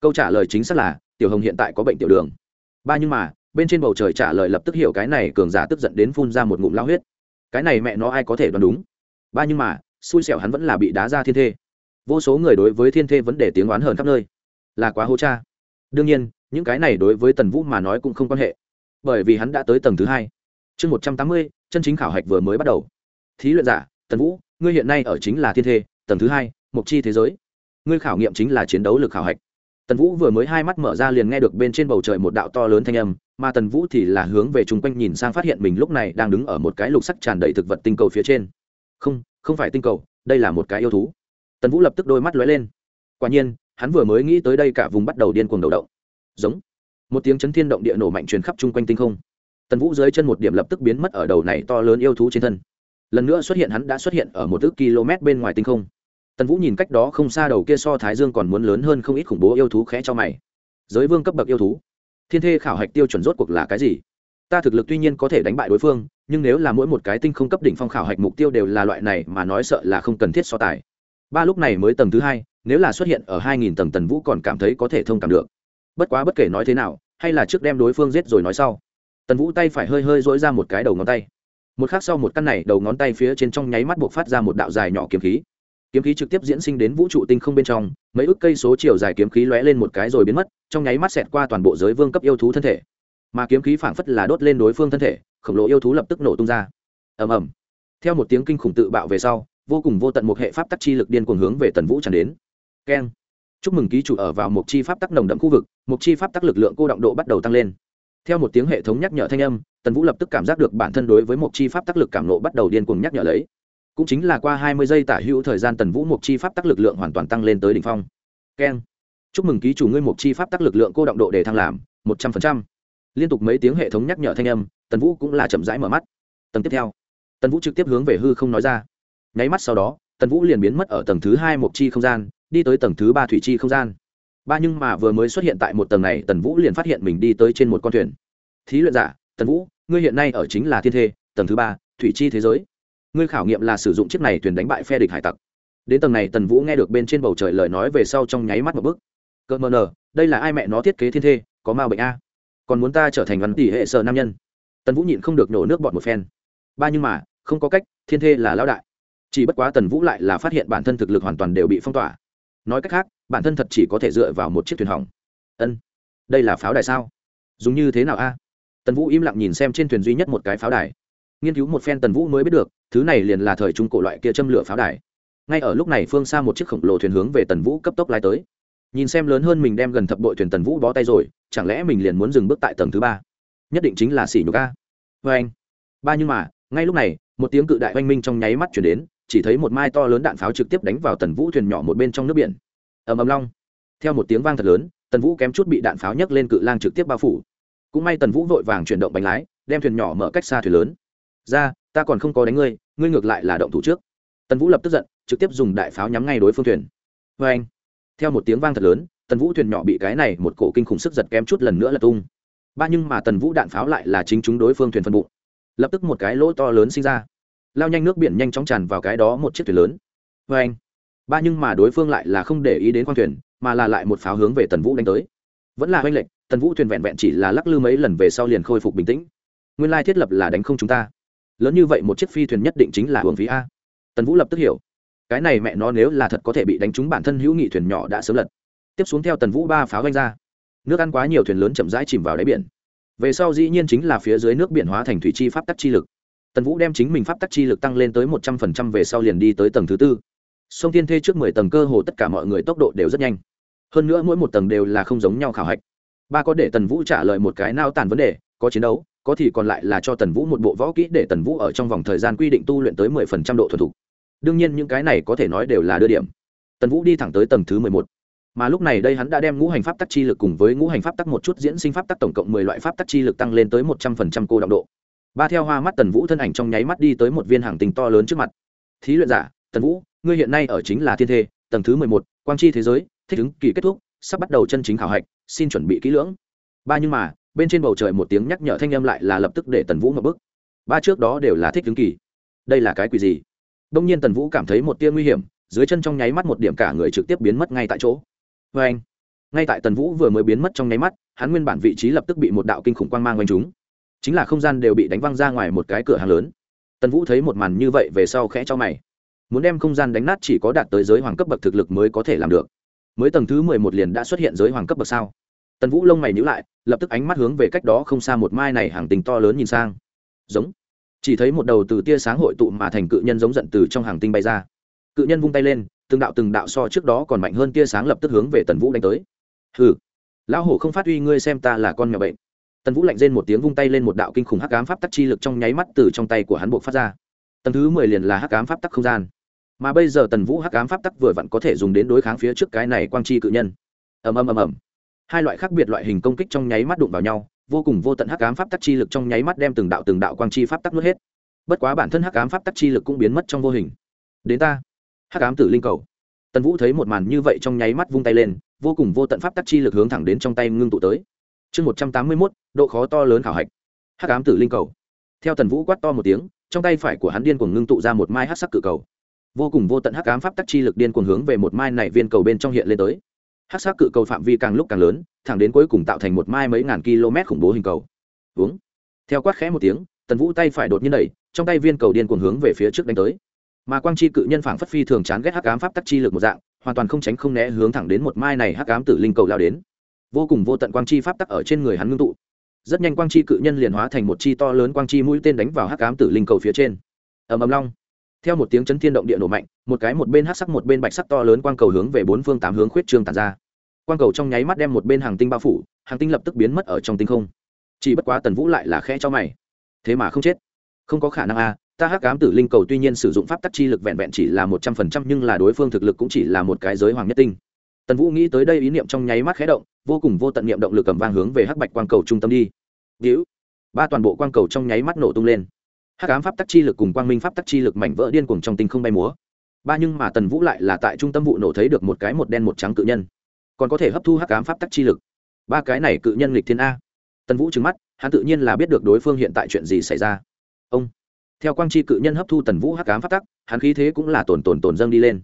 Câu trả lời chính xác là, tiểu hồng hiện tại có bệnh tiểu đường. Ba nhưng mà, bên trên bầu trời trả lời lập tức hiểu cái này cường giả tức giận đến phun ra một ngụm lao huyết. Cái này mẹ nó ai có thể đoán đúng? Ba nhưng mà, xui xẻo hắn vẫn là bị đá ra thiên thê vô số người đối với thiên thê vấn đề tiếng oán hờn khắp nơi. Là quá hô cha. Đương nhiên, những cái này đối với tần vũ mà nói cũng không quan hệ. Bởi vì hắn đã tới tầng thứ hai. Chương một trăm tám mươi, chân chính khảo hạch vừa mới bắt đầu. Thí luyện giả, tần vũ, ngươi hiện nay ở chính là thiên thê, tầng thứ hai, mộc chi thế giới. Ngươi khảo nghiệm chính là chiến đấu lực khảo hạch. Tần vũ vừa mới hai mắt mở ra liền nghe được bên trên bầu trời một đạo to lớn thanh âm, mà tần vũ thì là hướng về chung quanh nhìn sang phát hiện mình lúc này đang đứng ở một cái lục sắc tràn đầy thực vật tinh cầu phía trên. Không không phải tinh cầu, đây là một cái yêu thú tần vũ lập tức đôi mắt lóe lên quả nhiên hắn vừa mới nghĩ tới đây cả vùng bắt đầu điên cuồng đầu động giống một tiếng chấn thiên động địa nổ mạnh truyền khắp chung quanh tinh không tần vũ dưới chân một điểm lập tức biến mất ở đầu này to lớn yêu thú trên thân lần nữa xuất hiện hắn đã xuất hiện ở một ước km bên ngoài tinh không tần vũ nhìn cách đó không xa đầu kia so thái dương còn muốn lớn hơn không ít khủng bố yêu thú khẽ cho mày giới vương cấp bậc yêu thú thiên thê khảo hạch tiêu chuẩn rốt cuộc là cái gì ta thực lực tuy nhiên có thể đánh bại đối phương nhưng nếu là mỗi một cái tinh không cấp đỉnh phong khảo hạch mục tiêu đều là loại này mà nói sợ là không cần thiết so tài ba lúc này mới tầng thứ hai, nếu là xuất hiện ở hai nghìn tầng tần vũ còn cảm thấy có thể thông cảm được. Bất quá bất kể nói thế nào, hay là trước đem đối phương giết rồi nói sau. Tần vũ tay phải hơi hơi dỗi ra một cái đầu ngón tay. Một khác sau một căn này, đầu ngón tay phía trên trong nháy mắt buộc phát ra một đạo dài nhỏ kiếm khí. Kiếm khí trực tiếp diễn sinh đến vũ trụ tinh không bên trong, mấy ước cây số chiều dài kiếm khí lóe lên một cái rồi biến mất, trong nháy mắt xẹt qua toàn bộ giới vương cấp yêu thú thân thể. Mà kiếm khí phảng phất là đốt lên đối phương thân thể, khổng lồ yêu thú lập tức nổ tung ra. Ầm ầm. Theo một tiếng kinh khủng tự bạo về sau vô cùng vô tận một hệ pháp tắc chi lực điên cuồng hướng về tần vũ tràn đến. Keng. Chúc mừng ký chủ ở vào một chi pháp tắc nồng đậm khu vực, một chi pháp tắc lực lượng cô động độ bắt đầu tăng lên. Theo một tiếng hệ thống nhắc nhở thanh âm, tần vũ lập tức cảm giác được bản thân đối với một chi pháp tắc lực cảm nộ bắt đầu điên cuồng nhắc nhở lấy. Cũng chính là qua hai mươi giây tả hữu thời gian tần vũ một chi pháp tắc lực lượng hoàn toàn tăng lên tới đỉnh phong. Keng. Chúc mừng ký chủ ngươi một chi pháp tắc lực lượng cô động độ để thăng làm một trăm phần trăm. Liên tục mấy tiếng hệ thống nhắc nhở thanh âm, tần vũ cũng là chậm rãi mở mắt. Tầng tiếp theo. Tần vũ trực tiếp hướng về hư không nói ra nháy mắt sau đó, tần vũ liền biến mất ở tầng thứ hai mộc chi không gian, đi tới tầng thứ ba thủy chi không gian. Ba nhưng mà vừa mới xuất hiện tại một tầng này, tần vũ liền phát hiện mình đi tới trên một con thuyền. Thí luyện giả, tần vũ, ngươi hiện nay ở chính là thiên thê, tầng thứ ba, thủy chi thế giới. Ngươi khảo nghiệm là sử dụng chiếc này thuyền đánh bại phe địch hải tặc. Đến tầng này, tần vũ nghe được bên trên bầu trời lời nói về sau trong nháy mắt một bức cơ mờ nờ, đây là ai mẹ nó thiết kế thiên thê, có ma bệnh a? Còn muốn ta trở thành văn tỷ hệ sợ nam nhân? Tần vũ nhịn không được nổ nước bọt một phen. Ba nhưng mà, không có cách, thiên thê là lão đại chỉ bất quá tần vũ lại là phát hiện bản thân thực lực hoàn toàn đều bị phong tỏa. Nói cách khác, bản thân thật chỉ có thể dựa vào một chiếc thuyền hỏng. Ân, đây là pháo đài sao? Dùng như thế nào a? Tần vũ im lặng nhìn xem trên thuyền duy nhất một cái pháo đài. Nghiên cứu một phen tần vũ mới biết được, thứ này liền là thời trung cổ loại kia châm lửa pháo đài. Ngay ở lúc này phương xa một chiếc khổng lồ thuyền hướng về tần vũ cấp tốc lai tới. Nhìn xem lớn hơn mình đem gần thập đội thuyền tần vũ bó tay rồi, chẳng lẽ mình liền muốn dừng bước tại tầng thứ ba? Nhất định chính là xỉ nhục a. Vê anh ba nhưng mà, ngay lúc này, một tiếng cự đại oanh minh trong nháy mắt chuyển đến chỉ thấy một mai to lớn đạn pháo trực tiếp đánh vào tần vũ thuyền nhỏ một bên trong nước biển. Ầm ầm long. Theo một tiếng vang thật lớn, tần vũ kém chút bị đạn pháo nhấc lên cự lang trực tiếp bao phủ. Cũng may tần vũ vội vàng chuyển động bánh lái, đem thuyền nhỏ mở cách xa thuyền lớn. Ra, ta còn không có đánh ngươi ngươi ngược lại là động thủ trước. Tần vũ lập tức giận, trực tiếp dùng đại pháo nhắm ngay đối phương thuyền. Vê anh. Theo một tiếng vang thật lớn, tần vũ thuyền nhỏ bị cái này một cổ kinh khủng sức giật kém chút lần nữa là tung. Ba nhưng mà tần vũ đạn pháo lại là chính chúng đối phương thuyền phân bụng. Lập tức một cái lỗ to lớn sinh ra lao nhanh nước biển nhanh chóng tràn vào cái đó một chiếc thuyền lớn. Vê anh, ba nhưng mà đối phương lại là không để ý đến khoang thuyền, mà là lại một pháo hướng về tần vũ đánh tới. Vẫn là oanh lệnh, tần vũ thuyền vẹn vẹn chỉ là lắc lư mấy lần về sau liền khôi phục bình tĩnh. Nguyên lai thiết lập là đánh không chúng ta. Lớn như vậy một chiếc phi thuyền nhất định chính là hưởng phí a. Tần vũ lập tức hiểu. Cái này mẹ nó nếu là thật có thể bị đánh trúng bản thân hữu nghị thuyền nhỏ đã sớm lật. Tiếp xuống theo tần vũ ba pháo vanh ra. Nước ăn quá nhiều thuyền lớn chậm rãi chìm vào đáy biển. Về sau dĩ nhiên chính là phía dưới nước biển hóa thành thủy chi pháp tắc chi lực tần vũ đem chính mình pháp tắc chi lực tăng lên tới một trăm phần trăm về sau liền đi tới tầng thứ tư. Sông thiên thê trước mười tầng cơ hồ tất cả mọi người tốc độ đều rất nhanh. Hơn nữa mỗi một tầng đều là không giống nhau khảo hạch. Ba có để tần vũ trả lời một cái nao tàn vấn đề, có chiến đấu, có thì còn lại là cho tần vũ một bộ võ kỹ để tần vũ ở trong vòng thời gian quy định tu luyện tới mười phần trăm độ thuần thục. Đương nhiên những cái này có thể nói đều là đưa điểm. Tần vũ đi thẳng tới tầng thứ mười một. Mà lúc này đây hắn đã đem ngũ hành pháp tắc chi lực cùng với ngũ hành pháp tắc một chút diễn sinh pháp tắc tổng cộng mười loại pháp tắc chi lực tăng lên tới một trăm phần trăm cô động độ ba theo hoa mắt tần vũ thân ảnh trong nháy mắt đi tới một viên hàng tình to lớn trước mặt. Thí luyện giả, tần vũ, ngươi hiện nay ở chính là thiên thê, tầng thứ mười một, quang chi thế giới, thích ứng, kỳ kết thúc, sắp bắt đầu chân chính khảo hạch, xin chuẩn bị kỹ lưỡng. Ba nhưng mà, bên trên bầu trời một tiếng nhắc nhở thanh âm lại là lập tức để tần vũ ngập bức. Ba trước đó đều là thích ứng kỳ. Đây là cái quỷ gì? Đông nhiên tần vũ cảm thấy một tia nguy hiểm, dưới chân trong nháy mắt một điểm cả người trực tiếp biến mất ngay tại chỗ. Vê anh ngay tại tần vũ vừa mới biến mất trong nháy mắt, hắn nguyên bản vị trí lập tức bị một đạo kinh khủng quang mang quanh chúng chính là không gian đều bị đánh văng ra ngoài một cái cửa hàng lớn. Tần vũ thấy một màn như vậy về sau khẽ cho mày. Muốn đem không gian đánh nát chỉ có đạt tới giới hoàng cấp bậc thực lực mới có thể làm được. Mới tầng thứ mười một liền đã xuất hiện giới hoàng cấp bậc sao? Tần vũ lông mày nhữ lại, lập tức ánh mắt hướng về cách đó không xa một mai này hàng tình to lớn nhìn sang. Giống. Chỉ thấy một đầu từ tia sáng hội tụ mà thành cự nhân giống giận từ trong hàng tinh bay ra. Cự nhân vung tay lên, từng đạo từng đạo so trước đó còn mạnh hơn tia sáng lập tức hướng về tần vũ đánh tới. Hừ. Lão hổ không phát uy ngươi xem ta là con mèo bệnh tần vũ lạnh rên một tiếng vung tay lên một đạo kinh khủng hắc ám pháp tắc chi lực trong nháy mắt từ trong tay của hắn buộc phát ra. Tầng thứ mười liền là hắc ám pháp tắc không gian. Mà bây giờ tần vũ hắc ám pháp tắc vừa vặn có thể dùng đến đối kháng phía trước cái này quang chi cự nhân. Ầm ầm ầm ầm. Hai loại khác biệt loại hình công kích trong nháy mắt đụng vào nhau, vô cùng vô tận hắc ám pháp tắc chi lực trong nháy mắt đem từng đạo từng đạo quang chi pháp tắc nuốt hết. Bất quá bản thân hắc ám pháp tắc chi lực cũng biến mất trong vô hình. Đến ta. Hắc ám tử linh cầu. Tần vũ thấy một màn như vậy trong nháy mắt vung tay lên, vô cùng vô tận pháp tắc chi lực hướng thẳng đến trong tay ngưng tụ tới chương một trăm tám mươi mốt, độ khó to lớn khảo hạch. Hắc ám tử linh cầu. Theo tần vũ quát to một tiếng, trong tay phải của hắn điên cuồng ngưng tụ ra một mai hắc sắc cự cầu. Vô cùng vô tận hắc ám pháp tắc chi lực điên cuồng hướng về một mai này viên cầu bên trong hiện lên tới. Hắc sắc cự cầu phạm vi càng lúc càng lớn, thẳng đến cuối cùng tạo thành một mai mấy ngàn km khủng bố hình cầu. Uống theo quát khẽ một tiếng, tần vũ tay phải đột nhiên đẩy, trong tay viên cầu điên cuồng hướng về phía trước đánh tới. Mà quang chi cự nhân phảng phất phi thường chán ghét hắc ám pháp tắc chi lực một dạng, hoàn toàn không tránh không né hướng thẳng đến một mai này hắc ám tử linh cầu lao đến vô cùng vô tận quang chi pháp tắc ở trên người hắn ngưng tụ. Rất nhanh quang chi cự nhân liền hóa thành một chi to lớn quang chi mũi tên đánh vào hắc ám tử linh cầu phía trên. Ầm ầm long. Theo một tiếng chấn thiên động địa nổ mạnh một cái một bên hắc sắc một bên bạch sắc to lớn quang cầu hướng về bốn phương tám hướng khuyết trương tàn ra. Quang cầu trong nháy mắt đem một bên hàng tinh bao phủ hàng tinh lập tức biến mất ở trong tinh không. Chỉ bất quá tần vũ lại là khe cho mày. Thế mà không chết. Không có khả năng a à, ta hắc ám tử linh cầu tuy nhiên sử dụng pháp tắc chi lực vẹn vẹn chỉ là một trăm phần trăm nhưng là đối phương thực lực cũng chỉ là một cái giới hoàng nhất tinh tần vũ nghĩ tới đây ý niệm trong nháy mắt khé động, vô cùng vô tận niệm động lực cầm vang hướng về hắc bạch quang cầu trung tâm đi. Víu. Ba toàn bộ quang cầu trong nháy mắt nổ tung lên. Hắc ám pháp tắc chi lực cùng quang minh pháp tắc chi lực mảnh vỡ điên cuồng trong tinh không bay múa. Ba nhưng mà tần vũ lại là tại trung tâm vụ nổ thấy được một cái một đen một trắng cự nhân. Còn có thể hấp thu hắc ám pháp tắc chi lực. Ba cái này cự nhân lịch thiên a. Tần vũ trừng mắt, hắn tự nhiên là biết được đối phương hiện tại chuyện gì xảy ra. Ông. Theo quang chi cự nhân hấp thu tần vũ hắc ám pháp tắc, hắn khí thế cũng là tồn tồn tồn dâng đi lên.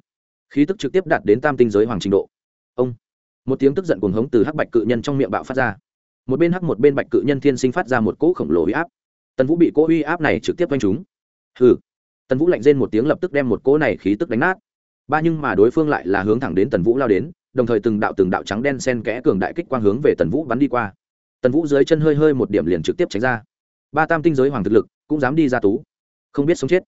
Khí tức trực tiếp đạt đến tam tinh giới hoàng trình độ ông. Một tiếng tức giận cuồng hống từ hắc bạch cự nhân trong miệng bạo phát ra. Một bên hắc, một bên bạch cự nhân thiên sinh phát ra một cỗ khổng lồ uy áp. Tần vũ bị cỗ uy áp này trực tiếp quanh chúng hừ. Tần vũ lạnh rên một tiếng lập tức đem một cỗ này khí tức đánh nát. Ba nhưng mà đối phương lại là hướng thẳng đến tần vũ lao đến, đồng thời từng đạo từng đạo trắng đen sen kẽ cường đại kích quang hướng về tần vũ bắn đi qua. Tần vũ dưới chân hơi hơi một điểm liền trực tiếp tránh ra. Ba tam tinh giới hoàng thực lực cũng dám đi ra tú. Không biết sống chết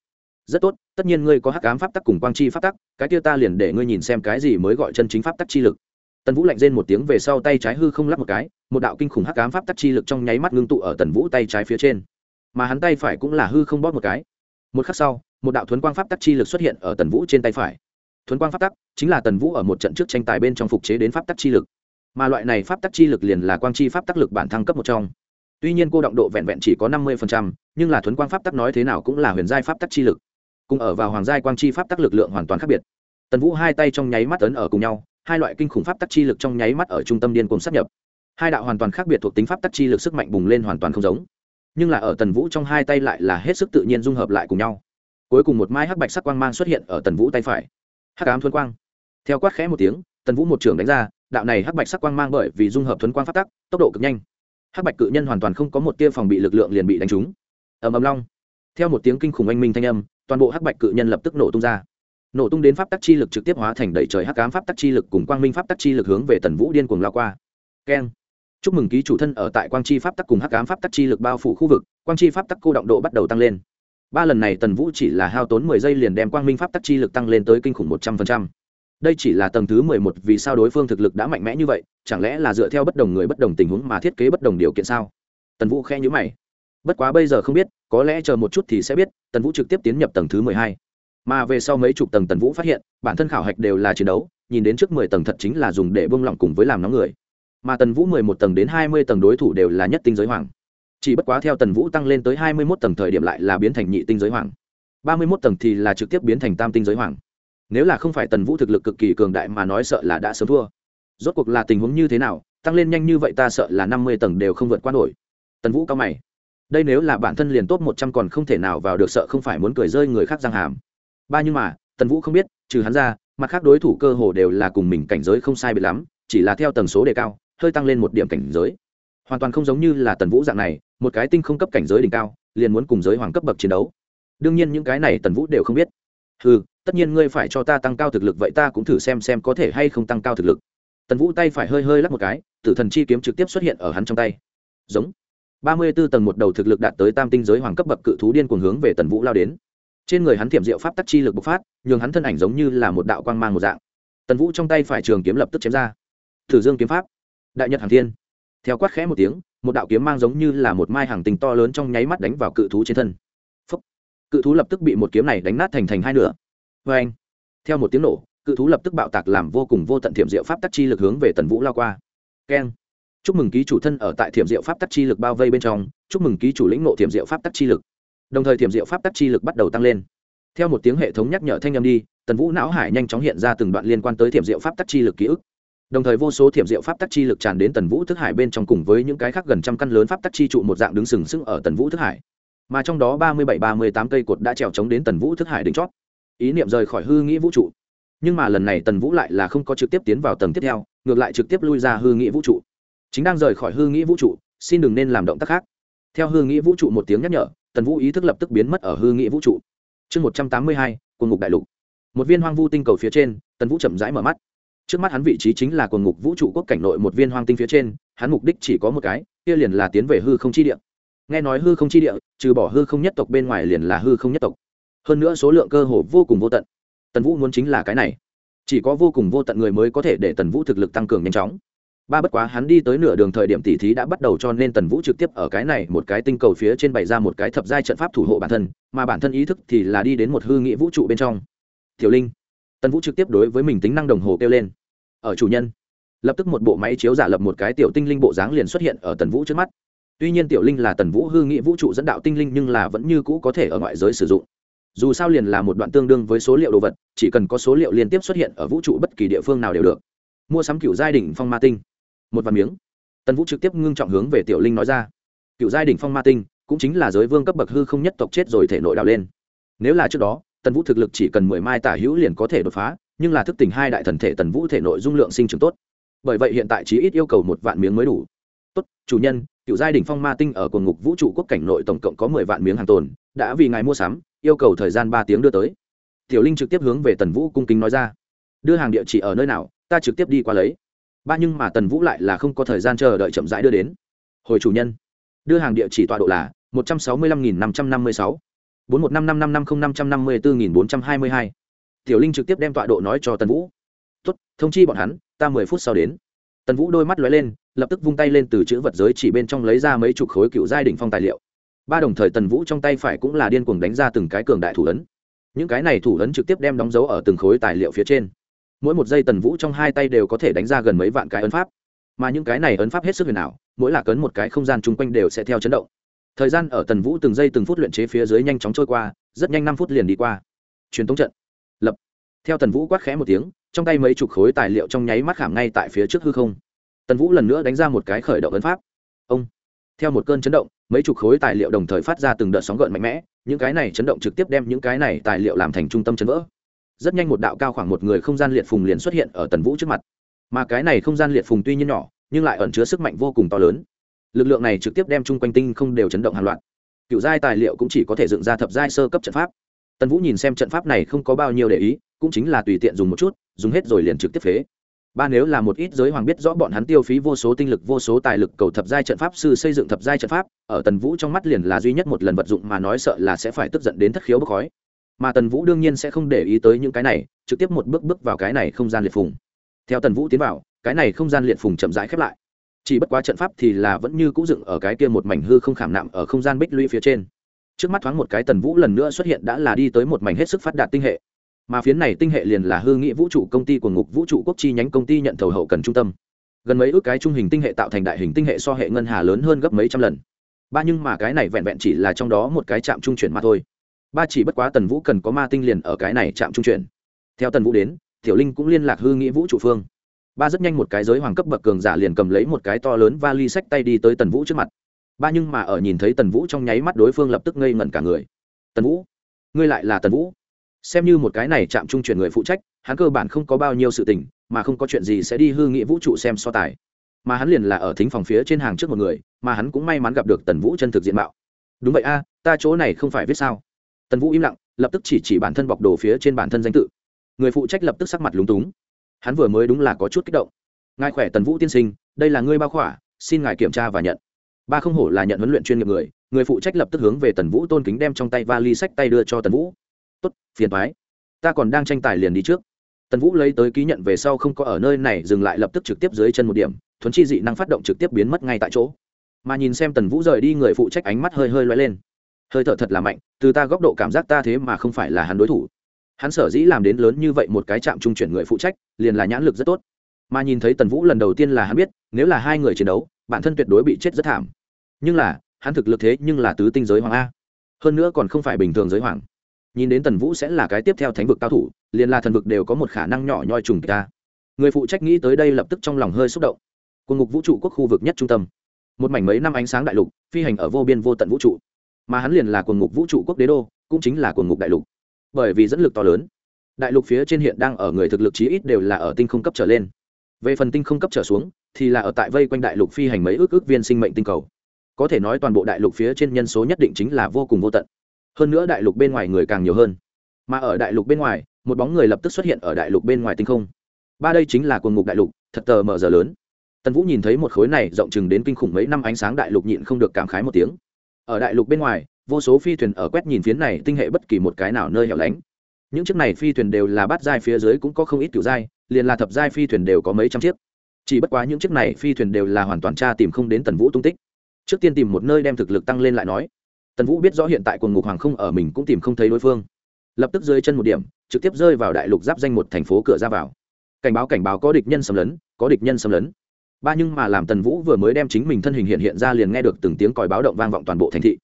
rất tốt tất nhiên ngươi có hắc ám pháp tắc cùng quang chi pháp tắc cái kia ta liền để ngươi nhìn xem cái gì mới gọi chân chính pháp tắc chi lực tần vũ lạnh rên một tiếng về sau tay trái hư không lắp một cái một đạo kinh khủng hắc ám pháp tắc chi lực trong nháy mắt ngưng tụ ở tần vũ tay trái phía trên mà hắn tay phải cũng là hư không bóp một cái một khắc sau một đạo thuấn quang pháp tắc chi lực xuất hiện ở tần vũ trên tay phải thuấn quang pháp tắc chính là tần vũ ở một trận trước tranh tài bên trong phục chế đến pháp tắc chi lực mà loại này pháp tắc chi lực liền là quang chi pháp tắc lực bản thăng cấp một trong tuy nhiên cô động độ vẹn vẹn chỉ có năm mươi nhưng là thuấn quang pháp tắc nói thế nào cũng là huyền giai pháp tắc chi lực cùng ở vào hoàng giai quang chi pháp tắc lực lượng hoàn toàn khác biệt. Tần vũ hai tay trong nháy mắt ấn ở cùng nhau, hai loại kinh khủng pháp tắc chi lực trong nháy mắt ở trung tâm điên cùng sắp nhập. Hai đạo hoàn toàn khác biệt thuộc tính pháp tắc chi lực sức mạnh bùng lên hoàn toàn không giống. Nhưng là ở tần vũ trong hai tay lại là hết sức tự nhiên dung hợp lại cùng nhau. Cuối cùng một mai hắc bạch sắc quang mang xuất hiện ở tần vũ tay phải. Hắc ám thuấn quang. Theo quát khẽ một tiếng, tần vũ một trường đánh ra, đạo này hắc bạch sắc quang mang bởi vì dung hợp thuấn quang phát tắc, tốc độ cực nhanh. Hắc bạch cự nhân hoàn toàn không có một tia phòng bị lực lượng liền bị đánh trúng. Ầm ầm long theo một tiếng kinh khủng oanh minh thanh âm, toàn bộ hắc bạch cự nhân lập tức nổ tung ra. Nổ tung đến pháp tắc chi lực trực tiếp hóa thành đầy trời hắc ám pháp tắc chi lực cùng quang minh pháp tắc chi lực hướng về tần vũ điên cuồng lao qua. Keng. Chúc mừng ký chủ thân ở tại quang chi pháp tắc cùng hắc ám pháp tắc chi lực bao phủ khu vực, quang chi pháp tắc cô động độ bắt đầu tăng lên. Ba lần này tần vũ chỉ là hao tốn mười giây liền đem quang minh pháp tắc chi lực tăng lên tới kinh khủng một trăm phần trăm. Đây chỉ là tầng thứ mười một, vì sao đối phương thực lực đã mạnh mẽ như vậy, chẳng lẽ là dựa theo bất đồng người bất đồng tình huống mà thiết kế bất đồng điều kiện sao? Tần vũ khe nhữ mày bất quá bây giờ không biết, có lẽ chờ một chút thì sẽ biết, tần vũ trực tiếp tiến nhập tầng thứ mười hai. Mà về sau mấy chục tầng tần vũ phát hiện, bản thân khảo hạch đều là chiến đấu, nhìn đến trước mười tầng thật chính là dùng để bông lỏng cùng với làm nóng người. Mà tần vũ mười một tầng đến hai mươi tầng đối thủ đều là nhất tinh giới hoàng. Chỉ bất quá theo tần vũ tăng lên tới hai mươi mốt tầng thời điểm lại là biến thành nhị tinh giới hoàng. ba mươi mốt tầng thì là trực tiếp biến thành tam tinh giới hoàng. Nếu là không phải tần vũ thực lực cực kỳ cường đại mà nói sợ là đã sớm thua. Rốt cuộc là tình huống như thế nào, tăng lên nhanh như vậy ta sợ là năm mươi tầng đều không vượt qua nổi. Tần vũ cao mày đây nếu là bản thân liền tốt một trăm còn không thể nào vào được sợ không phải muốn cười rơi người khác giang hàm. Ba nhưng mà, tần vũ không biết, trừ hắn ra, mặt khác đối thủ cơ hồ đều là cùng mình cảnh giới không sai biệt lắm, chỉ là theo tần số đề cao, hơi tăng lên một điểm cảnh giới. Hoàn toàn không giống như là tần vũ dạng này, một cái tinh không cấp cảnh giới đỉnh cao, liền muốn cùng giới hoàng cấp bậc chiến đấu. Đương nhiên những cái này tần vũ đều không biết. Ừ tất nhiên ngươi phải cho ta tăng cao thực lực vậy ta cũng thử xem xem có thể hay không tăng cao thực lực. Tần vũ tay phải hơi hơi lắc một cái, tử thần chi kiếm trực tiếp xuất hiện ở hắn trong tay. Giống ba mươi b ố tầng một đầu thực lực đạt tới tam tinh giới hoàng cấp bậc cự thú điên cuồng hướng về tần vũ lao đến. Trên người hắn thiểm diệu pháp tắc chi lực bộc phát, nhường hắn thân ảnh giống như là một đạo quang mang một dạng. Tần vũ trong tay phải trường kiếm lập tức chém ra. Thử dương kiếm pháp. Đại nhật hàng thiên. Theo quát khẽ một tiếng, một đạo kiếm mang giống như là một mai hàng tình to lớn trong nháy mắt đánh vào cự thú trên thân. Phúc. cự thú lập tức bị một kiếm này đánh nát thành thành hai nửa. Vê anh theo một tiếng nổ, cự thú lập tức bạo tạc làm vô cùng vô tận thiểm diệu pháp tắc chi lực hướng về tần vũ lao qua. Keng chúc mừng ký chủ thân ở tại thiểm diệu pháp tắc chi lực bao vây bên trong, chúc mừng ký chủ lĩnh nộ thiểm diệu pháp tắc chi lực. Đồng thời thiểm diệu pháp tắc chi lực bắt đầu tăng lên. Theo một tiếng hệ thống nhắc nhở thanh â m đi, tần vũ não hải nhanh chóng hiện ra từng đoạn liên quan tới thiểm diệu pháp tắc chi lực ký ức. Đồng thời vô số thiểm diệu pháp tắc chi lực tràn đến tần vũ thức hải bên trong cùng với những cái khác gần trăm căn lớn pháp tắc chi trụ một dạng đứng sừng sững ở tần vũ thức hải. Mà trong đó ba mươi bảy, ba mươi tám cây cột đã trèo trống đến tần vũ thức hải đỉnh chót. Ý niệm rời khỏi hư nghĩ vũ trụ. Nhưng mà lần này tần vũ lại là không có trực tiếp tiến vào tầng tiếp theo, ngược lại trực tiếp lui ra hư nghĩ vũ trụ chính đang rời khỏi hư nghĩ vũ trụ, xin đừng nên làm động tác khác. Theo hư nghĩ vũ trụ một tiếng nhắc nhở, tần vũ ý thức lập tức biến mất ở hư nghĩ vũ trụ. Chương một trăm tám mươi hai quần ngục đại lục. Một viên hoang vu tinh cầu phía trên, tần vũ chậm rãi mở mắt. Trước mắt hắn vị trí chính là quần ngục vũ trụ quốc cảnh nội một viên hoang tinh phía trên, hắn mục đích chỉ có một cái, kia liền là tiến về hư không chi địa. Nghe nói hư không chi địa, trừ bỏ hư không nhất tộc bên ngoài liền là hư không nhất tộc. Hơn nữa số lượng cơ hồ vô cùng vô tận. Tần vũ muốn chính là cái này. Chỉ có vô cùng vô tận người mới có thể để tần vũ thực lực tăng cường nhanh chóng ba bất quá hắn đi tới nửa đường thời điểm tỉ thí đã bắt đầu cho nên tần vũ trực tiếp ở cái này một cái tinh cầu phía trên bày ra một cái thập giai trận pháp thủ hộ bản thân, mà bản thân ý thức thì là đi đến một hư nghĩa vũ trụ bên trong. Tiểu linh. Tần vũ trực tiếp đối với mình tính năng đồng hồ kêu lên. Ở chủ nhân. Lập tức một bộ máy chiếu giả lập một cái tiểu tinh linh bộ dáng liền xuất hiện ở tần vũ trước mắt. Tuy nhiên tiểu linh là tần vũ hư nghĩa vũ trụ dẫn đạo tinh linh nhưng là vẫn như cũ có thể ở ngoại giới sử dụng. Dù sao liền là một đoạn tương đương với số liệu đồ vật, chỉ cần có số liệu liên tiếp xuất hiện ở vũ trụ bất kỳ địa phương nào đều được. Mua sắm cựu giai đỉnh phong ma tinh một vạn miếng. Tần vũ trực tiếp ngưng trọng hướng về tiểu linh nói ra. Cựu giai đình phong ma tinh, cũng chính là giới vương cấp bậc hư không nhất tộc chết rồi thể nội đào lên. Nếu là trước đó, tần vũ thực lực chỉ cần mười mai tả hữu liền có thể đột phá, nhưng là thức tỉnh hai đại thần thể tần vũ thể nội dung lượng sinh trưởng tốt. Bởi vậy hiện tại chí ít yêu cầu một vạn miếng mới đủ. Tốt, chủ nhân, cựu giai đình phong ma tinh ở cồn ngục vũ trụ quốc cảnh nội tổng cộng có mười vạn miếng hàng tồn, đã vì ngài mua sắm, yêu cầu thời gian ba tiếng đưa tới. Tiểu linh trực tiếp hướng về tần vũ cung kính nói ra. Đưa hàng địa chỉ ở nơi nào, ta trực tiếp đi qua lấy ba nhưng mà tần vũ lại là không có thời gian chờ đợi chậm rãi đưa đến. Hồi chủ nhân, đưa hàng địa chỉ tọa độ là một trăm sáu mươi lăm nghìn năm trăm năm mươi sáu, bốn một năm năm năm năm không năm trăm năm mươi bốn nghìn bốn trăm hai mươi hai. Tiểu linh trực tiếp đem tọa độ nói cho tần vũ. Tốt, thông chi bọn hắn, ta mười phút sau đến. Tần vũ đôi mắt lóe lên, lập tức vung tay lên từ chữ vật giới chỉ bên trong lấy ra mấy chục khối cựu giai đỉnh phong tài liệu. Ba đồng thời tần vũ trong tay phải cũng là điên cuồng đánh ra từng cái cường đại thủ ấn. Những cái này thủ ấn trực tiếp đem đóng dấu ở từng khối tài liệu phía trên mỗi một giây tần vũ trong hai tay đều có thể đánh ra gần mấy vạn cái ấn pháp. Mà những cái này ấn pháp hết sức huyền ảo, mỗi lạc ấn một cái không gian chung quanh đều sẽ theo chấn động. Thời gian ở tần vũ từng giây từng phút luyện chế phía dưới nhanh chóng trôi qua, rất nhanh năm phút liền đi qua. Truyền thống trận. Lập. Theo tần vũ quát khẽ một tiếng, trong tay mấy chục khối tài liệu trong nháy mắt khảm ngay tại phía trước hư không. Tần vũ lần nữa đánh ra một cái khởi động ấn pháp. Ông. Theo một cơn chấn động, mấy chục khối tài liệu đồng thời phát ra từng đợt sóng gợn mạnh mẽ, những cái này chấn động trực tiếp đem những cái này tài liệu làm thành trung tâm chấn vỡ rất nhanh một đạo cao khoảng một người không gian liệt phùng liền xuất hiện ở tần vũ trước mặt. Mà cái này không gian liệt phùng tuy nhiên nhỏ, nhưng lại ẩn chứa sức mạnh vô cùng to lớn. Lực lượng này trực tiếp đem chung quanh tinh không đều chấn động hàng loạn cựu giai tài liệu cũng chỉ có thể dựng ra thập giai sơ cấp trận pháp. Tần vũ nhìn xem trận pháp này không có bao nhiêu để ý, cũng chính là tùy tiện dùng một chút, dùng hết rồi liền trực tiếp phế. Ba nếu là một ít giới hoàng biết rõ bọn hắn tiêu phí vô số tinh lực, vô số tài lực cầu thập giai trận pháp, sư xây dựng thập giai trận pháp, ở tần vũ trong mắt liền là duy nhất một lần vật dụng mà nói sợ là sẽ phải tức giận đến thất khiếu bốc khói mà tần vũ đương nhiên sẽ không để ý tới những cái này, trực tiếp một bước bước vào cái này không gian liệt phùng. Theo tần vũ tiến vào, cái này không gian liệt phùng chậm rãi khép lại. Chỉ bất quá trận pháp thì là vẫn như cũ dựng ở cái kia một mảnh hư không khảm nạm ở không gian bích lũy phía trên. Trước mắt thoáng một cái tần vũ lần nữa xuất hiện đã là đi tới một mảnh hết sức phát đạt tinh hệ. Mà phiến này tinh hệ liền là hư nghị vũ trụ công ty của ngục vũ trụ quốc chi nhánh công ty nhận thầu hậu cần trung tâm. Gần mấy ước cái trung hình tinh hệ tạo thành đại hình tinh hệ so hệ ngân hà lớn hơn gấp mấy trăm lần. Ba nhưng mà cái này vẹn vẹn chỉ là trong đó một cái trạm trung chuyển mà thôi ba chỉ bất quá tần vũ cần có ma tinh liền ở cái này chạm trung chuyển. Theo tần vũ đến, tiểu linh cũng liên lạc hư nghị vũ trụ phương. Ba rất nhanh một cái giới hoàng cấp bậc cường giả liền cầm lấy một cái to lớn vali sách tay đi tới tần vũ trước mặt. Ba nhưng mà ở nhìn thấy tần vũ trong nháy mắt đối phương lập tức ngây ngẩn cả người. Tần vũ, ngươi lại là tần vũ. Xem như một cái này chạm trung chuyển người phụ trách, hắn cơ bản không có bao nhiêu sự tình, mà không có chuyện gì sẽ đi hư nghĩa vũ trụ xem so tài. Mà hắn liền là ở thính phòng phía trên hàng trước một người, mà hắn cũng may mắn gặp được tần vũ chân thực diện mạo. Đúng vậy a, ta chỗ này không phải viết sao? Tần vũ im lặng, lập tức chỉ chỉ bản thân bọc đồ phía trên bản thân danh tự. Người phụ trách lập tức sắc mặt lúng túng. Hắn vừa mới đúng là có chút kích động. Ngài khỏe tần vũ tiên sinh, đây là ngươi bao khỏa, xin ngài kiểm tra và nhận. Ba không hổ là nhận huấn luyện chuyên nghiệp người người phụ trách lập tức hướng về tần vũ tôn kính đem trong tay vali sách tay đưa cho tần vũ. Tốt, phiền thoái ta còn đang tranh tài liền đi trước. Tần vũ lấy tới ký nhận về sau không có ở nơi này, dừng lại lập tức trực tiếp dưới chân một điểm, thuấn chi dị năng phát động trực tiếp biến mất ngay tại chỗ. Mà nhìn xem tần vũ rời đi, người phụ trách ánh mắt hơi hơi loay lên hơi thở thật là mạnh, từ ta góc độ cảm giác ta thế mà không phải là hắn đối thủ. Hắn sở dĩ làm đến lớn như vậy một cái trạm trung chuyển người phụ trách, liền là nhãn lực rất tốt. Mà nhìn thấy tần vũ lần đầu tiên là hắn biết, nếu là hai người chiến đấu, bản thân tuyệt đối bị chết rất thảm. Nhưng là, hắn thực lực thế nhưng là tứ tinh giới hoàng a. Hơn nữa còn không phải bình thường giới hoàng. Nhìn đến tần vũ sẽ là cái tiếp theo thánh vực cao thủ, liền là thần vực đều có một khả năng nhỏ nhoi trùng ta. Người phụ trách nghĩ tới đây lập tức trong lòng hơi xúc động. Quân ngục vũ trụ quốc khu vực nhất trung tâm. Một mảnh mấy năm ánh sáng đại lục, phi hành ở vô biên vô tận vũ trụ mà hắn liền là quần ngục vũ trụ quốc đế đô, cũng chính là quần ngục đại lục. Bởi vì dẫn lực to lớn, đại lục phía trên hiện đang ở người thực lực chí ít đều là ở tinh không cấp trở lên. Về phần tinh không cấp trở xuống, thì là ở tại vây quanh đại lục phi hành mấy ước ước viên sinh mệnh tinh cầu. Có thể nói toàn bộ đại lục phía trên nhân số nhất định chính là vô cùng vô tận. Hơn nữa đại lục bên ngoài người càng nhiều hơn. Mà ở đại lục bên ngoài, một bóng người lập tức xuất hiện ở đại lục bên ngoài tinh không. Ba đây chính là quần ngục đại lục, thật tờ mờ giờ lớn. Tần vũ nhìn thấy một khối này rộng chừng đến kinh khủng mấy năm ánh sáng đại lục nhịn không được cảm khái một tiếng ở đại lục bên ngoài, vô số phi thuyền ở quét nhìn phiến này tinh hệ bất kỳ một cái nào nơi hẻo lánh. Những chiếc này phi thuyền đều là bát giai phía dưới cũng có không ít kiểu giai, liền là thập giai phi thuyền đều có mấy trăm chiếc. Chỉ bất quá những chiếc này phi thuyền đều là hoàn toàn tra tìm không đến tần vũ tung tích. Trước tiên tìm một nơi đem thực lực tăng lên lại nói. Tần vũ biết rõ hiện tại quần ngục hàng không ở mình cũng tìm không thấy đối phương. Lập tức rơi chân một điểm, trực tiếp rơi vào đại lục giáp danh một thành phố cửa ra vào. Cảnh báo cảnh báo có địch nhân xâm lấn, có địch nhân xâm lấn ba nhưng mà làm tần vũ vừa mới đem chính mình thân hình hiện hiện ra liền nghe được từng tiếng còi báo động vang vọng toàn bộ thành thị.